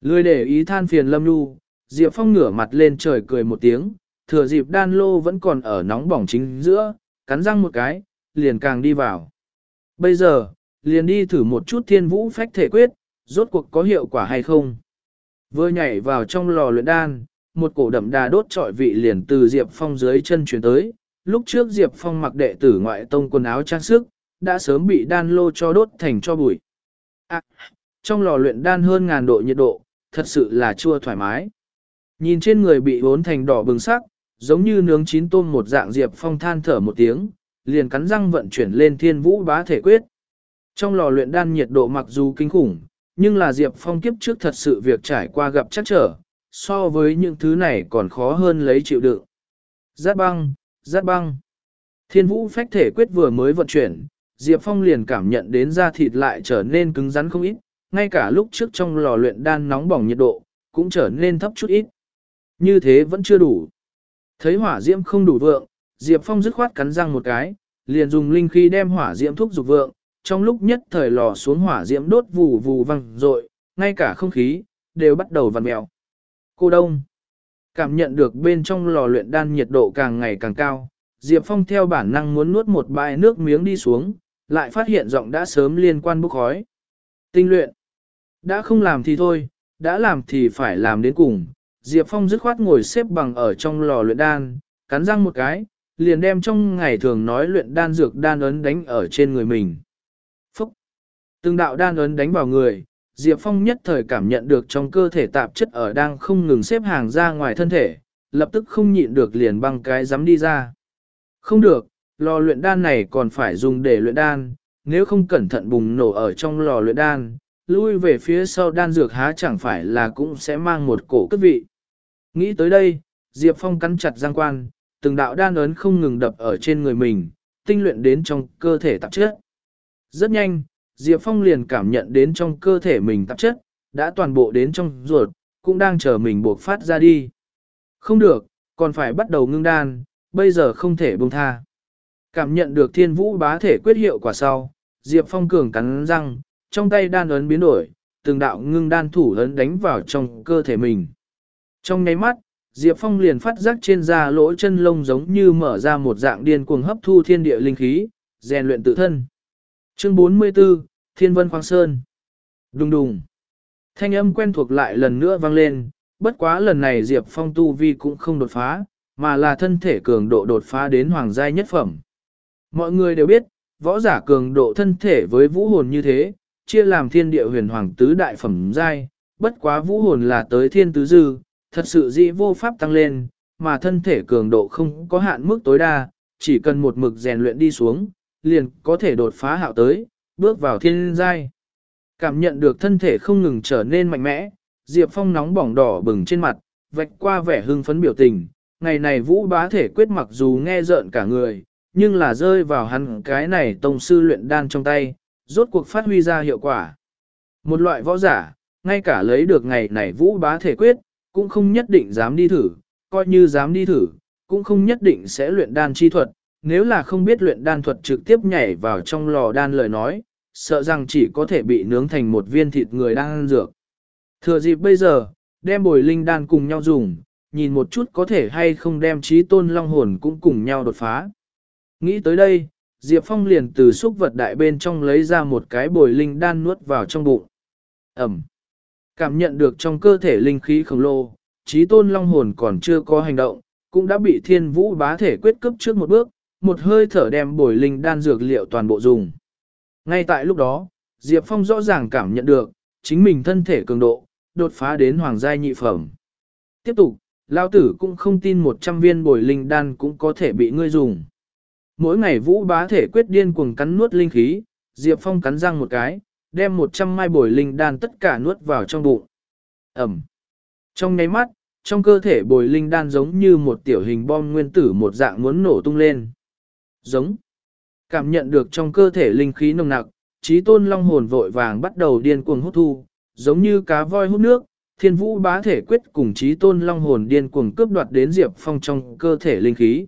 Lười để ý than phiền lâm nu, Diệp Phong ngửa mặt lên trời cười một tiếng, thừa dịp đan lô vẫn còn ở nóng bỏng chính giữa, cắn răng một cái, liền càng đi vào. Bây giờ, liền đi thử một chút thiên vũ phách thể quyết, rốt cuộc có hiệu quả hay không. Vừa nhảy vào trong lò luyện đan, một cổ đậm đà đốt trọi vị liền từ Diệp Phong dưới chân chuyển tới. Lúc trước Diệp Phong mặc đệ tử ngoại tông quần áo trang sức, đã sớm bị đan lô cho đốt thành cho bụi. À, trong lò luyện đan hơn ngàn độ nhiệt độ, thật sự là chua thoải mái. Nhìn trên người bị bốn thành đỏ bừng sắc, giống như nướng chín tôm một dạng Diệp Phong than thở một tiếng, liền cắn răng vận chuyển lên thiên vũ bá thể quyết. Trong lò luyện đan nhiệt độ mặc dù kinh khủng, nhưng là Diệp Phong kiếp trước thật sự việc trải qua gặp chắc trở, so với những thứ này còn khó hơn lấy chịu đựng. Giác băng, giác băng. Thiên vũ phách thể quyết vừa mới vận chuyển, Diệp Phong liền cảm nhận đến da thịt lại trở nên cứng rắn không ít, ngay cả lúc trước trong lò luyện đan nóng bỏng nhiệt độ, cũng trở nên thấp chút ít. Như thế vẫn chưa đủ. Thấy hỏa diễm không đủ vượng, Diệp Phong dứt khoát cắn răng một cái, liền dùng linh khí đem hỏa diễm thuốc dục vượng, trong lúc nhất thời lò xuống hỏa diễm đốt vù vù văng rội, ngay cả không khí, đều bắt đầu vặn mèo. Cô Đông Cảm nhận được bên trong lò luyện đan nhiệt độ càng ngày càng cao, Diệp Phong theo bản năng muốn nuốt một bãi nước miếng đi xuống, lại phát hiện giọng đã sớm liên quan bốc khói. Tinh luyện. Đã không làm thì thôi, đã làm thì phải làm đến cùng. Diệp Phong dứt khoát ngồi xếp bằng ở trong lò luyện đan, cắn răng một cái, liền đem trong ngày thường nói luyện đan dược đan ấn đánh ở trên người mình. Từng đạo đan ấn đánh vào người, Diệp Phong nhất thời cảm nhận được trong cơ thể tạp chất ở đang không ngừng xếp hàng ra ngoài thân thể, lập tức không nhịn được liền băng cái dám đi ra. Không được, lò luyện đan này còn phải dùng để luyện đan, nếu không cẩn thận bùng nổ ở trong lò luyện đan, lui về phía sau đan dược há chẳng phải là cũng sẽ mang một cổ cất vị. Nghĩ tới đây, Diệp Phong cắn chặt giang quan, từng đạo đan ấn không ngừng đập ở trên người mình, tinh luyện đến trong cơ thể tạp chất. Rất nhanh, Diệp Phong liền cảm nhận đến trong cơ thể mình tạp chất, đã toàn bộ đến trong ruột, cũng đang chờ mình buộc phát ra đi. Không được, còn phải bắt đầu ngưng đan, bây giờ không thể buông tha. Cảm nhận được thiên vũ bá thể quyết hiệu quả sau, Diệp Phong cường cắn răng, trong tay đan ấn biến đổi, từng đạo ngưng đan thủ ấn đánh vào trong cơ thể mình. Trong nháy mắt, Diệp Phong liền phát giác trên da lỗ chân lông giống như mở ra một dạng điên cuồng hấp thu thiên địa linh khí, rèn luyện tự thân. Chương 44, Thiên Vân Khoáng Sơn. Đùng đùng. Thanh âm quen thuộc lại lần nữa vang lên, bất quá lần này Diệp Phong tu vi cũng không đột phá, mà là thân thể cường độ đột phá đến hoàng giai nhất phẩm. Mọi người đều biết, võ giả cường độ thân thể với vũ hồn như thế, chia làm thiên địa huyền hoàng tứ đại phẩm giai, bất quá vũ hồn là tới thiên tứ dư, thật sự dĩ vô pháp tăng lên, mà thân thể cường độ không có hạn mức tối đa, chỉ cần một mực rèn luyện đi xuống, liền có thể đột phá hạo tới, bước vào thiên giai. Cảm nhận được thân thể không ngừng trở nên mạnh mẽ, Diệp Phong nóng bỏng đỏ bừng trên mặt, vạch qua vẻ hưng phấn biểu tình. Ngày này vũ bá thể quyết mặc dù nghe rợn cả người, nhưng là rơi vào hắn cái này tông sư luyện đan trong tay, rốt cuộc phát huy ra hiệu quả. Một loại võ giả, ngay cả lấy được ngày này vũ bá thể quyết, cũng không nhất định dám đi thử, coi như dám đi thử, cũng không nhất định sẽ luyện đan chi thuật. Nếu là không biết luyện đan thuật trực tiếp nhảy vào trong lò đan lời nói, sợ rằng chỉ có thể bị nướng thành một viên thịt người đang ăn dược. Thừa dịp bây giờ, đem bồi linh đan cùng nhau dùng, nhìn một chút có thể hay không đem trí tôn long hồn cũng cùng nhau đột phá. Nghĩ tới đây, Diệp Phong liền từ xúc vật đại bên trong lấy ra một cái bồi linh đan nuốt vào trong bụng. Ẩm. Cảm nhận được trong cơ thể linh khí khổng lồ, trí tôn long hồn còn chưa có hành động, cũng đã bị thiên vũ bá thể quyết cấp trước một bước, một hơi thở đem bồi linh đan dược liệu toàn bộ dùng. Ngay tại lúc đó, Diệp Phong rõ ràng cảm nhận được, chính mình thân thể cường độ, đột phá đến hoàng giai nhị phẩm. Tiếp tục, Lao tử cũng không tin 100 viên bồi linh đan cũng có thể bị ngươi dùng. Mỗi ngày vũ bá thể quyết điên cuồng cắn nuốt linh khí, Diệp Phong cắn răng một cái, đem 100 mai bồi linh đan tất cả nuốt vào trong bụng. Ẩm. Trong nháy mắt, trong cơ thể bồi linh đan giống như một tiểu hình bom nguyên tử một dạng muốn nổ tung lên. Giống. Cảm nhận được trong cơ thể linh khí nồng nặc, trí tôn long hồn vội vàng bắt đầu điên cuồng hút thu, giống như cá voi hút nước, thiên vũ bá thể quyết cùng trí tôn long hồn điên cuồng cướp đoạt đến Diệp Phong trong cơ thể linh khí.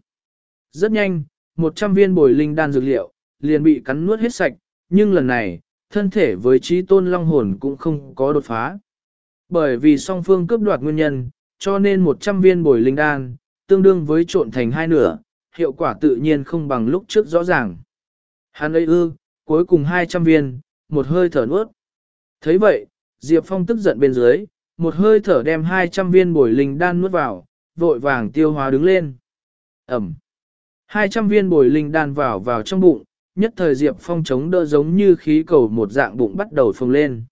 Rất nhanh, 100 viên bồi linh đan dược liệu, liền bị cắn nuốt hết sạch, nhưng lần này, thân thể với trí tôn long hồn cũng không có đột phá. Bởi vì song phương cướp đoạt nguyên nhân, cho nên 100 viên bồi linh đan, tương đương với trộn thành hai nửa, hiệu quả tự nhiên không bằng lúc trước rõ ràng. Hắn ấy ư, cuối cùng 200 viên, một hơi thở nuốt. thấy vậy, Diệp Phong tức giận bên dưới, một hơi thở đem 200 viên bồi linh đan nuốt vào, vội vàng tiêu hóa đứng lên. Ẩm. 200 viên bồi linh đan vào vào trong bụng, nhất thời Diệp Phong chống đỡ giống như khí cầu một dạng bụng bắt đầu phồng lên.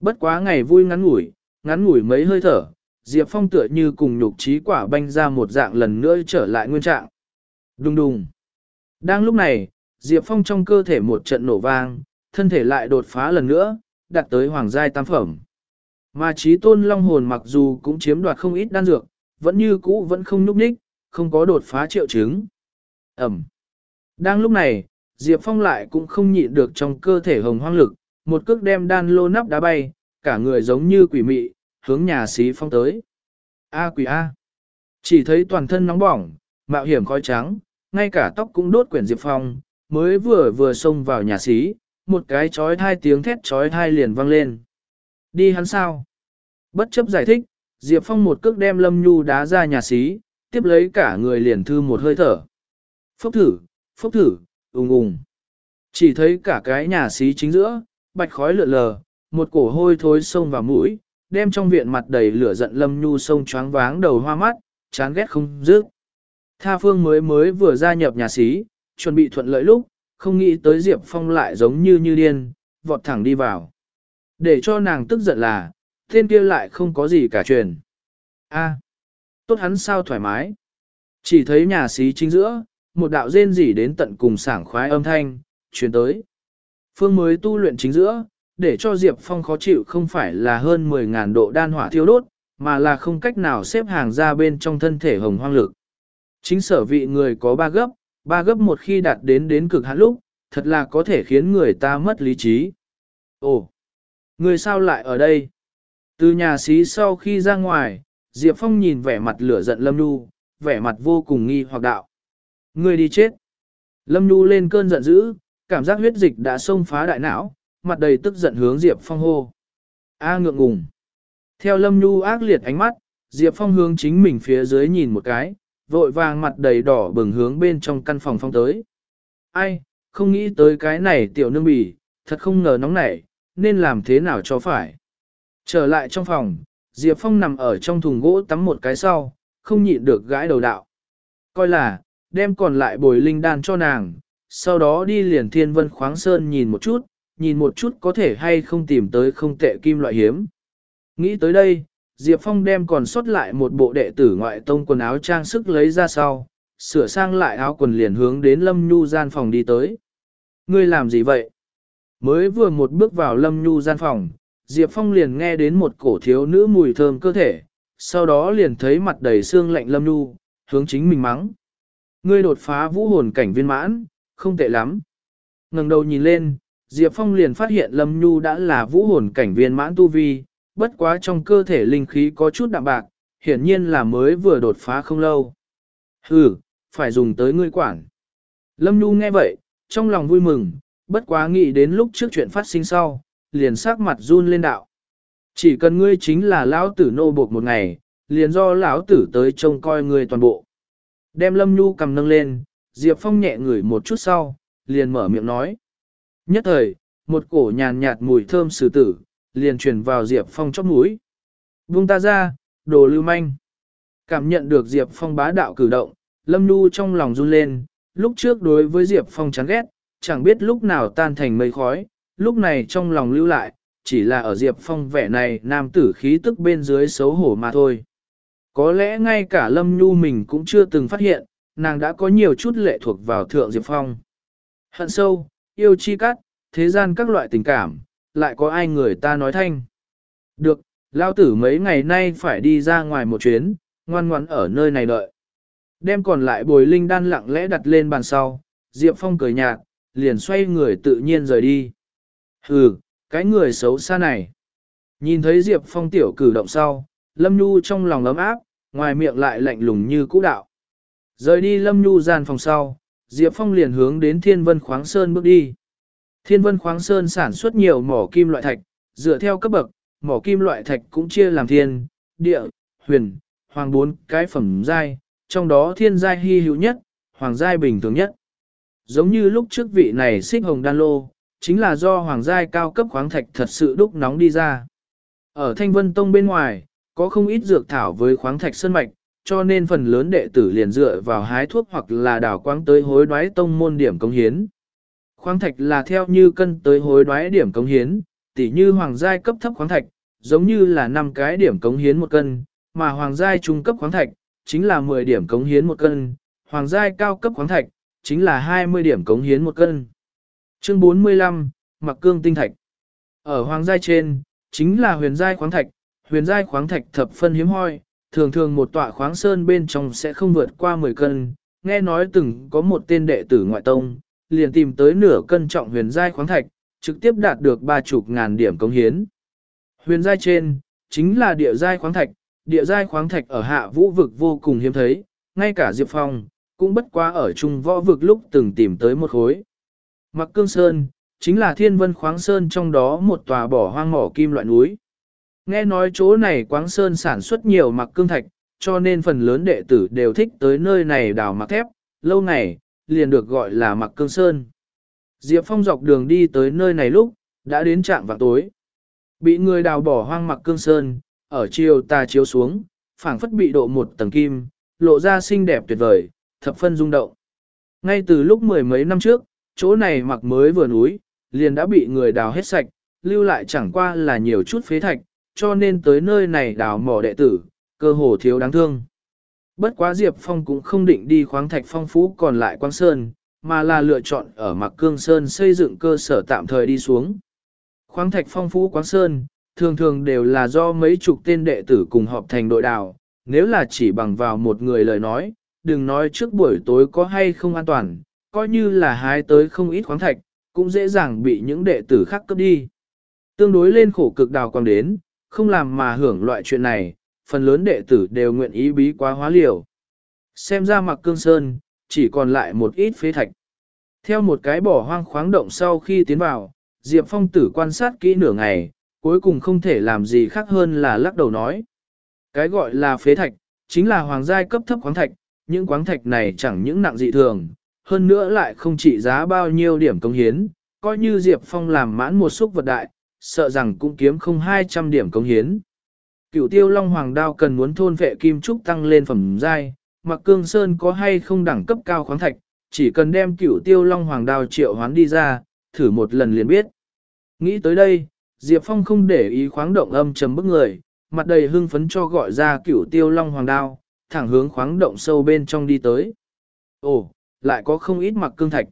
Bất quá ngày vui ngắn ngủi, ngắn ngủi mấy hơi thở, Diệp Phong tựa như cùng nhục trí quả banh ra một dạng lần nữa trở lại nguyên trạng. Đùng đùng. Đang lúc này, Diệp Phong trong cơ thể một trận nổ vang, thân thể lại đột phá lần nữa, đạt tới hoàng giai tam phẩm. Mà trí tôn long hồn mặc dù cũng chiếm đoạt không ít đan dược, vẫn như cũ vẫn không nhúc nhích, không có đột phá triệu chứng. Ẩm. Đang lúc này, Diệp Phong lại cũng không nhịn được trong cơ thể hồng hoang lực, một cước đem đan lô nắp đá bay, cả người giống như quỷ mị, hướng nhà xí phong tới. A quỷ A. Chỉ thấy toàn thân nóng bỏng, mạo hiểm khói trắng, ngay cả tóc cũng đốt quyển Diệp Phong, mới vừa vừa xông vào nhà xí, một cái chói thai tiếng thét chói thai liền vang lên. Đi hắn sao? Bất chấp giải thích, Diệp Phong một cước đem Lâm Nhu đá ra nhà xí, tiếp lấy cả người liền thư một hơi thở. Phốc thử, phốc thử, ùng ùng. Chỉ thấy cả cái nhà xí chính giữa, bạch khói lượn lờ, một cổ hôi thối xông vào mũi, đem trong viện mặt đầy lửa giận Lâm Nhu sông choáng váng đầu hoa mắt, chán ghét không dứt. Tha Phương mới mới vừa gia nhập nhà xí, chuẩn bị thuận lợi lúc, không nghĩ tới Diệp Phong lại giống như như điên, vọt thẳng đi vào. Để cho nàng tức giận là, tên kia lại không có gì cả truyền. A, tốt hắn sao thoải mái. Chỉ thấy nhà xí chính giữa, một đạo rên rỉ đến tận cùng sảng khoái âm thanh, truyền tới. Phương mới tu luyện chính giữa, để cho Diệp Phong khó chịu không phải là hơn 10.000 độ đan hỏa thiêu đốt, mà là không cách nào xếp hàng ra bên trong thân thể hồng hoang lực. Chính sở vị người có ba gấp, ba gấp một khi đạt đến đến cực hạn lúc, thật là có thể khiến người ta mất lý trí. Ồ, người sao lại ở đây? Từ nhà xí sau khi ra ngoài, Diệp Phong nhìn vẻ mặt lửa giận Lâm Nhu, vẻ mặt vô cùng nghi hoặc đạo. Người đi chết. Lâm Nhu lên cơn giận dữ, cảm giác huyết dịch đã xông phá đại não, mặt đầy tức giận hướng Diệp Phong hô. A ngượng ngùng. Theo Lâm Nhu ác liệt ánh mắt, Diệp Phong hướng chính mình phía dưới nhìn một cái, vội vàng mặt đầy đỏ bừng hướng bên trong căn phòng phong tới. Ai, không nghĩ tới cái này tiểu nương bỉ, thật không ngờ nóng nảy, nên làm thế nào cho phải. Trở lại trong phòng, Diệp Phong nằm ở trong thùng gỗ tắm một cái sau, không nhịn được gãi đầu đạo. Coi là, đem còn lại bồi linh đan cho nàng, sau đó đi liền thiên vân khoáng sơn nhìn một chút, nhìn một chút có thể hay không tìm tới không tệ kim loại hiếm. Nghĩ tới đây, Diệp Phong đem còn sót lại một bộ đệ tử ngoại tông quần áo trang sức lấy ra sau, sửa sang lại áo quần liền hướng đến Lâm Nhu gian phòng đi tới. Ngươi làm gì vậy? Mới vừa một bước vào Lâm Nhu gian phòng, Diệp Phong liền nghe đến một cổ thiếu nữ mùi thơm cơ thể, sau đó liền thấy mặt đầy xương lạnh Lâm Nhu, hướng chính mình mắng. Ngươi đột phá vũ hồn cảnh viên mãn, không tệ lắm. ngẩng đầu nhìn lên, Diệp Phong liền phát hiện Lâm Nhu đã là vũ hồn cảnh viên mãn tu vi, bất quá trong cơ thể linh khí có chút đạm bạc, hiển nhiên là mới vừa đột phá không lâu. Hừ, phải dùng tới ngươi quản. Lâm Nhu nghe vậy, trong lòng vui mừng, bất quá nghĩ đến lúc trước chuyện phát sinh sau, liền sắc mặt run lên đạo. Chỉ cần ngươi chính là lão tử nô buộc một ngày, liền do lão tử tới trông coi ngươi toàn bộ. Đem Lâm Nhu cầm nâng lên, Diệp Phong nhẹ ngửi một chút sau, liền mở miệng nói. Nhất thời, một cổ nhàn nhạt mùi thơm sử tử, liền truyền vào Diệp Phong chóp mũi. Buông ta ra, đồ lưu manh. Cảm nhận được Diệp Phong bá đạo cử động, Lâm Nhu trong lòng run lên, lúc trước đối với Diệp Phong chán ghét, chẳng biết lúc nào tan thành mây khói, lúc này trong lòng lưu lại, chỉ là ở Diệp Phong vẻ này nam tử khí tức bên dưới xấu hổ mà thôi. Có lẽ ngay cả Lâm Nhu mình cũng chưa từng phát hiện, nàng đã có nhiều chút lệ thuộc vào thượng Diệp Phong. Hận sâu, yêu chi cắt, thế gian các loại tình cảm, lại có ai người ta nói thanh. Được, lao tử mấy ngày nay phải đi ra ngoài một chuyến, ngoan ngoãn ở nơi này đợi. Đem còn lại bồi linh đan lặng lẽ đặt lên bàn sau, Diệp Phong cười nhạt, liền xoay người tự nhiên rời đi. Hừ, cái người xấu xa này. Nhìn thấy Diệp Phong tiểu cử động sau, Lâm Nhu trong lòng ấm áp, ngoài miệng lại lạnh lùng như cũ đạo. Rời đi Lâm Nhu gian phòng sau, Diệp Phong liền hướng đến Thiên Vân Khoáng Sơn bước đi. Thiên Vân Khoáng Sơn sản xuất nhiều mỏ kim loại thạch, dựa theo cấp bậc, mỏ kim loại thạch cũng chia làm thiên, địa, huyền, hoàng bốn cái phẩm giai, trong đó thiên giai hy hữu nhất, hoàng giai bình thường nhất. Giống như lúc trước vị này xích hồng đan lô, chính là do hoàng giai cao cấp khoáng thạch thật sự đúc nóng đi ra. Ở Thanh Vân Tông bên ngoài, có không ít dược thảo với khoáng thạch sơn mạch, cho nên phần lớn đệ tử liền dựa vào hái thuốc hoặc là đảo quang tới hối đoái tông môn điểm công hiến. Khoáng thạch là theo như cân tới hối đoái điểm cống hiến, tỉ như hoàng giai cấp thấp khoáng thạch, giống như là 5 cái điểm cống hiến một cân, mà hoàng giai trung cấp khoáng thạch, chính là 10 điểm cống hiến một cân, hoàng giai cao cấp khoáng thạch, chính là 20 điểm cống hiến một cân. Chương 45, Mặc cương tinh thạch. Ở hoàng giai trên, chính là huyền giai khoáng thạch, huyền giai khoáng thạch thập phân hiếm hoi, thường thường một tọa khoáng sơn bên trong sẽ không vượt qua 10 cân, nghe nói từng có một tên đệ tử ngoại tông, liền tìm tới nửa cân trọng huyền giai khoáng thạch, trực tiếp đạt được ba chục ngàn điểm cống hiến. Huyền giai trên, chính là địa giai khoáng thạch, địa giai khoáng thạch ở hạ vũ vực vô cùng hiếm thấy, ngay cả Diệp Phong, cũng bất quá ở trung võ vực lúc từng tìm tới một khối. Mặc cương sơn, chính là thiên vân khoáng sơn trong đó một tòa bỏ hoang mỏ kim loại núi. Nghe nói chỗ này quáng sơn sản xuất nhiều mặc cương thạch, cho nên phần lớn đệ tử đều thích tới nơi này đào mặc thép, lâu ngày, liền được gọi là mặc cương sơn. Diệp Phong dọc đường đi tới nơi này lúc, đã đến trạng vào tối. Bị người đào bỏ hoang mặc cương sơn, ở chiều tà chiếu xuống, phảng phất bị độ một tầng kim, lộ ra xinh đẹp tuyệt vời, thập phân rung động. Ngay từ lúc mười mấy năm trước, chỗ này mặc mới vừa núi, liền đã bị người đào hết sạch, lưu lại chẳng qua là nhiều chút phế thạch, cho nên tới nơi này đào mỏ đệ tử, cơ hồ thiếu đáng thương. Bất quá Diệp Phong cũng không định đi khoáng thạch phong phú còn lại quang sơn, mà là lựa chọn ở Mạc Cương Sơn xây dựng cơ sở tạm thời đi xuống. Khoáng thạch phong phú quang sơn, thường thường đều là do mấy chục tên đệ tử cùng họp thành đội đào, nếu là chỉ bằng vào một người lời nói, đừng nói trước buổi tối có hay không an toàn, coi như là hái tới không ít khoáng thạch, cũng dễ dàng bị những đệ tử khác cướp đi. Tương đối lên khổ cực đào quang đến, không làm mà hưởng loại chuyện này, phần lớn đệ tử đều nguyện ý bí quá hóa liều. Xem ra mặc cương sơn, chỉ còn lại một ít phế thạch. Theo một cái bỏ hoang khoáng động sau khi tiến vào, Diệp Phong tử quan sát kỹ nửa ngày, cuối cùng không thể làm gì khác hơn là lắc đầu nói. Cái gọi là phế thạch, chính là hoàng giai cấp thấp khoáng thạch, những khoáng thạch này chẳng những nặng dị thường, hơn nữa lại không trị giá bao nhiêu điểm công hiến, coi như Diệp Phong làm mãn một xúc vật đại, sợ rằng cũng kiếm không 200 điểm công hiến. Cửu tiêu long hoàng đao cần muốn thôn vệ kim trúc tăng lên phẩm giai, mặc cương sơn có hay không đẳng cấp cao khoáng thạch, chỉ cần đem cửu tiêu long hoàng đao triệu hoán đi ra, thử một lần liền biết. Nghĩ tới đây, Diệp Phong không để ý khoáng động âm trầm bức người, mặt đầy hưng phấn cho gọi ra cửu tiêu long hoàng đao, thẳng hướng khoáng động sâu bên trong đi tới. Ồ, lại có không ít mặc cương thạch.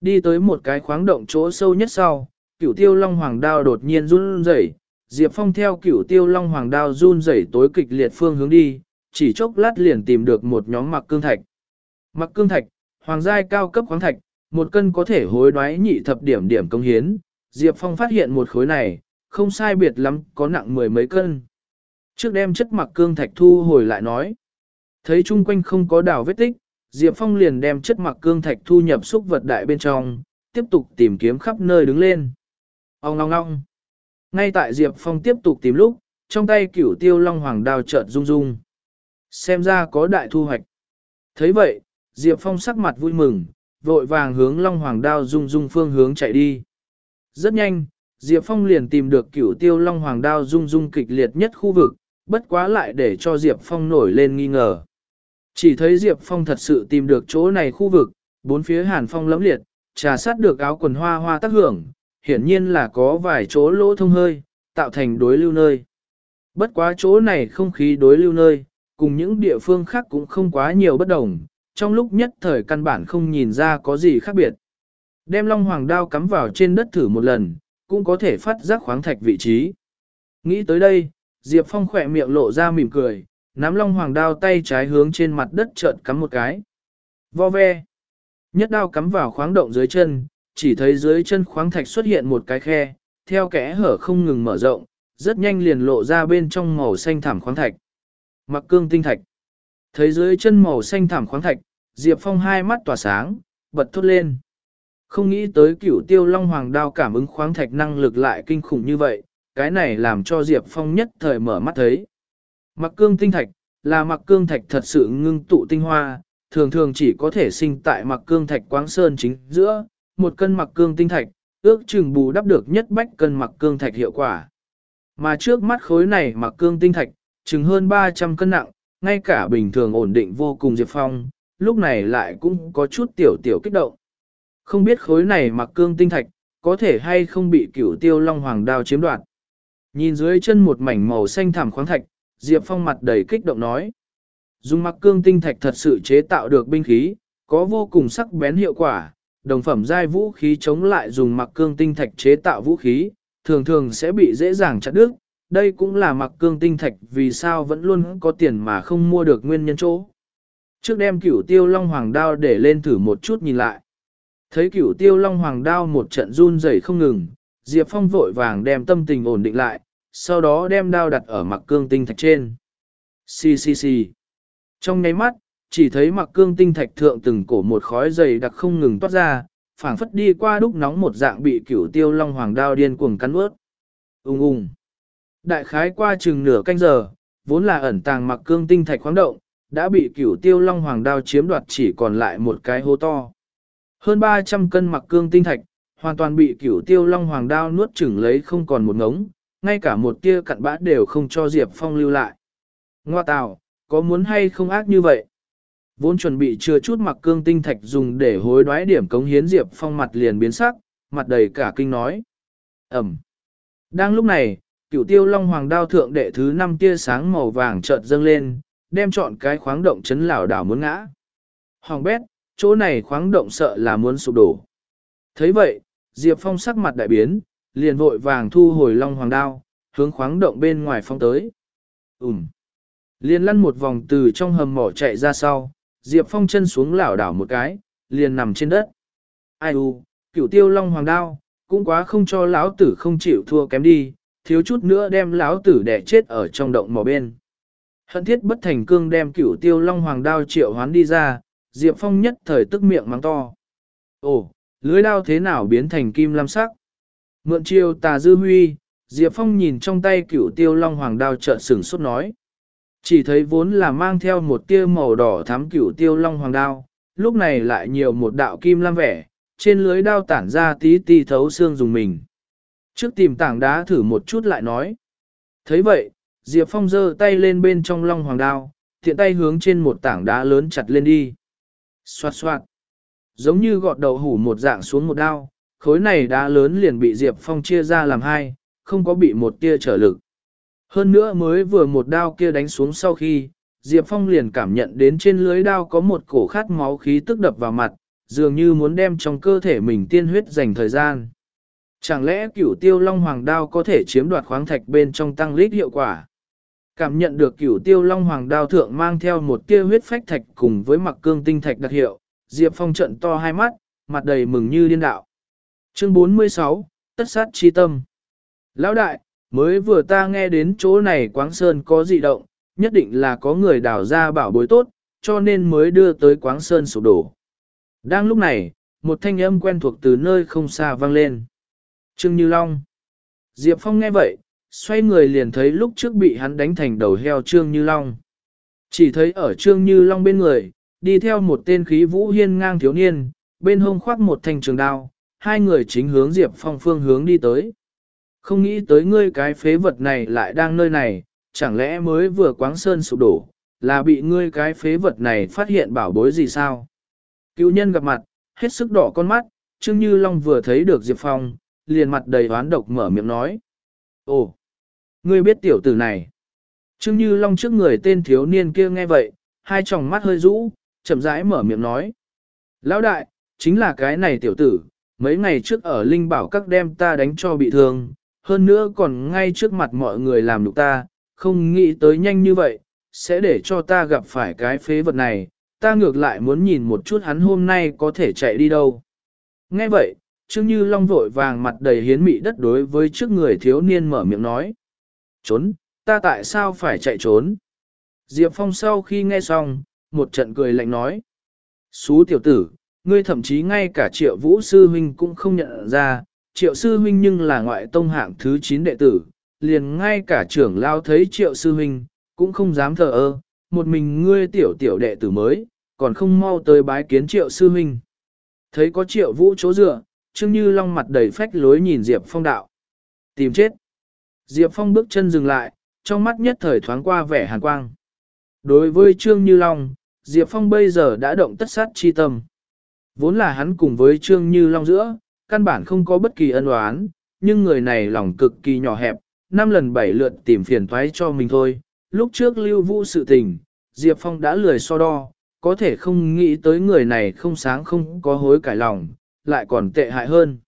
Đi tới một cái khoáng động chỗ sâu nhất sau, cửu tiêu long hoàng đao đột nhiên run rẩy. Diệp Phong theo cửu tiêu long hoàng đao run rẩy tối kịch liệt phương hướng đi, chỉ chốc lát liền tìm được một nhóm mặc cương thạch. Mặc cương thạch, hoàng giai cao cấp khoáng thạch, một cân có thể hối đoái nhị thập điểm điểm công hiến. Diệp Phong phát hiện một khối này, không sai biệt lắm, có nặng mười mấy cân. Trước đem chất mặc cương thạch thu hồi lại nói. Thấy chung quanh không có đảo vết tích, Diệp Phong liền đem chất mặc cương thạch thu nhập xúc vật đại bên trong, tiếp tục tìm kiếm khắp nơi đứng lên. Ông ngong ngong. Ngay tại Diệp Phong tiếp tục tìm lúc, trong tay cửu tiêu long hoàng đao chợt rung rung. Xem ra có đại thu hoạch. thấy vậy, Diệp Phong sắc mặt vui mừng, vội vàng hướng long hoàng đao rung rung phương hướng chạy đi. Rất nhanh, Diệp Phong liền tìm được cửu tiêu long hoàng đao rung rung kịch liệt nhất khu vực, bất quá lại để cho Diệp Phong nổi lên nghi ngờ. Chỉ thấy Diệp Phong thật sự tìm được chỗ này khu vực, bốn phía hàn phong lẫm liệt, trà sát được áo quần hoa hoa tác hưởng, hiển nhiên là có vài chỗ lỗ thông hơi, tạo thành đối lưu nơi. Bất quá chỗ này không khí đối lưu nơi, cùng những địa phương khác cũng không quá nhiều bất đồng, trong lúc nhất thời căn bản không nhìn ra có gì khác biệt. Đem long hoàng đao cắm vào trên đất thử một lần, cũng có thể phát giác khoáng thạch vị trí. Nghĩ tới đây, Diệp Phong khỏe miệng lộ ra mỉm cười, nắm long hoàng đao tay trái hướng trên mặt đất chợt cắm một cái. Vo ve. Nhất đao cắm vào khoáng động dưới chân, chỉ thấy dưới chân khoáng thạch xuất hiện một cái khe, theo kẽ hở không ngừng mở rộng, rất nhanh liền lộ ra bên trong màu xanh thảm khoáng thạch. Mặc cương tinh thạch. Thấy dưới chân màu xanh thảm khoáng thạch, Diệp Phong hai mắt tỏa sáng, bật thốt lên. Không nghĩ tới cửu tiêu long hoàng đao cảm ứng khoáng thạch năng lực lại kinh khủng như vậy, cái này làm cho Diệp Phong nhất thời mở mắt thấy. Mặc cương tinh thạch, là mặc cương thạch thật sự ngưng tụ tinh hoa, thường thường chỉ có thể sinh tại mặc cương thạch quáng sơn chính giữa, một cân mặc cương tinh thạch, ước chừng bù đắp được nhất bách cân mặc cương thạch hiệu quả. Mà trước mắt khối này mặc cương tinh thạch, chừng hơn 300 cân nặng, ngay cả bình thường ổn định vô cùng Diệp Phong, lúc này lại cũng có chút tiểu tiểu kích động. Không biết khối này mặc cương tinh thạch, có thể hay không bị cửu tiêu long hoàng đao chiếm đoạt. Nhìn dưới chân một mảnh màu xanh thảm khoáng thạch, Diệp Phong mặt đầy kích động nói. Dùng mặc cương tinh thạch thật sự chế tạo được binh khí, có vô cùng sắc bén hiệu quả, đồng phẩm giai vũ khí chống lại dùng mặc cương tinh thạch chế tạo vũ khí, thường thường sẽ bị dễ dàng chặt đứt. Đây cũng là mặc cương tinh thạch vì sao vẫn luôn có tiền mà không mua được nguyên nhân chỗ. Trước đem cửu tiêu long hoàng đao để lên thử một chút nhìn lại. Thấy cửu tiêu long hoàng đao một trận run rẩy không ngừng, Diệp Phong vội vàng đem tâm tình ổn định lại, sau đó đem đao đặt ở mặc cương tinh thạch trên. Xì xì xì. Trong nháy mắt, chỉ thấy mặc cương tinh thạch thượng từng cổ một khói dày đặc không ngừng toát ra, phảng phất đi qua đúc nóng một dạng bị cửu tiêu long hoàng đao điên cuồng cắn ướt. Ung ung. Đại khái qua chừng nửa canh giờ, vốn là ẩn tàng mặc cương tinh thạch khoáng động, đã bị cửu tiêu long hoàng đao chiếm đoạt chỉ còn lại một cái hố to. Hơn 300 cân mặc cương tinh thạch, hoàn toàn bị cửu tiêu long hoàng đao nuốt chửng lấy không còn một ngống, ngay cả một tia cặn bã đều không cho Diệp Phong lưu lại. Ngoa tào, có muốn hay không ác như vậy? Vốn chuẩn bị chưa chút mặc cương tinh thạch dùng để hối đoái điểm cống hiến Diệp Phong mặt liền biến sắc, mặt đầy cả kinh nói. Ẩm. Đang lúc này, cửu tiêu long hoàng đao thượng đệ thứ năm tia sáng màu vàng chợt dâng lên, đem chọn cái khoáng động chấn lảo đảo muốn ngã. Hoàng bét, chỗ này khoáng động sợ là muốn sụp đổ. thấy vậy, Diệp Phong sắc mặt đại biến, liền vội vàng thu hồi long hoàng đao, hướng khoáng động bên ngoài phong tới. Ùm. Liền lăn một vòng từ trong hầm mỏ chạy ra sau, Diệp Phong chân xuống lảo đảo một cái, liền nằm trên đất. Ai u, cửu tiêu long hoàng đao, cũng quá không cho lão tử không chịu thua kém đi, thiếu chút nữa đem lão tử đẻ chết ở trong động mỏ bên. Hận thiết bất thành cương đem cửu tiêu long hoàng đao triệu hoán đi ra, Diệp Phong nhất thời tức miệng mắng to. Ồ, lưới đao thế nào biến thành kim lam sắc? Mượn chiêu tà dư huy, Diệp Phong nhìn trong tay cửu tiêu long hoàng đao trợn sừng sốt nói. Chỉ thấy vốn là mang theo một tia màu đỏ thắm cửu tiêu long hoàng đao, lúc này lại nhiều một đạo kim lam vẻ, trên lưới đao tản ra tí tí thấu xương dùng mình. Trước tìm tảng đá thử một chút lại nói. thấy vậy, Diệp Phong giơ tay lên bên trong long hoàng đao, thiện tay hướng trên một tảng đá lớn chặt lên đi. Xoạt xoạt. Giống như gọt đầu hủ một dạng xuống một đao, khối này đá lớn liền bị Diệp Phong chia ra làm hai, không có bị một tia trở lực. Hơn nữa mới vừa một đao kia đánh xuống sau khi, Diệp Phong liền cảm nhận đến trên lưới đao có một cổ khát máu khí tức đập vào mặt, dường như muốn đem trong cơ thể mình tiên huyết dành thời gian. Chẳng lẽ cửu tiêu long hoàng đao có thể chiếm đoạt khoáng thạch bên trong tăng lít hiệu quả? Cảm nhận được cửu tiêu long hoàng đao thượng mang theo một tia huyết phách thạch cùng với mặc cương tinh thạch đặc hiệu, Diệp Phong trận to hai mắt, mặt đầy mừng như điên đạo. Chương 46, Tất sát chi tâm. Lão đại, mới vừa ta nghe đến chỗ này Quáng Sơn có dị động, nhất định là có người đào ra bảo bối tốt, cho nên mới đưa tới Quáng Sơn sụp đổ. Đang lúc này, một thanh âm quen thuộc từ nơi không xa vang lên. Trương Như Long. Diệp Phong nghe vậy, xoay người liền thấy lúc trước bị hắn đánh thành đầu heo Trương Như Long. Chỉ thấy ở Trương Như Long bên người, đi theo một tên khí vũ hiên ngang thiếu niên, bên hông khoác một thanh trường đao, hai người chính hướng Diệp Phong phương hướng đi tới. Không nghĩ tới ngươi cái phế vật này lại đang nơi này, chẳng lẽ mới vừa quáng sơn sụp đổ, là bị ngươi cái phế vật này phát hiện bảo bối gì sao? Cựu nhân gặp mặt, hết sức đỏ con mắt, Trương Như Long vừa thấy được Diệp Phong, liền mặt đầy oán độc mở miệng nói. Ồ, ngươi biết tiểu tử này. Trương Như Long trước người tên thiếu niên kia nghe vậy, hai tròng mắt hơi rũ, chậm rãi mở miệng nói. Lão đại, chính là cái này tiểu tử, mấy ngày trước ở Linh Bảo các đem ta đánh cho bị thương, hơn nữa còn ngay trước mặt mọi người làm nhục ta, không nghĩ tới nhanh như vậy, sẽ để cho ta gặp phải cái phế vật này, ta ngược lại muốn nhìn một chút hắn hôm nay có thể chạy đi đâu. Nghe vậy, Trương Như Long vội vàng mặt đầy hiến mị đất đối với trước người thiếu niên mở miệng nói. Trốn, ta tại sao phải chạy trốn? Diệp Phong sau khi nghe xong, một trận cười lạnh nói. Xú tiểu tử, ngươi thậm chí ngay cả triệu vũ sư huynh cũng không nhận ra, triệu sư huynh nhưng là ngoại tông hạng thứ 9 đệ tử, liền ngay cả trưởng lao thấy triệu sư huynh, cũng không dám thờ ơ, một mình ngươi tiểu tiểu đệ tử mới, còn không mau tới bái kiến triệu sư huynh. Thấy có triệu vũ chỗ dựa, Trương Như Long mặt đầy phách lối nhìn Diệp Phong đạo. Tìm chết. Diệp Phong bước chân dừng lại, trong mắt nhất thời thoáng qua vẻ hàn quang. Đối với Trương Như Long, Diệp Phong bây giờ đã động tất sát chi tâm. Vốn là hắn cùng với Trương Như Long giữa, căn bản không có bất kỳ ân oán, nhưng người này lòng cực kỳ nhỏ hẹp, năm lần bảy lượt tìm phiền toái cho mình thôi. Lúc trước lưu vũ sự tình, Diệp Phong đã lười so đo, có thể không nghĩ tới người này không sáng không có hối cải lòng, lại còn tệ hại hơn.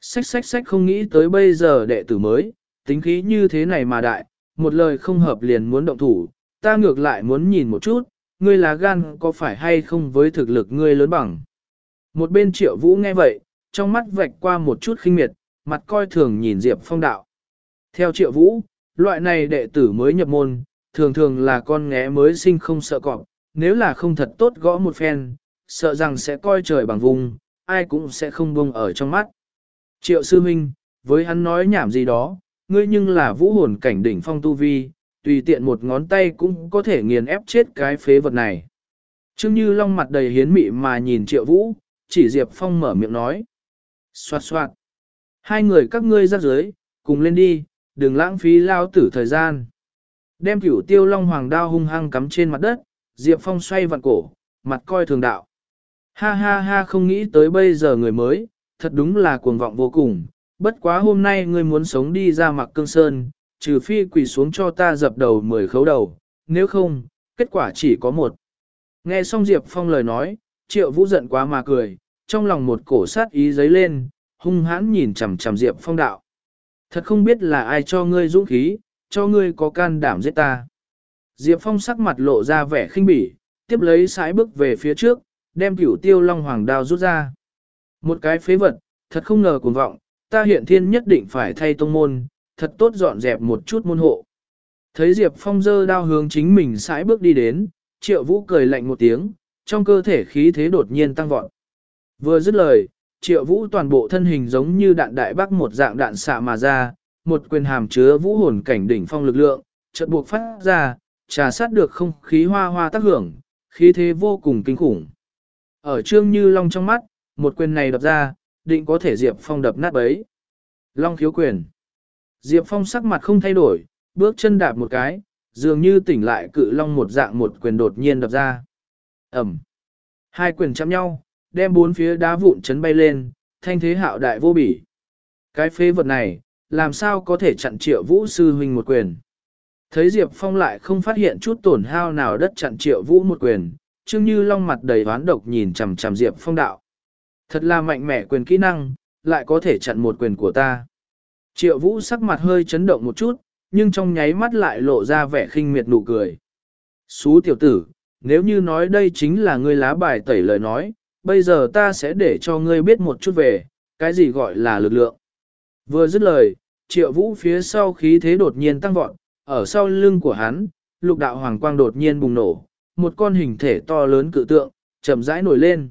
Xách xách xách không nghĩ tới bây giờ đệ tử mới, tính khí như thế này mà đại, một lời không hợp liền muốn động thủ, ta ngược lại muốn nhìn một chút, ngươi là gan có phải hay không với thực lực ngươi lớn bằng. Một bên triệu vũ nghe vậy, trong mắt vạch qua một chút khinh miệt, mặt coi thường nhìn Diệp Phong đạo. Theo triệu vũ, loại này đệ tử mới nhập môn, thường thường là con nghé mới sinh không sợ cọp, nếu là không thật tốt gõ một phen, sợ rằng sẽ coi trời bằng vùng, ai cũng sẽ không buông ở trong mắt. Triệu sư minh, với hắn nói nhảm gì đó, ngươi nhưng là vũ hồn cảnh đỉnh phong tu vi, tùy tiện một ngón tay cũng có thể nghiền ép chết cái phế vật này. Trương Như Long mặt đầy hiến mị mà nhìn Triệu Vũ, chỉ Diệp Phong mở miệng nói. Xoạt xoạt. Hai người các ngươi ra dưới, cùng lên đi, đừng lãng phí lao tử thời gian. Đem cửu tiêu long hoàng đao hung hăng cắm trên mặt đất, Diệp Phong xoay vặn cổ, mặt coi thường đạo. Ha ha ha không nghĩ tới bây giờ người mới, thật đúng là cuồng vọng vô cùng, bất quá hôm nay ngươi muốn sống đi ra mặc cương sơn, trừ phi quỳ xuống cho ta dập đầu mười khấu đầu, nếu không, kết quả chỉ có một. Nghe xong Diệp Phong lời nói, triệu vũ giận quá mà cười, trong lòng một cổ sát ý giấy lên, hung hãn nhìn chằm chằm Diệp Phong đạo. Thật không biết là ai cho ngươi dũng khí, cho ngươi có can đảm giết ta. Diệp Phong sắc mặt lộ ra vẻ khinh bỉ, tiếp lấy sải bước về phía trước, đem cửu tiêu long hoàng đao rút ra. Một cái phế vật, thật không ngờ cuồng vọng, ta hiện thiên nhất định phải thay tông môn, thật tốt dọn dẹp một chút môn hộ. Thấy Diệp Phong dơ đao hướng chính mình sải bước đi đến, triệu vũ cười lạnh một tiếng, trong cơ thể khí thế đột nhiên tăng vọt. Vừa dứt lời, triệu vũ toàn bộ thân hình giống như đạn đại bắc một dạng đạn xạ mà ra, một quyền hàm chứa vũ hồn cảnh đỉnh phong lực lượng, chợt buộc phát ra, trà sát được không khí hoa hoa tác hưởng, khí thế vô cùng kinh khủng. Ở trương như long trong mắt, một quyền này đập ra, định có thể Diệp Phong đập nát bấy. Long khiếu quyền. Diệp Phong sắc mặt không thay đổi, bước chân đạp một cái, dường như tỉnh lại cự long một dạng một quyền đột nhiên đập ra. Ẩm. Hai quyền chạm nhau, đem bốn phía đá vụn chấn bay lên, thanh thế hạo đại vô bỉ. Cái phế vật này, làm sao có thể chặn triệu vũ sư huynh một quyền. Thấy Diệp Phong lại không phát hiện chút tổn hao nào đất chặn triệu vũ một quyền, Trương Như Long mặt đầy oán độc nhìn chằm chằm Diệp Phong đạo. Thật là mạnh mẽ quyền kỹ năng, lại có thể chặn một quyền của ta. Triệu vũ sắc mặt hơi chấn động một chút, nhưng trong nháy mắt lại lộ ra vẻ khinh miệt nụ cười. Xú tiểu tử, nếu như nói đây chính là ngươi lá bài tẩy lời nói, bây giờ ta sẽ để cho ngươi biết một chút về, cái gì gọi là lực lượng. Vừa dứt lời, triệu vũ phía sau khí thế đột nhiên tăng vọt, ở sau lưng của hắn, lục đạo hoàng quang đột nhiên bùng nổ, một con hình thể to lớn cự tượng, chậm rãi nổi lên.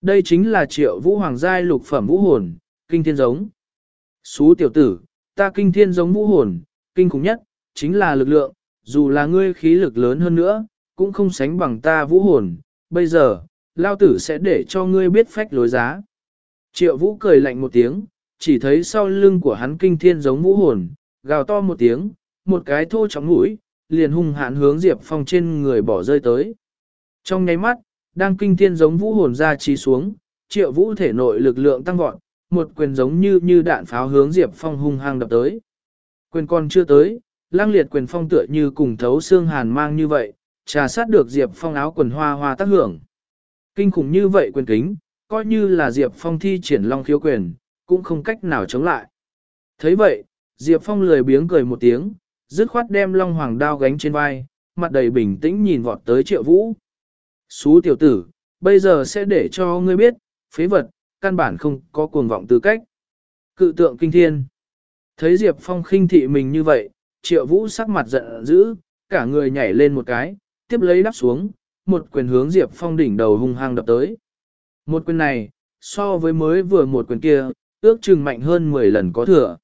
Đây chính là triệu vũ hoàng giai lục phẩm vũ hồn, kinh thiên giống. Xú tiểu tử, ta kinh thiên giống vũ hồn, kinh khủng nhất, chính là lực lượng, dù là ngươi khí lực lớn hơn nữa, cũng không sánh bằng ta vũ hồn. Bây giờ, lao tử sẽ để cho ngươi biết phách lối giá. Triệu vũ cười lạnh một tiếng, chỉ thấy sau lưng của hắn kinh thiên giống vũ hồn, gào to một tiếng, một cái thô trong mũi, liền hung hãn hướng Diệp Phong trên người bỏ rơi tới. Trong nháy mắt, đang kinh thiên giống vũ hồn ra trí xuống, triệu vũ thể nội lực lượng tăng vọt, một quyền giống như như đạn pháo hướng Diệp Phong hung hăng đập tới. Quyền còn chưa tới, lang liệt quyền phong tựa như cùng thấu xương hàn mang như vậy, trà sát được Diệp Phong áo quần hoa hoa tác hưởng. Kinh khủng như vậy quyền kính, coi như là Diệp Phong thi triển long khiếu quyền, cũng không cách nào chống lại. thấy vậy, Diệp Phong lười biếng cười một tiếng, dứt khoát đem long hoàng đao gánh trên vai, mặt đầy bình tĩnh nhìn vọt tới triệu vũ. Xú tiểu tử, bây giờ sẽ để cho ngươi biết, phế vật, căn bản không có cuồng vọng tư cách. Cự tượng kinh thiên. Thấy Diệp Phong khinh thị mình như vậy, triệu vũ sắc mặt giận dữ, cả người nhảy lên một cái, tiếp lấy đắp xuống, một quyền hướng Diệp Phong đỉnh đầu hung hăng đập tới. Một quyền này, so với mới vừa một quyền kia, ước chừng mạnh hơn 10 lần có thừa.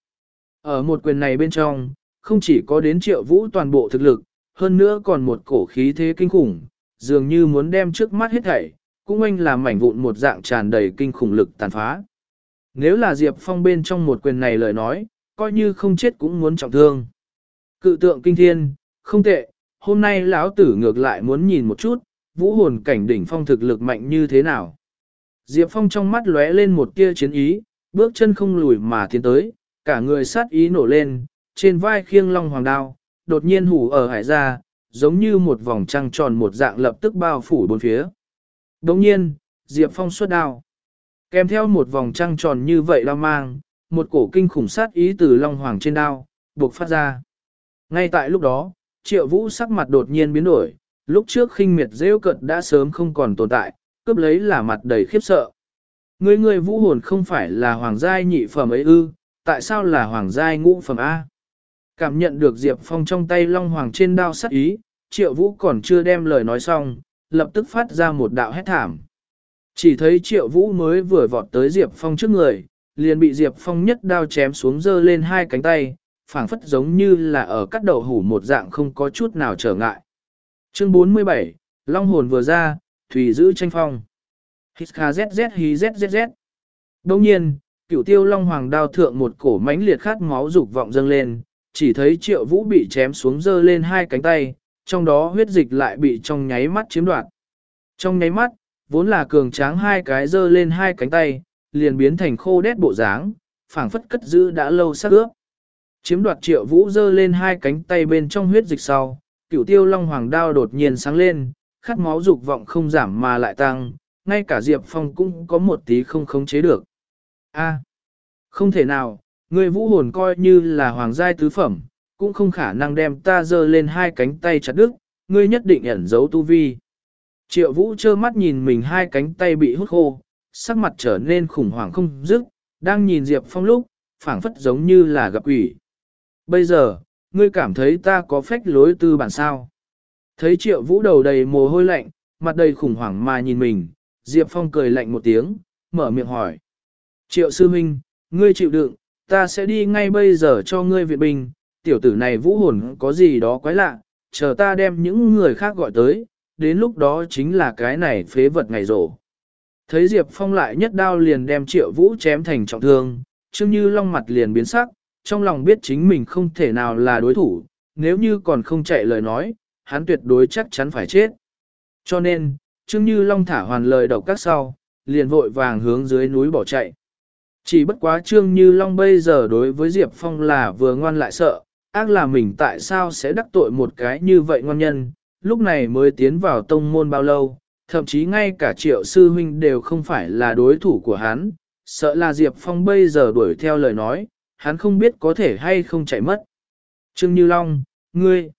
Ở một quyền này bên trong, không chỉ có đến triệu vũ toàn bộ thực lực, hơn nữa còn một cổ khí thế kinh khủng, dường như muốn đem trước mắt hết thảy, cũng anh làm mảnh vụn một dạng tràn đầy kinh khủng lực tàn phá. Nếu là Diệp Phong bên trong một quyền này lời nói, coi như không chết cũng muốn trọng thương. Cự tượng kinh thiên, không tệ, hôm nay lão tử ngược lại muốn nhìn một chút, vũ hồn cảnh đỉnh phong thực lực mạnh như thế nào. Diệp Phong trong mắt lóe lên một tia chiến ý, bước chân không lùi mà tiến tới, cả người sát ý nổ lên, trên vai khiêng long hoàng đao, đột nhiên hủ ở hải ra, giống như một vòng trăng tròn một dạng lập tức bao phủ bốn phía. Đồng nhiên, Diệp Phong xuất đao. Kèm theo một vòng trăng tròn như vậy lao mang, một cổ kinh khủng sát ý từ long hoàng trên đao, buộc phát ra. Ngay tại lúc đó, triệu vũ sắc mặt đột nhiên biến đổi, lúc trước khinh miệt rêu cận đã sớm không còn tồn tại, cướp lấy là mặt đầy khiếp sợ. Người người vũ hồn không phải là hoàng giai nhị phẩm ấy ư, tại sao là hoàng giai ngũ phẩm A? Cảm nhận được Diệp Phong trong tay long hoàng trên đao sắc ý, triệu vũ còn chưa đem lời nói xong, lập tức phát ra một đạo hét thảm. Chỉ thấy triệu vũ mới vừa vọt tới Diệp Phong trước người, liền bị Diệp Phong nhất đao chém xuống dơ lên hai cánh tay, phảng phất giống như là ở cắt đầu hủ một dạng không có chút nào trở ngại. Chương 47, Long hồn vừa ra, Thủy giữ tranh phong. Hít kha zzz hí zzz. Đồng nhiên, cửu tiêu Long Hoàng đao thượng một cổ mãnh liệt khát máu dục vọng dâng lên, chỉ thấy triệu vũ bị chém xuống dơ lên hai cánh tay, trong đó huyết dịch lại bị trong nháy mắt chiếm đoạt. Trong nháy mắt, vốn là cường tráng hai cái dơ lên hai cánh tay, liền biến thành khô đét bộ dáng, phảng phất cất giữ đã lâu sắc ướp. Chiếm đoạt triệu vũ dơ lên hai cánh tay bên trong huyết dịch sau, cửu tiêu long hoàng đao đột nhiên sáng lên, khát máu dục vọng không giảm mà lại tăng, ngay cả Diệp Phong cũng có một tí không khống chế được. A, không thể nào, người vũ hồn coi như là hoàng giai tứ phẩm, cũng không khả năng đem ta dơ lên hai cánh tay chặt đứt, ngươi nhất định ẩn giấu tu vi. Triệu vũ trơ mắt nhìn mình hai cánh tay bị hút khô, sắc mặt trở nên khủng hoảng không dứt, đang nhìn Diệp Phong lúc, phảng phất giống như là gặp quỷ. Bây giờ, ngươi cảm thấy ta có phách lối tư bản sao? Thấy triệu vũ đầu đầy mồ hôi lạnh, mặt đầy khủng hoảng mà nhìn mình, Diệp Phong cười lạnh một tiếng, mở miệng hỏi. Triệu sư minh, ngươi chịu đựng, ta sẽ đi ngay bây giờ cho ngươi viện binh, tiểu tử này vũ hồn có gì đó quái lạ, chờ ta đem những người khác gọi tới, đến lúc đó chính là cái này phế vật ngày rổ. Thấy Diệp Phong lại nhất đao liền đem triệu vũ chém thành trọng thương, Trương Như Long mặt liền biến sắc, trong lòng biết chính mình không thể nào là đối thủ, nếu như còn không chạy lời nói, hắn tuyệt đối chắc chắn phải chết. Cho nên, Trương Như Long thả hoàn lời độc các sau, liền vội vàng hướng dưới núi bỏ chạy. Chỉ bất quá Trương Như Long bây giờ đối với Diệp Phong là vừa ngoan lại sợ, ác là mình tại sao sẽ đắc tội một cái như vậy ngon nhân, lúc này mới tiến vào tông môn bao lâu, thậm chí ngay cả triệu sư huynh đều không phải là đối thủ của hắn, sợ là Diệp Phong bây giờ đuổi theo lời nói, hắn không biết có thể hay không chạy mất. Trương Như Long, ngươi,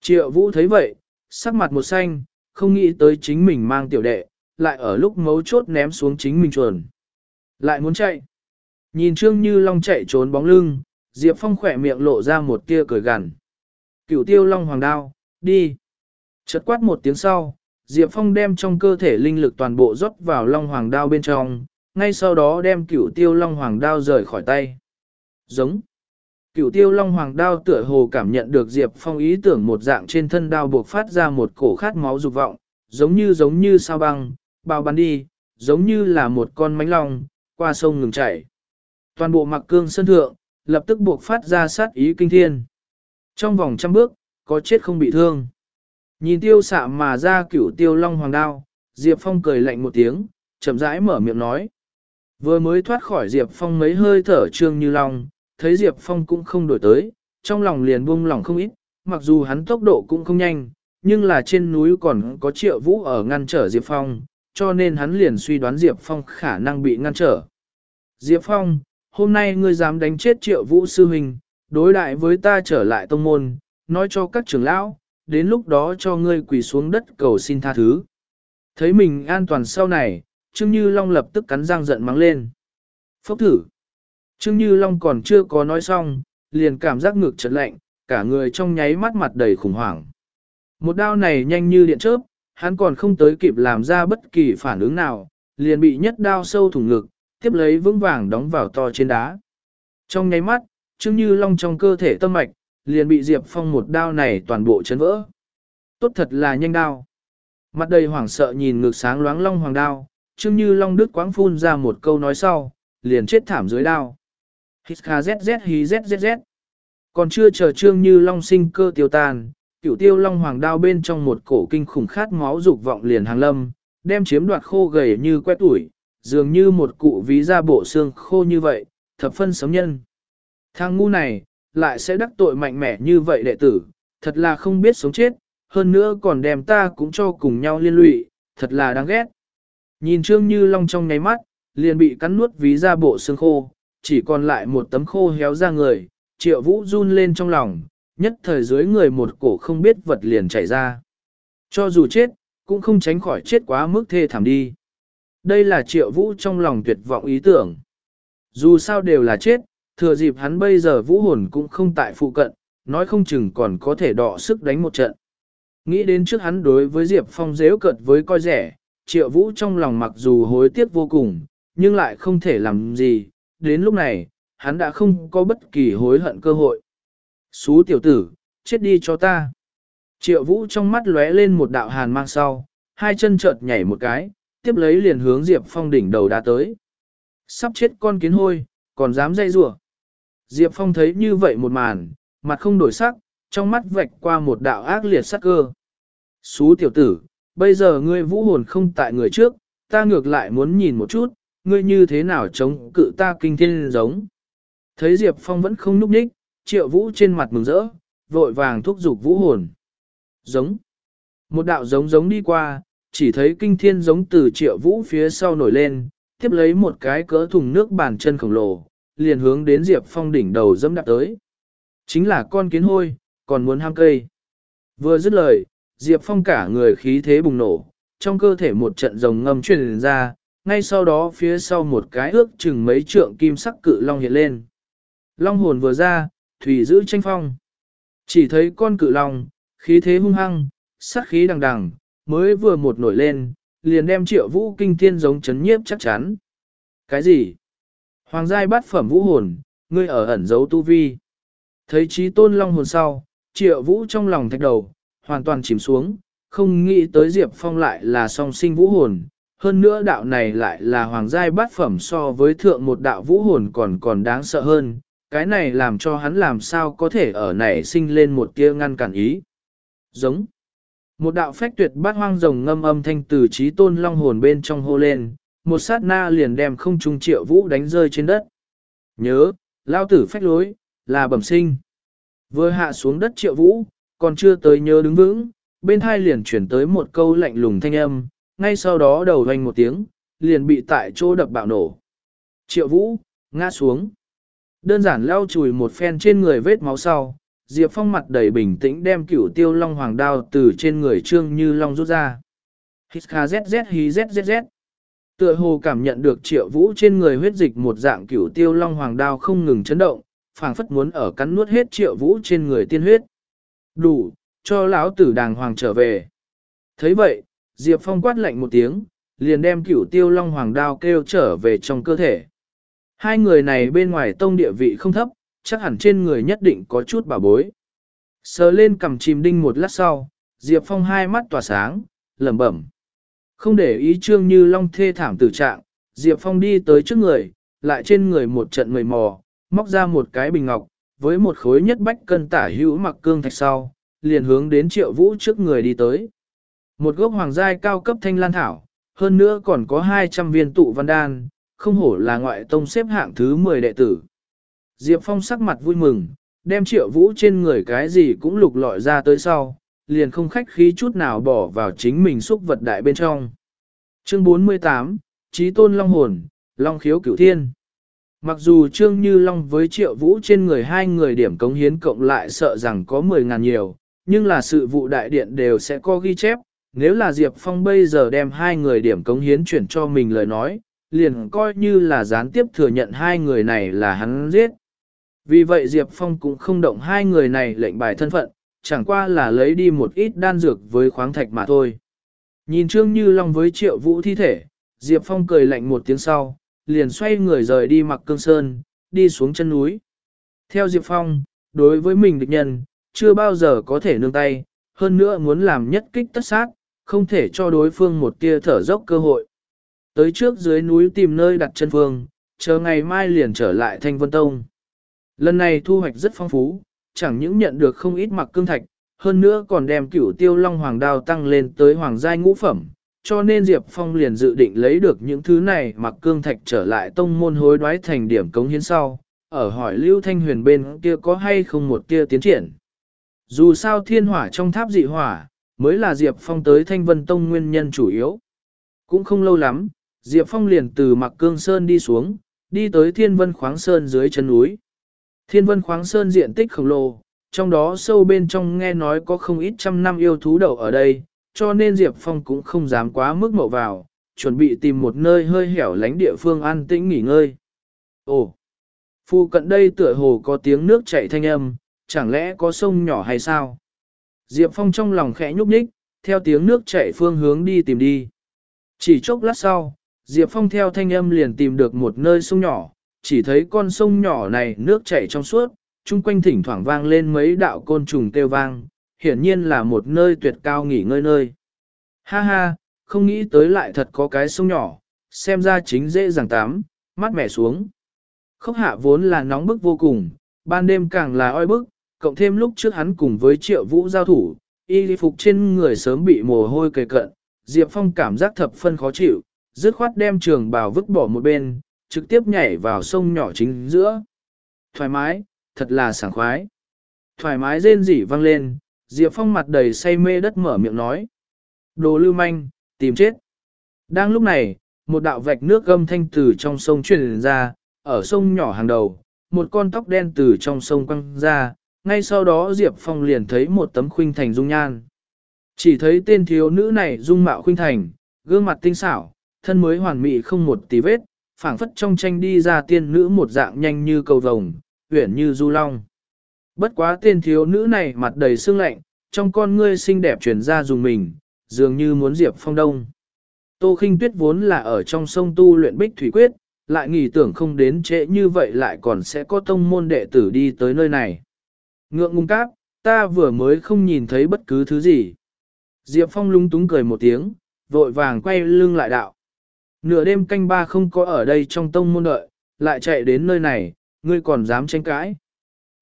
triệu vũ thấy vậy, sắc mặt một xanh, không nghĩ tới chính mình mang tiểu đệ, lại ở lúc mấu chốt ném xuống chính mình chuồn. Lại muốn chạy. Nhìn Trương Như Long chạy trốn bóng lưng, Diệp Phong khỏe miệng lộ ra một tia cười gằn. Cửu tiêu Long Hoàng Đao, đi. Chợt quát một tiếng sau, Diệp Phong đem trong cơ thể linh lực toàn bộ rót vào Long Hoàng Đao bên trong, ngay sau đó đem cửu tiêu Long Hoàng Đao rời khỏi tay. Giống. Cửu tiêu Long Hoàng Đao tựa hồ cảm nhận được Diệp Phong ý tưởng một dạng trên thân đao buộc phát ra một cổ khát máu dục vọng, giống như giống như sao băng, bao bắn đi, giống như là một con mánh long, qua sông ngừng chảy. Toàn bộ mặc cương sân thượng, lập tức buộc phát ra sát ý kinh thiên. Trong vòng trăm bước, có chết không bị thương. Nhìn tiêu xạ mà ra cửu tiêu long hoàng đao, Diệp Phong cười lạnh một tiếng, chậm rãi mở miệng nói. Vừa mới thoát khỏi Diệp Phong mấy hơi thở trương như long, thấy Diệp Phong cũng không đổi tới, trong lòng liền buông lòng không ít, mặc dù hắn tốc độ cũng không nhanh, nhưng là trên núi còn có triệu vũ ở ngăn trở Diệp Phong, cho nên hắn liền suy đoán Diệp Phong khả năng bị ngăn trở. Diệp Phong, hôm nay ngươi dám đánh chết triệu vũ sư huynh, đối đại với ta trở lại tông môn, nói cho các trưởng lão, đến lúc đó cho ngươi quỳ xuống đất cầu xin tha thứ. Thấy mình an toàn sau này, Trương Như Long lập tức cắn răng giận mắng lên. Phốc thử. Trương Như Long còn chưa có nói xong, liền cảm giác ngực chật lạnh, cả người trong nháy mắt mặt đầy khủng hoảng. Một đao này nhanh như điện chớp, hắn còn không tới kịp làm ra bất kỳ phản ứng nào, liền bị nhất đao sâu thủng ngực, tiếp lấy vững vàng đóng vào to trên đá. Trong nháy mắt, Trương Như Long trong cơ thể tâm mạch, liền bị Diệp Phong một đao này toàn bộ chấn vỡ. Tốt thật là nhanh đao. Mặt đầy hoảng sợ nhìn ngực sáng loáng long hoàng đao, Trương Như Long đứt quáng phun ra một câu nói sau, liền chết thảm dưới đao. Hít hí zzz. Còn chưa chờ Trương Như Long sinh cơ tiêu tàn, cửu tiêu long hoàng đao bên trong một cổ kinh khủng khát máu dục vọng liền hàng lâm, đem chiếm đoạt khô gầy như quét tuổi, dường như một cụ ví da bộ xương khô như vậy, thập phân sống nhân. Thằng ngu này, lại sẽ đắc tội mạnh mẽ như vậy đệ tử, thật là không biết sống chết, hơn nữa còn đem ta cũng cho cùng nhau liên lụy, thật là đáng ghét. Nhìn Trương Như Long trong ngáy mắt, liền bị cắn nuốt ví ra bộ xương khô, chỉ còn lại một tấm khô héo ra người, triệu vũ run lên trong lòng, nhất thời dưới người một cổ không biết vật liền chảy ra. Cho dù chết, cũng không tránh khỏi chết quá mức thê thảm đi. Đây là triệu vũ trong lòng tuyệt vọng ý tưởng. Dù sao đều là chết, thừa dịp hắn bây giờ vũ hồn cũng không tại phụ cận, nói không chừng còn có thể đọ sức đánh một trận. Nghĩ đến trước hắn đối với Diệp Phong dễu cợt với coi rẻ, triệu vũ trong lòng mặc dù hối tiếc vô cùng, nhưng lại không thể làm gì, đến lúc này, hắn đã không có bất kỳ hối hận cơ hội. Xú tiểu tử, chết đi cho ta. Triệu vũ trong mắt lóe lên một đạo hàn mang sau, hai chân chợt nhảy một cái, tiếp lấy liền hướng Diệp Phong đỉnh đầu đá tới. Sắp chết con kiến hôi, còn dám dây rủa Diệp Phong thấy như vậy một màn, mặt không đổi sắc, trong mắt vạch qua một đạo ác liệt sắc cơ. Xú tiểu tử, bây giờ ngươi vũ hồn không tại người trước, ta ngược lại muốn nhìn một chút, ngươi như thế nào chống cự ta kinh thiên giống. Thấy Diệp Phong vẫn không núp nhích, triệu vũ trên mặt mừng rỡ, vội vàng thúc giục vũ hồn. Giống. Một đạo giống giống đi qua, chỉ thấy kinh thiên giống từ triệu vũ phía sau nổi lên, tiếp lấy một cái cỡ thùng nước bàn chân khổng lồ, liền hướng đến Diệp Phong đỉnh đầu dẫm đạp tới. Chính là con kiến hôi, còn muốn ham cây. Vừa dứt lời, Diệp Phong cả người khí thế bùng nổ, trong cơ thể một trận rồng ngâm truyền ra, ngay sau đó phía sau một cái ước chừng mấy trượng kim sắc cự long hiện lên. Long hồn vừa ra, thủy giữ tranh phong. Chỉ thấy con cự long, khí thế hung hăng, sát khí đằng đằng, mới vừa một nổi lên, liền đem triệu vũ kinh thiên giống chấn nhiếp chắc chắn. Cái gì? Hoàng giai bát phẩm vũ hồn, ngươi ở ẩn giấu tu vi. Thấy trí tôn long hồn sau, triệu vũ trong lòng thạch đầu, hoàn toàn chìm xuống, không nghĩ tới Diệp Phong lại là song sinh vũ hồn. Hơn nữa đạo này lại là hoàng giai bát phẩm so với thượng một đạo vũ hồn còn còn đáng sợ hơn, cái này làm cho hắn làm sao có thể ở này sinh lên một tia ngăn cản ý. Giống. Một đạo phách tuyệt bát hoang rồng ngâm âm thanh từ trí tôn long hồn bên trong hô lên, một sát na liền đem không trung triệu vũ đánh rơi trên đất. Nhớ, lao tử phách lối, là bẩm sinh. Vừa hạ xuống đất triệu vũ, còn chưa tới nhớ đứng vững, bên hai liền chuyển tới một câu lạnh lùng thanh âm, ngay sau đó đầu hoành một tiếng, liền bị tại chỗ đập bạo nổ. Triệu vũ, ngã xuống. Đơn giản lau chùi một phen trên người vết máu sau, Diệp Phong mặt đầy bình tĩnh đem cửu tiêu long hoàng đao từ trên người trương như long rút ra. Hít khá zz hí zzz. Tựa hồ cảm nhận được triệu vũ trên người huyết dịch một dạng cửu tiêu long hoàng đao không ngừng chấn động, phảng phất muốn ở cắn nuốt hết triệu vũ trên người tiên huyết. Đủ, cho lão tử đàng hoàng trở về. thấy vậy, Diệp Phong quát lạnh một tiếng, liền đem cửu tiêu long hoàng đao kêu trở về trong cơ thể. Hai người này bên ngoài tông địa vị không thấp, chắc hẳn trên người nhất định có chút bảo bối. Sờ lên cầm chìm đinh một lát sau, Diệp Phong hai mắt tỏa sáng, lẩm bẩm. Không để ý trương như long thê thảm tử trạng, Diệp Phong đi tới trước người, lại trên người một trận mầy mò, móc ra một cái bình ngọc, với một khối nhất bách cân tả hữu mặc cương thạch sau, liền hướng đến triệu vũ trước người đi tới. Một gốc hoàng giai cao cấp thanh lan thảo, hơn nữa còn có 200 viên tụ văn đan, không hổ là ngoại tông xếp hạng thứ 10 đệ tử. Diệp Phong sắc mặt vui mừng, đem triệu vũ trên người cái gì cũng lục lọi ra tới sau, liền không khách khí chút nào bỏ vào chính mình xúc vật đại bên trong. Chương 48, Chí Tôn Long Hồn, Long Khiếu Cửu Thiên Mặc dù Trương Như Long với triệu vũ trên người hai người điểm cống hiến cộng lại sợ rằng có 10.000 nhiều, nhưng là sự vụ đại điện đều sẽ có ghi chép, nếu là Diệp Phong bây giờ đem hai người điểm cống hiến chuyển cho mình lời nói, liền coi như là gián tiếp thừa nhận hai người này là hắn giết. Vì vậy Diệp Phong cũng không động hai người này lệnh bài thân phận, chẳng qua là lấy đi một ít đan dược với khoáng thạch mà thôi. Nhìn Trương Như Long với triệu vũ thi thể, Diệp Phong cười lạnh một tiếng sau, liền xoay người rời đi mặc cương sơn, đi xuống chân núi. Theo Diệp Phong, đối với mình địch nhân, chưa bao giờ có thể nương tay, hơn nữa muốn làm nhất kích tất sát, không thể cho đối phương một tia thở dốc cơ hội. Tới trước dưới núi tìm nơi đặt chân phương, chờ ngày mai liền trở lại Thanh Vân Tông. Lần này thu hoạch rất phong phú, chẳng những nhận được không ít mặc cương thạch, hơn nữa còn đem cửu tiêu long hoàng đao tăng lên tới hoàng giai ngũ phẩm, cho nên Diệp Phong liền dự định lấy được những thứ này mặc cương thạch trở lại tông môn hối đoái thành điểm cống hiến sau, ở hỏi Lưu Thanh Huyền bên kia có hay không một kia tiến triển. Dù sao thiên hỏa trong tháp dị hỏa, mới là Diệp Phong tới Thanh Vân Tông nguyên nhân chủ yếu. Cũng không lâu lắm, Diệp Phong liền từ Mạc cương sơn đi xuống, đi tới thiên vân khoáng sơn dưới chân núi. Thiên vân khoáng sơn diện tích khổng lồ, trong đó sâu bên trong nghe nói có không ít trăm năm yêu thú đậu ở đây, cho nên Diệp Phong cũng không dám quá mức mậu vào, chuẩn bị tìm một nơi hơi hẻo lánh địa phương an tĩnh nghỉ ngơi. Ồ, phu cận đây tựa hồ có tiếng nước chảy thanh âm, chẳng lẽ có sông nhỏ hay sao? Diệp Phong trong lòng khẽ nhúc nhích, theo tiếng nước chảy phương hướng đi tìm đi. Chỉ chốc lát sau, Diệp Phong theo thanh âm liền tìm được một nơi sông nhỏ, chỉ thấy con sông nhỏ này nước chảy trong suốt, chung quanh thỉnh thoảng vang lên mấy đạo côn trùng kêu vang, hiển nhiên là một nơi tuyệt cao nghỉ ngơi nơi. Ha ha, không nghĩ tới lại thật có cái sông nhỏ, xem ra chính dễ dàng tắm, mát mẻ xuống. Khốc hạ vốn là nóng bức vô cùng, ban đêm càng là oi bức, cộng thêm lúc trước hắn cùng với triệu vũ giao thủ, y phục trên người sớm bị mồ hôi kề cận, Diệp Phong cảm giác thập phân khó chịu, dứt khoát đem trường bào vứt bỏ một bên, trực tiếp nhảy vào sông nhỏ chính giữa. Thoải mái, thật là sảng khoái. Thoải mái rên rỉ vang lên, Diệp Phong mặt đầy say mê đất mở miệng nói. Đồ lưu manh, tìm chết. Đang lúc này, một đạo vạch nước gâm thanh từ trong sông truyền ra, ở sông nhỏ hàng đầu, một con tóc đen từ trong sông quăng ra, ngay sau đó Diệp Phong liền thấy một tấm khuynh thành dung nhan. Chỉ thấy tên thiếu nữ này dung mạo khuynh thành, gương mặt tinh xảo, thân mới hoàn mỹ không một tí vết, phảng phất trong tranh đi ra tiên nữ một dạng nhanh như cầu vồng, uyển như du long. Bất quá tên thiếu nữ này mặt đầy sương lạnh, trong con ngươi xinh đẹp chuyển ra dùng mình, dường như muốn diệp phong đông. Tô khinh tuyết vốn là ở trong sông tu luyện bích thủy quyết, lại nghĩ tưởng không đến trễ như vậy lại còn sẽ có tông môn đệ tử đi tới nơi này. Ngượng ngùng cáp, ta vừa mới không nhìn thấy bất cứ thứ gì. Diệp Phong lung túng cười một tiếng, vội vàng quay lưng lại đạo. Nửa đêm canh ba không có ở đây trong tông môn đợi, lại chạy đến nơi này, ngươi còn dám tranh cãi.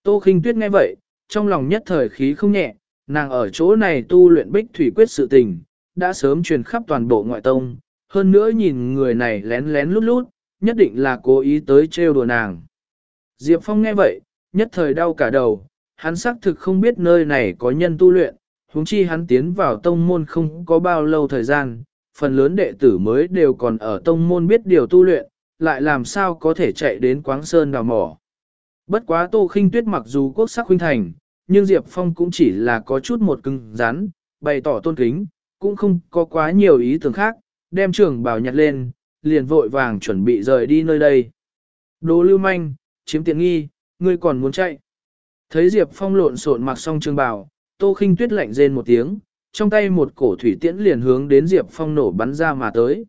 Tô khinh tuyết nghe vậy, trong lòng nhất thời khí không nhẹ, nàng ở chỗ này tu luyện bích thủy quyết sự tình, đã sớm truyền khắp toàn bộ ngoại tông, hơn nữa nhìn người này lén lén lút lút, nhất định là cố ý tới trêu đùa nàng. Diệp Phong nghe vậy, nhất thời đau cả đầu, hắn xác thực không biết nơi này có nhân tu luyện, huống chi hắn tiến vào tông môn không có bao lâu thời gian, phần lớn đệ tử mới đều còn ở tông môn biết điều tu luyện, lại làm sao có thể chạy đến Quáng Sơn đào mỏ. Bất quá Tô Khinh Tuyết mặc dù quốc sắc huynh thành, nhưng Diệp Phong cũng chỉ là có chút một cưng rắn, bày tỏ tôn kính, cũng không có quá nhiều ý tưởng khác, đem trường bảo nhặt lên, liền vội vàng chuẩn bị rời đi nơi đây. Đồ lưu manh, chiếm tiện nghi, ngươi còn muốn chạy. Thấy Diệp Phong lộn xộn mặc xong trường bào, Tô Khinh Tuyết lạnh rên một tiếng, trong tay một cổ thủy tiễn liền hướng đến Diệp Phong nổ bắn ra mà tới.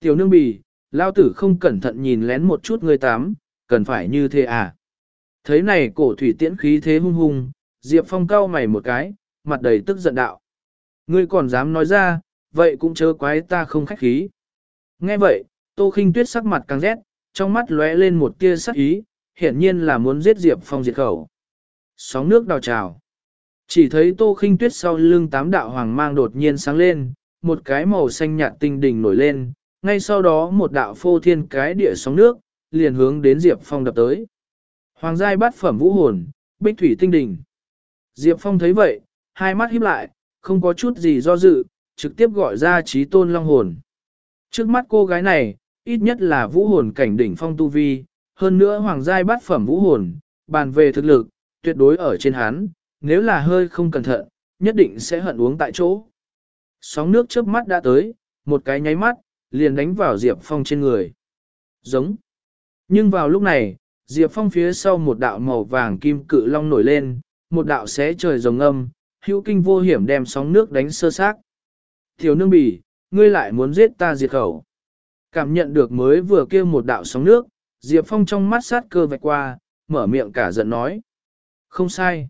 Tiểu nương bì, lao tử không cẩn thận nhìn lén một chút ngươi tám, cần phải như thế à? Thấy này cổ thủy tiễn khí thế hung hung, Diệp Phong cau mày một cái, mặt đầy tức giận đạo. Ngươi còn dám nói ra, vậy cũng chớ quái ta không khách khí. Nghe vậy, Tô Khinh Tuyết sắc mặt càng rét, trong mắt lóe lên một tia sắc ý, hiển nhiên là muốn giết Diệp Phong diệt khẩu. Sóng nước đào trào. Chỉ thấy Tô Khinh Tuyết sau lưng tám đạo hoàng mang đột nhiên sáng lên, một cái màu xanh nhạt tinh đỉnh nổi lên, ngay sau đó một đạo phô thiên cái địa sóng nước, liền hướng đến Diệp Phong đập tới. Hoàng giai bát phẩm vũ hồn, bích thủy tinh đỉnh. Diệp Phong thấy vậy, hai mắt híp lại, không có chút gì do dự, trực tiếp gọi ra trí tôn long hồn. Trước mắt cô gái này, ít nhất là vũ hồn cảnh đỉnh phong tu vi, hơn nữa hoàng giai bát phẩm vũ hồn, bàn về thực lực, tuyệt đối ở trên hắn, nếu là hơi không cẩn thận, nhất định sẽ hận uống tại chỗ. Sóng nước trước mắt đã tới, một cái nháy mắt, liền đánh vào Diệp Phong trên người. Giống. Nhưng vào lúc này, Diệp Phong phía sau một đạo màu vàng kim cự long nổi lên, một đạo xé trời rồng âm, hữu kinh vô hiểm đem sóng nước đánh sơ xác. Thiếu nương bỉ, ngươi lại muốn giết ta diệt khẩu. Cảm nhận được mới vừa kêu một đạo sóng nước, Diệp Phong trong mắt sát cơ vạch qua, mở miệng cả giận nói. Không sai.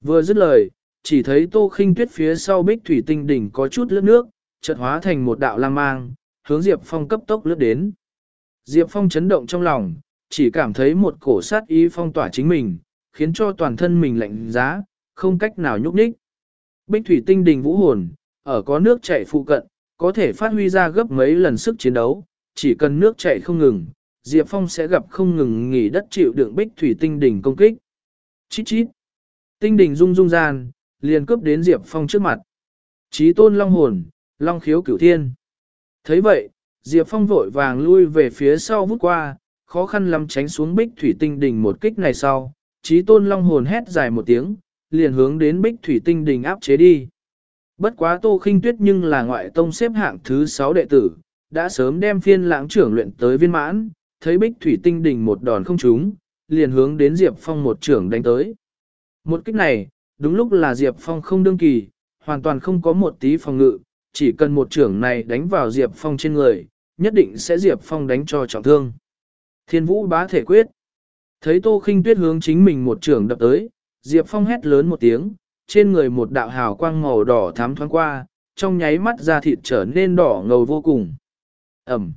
Vừa dứt lời, chỉ thấy tô khinh tuyết phía sau bích thủy tinh đỉnh có chút lướt nước, chợt hóa thành một đạo lang mang, hướng Diệp Phong cấp tốc lướt đến. Diệp Phong chấn động trong lòng, chỉ cảm thấy một cổ sát ý phong tỏa chính mình, khiến cho toàn thân mình lạnh giá, không cách nào nhúc nhích. Bích thủy tinh đỉnh vũ hồn, ở có nước chảy phụ cận, có thể phát huy ra gấp mấy lần sức chiến đấu, chỉ cần nước chảy không ngừng, Diệp Phong sẽ gặp không ngừng nghỉ đất chịu đựng bích thủy tinh đỉnh công kích. Chít chít. Tinh đỉnh rung rung gian, liền cướp đến Diệp Phong trước mặt. Chí tôn long hồn, long khiếu cửu thiên. thấy vậy, Diệp Phong vội vàng lui về phía sau vút qua, khó khăn lắm tránh xuống bích thủy tinh đỉnh một kích này sau. Chí tôn long hồn hét dài một tiếng, liền hướng đến bích thủy tinh đỉnh áp chế đi. Bất quá tô khinh tuyết nhưng là ngoại tông xếp hạng thứ 6 đệ tử, đã sớm đem phiên lãng trưởng luyện tới viên mãn, thấy bích thủy tinh đỉnh một đòn không trúng, liền hướng đến Diệp Phong một trưởng đánh tới. Một kích này, đúng lúc là Diệp Phong không đương kỳ, hoàn toàn không có một tí phòng ngự, chỉ cần một trưởng này đánh vào Diệp Phong trên người, nhất định sẽ Diệp Phong đánh cho trọng thương. Thiên vũ bá thể quyết. Thấy Tô Khinh Tuyết hướng chính mình một trưởng đập tới, Diệp Phong hét lớn một tiếng, trên người một đạo hào quang màu đỏ thám thoáng qua, trong nháy mắt da thịt trở nên đỏ ngầu vô cùng. Ẩm.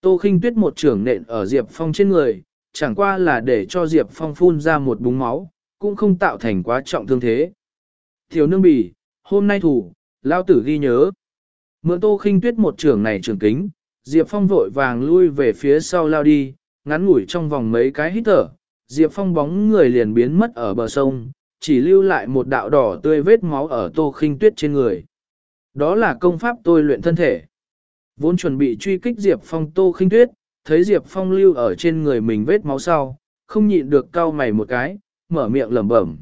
Tô Khinh Tuyết một trưởng nện ở Diệp Phong trên người, chẳng qua là để cho Diệp Phong phun ra một búng máu, cũng không tạo thành quá trọng thương thế. Thiếu nương bỉ, hôm nay thủ, lao tử ghi nhớ. Mượn tô khinh tuyết một trưởng này trưởng kính, Diệp Phong vội vàng lui về phía sau lao đi, ngắn ngủi trong vòng mấy cái hít thở, Diệp Phong bóng người liền biến mất ở bờ sông, chỉ lưu lại một đạo đỏ tươi vết máu ở tô khinh tuyết trên người. Đó là công pháp tôi luyện thân thể. Vốn chuẩn bị truy kích Diệp Phong tô khinh tuyết, thấy Diệp Phong lưu ở trên người mình vết máu sau, không nhịn được cau mày một cái, mở miệng lẩm bẩm.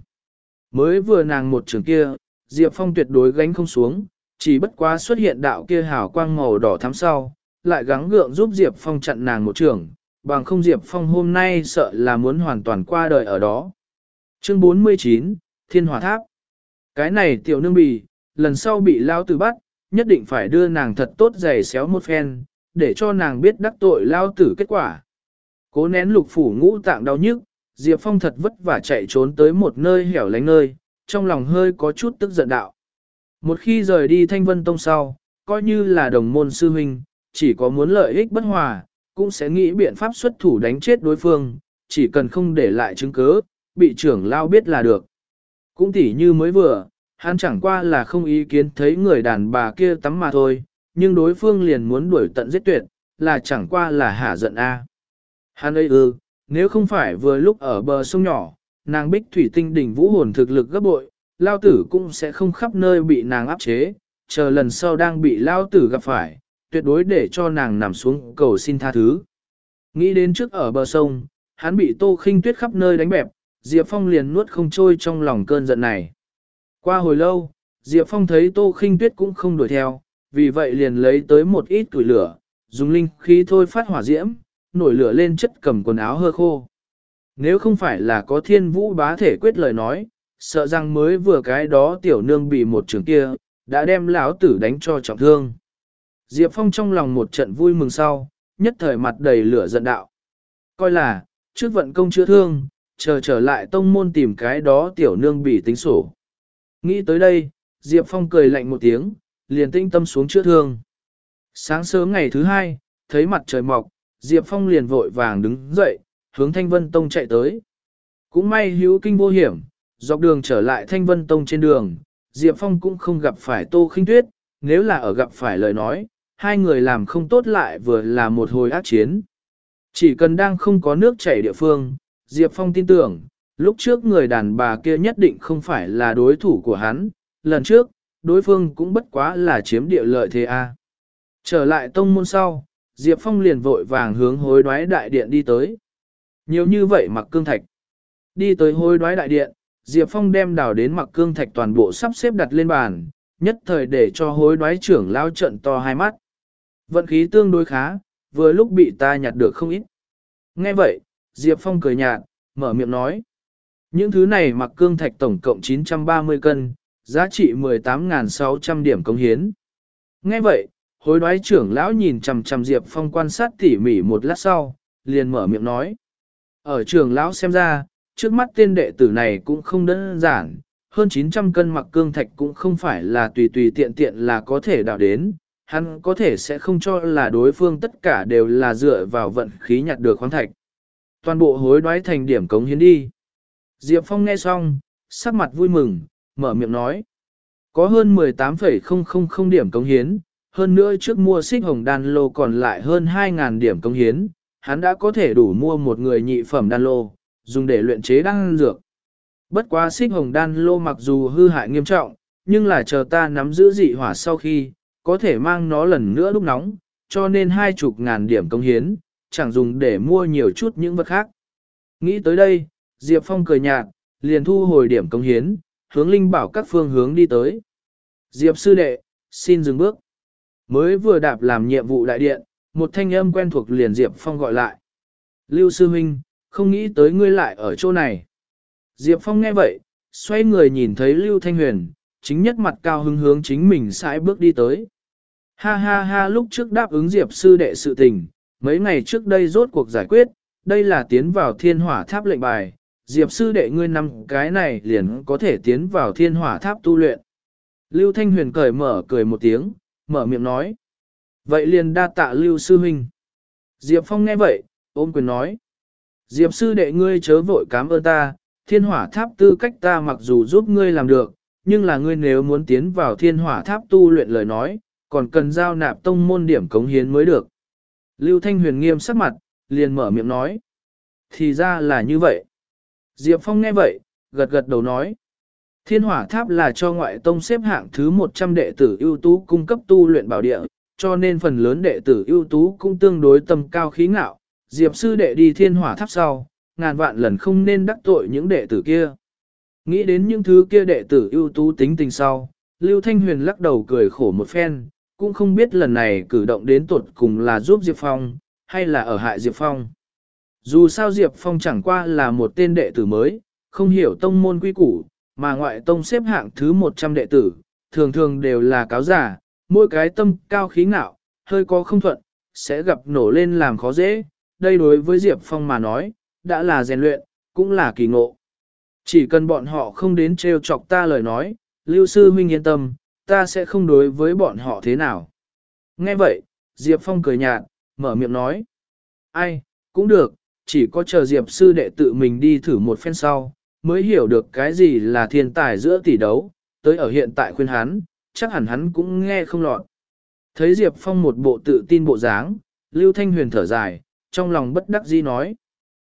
Mới vừa nàng một trường kia, Diệp Phong tuyệt đối gánh không xuống, chỉ bất quá xuất hiện đạo kia hào quang màu đỏ thắm sau, lại gắng gượng giúp Diệp Phong chặn nàng một trường, bằng không Diệp Phong hôm nay sợ là muốn hoàn toàn qua đời ở đó. Chương 49, Thiên Hỏa Tháp Cái này tiểu nương bì, lần sau bị lao tử bắt, nhất định phải đưa nàng thật tốt giày xéo một phen, để cho nàng biết đắc tội lao tử kết quả. Cố nén lục phủ ngũ tạng đau nhức, Diệp Phong thật vất vả chạy trốn tới một nơi hẻo lánh nơi, trong lòng hơi có chút tức giận đạo. Một khi rời đi Thanh Vân Tông sau, coi như là đồng môn sư huynh, chỉ có muốn lợi ích bất hòa, cũng sẽ nghĩ biện pháp xuất thủ đánh chết đối phương, chỉ cần không để lại chứng cứ, bị trưởng lao biết là được. Cũng tỉ như mới vừa, hắn chẳng qua là không ý kiến thấy người đàn bà kia tắm mà thôi, nhưng đối phương liền muốn đuổi tận giết tuyệt, là chẳng qua là hả giận a. Hắn ấy ư, nếu không phải vừa lúc ở bờ sông nhỏ, nàng bích thủy tinh đỉnh vũ hồn thực lực gấp bội, lao tử cũng sẽ không khắp nơi bị nàng áp chế, chờ lần sau đang bị lao tử gặp phải, tuyệt đối để cho nàng nằm xuống cầu xin tha thứ. Nghĩ đến trước ở bờ sông, hắn bị tô khinh tuyết khắp nơi đánh bẹp, Diệp Phong liền nuốt không trôi trong lòng cơn giận này. Qua hồi lâu, Diệp Phong thấy tô khinh tuyết cũng không đuổi theo, vì vậy liền lấy tới một ít tuổi lửa, dùng linh khí thôi phát hỏa diễm, nổi lửa lên chất cầm quần áo hơ khô. Nếu không phải là có thiên vũ bá thể quyết lời nói, sợ rằng mới vừa cái đó tiểu nương bị một trường kia, đã đem lão tử đánh cho trọng thương. Diệp Phong trong lòng một trận vui mừng sau, nhất thời mặt đầy lửa giận đạo. Coi là, trước vận công chữa thương, chờ trở lại tông môn tìm cái đó tiểu nương bị tính sổ. Nghĩ tới đây, Diệp Phong cười lạnh một tiếng, liền tinh tâm xuống chữa thương. Sáng sớm ngày thứ hai, thấy mặt trời mọc, Diệp Phong liền vội vàng đứng dậy, hướng Thanh Vân Tông chạy tới. Cũng may hữu kinh vô hiểm, dọc đường trở lại Thanh Vân Tông trên đường, Diệp Phong cũng không gặp phải Tô Khinh Tuyết, nếu là ở gặp phải lời nói, hai người làm không tốt lại vừa là một hồi ác chiến. Chỉ cần đang không có nước chảy địa phương, Diệp Phong tin tưởng, lúc trước người đàn bà kia nhất định không phải là đối thủ của hắn, lần trước, đối phương cũng bất quá là chiếm địa lợi thế A. Trở lại tông môn sau, Diệp Phong liền vội vàng hướng hối đoái đại điện đi tới. Nhiều như vậy mặc cương thạch. Đi tới hối đoái đại điện, Diệp Phong đem đào đến mặc cương thạch toàn bộ sắp xếp đặt lên bàn, nhất thời để cho hối đoái trưởng lao trận to hai mắt. Vận khí tương đối khá, vừa lúc bị ta nhặt được không ít. Nghe vậy, Diệp Phong cười nhạt, mở miệng nói. Những thứ này mặc cương thạch tổng cộng 930 cân, giá trị 18.600 điểm công hiến. Nghe vậy, hối đoái trưởng lão nhìn chằm chằm Diệp Phong quan sát tỉ mỉ một lát sau, liền mở miệng nói. Ở trưởng lão xem ra, trước mắt tên đệ tử này cũng không đơn giản, hơn 900 cân mặc cương thạch cũng không phải là tùy tùy tiện tiện là có thể đào đến, hắn có thể sẽ không cho là đối phương tất cả đều là dựa vào vận khí nhặt được khoáng thạch. Toàn bộ hối đoái thành điểm cống hiến đi. Diệp Phong nghe xong, sắc mặt vui mừng, mở miệng nói. Có hơn 18,000 điểm cống hiến, hơn nữa trước mua xích hồng đan lô còn lại hơn 2.000 điểm cống hiến, hắn đã có thể đủ mua một người nhị phẩm đan lô, dùng để luyện chế đan dược. Bất quá xích hồng đan lô mặc dù hư hại nghiêm trọng, nhưng là chờ ta nắm giữ dị hỏa sau khi, có thể mang nó lần nữa lúc nóng, cho nên hai chục ngàn điểm công hiến, chẳng dùng để mua nhiều chút những vật khác. Nghĩ tới đây, Diệp Phong cười nhạt, liền thu hồi điểm công hiến, hướng Linh bảo các phương hướng đi tới. Diệp sư đệ, xin dừng bước. Mới vừa đạp làm nhiệm vụ đại điện, một thanh âm quen thuộc liền Diệp Phong gọi lại. Lưu sư huynh, không nghĩ tới ngươi lại ở chỗ này. Diệp Phong nghe vậy, xoay người nhìn thấy Lưu Thanh Huyền, chính nhất mặt cao hứng hướng chính mình sải bước đi tới. Ha ha ha lúc trước đáp ứng Diệp sư đệ sự tình, mấy ngày trước đây rốt cuộc giải quyết, đây là tiến vào thiên hỏa tháp lệnh bài, Diệp sư đệ ngươi năm cái này liền có thể tiến vào thiên hỏa tháp tu luyện. Lưu Thanh Huyền cởi mở cười một tiếng, mở miệng nói. Vậy liền đa tạ Lưu sư huynh. Diệp Phong nghe vậy, ôm quyền nói. Diệp sư đệ ngươi chớ vội cảm ơn ta, thiên hỏa tháp tư cách ta mặc dù giúp ngươi làm được, nhưng là ngươi nếu muốn tiến vào thiên hỏa tháp tu luyện lời nói, còn cần giao nạp tông môn điểm cống hiến mới được. Lưu Thanh Huyền nghiêm sắc mặt, liền mở miệng nói. Thì ra là như vậy. Diệp Phong nghe vậy, gật gật đầu nói. Thiên hỏa tháp là cho ngoại tông xếp hạng thứ 100 đệ tử ưu tú cung cấp tu luyện bảo địa, cho nên phần lớn đệ tử ưu tú cũng tương đối tầm cao khí ngạo. Diệp sư đệ đi thiên hỏa tháp sau, ngàn vạn lần không nên đắc tội những đệ tử kia. Nghĩ đến những thứ kia đệ tử ưu tú tính tình sau, Lưu Thanh Huyền lắc đầu cười khổ một phen, cũng không biết lần này cử động đến tuột cùng là giúp Diệp Phong, hay là ở hại Diệp Phong. Dù sao Diệp Phong chẳng qua là một tên đệ tử mới, không hiểu tông môn quy củ, mà ngoại tông xếp hạng thứ 100 đệ tử, thường thường đều là cáo giả, mỗi cái tâm cao khí ngạo, hơi có không thuận, sẽ gặp nổ lên làm khó dễ, đây đối với Diệp Phong mà nói, đã là rèn luyện, cũng là kỳ ngộ. Chỉ cần bọn họ không đến trêu chọc ta lời nói, Lưu Sư Huynh yên tâm, ta sẽ không đối với bọn họ thế nào. Nghe vậy, Diệp Phong cười nhạt, mở miệng nói. Ai, cũng được, chỉ có chờ Diệp Sư đệ tự mình đi thử một phen sau, mới hiểu được cái gì là thiên tài giữa tỷ đấu, tới ở hiện tại khuyên hắn, chắc hẳn hắn cũng nghe không lọt. Thấy Diệp Phong một bộ tự tin bộ dáng, Lưu Thanh Huyền thở dài, trong lòng bất đắc dĩ nói.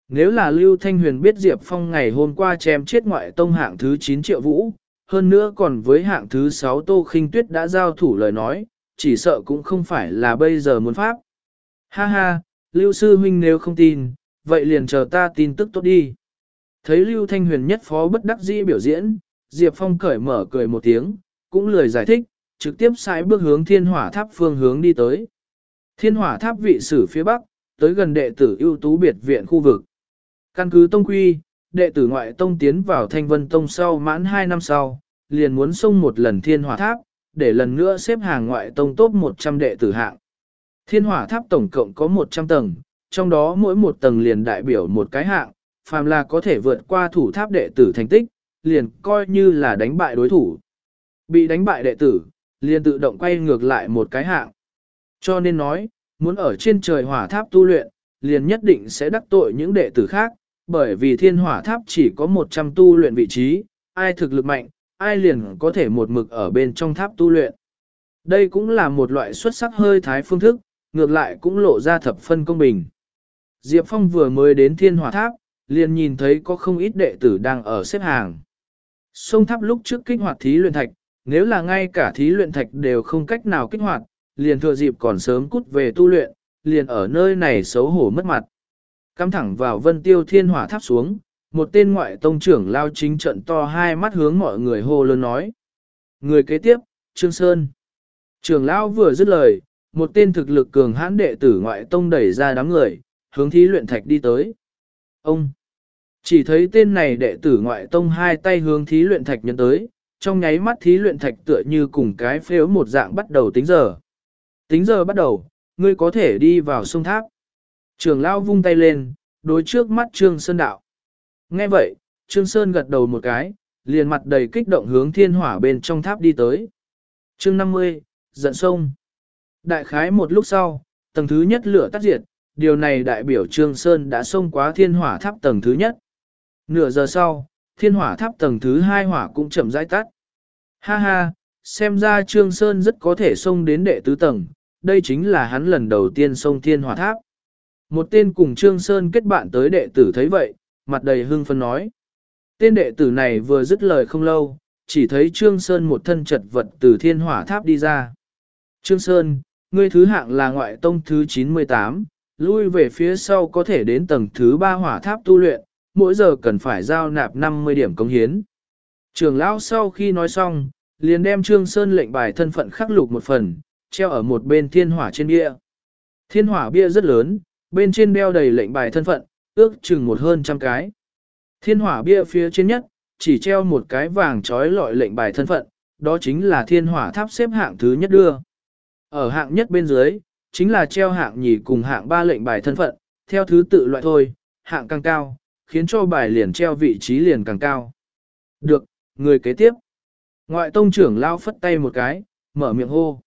Nếu là Lưu Thanh Huyền biết Diệp Phong ngày hôm qua chém chết ngoại tông hạng thứ 9 triệu vũ, hơn nữa còn với hạng thứ 6 Tô Khinh Tuyết đã giao thủ lời nói, chỉ sợ cũng không phải là bây giờ muốn pháp. Ha ha, Lưu Sư Huynh nếu không tin, vậy liền chờ ta tin tức tốt đi. Thấy Lưu Thanh Huyền nhất phó bất đắc dĩ biểu diễn, Diệp Phong cởi mở cười một tiếng, cũng lười giải thích, trực tiếp sai bước hướng thiên hỏa tháp phương hướng đi tới. Thiên hỏa tháp vị sử phía bắc, tới gần đệ tử ưu tú biệt viện khu vực. Căn cứ tông quy, đệ tử ngoại tông tiến vào thanh vân tông sau mãn 2 năm sau, liền muốn xông một lần thiên hỏa tháp, để lần nữa xếp hàng ngoại tông top 100 đệ tử hạng. Thiên hỏa tháp tổng cộng có 100 tầng, trong đó mỗi một tầng liền đại biểu một cái hạng, phàm là có thể vượt qua thủ tháp đệ tử thành tích, liền coi như là đánh bại đối thủ. Bị đánh bại đệ tử, liền tự động quay ngược lại một cái hạng. Cho nên nói, muốn ở trên trời hỏa tháp tu luyện, liền nhất định sẽ đắc tội những đệ tử khác, bởi vì thiên hỏa tháp chỉ có 100 tu luyện vị trí, ai thực lực mạnh, ai liền có thể một mực ở bên trong tháp tu luyện. Đây cũng là một loại xuất sắc hơi thái phương thức, ngược lại cũng lộ ra thập phân công bình. Diệp Phong vừa mới đến thiên hỏa tháp, liền nhìn thấy có không ít đệ tử đang ở xếp hàng. Sông tháp lúc trước kích hoạt thí luyện thạch, nếu là ngay cả thí luyện thạch đều không cách nào kích hoạt, liền thừa dịp còn sớm cút về tu luyện, liền ở nơi này xấu hổ mất mặt. Cắm thẳng vào vân tiêu thiên hỏa tháp xuống, một tên ngoại tông trưởng lao chính trận to hai mắt hướng mọi người hô lớn nói. Người kế tiếp, Trương Sơn. Trưởng lao vừa dứt lời, một tên thực lực cường hãn đệ tử ngoại tông đẩy ra đám người, hướng thí luyện thạch đi tới. Ông! Chỉ thấy tên này đệ tử ngoại tông hai tay hướng thí luyện thạch nhấn tới, trong nháy mắt thí luyện thạch tựa như cùng cái phếu một dạng bắt đầu tính giờ. Tính giờ bắt đầu, ngươi có thể đi vào sông tháp. Trường lao vung tay lên, đối trước mắt Trương Sơn đạo. Nghe vậy, Trương Sơn gật đầu một cái, liền mặt đầy kích động hướng thiên hỏa bên trong tháp đi tới. Chương 50, giận sông. Đại khái một lúc sau, tầng thứ nhất lửa tắt diệt, điều này đại biểu Trương Sơn đã xông qua thiên hỏa tháp tầng thứ nhất. Nửa giờ sau, thiên hỏa tháp tầng thứ hai hỏa cũng chậm rãi tắt. Ha ha, xem ra Trương Sơn rất có thể xông đến đệ tứ tầng, đây chính là hắn lần đầu tiên xông thiên hỏa tháp. Một tên cùng Trương Sơn kết bạn tới đệ tử thấy vậy, mặt đầy hưng phấn nói. Tên đệ tử này vừa dứt lời không lâu, chỉ thấy Trương Sơn một thân chật vật từ thiên hỏa tháp đi ra. Trương Sơn, ngươi thứ hạng là ngoại tông thứ 98, lui về phía sau có thể đến tầng thứ 3 hỏa tháp tu luyện, mỗi giờ cần phải giao nạp 50 điểm công hiến. Trường lão sau khi nói xong, liền đem Trương Sơn lệnh bài thân phận khắc lục một phần, treo ở một bên thiên hỏa trên bia. Thiên hỏa bia rất lớn, bên trên đeo đầy lệnh bài thân phận, ước chừng một hơn trăm cái. Thiên hỏa bia phía trên nhất, chỉ treo một cái vàng trói lọi lệnh bài thân phận, đó chính là thiên hỏa tháp xếp hạng thứ nhất đưa. Ở hạng nhất bên dưới, chính là treo hạng nhì cùng hạng ba lệnh bài thân phận, theo thứ tự loại thôi, hạng càng cao, khiến cho bài liền treo vị trí liền càng cao. Được, người kế tiếp. Ngoại tông trưởng lao phất tay một cái, mở miệng hô.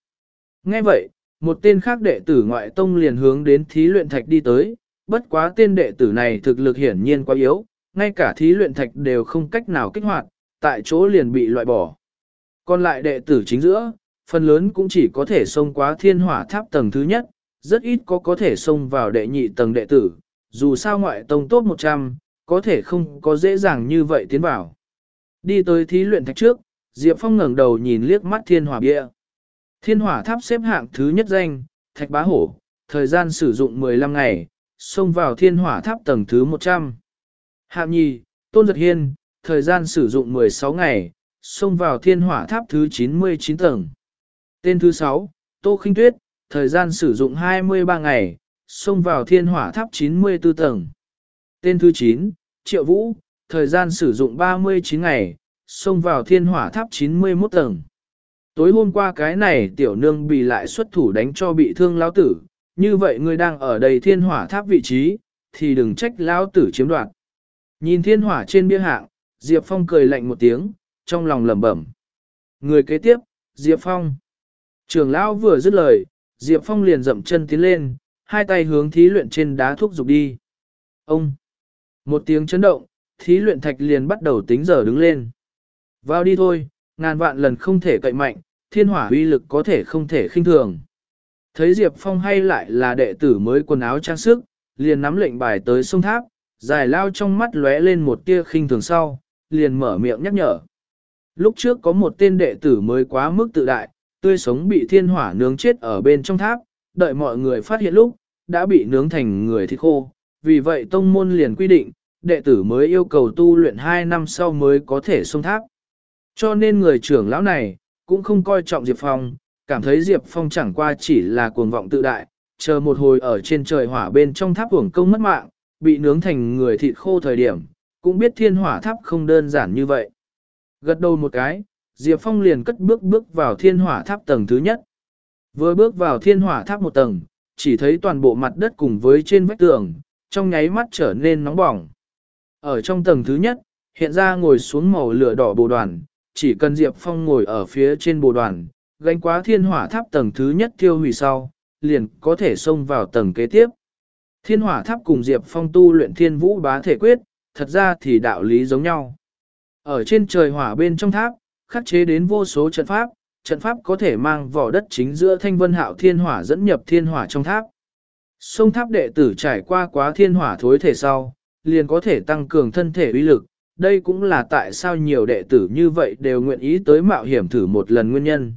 Nghe vậy, một tên khác đệ tử ngoại tông liền hướng đến thí luyện thạch đi tới, bất quá tên đệ tử này thực lực hiển nhiên quá yếu, ngay cả thí luyện thạch đều không cách nào kích hoạt, tại chỗ liền bị loại bỏ. Còn lại đệ tử chính giữa, phần lớn cũng chỉ có thể xông qua thiên hỏa tháp tầng thứ nhất, rất ít có có thể xông vào đệ nhị tầng đệ tử, dù sao ngoại tông tốt 100, có thể không có dễ dàng như vậy tiến vào. Đi tới thí luyện thạch trước, Diệp Phong ngẩng đầu nhìn liếc mắt thiên hỏa bia. Thiên hỏa tháp xếp hạng thứ nhất danh, thạch bá hổ, thời gian sử dụng 15 ngày, xông vào thiên hỏa tháp tầng thứ 100. Hạng nhì, Tôn Giật Hiên, thời gian sử dụng 16 ngày, xông vào thiên hỏa tháp thứ 99 tầng. Tên thứ 6, Tô Khinh Tuyết, thời gian sử dụng 23 ngày, xông vào thiên hỏa tháp 94 tầng. Tên thứ 9, Triệu Vũ, thời gian sử dụng 39 ngày, xông vào thiên hỏa tháp 91 tầng. Tối hôm qua cái này tiểu nương bị lại xuất thủ đánh cho bị thương lão tử, như vậy ngươi đang ở đây thiên hỏa tháp vị trí, thì đừng trách lão tử chiếm đoạt. Nhìn thiên hỏa trên bia hạng, Diệp Phong cười lạnh một tiếng, trong lòng lẩm bẩm. Người kế tiếp, Diệp Phong. Trường lão vừa dứt lời, Diệp Phong liền dậm chân tiến lên, hai tay hướng thí luyện trên đá thuốc dục đi. Ông! Một tiếng chấn động, thí luyện thạch liền bắt đầu tính giờ đứng lên. Vào đi thôi, ngàn vạn lần không thể cậy mạnh, thiên hỏa uy lực có thể không thể khinh thường. Thấy Diệp Phong hay lại là đệ tử mới quần áo trang sức, liền nắm lệnh bài tới sông tháp, dài lao trong mắt lóe lên một tia khinh thường sau, liền mở miệng nhắc nhở. Lúc trước có một tên đệ tử mới quá mức tự đại, tươi sống bị thiên hỏa nướng chết ở bên trong tháp, đợi mọi người phát hiện lúc, đã bị nướng thành người thịt khô. Vì vậy tông môn liền quy định, đệ tử mới yêu cầu tu luyện 2 năm sau mới có thể xông tháp. Cho nên người trưởng lão này, cũng không coi trọng Diệp Phong, cảm thấy Diệp Phong chẳng qua chỉ là cuồng vọng tự đại, chờ một hồi ở trên trời hỏa bên trong tháp hưởng công mất mạng, bị nướng thành người thịt khô thời điểm, cũng biết thiên hỏa tháp không đơn giản như vậy. Gật đầu một cái, Diệp Phong liền cất bước bước vào thiên hỏa tháp tầng thứ nhất. Vừa bước vào thiên hỏa tháp một tầng, chỉ thấy toàn bộ mặt đất cùng với trên vách tường, trong nháy mắt trở nên nóng bỏng. Ở trong tầng thứ nhất, hiện ra ngồi xuống màu lửa đỏ bồ đoàn, chỉ cần Diệp Phong ngồi ở phía trên bồ đoàn, gánh quá thiên hỏa tháp tầng thứ nhất tiêu hủy sau, liền có thể xông vào tầng kế tiếp. Thiên hỏa tháp cùng Diệp Phong tu luyện thiên vũ bá thể quyết, thật ra thì đạo lý giống nhau. Ở trên trời hỏa bên trong tháp, khắc chế đến vô số trận pháp, trận pháp có thể mang vỏ đất chính giữa thanh vân hạo thiên hỏa dẫn nhập thiên hỏa trong tháp. Sông tháp đệ tử trải qua quá thiên hỏa thối thể sau, liền có thể tăng cường thân thể uy lực, đây cũng là tại sao nhiều đệ tử như vậy đều nguyện ý tới mạo hiểm thử một lần nguyên nhân.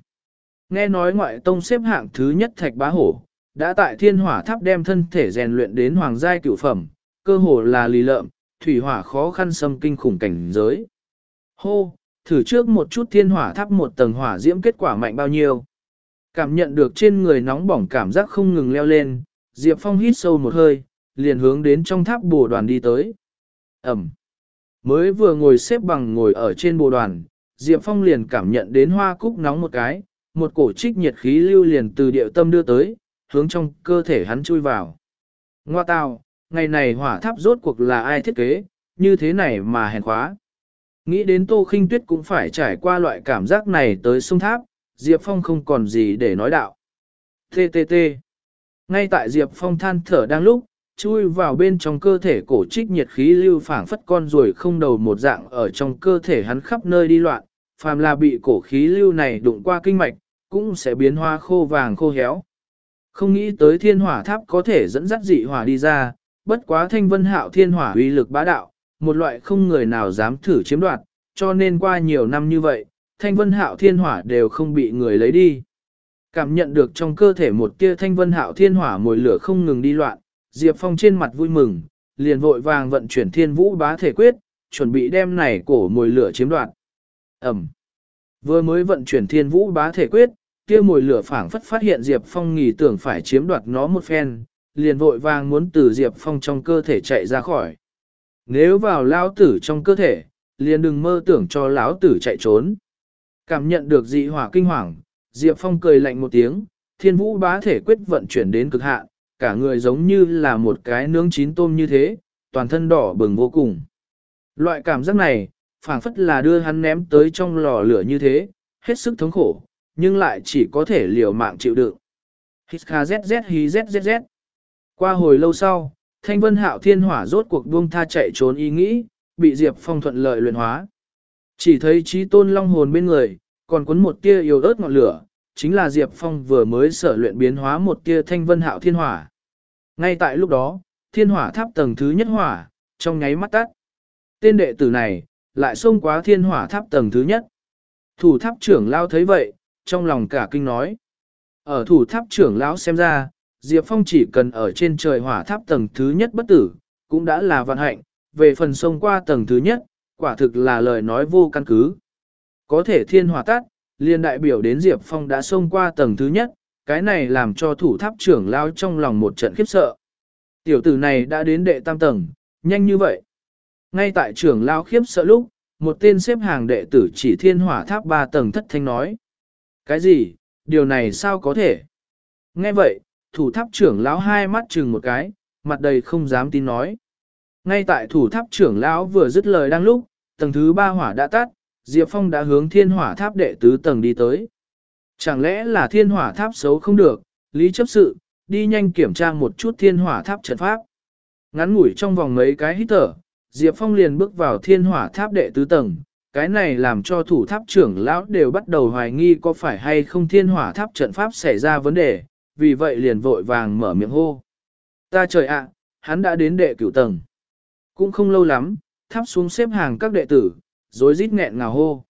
Nghe nói ngoại tông xếp hạng thứ nhất thạch bá hổ, đã tại thiên hỏa tháp đem thân thể rèn luyện đến hoàng giai cửu phẩm, cơ hồ là lì lợm, thủy hỏa khó khăn xâm kinh khủng cảnh giới. Hô, thử trước một chút thiên hỏa tháp một tầng hỏa diễm kết quả mạnh bao nhiêu. Cảm nhận được trên người nóng bỏng cảm giác không ngừng leo lên, Diệp Phong hít sâu một hơi, liền hướng đến trong tháp bồ đoàn đi tới. Ẩm. Mới vừa ngồi xếp bằng ngồi ở trên bồ đoàn, Diệp Phong liền cảm nhận đến hoa cúc nóng một cái, một cổ trích nhiệt khí lưu liền từ địa tâm đưa tới, hướng trong cơ thể hắn chui vào. Ngoa tào, ngày này hỏa tháp rốt cuộc là ai thiết kế, như thế này mà hèn khóa. Nghĩ đến Tô Khinh Tuyết cũng phải trải qua loại cảm giác này tới sông tháp, Diệp Phong không còn gì để nói đạo. TTT. Ngay tại Diệp Phong than thở đang lúc, chui vào bên trong cơ thể cổ trích nhiệt khí lưu phảng phất con ruồi không đầu một dạng ở trong cơ thể hắn khắp nơi đi loạn, phàm là bị cổ khí lưu này đụng qua kinh mạch, cũng sẽ biến hoa khô vàng khô héo. Không nghĩ tới thiên hỏa tháp có thể dẫn dắt dị hỏa đi ra, bất quá thanh vân hạo thiên hỏa uy lực bá đạo, một loại không người nào dám thử chiếm đoạt, cho nên qua nhiều năm như vậy, thanh vân hạo thiên hỏa đều không bị người lấy đi. Cảm nhận được trong cơ thể một tia thanh vân hạo thiên hỏa mồi lửa không ngừng đi loạn, Diệp Phong trên mặt vui mừng, liền vội vàng vận chuyển thiên vũ bá thể quyết, chuẩn bị đem này cổ mồi lửa chiếm đoạt. Ẩm. Vừa mới vận chuyển thiên vũ bá thể quyết, kia mồi lửa phảng phất phát hiện Diệp Phong nghỉ tưởng phải chiếm đoạt nó một phen, liền vội vàng muốn từ Diệp Phong trong cơ thể chạy ra khỏi. Nếu vào lão tử trong cơ thể, liền đừng mơ tưởng cho lão tử chạy trốn. Cảm nhận được dị hỏa kinh hoàng, Diệp Phong cười lạnh một tiếng, thiên vũ bá thể quyết vận chuyển đến cực hạn, cả người giống như là một cái nướng chín tôm như thế, toàn thân đỏ bừng vô cùng. Loại cảm giác này, phảng phất là đưa hắn ném tới trong lò lửa như thế, hết sức thống khổ, nhưng lại chỉ có thể liều mạng chịu đựng. Hít kha zzz hí zzz. Qua hồi lâu sau, thanh vân hạo thiên hỏa rốt cuộc buông tha chạy trốn ý nghĩ, bị Diệp Phong thuận lợi luyện hóa. Chỉ thấy trí tôn long hồn bên người, còn cuốn một tia yếu ớt ngọn lửa, chính là Diệp Phong vừa mới sở luyện biến hóa một tia thanh vân hạo thiên hỏa. Ngay tại lúc đó, thiên hỏa tháp tầng thứ nhất hỏa, trong nháy mắt tắt. Tên đệ tử này, lại xông quá thiên hỏa tháp tầng thứ nhất. Thủ tháp trưởng lao thấy vậy, trong lòng cả kinh nói. Ở thủ tháp trưởng lão xem ra, Diệp Phong chỉ cần ở trên trời hỏa tháp tầng thứ nhất bất tử, cũng đã là vận hạnh, về phần sông qua tầng thứ nhất, quả thực là lời nói vô căn cứ. Có thể thiên hỏa tắt, liên đại biểu đến Diệp Phong đã xông qua tầng thứ nhất, cái này làm cho thủ tháp trưởng lao trong lòng một trận khiếp sợ. Tiểu tử này đã đến đệ tam tầng, nhanh như vậy. Ngay tại trưởng lao khiếp sợ lúc, một tên xếp hàng đệ tử chỉ thiên hỏa tháp ba tầng thất thanh nói. Cái gì, điều này sao có thể? Nghe vậy, thủ tháp trưởng lão hai mắt chừng một cái, mặt đầy không dám tin nói. Ngay tại thủ tháp trưởng lão vừa dứt lời đang lúc, tầng thứ ba hỏa đã tắt, Diệp Phong đã hướng thiên hỏa tháp đệ tứ tầng đi tới. Chẳng lẽ là thiên hỏa tháp xấu không được, lý chấp sự, đi nhanh kiểm tra một chút thiên hỏa tháp trận pháp. Ngắn ngủi trong vòng mấy cái hít thở, Diệp Phong liền bước vào thiên hỏa tháp đệ tứ tầng, cái này làm cho thủ tháp trưởng lão đều bắt đầu hoài nghi có phải hay không thiên hỏa tháp trận pháp xảy ra vấn đề, vì vậy liền vội vàng mở miệng hô. Ta trời ạ, hắn đã đến đệ cửu tầng. Cũng không lâu lắm, tháp xuống xếp hàng các đệ tử, rồi rít nghẹn ngào hô.